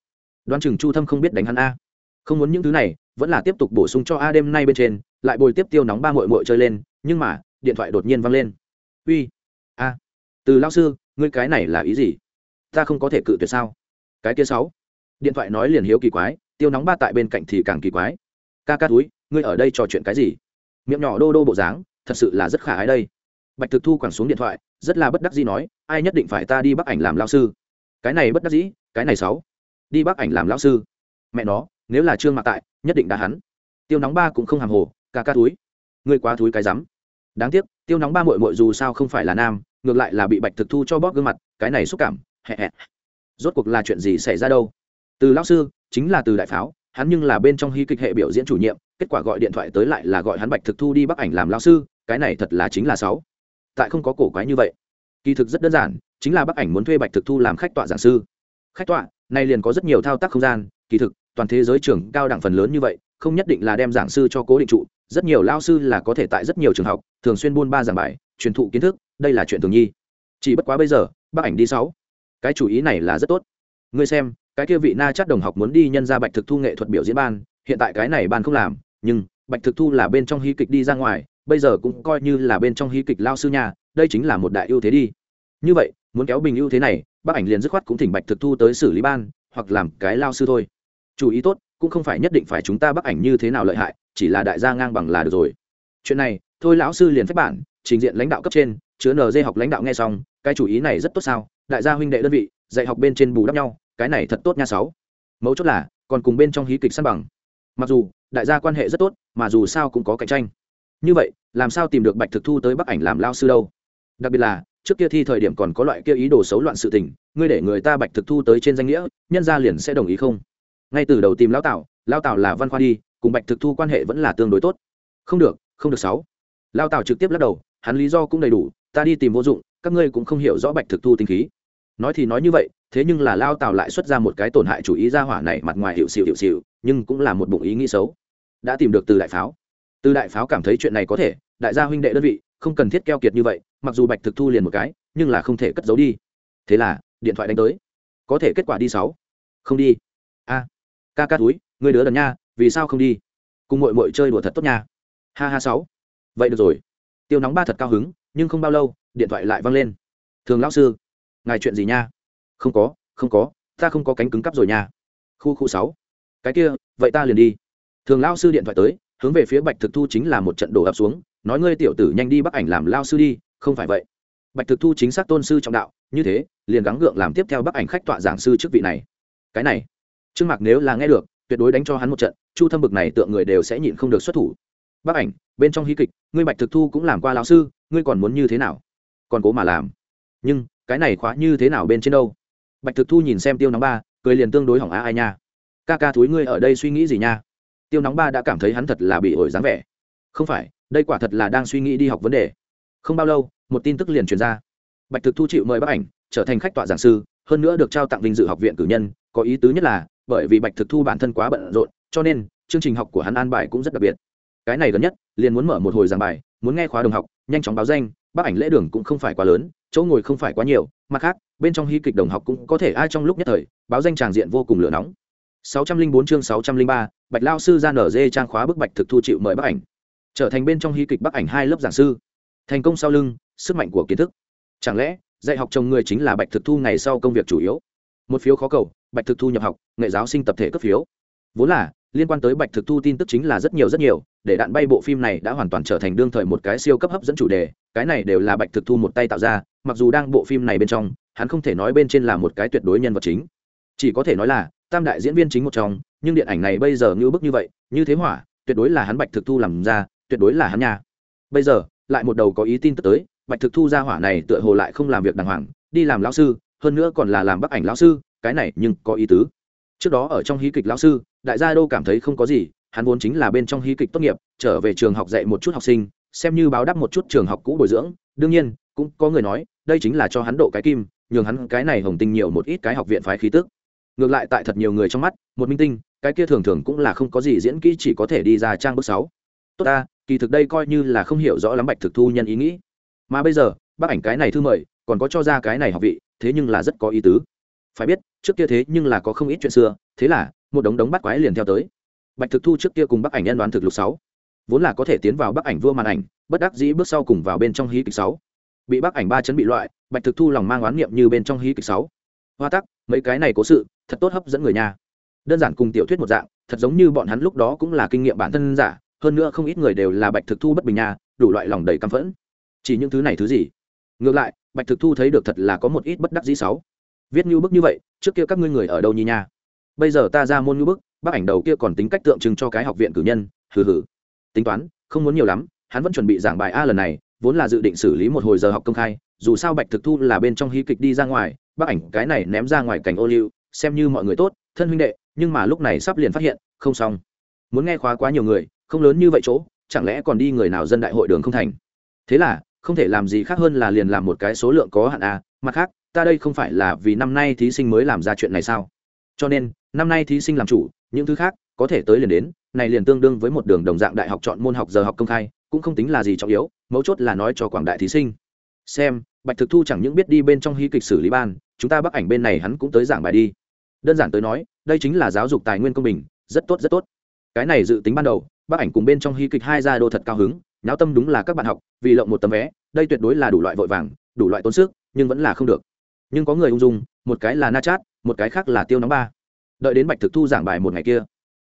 Đoán chừng chu thâm không biết đánh hắn a. Không muốn những thứ này, vẫn là tiếp tục bổ sung cho a đêm nay bên trên, lại bồi tiếp tiêu nóng ba mội mội chơi lên, nhưng mà, điện thoại đột nhiên văng lên. Uy, a. Từ lao sư, ngươi cái này là ý gì? Ta không có thể cự tuyệt sao? Cái kia sáu. Điện thoại nói liền hiếu kỳ quái, tiêu nóng ba tại bên cạnh thì càng kỳ quái. Ca ca túi, ngươi ở đây trò chuyện cái gì? Miệng nhỏ đô đô bộ dáng, thật sự là rất khả ái đây. Bạch thực thu quẳng xuống điện thoại, rất là bất đắc dĩ nói, ai nhất định phải ta đi bắc ảnh làm lao sư? Cái này bất đắc dĩ, cái này sáu đi bắc ảnh làm lao sư. Mẹ nó, nếu là trương mạc tại, nhất định đã hắn. Tiêu nóng ba cũng không hàm hồ, ca ca túi ngươi quá túi cái rắm. Đáng tiếc, tiêu nóng ba mội mội dù sao không phải là nam, ngược lại là bị bạch thực thu cho bóp gương mặt, cái này xúc cảm hẹ hẹ rốt cuộc là chuyện gì xảy ra đâu? Từ lão sư, chính là từ đại pháo, hắn nhưng là bên trong hy kịch hệ biểu diễn chủ nhiệm kết quả gọi điện thoại tới lại là gọi hắn bạch thực thu đi bắc ảnh làm lao sư, cái này thật là chính là sáu. Tại không có cổ quái như vậy. Kỳ thực rất đơn giản, chính là bắc ảnh muốn thuê bạch thực thu làm khách tọa giảng sư. Khách tọa, này liền có rất nhiều thao tác không gian, kỳ thực, toàn thế giới trường cao đẳng phần lớn như vậy, không nhất định là đem giảng sư cho cố định trụ, rất nhiều lao sư là có thể tại rất nhiều trường học, thường xuyên buôn ba giảng bài, truyền thụ kiến thức, đây là chuyện thường nhi. Chỉ bất quá bây giờ bác ảnh đi sáu. Cái chủ ý này là rất tốt. Ngươi xem, cái kia vị na chắc đồng học muốn đi nhân ra bạch thực thu nghệ thuật biểu diễn ban, hiện tại cái này ban không làm nhưng bạch thực thu là bên trong hí kịch đi ra ngoài, bây giờ cũng coi như là bên trong hí kịch lao sư nhà, đây chính là một đại ưu thế đi. Như vậy, muốn kéo bình ưu thế này, bác ảnh liền dứt khoát cũng thỉnh bạch thực thu tới xử lý ban, hoặc làm cái lao sư thôi. Chú ý tốt, cũng không phải nhất định phải chúng ta bác ảnh như thế nào lợi hại, chỉ là đại gia ngang bằng là được rồi. Chuyện này, thôi lão sư liền phép bản, trình diện lãnh đạo cấp trên, chứa nd học lãnh đạo nghe xong, cái chủ ý này rất tốt sao? Đại gia huynh đệ đơn vị, dạy học bên trên bù đắp nhau, cái này thật tốt nha sáu. Mấu chốt là, còn cùng bên trong hí kịch săn bằng. Mặc dù đại gia quan hệ rất tốt, mà dù sao cũng có cạnh tranh. Như vậy, làm sao tìm được bạch thực thu tới bắc ảnh làm lao sư đâu? Đặc biệt là, trước kia thi thời điểm còn có loại kia ý đồ xấu loạn sự tình, ngươi để người ta bạch thực thu tới trên danh nghĩa, nhân gia liền sẽ đồng ý không? Ngay từ đầu tìm lao tạo lao tạo là văn khoa đi, cùng bạch thực thu quan hệ vẫn là tương đối tốt. Không được không được sáu. Lao tạo trực tiếp lắc đầu, hắn lý do cũng đầy đủ, ta đi tìm vô dụng, các ngươi cũng không hiểu rõ bạch thực thu tinh khí. Nói thì nói như vậy, thế nhưng là lao tào lại xuất ra một cái tổn hại chủ ý ra hỏa này mặt ngoài hiệu xịu hiệu xịu, nhưng cũng là một bụng ý nghĩ xấu đã tìm được từ đại pháo. Từ đại pháo cảm thấy chuyện này có thể, đại gia huynh đệ đơn vị, không cần thiết keo kiệt như vậy, mặc dù bạch thực thu liền một cái, nhưng là không thể cất giấu đi. Thế là, điện thoại đánh tới. Có thể kết quả đi sáu. Không đi. A. Ca ca túi người đứa đần nha, vì sao không đi? Cùng mội mội chơi đùa thật tốt nha. Ha ha sáu. Vậy được rồi. Tiêu nóng ba thật cao hứng, nhưng không bao lâu, điện thoại lại văng lên. Thường lão sư, ngài chuyện gì nha? Không có không có, ta không có cánh cứng cắp rồi nha. Khu khu sáu. Cái kia, vậy ta liền đi thường lao sư điện thoại tới, hướng về phía bạch thực thu chính là một trận đổ ập xuống, nói ngươi tiểu tử nhanh đi bắc ảnh làm lao sư đi, không phải vậy. Bạch thực thu chính xác tôn sư trọng đạo, như thế, liền gắng gượng làm tiếp theo bắc ảnh khách tọa giảng sư chức vị này. Cái này, trương mạc nếu là nghe được, tuyệt đối đánh cho hắn một trận, chu thâm bực này tượng người đều sẽ nhịn không được xuất thủ. Bắc ảnh, bên trong hí kịch, ngươi bạch thực thu cũng làm qua lão sư, ngươi còn muốn như thế nào? Còn cố mà làm. Nhưng, cái này khóa như thế nào bên trên đâu? Bạch thực thu nhìn xem tiêu nóng ba, cười liền tương đối hỏng á ai nha. Ca ca thúi ngươi ở đây suy nghĩ gì nha? Tiêu nóng ba đã cảm thấy hắn thật là bị ổi dáng vẻ. Không phải, đây quả thật là đang suy nghĩ đi học vấn đề. Không bao lâu, một tin tức liền truyền ra. Bạch thực thu chịu mời bác ảnh, trở thành khách tọa giảng sư, hơn nữa được trao tặng vinh dự học viện cử nhân. Có ý tứ nhất là, bởi vì bạch thực thu bản thân quá bận rộn, cho nên, chương trình học của hắn an bài cũng rất đặc biệt. Cái này gần nhất, liền muốn mở một hồi giảng bài, muốn nghe khóa đồng học, nhanh chóng báo danh, bác ảnh lễ đường cũng không phải quá lớn, chỗ ngồi không phải quá nhiều, mặt khác, bên trong hy kịch đồng học cũng có thể ai trong lúc nhất thời, báo danh tràng diện vô cùng lửa nóng. 604 chương 603, bạch lão sư ra nở dê trang khóa bức bạch thực thu chịu mời bác ảnh. Trở thành bên trong hí kịch bác ảnh hai lớp giảng sư. Thành công sau lưng sức mạnh của kiến thức. Chẳng lẽ dạy học chồng người chính là bạch thực thu ngày sau công việc chủ yếu? Một phiếu khó cầu bạch thực thu nhập học nghệ giáo sinh tập thể cấp phiếu. Vốn là liên quan tới bạch thực thu tin tức chính là rất nhiều rất nhiều để đạn bay bộ phim này đã hoàn toàn trở thành đương thời một cái siêu cấp hấp dẫn chủ đề cái này đều là bạch thực thu một tay tạo ra mặc dù đang bộ phim này bên trong hắn không thể nói bên trên là một cái tuyệt đối nhân vật chính. Chỉ có thể nói là tam đại diễn viên chính một trong, nhưng điện ảnh này bây giờ như bức như vậy, như thế hỏa, tuyệt đối là hắn bạch thực thu làm ra, tuyệt đối là hắn nhà. Bây giờ, lại một đầu có ý tin tức tới, bạch thực thu ra hỏa này tựa hồ lại không làm việc đàng hoàng, đi làm lão sư, hơn nữa còn là làm bác ảnh lão sư, cái này nhưng có ý tứ. Trước đó ở trong hí kịch lão sư, đại gia đô cảm thấy không có gì, hắn vốn chính là bên trong hí kịch tốt nghiệp, trở về trường học dạy một chút học sinh, xem như báo đáp một chút trường học cũ bồi dưỡng. Đương nhiên, cũng có người nói, đây chính là cho hắn độ cái kim, nhường hắn cái này hồng tinh nhiều một ít cái học viện phái khí tức ngược lại tại thật nhiều người trong mắt, một minh tinh, cái kia thường thường cũng là không có gì diễn kỹ chỉ có thể đi ra trang bước sáu. Tốt ta, kỳ thực đây coi như là không hiểu rõ lắm bạch thực thu nhân ý nghĩ. Mà bây giờ, bác ảnh cái này thư mời, còn có cho ra cái này học vị, thế nhưng là rất có ý tứ. Phải biết, trước kia thế nhưng là có không ít chuyện xưa, thế là, một đống đống bắt quái liền theo tới. Bạch thực thu trước kia cùng bác ảnh nhân đoán thực lục sáu. Vốn là có thể tiến vào bác ảnh vua màn ảnh, bất đắc dĩ bước sau cùng vào bên trong hí kịch sáu. Bị bác ảnh ba chấn bị loại, bạch thực thu lòng mang oán niệm như bên trong hí kịch sáu. Hoa tắc, mấy cái này cố sự thật tốt hấp dẫn người nhà đơn giản cùng tiểu thuyết một dạng, thật giống như bọn hắn lúc đó cũng là kinh nghiệm bản thân giả, hơn nữa không ít người đều là bạch thực thu bất bình nhà đủ loại lòng đầy căm phẫn. Chỉ những thứ này thứ gì? Ngược lại, bạch thực thu thấy được thật là có một ít bất đắc dĩ sáu. Viết như bức như vậy, trước kia các ngươi người ở đâu nhi nha? Bây giờ ta ra môn như bức, bác ảnh đầu kia còn tính cách tượng trưng cho cái học viện cử nhân, hừ hừ. Tính toán, không muốn nhiều lắm, hắn vẫn chuẩn bị giảng bài a lần này, vốn là dự định xử lý một hồi giờ học công khai, dù sao bạch thực thu là bên trong hí kịch đi ra ngoài, bác ảnh cái này ném ra ngoài cảnh ô liu xem như mọi người tốt, thân huynh đệ, nhưng mà lúc này sắp liền phát hiện, không xong. Muốn nghe khóa quá nhiều người, không lớn như vậy chỗ, chẳng lẽ còn đi người nào dân đại hội đường không thành? Thế là, không thể làm gì khác hơn là liền làm một cái số lượng có hạn à mặt khác, ta đây không phải là vì năm nay thí sinh mới làm ra chuyện này sao? Cho nên, năm nay thí sinh làm chủ, những thứ khác, có thể tới liền đến, này liền tương đương với một đường đồng dạng đại học chọn môn học giờ học công khai, cũng không tính là gì trọng yếu, mấu chốt là nói cho quảng đại thí sinh. Xem, bạch thực thu chẳng những biết đi bên trong hí kịch xử lý ban, chúng ta bắc ảnh bên này hắn cũng tới giảng bài đi đơn giản tới nói, đây chính là giáo dục tài nguyên công bình, rất tốt rất tốt. Cái này dự tính ban đầu, bác ảnh cùng bên trong hy kịch hai gia đô thật cao hứng, nháo tâm đúng là các bạn học, vì lộng một tấm vé, đây tuyệt đối là đủ loại vội vàng, đủ loại tốn sức, nhưng vẫn là không được. Nhưng có người ung dung, một cái là na chát, một cái khác là tiêu nóng ba. Đợi đến bạch thực thu giảng bài một ngày kia.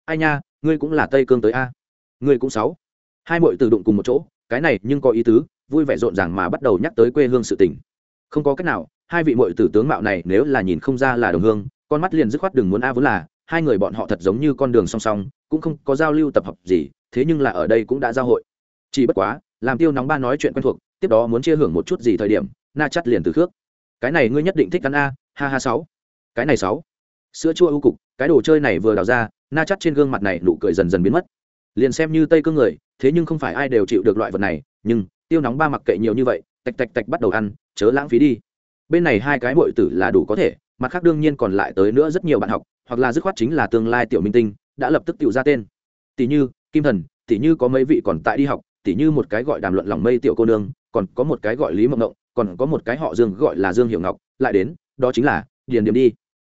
Ai nha, ngươi cũng là tây cương tới a. Ngươi cũng sáu. Hai mội từ đụng cùng một chỗ, cái này nhưng có ý tứ, vui vẻ rộn ràng mà bắt đầu nhắc tới quê hương sự tình. Không có cách nào, hai vị mội tử tướng mạo này nếu là nhìn không ra là đồng hương con mắt liền dứt khoát đừng muốn a vốn là, hai người bọn họ thật giống như con đường song song, cũng không có giao lưu tập hợp gì, thế nhưng là ở đây cũng đã giao hội. Chỉ bất quá, làm tiêu nóng ba nói chuyện quen thuộc, tiếp đó muốn chia hưởng một chút gì thời điểm, na chắt liền từ khước. Cái này ngươi nhất định thích ăn a, ha ha sáu. Cái này sáu. Sữa chua ưu cục, cái đồ chơi này vừa đào ra, na chắt trên gương mặt này nụ cười dần dần biến mất. Liền xem như tây cương người, thế nhưng không phải ai đều chịu được loại vật này, nhưng tiêu nóng ba mặc kệ nhiều như vậy, tạch tạch tạch bắt đầu ăn, chớ lãng phí đi. Bên này hai cái bội tử là đủ có thể mặt khác đương nhiên còn lại tới nữa rất nhiều bạn học, hoặc là dứt khoát chính là tương lai tiểu minh tinh, đã lập tức tự ra tên. Tỷ như, kim thần, tỷ như có mấy vị còn tại đi học, tỷ như một cái gọi đàm luận lòng mây tiểu cô nương, còn có một cái gọi lý mộng ngộng, còn có một cái họ dương gọi là dương hiệu ngọc, lại đến, đó chính là điền điểm đi.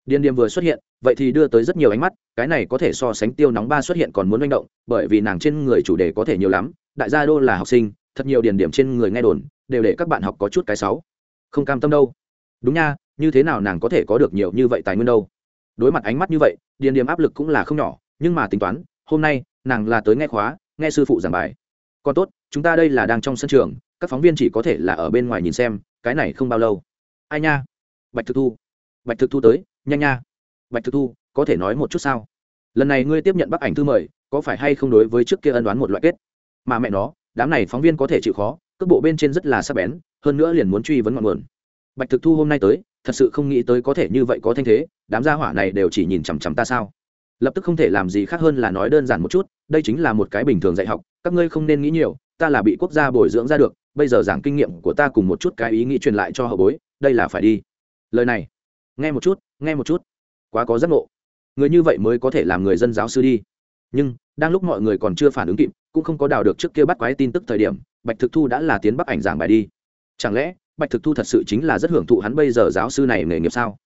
Điền điểm vừa xuất hiện, vậy thì đưa tới rất nhiều ánh mắt, cái này có thể so sánh tiêu nóng ba xuất hiện còn muốn manh động, bởi vì nàng trên người chủ đề có thể nhiều lắm, đại gia đô là học sinh, thật nhiều điền điểm trên người nghe đồn, đều để các bạn học có chút cái sáu không cam tâm đâu. Đúng nha như thế nào nàng có thể có được nhiều như vậy tài nguyên đâu? Đối mặt ánh mắt như vậy, điền điểm áp lực cũng là không nhỏ, nhưng mà tính toán, hôm nay, nàng là tới nghe khóa, nghe sư phụ giảng bài. Còn tốt, chúng ta đây là đang trong sân trường, các phóng viên chỉ có thể là ở bên ngoài nhìn xem, cái này không bao lâu. Ai nha? Bạch thực thu. Bạch thực thu tới, nhanh nha. Bạch thực thu, có thể nói một chút sao? Lần này ngươi tiếp nhận bác ảnh thư mời, có phải hay không đối với trước kia ân đoán một loại kết? Mà mẹ nó, đám này phóng viên có thể chịu khó, cước bộ bên trên rất là sắc bén, hơn nữa liền muốn truy vấn ngọn nguồn. Bạch thực thu hôm nay tới thật sự không nghĩ tới có thể như vậy có thanh thế, đám gia hỏa này đều chỉ nhìn chằm chằm ta sao? Lập tức không thể làm gì khác hơn là nói đơn giản một chút, đây chính là một cái bình thường dạy học, các ngươi không nên nghĩ nhiều, ta là bị quốc gia bồi dưỡng ra được, bây giờ giảng kinh nghiệm của ta cùng một chút cái ý nghĩ truyền lại cho hậu bối, đây là phải đi. Lời này, nghe một chút, nghe một chút. Quá có giác ngộ. Người như vậy mới có thể làm người dân giáo sư đi. Nhưng, đang lúc mọi người còn chưa phản ứng kịp, cũng không có đào được trước kia bắt quái tin tức thời điểm, bạch thực thu đã là tiến bắc ảnh giảng bài đi. Chẳng lẽ bạch thực thu thật sự chính là rất hưởng thụ hắn bây giờ giáo sư này nghề nghiệp sao?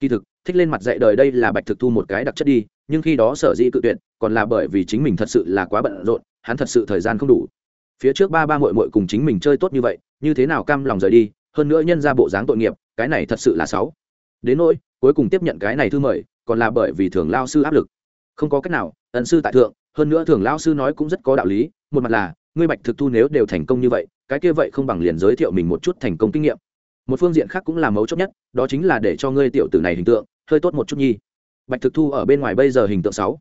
Kỳ thực, thích lên mặt dạy đời đây là bạch thực thu một cái đặc chất đi, nhưng khi đó sở dĩ cự tuyệt, còn là bởi vì chính mình thật sự là quá bận rộn, hắn thật sự thời gian không đủ. Phía trước ba ba mội mội cùng chính mình chơi tốt như vậy, như thế nào cam lòng rời đi, hơn nữa nhân ra bộ dáng tội nghiệp, cái này thật sự là sáu đến nỗi, cuối cùng tiếp nhận cái này thư mời, còn là bởi vì thường lao sư áp lực. Không có cách nào, ẩn sư tại thượng, hơn nữa thường lao sư nói cũng rất có đạo lý, một mặt là, ngươi bạch thực thu nếu đều thành công như vậy cái kia vậy không bằng liền giới thiệu mình một chút thành công kinh nghiệm. Một phương diện khác cũng là mấu chốt nhất, đó chính là để cho ngươi tiểu tử này hình tượng, hơi tốt một chút nhi. Bạch thực thu ở bên ngoài bây giờ hình tượng sáu.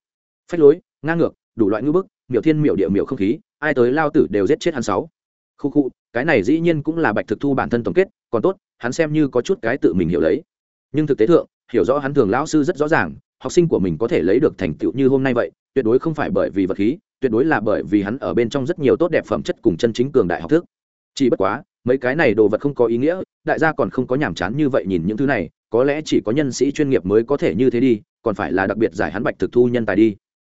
Phách lối, ngang ngược, đủ loại ngữ bức, miểu thiên miểu địa miểu không khí, ai tới lao tử đều giết chết hắn sáu. Khu khu, cái này dĩ nhiên cũng là bạch thực thu bản thân tổng kết, còn tốt, hắn xem như có chút cái tự mình hiểu lấy. Nhưng thực tế thượng, hiểu rõ hắn thường lão sư rất rõ ràng, học sinh của mình có thể lấy được thành tựu như hôm nay vậy, tuyệt đối không phải bởi vì vật khí, tuyệt đối là bởi vì hắn ở bên trong rất nhiều tốt đẹp phẩm chất cùng chân chính cường đại học thức chỉ bất quá, mấy cái này đồ vật không có ý nghĩa, đại gia còn không có nhàm chán như vậy nhìn những thứ này, có lẽ chỉ có nhân sĩ chuyên nghiệp mới có thể như thế đi, còn phải là đặc biệt giải hắn bạch thực thu nhân tài đi.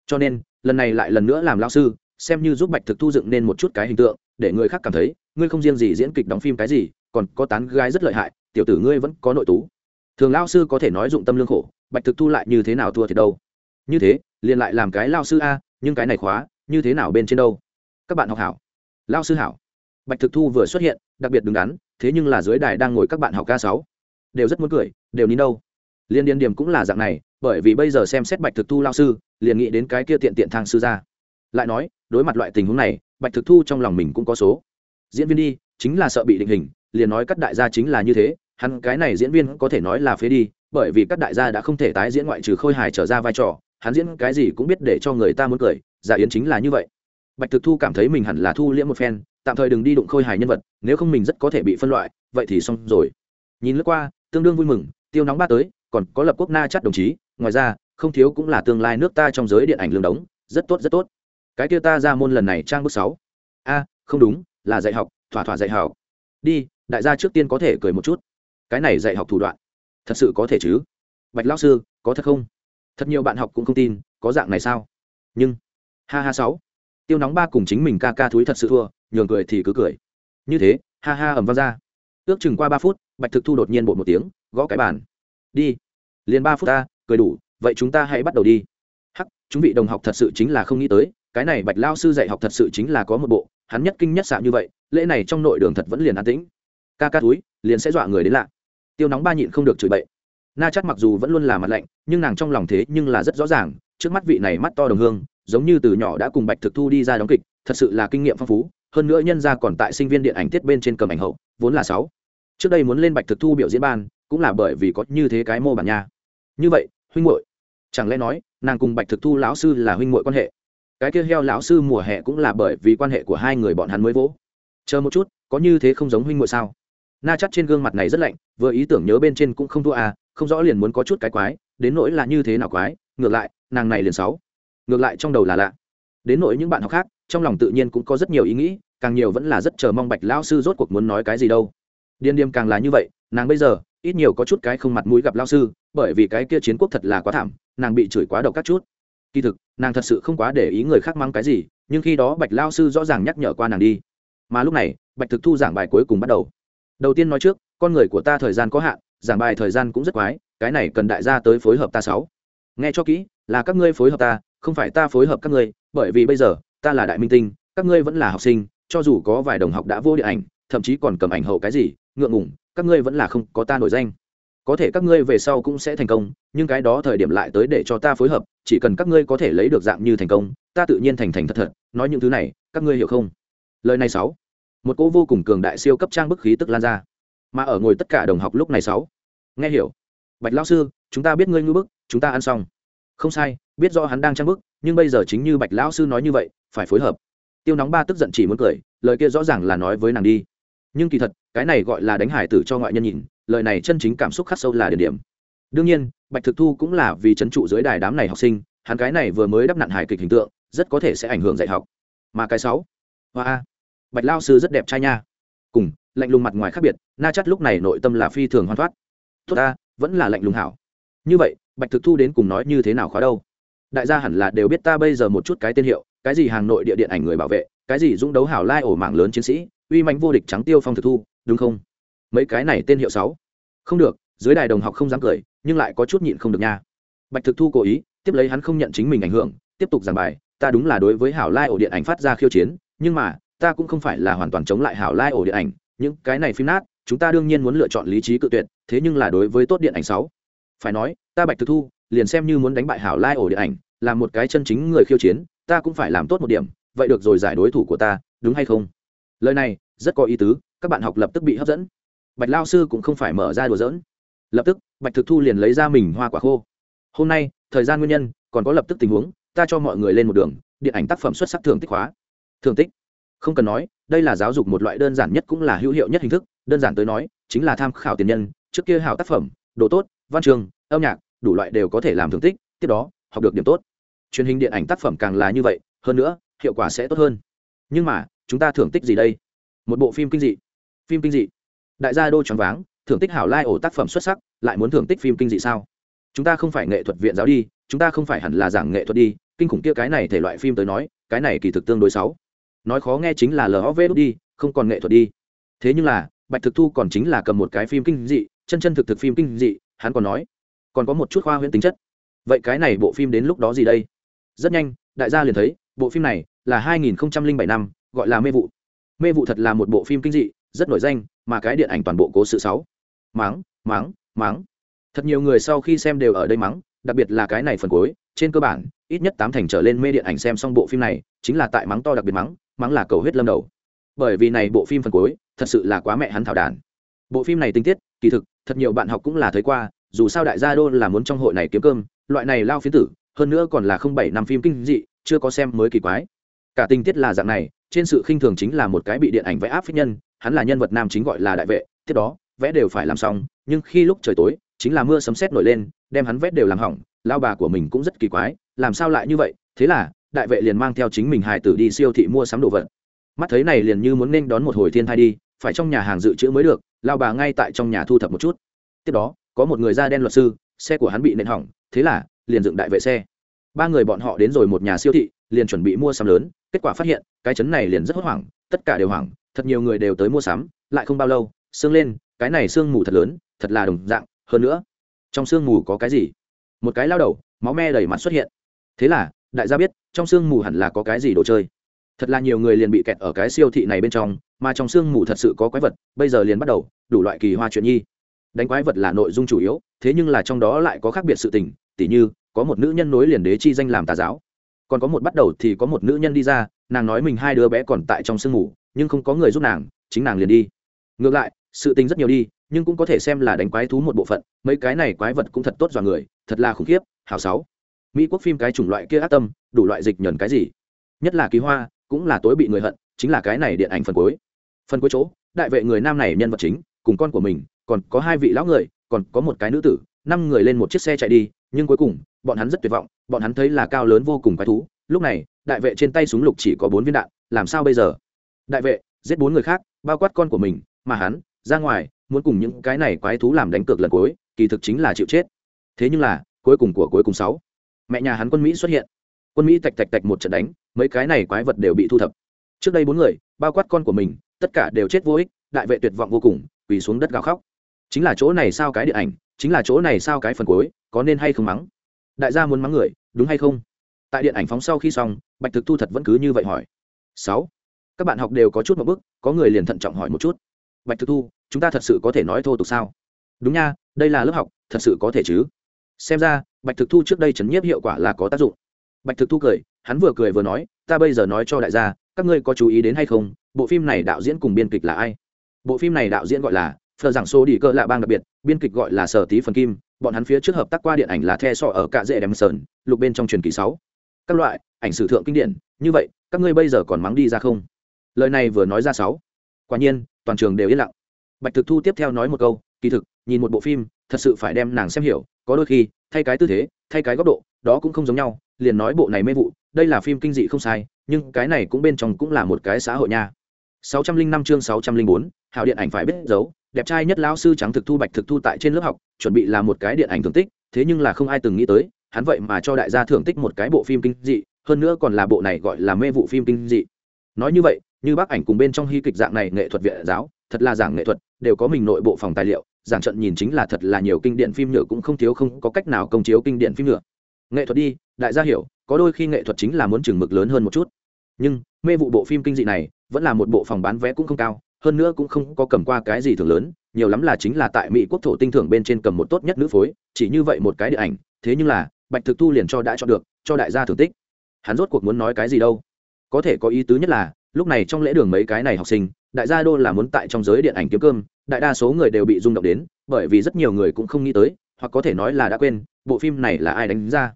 Cho nên, lần này lại lần nữa làm lao sư, xem như giúp bạch thực thu dựng nên một chút cái hình tượng, để người khác cảm thấy, ngươi không riêng gì diễn kịch đóng phim cái gì, còn có tán gái rất lợi hại, tiểu tử ngươi vẫn có nội tú. Thường lao sư có thể nói dụng tâm lương khổ, bạch thực thu lại như thế nào thua thì đâu. Như thế, liền lại làm cái lao sư a, nhưng cái này khóa, như thế nào bên trên đâu? Các bạn học hảo. Lao sư hảo bạch thực thu vừa xuất hiện, đặc biệt đứng đắn, thế nhưng là dưới đài đang ngồi các bạn học ca sáu. Đều rất muốn cười, đều nín đâu. Liên điên điểm cũng là dạng này, bởi vì bây giờ xem xét bạch thực thu lao sư, liền nghĩ đến cái kia tiện tiện thang sư ra. Lại nói, đối mặt loại tình huống này, bạch thực thu trong lòng mình cũng có số. Diễn viên đi, chính là sợ bị định hình, liền nói các đại gia chính là như thế, hắn cái này diễn viên có thể nói là phế đi, bởi vì các đại gia đã không thể tái diễn ngoại trừ khôi hài trở ra vai trò, hắn diễn cái gì cũng biết để cho người ta muốn cười, giả yến chính là như vậy. Bạch thực thu cảm thấy mình hẳn là thu liễm một phen tạm thời đừng đi đụng khôi hài nhân vật, nếu không mình rất có thể bị phân loại, vậy thì xong rồi. Nhìn lướt qua, tương đương vui mừng, tiêu nóng ba tới, còn có lập quốc na chắt đồng chí, ngoài ra, không thiếu cũng là tương lai nước ta trong giới điện ảnh lương đống, rất tốt rất tốt. Cái kia ta ra môn lần này trang bước sáu. A, không đúng, là dạy học, thỏa thỏa dạy học. Đi, đại gia trước tiên có thể cười một chút. Cái này dạy học thủ đoạn, thật sự có thể chứ? Bạch lão sư, có thật không? Thật nhiều bạn học cũng không tin, có dạng này sao? Nhưng, ha ha sáu. Tiêu nóng ba cùng chính mình ca ca thúi thật sự thua nhường cười thì cứ cười. Như thế, ha ha ẩm vang ra. Ước chừng qua ba phút, bạch thực thu đột nhiên bột một tiếng, gõ cái bàn. Đi. Liền ba phút ta, cười đủ, vậy chúng ta hãy bắt đầu đi. Hắc, chúng vị đồng học thật sự chính là không nghĩ tới, cái này bạch lao sư dạy học thật sự chính là có một bộ, hắn nhất kinh nhất xạ như vậy, lễ này trong nội đường thật vẫn liền an tĩnh. Ca ca túi, liền sẽ dọa người đến lạ. Tiêu nóng ba nhịn không được chửi bậy. Na chắc mặc dù vẫn luôn là mặt lạnh, nhưng nàng trong lòng thế nhưng là rất rõ ràng, trước mắt vị này mắt to đồng hương, giống như từ nhỏ đã cùng bạch thực thu đi ra đóng kịch, thật sự là kinh nghiệm phong phú hơn nữa nhân ra còn tại sinh viên điện ảnh tiết bên trên cầm ảnh hậu, vốn là sáu. Trước đây muốn lên bạch thực thu biểu diễn ban, cũng là bởi vì có như thế cái mô bản nha. Như vậy, huynh muội, chẳng lẽ nói, nàng cùng bạch thực thu lão sư là huynh muội quan hệ? Cái kia heo lão sư mùa hè cũng là bởi vì quan hệ của hai người bọn hắn mới vỗ. Chờ một chút, có như thế không giống huynh muội sao? Na chắc trên gương mặt này rất lạnh, vừa ý tưởng nhớ bên trên cũng không thua à không rõ liền muốn có chút cái quái, đến nỗi là như thế nào quái, ngược lại, nàng này liền sáu. Ngược lại trong đầu là lạ. Đến nỗi những bạn học khác, trong lòng tự nhiên cũng có rất nhiều ý nghĩ càng nhiều vẫn là rất chờ mong bạch lão sư rốt cuộc muốn nói cái gì đâu. Điên điềm càng là như vậy, nàng bây giờ, ít nhiều có chút cái không mặt mũi gặp lao sư, bởi vì cái kia chiến quốc thật là quá thảm, nàng bị chửi quá độc các chút. Kỳ thực, nàng thật sự không quá để ý người khác mang cái gì, nhưng khi đó bạch lao sư rõ ràng nhắc nhở qua nàng đi. Mà lúc này, bạch thực thu giảng bài cuối cùng bắt đầu. Đầu tiên nói trước, con người của ta thời gian có hạn, giảng bài thời gian cũng rất quái, cái này cần đại gia tới phối hợp ta sáu. Nghe cho kỹ, là các ngươi phối hợp ta, không phải ta phối hợp các ngươi, bởi vì bây giờ, ta là đại minh tinh, các ngươi vẫn là học sinh cho dù có vài đồng học đã vô điện ảnh, thậm chí còn cầm ảnh hậu cái gì, ngượng ngủng các ngươi vẫn là không có ta nổi danh. Có thể các ngươi về sau cũng sẽ thành công, nhưng cái đó thời điểm lại tới để cho ta phối hợp, chỉ cần các ngươi có thể lấy được dạng như thành công, ta tự nhiên thành thành thật thật, nói những thứ này, các ngươi hiểu không? Lời này sáu. Một cô vô cùng cường đại siêu cấp trang bức khí tức lan ra. Mà ở ngồi tất cả đồng học lúc này sáu. Nghe hiểu. Bạch lão sư, chúng ta biết ngươi ngư bức, chúng ta ăn xong. Không sai, biết rõ hắn đang trang bức, nhưng bây giờ chính như bạch lão sư nói như vậy, phải phối hợp tiêu nóng ba tức giận chỉ muốn cười, lời kia rõ ràng là nói với nàng đi. Nhưng kỳ thật, cái này gọi là đánh hải tử cho ngoại nhân nhìn, lời này chân chính cảm xúc khắc sâu là địa điểm. Đương nhiên, bạch thực thu cũng là vì c h ấ n trụ dưới đài đám này học sinh, hắn cái này vừa mới đắp nặn hài kịch hình tượng, rất có thể sẽ ảnh hưởng dạy học. Mà cái sáu, hoa bạch lao sư rất đẹp trai nha. Cùng, lạnh lùng mặt ngoài khác biệt, na chắt lúc này nội tâm là phi thường hoan thoát. Tốt ta vẫn là lạnh lùng hảo. Như vậy, bạch thực thu đến cùng nói như thế nào khó đâu? Đại gia hẳn là đều biết ta bây giờ một chút cái tên hiệu, cái gì hàng nội địa điện ảnh người bảo vệ, cái gì dũng đấu hảo lai ổ mạng lớn chiến sĩ, uy mạnh vô địch trắng tiêu phong thực thu, đúng không? Mấy cái này tên hiệu sáu. Không được, dưới đài đồng học không dám cười, nhưng lại có chút nhịn không được nha. Bạch thực thu cố ý, tiếp lấy hắn không nhận chính mình ảnh hưởng, tiếp tục giảng bài, ta đúng là đối với hảo lai ổ điện ảnh phát ra khiêu chiến, nhưng mà, ta cũng không phải là hoàn toàn chống lại hảo lai ổ điện ảnh, những cái này phim nát, chúng ta đương nhiên muốn lựa chọn lý trí cự tuyệt, thế nhưng là đối với tốt điện ảnh sáu. Phải nói, ta bạch thực thu liền xem như muốn đánh bại hảo lai ổ điện ảnh, là một cái chân chính người khiêu chiến, ta cũng phải làm tốt một điểm, vậy được rồi giải đối thủ của ta, đúng hay không? Lời này, rất có ý tứ, các bạn học lập tức bị hấp dẫn. Bạch lao sư cũng không phải mở ra đùa dỡn lập tức, bạch thực thu liền lấy ra mình hoa quả khô. Hôm nay, thời gian nguyên nhân, còn có lập tức tình huống, ta cho mọi người lên một đường, điện ảnh tác phẩm xuất sắc thường tích hóa. Thường tích? Không cần nói, đây là giáo dục một loại đơn giản nhất cũng là hữu hiệu nhất hình thức, đơn giản tới nói, chính là tham khảo tiền nhân, trước kia hảo tác phẩm, đồ tốt, văn trường, âm nhạc đủ loại đều có thể làm thưởng tích, tiếp đó, học được điểm tốt. Truyền hình điện ảnh tác phẩm càng là như vậy, hơn nữa, hiệu quả sẽ tốt hơn. Nhưng mà, chúng ta thưởng tích gì đây? Một bộ phim kinh dị. Phim kinh dị. Đại gia đô choáng váng, thưởng tích hảo lai ổ tác phẩm xuất sắc, lại muốn thưởng tích phim kinh dị sao? Chúng ta không phải nghệ thuật viện giáo đi, chúng ta không phải hẳn là giảng nghệ thuật đi, kinh khủng kia cái này thể loại phim tới nói, cái này kỳ thực tương đối xấu. Nói khó nghe chính là lov đi, không còn nghệ thuật đi. Thế nhưng là, bạch thực thu còn chính là cầm một cái phim kinh dị, chân chân thực thực phim kinh dị, hắn còn nói còn có một chút khoa huyễn tính chất. Vậy cái này bộ phim đến lúc đó gì đây? Rất nhanh, đại gia liền thấy, bộ phim này là 2007 năm, gọi là mê vụ. Mê vụ thật là một bộ phim kinh dị, rất nổi danh, mà cái điện ảnh toàn bộ cố sự sáu. Mắng mắng mắng thật nhiều người sau khi xem đều ở đây mắng, đặc biệt là cái này phần cuối, trên cơ bản, ít nhất tám thành trở lên mê điện ảnh xem xong bộ phim này, chính là tại mắng to đặc biệt mắng mắng là cầu huyết lâm đầu. Bởi vì này bộ phim phần cuối, thật sự là quá mẹ hắn thảo đàn. Bộ phim này tinh tiết, kỳ thực, thật nhiều bạn học cũng là thấy qua dù sao đại gia đô là muốn trong hội này kiếm cơm, loại này lao phiến tử, hơn nữa còn là không bảy năm phim kinh dị, chưa có xem mới kỳ quái. Cả tình tiết là dạng này, trên sự khinh thường chính là một cái bị điện ảnh vẽ áp phích nhân, hắn là nhân vật nam chính gọi là đại vệ, tiếp đó, vẽ đều phải làm xong, nhưng khi lúc trời tối, chính là mưa sấm sét nổi lên, đem hắn vét đều làm hỏng, lao bà của mình cũng rất kỳ quái, làm sao lại như vậy? Thế là, đại vệ liền mang theo chính mình hài tử đi siêu thị mua sắm đồ vật. Mắt thấy này liền như muốn nên đón một hồi thiên thai đi, phải trong nhà hàng dự trữ mới được, lao bà ngay tại trong nhà thu thập một chút. Tiếp đó có một người da đen luật sư, xe của hắn bị nện hỏng, thế là, liền dựng đại vệ xe. Ba người bọn họ đến rồi một nhà siêu thị, liền chuẩn bị mua sắm lớn, kết quả phát hiện, cái chấn này liền rất hốt hoảng, tất cả đều hoảng, thật nhiều người đều tới mua sắm, lại không bao lâu, sương lên, cái này sương mù thật lớn, thật là đồng dạng, hơn nữa, trong sương mù có cái gì? Một cái lao đầu, máu me đầy mặt xuất hiện. Thế là, đại gia biết, trong sương mù hẳn là có cái gì đồ chơi. Thật là nhiều người liền bị kẹt ở cái siêu thị này bên trong, mà trong sương mù thật sự có quái vật, bây giờ liền bắt đầu, đủ loại kỳ hoa chuyện nhi đánh quái vật là nội dung chủ yếu thế nhưng là trong đó lại có khác biệt sự tình tỉ như có một nữ nhân nối liền đế chi danh làm tà giáo. Còn có một bắt đầu thì có một nữ nhân đi ra nàng nói mình hai đứa bé còn tại trong sương ngủ, nhưng không có người giúp nàng chính nàng liền đi. Ngược lại sự tình rất nhiều đi nhưng cũng có thể xem là đánh quái thú một bộ phận mấy cái này quái vật cũng thật tốt dọa người thật là khủng khiếp hào sáu. Mỹ quốc phim cái chủng loại kia ác tâm đủ loại dịch nhờn cái gì? Nhất là ký hoa cũng là tối bị người hận chính là cái này điện ảnh phần cuối. Phần cuối chỗ đại vệ người nam này nhân vật chính cùng con của mình còn có hai vị lão người, còn có một cái nữ tử, năm người lên một chiếc xe chạy đi, nhưng cuối cùng, bọn hắn rất tuyệt vọng, bọn hắn thấy là cao lớn vô cùng quái thú. Lúc này, đại vệ trên tay súng lục chỉ có bốn viên đạn, làm sao bây giờ? Đại vệ, giết bốn người khác, bao quát con của mình, mà hắn, ra ngoài, muốn cùng những cái này quái thú làm đánh cược lần cuối, kỳ thực chính là chịu chết. Thế nhưng là, cuối cùng của cuối cùng sáu. Mẹ nhà hắn quân mỹ xuất hiện. Quân mỹ tạch tạch tạch một trận đánh, mấy cái này quái vật đều bị thu thập. Trước đây bốn người, bao quát con của mình, tất cả đều chết vô ích, đại vệ tuyệt vọng vô cùng, quỳ xuống đất gào khóc chính là chỗ này sao cái điện ảnh, chính là chỗ này sao cái phần cuối, có nên hay không mắng? Đại gia muốn mắng người, đúng hay không? Tại điện ảnh phóng sau khi xong, bạch thực thu thật vẫn cứ như vậy hỏi. Sáu. Các bạn học đều có chút một bức, có người liền thận trọng hỏi một chút. Bạch thực thu, chúng ta thật sự có thể nói thô tục sao? Đúng nha, đây là lớp học, thật sự có thể chứ? Xem ra, bạch thực thu trước đây chấn nhiếp hiệu quả là có tác dụng. Bạch thực thu cười, hắn vừa cười vừa nói, ta bây giờ nói cho đại gia, các ngươi có chú ý đến hay không? Bộ phim này đạo diễn cùng biên kịch là ai? Bộ phim này đạo diễn gọi là phờ giảng số đi cơ lạ bang đặc biệt biên kịch gọi là sở tí phần kim bọn hắn phía trước hợp tác qua điện ảnh là the sọ ở cạ dễ đem sơn lục bên trong truyền kỳ sáu. Các loại ảnh sử thượng kinh điển như vậy các ngươi bây giờ còn mắng đi ra không? Lời này vừa nói ra sáu. Quả nhiên toàn trường đều yên lặng. Bạch thực thu tiếp theo nói một câu kỳ thực nhìn một bộ phim thật sự phải đem nàng xem hiểu có đôi khi thay cái tư thế thay cái góc độ đó cũng không giống nhau liền nói bộ này mê vụ đây là phim kinh dị không sai nhưng cái này cũng bên trong cũng là một cái xã hội nha. 605 chương 604, hào điện ảnh phải biết giấu đẹp trai nhất lão sư trắng thực thu bạch thực thu tại trên lớp học, chuẩn bị là một cái điện ảnh thưởng tích, thế nhưng là không ai từng nghĩ tới, hắn vậy mà cho đại gia thưởng tích một cái bộ phim kinh dị, hơn nữa còn là bộ này gọi là mê vụ phim kinh dị. Nói như vậy, như bác ảnh cùng bên trong hy kịch dạng này nghệ thuật viện giáo, thật là giảng nghệ thuật, đều có mình nội bộ phòng tài liệu, giảng trận nhìn chính là thật là nhiều kinh điển phim nhựa cũng không thiếu không có cách nào công chiếu kinh điển phim nhựa. Nghệ thuật đi, đại gia hiểu, có đôi khi nghệ thuật chính là muốn chừng mực lớn hơn một chút. Nhưng, mê vụ bộ phim kinh dị này, vẫn là một bộ phòng bán vé cũng không cao hơn nữa cũng không có cầm qua cái gì thường lớn, nhiều lắm là chính là tại mỹ quốc thổ tinh thưởng bên trên cầm một tốt nhất nữ phối, chỉ như vậy một cái điện ảnh, thế nhưng là, bạch thực thu liền cho đã cho được, cho đại gia thưởng tích. Hắn rốt cuộc muốn nói cái gì đâu? Có thể có ý tứ nhất là, lúc này trong lễ đường mấy cái này học sinh, đại gia đô là muốn tại trong giới điện ảnh kiếm cơm, đại đa số người đều bị rung động đến, bởi vì rất nhiều người cũng không nghĩ tới, hoặc có thể nói là đã quên, bộ phim này là ai đánh ra?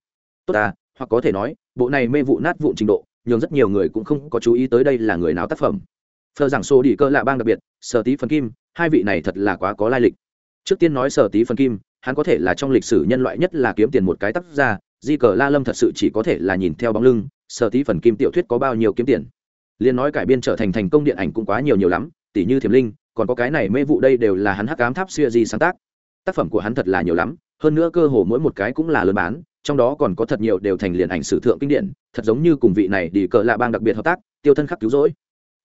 Tốt à hoặc có thể nói, bộ này mê vụ nát vụn trình độ nhưng rất nhiều người cũng không có chú ý tới đây là người nào tác phẩm phờ giảng số đi cơ lạ bang đặc biệt, sở tí phần kim, hai vị này thật là quá có lai lịch. Trước tiên nói sở tí phần kim, hắn có thể là trong lịch sử nhân loại nhất là kiếm tiền một cái tác ra di cờ la lâm thật sự chỉ có thể là nhìn theo bóng lưng, sở tí phần kim tiểu thuyết có bao nhiêu kiếm tiền. Liên nói cải biên trở thành thành công điện ảnh cũng quá nhiều nhiều lắm tỷ như thiểm linh, còn có cái này mê vụ đây đều là hắn hắc ám tháp xuya di sáng tác. Tác phẩm của hắn thật là nhiều lắm, hơn nữa cơ hồ mỗi một cái cũng là lớn bán, trong đó còn có thật nhiều đều thành liền ảnh sử thượng kinh điển, thật giống như cùng vị này đi cờ lạ bang đặc biệt hợp tác, tiêu thân khắc cứu rỗi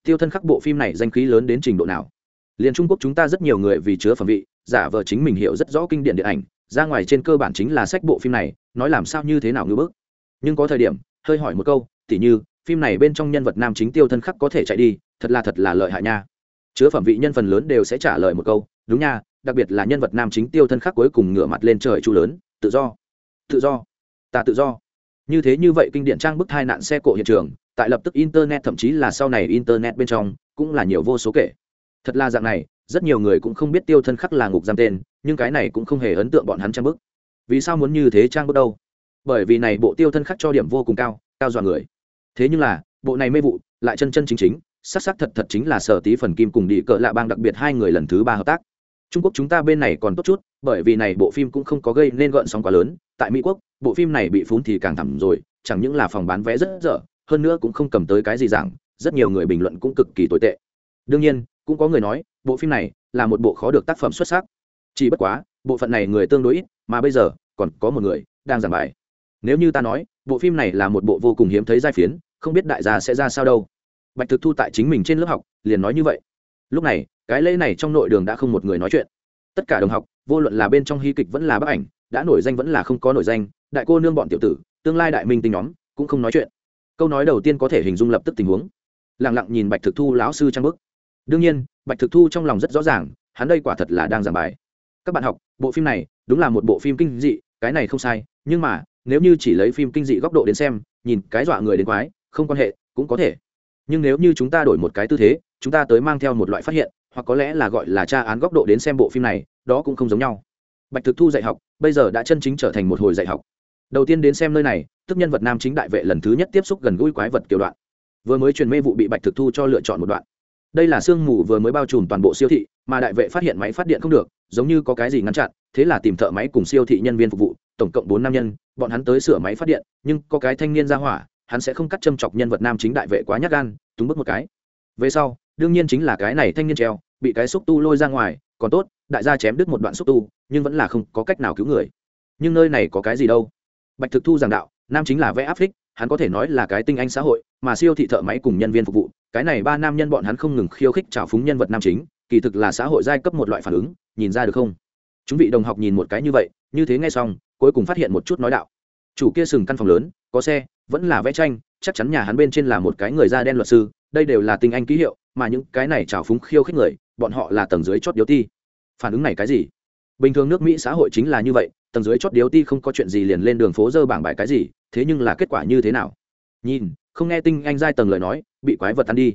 tiêu thân khắc bộ phim này danh khí lớn đến trình độ nào? Liền trung quốc chúng ta rất nhiều người vì chứa phẩm vị, giả vờ chính mình hiểu rất rõ kinh điển điện ảnh, ra ngoài trên cơ bản chính là sách bộ phim này, nói làm sao như thế nào ngưỡng bức nhưng có thời điểm, hơi hỏi một câu, tỉ như, phim này bên trong nhân vật nam chính tiêu thân khắc có thể chạy đi, thật là thật là lợi hại nha. Chứa phẩm vị nhân phần lớn đều sẽ trả lời một câu, đúng nha, đặc biệt là nhân vật nam chính tiêu thân khắc cuối cùng ngửa mặt lên trời chu lớn, tự do. Tự do. Ta tự do. Như thế như vậy kinh điển trang bức hai nạn xe cộ hiện trường tại lập tức internet, thậm chí là sau này internet bên trong, cũng là nhiều vô số kể. Thật là dạng này, rất nhiều người cũng không biết tiêu thân khắc là ngục giam tên, nhưng cái này cũng không hề ấn tượng bọn hắn trang bức. Vì sao muốn như thế trang bức đâu? Bởi vì này bộ tiêu thân khắc cho điểm vô cùng cao cao dọa người. Thế nhưng là, bộ này mê vụ, lại chân chân chính chính sắc c thật thật chính là sở tí phần kim cùng đi cỡ lạ bang đặc biệt hai người lần thứ ba hợp tác. Trung quốc chúng ta bên này còn tốt chút, bởi vì này bộ phim cũng không có gây nên gợn sóng quá lớn. Tại mỹ quốc, bộ phim này bị phún thì càng thẳm rồi, chẳng những là phòng bán vé rất dở hơn nữa cũng không cầm tới cái gì giảng, rất nhiều người bình luận cũng cực kỳ tồi tệ. Đương nhiên, cũng có người nói, bộ phim này là một bộ khó được tác phẩm xuất sắc. Chỉ bất quá, bộ phận này người tương đối ít, mà bây giờ, còn có một người đang giảng bài. Nếu như ta nói, bộ phim này là một bộ vô cùng hiếm thấy giai phiến, không biết đại gia sẽ ra sao đâu. Bạch thực thu tại chính mình trên lớp học, liền nói như vậy. Lúc này, cái lễ này trong nội đường đã không một người nói chuyện. Tất cả đồng học, vô luận là bên trong hy kịch vẫn là bức ảnh, đã nổi danh vẫn là không có nổi danh, đại cô nương bọn tiểu tử, tương lai đại minh tinh nhóm, cũng không nói chuyện câu nói đầu tiên có thể hình dung lập tức tình huống. Lẳng lặng nhìn bạch thực thu lão sư trang bức. Đương nhiên, bạch thực thu trong lòng rất rõ ràng, hắn đây quả thật là đang giảng bài. Các bạn học, bộ phim này đúng là một bộ phim kinh dị, cái này không sai, nhưng mà, nếu như chỉ lấy phim kinh dị góc độ đến xem, nhìn cái dọa người đến quái, không quan hệ, cũng có thể. Nhưng nếu như chúng ta đổi một cái tư thế, chúng ta tới mang theo một loại phát hiện, hoặc có lẽ là gọi là tra án góc độ đến xem bộ phim này, đó cũng không giống nhau. Bạch thực thu dạy học, bây giờ đã chân chính trở thành một hồi dạy học. Đầu tiên đến xem nơi này tức nhân vật nam chính đại vệ lần thứ nhất tiếp xúc gần gũi quái vật kiểu đoạn. Vừa mới truyền mê vụ bị bạch thực thu cho lựa chọn một đoạn. Đây là sương mù vừa mới bao trùm toàn bộ siêu thị, mà đại vệ phát hiện máy phát điện không được, giống như có cái gì ngăn chặn, thế là tìm thợ máy cùng siêu thị nhân viên phục vụ, tổng cộng bốn nam nhân, bọn hắn tới sửa máy phát điện, nhưng có cái thanh niên ra hỏa, hắn sẽ không cắt châm chọc nhân vật nam chính đại vệ quá nhát gan, túng bước một cái. Về sau, đương nhiên chính là cái này thanh niên treo, bị cái xúc tu lôi ra ngoài, còn tốt, đại gia chém đứt một đoạn xúc tu, nhưng vẫn là không có cách nào cứu người. Nhưng nơi này có cái gì đâu? Bạch thực thu giảng đạo nam chính là vẽ áp phích, hắn có thể nói là cái tinh anh xã hội, mà siêu thị thợ máy cùng nhân viên phục vụ, cái này ba nam nhân bọn hắn không ngừng khiêu khích trào phúng nhân vật nam chính, kỳ thực là xã hội giai cấp một loại phản ứng, nhìn ra được không? Chúng vị đồng học nhìn một cái như vậy, như thế ngay xong, cuối cùng phát hiện một chút nói đạo. Chủ kia sừng căn phòng lớn, có xe, vẫn là vẽ tranh, chắc chắn nhà hắn bên trên là một cái người da đen luật sư, đây đều là tinh anh ký hiệu, mà những cái này trào phúng khiêu khích người, bọn họ là tầng dưới chót điếu ti. Phản ứng này cái gì? Bình thường nước mỹ xã hội chính là như vậy, tầng dưới chót điếu ti không có chuyện gì liền lên đường phố dơ bảng bài cái gì, thế nhưng là kết quả như thế nào? Nhìn, không nghe tinh anh giai tầng lời nói, bị quái vật ăn đi.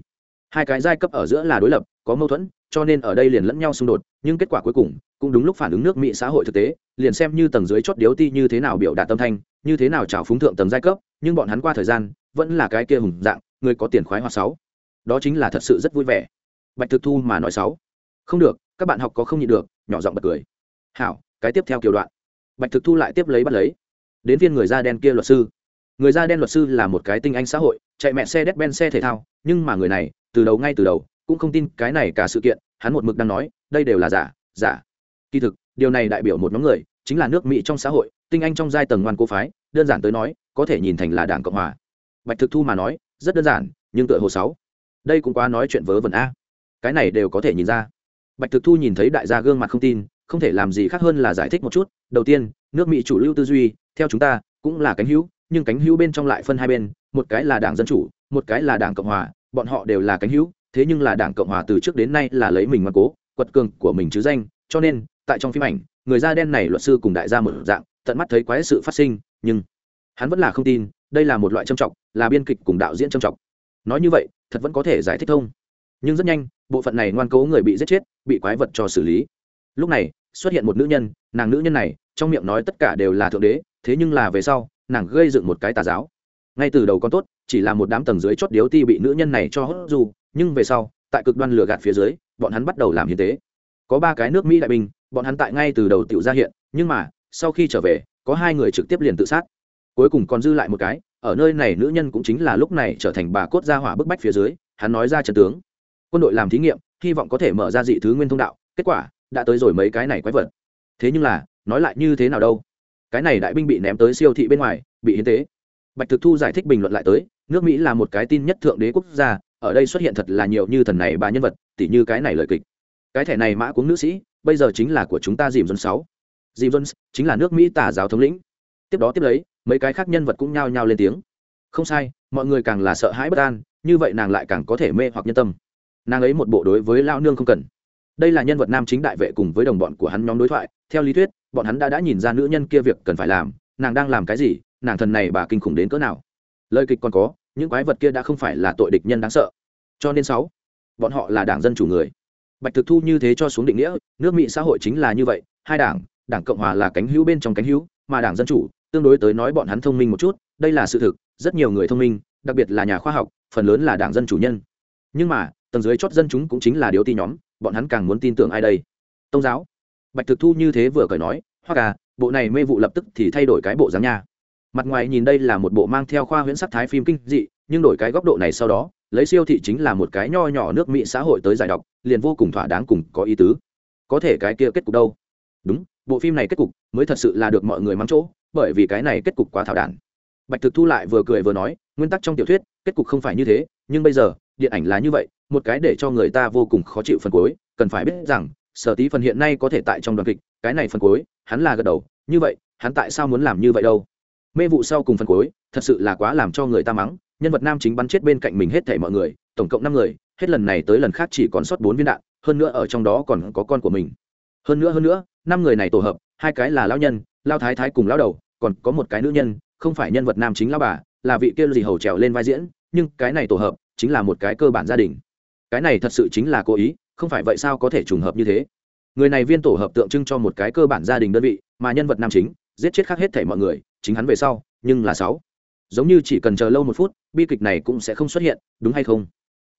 Hai cái giai cấp ở giữa là đối lập, có mâu thuẫn, cho nên ở đây liền lẫn nhau xung đột, nhưng kết quả cuối cùng, cũng đúng lúc phản ứng nước mỹ xã hội thực tế, liền xem như tầng dưới chót điếu ti như thế nào biểu đạt tâm thanh, như thế nào trào phúng thượng tầng giai cấp, nhưng bọn hắn qua thời gian, vẫn là cái kia hùng dạng, người có tiền khoái hoa sáu. Đó chính là thật sự rất vui vẻ. Bạch thực thu mà nói sáu. Không được, các bạn học có không nhịn được, nhỏ giọng bật cười hảo, cái tiếp theo kiểu đoạn. Bạch thực thu lại tiếp lấy bắt lấy. Đến viên người da đen kia luật sư. Người da đen luật sư là một cái tinh anh xã hội, chạy mẹ xe đét ben xe thể thao, nhưng mà người này, từ đầu ngay từ đầu, cũng không tin cái này cả sự kiện, hắn một mực đang nói, đây đều là giả giả. Kỳ thực, điều này đại biểu một nhóm người, chính là nước mỹ trong xã hội, tinh anh trong giai tầng ngoan cô phái, đơn giản tới nói, có thể nhìn thành là đảng cộng hòa. Bạch thực thu mà nói, rất đơn giản, nhưng tựa hồ sáu đây cũng quá nói chuyện vớ vẩn a. Cái này đều có thể nhìn ra. Bạch thực thu nhìn thấy đại gia gương mặt không tin không thể làm gì khác hơn là giải thích một chút. Đầu tiên, nước mỹ chủ lưu tư duy, theo chúng ta, cũng là cánh hữu, nhưng cánh hữu bên trong lại phân hai bên, một cái là đảng dân chủ, một cái là đảng cộng hòa, bọn họ đều là cánh hữu, thế nhưng là đảng cộng hòa từ trước đến nay là lấy mình mà cố, quật cường của mình chứ danh, cho nên, tại trong phim ảnh, người da đen này luật sư cùng đại gia một dạng, tận mắt thấy quái sự phát sinh, nhưng hắn vẫn là không tin, đây là một loại trầm trọng là biên kịch cùng đạo diễn trầm trọng nói như vậy, thật vẫn có thể giải thích thông nhưng rất nhanh, bộ phận này ngoan cố người bị giết chết, bị quái vật cho xử lý. Lúc này xuất hiện một nữ nhân, nàng nữ nhân này, trong miệng nói tất cả đều là thượng đế, thế nhưng là về sau, nàng gây dựng một cái tà giáo. Ngay từ đầu con tốt, chỉ là một đám tầng dưới chót điếu ti bị nữ nhân này cho hốt du nhưng về sau, tại cực đoan lửa gạt phía dưới, bọn hắn bắt đầu làm hiến tế. Có ba cái nước mỹ đại binh, bọn hắn tại ngay từ đầu tiểu ra hiện, nhưng mà, sau khi trở về, có hai người trực tiếp liền tự sát. Cuối cùng còn dư lại một cái, ở nơi này nữ nhân cũng chính là lúc này trở thành bà cốt gia hỏa bức bách phía dưới, hắn nói ra trận tướng. Quân đội làm thí nghiệm, hy vọng có thể mở ra dị thứ nguyên thông đạo, kết quả đã tới rồi mấy cái này quái vật. Thế nhưng là, nói lại như thế nào đâu? Cái này đại binh bị ném tới siêu thị bên ngoài, bị hiến tế. Bạch thực thu giải thích bình luận lại tới, nước mỹ là một cái tin nhất thượng đế quốc gia, ở đây xuất hiện thật là nhiều như thần này bà nhân vật, tỉ như cái này lời kịch. Cái thẻ này mã cuống nữ sĩ, bây giờ chính là của chúng ta dìm dân sáu. Dìm dân chính là nước mỹ tả giáo thống lĩnh. Tiếp đó tiếp lấy, mấy cái khác nhân vật cũng nhao nhao lên tiếng. Không sai, mọi người càng là sợ hãi bất an, như vậy nàng lại càng có thể mê hoặc nhân tâm. Nàng ấy một bộ đối với lao nương không cần đây là nhân vật nam chính đại vệ cùng với đồng bọn của hắn nhóm đối thoại. Theo lý thuyết, bọn hắn đã đã nhìn ra nữ nhân kia việc cần phải làm. Nàng đang làm cái gì? Nàng thần này bà kinh khủng đến cỡ nào? Lời kịch còn có, những quái vật kia đã không phải là tội địch nhân đáng sợ. Cho nên sáu, bọn họ là đảng dân chủ người. Bạch thực thu như thế cho xuống định nghĩa, nước mỹ xã hội chính là như vậy, hai đảng đảng cộng hòa là cánh hữu bên trong cánh hữu, mà đảng dân chủ, tương đối tới nói bọn hắn thông minh một chút, đây là sự thực, rất nhiều người thông minh, đặc biệt là nhà khoa học, phần lớn là đảng dân chủ nhân. Nhưng mà, tầng dưới chót dân chúng cũng chính là điếu ti nhóm bọn hắn càng muốn tin tưởng ai đây? Tông giáo. Bạch thực thu như thế vừa cởi nói hoa à bộ này mê vụ lập tức thì thay đổi cái bộ dáng nha. Mặt ngoài nhìn đây là một bộ mang theo khoa huyễn sắc thái phim kinh dị, nhưng đổi cái góc độ này sau đó, lấy siêu thị chính là một cái nho nhỏ nước mỹ xã hội tới giải đọc, liền vô cùng thỏa đáng cùng có ý tứ. Có thể cái kia kết cục đâu? Đúng, bộ phim này kết cục mới thật sự là được mọi người mắng chỗ, bởi vì cái này kết cục quá thảo đản. Bạch thực thu lại vừa cười vừa nói, nguyên tắc trong tiểu thuyết, kết cục không phải như thế, nhưng bây giờ điện ảnh là như vậy, một cái để cho người ta vô cùng khó chịu phần cuối, cần phải biết rằng, sở tí phần hiện nay có thể tại trong đoàn kịch, cái này phần cuối, hắn là gật đầu, như vậy, hắn tại sao muốn làm như vậy đâu? Mê vụ sau cùng phần cuối, thật sự là quá làm cho người ta mắng, nhân vật nam chính bắn chết bên cạnh mình hết thảy mọi người, tổng cộng năm người, hết lần này tới lần khác chỉ còn sót bốn viên đạn, hơn nữa ở trong đó còn có con của mình. Hơn nữa hơn nữa, năm người này tổ hợp, hai cái là lão nhân lao thái thái cùng lao đầu, còn có một cái nữ nhân, không phải nhân vật nam chính lao bà, là vị kia gì hầu trèo lên vai diễn, nhưng cái này tổ hợp chính là một cái cơ bản gia đình. Cái này thật sự chính là cố ý, không phải vậy sao có thể trùng hợp như thế? Người này viên tổ hợp tượng trưng cho một cái cơ bản gia đình đơn vị, mà nhân vật nam chính, giết chết khác hết thảy mọi người, chính hắn về sau, nhưng là sáu. Giống như chỉ cần chờ lâu một phút, bi kịch này cũng sẽ không xuất hiện, đúng hay không?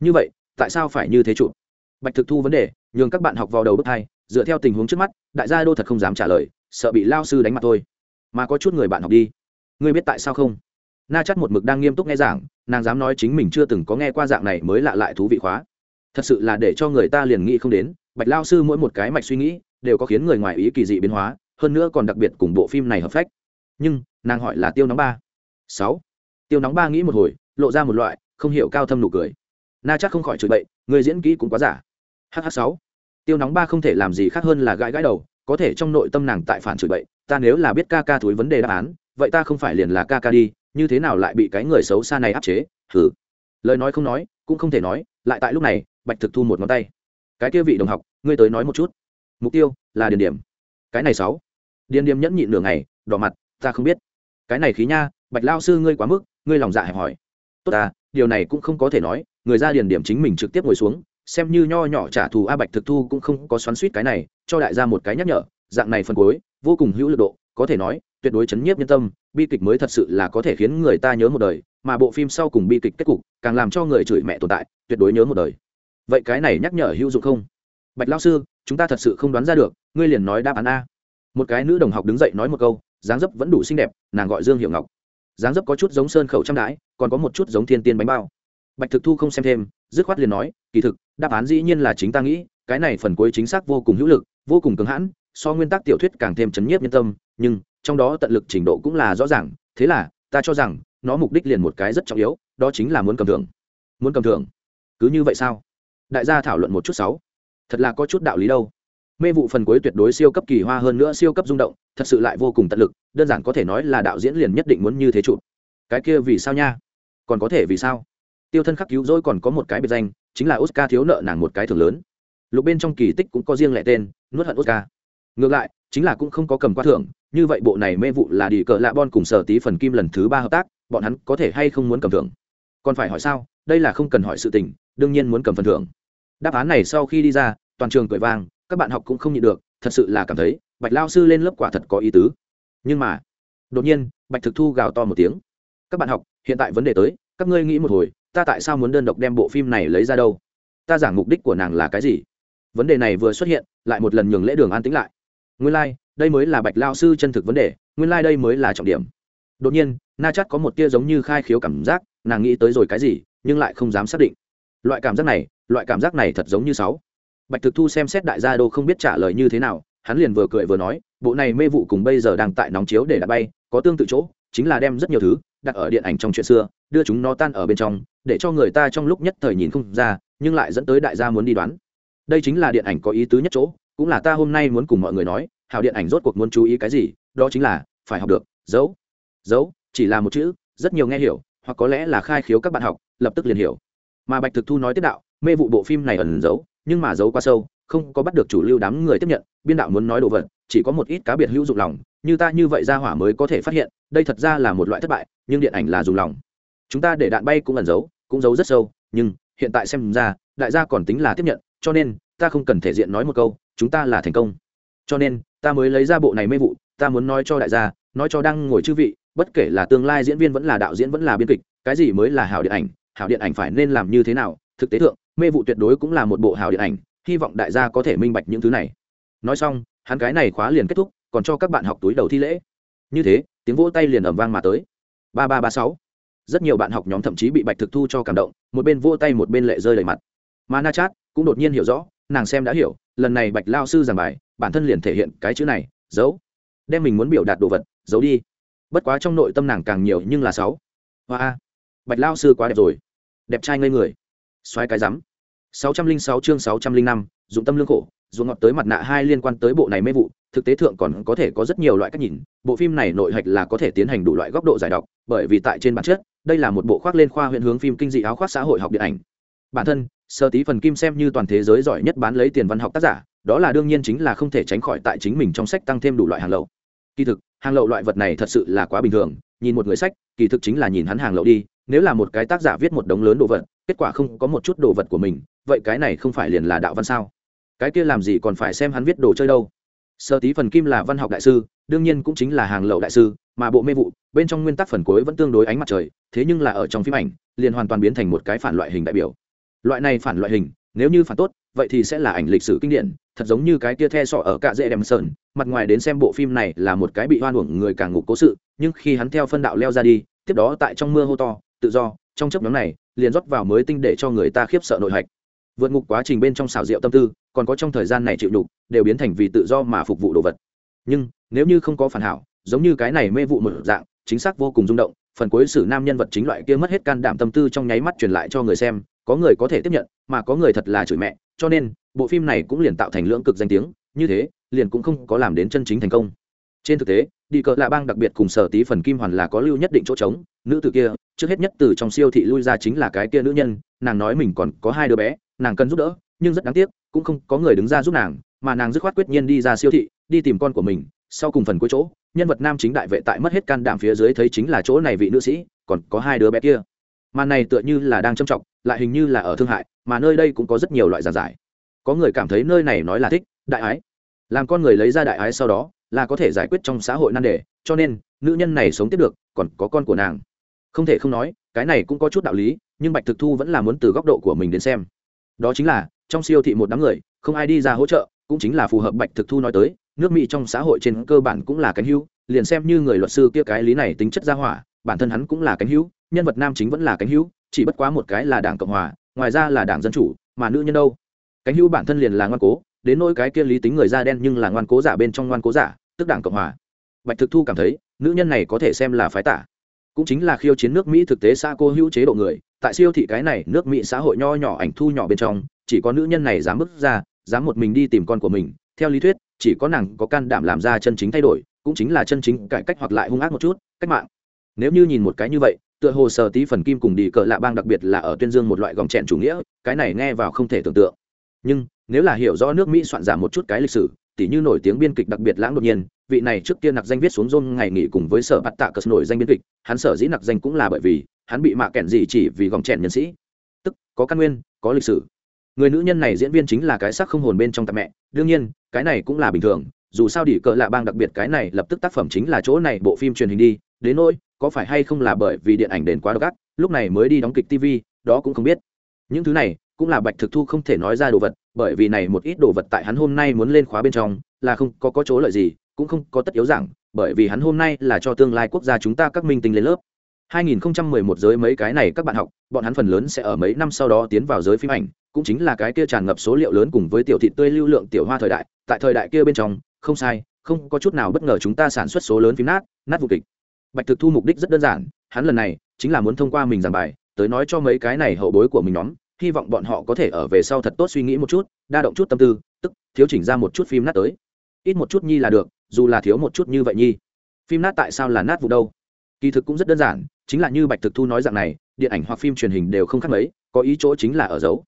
Như vậy, tại sao phải như thế chụp? Bạch thực thu vấn đề, nhường các bạn học vào đầu bước hai, dựa theo tình huống trước mắt, đại gia đô thật không dám trả lời, sợ bị lao sư đánh mặt thôi. Mà có chút người bạn học đi. Ngươi biết tại sao không? Na chắc một mực đang nghiêm túc nghe giảng nàng dám nói chính mình chưa từng có nghe qua dạng này mới lạ lại thú vị khóa. Thật sự là để cho người ta liền nghĩ không đến, bạch lao sư mỗi một cái mạch suy nghĩ đều có khiến người ngoài ý kỳ dị biến hóa, hơn nữa còn đặc biệt cùng bộ phim này hợp phách. Nhưng, nàng hỏi là tiêu nóng ba. Sáu. Tiêu nóng ba nghĩ một hồi, lộ ra một loại không hiểu cao thâm nụ cười. Na chắc không khỏi chửi bậy, người diễn kỹ cũng quá giả. Hh sáu. Tiêu nóng ba không thể làm gì khác hơn là gãi gãi đầu, có thể trong nội tâm nàng tại phản chửi bậy, ta nếu là biết ca ca thúi vấn đề đáp án, vậy ta không phải liền là ca ca đi như thế nào lại bị cái người xấu xa này áp chế? Thử lời nói không nói, cũng không thể nói, lại tại lúc này, bạch thực thu một ngón tay. Cái kia vị đồng học, ngươi tới nói một chút. Mục tiêu là điền điểm. Cái này sáu. Điền điểm nhẫn nhịn nửa ngày, đỏ mặt, ta không biết. Cái này khí nha, bạch lao sư ngươi quá mức, ngươi lòng dạ hẹp hỏi tốt ta điều này cũng không có thể nói, người ra điền điểm chính mình trực tiếp ngồi xuống, xem như nho nhỏ trả thù a bạch thực thu cũng không có xoắn suýt cái này, cho đại gia một cái nhắc nhở, dạng này phân cuối, vô cùng hữu lực độ, có thể nói tuyệt đối chấn nhiếp nhân tâm, bi kịch mới thật sự là có thể khiến người ta nhớ một đời, mà bộ phim sau cùng bi kịch kết cục càng làm cho người chửi mẹ tồn tại, tuyệt đối nhớ một đời. Vậy cái này nhắc nhở hữu dụng không? Bạch lao sư, chúng ta thật sự không đoán ra được, ngươi liền nói đáp án a. Một cái nữ đồng học đứng dậy nói một câu, dáng dấp vẫn đủ xinh đẹp, nàng gọi dương hiệu ngọc. Dáng dấp có chút giống sơn khẩu trăm đái còn có một chút giống thiên tiên bánh bao. Bạch thực thu không xem thêm, dứt khoát liền nói, kỳ thực, đáp án dĩ nhiên là chính ta nghĩ, cái này phần cuối chính xác vô cùng hữu lực, vô cùng cứng hãn, so nguyên tắc tiểu thuyết càng thêm chấn nhiếp nhân tâm, nhưng trong đó tận lực trình độ cũng là rõ ràng, thế là, ta cho rằng, nó mục đích liền một cái rất trọng yếu, đó chính là muốn cầm thưởng. Muốn cầm thưởng? Cứ như vậy sao? Đại gia thảo luận một chút sáu. Thật là có chút đạo lý đâu. Mê vụ phần cuối tuyệt đối siêu cấp kỳ hoa hơn nữa siêu cấp rung động, thật sự lại vô cùng tận lực, đơn giản có thể nói là đạo diễn liền nhất định muốn như thế chụp. Cái kia vì sao nha? Còn có thể vì sao? Tiêu thân khắc cứu rỗi còn có một cái biệt danh, chính là oscar thiếu nợ nàng một cái thưởng lớn. Lục bên trong kỳ tích cũng có riêng lẻ tên, nuốt hận oscar ngược lại, chính là cũng không có cầm qua thưởng, như vậy bộ này mê vụ là đi cờ lạ bon cùng sở tí phần kim lần thứ ba hợp tác, bọn hắn có thể hay không muốn cầm thưởng? Còn phải hỏi sao, đây là không cần hỏi sự tình, đương nhiên muốn cầm phần thưởng. Đáp án này sau khi đi ra, toàn trường cười vang, các bạn học cũng không nhịn được, thật sự là cảm thấy, bạch lao sư lên lớp quả thật có ý tứ. Nhưng mà, đột nhiên, bạch thực thu gào to một tiếng. Các bạn học, hiện tại vấn đề tới, các ngươi nghĩ một hồi, ta tại sao muốn đơn độc đem bộ phim này lấy ra đâu? Ta giảng mục đích của nàng là cái gì? Vấn đề này vừa xuất hiện, lại một lần nhường lễ đường an tĩnh lại nguyên lai、like, đây mới là bạch lao sư chân thực vấn đề nguyên lai、like、đây mới là trọng điểm. Đột nhiên na chắt có một tia giống như khai khiếu cảm giác nàng nghĩ tới rồi cái gì nhưng lại không dám xác định. Loại cảm giác này loại cảm giác này thật giống như sáu. Bạch thực thu xem xét đại gia đô không biết trả lời như thế nào hắn liền vừa cười vừa nói bộ này mê vụ cùng bây giờ đang tại nóng chiếu để đặt bay có tương tự chỗ chính là đem rất nhiều thứ đặt ở điện ảnh trong chuyện xưa đưa chúng nó tan ở bên trong để cho người ta trong lúc nhất thời nhìn không ra nhưng lại dẫn tới đại gia muốn đi đoán. Đây chính là điện ảnh có ý tứ nhất chỗ cũng là ta hôm nay muốn cùng mọi người nói hào điện ảnh rốt cuộc muốn chú ý cái gì, đó chính là, phải học được giấu giấu chỉ là một chữ, rất nhiều nghe hiểu, hoặc có lẽ là khai khiếu các bạn học, lập tức liền hiểu. Mà bạch thực thu nói tiếp đạo, mê vụ bộ phim này ẩn giấu nhưng mà giấu quá sâu, không có bắt được chủ lưu đám người tiếp nhận, biên đạo muốn nói đồ vật, chỉ có một ít cá biệt hữu dụng lòng, như ta như vậy ra hỏa mới có thể phát hiện, đây thật ra là một loại thất bại, nhưng điện ảnh là dùng lòng. Chúng ta để đạn bay cũng ẩn giấu cũng giấu rất sâu, nhưng hiện tại xem ra, đại gia còn tính là tiếp nhận, cho nên, ta không cần thể diện nói một câu chúng ta là thành công. Cho nên, ta mới lấy ra bộ này mê vụ, ta muốn nói cho đại gia, nói cho đang ngồi chư vị, bất kể là tương lai diễn viên vẫn là đạo diễn vẫn là biên kịch, cái gì mới là hảo điện ảnh, hảo điện ảnh phải nên làm như thế nào, thực tế thượng, mê vụ tuyệt đối cũng là một bộ hảo điện ảnh, hy vọng đại gia có thể minh bạch những thứ này. Nói xong, hắn cái này khóa liền kết thúc, còn cho các bạn học túi đầu thi lễ. Như thế, tiếng vỗ tay liền ầm vang mà tới. Ba ba ba sáu. Rất nhiều bạn học nhóm thậm chí bị bạch thực thu cho cảm động, một bên vỗ tay một bên lệ rơi đầy mặt. Mà na chát cũng đột nhiên hiểu rõ, nàng xem đã hiểu lần này bạch lao sư giảng bài, bản thân liền thể hiện cái chữ này giấu đem mình muốn biểu đạt đồ vật, giấu đi. Bất quá trong nội tâm nàng càng nhiều nhưng là sáu. Hoa bạch lao sư quá đẹp rồi. Đẹp trai ngây người. Xoáy cái rắm. sáu trăm linh sáu chương sáu trăm linh năm, dụng tâm lương khổ dùng ngọt tới mặt nạ hai liên quan tới bộ này mê vụ, thực tế thượng còn có thể có rất nhiều loại cách nhìn, bộ phim này nội hạch là có thể tiến hành đủ loại góc độ giải độc bởi vì tại trên bản chất, đây là một bộ khoác lên khoa huyện hướng phim kinh dị áo khoác xã hội học điện ảnh. Bản thân sơ tí phần kim xem như toàn thế giới giỏi nhất bán lấy tiền văn học tác giả, đó là đương nhiên chính là không thể tránh khỏi tại chính mình trong sách tăng thêm đủ loại hàng lậu. Kỳ thực, hàng lậu loại vật này thật sự là quá bình thường, nhìn một người sách, kỳ thực chính là nhìn hắn hàng lậu đi, nếu là một cái tác giả viết một đống lớn đồ vật, kết quả không có một chút đồ vật của mình, vậy cái này không phải liền là đạo văn sao? Cái kia làm gì còn phải xem hắn viết đồ chơi đâu? Sơ tí phần kim là văn học đại sư, đương nhiên cũng chính là hàng lậu đại sư, mà bộ mê vụ, bên trong nguyên tắc phần cuối vẫn tương đối ánh mặt trời, thế nhưng là ở trong phim ảnh, liền hoàn toàn biến thành một cái phản loại hình đại biểu loại này phản loại hình, nếu như phản tốt, vậy thì sẽ là ảnh lịch sử kinh điển, thật giống như cái kia the sọ ở cạ dễ đem sơn. Mặt ngoài đến xem bộ phim này là một cái bị hoan hưởng người càng ngục cố sự, nhưng khi hắn theo phân đạo leo ra đi, tiếp đó tại trong mưa hô to, tự do, trong chấp nhóm này, liền rót vào mới tinh để cho người ta khiếp sợ nội hạch. Vượt ngục quá trình bên trong xào rượu tâm tư, còn có trong thời gian này chịu đục đều biến thành vì tự do mà phục vụ đồ vật. Nhưng, nếu như không có phản hảo, giống như cái này mê vụ một dạng, chính xác vô cùng rung động, phần cuối sử nam nhân vật chính loại kia mất hết can đảm tâm tư trong nháy mắt truyền lại cho người xem có người có thể tiếp nhận, mà có người thật là chửi mẹ, cho nên, bộ phim này cũng liền tạo thành lưỡng cực danh tiếng, như thế, liền cũng không có làm đến chân chính thành công. Trên thực tế, đi cờ lạ bang đặc biệt cùng sở tí phần kim hoàn là có lưu nhất định chỗ trống, nữ từ kia, trước hết nhất từ trong siêu thị lui ra chính là cái kia nữ nhân, nàng nói mình còn có hai đứa bé, nàng cần giúp đỡ, nhưng rất đáng tiếc, cũng không có người đứng ra giúp nàng, mà nàng dứt khoát quyết nhiên đi ra siêu thị, đi tìm con của mình, sau cùng phần cuối chỗ, nhân vật nam chính đại vệ tại mất hết can đảm phía dưới thấy chính là chỗ này vị nữ sĩ, còn có hai đứa bé kia màn này tựa như là đang châm trọng lại hình như là ở thương hại, mà nơi đây cũng có rất nhiều loại giàn giải. Có người cảm thấy nơi này nói là thích, đại ái. Làm con người lấy ra đại ái sau đó, là có thể giải quyết trong xã hội nan đề, cho nên, nữ nhân này sống tiếp được, còn có con của nàng. Không thể không nói, cái này cũng có chút đạo lý, nhưng bạch thực thu vẫn là muốn từ góc độ của mình đến xem. Đó chính là, trong siêu thị một đám người, không ai đi ra hỗ trợ, cũng chính là phù hợp bạch thực thu nói tới, nước mỹ trong xã hội trên cơ bản cũng là cánh hữu, liền xem như người luật sư kia cái lý này tính chất ra hỏa, bản thân hắn cũng là cánh hữu nhân vật nam chính vẫn là cánh hữu, chỉ bất quá một cái là đảng cộng hòa, ngoài ra là đảng dân chủ, mà nữ nhân đâu? Cánh hữu bản thân liền là ngoan cố, đến nỗi cái kia lý tính người da đen nhưng là ngoan cố giả bên trong ngoan cố giả, tức đảng cộng hòa. Bạch thực thu cảm thấy, nữ nhân này có thể xem là phái tả. Cũng chính là khiêu chiến nước mỹ thực tế xa cô hữu chế độ người, tại siêu thị cái này nước mỹ xã hội nho nhỏ ảnh thu nhỏ bên trong, chỉ có nữ nhân này dám bước ra, dám một mình đi tìm con của mình. Theo lý thuyết, chỉ có nàng có can đảm làm ra chân chính thay đổi, cũng chính là chân chính cải cách hoặc lại hung ác một chút, cách mạng. Nếu như nhìn một cái như vậy tựa hồ sở tí phần kim cùng đi cờ lạ bang đặc biệt là ở tuyên dương một loại gòng chẹn chủ nghĩa, cái này nghe vào không thể tưởng tượng. Nhưng, nếu là hiểu rõ nước mỹ soạn giả một chút cái lịch sử, tỉ như nổi tiếng biên kịch đặc biệt lãng đột nhiên, vị này trước kia nặc danh viết xuống rôn ngày nghỉ cùng với sở bắt tạ cờ nổi danh biên kịch, hắn sở dĩ nặc danh cũng là bởi vì hắn bị mạ kẹn gì chỉ vì gòng chẹn nhân sĩ. Tức, có căn nguyên, có lịch sử. Người nữ nhân này diễn viên chính là cái sắc không hồn bên trong tạp mẹ, đương nhiên, cái này cũng là bình thường, dù sao đỉ cờ lạ bang đặc biệt cái này lập tức tác phẩm chính là chỗ này, bộ phim truyền hình đi, đến nỗi có phải hay không là bởi vì điện ảnh đền quá độc ác lúc này mới đi đóng kịch tv đó cũng không biết. Những thứ này cũng là bạch thực thu không thể nói ra đồ vật bởi vì này một ít đồ vật tại hắn hôm nay muốn lên khóa bên trong là không có có chỗ lợi gì cũng không có tất yếu rằng, bởi vì hắn hôm nay là cho tương lai quốc gia chúng ta các minh tinh lên lớp. 2011 giới mấy cái này các bạn học bọn hắn phần lớn sẽ ở mấy năm sau đó tiến vào giới phim ảnh cũng chính là cái kia tràn ngập số liệu lớn cùng với tiểu thị tươi lưu lượng tiểu hoa thời đại tại thời đại kia bên trong không sai không có chút nào bất ngờ chúng ta sản xuất số lớn phim nát nát vụ kịch bạch thực thu mục đích rất đơn giản, hắn lần này chính là muốn thông qua mình giảng bài, tới nói cho mấy cái này hậu bối của mình nhóm, hy vọng bọn họ có thể ở về sau thật tốt suy nghĩ một chút, đa động chút tâm tư, tức thiếu chỉnh ra một chút phim nát tới. Ít một chút nhi là được, dù là thiếu một chút như vậy nhi. Phim nát tại sao là nát vụ đâu? Kỳ thực cũng rất đơn giản, chính là như bạch thực thu nói dạng này, điện ảnh hoặc phim truyền hình đều không khác mấy, có ý chỗ chính là ở dấu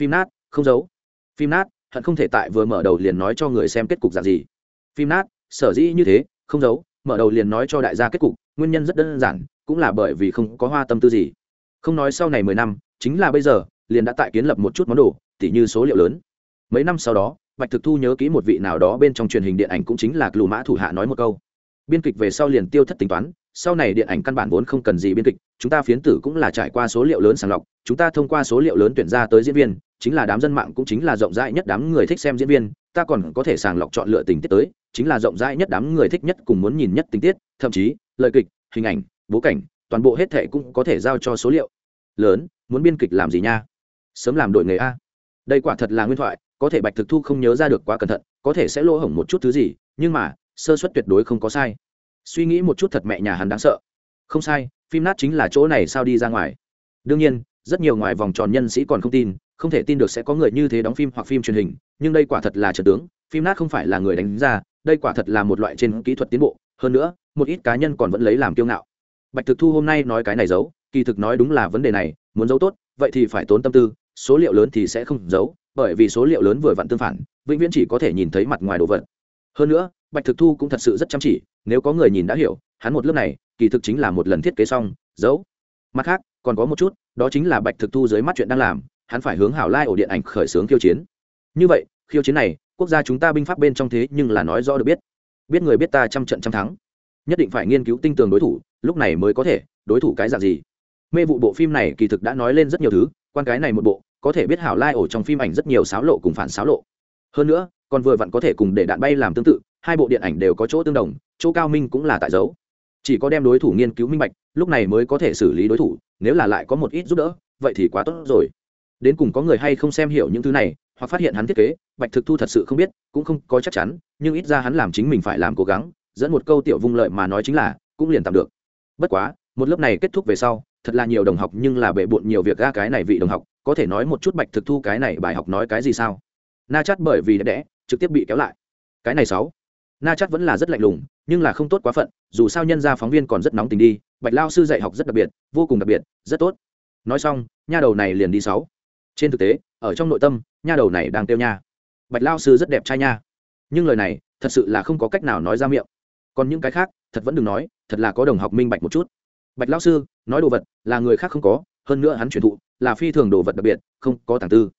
phim nát, không giấu. Phim nát, hận không thể tại vừa mở đầu liền nói cho người xem kết cục dạng gì. Phim nát, sở dĩ như thế, không giấu mở đầu liền nói cho đại gia kết cục, nguyên nhân rất đơn giản, cũng là bởi vì không có hoa tâm tư gì. Không nói sau này mười năm, chính là bây giờ, liền đã tại kiến lập một chút món đồ, tỉ như số liệu lớn. Mấy năm sau đó, bạch thực thu nhớ kỹ một vị nào đó bên trong truyền hình điện ảnh cũng chính là lù mã thủ hạ nói một câu. Biên kịch về sau liền tiêu thất tính toán, sau này điện ảnh căn bản vốn không cần gì biên kịch, chúng ta phiến tử cũng là trải qua số liệu lớn sàng lọc, chúng ta thông qua số liệu lớn tuyển ra tới diễn viên, chính là đám dân mạng cũng chính là rộng rãi nhất đám người thích xem diễn viên ta còn có thể sàng lọc chọn lựa tình tiết tới, chính là rộng rãi nhất đám người thích nhất cùng muốn nhìn nhất tình tiết, thậm chí, lời kịch, hình ảnh, bố cảnh, toàn bộ hết thệ cũng có thể giao cho số liệu. Lớn, muốn biên kịch làm gì nha? Sớm làm đội nghề a. Đây quả thật là nguyên thoại, có thể bạch thực thu không nhớ ra được quá cẩn thận, có thể sẽ lỗ hổng một chút thứ gì, nhưng mà, sơ suất tuyệt đối không có sai. Suy nghĩ một chút thật mẹ nhà hắn đáng sợ. Không sai, phim nát chính là chỗ này sao đi ra ngoài. Đương nhiên, rất nhiều ngoài vòng tròn nhân sĩ còn không tin không thể tin được sẽ có người như thế đóng phim hoặc phim truyền hình, nhưng đây quả thật là trật tướng, phim nát không phải là người đánh ra, đây quả thật là một loại trên kỹ thuật tiến bộ, hơn nữa, một ít cá nhân còn vẫn lấy làm kiêu ngạo. Bạch thực thu hôm nay nói cái này giấu, kỳ thực nói đúng là vấn đề này, muốn giấu tốt, vậy thì phải tốn tâm tư, số liệu lớn thì sẽ không giấu, bởi vì số liệu lớn vừa vặn tương phản, vĩnh viễn chỉ có thể nhìn thấy mặt ngoài đồ vật. Hơn nữa, bạch thực thu cũng thật sự rất chăm chỉ, nếu có người nhìn đã hiểu, hắn một lớp này, kỳ thực chính là một lần thiết kế xong, giấu. Mặt khác, còn có một chút, đó chính là bạch thực thu dưới mắt chuyện đang làm hắn phải hướng hảo lai ổ điện ảnh khởi xướng khiêu chiến. Như vậy, khiêu chiến này, quốc gia chúng ta binh pháp bên trong thế nhưng là nói rõ được biết. Biết người biết ta trăm trận trăm thắng. Nhất định phải nghiên cứu tinh tường đối thủ, lúc này mới có thể, đối thủ cái dạng gì. Mê vụ bộ phim này kỳ thực đã nói lên rất nhiều thứ, quan cái này một bộ, có thể biết hảo lai ổ trong phim ảnh rất nhiều xáo lộ cùng phản xáo lộ. Hơn nữa, còn vừa vặn có thể cùng để đạn bay làm tương tự, hai bộ điện ảnh đều có chỗ tương đồng, chỗ cao minh cũng là tại dấu. Chỉ có đem đối thủ nghiên cứu minh bạch, lúc này mới có thể xử lý đối thủ, nếu là lại có một ít giúp đỡ, vậy thì quá tốt rồi đến cùng có người hay không xem hiểu những thứ này, hoặc phát hiện hắn thiết kế, bạch thực thu thật sự không biết, cũng không có chắc chắn, nhưng ít ra hắn làm chính mình phải làm cố gắng, dẫn một câu tiểu vung lợi mà nói chính là, cũng liền tạm được. Bất quá, một lớp này kết thúc về sau, thật là nhiều đồng học nhưng là bệ bộn nhiều việc ga cái này vị đồng học, có thể nói một chút bạch thực thu cái này bài học nói cái gì sao? Na chắt bởi vì đẹp đẽ trực tiếp bị kéo lại. Cái này sáu. Na chắt vẫn là rất lạnh lùng, nhưng là không tốt quá phận, dù sao nhân gia phóng viên còn rất nóng tình đi, bạch lao sư dạy học rất đặc biệt, vô cùng đặc biệt, rất tốt. Nói xong, nha đầu này liền đi sáu trên thực tế, ở trong nội tâm, nha đầu này đang tiêu nha. Bạch lao sư rất đẹp trai nha. Nhưng lời này, thật sự là không có cách nào nói ra miệng. Còn những cái khác, thật vẫn đừng nói, thật là có đồng học minh bạch một chút. Bạch lao sư, nói đồ vật là người khác không có, hơn nữa hắn truyền thụ là phi thường đồ vật đặc biệt, không có tàng tư.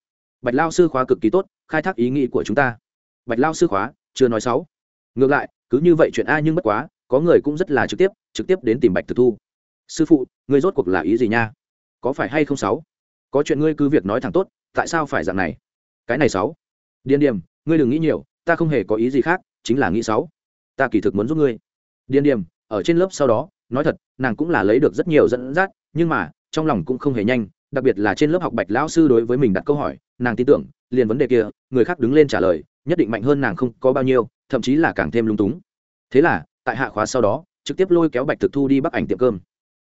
Bạch lao sư khóa cực kỳ tốt, khai thác ý nghĩ của chúng ta. Bạch lao sư khóa, chưa nói sáu. Ngược lại, cứ như vậy chuyện a nhưng bất quá, có người cũng rất là trực tiếp trực tiếp đến tìm bạch thực thu. Sư phụ, người rốt cuộc là ý gì nha? Có phải hay không sáu? Có chuyện ngươi cứ việc nói thẳng tốt, tại sao phải dạng này? Cái này sáu. Điên điềm, ngươi đừng nghĩ nhiều, ta không hề có ý gì khác, chính là nghĩ sáu. Ta kỳ thực muốn giúp ngươi. Điên điềm, ở trên lớp sau đó, nói thật, nàng cũng là lấy được rất nhiều dẫn dắt, nhưng mà, trong lòng cũng không hề nhanh, đặc biệt là trên lớp học bạch lão sư đối với mình đặt câu hỏi, nàng tin tưởng, liền vấn đề kia, người khác đứng lên trả lời, nhất định mạnh hơn nàng không có bao nhiêu, thậm chí là càng thêm lung túng. Thế là, tại hạ khóa sau đó, trực tiếp lôi kéo bạch thực thu đi bắc ảnh tiệm cơm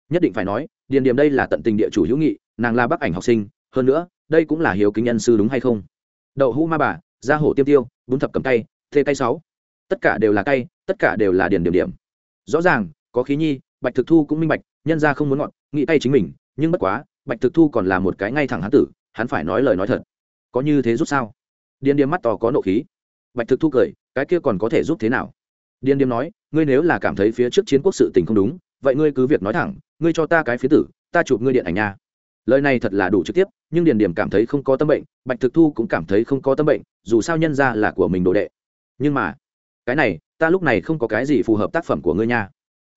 nhất định phải nói, điền điểm đây là tận tình địa chủ hữu nghị, nàng là bác ảnh học sinh, hơn nữa, đây cũng là hiếu kính nhân sư đúng hay không? Đậu hũ ma bà da hổ tiêm tiêu, bún thập cầm tay, thê tay sáu. Tất cả đều là cay, tất cả đều là điền điểm điểm. Rõ ràng, có khí nhi, bạch thực thu cũng minh bạch, nhân ra không muốn ngọn, nghĩ tay chính mình, nhưng bất quá, bạch thực thu còn là một cái ngay thẳng hán tử, hắn phải nói lời nói thật. Có như thế giúp sao? Điền điểm mắt to có nộ khí. Bạch thực thu cười, cái kia còn có thể giúp thế nào? Điền điểm nói, ngươi nếu là cảm thấy phía trước chiến quốc sự tình không đúng vậy ngươi cứ việc nói thẳng, ngươi cho ta cái phía tử, ta chụp ngươi điện ảnh nha. Lời này thật là đủ trực tiếp, nhưng điền điểm cảm thấy không có tâm bệnh, bạch thực thu cũng cảm thấy không có tâm bệnh, dù sao nhân ra là của mình đồ đệ. Nhưng mà, cái này, ta lúc này không có cái gì phù hợp tác phẩm của ngươi nha.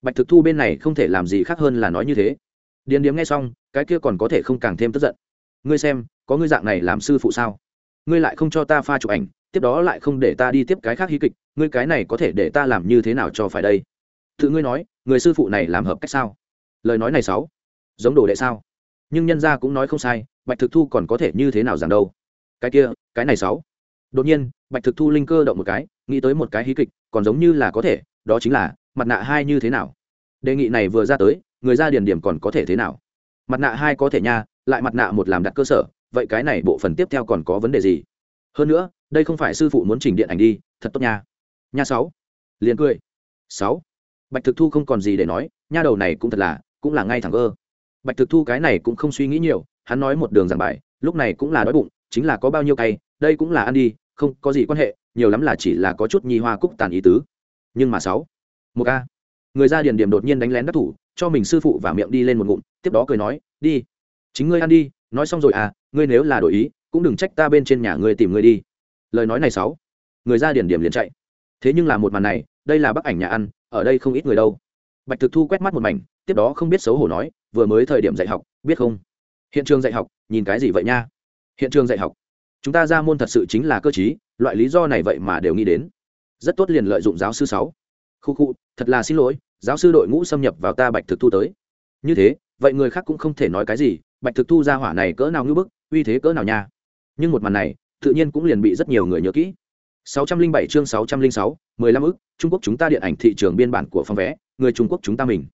Bạch thực thu bên này không thể làm gì khác hơn là nói như thế. Điền điểm nghe xong, cái kia còn có thể không càng thêm tức giận. Ngươi xem, có ngươi dạng này làm sư phụ sao? Ngươi lại không cho ta pha chụp ảnh, tiếp đó lại không để ta đi tiếp cái khác hí kịch, ngươi cái này có thể để ta làm như thế nào cho phải đây? Tự ngươi nói, người sư phụ này làm hợp cách sao? Lời nói này sáu, giống đồ đệ sao? Nhưng nhân gia cũng nói không sai, bạch thực thu còn có thể như thế nào rằng đâu? Cái kia, cái này sáu. Đột nhiên, bạch thực thu linh cơ động một cái, nghĩ tới một cái hí kịch, còn giống như là có thể, đó chính là, mặt nạ hai như thế nào? Đề nghị này vừa ra tới, người ra điển điểm còn có thể thế nào? Mặt nạ hai có thể nha, lại mặt nạ một làm đặt cơ sở, vậy cái này bộ phần tiếp theo còn có vấn đề gì? Hơn nữa, đây không phải sư phụ muốn chỉnh điện ảnh đi, thật tốt nha. Nha sáu. Liền cười. Sáu bạch thực thu không còn gì để nói, nha đầu này cũng thật là, cũng là ngay thẳng ơ bạch thực thu cái này cũng không suy nghĩ nhiều, hắn nói một đường giảng bài, lúc này cũng là đói bụng, chính là có bao nhiêu cay, đây cũng là ăn đi, không có gì quan hệ, nhiều lắm là chỉ là có chút nhi hoa cúc tàn ý tứ. Nhưng mà sáu, một a người ra điền điểm đột nhiên đánh lén đắc thủ, cho mình sư phụ và miệng đi lên một ngụm, tiếp đó cười nói, đi, chính ngươi ăn đi, nói xong rồi à ngươi nếu là đổi ý, cũng đừng trách ta bên trên nhà ngươi tìm ngươi đi. Lời nói này sáu, người ra điển điểm liền chạy. Thế nhưng là một màn này, đây là bức ảnh nhà ăn ở đây không ít người đâu. Bạch thực thu quét mắt một mảnh, tiếp đó không biết xấu hổ nói, vừa mới thời điểm dạy học, biết không? Hiện trường dạy học, nhìn cái gì vậy nha? Hiện trường dạy học. Chúng ta ra môn thật sự chính là cơ chí loại lý do này vậy mà đều nghĩ đến. Rất tốt liền lợi dụng giáo sư sáu. Khu khu, thật là xin lỗi, giáo sư đội ngũ xâm nhập vào ta bạch thực thu tới. Như thế, vậy người khác cũng không thể nói cái gì, bạch thực thu ra hỏa này cỡ nào ngưỡng bức, uy thế cỡ nào nha. Nhưng một màn này, tự nhiên cũng liền bị rất nhiều người nhớ kỹ. 607 chương 606, 15 ức, Trung Quốc chúng ta điện ảnh thị trường biên bản của phong vé, người Trung Quốc chúng ta mình.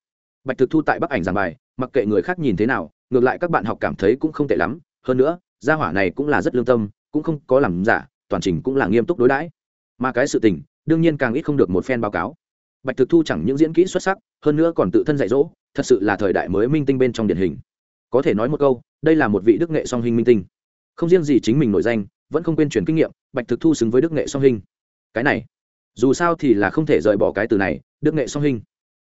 Bạch Thực Thu tại Bắc ảnh giảng bài, mặc kệ người khác nhìn thế nào, ngược lại các bạn học cảm thấy cũng không tệ lắm, hơn nữa, gia hỏa này cũng là rất lương tâm, cũng không có làm giả, toàn trình cũng là nghiêm túc đối đãi. Mà cái sự tình, đương nhiên càng ít không được một fan báo cáo. Bạch Thực Thu chẳng những diễn kỹ xuất sắc, hơn nữa còn tự thân dạy dỗ, thật sự là thời đại mới minh tinh bên trong điển hình. Có thể nói một câu, đây là một vị đức nghệ song hình minh tinh. Không riêng gì chính mình nổi danh, vẫn không quên truyền kinh nghiệm bạch thực thu xứng với đức nghệ song hình cái này, dù sao thì là không thể rời bỏ cái từ này, đức nghệ song hình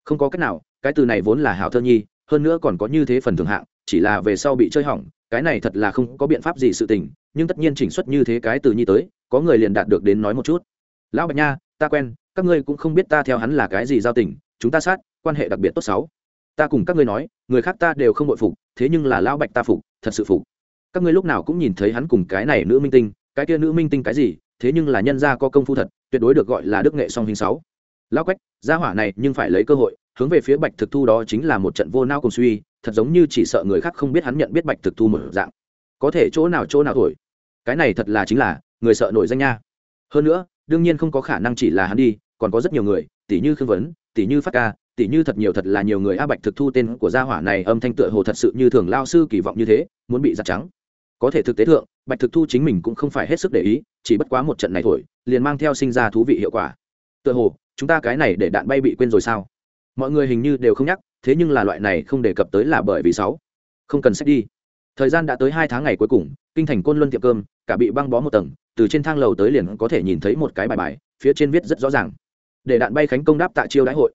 không có cách nào, cái từ này vốn là hảo thơ nhi, hơn nữa còn có như thế phần thường hạng, chỉ là về sau bị chơi hỏng, cái này thật là không có biện pháp gì sự tình, nhưng tất nhiên chỉnh xuất như thế cái từ nhi tới, có người liền đạt được đến nói một chút. Lão bạch nha, ta quen, các ngươi cũng không biết ta theo hắn là cái gì giao tình, chúng ta sát, quan hệ đặc biệt tốt xấu ta cùng các ngươi nói, người khác ta đều không bội phục, thế nhưng là lão bạch ta phục, thật sự phục. Các ngươi lúc nào cũng nhìn thấy hắn cùng cái này nữ minh tinh cái kia nữ minh tinh cái gì, thế nhưng là nhân gia có công phu thật, tuyệt đối được gọi là đức nghệ song hình sáu. Lão quách, gia hỏa này nhưng phải lấy cơ hội, hướng về phía bạch thực thu đó chính là một trận vô nao cùng suy, thật giống như chỉ sợ người khác không biết hắn nhận biết bạch thực thu một dạng. Có thể chỗ nào chỗ nào thổi. Cái này thật là chính là, người sợ nổi danh nha. Hơn nữa, đương nhiên không có khả năng chỉ là hắn đi, còn có rất nhiều người tỷ như khương vấn tỷ như phát ca tỷ như thật nhiều thật là nhiều người a bạch thực thu tên của gia hỏa này âm thanh tựa hồ thật sự như thường lao sư kỳ vọng như thế, muốn bị giặt trắng có thể thực tế thượng, bạch thực thu chính mình cũng không phải hết sức để ý, chỉ bất quá một trận này thổi, liền mang theo sinh ra thú vị hiệu quả. Tựa hồ, chúng ta cái này để đạn bay bị quên rồi sao? Mọi người hình như đều không nhắc, thế nhưng là loại này không đề cập tới là bởi vì sáu. Không cần xét đi. Thời gian đã tới hai tháng ngày cuối cùng, kinh thành côn luân tiệm cơm, cả bị băng bó một tầng, từ trên thang lầu tới liền có thể nhìn thấy một cái bài bài, phía trên viết rất rõ ràng. Để đạn bay khánh công đáp tạ chiêu đãi hội.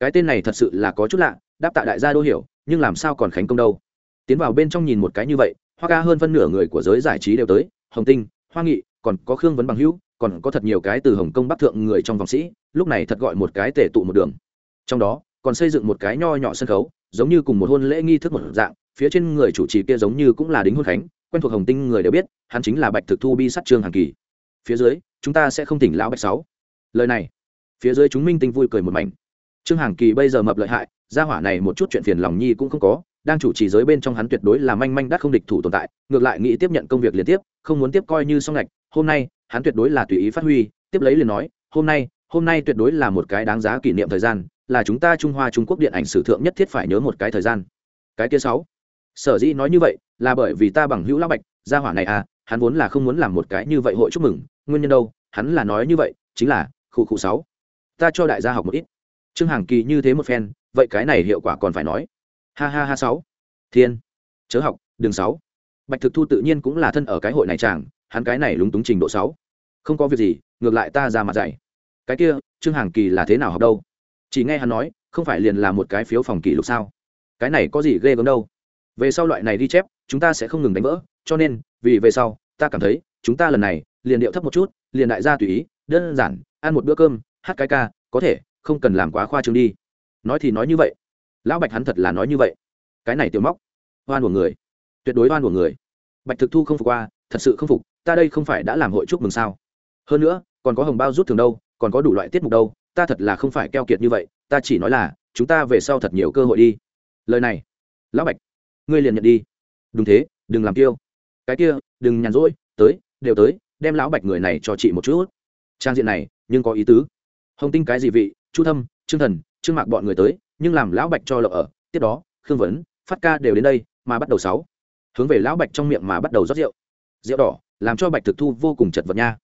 Cái tên này thật sự là có chút lạ, đáp tạ đại gia đô hiểu, nhưng làm sao còn khánh công đâu? Tiến vào bên trong nhìn một cái như vậy hoa ca hơn phân nửa người của giới giải trí đều tới, hồng tinh, hoa nghị, còn có khương vấn bằng hữu, còn có thật nhiều cái từ hồng kông bắc thượng người trong vòng sĩ, lúc này thật gọi một cái tể tụ một đường. Trong đó, còn xây dựng một cái nho nhỏ sân khấu, giống như cùng một hôn lễ nghi thức một dạng, phía trên người chủ trì kia giống như cũng là đính hôn khánh, quen thuộc hồng tinh người đều biết, hắn chính là bạch thực thu bi sát trương hàng kỳ. Phía dưới, chúng ta sẽ không tỉnh lão bạch sáu. Lời này, phía dưới chúng minh tinh vui cười một mảnh. Trương hàng kỳ bây giờ mập lợi hại, gia hỏa này một chút chuyện phiền lòng nhi cũng không có đang chủ trì giới bên trong hắn tuyệt đối là manh manh đắt không địch thủ tồn tại, ngược lại nghĩ tiếp nhận công việc liên tiếp, không muốn tiếp coi như xong ngạch hôm nay, hắn tuyệt đối là tùy ý phát huy, tiếp lấy liền nói, hôm nay hôm nay tuyệt đối là một cái đáng giá kỷ niệm thời gian, là chúng ta trung hoa trung quốc điện ảnh sử thượng nhất thiết phải nhớ một cái thời gian. Cái kia sáu. Sở dĩ nói như vậy, là bởi vì ta bằng hữu lão bạch, gia hỏa này à hắn vốn là không muốn làm một cái như vậy hội chúc mừng, nguyên nhân đâu, hắn là nói như vậy, chính là khu khu sáu. Ta cho đại gia học một ít. Trương hàng kỳ như thế một phen, vậy cái này hiệu quả còn phải nói ha ha ha sáu. Thiên. Chớ học đường sáu. Bạch thực thu tự nhiên cũng là thân ở cái hội này chàng, hắn cái này lúng túng trình độ sáu. Không có việc gì, ngược lại ta ra mặt dạy. Cái kia, trương hàng kỳ là thế nào học đâu? Chỉ nghe hắn nói, không phải liền là một cái phiếu phòng kỷ lục sao? Cái này có gì ghê gớm đâu? Về sau loại này đi chép, chúng ta sẽ không ngừng đánh vỡ, cho nên, vì về sau, ta cảm thấy, chúng ta lần này, liền điệu thấp một chút, liền đại gia tùy ý, đơn giản, ăn một bữa cơm, hát cái ca, có thể, không cần làm quá khoa trương đi. Nói thì nói như vậy lão bạch hắn thật là nói như vậy. Cái này tiểu móc. Oan của người. Tuyệt đối oan của người. Bạch thực thu không phục qua, thật sự không phục, ta đây không phải đã làm hội chúc mừng sao? Hơn nữa, còn có hồng bao rút thường đâu, còn có đủ loại tiết mục đâu, ta thật là không phải keo kiệt như vậy, ta chỉ nói là, chúng ta về sau thật nhiều cơ hội đi. Lời này. Lão bạch. Ngươi liền nhận đi. Đúng thế, đừng làm kiêu. Cái kia, đừng nhàn rỗi, tới, đều tới, đem lão bạch người này cho chị một chút. Trang diện này, nhưng có ý tứ. Hồng tinh cái gì vị? Chu thâm, trương thần, trương mạc bọn người tới nhưng làm lão bạch cho lậu ở, tiếp đó, khương vấn, phát ca đều đến đây, mà bắt đầu sáu. Hướng về lão bạch trong miệng mà bắt đầu rót rượu. Rượu đỏ, làm cho bạch thực thu vô cùng chật vật nha.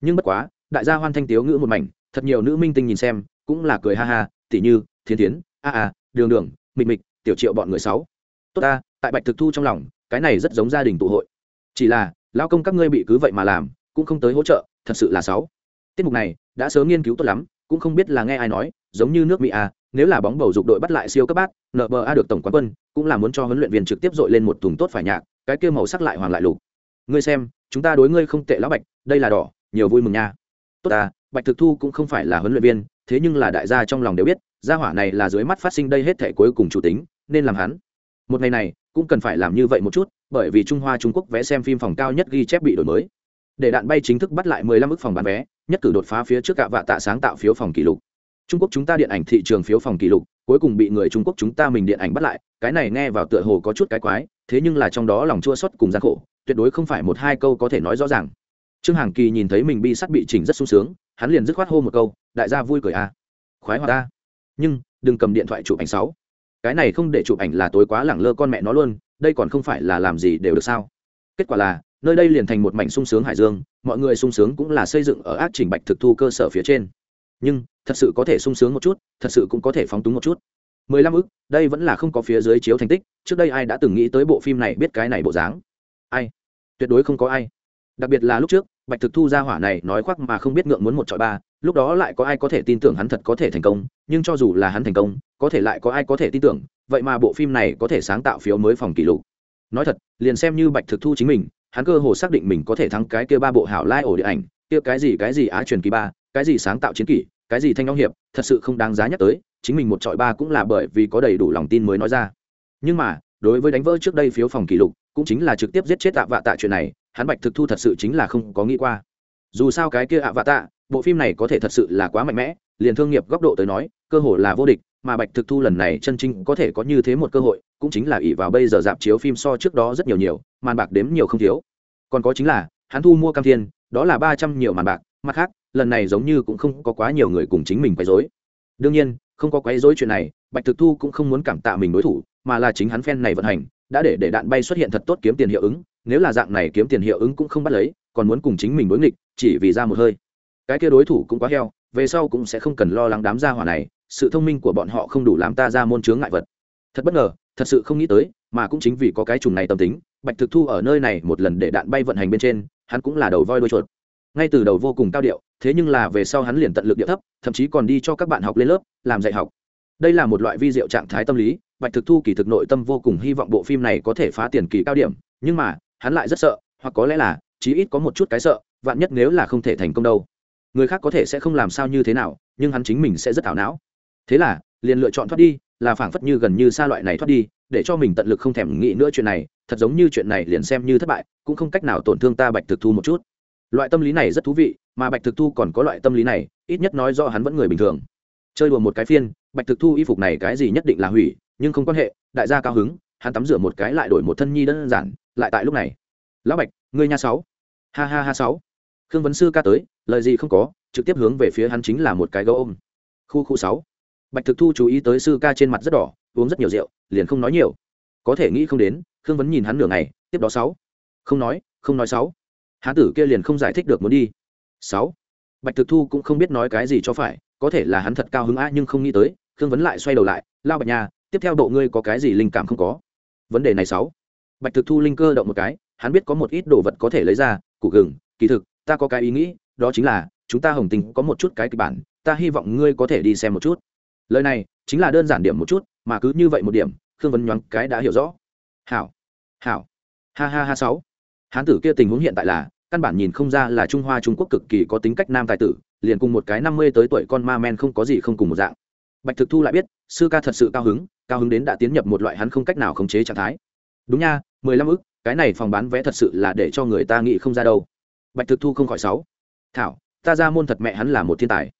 Nhưng bất quá, đại gia hoan thanh tiếu ngữ một mảnh, thật nhiều nữ minh tinh nhìn xem, cũng là cười ha ha, tỉ như thiên tiến a a, đường đường, mịch mịch, tiểu triệu bọn người sáu. Tốt ta, tại bạch thực thu trong lòng, cái này rất giống gia đình tụ hội. Chỉ là lao công các ngươi bị cứ vậy mà làm, cũng không tới hỗ trợ, thật sự là sáu. Tiết mục này, đã sớm nghiên cứu tốt lắm cũng không biết là nghe ai nói giống như nước mỹ à, nếu là bóng bầu dục đội bắt lại siêu cấp bát nba được tổng quán quân cũng là muốn cho huấn luyện viên trực tiếp dội lên một thùng tốt phải nhạc cái kia màu sắc lại hoàng lại lục. Ngươi xem chúng ta đối ngươi không tệ lão bạch đây là đỏ nhiều vui mừng nha. Tốt à bạch thực thu cũng không phải là huấn luyện viên thế nhưng là đại gia trong lòng đều biết gia hỏa này là dưới mắt phát sinh đây hết thể cuối cùng chủ tính nên làm hắn. Một ngày này cũng cần phải làm như vậy một chút bởi vì trung hoa trung quốc vẽ xem phim phòng cao nhất ghi chép bị đổi mới. Để đạn bay chính thức bắt lại 15 ức phòng bán vé nhất cử đột phá phía trước cả vạ tạ sáng tạo phiếu phòng kỷ lục. Trung quốc chúng ta điện ảnh thị trường phiếu phòng kỷ lục, cuối cùng bị người trung quốc chúng ta mình điện ảnh bắt lại, cái này nghe vào tựa hồ có chút cái quái, thế nhưng là trong đó lòng chua xót cùng gian khổ, tuyệt đối không phải một hai câu có thể nói rõ ràng. Trương hằng kỳ nhìn thấy mình bi sắt bị chỉnh rất sung sướng, hắn liền dứt khoát hô một câu, đại gia vui cười a à. khoái hoa ta nhưng, đừng cầm điện thoại chụp ảnh sáu. Cái này không để chụp ảnh là tối quá lẳng lơ con mẹ nó luôn, đây còn không phải là làm gì đều được sao? Kết quả là nơi đây liền thành một mảnh sung sướng hải dương, mọi người sung sướng cũng là xây dựng ở ác trình bạch thực thu cơ sở phía trên. Nhưng, thật sự có thể sung sướng một chút, thật sự cũng có thể phóng túng một chút. Mười lăm ức, đây vẫn là không có phía dưới chiếu thành tích, trước đây ai đã từng nghĩ tới bộ phim này biết cái này bộ dáng? Ai? Tuyệt đối không có ai. Đặc biệt là lúc trước, bạch thực thu ra hỏa này nói khoác mà không biết ngượng muốn một trọi ba, lúc đó lại có ai có thể tin tưởng hắn thật có thể thành công, nhưng cho dù là hắn thành công, có thể lại có ai có thể tin tưởng, vậy mà bộ phim này có thể sáng tạo phiếu mới phòng kỷ lục. Nói thật, liền xem như bạch thực thu chính mình hắn cơ hồ xác định mình có thể thắng cái kia ba bộ hảo lai ổ điện ảnh, kia cái gì cái gì á truyền kỳ ba, cái gì sáng tạo chiến kỷ, cái gì thanh long hiệp, thật sự không đáng giá nhắc tới, chính mình một trọi ba cũng là bởi vì có đầy đủ lòng tin mới nói ra. Nhưng mà, đối với đánh vỡ trước đây phiếu phòng kỷ lục, cũng chính là trực tiếp giết chết tạ vạ tạ chuyện này, hắn bạch thực thu thật sự chính là không có nghĩ qua. Dù sao cái kia ạ vạ tạ, bộ phim này có thể thật sự là quá mạnh mẽ, liền thương nghiệp góc độ tới nói, cơ hồ là vô địch mà bạch thực thu lần này chân chính có thể có như thế một cơ hội, cũng chính là ỷ vào bây giờ dạp chiếu phim so trước đó rất nhiều nhiều, màn bạc đếm nhiều không thiếu. Còn có chính là, hắn thu mua cam thiên, đó là ba trăm nhiều màn bạc, mặt khác, lần này giống như cũng không có quá nhiều người cùng chính mình quấy dối đương nhiên, không có quấy dối chuyện này, bạch thực thu cũng không muốn cảm tạ mình đối thủ, mà là chính hắn phen này vận hành, đã để để đạn bay xuất hiện thật tốt kiếm tiền hiệu ứng, nếu là dạng này kiếm tiền hiệu ứng cũng không bắt lấy, còn muốn cùng chính mình đối nghịch, chỉ vì ra một hơi. Cái kia đối thủ cũng quá heo, về sau cũng sẽ không cần lo lắng đám gia hỏa này sự thông minh của bọn họ không đủ làm ta ra môn chướng ngại vật. Thật bất ngờ, thật sự không nghĩ tới, mà cũng chính vì có cái trùng này tâm tính, bạch thực thu ở nơi này một lần để đạn bay vận hành bên trên, hắn cũng là đầu voi đuôi chuột. Ngay từ đầu vô cùng cao điệu, thế nhưng là về sau hắn liền tận lực điệu thấp, thậm chí còn đi cho các bạn học lên lớp, làm dạy học. Đây là một loại vi diệu trạng thái tâm lý, bạch thực thu kỳ thực nội tâm vô cùng hy vọng bộ phim này có thể phá tiền kỳ cao điểm, nhưng mà, hắn lại rất sợ, hoặc có lẽ là, chí ít có một chút cái sợ, vạn nhất nếu là không thể thành công đâu. Người khác có thể sẽ không làm sao như thế nào, nhưng hắn chính mình sẽ rất ảo não thế là, liền lựa chọn thoát đi, là phảng phất như gần như xa loại này thoát đi, để cho mình tận lực không thèm nghĩ nữa chuyện này, thật giống như chuyện này liền xem như thất bại, cũng không cách nào tổn thương ta bạch thực thu một chút. Loại tâm lý này rất thú vị, mà bạch thực thu còn có loại tâm lý này, ít nhất nói do hắn vẫn người bình thường. Chơi đùa một cái phiên, bạch thực thu y phục này cái gì nhất định là hủy, nhưng không quan hệ, đại gia cao hứng, hắn tắm rửa một cái lại đổi một thân nhi đơn giản, lại tại lúc này. Lão bạch, ngươi nha sáu. Ha ha ha sáu. Khương vấn sư ca tới, lời gì không có, trực tiếp hướng về phía hắn chính là một cái gấu ôm. Khu khu sáu bạch thực thu chú ý tới sư ca trên mặt rất đỏ, uống rất nhiều rượu, liền không nói nhiều. Có thể nghĩ không đến, khương vấn nhìn hắn nửa ngày, tiếp đó sáu. Không nói không nói sáu. Hán tử kia liền không giải thích được muốn đi. Sáu. Bạch thực thu cũng không biết nói cái gì cho phải, có thể là hắn thật cao hứng á, nhưng không nghĩ tới, khương vấn lại xoay đầu lại, lao bạch nhà tiếp theo độ ngươi có cái gì linh cảm không có? Vấn đề này sáu. Bạch thực thu linh cơ động một cái, hắn biết có một ít đồ vật có thể lấy ra, củ gừng, kỳ thực, ta có cái ý nghĩ, đó chính là, chúng ta hồng tình có một chút cái kịch bản, ta hy vọng ngươi có thể đi xem một chút lời này chính là đơn giản điểm một chút, mà cứ như vậy một điểm, khương vấn nhoáng cái đã hiểu rõ. Hảo hảo, ha ha ha sáu. Hán tử kia tình huống hiện tại là, căn bản nhìn không ra là trung hoa trung quốc cực kỳ có tính cách nam tài tử, liền cùng một cái năm mươi tới tuổi con ma men không có gì không cùng một dạng. Bạch thực thu lại biết, sư ca thật sự cao hứng cao hứng đến đã tiến nhập một loại hắn không cách nào khống chế trạng thái. Đúng nha, mười lăm ức, cái này phòng bán vé thật sự là để cho người ta nghĩ không ra đâu. Bạch thực thu không khỏi sáu. Thảo, ta ra môn thật mẹ hắn là một thiên tài.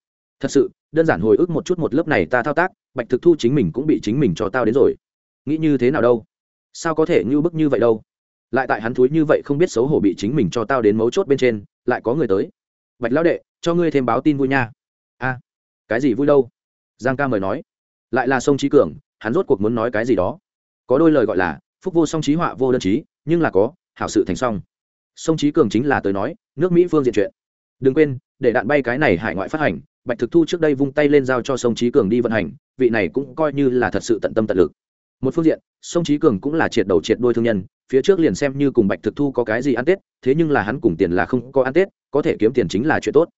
Thật sự đơn giản hồi ức một chút một lớp này ta thao tác, bạch thực thu chính mình cũng bị chính mình cho tao đến rồi. Nghĩ như thế nào đâu? Sao có thể như bức như vậy đâu? Lại tại hắn thúi như vậy không biết xấu hổ bị chính mình cho tao đến mấu chốt bên trên, lại có người tới. Bạch lão đệ, cho ngươi thêm báo tin vui nha. A, cái gì vui đâu? Giang ca mời nói. Lại là sông trí cường, hắn rốt cuộc muốn nói cái gì đó. Có đôi lời gọi là, phúc vô song trí họa vô đơn trí nhưng là có, hảo sự thành song. Sông trí cường chính là tới nói, nước mỹ phương diện chuyện. Đừng quên, để đạn bay cái này hải ngoại phát hành bạch thực thu trước đây vung tay lên giao cho sông trí cường đi vận hành, vị này cũng coi như là thật sự tận tâm tận lực. Một phương diện, sông trí cường cũng là triệt đầu triệt đôi thương nhân, phía trước liền xem như cùng bạch thực thu có cái gì ăn tết, thế nhưng là hắn cùng tiền là không có ăn tết, có thể kiếm tiền chính là chuyện tốt.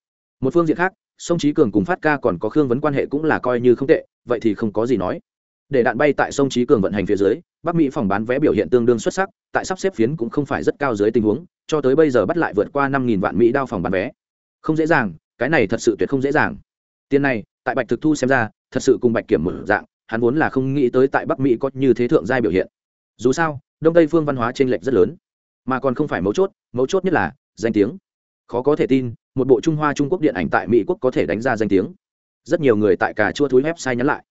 Một phương diện khác, sông trí cường cùng phát ca còn có khương vấn quan hệ cũng là coi như không tệ, vậy thì không có gì nói. Để đạn bay tại sông trí cường vận hành phía dưới, bắc mỹ phòng bán vé biểu hiện tương đương xuất sắc, tại sắp xếp phiến cũng không phải rất cao dưới tình huống, cho tới bây giờ bắt lại vượt qua năm nghìn vạn mỹ đao phòng bán vé. Không dễ dàng cái này thật sự tuyệt không dễ dàng. Tiền này, tại bạch thực thu xem ra, thật sự cùng bạch kiểm mở dạng, hắn vốn là không nghĩ tới tại bắc mỹ có như thế thượng giai biểu hiện. Dù sao, đông tây phương văn hóa t r ê n lệch rất lớn, mà còn không phải mấu chốt mấu chốt nhất là danh tiếng. Khó có thể tin, một bộ trung hoa trung quốc điện ảnh tại mỹ quốc có thể đánh ra danh tiếng. Rất nhiều người tại cà chua thúi website nhắn lại.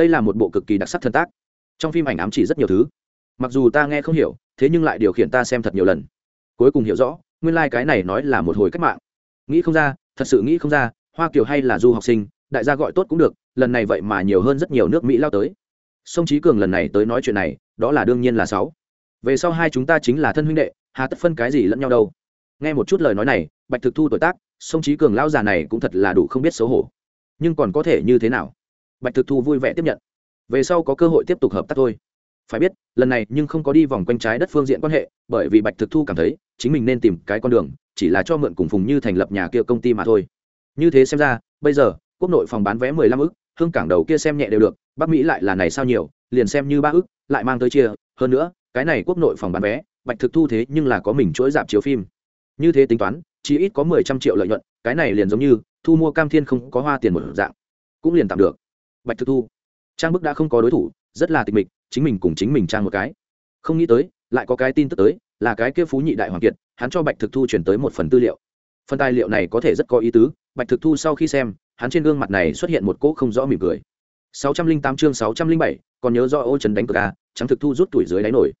Đây là một bộ cực kỳ đặc sắc thân tác. Trong phim ảnh ám chỉ rất nhiều thứ. Mặc dù ta nghe không hiểu, thế nhưng lại điều khiển ta xem thật nhiều lần. Cuối cùng hiểu rõ, nguyên lai、like、cái này nói là một hồi cách mạng. Nghĩ không ra thật sự nghĩ không ra, hoa kiều hay là du học sinh, đại gia gọi tốt cũng được, lần này vậy mà nhiều hơn rất nhiều nước mỹ lao tới. Sông trí cường lần này tới nói chuyện này, đó là đương nhiên là sáu. Về sau hai chúng ta chính là thân huynh đệ, hà tất phân cái gì lẫn nhau đâu. Nghe một chút lời nói này, bạch thực thu tuổi tác, sông trí cường lao già này cũng thật là đủ không biết xấu hổ. Nhưng còn có thể như thế nào? Bạch thực thu vui vẻ tiếp nhận. Về sau có cơ hội tiếp tục hợp tác thôi. Phải biết, lần này nhưng không có đi vòng quanh trái đất phương diện quan hệ, bởi vì bạch thực thu cảm thấy, chính mình nên tìm cái con đường chỉ là cho mượn cùng phùng như thành lập nhà kia công ty mà thôi. Như thế xem ra, bây giờ, quốc nội phòng bán vé mười lăm ức, hương cảng đầu kia xem nhẹ đều được, bắc mỹ lại là này sao nhiều, liền xem như ba ức, lại mang tới chia. Hơn nữa, cái này quốc nội phòng bán vé, bạch thực thu thế nhưng là có mình chuỗi dạp chiếu phim. Như thế tính toán, chỉ ít có mười trăm triệu lợi nhuận, cái này liền giống như, thu mua cam thiên không có hoa tiền một dạng. Cũng liền tạm được. Bạch thực thu. Trang bức đã không có đối thủ, rất là tịch mịch, chính mình cùng chính mình trang một cái. Không nghĩ tới, lại có cái tin tức tới, là cái kia phú nhị đại hoàng kiệt hắn cho bạch thực thu chuyển tới một phần tư liệu. Phần tài liệu này có thể rất có ý tứ bạch thực thu sau khi xem hắn trên gương mặt này xuất hiện một cỗ không rõ mỉm cười. 608 chương 607, còn nhớ do ô trần đánh cờ à, trắng thực thu rút tuổi dưới đáy nổi.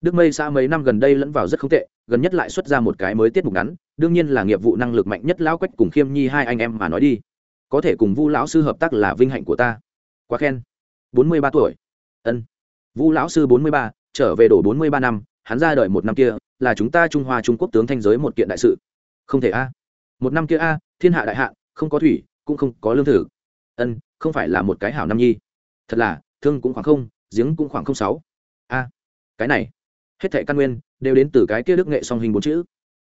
Đức mây xã mấy năm gần đây lẫn vào rất không tệ gần nhất lại xuất ra một cái mới tiết mục ngắn đương nhiên là nghiệp vụ năng lực mạnh nhất lão quách cùng khiêm nhi hai anh em mà nói đi. Có thể cùng vu lão sư hợp tác là vinh hạnh của ta. Quá khen. 43 tuổi. Ân. Vu lão sư 43, trở về đổ 43 năm hắn ra đời một năm kia là chúng ta trung hoa trung quốc tướng thanh giới một kiện đại sự. Không thể a. Một năm kia a, thiên hạ đại hạ không có thủy, cũng không có lương thực. Ân, không phải là một cái hảo năm nhi. Thật là, thương cũng khoảng không, giếng cũng khoảng không sáu. A, cái này, hết thệ căn nguyên, đều đến từ cái kia đức nghệ song hình bốn chữ.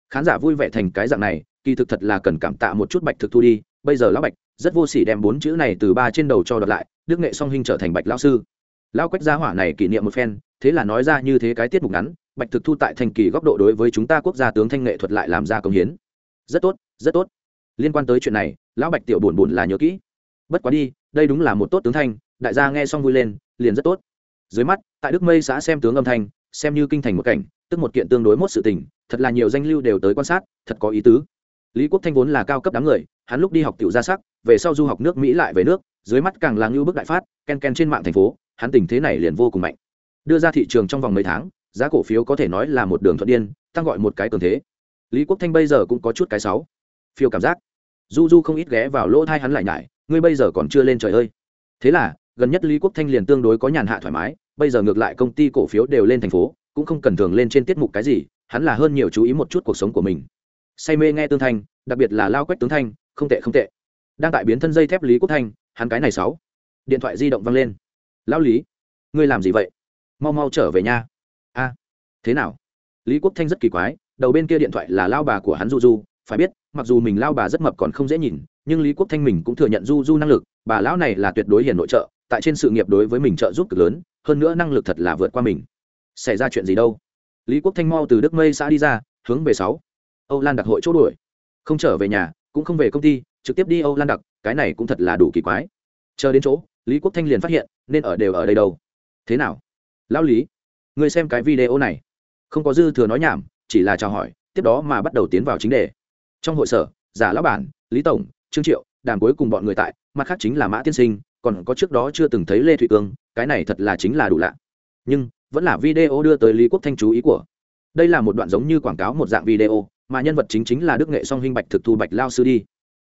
Khán giả vui vẻ thành cái dạng này, kỳ thực thật là cần cảm tạ một chút bạch thực thu đi, bây giờ lão bạch, rất vô sỉ đem bốn chữ này từ ba trên đầu cho đợt lại, đức nghệ song hình trở thành bạch lão sư. Lão quách gia hỏa này kỷ niệm một phen, thế là nói ra như thế cái tiết mục ngắn bạch thực thu tại thành kỳ góc độ đối với chúng ta quốc gia tướng thanh nghệ thuật lại làm ra công hiến. Rất tốt rất tốt. Liên quan tới chuyện này, lão bạch tiểu buồn buồn là nhớ kỹ. Bất quá đi, đây đúng là một tốt tướng thanh, đại gia nghe xong vui lên, liền rất tốt. Dưới mắt, tại đức mây xã xem tướng âm thanh, xem như kinh thành một cảnh, tức một kiện tương đối mốt sự tình, thật là nhiều danh lưu đều tới quan sát, thật có ý tứ. Lý quốc thanh vốn là cao cấp đám người, hắn lúc đi học tiểu gia sắc, về sau du học nước mỹ lại về nước, dưới mắt càng là ngưu bức đại phát, ken ken trên mạng thành phố, hắn tình thế này liền vô cùng mạnh. Đưa ra thị trường trong vòng mấy tháng giá cổ phiếu có thể nói là một đường thuận điên, tăng gọi một cái cường thế. Lý quốc thanh bây giờ cũng có chút cái sáu. Phiêu cảm giác. Du du không ít ghé vào lỗ thai hắn lại nhải, ngươi bây giờ còn chưa lên trời ơi. Thế là, gần nhất lý quốc thanh liền tương đối có nhàn hạ thoải mái, bây giờ ngược lại công ty cổ phiếu đều lên thành phố, cũng không cần thường lên trên tiết mục cái gì, hắn là hơn nhiều chú ý một chút cuộc sống của mình. Say mê nghe tương thanh, đặc biệt là lao quách tướng thanh, không tệ không tệ. Đang tại biến thân dây thép lý quốc thanh, hắn cái này sáu. Điện thoại di động văng lên. Lão lý, ngươi làm gì vậy? Mau mau trở về nhà a thế nào? Lý quốc thanh rất kỳ quái, đầu bên kia điện thoại là lao bà của hắn du du phải biết, mặc dù mình lao bà rất mập còn không dễ nhìn, nhưng lý quốc thanh mình cũng thừa nhận du du năng lực, bà lão này là tuyệt đối hiền nội trợ, tại trên sự nghiệp đối với mình trợ giúp cực lớn, hơn nữa năng lực thật là vượt qua mình. Xảy ra chuyện gì đâu? Lý quốc thanh mau từ đức mây xã đi ra, hướng về sáu. Âu lan đặc hội chỗ đuổi. Không trở về nhà, cũng không về công ty, trực tiếp đi âu lan đặc, cái này cũng thật là đủ kỳ quái. Chờ đến chỗ, lý quốc thanh liền phát hiện, nên ở đều ở đây đâu. Thế nào? Lão lý người xem cái video này. Không có dư thừa nói nhảm, chỉ là chào hỏi, tiếp đó mà bắt đầu tiến vào chính đề. Trong hội sở, giả lão bản, lý tổng, trương triệu, đàm cuối cùng bọn người tại, mặt khác chính là mã tiên sinh, còn có trước đó chưa từng thấy lê thụy cương, cái này thật là chính là đủ lạ. Nhưng, vẫn là video đưa tới lý quốc thanh chú ý của. Đây là một đoạn giống như quảng cáo một dạng video, mà nhân vật chính chính là đức nghệ song huynh bạch thực thu bạch lao sư đi.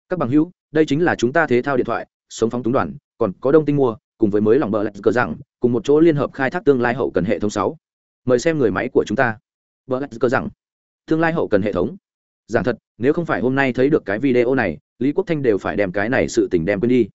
Các bằng hữu, đây chính là chúng ta thế thao điện thoại, sống phóng túng đoàn, còn có đông tinh mua, cùng với mới lòng bờ lạch cờ rằng cùng một chỗ liên hợp khai thác tương lai hậu cần hệ thống sáu. Mời xem người máy của chúng ta. Bờ lạch cơ rằng, tương lai hậu cần hệ thống? Giảng thật, nếu không phải hôm nay thấy được cái video này, lý quốc thanh đều phải đem cái này sự tình đem quên đi.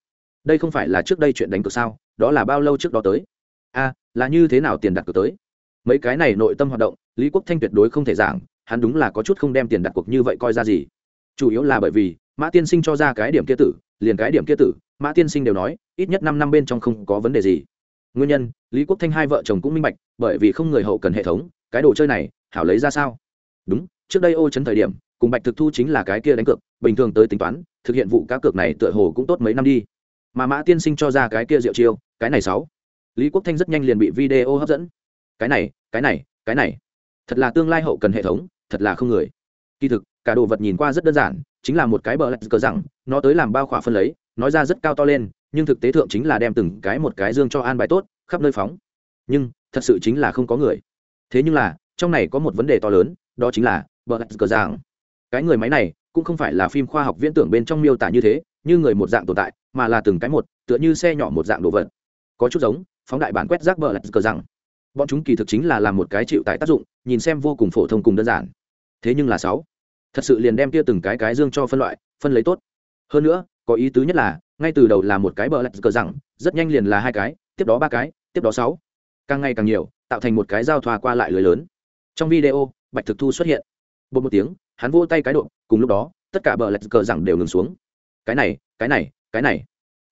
Đây không phải là trước đây chuyện đánh cược sao, đó là bao lâu trước đó tới? A, là như thế nào tiền đặt cược tới? Mấy cái này nội tâm hoạt động, lý quốc thanh tuyệt đối không thể giảng, hắn đúng là có chút không đem tiền đặt cuộc như vậy coi ra gì. Chủ yếu là bởi vì, mã tiên sinh cho ra cái điểm kia tử, liền cái điểm kia tử, mã tiên sinh đều nói, ít nhất năm năm bên trong không có vấn đề gì nguyên nhân, lý quốc thanh hai vợ chồng cũng minh bạch, bởi vì không người hậu cần hệ thống, cái đồ chơi này, hảo lấy ra sao? Đúng, trước đây ô chấn thời điểm, cùng bạch thực thu chính là cái kia đánh cược, bình thường tới tính toán, thực hiện vụ cá cược này tựa hồ cũng tốt mấy năm đi. Mà mã tiên sinh cho ra cái kia rượu chiêu, cái này sáu. Lý quốc thanh rất nhanh liền bị video hấp dẫn. Cái này cái này cái này. Thật là tương lai hậu cần hệ thống, thật là không người. Kỳ thực, cả đồ vật nhìn qua rất đơn giản, chính là một cái bờ lạch cờ rằng, nó tới làm bao khỏa phân lấy, nói ra rất cao to lên nhưng thực tế thượng chính là đem từng cái một cái dương cho an bài tốt, khắp nơi phóng. Nhưng, thật sự chính là không có người. Thế nhưng là, trong này có một vấn đề to lớn, đó chính là bờ cờ giảng cái người máy này cũng không phải là phim khoa học viễn tưởng bên trong miêu tả như thế, như người một dạng tồn tại, mà là từng cái một, tựa như xe nhỏ một dạng đồ vật. Có chút giống, phóng đại bản quét rác bờ lạch cờ rằng bọn chúng kỳ thực chính là làm một cái chịu tại tác dụng, nhìn xem vô cùng phổ thông cùng đơn giản. Thế nhưng là sáu, thật sự liền đem kia từng cái cái dương cho phân loại, phân lấy tốt. Hơn nữa, có ý tứ nhất là ngay từ đầu là một cái bờ lạch cờ rằng, rất nhanh liền là hai cái, tiếp đó ba cái, tiếp đó sáu. Càng ngày càng nhiều, tạo thành một cái giao thoa qua lại lưới lớn. Trong video, bạch thực thu xuất hiện. Bột một tiếng, hắn vỗ tay cái độ, cùng lúc đó, tất cả bờ lạch cờ rằng đều ngừng xuống. Cái này cái này cái này.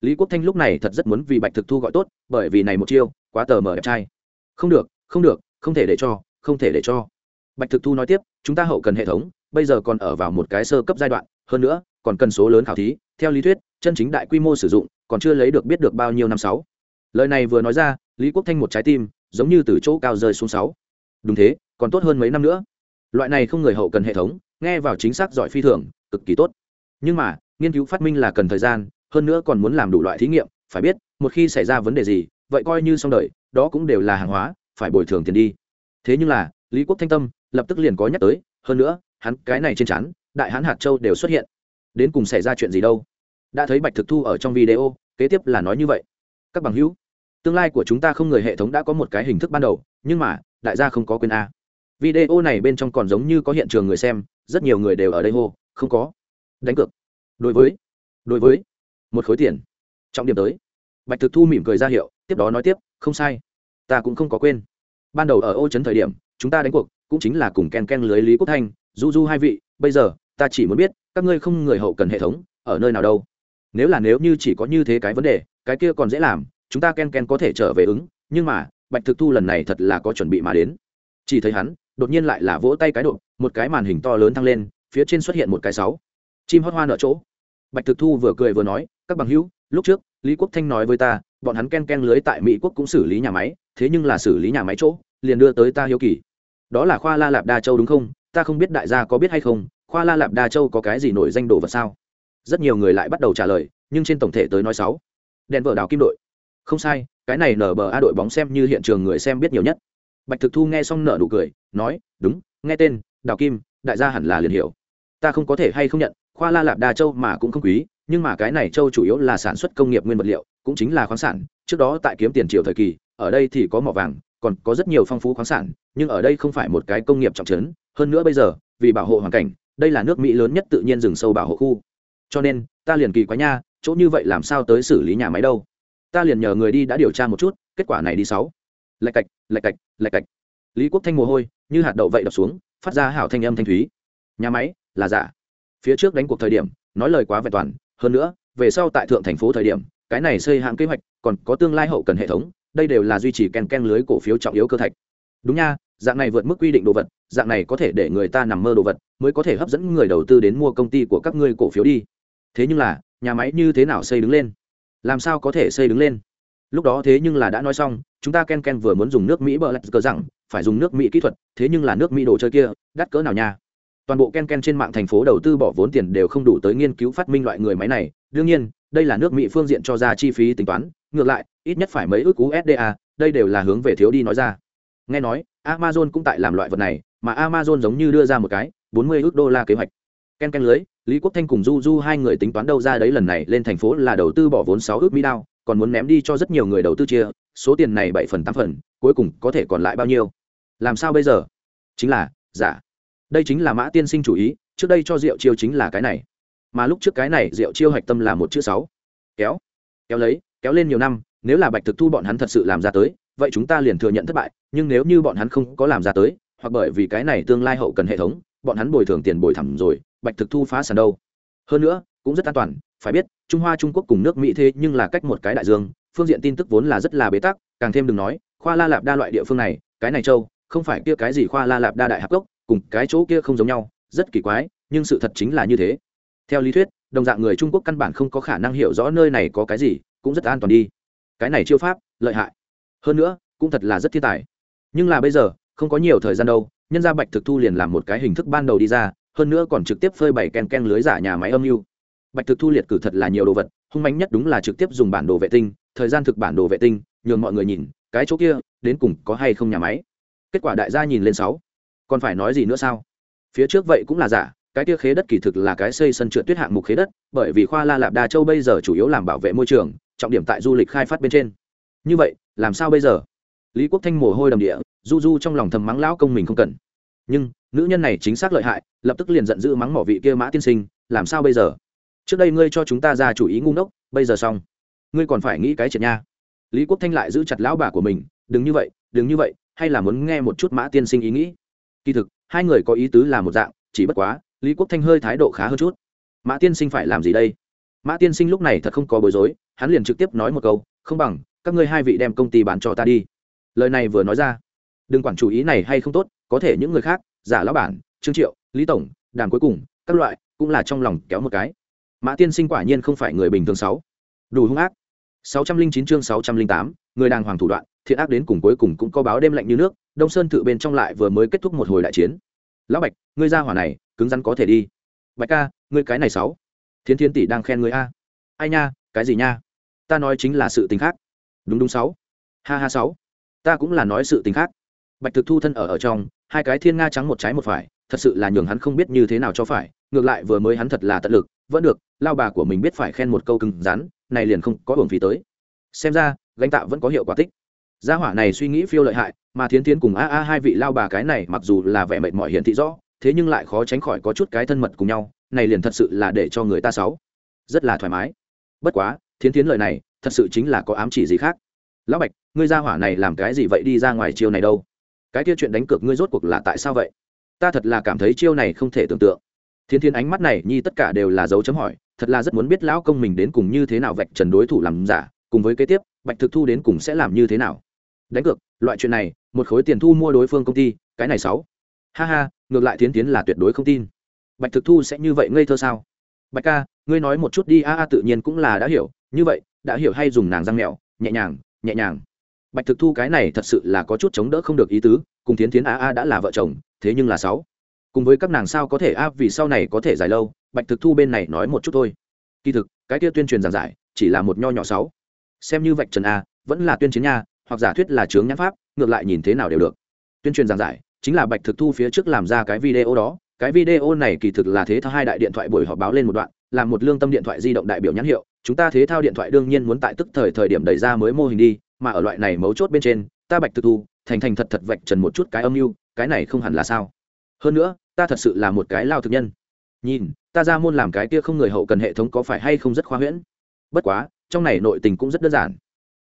Lý quốc thanh lúc này thật rất muốn vì bạch thực thu gọi tốt, bởi vì này một chiêu, quá tờ mờ đẹp trai. Không được không được, không thể để cho, không thể để cho. Bạch thực thu nói tiếp, chúng ta hậu cần hệ thống, bây giờ còn ở vào một cái sơ cấp giai đoạn, hơn nữa, còn cần số lớn khảo thí, theo lý thuyết chân chính đại quy mô sử dụng, còn chưa lấy được biết được bao nhiêu năm sáu. Lời này vừa nói ra, lý quốc thanh một trái tim, giống như từ chỗ cao rơi xuống sáu. Đúng thế, còn tốt hơn mấy năm nữa. Loại này không người hậu cần hệ thống, nghe vào chính xác giỏi phi thường, cực kỳ tốt. Nhưng mà, nghiên cứu phát minh là cần thời gian, hơn nữa còn muốn làm đủ loại thí nghiệm, phải biết, một khi xảy ra vấn đề gì, vậy coi như xong đời, đó cũng đều là hàng hóa, phải bồi thường tiền đi. Thế nhưng là, lý quốc thanh tâm, lập tức liền có nhắc tới, hơn nữa, hắn cái này trên chắn đại hán hạt châu đều xuất hiện. Đến cùng xảy ra chuyện gì đâu? Đã thấy bạch thực thu ở trong video, kế tiếp là nói như vậy. Các bằng hữu, tương lai của chúng ta không người hệ thống đã có một cái hình thức ban đầu, nhưng mà, đại gia không có quyền a. Video này bên trong còn giống như có hiện trường người xem, rất nhiều người đều ở đây hô, không có. Đánh cược. Đối với đối với, một khối tiền. Trọng điểm tới. Bạch thực thu mỉm cười ra hiệu, tiếp đó nói tiếp, không sai. Ta cũng không có quên. Ban đầu ở ô trấn thời điểm, chúng ta đánh cuộc, cũng chính là cùng ken ken lưới lý quốc thanh, du du hai vị, bây giờ, ta chỉ muốn biết, các ngươi không người hậu cần hệ thống, ở nơi nào đâu nếu là nếu như chỉ có như thế cái vấn đề, cái kia còn dễ làm, chúng ta ken ken có thể trở về ứng, nhưng mà, bạch thực thu lần này thật là có chuẩn bị mà đến. Chỉ thấy hắn, đột nhiên lại là vỗ tay cái độ một cái màn hình to lớn thăng lên, phía trên xuất hiện một cái sáu. Chim hót hoa nở chỗ. Bạch thực thu vừa cười vừa nói, các bằng hữu, lúc trước, lý quốc thanh nói với ta, bọn hắn ken ken lưới tại mỹ quốc cũng xử lý nhà máy, thế nhưng là xử lý nhà máy chỗ, liền đưa tới ta hiếu kỳ. Đó là khoa la lạp đa châu đúng không? Ta không biết đại gia có biết hay không, khoa la lạp đa châu có cái gì nổi danh đồ vật sao? Rất nhiều người lại bắt đầu trả lời, nhưng trên tổng thể tới nói sáu. Đèn vợ đào kim đội. Không sai, cái này nở bờ a đội bóng xem như hiện trường người xem biết nhiều nhất. Bạch thực thu nghe xong nở nụ cười, nói, đúng, nghe tên, đào kim, đại gia hẳn là liền hiểu. Ta không có thể hay không nhận, khoa la lạp đa châu mà cũng không quý, nhưng mà cái này châu chủ yếu là sản xuất công nghiệp nguyên vật liệu, cũng chính là khoáng sản. Trước đó tại kiếm tiền triều thời kỳ, ở đây thì có mỏ vàng, còn có rất nhiều phong phú khoáng sản, nhưng ở đây không phải một cái công nghiệp trọng trấn. Hơn nữa bây giờ, vì bảo hộ hoàn cảnh, đây là nước mỹ lớn nhất tự nhiên rừng sâu bảo hộ khu cho nên, ta liền kỳ quá nha, chỗ như vậy làm sao tới xử lý nhà máy đâu? Ta liền nhờ người đi đã điều tra một chút, kết quả này đi sáu. Lạch cạch lạch cạch lạch cạch. Lý quốc thanh mồ hôi, như hạt đậu vậy đập xuống, phát ra hảo thanh âm thanh thúy. Nhà máy, là giả. Phía trước đánh cuộc thời điểm, nói lời quá vẹn toàn, hơn nữa, về sau tại thượng thành phố thời điểm, cái này xây hạng kế hoạch, còn có tương lai hậu cần hệ thống, đây đều là duy trì ken ken lưới cổ phiếu trọng yếu cơ thạch. Đúng nha, dạng này vượt mức quy định đồ vật, dạng này có thể để người ta nằm mơ đồ vật, mới có thể hấp dẫn người đầu tư đến mua công ty của các ngươi cổ phiếu đi thế nhưng là, nhà máy như thế nào xây đứng lên? Làm sao có thể xây đứng lên? Lúc đó thế nhưng là đã nói xong, chúng ta ken ken vừa muốn dùng nước mỹ bờ lạch cờ rằng, phải dùng nước mỹ kỹ thuật, thế nhưng là nước mỹ đồ chơi kia, đắt cỡ nào nha? Toàn bộ ken ken trên mạng thành phố đầu tư bỏ vốn tiền đều không đủ tới nghiên cứu phát minh loại người máy này. Đương nhiên, đây là nước mỹ phương diện cho ra chi phí tính toán, ngược lại, ít nhất phải mấy ước usda đây đều là hướng về thiếu đi nói ra. Nghe nói, amazon cũng tại làm loại vật này, mà amazon giống như đưa ra một cái, bốn mươi ước đô la kế hoạch. Ken ken lưới lý quốc thanh cùng du du hai người tính toán đâu ra đấy lần này lên thành phố là đầu tư bỏ vốn sáu ước mỹ đao, còn muốn ném đi cho rất nhiều người đầu tư chia, số tiền này bảy phần tám phần, cuối cùng có thể còn lại bao nhiêu? Làm sao bây giờ? Chính là, giả. Đây chính là mã tiên sinh chủ ý, trước đây cho rượu chiêu chính là cái này. Mà lúc trước cái này rượu chiêu hạch tâm là một chữ sáu. Kéo. Kéo lấy, kéo lên nhiều năm, nếu là bạch thực thu bọn hắn thật sự làm ra tới, vậy chúng ta liền thừa nhận thất bại, nhưng nếu như bọn hắn không có làm ra tới, hoặc bởi vì cái này tương lai hậu cần hệ thống bọn hắn bồi thường tiền bồi thẳng rồi, bạch thực thu phá sản đâu? Hơn nữa, cũng rất an toàn, phải biết, trung hoa trung quốc cùng nước mỹ thế nhưng là cách một cái đại dương, phương diện tin tức vốn là rất là bế tắc, càng thêm đừng nói, khoa la lạp đa loại địa phương này, cái này châu, không phải kia cái gì khoa la lạp đa đại hạc gốc, cùng cái chỗ kia không giống nhau, rất kỳ quái, nhưng sự thật chính là như thế. Theo lý thuyết, đồng dạng người trung quốc căn bản không có khả năng hiểu rõ nơi này có cái gì, cũng rất an toàn đi. Cái này chiêu pháp, lợi hại. Hơn nữa, cũng thật là rất thiên tài. Nhưng là bây giờ, không có nhiều thời gian đâu nhân gia bạch thực thu liền làm một cái hình thức ban đầu đi ra, hơn nữa còn trực tiếp phơi bày ken ken lưới giả nhà máy âm mưu. Bạch thực thu liệt cử thật là nhiều đồ vật, hung mạnh nhất đúng là trực tiếp dùng bản đồ vệ tinh, thời gian thực bản đồ vệ tinh, nhường mọi người nhìn, cái chỗ kia, đến cùng có hay không nhà máy. Kết quả đại gia nhìn lên sáu. Còn phải nói gì nữa sao? Phía trước vậy cũng là giả, cái kia khế đất kỳ thực là cái xây sân trượt tuyết hạng mục khế đất, bởi vì khoa la lạp đa châu bây giờ chủ yếu làm bảo vệ môi trường, trọng điểm tại du lịch khai phát bên trên. Như vậy, làm sao bây giờ? Lý quốc thanh mồ hôi đầm địa, du du trong lòng thầm mắng lão công mình không cần nhưng, nữ nhân này chính xác lợi hại, lập tức liền giận dữ mắng mỏ vị kia mã tiên sinh, làm sao bây giờ? Trước đây ngươi cho chúng ta ra chủ ý ngu ngốc, bây giờ xong. Ngươi còn phải nghĩ cái chuyện nha. Lý quốc thanh lại giữ chặt lão bà của mình, đừng như vậy, đừng như vậy, hay là muốn nghe một chút mã tiên sinh ý nghĩ? Kỳ thực, hai người có ý tứ là một dạng, chỉ bất quá, lý quốc thanh hơi thái độ khá hơn chút. Mã tiên sinh phải làm gì đây? Mã tiên sinh lúc này thật không có bối rối, hắn liền trực tiếp nói một câu, không bằng, các ngươi hai vị đem công ty bán cho ta đi. Lời này vừa nói ra đừng quản chủ ý này hay không tốt có thể những người khác giả lão bản trương triệu lý tổng đàm cuối cùng các loại cũng là trong lòng kéo một cái. Mã tiên sinh quả nhiên không phải người bình thường sáu. Đủ hung ác. 609 chương 608, người đàng hoàng thủ đoạn thiện ác đến cùng cuối cùng cũng có báo đêm lạnh như nước đông sơn tự bên trong lại vừa mới kết thúc một hồi đại chiến. Lão bạch ngươi ra hỏa này cứng rắn có thể đi. Bạch ca ngươi cái này sáu. Thiến thiên tỷ đang khen ngươi a. Ai nha cái gì nha? Ta nói chính là sự tình khác. Đúng đúng sáu. Ha ha sáu. Ta cũng là nói sự tình khác bạch thực thu thân ở ở trong, hai cái thiên nga trắng một trái một phải, thật sự là nhường hắn không biết như thế nào cho phải, ngược lại vừa mới hắn thật là tận lực, vẫn được, lao bà của mình biết phải khen một câu cứng rắn, này liền không có hưởng phí tới. Xem ra, gánh tạo vẫn có hiệu quả tích. Gia hỏa này suy nghĩ phiêu lợi hại, mà thiến thiến cùng a a hai vị lao bà cái này mặc dù là vẻ mệt mỏi hiển thị rõ, thế nhưng lại khó tránh khỏi có chút cái thân mật cùng nhau, này liền thật sự là để cho người ta sáu rất là thoải mái. Bất quá, thiến thiến lời này, thật sự chính là có ám chỉ gì khác. Lão bạch, ngươi gia hỏa này làm cái gì vậy đi ra ngoài chiều này đâu? Cái kia chuyện đánh cược ngươi rốt cuộc là tại sao vậy? Ta thật là cảm thấy chiêu này không thể tưởng tượng. Thiên thiên ánh mắt này, nhi tất cả đều là dấu chấm hỏi, thật là rất muốn biết lão công mình đến cùng như thế nào vạch trần đối thủ làm giả, cùng với kế tiếp, bạch thực thu đến cùng sẽ làm như thế nào? Đánh cược, loại chuyện này, một khối tiền thu mua đối phương công ty, cái này sáu. Ha ha, ngược lại Thiên tiến là tuyệt đối không tin. Bạch thực thu sẽ như vậy ngây thơ sao? Bạch ca, ngươi nói một chút đi, a a tự nhiên cũng là đã hiểu, như vậy, đã hiểu hay dùng nàng răng mèo nhẹ nhàng nhẹ nhàng bạch thực thu cái này thật sự là có chút chống đỡ không được ý tứ, cùng tiến tiến a a đã là vợ chồng, thế nhưng là sáu. Cùng với các nàng sao có thể a, vì sau này có thể dài lâu, bạch thực thu bên này nói một chút thôi. Kỳ thực, cái kia tuyên truyền giảng giải, chỉ là một nho nhỏ sáu. Xem như vạch trần a, vẫn là tuyên chiến nha, hoặc giả thuyết là chướng nhãn pháp, ngược lại nhìn thế nào đều được. Tuyên truyền giảng giải, chính là bạch thực thu phía trước làm ra cái video đó. Cái video này kỳ thực là thế thao hai đại điện thoại buổi họp báo lên một đoạn, là một lương tâm điện thoại di động đại biểu nhãn hiệu. Chúng ta thế thao điện thoại đương nhiên muốn tại tức thời thời điểm đẩy ra mới mô hình đi mà ở loại này mấu chốt bên trên, ta bạch thực thu, thành thành thật thật vạch trần một chút cái âm mưu, cái này không hẳn là sao? Hơn nữa, ta thật sự là một cái lao thực nhân. Nhìn, ta ra môn làm cái kia không người hậu cần hệ thống có phải hay không rất khoa huyễn? Bất quá, trong này nội tình cũng rất đơn giản.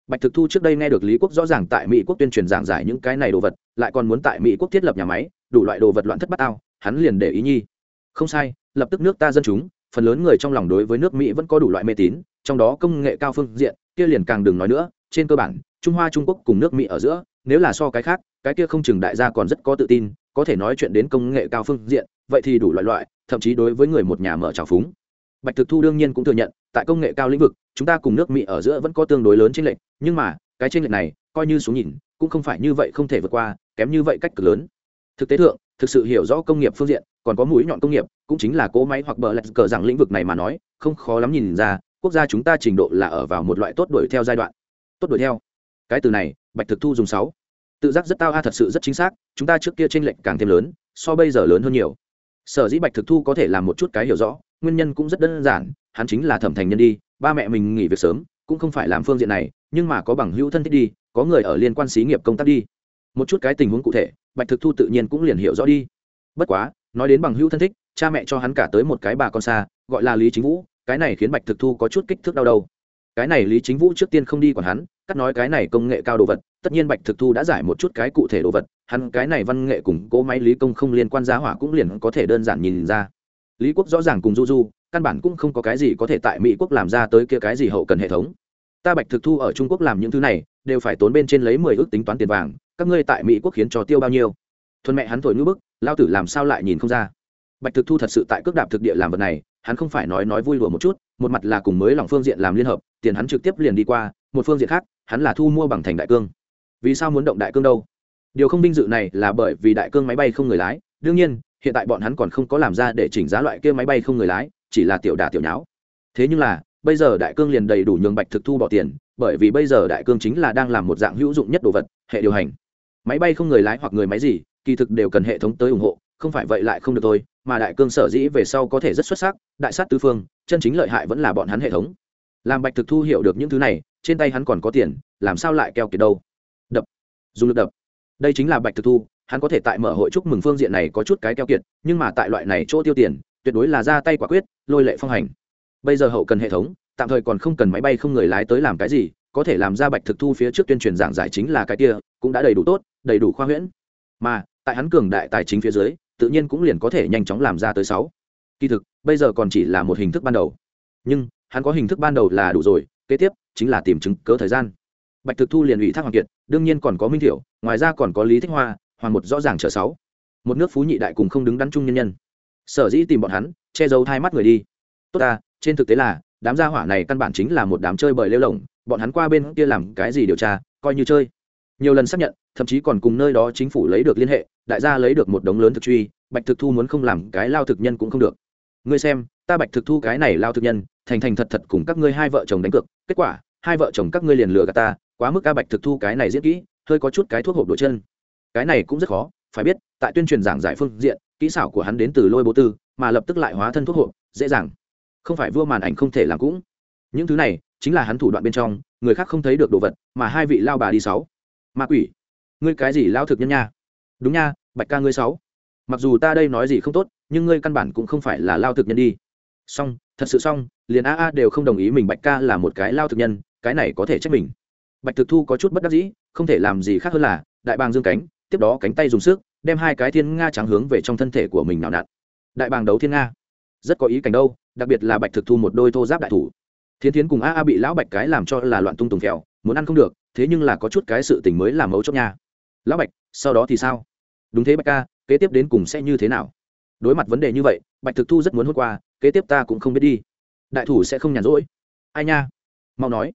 Bạch thực thu trước đây nghe được lý quốc rõ ràng tại mỹ quốc tuyên truyền giảng giải những cái này đồ vật, lại còn muốn tại mỹ quốc thiết lập nhà máy, đủ loại đồ vật loạn thất bát ao hắn liền để ý nhi. Không sai, lập tức nước ta dân chúng, phần lớn người trong lòng đối với nước mỹ vẫn có đủ loại mê tín, trong đó công nghệ cao phương diện, kia liền càng đừng nói nữa, trên cơ bản trung hoa, trung quốc cùng nước mỹ ở giữa, nếu là so cái khác, cái kia không chừng đại gia còn rất có tự tin, có thể nói chuyện đến công nghệ cao phương diện, vậy thì đủ loại loại, thậm chí đối với người một nhà mở trào phúng. Bạch thực thu đương nhiên cũng thừa nhận, tại công nghệ cao lĩnh vực, chúng ta cùng nước mỹ ở giữa vẫn có tương đối lớn trên lệch, nhưng mà, cái trên lệch này, coi như xuống nhìn, cũng không phải như vậy không thể vượt qua, kém như vậy cách cực lớn. Thực tế thượng, thực sự hiểu rõ công nghiệp phương diện, còn có mũi nhọn công nghiệp, cũng chính là cỗ máy hoặc bờ lạch cờ rằng lĩnh vực này mà nói, không khó lắm nhìn ra, quốc gia chúng ta trình độ là ở vào một loại tốt đuổi theo giai đoạn. Tốt đuổi theo cái từ này, bạch thực thu dùng sáu. Tự giác rất tao a thật sự rất chính xác, chúng ta trước kia tranh lệch càng thêm lớn, so bây giờ lớn hơn nhiều. Sở dĩ bạch thực thu có thể làm một chút cái hiểu rõ, nguyên nhân cũng rất đơn giản, hắn chính là thẩm thành nhân đi, ba mẹ mình nghỉ việc sớm, cũng không phải làm phương diện này, nhưng mà có bằng hữu thân thích đi, có người ở liên quan xí nghiệp công tác đi. Một chút cái tình huống cụ thể, bạch thực thu tự nhiên cũng liền hiểu rõ đi. Bất quá, nói đến bằng hữu thân thích, cha mẹ cho hắn cả tới một cái bà con xa, gọi là lý chính vũ, cái này khiến bạch thực thu có chút kích thước đau đầu. Cái này lý chính vũ trước tiên không đi còn hắn cắt nói cái này công nghệ cao đồ vật, tất nhiên bạch thực thu đã giải một chút cái cụ thể đồ vật, hắn cái này văn nghệ cùng cỗ máy lý công không liên quan giá hỏa cũng liền có thể đơn giản nhìn ra. Lý quốc rõ ràng cùng du du, căn bản cũng không có cái gì có thể tại mỹ quốc làm ra tới kia cái gì hậu cần hệ thống. Ta bạch thực thu ở trung quốc làm những thứ này, đều phải tốn bên trên lấy mười ước tính toán tiền vàng, các ngươi tại mỹ quốc khiến cho tiêu bao nhiêu? Thuần mẹ hắn thổi ngữ bức, lao tử làm sao lại nhìn không ra? Bạch thực thu thật sự tại cước đạp thực địa làm vật này, hắn không phải nói nói vui đùa một chút, một mặt là cùng mới lòng phương diện làm liên hợp, tiền hắn trực tiếp liền đi qua một phương diện khác, hắn là thu mua bằng thành đại cương. Vì sao muốn động đại cương đâu? Điều không vinh dự này là bởi vì đại cương máy bay không người lái. Đương nhiên, hiện tại bọn hắn còn không có làm ra để chỉnh giá loại kia máy bay không người lái, chỉ là tiểu đà tiểu nháo. Thế nhưng là, bây giờ đại cương liền đầy đủ nhường bạch thực thu bỏ tiền, bởi vì bây giờ đại cương chính là đang làm một dạng hữu dụng nhất đồ vật, hệ điều hành. Máy bay không người lái hoặc người máy gì, kỳ thực đều cần hệ thống tới ủng hộ, không phải vậy lại không được thôi, mà đại cương sở dĩ về sau có thể rất xuất sắc, đại sát tứ phương, chân chính lợi hại vẫn là bọn hắn hệ thống. Làm bạch thực thu hiểu được những thứ này trên tay hắn còn có tiền, làm sao lại keo kiệt đâu? Đập. Dùng lực đập. Đây chính là bạch thực thu, hắn có thể tại mở hội chúc mừng phương diện này có chút cái keo kiệt, nhưng mà tại loại này chỗ tiêu tiền, tuyệt đối là ra tay quả quyết, lôi lệ phong hành. Bây giờ hậu cần hệ thống, tạm thời còn không cần máy bay không người lái tới làm cái gì, có thể làm ra bạch thực thu phía trước tuyên truyền giảng giải chính là cái kia, cũng đã đầy đủ tốt, đầy đủ khoa huyễn. Mà, tại hắn cường đại tài chính phía dưới, tự nhiên cũng liền có thể nhanh chóng làm ra tới sáu. Kỳ thực, bây giờ còn chỉ là một hình thức ban đầu. Nhưng, hắn có hình thức ban đầu là đủ rồi, kế tiếp chính là tìm chứng cớ thời gian. Bạch thực thu liền ủy thác hoàng kiệt, đương nhiên còn có minh thiểu, ngoài ra còn có lý thích hoa, hoàng một rõ ràng chở sáu. Một nước phú nhị đại cùng không đứng đắn chung nhân nhân. Sở dĩ tìm bọn hắn, che giấu hai mắt người đi. Tốt ta, trên thực tế là, đám gia hỏa này căn bản chính là một đám chơi bời lêu lỏng, bọn hắn qua bên kia làm cái gì điều tra, coi như chơi. Nhiều lần xác nhận, thậm chí còn cùng nơi đó chính phủ lấy được liên hệ, đại gia lấy được một đống lớn thực truy, bạch thực thu muốn không làm cái lao thực nhân cũng không được. Ngươi xem ta bạch thực thu cái này lao thực nhân, thành thành thật thật cùng các ngươi hai vợ chồng đánh cược, kết quả, hai vợ chồng các ngươi liền lừa gạt ta, quá mức ca bạch thực thu cái này diễn kỹ, hơi có chút cái thuốc hộp đổ chân. Cái này cũng rất khó, phải biết, tại tuyên truyền giảng giải phương diện, kỹ xảo của hắn đến từ lôi bố tư, mà lập tức lại hóa thân thuốc hộp, dễ dàng. Không phải vua màn ảnh không thể làm cũng. Những thứ này, chính là hắn thủ đoạn bên trong, người khác không thấy được đồ vật, mà hai vị lao bà đi sáu. Ma quỷ. Ngươi cái gì lao thực nhân nha? Đúng nha, bạch ca ngươi sáu. Mặc dù ta đây nói gì không tốt, nhưng ngươi căn bản cũng không phải là lao thực nhân đi song thật sự xong, liền a a đều không đồng ý mình bạch ca là một cái lao thực nhân, cái này có thể trách mình. Bạch thực thu có chút bất đắc dĩ, không thể làm gì khác hơn là, đại bàng dương cánh, tiếp đó cánh tay dùng sức, đem hai cái thiên nga trắng hướng về trong thân thể của mình nào nặn. Đại bàng đấu thiên nga. Rất có ý cảnh đâu, đặc biệt là bạch thực thu một đôi thô giáp đại thủ. Thiên thiến cùng a a bị lão bạch cái làm cho là loạn tung tùng kẹo muốn ăn không được, thế nhưng là có chút cái sự tình mới làm mấu chốc nha. Lão bạch, sau đó thì sao? Đúng thế bạch ca, kế tiếp đến cùng sẽ như thế nào? Đối mặt vấn đề như vậy, bạch thực thu rất muốn hốt qua, kế tiếp ta cũng không biết đi. Đại thủ sẽ không nhàn rỗi. Ai nha? Mau nói.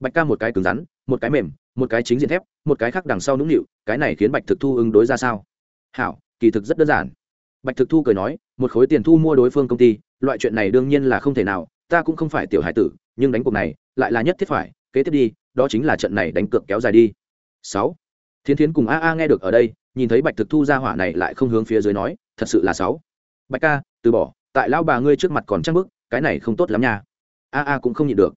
Bạch ca một cái cứng rắn, một cái mềm, một cái chính diện thép, một cái khác đằng sau nũng nịu, cái này khiến bạch thực thu ứng đối ra sao? Hảo, kỳ thực rất đơn giản. Bạch thực thu cười nói, một khối tiền thu mua đối phương công ty, loại chuyện này đương nhiên là không thể nào, ta cũng không phải tiểu hải tử, nhưng đánh cuộc này, lại là nhất thiết phải, kế tiếp đi, đó chính là trận này đánh cược kéo dài đi. Sáu. Thiến thiến cùng a a nghe được ở đây, nhìn thấy bạch thực thu ra hỏa này lại không hướng phía dưới nói, thật sự là sáu bạch ca, từ bỏ, tại lao bà ngươi trước mặt còn trăng bức, cái này không tốt lắm nha. A a cũng không nhịn được.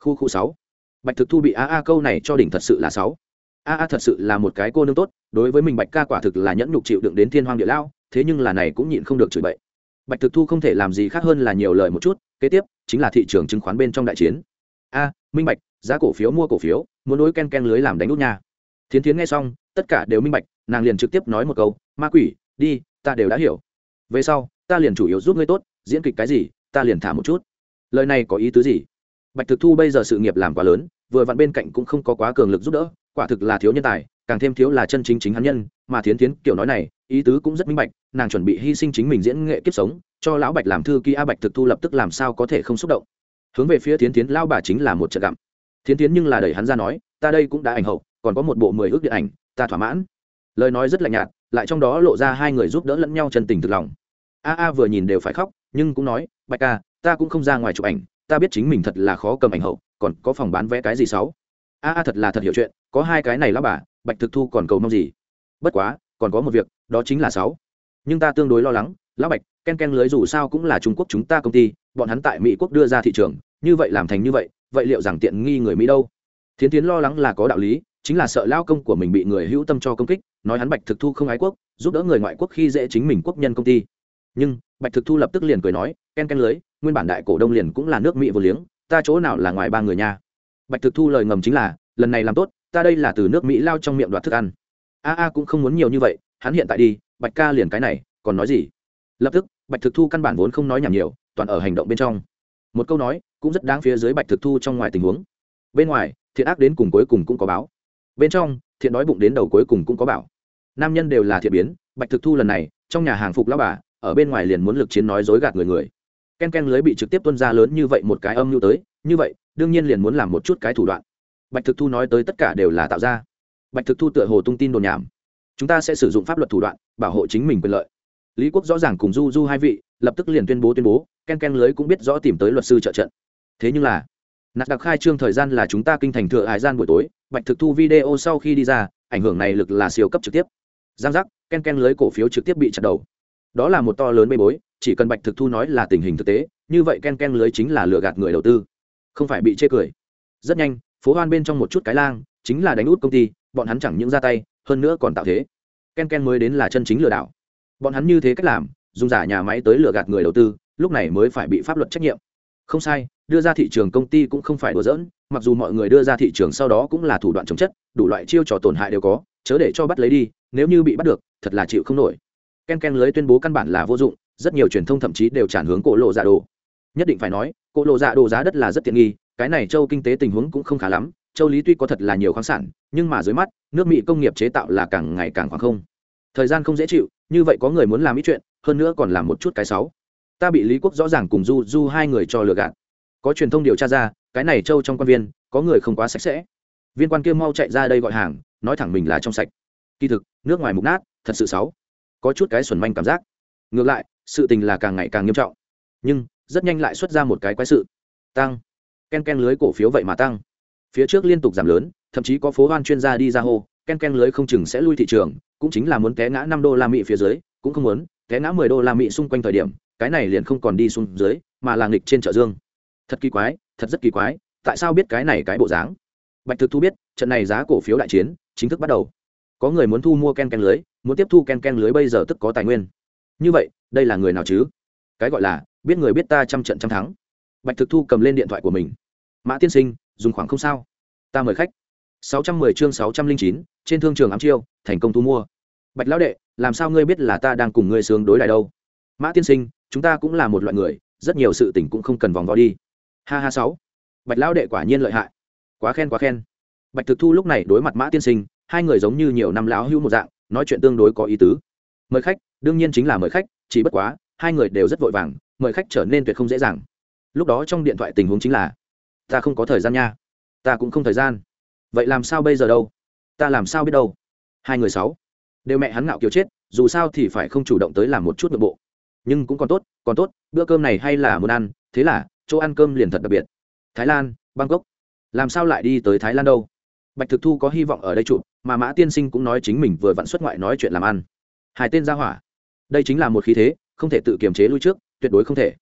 Khu khu sáu. Bạch thực thu bị a a câu này cho đỉnh thật sự là sáu. A a thật sự là một cái cô nương tốt, đối với mình bạch ca quả thực là nhẫn nhục chịu đựng đến thiên hoang địa lao thế nhưng là này cũng nhịn không được chửi bậy. Bạch thực thu không thể làm gì khác hơn là nhiều lời một chút, kế tiếp chính là thị trường chứng khoán bên trong đại chiến. A, minh bạch, giá cổ phiếu mua cổ phiếu, muốn đối ken ken lưới làm đánh út nha. Thiến thiến nghe xong, tất cả đều minh bạch, nàng liền trực tiếp nói một câu, ma quỷ, đi, ta đều đã hiểu về sau, ta liền chủ yếu giúp ngươi tốt, diễn kịch cái gì, ta liền thả một chút. Lời này có ý tứ gì? Bạch thực thu bây giờ sự nghiệp làm quá lớn, vừa vặn bên cạnh cũng không có quá cường lực giúp đỡ, quả thực là thiếu nhân tài, càng thêm thiếu là chân chính chính hắn nhân, mà thiến thiến kiểu nói này, ý tứ cũng rất minh bạch, nàng chuẩn bị hy sinh chính mình diễn nghệ kiếp sống, cho lão bạch làm thư ký a bạch thực thu lập tức làm sao có thể không xúc động. Hướng về phía thiến thiến lao bà chính là một trận gặm. Thiến thiến nhưng là đẩy hắn ra nói, ta đây cũng đã ảnh hậu, còn có một bộ mười ước điện ảnh, ta thỏa mãn. Lời nói rất lạnh nhạt lại trong đó lộ ra hai người giúp đỡ lẫn nhau chân tình thực lòng. A a vừa nhìn đều phải khóc, nhưng cũng nói, bạch ca, ta cũng không ra ngoài chụp ảnh, ta biết chính mình thật là khó cầm ảnh hậu, còn có phòng bán vé cái gì sáu. a a thật là thật hiểu chuyện, có hai cái này lão bà, bạch thực thu còn cầu mong gì? Bất quá, còn có một việc, đó chính là sáu. Nhưng ta tương đối lo lắng, lão bạch, ken ken lưới dù sao cũng là trung quốc chúng ta công ty, bọn hắn tại mỹ quốc đưa ra thị trường, như vậy làm thành như vậy vậy liệu rằng tiện nghi người mỹ đâu? Thiến tiến lo lắng là có đạo lý, chính là sợ lao công của mình bị người hữu tâm cho công kích nói hắn bạch thực thu không ái quốc, giúp đỡ người ngoại quốc khi dễ chính mình quốc nhân công ty. Nhưng, bạch thực thu lập tức liền cười nói, ken ken lưới, nguyên bản đại cổ đông liền cũng là nước mỹ vô liếng, ta chỗ nào là ngoài ba người nha? Bạch thực thu lời ngầm chính là, lần này làm tốt, ta đây là từ nước mỹ lao trong miệng đoạt thức ăn. A a, cũng không muốn nhiều như vậy, hắn hiện tại đi, bạch ca liền cái này, còn nói gì? Lập tức, bạch thực thu căn bản vốn không nói nhảm nhiều, toàn ở hành động bên trong. Một câu nói, cũng rất đáng phía dưới bạch thực thu trong ngoài tình huống. Bên ngoài, thiện ác đến cùng cuối cùng cũng có báo bên trong, thiện đói bụng đến đầu cuối cùng cũng có bảo. Nam nhân đều là thiện biến, bạch thực thu lần này, trong nhà hàng phục lao bà, ở bên ngoài liền muốn lực chiến nói dối gạt người người. Ken ken lưới bị trực tiếp tuân ra lớn như vậy một cái âm mưu tới, như vậy, đương nhiên liền muốn làm một chút cái thủ đoạn. Bạch thực thu nói tới tất cả đều là tạo ra. Bạch thực thu tựa hồ tung tin đồn nhảm. Chúng ta sẽ sử dụng pháp luật thủ đoạn, bảo hộ chính mình quyền lợi. Lý quốc rõ ràng cùng du du hai vị, lập tức liền tuyên bố tuyên bố, ken ken lưới cũng biết rõ tìm tới luật sư trợ trận. Thế nhưng là nạt đặc khai trương thời gian là chúng ta kinh thành thừa hải gian buổi tối, bạch thực thu video sau khi đi ra, ảnh hưởng này lực là siêu cấp trực tiếp. Giang giác, ken ken lưới cổ phiếu trực tiếp bị chặt đầu. Đó là một to lớn bê bối, chỉ cần bạch thực thu nói là tình hình thực tế, như vậy ken ken lưới chính là lừa gạt người đầu tư. Không phải bị chê cười. Rất nhanh, phố hoan bên trong một chút cái lang, chính là đánh út công ty, bọn hắn chẳng những ra tay, hơn nữa còn tạo thế. Ken ken mới đến là chân chính lừa đảo. Bọn hắn như thế cách làm, dùng giả nhà máy tới lừa gạt người đầu tư, lúc này mới phải bị pháp luật trách nhiệm. Không sai đưa ra thị trường công ty cũng không phải đùa giỡn, mặc dù mọi người đưa ra thị trường sau đó cũng là thủ đoạn chống chất, đủ loại chiêu trò tổn hại đều có, chớ để cho bắt lấy đi, nếu như bị bắt được, thật là chịu không nổi. Ken ken lưới tuyên bố căn bản là vô dụng, rất nhiều truyền thông thậm chí đều tràn hướng cổ lộ dạ đồ. Nhất định phải nói, cổ lộ dạ đồ giá đất là rất tiện nghi, cái này châu kinh tế tình huống cũng không khá lắm, châu lý tuy có thật là nhiều khoáng sản, nhưng mà dưới mắt, nước mỹ công nghiệp chế tạo là càng ngày càng khoảng không. Thời gian không dễ chịu, như vậy có người muốn làm ít chuyện, hơn nữa còn làm một chút cái xấu. ta bị lý quốc rõ ràng cùng du du hai người cho lừa gạt có truyền thông điều tra ra, cái này châu trong quan viên, có người không quá sạch sẽ. Viên quan kia mau chạy ra đây gọi hàng, nói thẳng mình là trong sạch. Kỳ thực, nước ngoài mục nát, thật sự xấu. Có chút cái xuẩn manh cảm giác. Ngược lại, sự tình là càng ngày càng nghiêm trọng. Nhưng, rất nhanh lại xuất ra một cái quái sự. Tăng. Ken ken lưới cổ phiếu vậy mà tăng. Phía trước liên tục giảm lớn, thậm chí có phố hoan chuyên gia đi ra hô, ken ken lưới không chừng sẽ lui thị trường, cũng chính là muốn té ngã năm đô la mỹ phía dưới, cũng không muốn té ngã mười đô la mỹ xung quanh thời điểm, cái này liền không còn đi xuống dưới, mà là nghịch trên chợ dương thật kỳ quái thật rất kỳ quái tại sao biết cái này cái bộ dáng? Bạch thực thu biết trận này giá cổ phiếu đại chiến chính thức bắt đầu. Có người muốn thu mua ken ken lưới muốn tiếp thu ken ken lưới bây giờ tức có tài nguyên. Như vậy đây là người nào chứ? Cái gọi là biết người biết ta trăm trận trăm thắng. Bạch thực thu cầm lên điện thoại của mình. Mã tiên sinh dùng khoảng không sao. Ta mời khách. 610 chương 609, trên thương trường ám chiêu thành công thu mua. Bạch lão đệ làm sao ngươi biết là ta đang cùng ngươi sướng đối đài đâu? Mã tiên sinh chúng ta cũng là một loại người rất nhiều sự tình cũng không cần vòng vo đi ha ha sáu. Bạch lão đệ quả nhiên lợi hại. Quá khen quá khen. Bạch thực thu lúc này đối mặt mã tiên sinh, hai người giống như nhiều năm lão hữu một dạng, nói chuyện tương đối có ý tứ. Mời khách, đương nhiên chính là mời khách, chỉ bất quá, hai người đều rất vội vàng, mời khách trở nên tuyệt không dễ dàng. Lúc đó trong điện thoại tình huống chính là, ta không có thời gian nha. Ta cũng không thời gian. Vậy làm sao bây giờ đâu? Ta làm sao biết đâu? Hai người sáu. Đều mẹ hắn ngạo kiều chết, dù sao thì phải không chủ động tới làm một chút nội bộ. Nhưng cũng còn tốt còn tốt, bữa cơm này hay là muốn ăn, thế là chỗ ăn cơm liền thật đặc biệt. Thái lan, bangkok. Làm sao lại đi tới thái lan đâu? Bạch thực thu có hy vọng ở đây chụp, mà mã tiên sinh cũng nói chính mình vừa vặn xuất ngoại nói chuyện làm ăn. Hai tên ra hỏa. Đây chính là một khí thế, không thể tự kiềm chế lui trước, tuyệt đối không thể.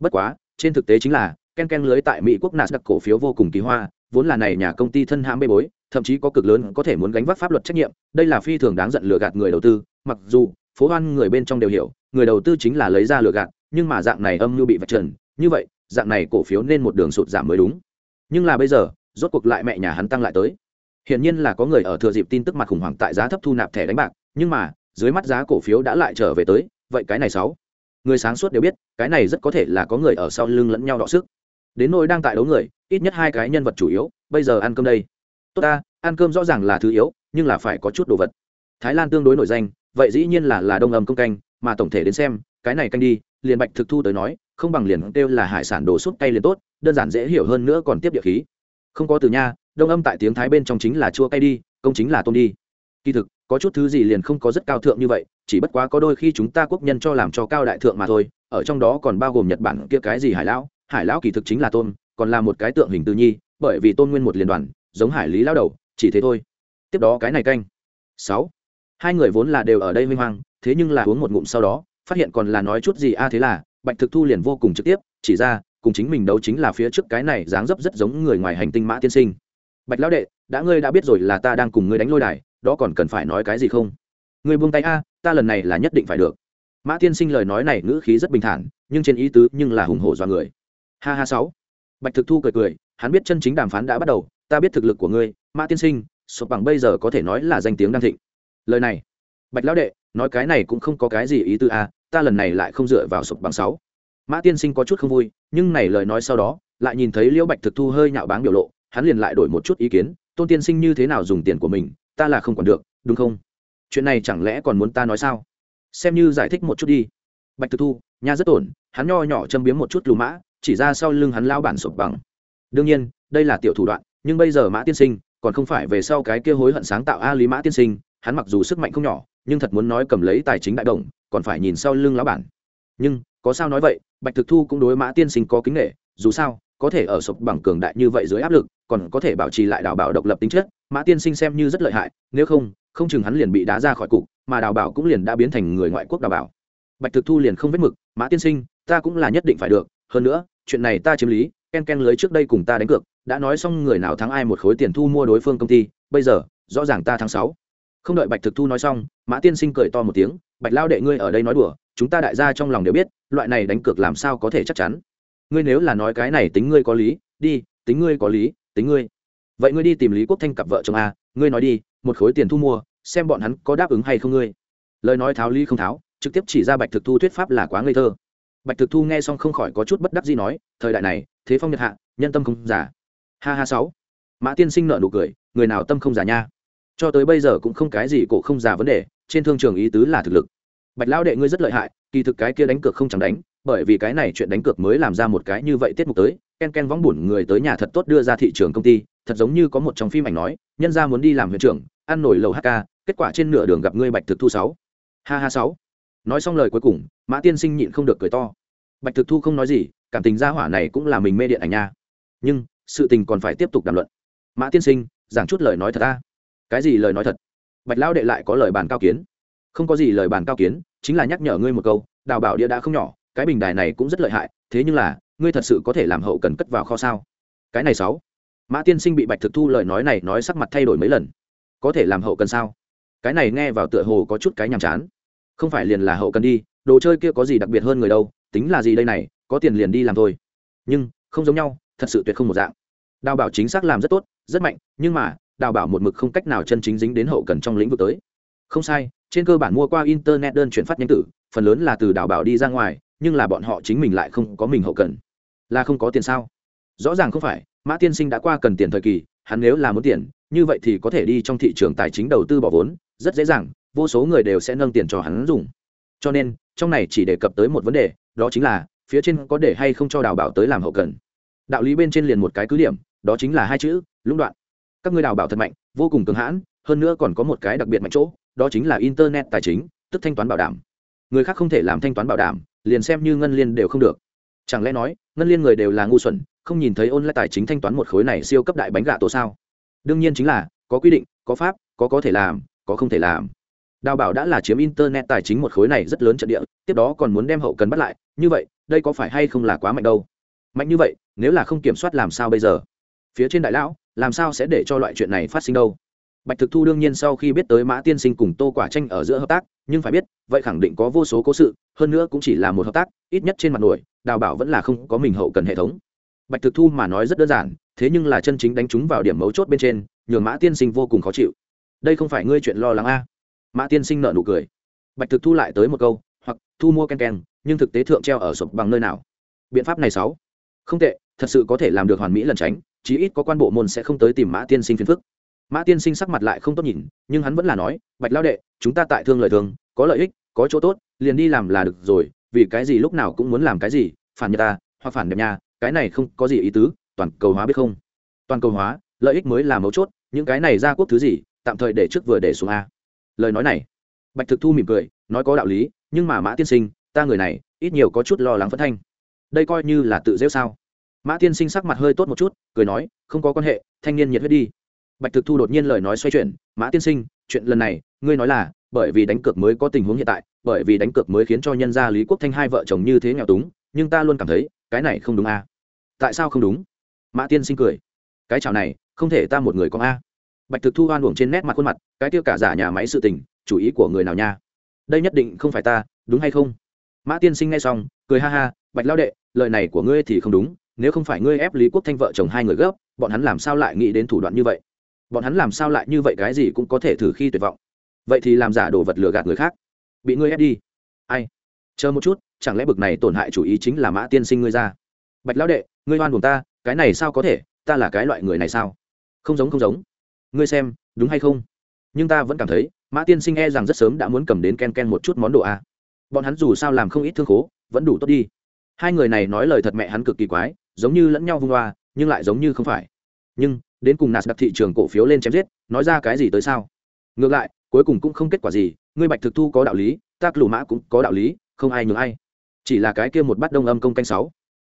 Bất quá, trên thực tế chính là, ken ken lưới tại mỹ quốc nasdaq cổ phiếu vô cùng kỳ hoa, vốn là này nhà công ty thân hãm bê bối, thậm chí có cực lớn có thể muốn gánh vác pháp luật trách nhiệm, đây là phi thường đáng giận lừa gạt người đầu tư, mặc dù, phố hoan người bên trong đều hiểu, người đầu tư chính là lấy ra lừa gạt, nhưng mà dạng này âm mưu bị vạch trần, như vậy dạng này cổ phiếu nên một đường sụt giảm mới đúng. Nhưng là bây giờ, rốt cuộc lại mẹ nhà hắn tăng lại tới. Hiển nhiên là có người ở thừa dịp tin tức mặt khủng hoảng tại giá thấp thu nạp thẻ đánh bạc, nhưng mà, dưới mắt giá cổ phiếu đã lại trở về tới, vậy cái này sáu. Người sáng suốt đều biết, cái này rất có thể là có người ở sau lưng lẫn nhau đọ sức. Đến nỗi đang tại đấu người, ít nhất hai cái nhân vật chủ yếu, bây giờ ăn cơm đây. Tốt ta, ăn cơm rõ ràng là thứ yếu, nhưng là phải có chút đồ vật. Thái lan tương đối nổi danh, vậy dĩ nhiên là là đông âm công canh, mà tổng thể đến xem, cái này canh đi, liền bạch thực thu tới nói không bằng liền kêu là hải sản đồ súp cay liền tốt, đơn giản dễ hiểu hơn nữa còn tiếp địa khí. Không có từ nha, đông âm tại tiếng thái bên trong chính là chua cay đi, công chính là tôm đi. Kỳ thực, có chút thứ gì liền không có rất cao thượng như vậy, chỉ bất quá có đôi khi chúng ta quốc nhân cho làm cho cao đại thượng mà thôi, ở trong đó còn bao gồm nhật bản kia cái gì hải lão hải lão kỳ thực chính là tôm, còn là một cái tượng hình tự nhi, bởi vì tôn nguyên một liên đoàn, giống hải lý lao đầu, chỉ thế thôi. Tiếp đó cái này canh. Sáu. Hai người vốn là đều ở đây minh hoang, thế nhưng là uống một ngụm sau đó, phát hiện còn là nói chút gì a à thế là bạch thực thu liền vô cùng trực tiếp, chỉ ra, cùng chính mình đấu chính là phía trước cái này dáng dấp rất giống người ngoài hành tinh mã tiên sinh. Bạch lão đệ, đã ngươi đã biết rồi là ta đang cùng ngươi đánh lôi đài, đó còn cần phải nói cái gì không? Ngươi buông tay a, ta lần này là nhất định phải được. Mã tiên sinh lời nói này ngữ khí rất bình thản, nhưng trên ý tứ nhưng là hùng hổ do người. Ha ha sáu. Bạch thực thu cười cười, hắn biết chân chính đàm phán đã bắt đầu, ta biết thực lực của ngươi, mã tiên sinh, sụp bằng bây giờ có thể nói là danh tiếng đang thịnh. Lời này, bạch lão đệ, nói cái này cũng không có cái gì ý tư a ta lần này lại không dựa vào sụp bằng sáu. Mã tiên sinh có chút không vui, nhưng này lời nói sau đó, lại nhìn thấy liễu bạch thực thu hơi nhạo báng biểu lộ, hắn liền lại đổi một chút ý kiến, tôn tiên sinh như thế nào dùng tiền của mình, ta là không còn được, đúng không? Chuyện này chẳng lẽ còn muốn ta nói sao? Xem như giải thích một chút đi. Bạch thực thu, nha rất ổn, hắn nho nhỏ châm biếm một chút lù mã, chỉ ra sau lưng hắn lao bản sụp bằng. Đương nhiên, đây là tiểu thủ đoạn, nhưng bây giờ mã tiên sinh, còn không phải về sau cái kia hối hận sáng tạo a lý mã tiên sinh hắn mặc dù sức mạnh không nhỏ, nhưng thật muốn nói cầm lấy tài chính đại đồng, còn phải nhìn sau lưng lão bản. Nhưng, có sao nói vậy, bạch thực thu cũng đối mã tiên sinh có kính nghệ dù sao, có thể ở sụp bằng cường đại như vậy dưới áp lực, còn có thể bảo trì lại đào bảo độc lập tính chất, mã tiên sinh xem như rất lợi hại, nếu không không chừng hắn liền bị đá ra khỏi cục, mà đào bảo cũng liền đã biến thành người ngoại quốc đào bảo. Bạch thực thu liền không vết mực, mã tiên sinh, ta cũng là nhất định phải được, hơn nữa, chuyện này ta chiếm lý, ken ken lưới trước đây cùng ta đánh cược, đã nói xong người nào thắng ai một khối tiền thu mua đối phương công ty, bây giờ, rõ ràng ta thắng sáu không đợi bạch thực thu nói xong, mã tiên sinh cười to một tiếng, bạch lao đệ ngươi ở đây nói đùa, chúng ta đại gia trong lòng đều biết, loại này đánh cược làm sao có thể chắc chắn. Ngươi nếu là nói cái này tính ngươi có lý, đi, tính ngươi có lý, tính ngươi. Vậy ngươi đi tìm lý quốc thanh cặp vợ chồng a, ngươi nói đi, một khối tiền thu mua, xem bọn hắn có đáp ứng hay không ngươi. Lời nói tháo lý không tháo, trực tiếp chỉ ra bạch thực thu thuyết pháp là quá ngây thơ. Bạch thực thu nghe xong không khỏi có chút bất đắc gì nói, thời đại này, thế phong nhật hạ, nhân tâm không giả ha ha sáu. Mã tiên sinh nợ nụ cười, người nào tâm không giả nha? Cho tới bây giờ cũng không cái gì cổ không giả vấn đề, trên thương trường ý tứ là thực lực. Bạch lão đệ ngươi rất lợi hại, kỳ thực cái kia đánh cược không chẳng đánh, bởi vì cái này chuyện đánh cược mới làm ra một cái như vậy tiết mục tới, ken ken vóng bùn người tới nhà thật tốt đưa ra thị trường công ty, thật giống như có một trong phim ảnh nói, nhân ra muốn đi làm huyện trưởng, ăn nổi lầu hk kết quả trên nửa đường gặp ngươi bạch thực thu sáu. Ha ha sáu. Nói xong lời cuối cùng, mã tiên sinh nhịn không được cười to. Bạch thực thu không nói gì, cảm tình gia hỏa này cũng là mình mê điện ảnh nha. Nhưng, sự tình còn phải tiếp tục đàm luận. Mã tiên sinh, giảng chút lời nói thật ta cái gì lời nói thật? Bạch lão đệ lại có lời bàn cao kiến. Không có gì lời bàn cao kiến, chính là nhắc nhở ngươi một câu, đào bảo địa đã không nhỏ, cái bình đài này cũng rất lợi hại, thế nhưng là, ngươi thật sự có thể làm hậu cần cất vào kho sao? Cái này sáu. Mã tiên sinh bị bạch thực thu lời nói này nói sắc mặt thay đổi mấy lần. Có thể làm hậu cần sao? Cái này nghe vào tựa hồ có chút cái nhàm chán. Không phải liền là hậu cần đi, đồ chơi kia có gì đặc biệt hơn người đâu, tính là gì đây này, có tiền liền đi làm thôi. Nhưng, không giống nhau, thật sự tuyệt không một dạng. Đào bảo chính xác làm rất tốt, rất mạnh, nhưng mà đào bảo một mực không cách nào chân chính dính đến hậu cần trong lĩnh vực tới. Không sai, trên cơ bản mua qua internet đơn chuyển phát nhanh tử, phần lớn là từ đào bảo đi ra ngoài, nhưng là bọn họ chính mình lại không có mình hậu cần. Là không có tiền sao? Rõ ràng không phải, mã tiên sinh đã qua cần tiền thời kỳ, hắn nếu là muốn tiền, như vậy thì có thể đi trong thị trường tài chính đầu tư bỏ vốn, rất dễ dàng, vô số người đều sẽ nâng tiền cho hắn dùng. Cho nên, trong này chỉ đề cập tới một vấn đề, đó chính là, phía trên có để hay không cho đào bảo tới làm hậu cần. Đạo lý bên trên liền một cái cứ điểm, đó chính là hai chữ, lũng đoạn các ngươi đào bảo thật mạnh, vô cùng cường hãn, hơn nữa còn có một cái đặc biệt mạnh chỗ, đó chính là internet tài chính, tức thanh toán bảo đảm. Người khác không thể làm thanh toán bảo đảm, liền xem như ngân liên đều không được. Chẳng lẽ nói, ngân liên người đều là ngu xuẩn, không nhìn thấy ôn lại tài chính thanh toán một khối này siêu cấp đại bánh gà tổ sao? Đương nhiên chính là, có quy định, có pháp, có có thể làm, có không thể làm. Đào bảo đã là chiếm internet tài chính một khối này rất lớn trận địa, tiếp đó còn muốn đem hậu cần bắt lại, như vậy, đây có phải hay không là quá mạnh đâu? Mạnh như vậy, nếu là không kiểm soát làm sao bây giờ? Phía trên đại lão, làm sao sẽ để cho loại chuyện này phát sinh đâu? Bạch thực thu đương nhiên sau khi biết tới mã tiên sinh cùng tô quả tranh ở giữa hợp tác, nhưng phải biết, vậy khẳng định có vô số cố sự, hơn nữa cũng chỉ là một hợp tác, ít nhất trên mặt nổi, đào bảo vẫn là không có mình hậu cần hệ thống. Bạch thực thu mà nói rất đơn giản, thế nhưng là chân chính đánh chúng vào điểm mấu chốt bên trên, nhường mã tiên sinh vô cùng khó chịu. Đây không phải ngươi chuyện lo lắng a mã tiên sinh nợ nụ cười. Bạch thực thu lại tới một câu, hoặc, thu mua ken ken, nhưng thực tế thượng treo ở sụp bằng nơi nào? Biện pháp này sáu. Không tệ, thật sự có thể làm được hoàn mỹ lần tránh chí ít có quan bộ môn sẽ không tới tìm mã tiên sinh phiền phức. Mã tiên sinh sắc mặt lại không tốt nhìn, nhưng hắn vẫn là nói, bạch lao đệ, chúng ta tại thương lợi thương có lợi ích, có chỗ tốt, liền đi làm là được rồi, vì cái gì lúc nào cũng muốn làm cái gì, phản nhà ta, hoặc phản đẹp nhà, cái này không có gì ý tứ, toàn cầu hóa biết không? Toàn cầu hóa, lợi ích mới là mấu chốt, những cái này ra quốc thứ gì, tạm thời để trước vừa để xuống a. Lời nói này, bạch thực thu mỉm cười, nói có đạo lý, nhưng mà mã tiên sinh, ta người này, ít nhiều có chút lo lắng phấn thanh. Đây coi như là tự rêu sao? Mã tiên sinh sắc mặt hơi tốt một chút, cười nói, không có quan hệ, thanh niên nhiệt huyết đi. Bạch thực thu đột nhiên lời nói xoay chuyển, mã tiên sinh, chuyện lần này, ngươi nói là, bởi vì đánh cược mới có tình huống hiện tại, bởi vì đánh cược mới khiến cho nhân gia lý quốc thanh hai vợ chồng như thế nghèo túng, nhưng ta luôn cảm thấy, cái này không đúng a tại sao không đúng? Mã tiên sinh cười, cái chào này, không thể ta một người có a. Bạch thực thu oan uổng trên nét mặt khuôn mặt, cái tiêu cả giả nhà máy sự tình, chủ ý của người nào nha? Đây nhất định không phải ta, đúng hay không? Mã tiên sinh nghe xong, cười ha ha, bạch lao đệ, lời này của ngươi thì không đúng nếu không phải ngươi ép lý quốc thanh vợ chồng hai người gấp, bọn hắn làm sao lại nghĩ đến thủ đoạn như vậy? Bọn hắn làm sao lại như vậy cái gì cũng có thể thử khi tuyệt vọng. Vậy thì làm giả đồ vật lừa gạt người khác. Bị ngươi ép đi. Ai? Chờ một chút, chẳng lẽ bực này tổn hại chủ ý chính là mã tiên sinh ngươi ra? Bạch lão đệ, ngươi oan buồn ta, cái này sao có thể? Ta là cái loại người này sao? Không giống không giống. Ngươi xem, đúng hay không? Nhưng ta vẫn cảm thấy, mã tiên sinh e rằng rất sớm đã muốn cầm đến ken ken một chút món đồ a. Bọn hắn dù sao làm không ít thương khố, vẫn đủ tốt đi. Hai người này nói lời thật mẹ hắn cực kỳ quái giống như lẫn nhau vung hoa nhưng lại giống như không phải. Nhưng, đến cùng nạt đặt thị trường cổ phiếu lên chém giết, nói ra cái gì tới sao? Ngược lại, cuối cùng cũng không kết quả gì, ngươi bạch thực thu có đạo lý, ta lù mã cũng có đạo lý, không ai nhường ai. Chỉ là cái kia một bát đông âm công canh sáu.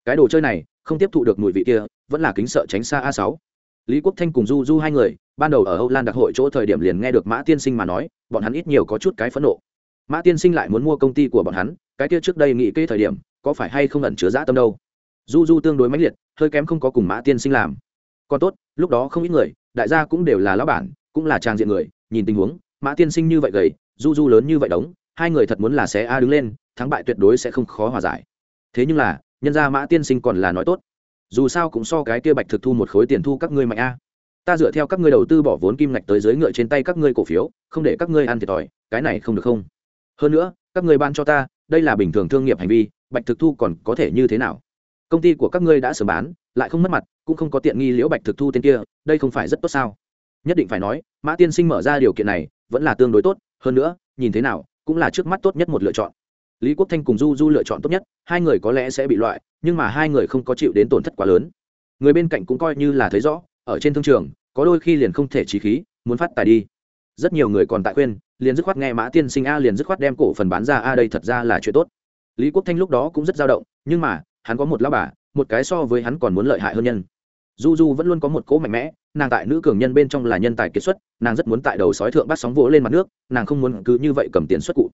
Cái đồ chơi này, không tiếp thụ được mùi vị kia, vẫn là kính sợ tránh xa a sáu. Lý quốc thanh cùng du du hai người, ban đầu ở âu lan đặc hội chỗ thời điểm liền nghe được mã tiên sinh mà nói, bọn hắn ít nhiều có chút cái phẫn nộ. Mã tiên sinh lại muốn mua công ty của bọn hắn, cái kia trước đây nghĩ kê thời điểm, có phải hay không ẩn chứa dã tâm đâu? Du du tương đối mãnh liệt, hơi kém không có cùng mã tiên sinh làm. Còn tốt, lúc đó không ít người, đại gia cũng đều là lão bản, cũng là trang diện người, nhìn tình huống, mã tiên sinh như vậy gầy, du du lớn như vậy đống, hai người thật muốn là sẽ a đứng lên, thắng bại tuyệt đối sẽ không khó hòa giải. Thế nhưng là, nhân ra mã tiên sinh còn là nói tốt. Dù sao cũng so cái kia bạch thực thu một khối tiền thu các ngươi mạnh a. Ta dựa theo các ngươi đầu tư bỏ vốn kim ngạch tới dưới ngựa trên tay các ngươi cổ phiếu, không để các ngươi ăn thiệt thòi, cái này không được không? Hơn nữa, các ngươi ban cho ta, đây là bình thường thương nghiệp hành vi, bạch thực thu còn có thể như thế nào? Công ty của các ngươi đã sớm bán, lại không mất mặt, cũng không có tiện nghi liễu bạch thực thu tên kia, đây không phải rất tốt sao? Nhất định phải nói, mã tiên sinh mở ra điều kiện này, vẫn là tương đối tốt, hơn nữa, nhìn thế nào, cũng là trước mắt tốt nhất một lựa chọn. Lý quốc thanh cùng du du lựa chọn tốt nhất, hai người có lẽ sẽ bị loại, nhưng mà hai người không có chịu đến tổn thất quá lớn. Người bên cạnh cũng coi như là thấy rõ, ở trên thương trường, có đôi khi liền không thể trí khí, muốn phát tài đi. Rất nhiều người còn tại khuyên, liền dứt khoát nghe mã tiên sinh a liền dứt khoát đem cổ phần bán ra, a đây thật ra là chuyện tốt. Lý quốc thanh lúc đó cũng rất dao động, nhưng mà hắn có một lao bà, một cái so với hắn còn muốn lợi hại hơn nhân. Du du vẫn luôn có một cỗ mạnh mẽ, nàng tại nữ cường nhân bên trong là nhân tài kiệt xuất, nàng rất muốn tại đầu sói thượng bắt sóng vỗ lên mặt nước, nàng không muốn cứ như vậy cầm tiền xuất cụ.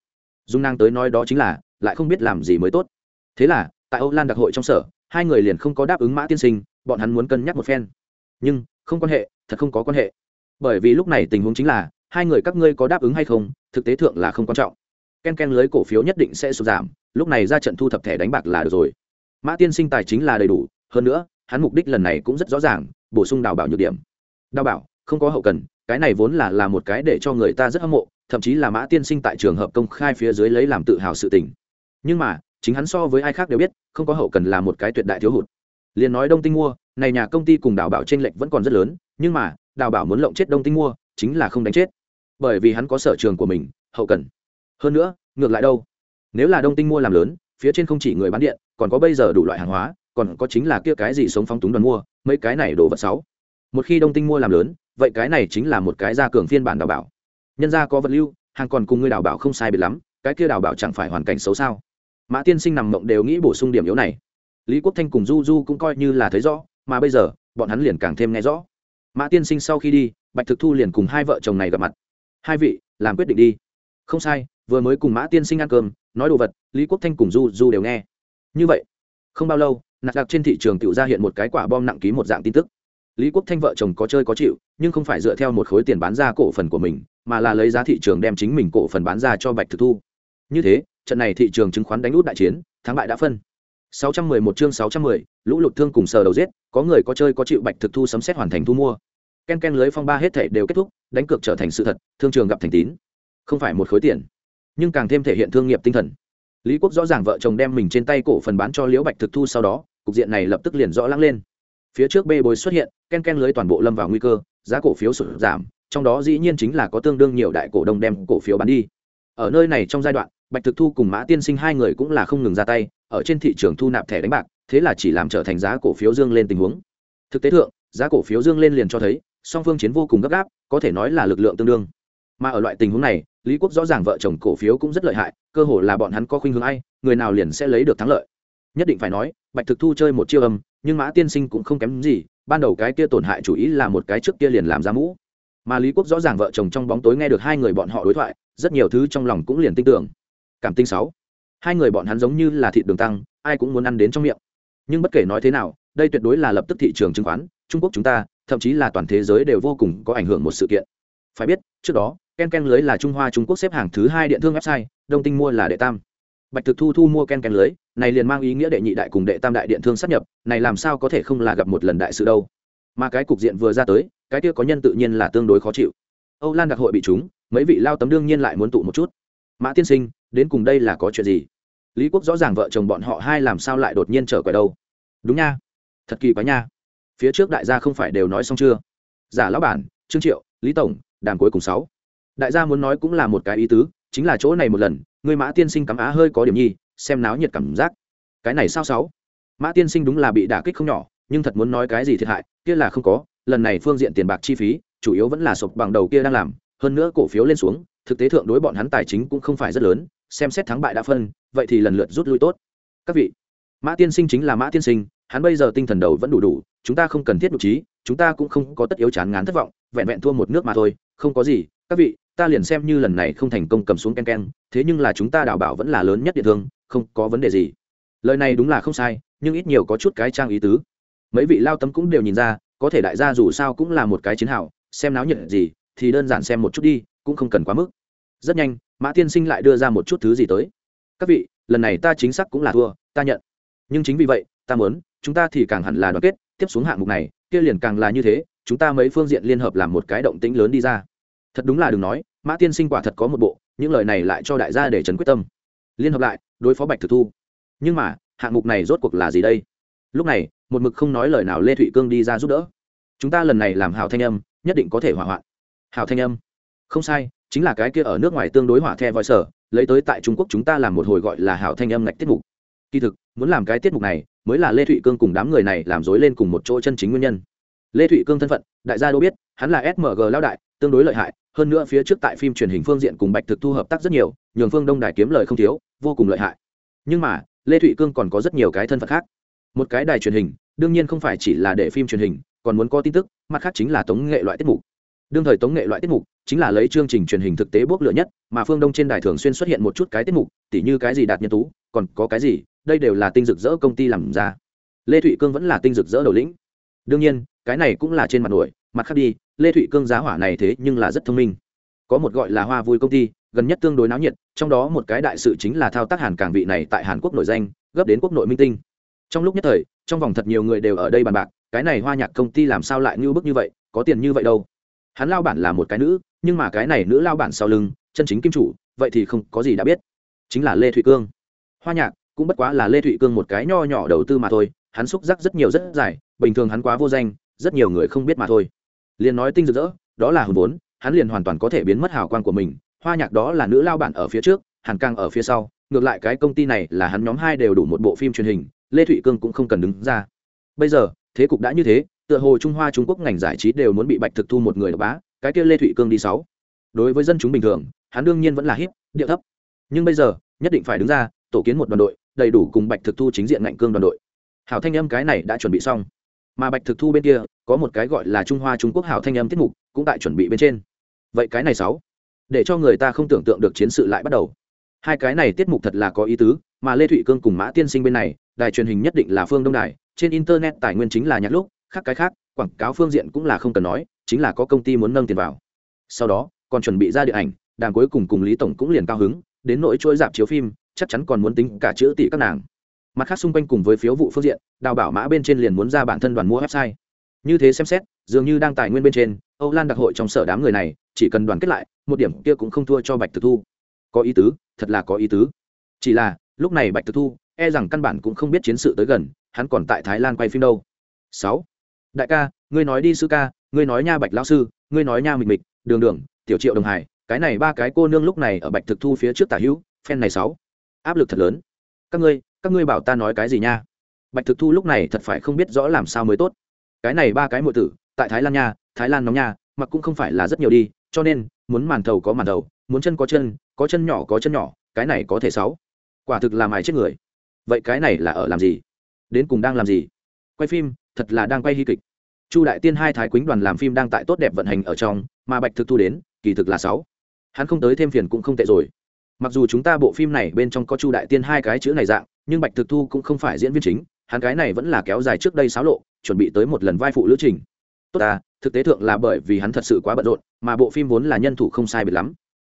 Dung nàng tới nói đó chính là, lại không biết làm gì mới tốt. Thế là, tại âu lan đặc hội trong sở, hai người liền không có đáp ứng mã tiên sinh, bọn hắn muốn cân nhắc một phen. Nhưng, không quan hệ, thật không có quan hệ. Bởi vì lúc này tình huống chính là, hai người các ngươi có đáp ứng hay không, thực tế thượng là không quan trọng. Ken ken lưới cổ phiếu nhất định sẽ sụt giảm, lúc này ra trận thu thập thẻ đánh bạc là được rồi mã tiên sinh tài chính là đầy đủ, hơn nữa, hắn mục đích lần này cũng rất rõ ràng, bổ sung đào bảo nhược điểm. Đào bảo, không có hậu cần, cái này vốn là là một cái để cho người ta rất hâm mộ, thậm chí là mã tiên sinh tại trường hợp công khai phía dưới lấy làm tự hào sự tình. Nhưng mà, chính hắn so với ai khác đều biết, không có hậu cần là một cái tuyệt đại thiếu hụt. Liền nói đông tinh mua, này nhà công ty cùng đào bảo trên lệch vẫn còn rất lớn, nhưng mà, đào bảo muốn lộng chết đông tinh mua, chính là không đánh chết. Bởi vì hắn có sở trường của mình, hậu cần. Hơn nữa, ngược lại đâu? Nếu là đông tinh mua làm lớn, phía trên không chỉ người bán điện còn có bây giờ đủ loại hàng hóa, còn có chính là kia cái gì sống phóng túng đoàn mua, mấy cái này đồ vật sáu. Một khi đông tinh mua làm lớn, vậy cái này chính là một cái gia cường phiên bản đào bảo. Nhân gia có vật lưu, hàng còn cùng ngươi đào bảo không sai biệt lắm, cái kia đào bảo chẳng phải hoàn cảnh xấu sao? Mã tiên sinh nằm mộng đều nghĩ bổ sung điểm yếu này. Lý quốc thanh cùng du du cũng coi như là thấy rõ, mà bây giờ, bọn hắn liền càng thêm nghe rõ. Mã tiên sinh sau khi đi, bạch thực thu liền cùng hai vợ chồng này gặp mặt. Hai vị, làm quyết định đi. Không sai, vừa mới cùng mã tiên sinh ăn cơm, nói đồ vật, lý quốc thanh cùng du du đều nghe như vậy không bao lâu nạt đặc trên thị trường tự ra hiện một cái quả bom nặng ký một dạng tin tức. Lý quốc thanh vợ chồng có chơi có chịu nhưng không phải dựa theo một khối tiền bán ra cổ phần của mình mà là lấy giá thị trường đem chính mình cổ phần bán ra cho bạch thực thu. Như thế trận này thị trường chứng khoán đánh út đại chiến thắng bại đã phân. 611 chương 610, lũ lụt thương cùng sờ đầu giết có người có chơi có chịu bạch thực thu sấm xét hoàn thành thu mua. Ken ken lưới phong ba hết thể đều kết thúc đánh cược trở thành sự thật thương trường gặp thành tín. Không phải một khối tiền nhưng càng thêm thể hiện thương nghiệp tinh thần lý quốc rõ ràng vợ chồng đem mình trên tay cổ phần bán cho liễu bạch thực thu sau đó, cục diện này lập tức liền rõ lắng lên. Phía trước bê bối xuất hiện, ken ken lưới toàn bộ lâm vào nguy cơ, giá cổ phiếu sụt giảm, trong đó dĩ nhiên chính là có tương đương nhiều đại cổ đông đem cổ phiếu bán đi. Ở nơi này trong giai đoạn, bạch thực thu cùng mã tiên sinh hai người cũng là không ngừng ra tay, ở trên thị trường thu nạp thẻ đánh bạc, thế là chỉ làm trở thành giá cổ phiếu dương lên tình huống. Thực tế thượng, giá cổ phiếu dương lên liền cho thấy, song phương chiến vô cùng gấp gáp, có thể nói là lực lượng tương đương mà ở loại tình huống này, lý quốc rõ ràng vợ chồng cổ phiếu cũng rất lợi hại, cơ hồ là bọn hắn có khuynh hướng ai, người nào liền sẽ lấy được thắng lợi. Nhất định phải nói, bạch thực thu chơi một chiêu âm, nhưng mã tiên sinh cũng không kém gì, ban đầu cái kia tổn hại chủ ý là một cái trước kia liền làm ra mũ. Mà lý quốc rõ ràng vợ chồng trong bóng tối nghe được hai người bọn họ đối thoại, rất nhiều thứ trong lòng cũng liền tin tưởng. Cảm tinh sáu. Hai người bọn hắn giống như là thịt đường tăng, ai cũng muốn ăn đến trong miệng. Nhưng bất kể nói thế nào, đây tuyệt đối là lập tức thị trường chứng khoán, trung quốc chúng ta, thậm chí là toàn thế giới đều vô cùng có ảnh hưởng một sự kiện. Phải biết, trước đó ken ken lưới là trung hoa trung quốc xếp hàng thứ hai điện thương website, đông tinh mua là đệ tam. Bạch thực thu thu mua ken ken lưới, này liền mang ý nghĩa đệ nhị đại cùng đệ tam đại điện thương sát nhập, này làm sao có thể không là gặp một lần đại sự đâu. Mà cái cục diện vừa ra tới, cái kia có nhân tự nhiên là tương đối khó chịu. Âu lan đặc hội bị chúng mấy vị lao tấm đương nhiên lại muốn tụ một chút. Mã tiên sinh, đến cùng đây là có chuyện gì? Lý quốc rõ ràng vợ chồng bọn họ hai làm sao lại đột nhiên trở quay đâu? Đúng nha. Thật kỳ quá nha. Phía trước đại gia không phải đều nói xong chưa? Giả lão bản, trương triệu, lý tổng, đàm cuối cùng sáu đại gia muốn nói cũng là một cái ý tứ, chính là chỗ này một lần người mã tiên sinh cắm á hơi có điểm nhi, xem náo nhiệt cảm giác. Cái này sao sáu? Mã tiên sinh đúng là bị đả kích không nhỏ, nhưng thật muốn nói cái gì thiệt hại, kia là không có, lần này phương diện tiền bạc chi phí, chủ yếu vẫn là sụp bằng đầu kia đang làm, hơn nữa cổ phiếu lên xuống, thực tế thượng đối bọn hắn tài chính cũng không phải rất lớn, xem xét thắng bại đã phân, vậy thì lần lượt rút lui tốt. Các vị, mã tiên sinh chính là mã tiên sinh, hắn bây giờ tinh thần đầu vẫn đủ đủ, chúng ta không cần thiết nhục trí, chúng ta cũng không có tất yếu chán ngán thất vọng, vẹn vẹn thua một nước mà thôi, không có gì, các vị ta liền xem như lần này không thành công cầm xuống ken ken, thế nhưng là chúng ta đào bảo vẫn là lớn nhất địa thương, không có vấn đề gì. Lời này đúng là không sai, nhưng ít nhiều có chút cái trang ý tứ. Mấy vị lao tấm cũng đều nhìn ra, có thể đại gia dù sao cũng là một cái chiến hào, xem náo nhiệt gì, thì đơn giản xem một chút đi, cũng không cần quá mức. Rất nhanh, mã tiên sinh lại đưa ra một chút thứ gì tới. Các vị, lần này ta chính xác cũng là thua, ta nhận. Nhưng chính vì vậy, ta muốn, chúng ta thì càng hẳn là đoàn kết, tiếp xuống hạng mục này, kia liền càng là như thế, chúng ta mấy phương diện liên hợp làm một cái động tĩnh lớn đi ra thật đúng là đừng nói, mã tiên sinh quả thật có một bộ, những lời này lại cho đại gia để trấn quyết tâm. Liên hợp lại, đối phó bạch thực thu. Nhưng mà, hạng mục này rốt cuộc là gì đây? Lúc này, một mực không nói lời nào lê thụy cương đi ra giúp đỡ. Chúng ta lần này làm hảo thanh âm, nhất định có thể hỏa hoạn. Hảo thanh âm? Không sai, chính là cái kia ở nước ngoài tương đối hỏa the voi sở, lấy tới tại trung quốc chúng ta làm một hồi gọi là hảo thanh âm ngạch tiết mục. Kỳ thực, muốn làm cái tiết mục này, mới là lê thụy cương cùng đám người này làm dối lên cùng một chỗ chân chính nguyên nhân. Lê thụy cương thân phận, đại gia đâu biết, hắn là smg lao đại, tương đối lợi hại hơn nữa phía trước tại phim truyền hình phương diện cùng bạch thực thu hợp tác rất nhiều, nhường phương đông đài kiếm lời không thiếu, vô cùng lợi hại. Nhưng mà, lê thụy cương còn có rất nhiều cái thân phận khác. Một cái đài truyền hình, đương nhiên không phải chỉ là để phim truyền hình, còn muốn có tin tức, mặt khác chính là tống nghệ loại tiết mục. Đương thời tống nghệ loại tiết mục chính là lấy chương trình truyền hình thực tế bốc lửa nhất, mà phương đông trên đài thường xuyên xuất hiện một chút cái tiết mục, tỉ như cái gì đạt nhân tú, còn có cái gì, đây đều là tinh rực rỡ công ty làm ra. Lê thụy cương vẫn là tinh rực rỡ đầu lĩnh. Đương nhiên, cái này cũng là trên mặt nổi mặt khác đi, lê thụy cương giá hỏa này thế nhưng là rất thông minh. Có một gọi là hoa vui công ty, gần nhất tương đối náo nhiệt, trong đó một cái đại sự chính là thao tác hàn cảng vị này tại hàn quốc nổi danh, gấp đến quốc nội minh tinh. Trong lúc nhất thời, trong vòng thật nhiều người đều ở đây bàn bạc, cái này hoa nhạc công ty làm sao lại ngưu bức như vậy, có tiền như vậy đâu. Hắn lao bản là một cái nữ, nhưng mà cái này nữ lao bản sau lưng, chân chính kim chủ, vậy thì không có gì đã biết. Chính là lê thụy cương. Hoa nhạc cũng bất quá là lê thụy cương một cái nho nhỏ đầu tư mà thôi, hắn xúc giác rất nhiều rất dài, bình thường hắn quá vô danh, rất nhiều người không biết mà thôi liền nói tinh rực rỡ, đó là hồn vốn, hắn liền hoàn toàn có thể biến mất hào quang của mình. Hoa nhạc đó là nữ lao bản ở phía trước, hàn cang ở phía sau. Ngược lại cái công ty này là hắn nhóm hai đều đủ một bộ phim truyền hình, lê thụy cương cũng không cần đứng ra. Bây giờ, thế cục đã như thế, tựa hồ trung hoa trung quốc ngành giải trí đều muốn bị bạch thực thu một người đ bá, cái kia lê thụy cương đi sáu. Đối với dân chúng bình thường, hắn đương nhiên vẫn là hít điệu thấp. Nhưng bây giờ, nhất định phải đứng ra, tổ kiến một đoàn đội, đầy đủ cùng bạch thực thu chính diện ngạnh cương đoàn đội. Hảo thanh âm cái này đã chuẩn bị xong mà bạch thực thu bên kia có một cái gọi là trung hoa trung quốc hảo thanh âm tiết mục cũng tại chuẩn bị bên trên vậy cái này sáu để cho người ta không tưởng tượng được chiến sự lại bắt đầu hai cái này tiết mục thật là có ý tứ mà lê thụy cương cùng mã tiên sinh bên này đài truyền hình nhất định là phương đông đài trên internet tài nguyên chính là nhạc lúc khác cái khác quảng cáo phương diện cũng là không cần nói chính là có công ty muốn nâng tiền vào sau đó còn chuẩn bị ra điện ảnh đàn cuối cùng cùng lý tổng cũng liền cao hứng đến nỗi chuỗi dạp chiếu phim chắc chắn còn muốn tính cả chữ tỷ các nàng mặt khác xung quanh cùng với phiếu vụ phương diện, đào bảo mã bên trên liền muốn ra bản thân đoàn mua website. Như thế xem xét, dường như đang tài nguyên bên trên, âu lan đặc hội trong sở đám người này, chỉ cần đoàn kết lại, một điểm kia cũng không thua cho bạch thực thu. Có ý tứ, thật là có ý tứ. Chỉ là, lúc này bạch thực thu e rằng căn bản cũng không biết chiến sự tới gần, hắn còn tại thái lan quay phim đâu. Sáu. Đại ca, ngươi nói đi sư ca, ngươi nói nha bạch lão sư, ngươi nói nha mịch mịch, đường đường, tiểu triệu đồng hải, cái này ba cái cô nương lúc này ở bạch thực thu phía trước tả hữu phen này sáu. Áp lực thật lớn. Các ngươi các ngươi bảo ta nói cái gì nha? Bạch thực thu lúc này thật phải không biết rõ làm sao mới tốt. Cái này ba cái muội tử, tại thái lan nha, thái lan nóng nha, mặc cũng không phải là rất nhiều đi, cho nên, muốn màn thầu có màn thầu, muốn chân có chân có chân nhỏ có chân nhỏ, cái này có thể sáu. Quả thực là mài chết người. Vậy cái này là ở làm gì? Đến cùng đang làm gì? Quay phim, thật là đang quay hy kịch. Chu đại tiên hai thái quýnh đoàn làm phim đang tại tốt đẹp vận hành ở trong, mà bạch thực thu đến, kỳ thực là sáu. Hắn không tới thêm phiền cũng không tệ rồi. Mặc dù chúng ta bộ phim này bên trong có chu đại tiên hai cái chữ này dạng nhưng bạch thực thu cũng không phải diễn viên chính, hắn cái này vẫn là kéo dài trước đây xáo lộ, chuẩn bị tới một lần vai phụ lữ trình. Tốt ta, thực tế thượng là bởi vì hắn thật sự quá bận rộn, mà bộ phim vốn là nhân thủ không sai biệt lắm.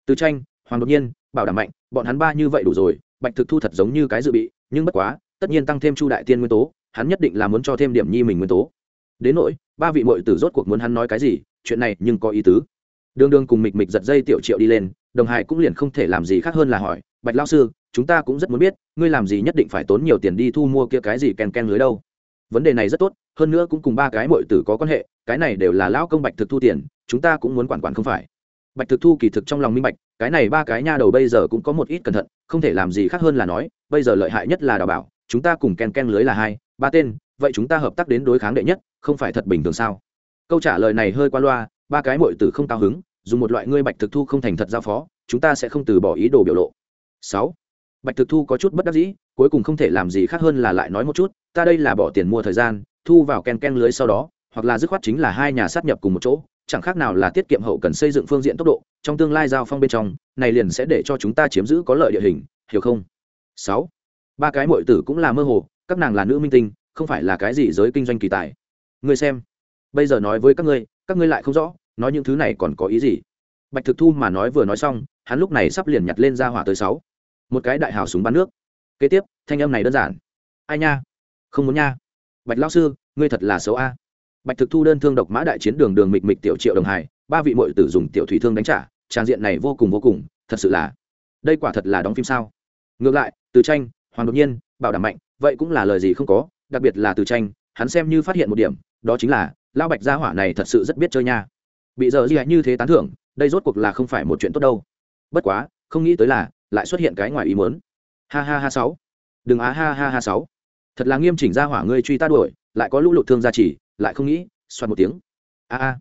Từ tranh, hoàng đột nhiên, bảo đảm mạnh, bọn hắn ba như vậy đủ rồi, bạch thực thu thật giống như cái dự bị, nhưng bất quá, tất nhiên tăng thêm chu đại tiên nguyên tố, hắn nhất định là muốn cho thêm điểm nhi mình nguyên tố. Đến nỗi, ba vị mội tử rốt cuộc muốn hắn nói cái gì, chuyện này nhưng có ý tứ. Đương đương cùng mịch mịch giật dây tiểu triệu đi lên, đồng hải cũng liền không thể làm gì khác hơn là hỏi, bạch lao sư chúng ta cũng rất muốn biết, ngươi làm gì nhất định phải tốn nhiều tiền đi thu mua kia cái gì ken ken lưới đâu. Vấn đề này rất tốt, hơn nữa cũng cùng ba cái mọi tử có quan hệ, cái này đều là lão công bạch thực thu tiền, chúng ta cũng muốn quản quản không phải. Bạch thực thu kỳ thực trong lòng minh bạch, cái này ba cái nha đầu bây giờ cũng có một ít cẩn thận, không thể làm gì khác hơn là nói, bây giờ lợi hại nhất là đào bảo, chúng ta cùng ken ken lưới là hai, ba tên, vậy chúng ta hợp tác đến đối kháng đệ nhất, không phải thật bình thường sao? Câu trả lời này hơi qua loa, ba cái mọi tử không cao hứng, dùng một loại ngươi bạch thực thu không thành thật giao phó, chúng ta sẽ không từ bỏ ý đồ biểu lộ. Sáu bạch thực thu có chút bất đắc dĩ, cuối cùng không thể làm gì khác hơn là lại nói một chút, ta đây là bỏ tiền mua thời gian, thu vào ken ken lưới sau đó, hoặc là dứt khoát chính là hai nhà sát nhập cùng một chỗ, chẳng khác nào là tiết kiệm hậu cần xây dựng phương diện tốc độ, trong tương lai giao phong bên trong, này liền sẽ để cho chúng ta chiếm giữ có lợi địa hình, hiểu không? Sáu. Ba cái muội tử cũng là mơ hồ, các nàng là nữ minh tinh, không phải là cái gì giới kinh doanh kỳ tài. Ngươi xem, bây giờ nói với các ngươi các ngươi lại không rõ, nói những thứ này còn có ý gì? Bạch thực thu mà nói vừa nói xong, hắn lúc này sắp liền nhặt lên ra hỏa tới sáu một cái đại hào súng bắn nước. Kế tiếp, thanh âm này đơn giản. Ai nha? Không muốn nha. Bạch lao sư, ngươi thật là xấu a. Bạch thực thu đơn thương độc mã đại chiến đường đường mịch mịch tiểu triệu đồng hải, ba vị mội tử dùng tiểu thủy thương đánh trả trang diện này vô cùng vô cùng, thật sự là, đây quả thật là đóng phim sao? Ngược lại, từ tranh, hoàng đột nhiên, bảo đảm mạnh, vậy cũng là lời gì không có, đặc biệt là từ tranh, hắn xem như phát hiện một điểm, đó chính là lao bạch gia hỏa này thật sự rất biết chơi nha. Bị giờ gì như thế tán thưởng, đây rốt cuộc là không phải một chuyện tốt đâu. Bất quá, không nghĩ tới là lại xuất hiện cái ngoài ý muốn. Ha ha ha sáu. Đừng á ha ha ha sáu. Thật là nghiêm chỉnh ra hỏa ngươi truy ta đuổi, lại có lũ lụt thương gia chỉ lại không nghĩ xoan một tiếng. A a.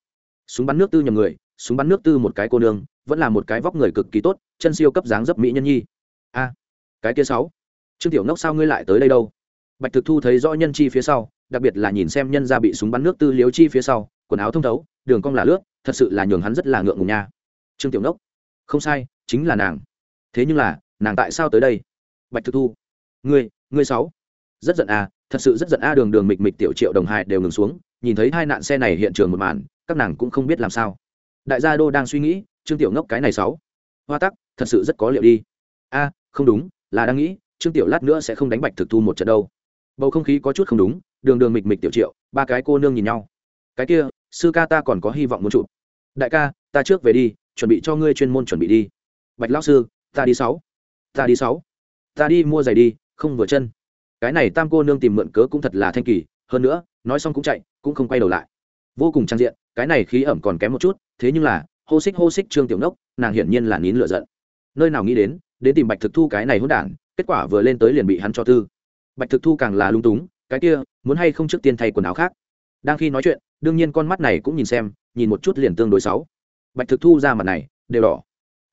Súng bắn nước tư nhầm người, súng bắn nước tư một cái cô nương, vẫn là một cái vóc người cực kỳ tốt, chân siêu cấp dáng dấp mỹ nhân nhi. A. Cái kia sáu. Trương tiểu ngốc sao ngươi lại tới đây đâu? Bạch thực thu thấy rõ nhân chi phía sau, đặc biệt là nhìn xem nhân ra bị súng bắn nước tư liếu chi phía sau, quần áo thông thấu, đường cong là lướt, thật sự là nhường hắn rất là ngượng ngùng nha. Trương tiểu ngốc. Không sai, chính là nàng thế nhưng là, nàng tại sao tới đây? Bạch thực thu, ngươi ngươi sáu. Rất giận à thật sự rất giận a đường đường mịch mịch tiểu triệu đồng hải đều ngừng xuống, nhìn thấy hai nạn xe này hiện trường một màn, các nàng cũng không biết làm sao. Đại gia đô đang suy nghĩ, trương tiểu ngốc cái này sáu. Hoa tắc, thật sự rất có liệu đi. A không đúng, là đang nghĩ, trương tiểu lát nữa sẽ không đánh bạch thực thu một trận đâu. Bầu không khí có chút không đúng, đường đường mịch mịch tiểu triệu, ba cái cô nương nhìn nhau. Cái kia, sư ca ta còn có hy vọng muốn chụp. Đại ca, ta trước về đi, chuẩn bị cho ngươi chuyên môn chuẩn bị đi. Bạch lão sư ta đi sáu. Ta đi sáu. Ta đi mua giày đi, không vừa chân. Cái này tam cô nương tìm mượn cớ cũng thật là thanh kỳ, hơn nữa, nói xong cũng chạy, cũng không quay đầu lại. Vô cùng trang diện, cái này khí ẩm còn kém một chút, thế nhưng là, hô xích hô xích trương tiểu nốc, nàng hiển nhiên là nín lựa giận. Nơi nào nghĩ đến đến tìm bạch thực thu cái này hôn đản, kết quả vừa lên tới liền bị hắn cho tư. Bạch thực thu càng là lung túng, cái kia, muốn hay không trước tiên thay quần áo khác. Đang khi nói chuyện, đương nhiên con mắt này cũng nhìn xem, nhìn một chút liền tương đối sáu. Bạch thực thu ra mặt này, đều đỏ.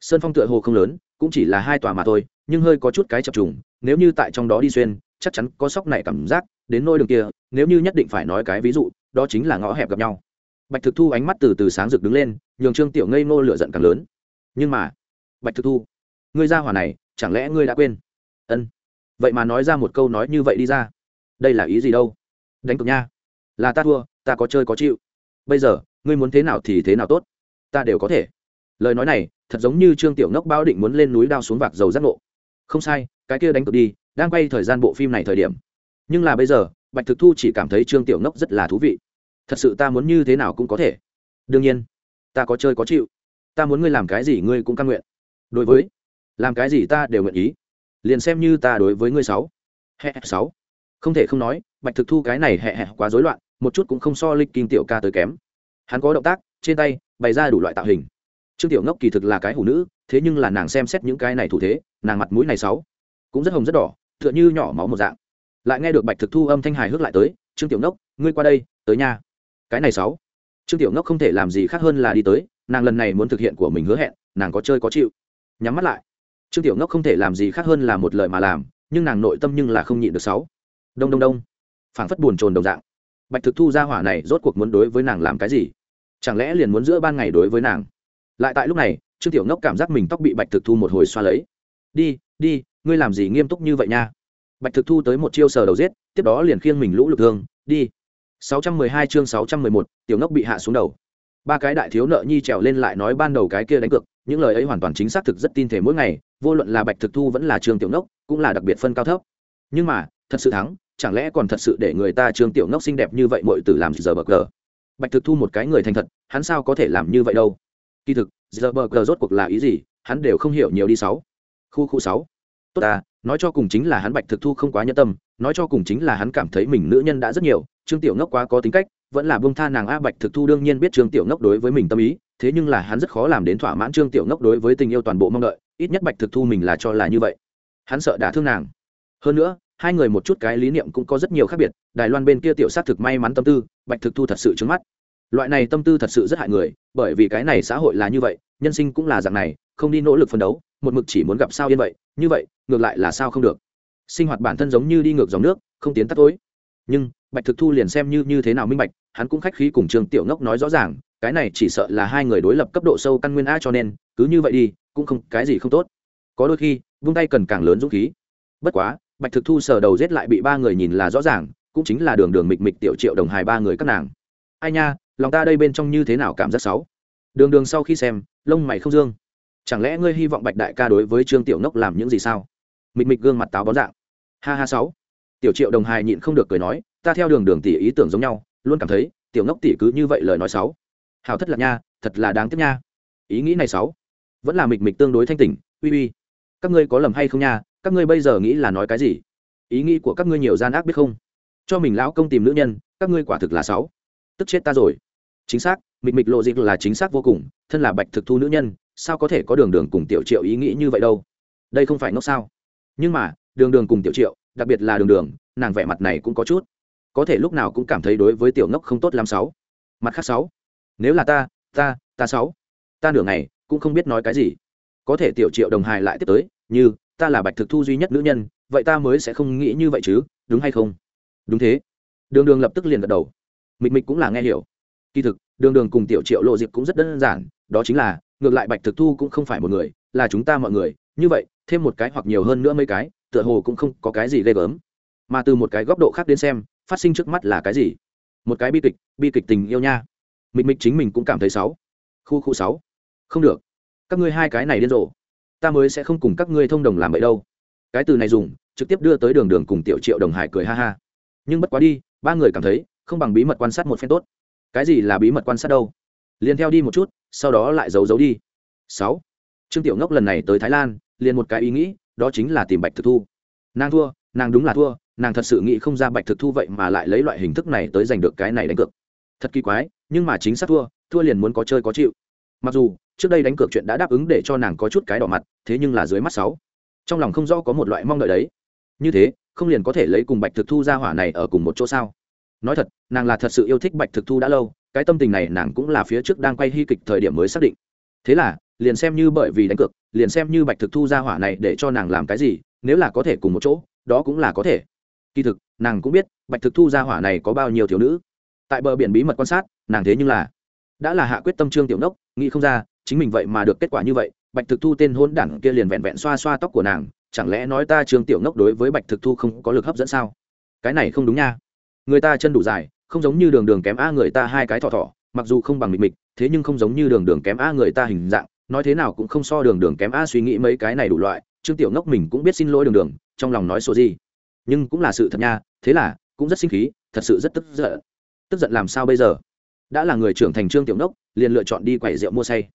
Sơn phong tựa hồ không lớn cũng chỉ là hai tòa mà thôi, nhưng hơi có chút cái chập trùng, nếu như tại trong đó đi xuyên, chắc chắn có sóc này cảm giác, đến nôi đường kia, nếu như nhất định phải nói cái ví dụ, đó chính là ngõ hẹp gặp nhau. Bạch thực thu ánh mắt từ từ sáng rực đứng lên, nhường trương tiểu ngây ngô lửa giận càng lớn. Nhưng mà, bạch thực thu, ngươi ra hỏa này, chẳng lẽ ngươi đã quên? Ân. Vậy mà nói ra một câu nói như vậy đi ra. Đây là ý gì đâu? Đánh cược nha. Là ta thua, ta có chơi có chịu. Bây giờ, ngươi muốn thế nào thì thế nào tốt. Ta đều có thể. Lời nói này thật giống như trương tiểu ngốc bao định muốn lên núi đao xuống vạc dầu giác ngộ. Không sai, cái kia đánh cược đi, đang quay thời gian bộ phim này thời điểm. Nhưng là bây giờ, bạch thực thu chỉ cảm thấy trương tiểu ngốc rất là thú vị. Thật sự ta muốn như thế nào cũng có thể. Đương nhiên, ta có chơi có chịu. Ta muốn ngươi làm cái gì ngươi cũng căn nguyện. Đối với, làm cái gì ta đều nguyện ý. Liền xem như ta đối với ngươi sáu hẹ sáu không thể không nói, bạch thực thu cái này hẹ hẹ quá rối loạn, một chút cũng không so lịch kinh tiểu ca tới kém. Hắn có động tác, trên tay bày ra đủ loại tạo hình trương tiểu ngốc kỳ thực là cái hủ nữ, thế nhưng là nàng xem xét những cái này thủ thế, nàng mặt mũi này sáu, cũng rất hồng rất đỏ, tựa như nhỏ máu một dạng. Lại nghe được bạch thực thu âm thanh hài hước lại tới, trương tiểu ngốc, ngươi qua đây, tới nhà cái này sáu. Trương tiểu ngốc không thể làm gì khác hơn là đi tới, nàng lần này muốn thực hiện của mình hứa hẹn, nàng có chơi có chịu. Nhắm mắt lại. Trương tiểu ngốc không thể làm gì khác hơn là một lời mà làm, nhưng nàng nội tâm nhưng là không nhịn được sáu. Đông đông đông. Phảng phất buồn chồn đồng dạng. Bạch thực thu ra hỏa này rốt cuộc muốn đối với nàng làm cái gì? Chẳng lẽ liền muốn giữa ban ngày đối với nàng? Lại tại lúc này trương tiểu ngốc cảm giác mình tóc bị bạch thực thu một hồi xoa lấy. Đi đi ngươi làm gì nghiêm túc như vậy nha? Bạch thực thu tới một chiêu sờ đầu giết tiếp đó liền khiêng mình lũ lực thương đi. 612 chương 611, tiểu ngốc bị hạ xuống đầu. Ba cái đại thiếu nợ nhi trèo lên lại nói ban đầu cái kia đánh cược những lời ấy hoàn toàn chính xác thực rất tin thể mỗi ngày vô luận là bạch thực thu vẫn là trương tiểu ngốc cũng là đặc biệt phân cao thấp. Nhưng mà thật sự thắng chẳng lẽ còn thật sự để người ta trương tiểu ngốc xinh đẹp như vậy mọi từ làm giờ bậc cờ? Bạch thực thu một cái người thành thật hắn sao có thể làm như vậy đâu? Kỳ thực, giờ bờ cờ rốt cuộc là ý gì? Hắn đều không hiểu nhiều đi sáu. Khu khu sáu. Tốt ta nói cho cùng chính là hắn bạch thực thu không quá nhân tâm, nói cho cùng chính là hắn cảm thấy mình nữ nhân đã rất nhiều, trương tiểu ngốc quá có tính cách, vẫn là bông tha nàng a bạch thực thu đương nhiên biết trương tiểu ngốc đối với mình tâm ý, thế nhưng là hắn rất khó làm đến thỏa mãn trương tiểu ngốc đối với tình yêu toàn bộ mong đợi, ít nhất bạch thực thu mình là cho là như vậy. Hắn sợ đả thương nàng. Hơn nữa, hai người một chút cái lý niệm cũng có rất nhiều khác biệt, đài loan bên kia tiểu s á t thực may mắn tâm tư, bạch thực thu thật sự trứng mắt loại này tâm tư thật sự rất hại người, bởi vì cái này xã hội là như vậy, nhân sinh cũng là dạng này, không đi nỗ lực phấn đấu, một mực chỉ muốn gặp sao yên vậy, như vậy, ngược lại là sao không được. Sinh hoạt bản thân giống như đi ngược dòng nước, không tiến tắt tối. Nhưng, bạch thực thu liền xem như như thế nào minh bạch, hắn cũng khách khí cùng Trường tiểu ngốc nói rõ ràng, cái này chỉ sợ là hai người đối lập cấp độ sâu căn nguyên a cho nên, cứ như vậy đi, cũng không, cái gì không tốt. Có đôi khi, vung tay cần càng lớn dũng khí. Bất quá, bạch thực thu sờ đầu rết lại bị ba người nhìn là rõ ràng, cũng chính là đường đường mịch mịch tiểu triệu đồng hài ba người các nàng. Ai nha lòng ta đây bên trong như thế nào cảm giác xấu đường đường sau khi xem, lông mày không dương. Chẳng lẽ ngươi hy vọng bạch đại ca đối với trương tiểu ngốc làm những gì sao? Mịch mịch gương mặt táo bón dạng. Ha ha sáu. Tiểu triệu đồng hài nhịn không được cười nói, ta theo đường đường tỷ ý tưởng giống nhau, luôn cảm thấy, tiểu ngốc tỷ cứ như vậy lời nói sáu. Hào thất lạc nha, thật là đáng tiếc nha. Ý nghĩ này sáu. Vẫn là mịch mịch tương đối thanh tỉnh, uy uy. Các ngươi có lầm hay không nha, các ngươi bây giờ nghĩ là nói cái gì? Ý nghĩ của các ngươi nhiều gian ác biết không? Cho mình lão công tìm nữ nhân, các ngươi quả thực là sáu. Tức chết ta rồi chính xác, mịch mịch lộ dịch là chính xác vô cùng, thân là bạch thực thu nữ nhân, sao có thể có đường đường cùng tiểu triệu ý nghĩ như vậy đâu? Đây không phải ngốc sao? Nhưng mà, đường đường cùng tiểu triệu, đặc biệt là đường đường, nàng vẻ mặt này cũng có chút. Có thể lúc nào cũng cảm thấy đối với tiểu ngốc không tốt làm sáu. Mặt khác sáu. Nếu là ta ta ta sáu. Ta nửa ngày, cũng không biết nói cái gì. Có thể tiểu triệu đồng hài lại tiếp tới, như, ta là bạch thực thu duy nhất nữ nhân, vậy ta mới sẽ không nghĩ như vậy chứ, đúng hay không? Đúng thế. Đường đường lập tức liền gật đầu. Mịch mịch cũng là nghe hiểu kỳ thực, đường đường cùng tiểu triệu lộ diệp cũng rất đơn giản, đó chính là, ngược lại bạch thực thu cũng không phải một người, là chúng ta mọi người. Như vậy, thêm một cái hoặc nhiều hơn nữa mấy cái, tựa hồ cũng không có cái gì ghê gớm. Mà từ một cái góc độ khác đến xem, phát sinh trước mắt là cái gì? Một cái bi kịch bi kịch tình yêu nha. Mịch mịch chính mình cũng cảm thấy sáu. Khu khu sáu. Không được. Các ngươi hai cái này điên rồ. Ta mới sẽ không cùng các ngươi thông đồng làm vậy đâu. Cái từ này dùng, trực tiếp đưa tới đường đường cùng tiểu triệu đồng hải cười ha ha. Nhưng bất quá đi, ba người cảm thấy, không bằng bí mật quan sát một phen tốt cái gì là bí mật quan sát đâu? Liền theo đi một chút, sau đó lại giấu giấu đi. Sáu. Trương tiểu ngốc lần này tới thái lan, liền một cái ý nghĩ, đó chính là tìm bạch thực thu. Nàng thua, nàng đúng là thua, nàng thật sự nghĩ không ra bạch thực thu vậy mà lại lấy loại hình thức này tới giành được cái này đánh cược. Thật kỳ quái, nhưng mà chính xác thua thua liền muốn có chơi có chịu. Mặc dù, trước đây đánh cược chuyện đã đáp ứng để cho nàng có chút cái đỏ mặt, thế nhưng là dưới mắt sáu. Trong lòng không rõ có một loại mong đợi đấy. Như thế, không liền có thể lấy cùng bạch thực thu ra hỏa này ở cùng một chỗ sao? Nói thật, nàng là thật sự yêu thích bạch thực thu đã lâu, cái tâm tình này nàng cũng là phía trước đang quay hy kịch thời điểm mới xác định. Thế là, liền xem như bởi vì đánh cược, liền xem như bạch thực thu ra hỏa này để cho nàng làm cái gì, nếu là có thể cùng một chỗ, đó cũng là có thể. Kỳ thực, nàng cũng biết bạch thực thu ra hỏa này có bao nhiêu thiếu nữ. Tại bờ biển bí mật quan sát, nàng thế nhưng là đã là hạ quyết tâm trương tiểu nốc, nghĩ không ra, chính mình vậy mà được kết quả như vậy, bạch thực thu tên hôn đảng kia liền vẹn vẹn xoa xoa tóc của nàng, chẳng lẽ nói ta trương tiểu nốc đối với bạch thực thu không có lực hấp dẫn sao? Cái này không đúng nha người ta chân đủ dài, không giống như đường đường kém a người ta hai cái thỏ thỏ mặc dù không bằng mịch mịch, thế nhưng không giống như đường đường kém a người ta hình dạng, nói thế nào cũng không so đường đường kém a suy nghĩ mấy cái này đủ loại, trương tiểu ngốc mình cũng biết xin lỗi đường đường, trong lòng nói số gì. Nhưng cũng là sự thật nha, thế là, cũng rất sinh khí, thật sự rất tức giận. Tức giận làm sao bây giờ? Đã là người trưởng thành trương tiểu ngốc, liền lựa chọn đi quẩy rượu mua say.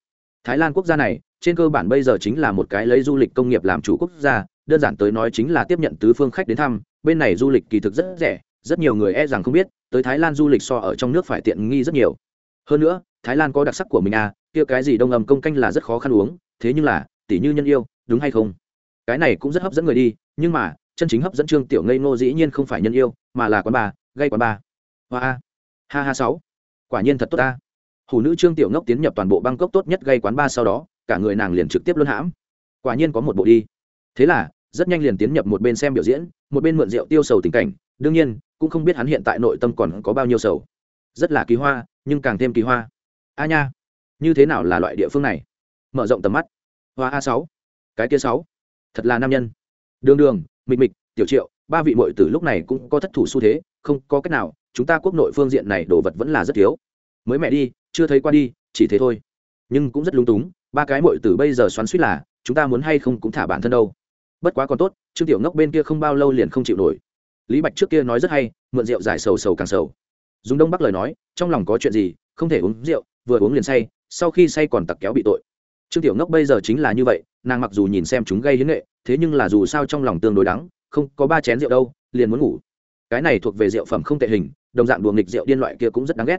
Thái lan quốc gia này, trên cơ bản bây giờ chính là một cái lấy du lịch công nghiệp làm chủ quốc gia, đơn giản tới nói chính là tiếp nhận tứ phương khách đến thăm, bên này du lịch kỳ thực rất rẻ rất nhiều người e rằng không biết, tới thái lan du lịch so ở trong nước phải tiện nghi rất nhiều. Hơn nữa, thái lan có đặc sắc của mình à kia cái gì đông ầm công canh là rất khó khăn uống, thế nhưng là, tỷ như nhân yêu, đúng hay không? Cái này cũng rất hấp dẫn người đi, nhưng mà, chân chính hấp dẫn trương tiểu ngây ngô dĩ nhiên không phải nhân yêu, mà là quán bà, gây quán bà. Hoa a. Ha ha sáu. Quả nhiên thật tốt ta. Hủ nữ trương tiểu ngốc tiến nhập toàn bộ bangkok tốt nhất gây quán ba sau đó, cả người nàng liền trực tiếp luân hãm. Quả nhiên có một bộ đi. Thế là, rất nhanh liền tiến nhập một bên xem biểu diễn, một bên mượn rượu tiêu sầu tình cảnh. Đương nhiên cũng không biết hắn hiện tại nội tâm còn có bao nhiêu sầu. Rất là kỳ hoa, nhưng càng thêm kỳ hoa. A nha, như thế nào là loại địa phương này? Mở rộng tầm mắt. Hoa a sáu, cái kia sáu. Thật là nam nhân. Đường đường, mịch mịch, tiểu triệu, ba vị mội từ lúc này cũng có thất thủ xu thế, không có cách nào, chúng ta quốc nội phương diện này đồ vật vẫn là rất thiếu. Mới mẹ đi, chưa thấy qua đi, chỉ thế thôi. Nhưng cũng rất lung túng, ba cái mội từ bây giờ xoắn suýt là, chúng ta muốn hay không cũng thả bản thân đâu. Bất quá còn tốt, trương tiểu ngốc bên kia không bao lâu liền không chịu nổi lý bạch trước kia nói rất hay, mượn rượu giải sầu sầu càng sầu. Dùng đông bắc lời nói, trong lòng có chuyện gì, không thể uống rượu, vừa uống liền say, sau khi say còn tặc kéo bị tội. Trương tiểu ngốc bây giờ chính là như vậy, nàng mặc dù nhìn xem chúng gây hiến nghệ, thế nhưng là dù sao trong lòng tương đối đắng, không có ba chén rượu đâu, liền muốn ngủ. Cái này thuộc về rượu phẩm không tệ hình, đồng dạng đùa nghịch rượu điên loại kia cũng rất đáng ghét.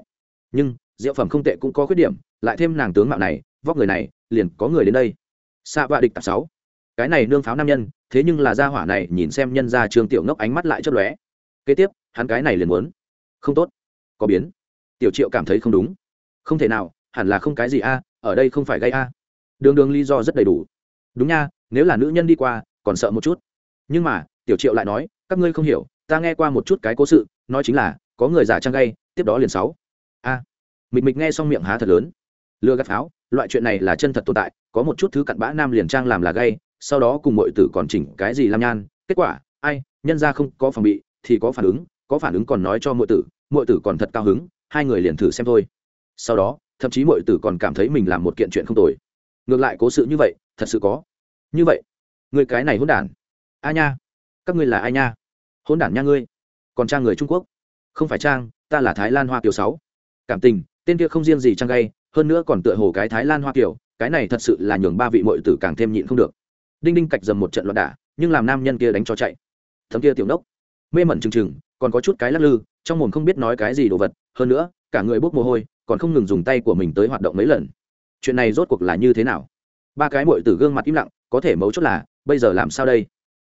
Nhưng, rượu phẩm không tệ cũng có khuyết điểm, lại thêm nàng tướng mạo này, vóc người này, liền có người đến đây. Xạ vạ địch tạp sáu cái này nương pháo nam nhân thế nhưng là gia hỏa này nhìn xem nhân ra trương tiểu ngốc ánh mắt lại chớp lóe. Kế tiếp hắn cái này liền muốn. Không tốt. Có biến. Tiểu triệu cảm thấy không đúng. Không thể nào hẳn là không cái gì a ở đây không phải gây a. Đường đường lý do rất đầy đủ. Đúng nha nếu là nữ nhân đi qua còn sợ một chút. Nhưng mà tiểu triệu lại nói các ngươi không hiểu ta nghe qua một chút cái cố sự nói chính là có người giả trang gây, tiếp đó liền sáu. A. À, mịch mịch nghe xong miệng há thật lớn. Lừa gạt pháo loại chuyện này là chân thật tồn tại có một chút thứ cặn bã nam liền trang làm là gây sau đó cùng mọi tử còn chỉnh cái gì làm nhan, kết quả, ai, nhân ra không có phòng bị, thì có phản ứng, có phản ứng còn nói cho mọi tử mọi tử còn thật cao hứng, hai người liền thử xem thôi. Sau đó, thậm chí mọi tử còn cảm thấy mình làm một kiện chuyện không tồi. Ngược lại cố sự như vậy, thật sự có. Như vậy, người cái này hỗn đản. A nha, các ngươi là ai nha? Hỗn đản nha ngươi. Còn trang người trung quốc. Không phải trang, ta là thái lan hoa kiều sáu. Cảm tình, tên kia không riêng gì trang gay, hơn nữa còn tựa hồ cái thái lan hoa kiều, cái này thật sự là nhường ba vị mội tử càng thêm nhịn không được đinh đinh cạch dầm một trận loạn đả, nhưng làm nam nhân kia đánh cho chạy. Thấm kia tiểu nốc. Mê mẩn trừng trừng, còn có chút cái lắc lư, trong mồm không biết nói cái gì đồ vật, hơn nữa, cả người bốc mồ hôi, còn không ngừng dùng tay của mình tới hoạt động mấy lần. Chuyện này rốt cuộc là như thế nào? Ba cái mội từ gương mặt im lặng, có thể mấu chốt là, bây giờ làm sao đây?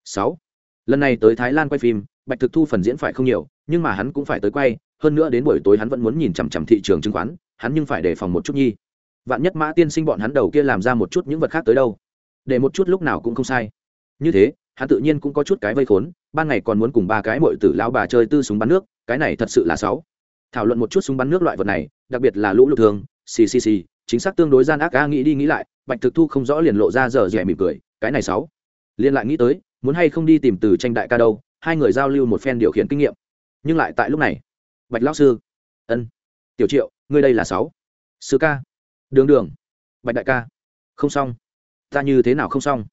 Sáu. Lần này tới thái lan quay phim, bạch thực thu phần diễn phải không nhiều, nhưng mà hắn cũng phải tới quay, hơn nữa đến buổi tối hắn vẫn muốn nhìn chằm chằm thị trường chứng khoán, hắn nhưng phải đề phòng một chút nhi. Vạn nhất mã tiên sinh bọn hắn đầu kia làm ra một chút những vật khác tới đâu? Để một chút lúc nào cũng không sai. Như thế hắn tự nhiên cũng có chút cái vây khốn ban ngày còn muốn cùng ba cái mội tử lao bà chơi tư súng bắn nước cái này thật sự là sáu thảo luận một chút súng bắn nước loại vật này đặc biệt là lũ lụt thường Xì xì xì, chính xác tương đối gian ác ca nghĩ đi nghĩ lại bạch thực thu không rõ liền lộ ra giờ rẻ mỉm cười cái này sáu liên lại nghĩ tới muốn hay không đi tìm từ tranh đại ca đâu hai người giao lưu một phen điều khiển kinh nghiệm. Nhưng lại tại lúc này bạch lão sư. Ân tiểu triệu ngươi đây là sáu sư ca. Đường đường. Bạch đại ca. Không xong ta như thế nào không xong?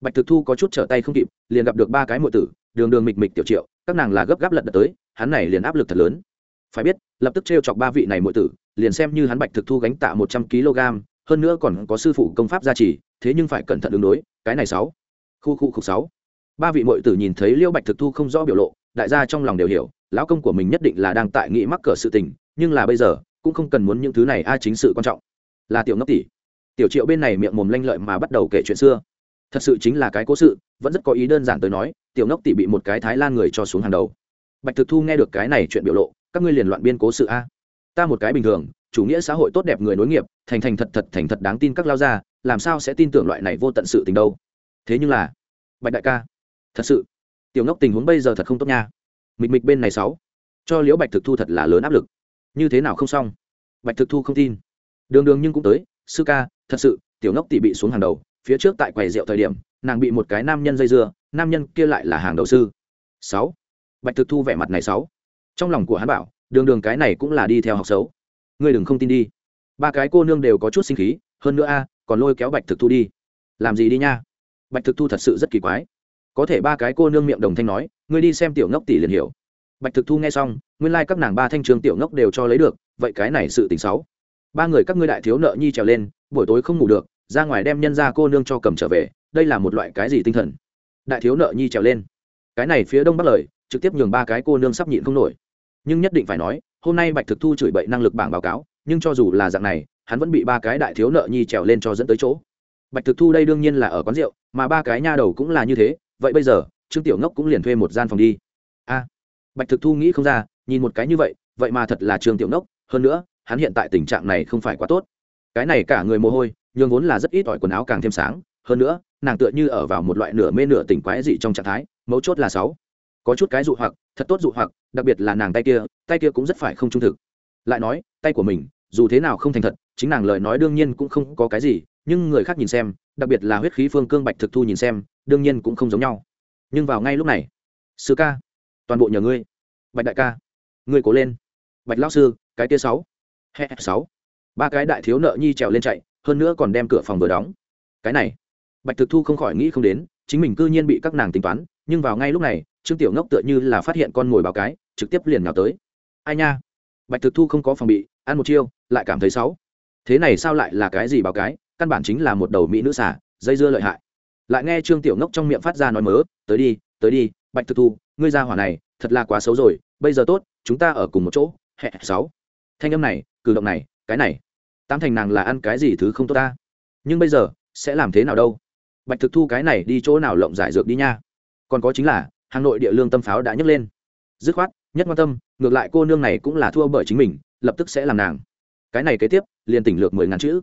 Bạch thực thu có chút trở tay không kịp, liền gặp được ba cái mượn tử, đường đường mịch mịch tiểu triệu, các nàng là gấp gáp lật đật tới, hắn này liền áp lực thật lớn. Phải biết, lập tức t chọc ba vị này mượn tử, liền xem như hắn bạch thực thu gánh tạ một trăm kg, hơn nữa còn có sư phụ công pháp gia trì, thế nhưng phải cẩn thận ứng đối, cái này sáu. Khu khu khu sáu. Ba vị mội tử nhìn thấy liêu bạch thực thu không rõ biểu lộ, đại gia trong lòng đều hiểu, lão công của mình nhất định là đang tại nghĩ mắc cỡ sự tình, nhưng là bây giờ, cũng không cần muốn những thứ này ai chính sự quan trọng. Là tiểu ngốc tỷ tiểu triệu bên này miệng mồm lanh lợi mà bắt đầu kể chuyện xưa. Thật sự chính là cái cố sự, vẫn rất có ý đơn giản tới nói, tiểu ngốc tỷ bị một cái thái lan người cho xuống hàng đầu. Bạch thực thu nghe được cái này chuyện biểu lộ, các ngươi liền loạn biên cố sự a. Ta một cái bình thường, chủ nghĩa xã hội tốt đẹp người nối nghiệp, thành thành thật thật thành thật đáng tin các lao gia, làm sao sẽ tin tưởng loại này vô tận sự tình đâu? Thế nhưng là, bạch đại ca, thật sự, tiểu ngốc tình huống bây giờ thật không tốt nha. Mịch mịch bên này sáu, cho liễu bạch thực thu thật là lớn áp lực. Như thế nào không xong? Bạch thực thu không tin. Đường đường nhưng cũng tới sư ca, thật sự, tiểu ngốc tỷ bị xuống hàng đầu, phía trước tại quầy rượu thời điểm, nàng bị một cái nam nhân dây dưa, nam nhân kia lại là hàng đầu sư. Sáu. Bạch thực thu vẻ mặt này sáu. Trong lòng của hắn bảo, đường đường cái này cũng là đi theo học xấu. Ngươi đừng không tin đi. Ba cái cô nương đều có chút sinh khí, hơn nữa a, còn lôi kéo bạch thực thu đi. Làm gì đi nha? Bạch thực thu thật sự rất kỳ quái. Có thể ba cái cô nương miệng đồng thanh nói, ngươi đi xem tiểu ngốc tỷ liền hiểu. Bạch thực thu nghe xong, nguyên lai、like、các nàng ba thanh trường tiểu ngốc đều cho lấy được, vậy cái này sự tình xấu ba người các ngươi đại thiếu nợ nhi trèo lên, buổi tối không ngủ được, ra ngoài đem nhân ra cô nương cho cầm trở về, đây là một loại cái gì tinh thần? Đại thiếu nợ nhi trèo lên. Cái này phía đông bắc lời, trực tiếp nhường ba cái cô nương sắp nhịn không nổi. Nhưng nhất định phải nói, hôm nay bạch thực thu chửi bậy năng lực bảng báo cáo, nhưng cho dù là dạng này, hắn vẫn bị ba cái đại thiếu nợ nhi trèo lên cho dẫn tới chỗ. Bạch thực thu đây đương nhiên là ở quán rượu, mà ba cái nha đầu cũng là như thế, vậy bây giờ, trương tiểu ngốc cũng liền thuê một gian phòng đi. A. Bạch thực thu nghĩ không ra, nhìn một cái như vậy vậy mà thật là trương tiểu ngốc, hơn nữa hắn hiện tại tình trạng này không phải quá tốt. Cái này cả người mồ hôi, nhường vốn là rất ít ỏi quần áo càng thêm sáng. Hơn nữa, nàng tựa như ở vào một loại nửa mê nửa tỉnh quái dị trong trạng thái, mấu chốt là sáu. Có chút cái dụ hoặc, thật tốt dụ hoặc, đặc biệt là nàng tay kia tay kia cũng rất phải không trung thực. Lại nói, tay của mình, dù thế nào không thành thật, chính nàng lời nói đương nhiên cũng không có cái gì, nhưng người khác nhìn xem, đặc biệt là huyết khí phương cương bạch thực thu nhìn xem, đương nhiên cũng không giống nhau. Nhưng vào ngay lúc này, sư ca, toàn bộ nhờ ngươi. Bạch đại ca, ngươi cố lên. Bạch lão sư, cái tia sáu he sáu. Ba cái đại thiếu nợ nhi trèo lên chạy, hơn nữa còn đem cửa phòng vừa đóng. Cái này, bạch thực thu không khỏi nghĩ không đến, chính mình cư nhiên bị các nàng tính toán, nhưng vào ngay lúc này, trương tiểu ngốc tựa như là phát hiện con mồi báo cái, trực tiếp liền nào tới. Ai nha? Bạch thực thu không có phòng bị, ăn một chiêu, lại cảm thấy xấu thế này sao lại là cái gì báo cái, căn bản chính là một đầu mỹ nữ xả dây dưa lợi hại. Lại nghe trương tiểu ngốc trong miệng phát ra nói mớ, tới đi tới đi, bạch thực thu, ngươi ra hỏa này, thật là quá xấu rồi, bây giờ tốt, chúng ta ở cùng một chỗ. Hẹ sáu thanh âm này, cử động này, cái này. Tám thành nàng là ăn cái gì thứ không tốt ta? Nhưng bây giờ, sẽ làm thế nào đâu? Bạch thực thu cái này đi chỗ nào lộng giải dược đi nha. Còn có chính là, hà nội địa lương tâm pháo đã nhấc lên. Dứt khoát, nhất quan tâm, ngược lại cô nương này cũng là thua bởi chính mình, lập tức sẽ làm nàng. Cái này kế tiếp, liền tỉnh lược mười ngàn chữ.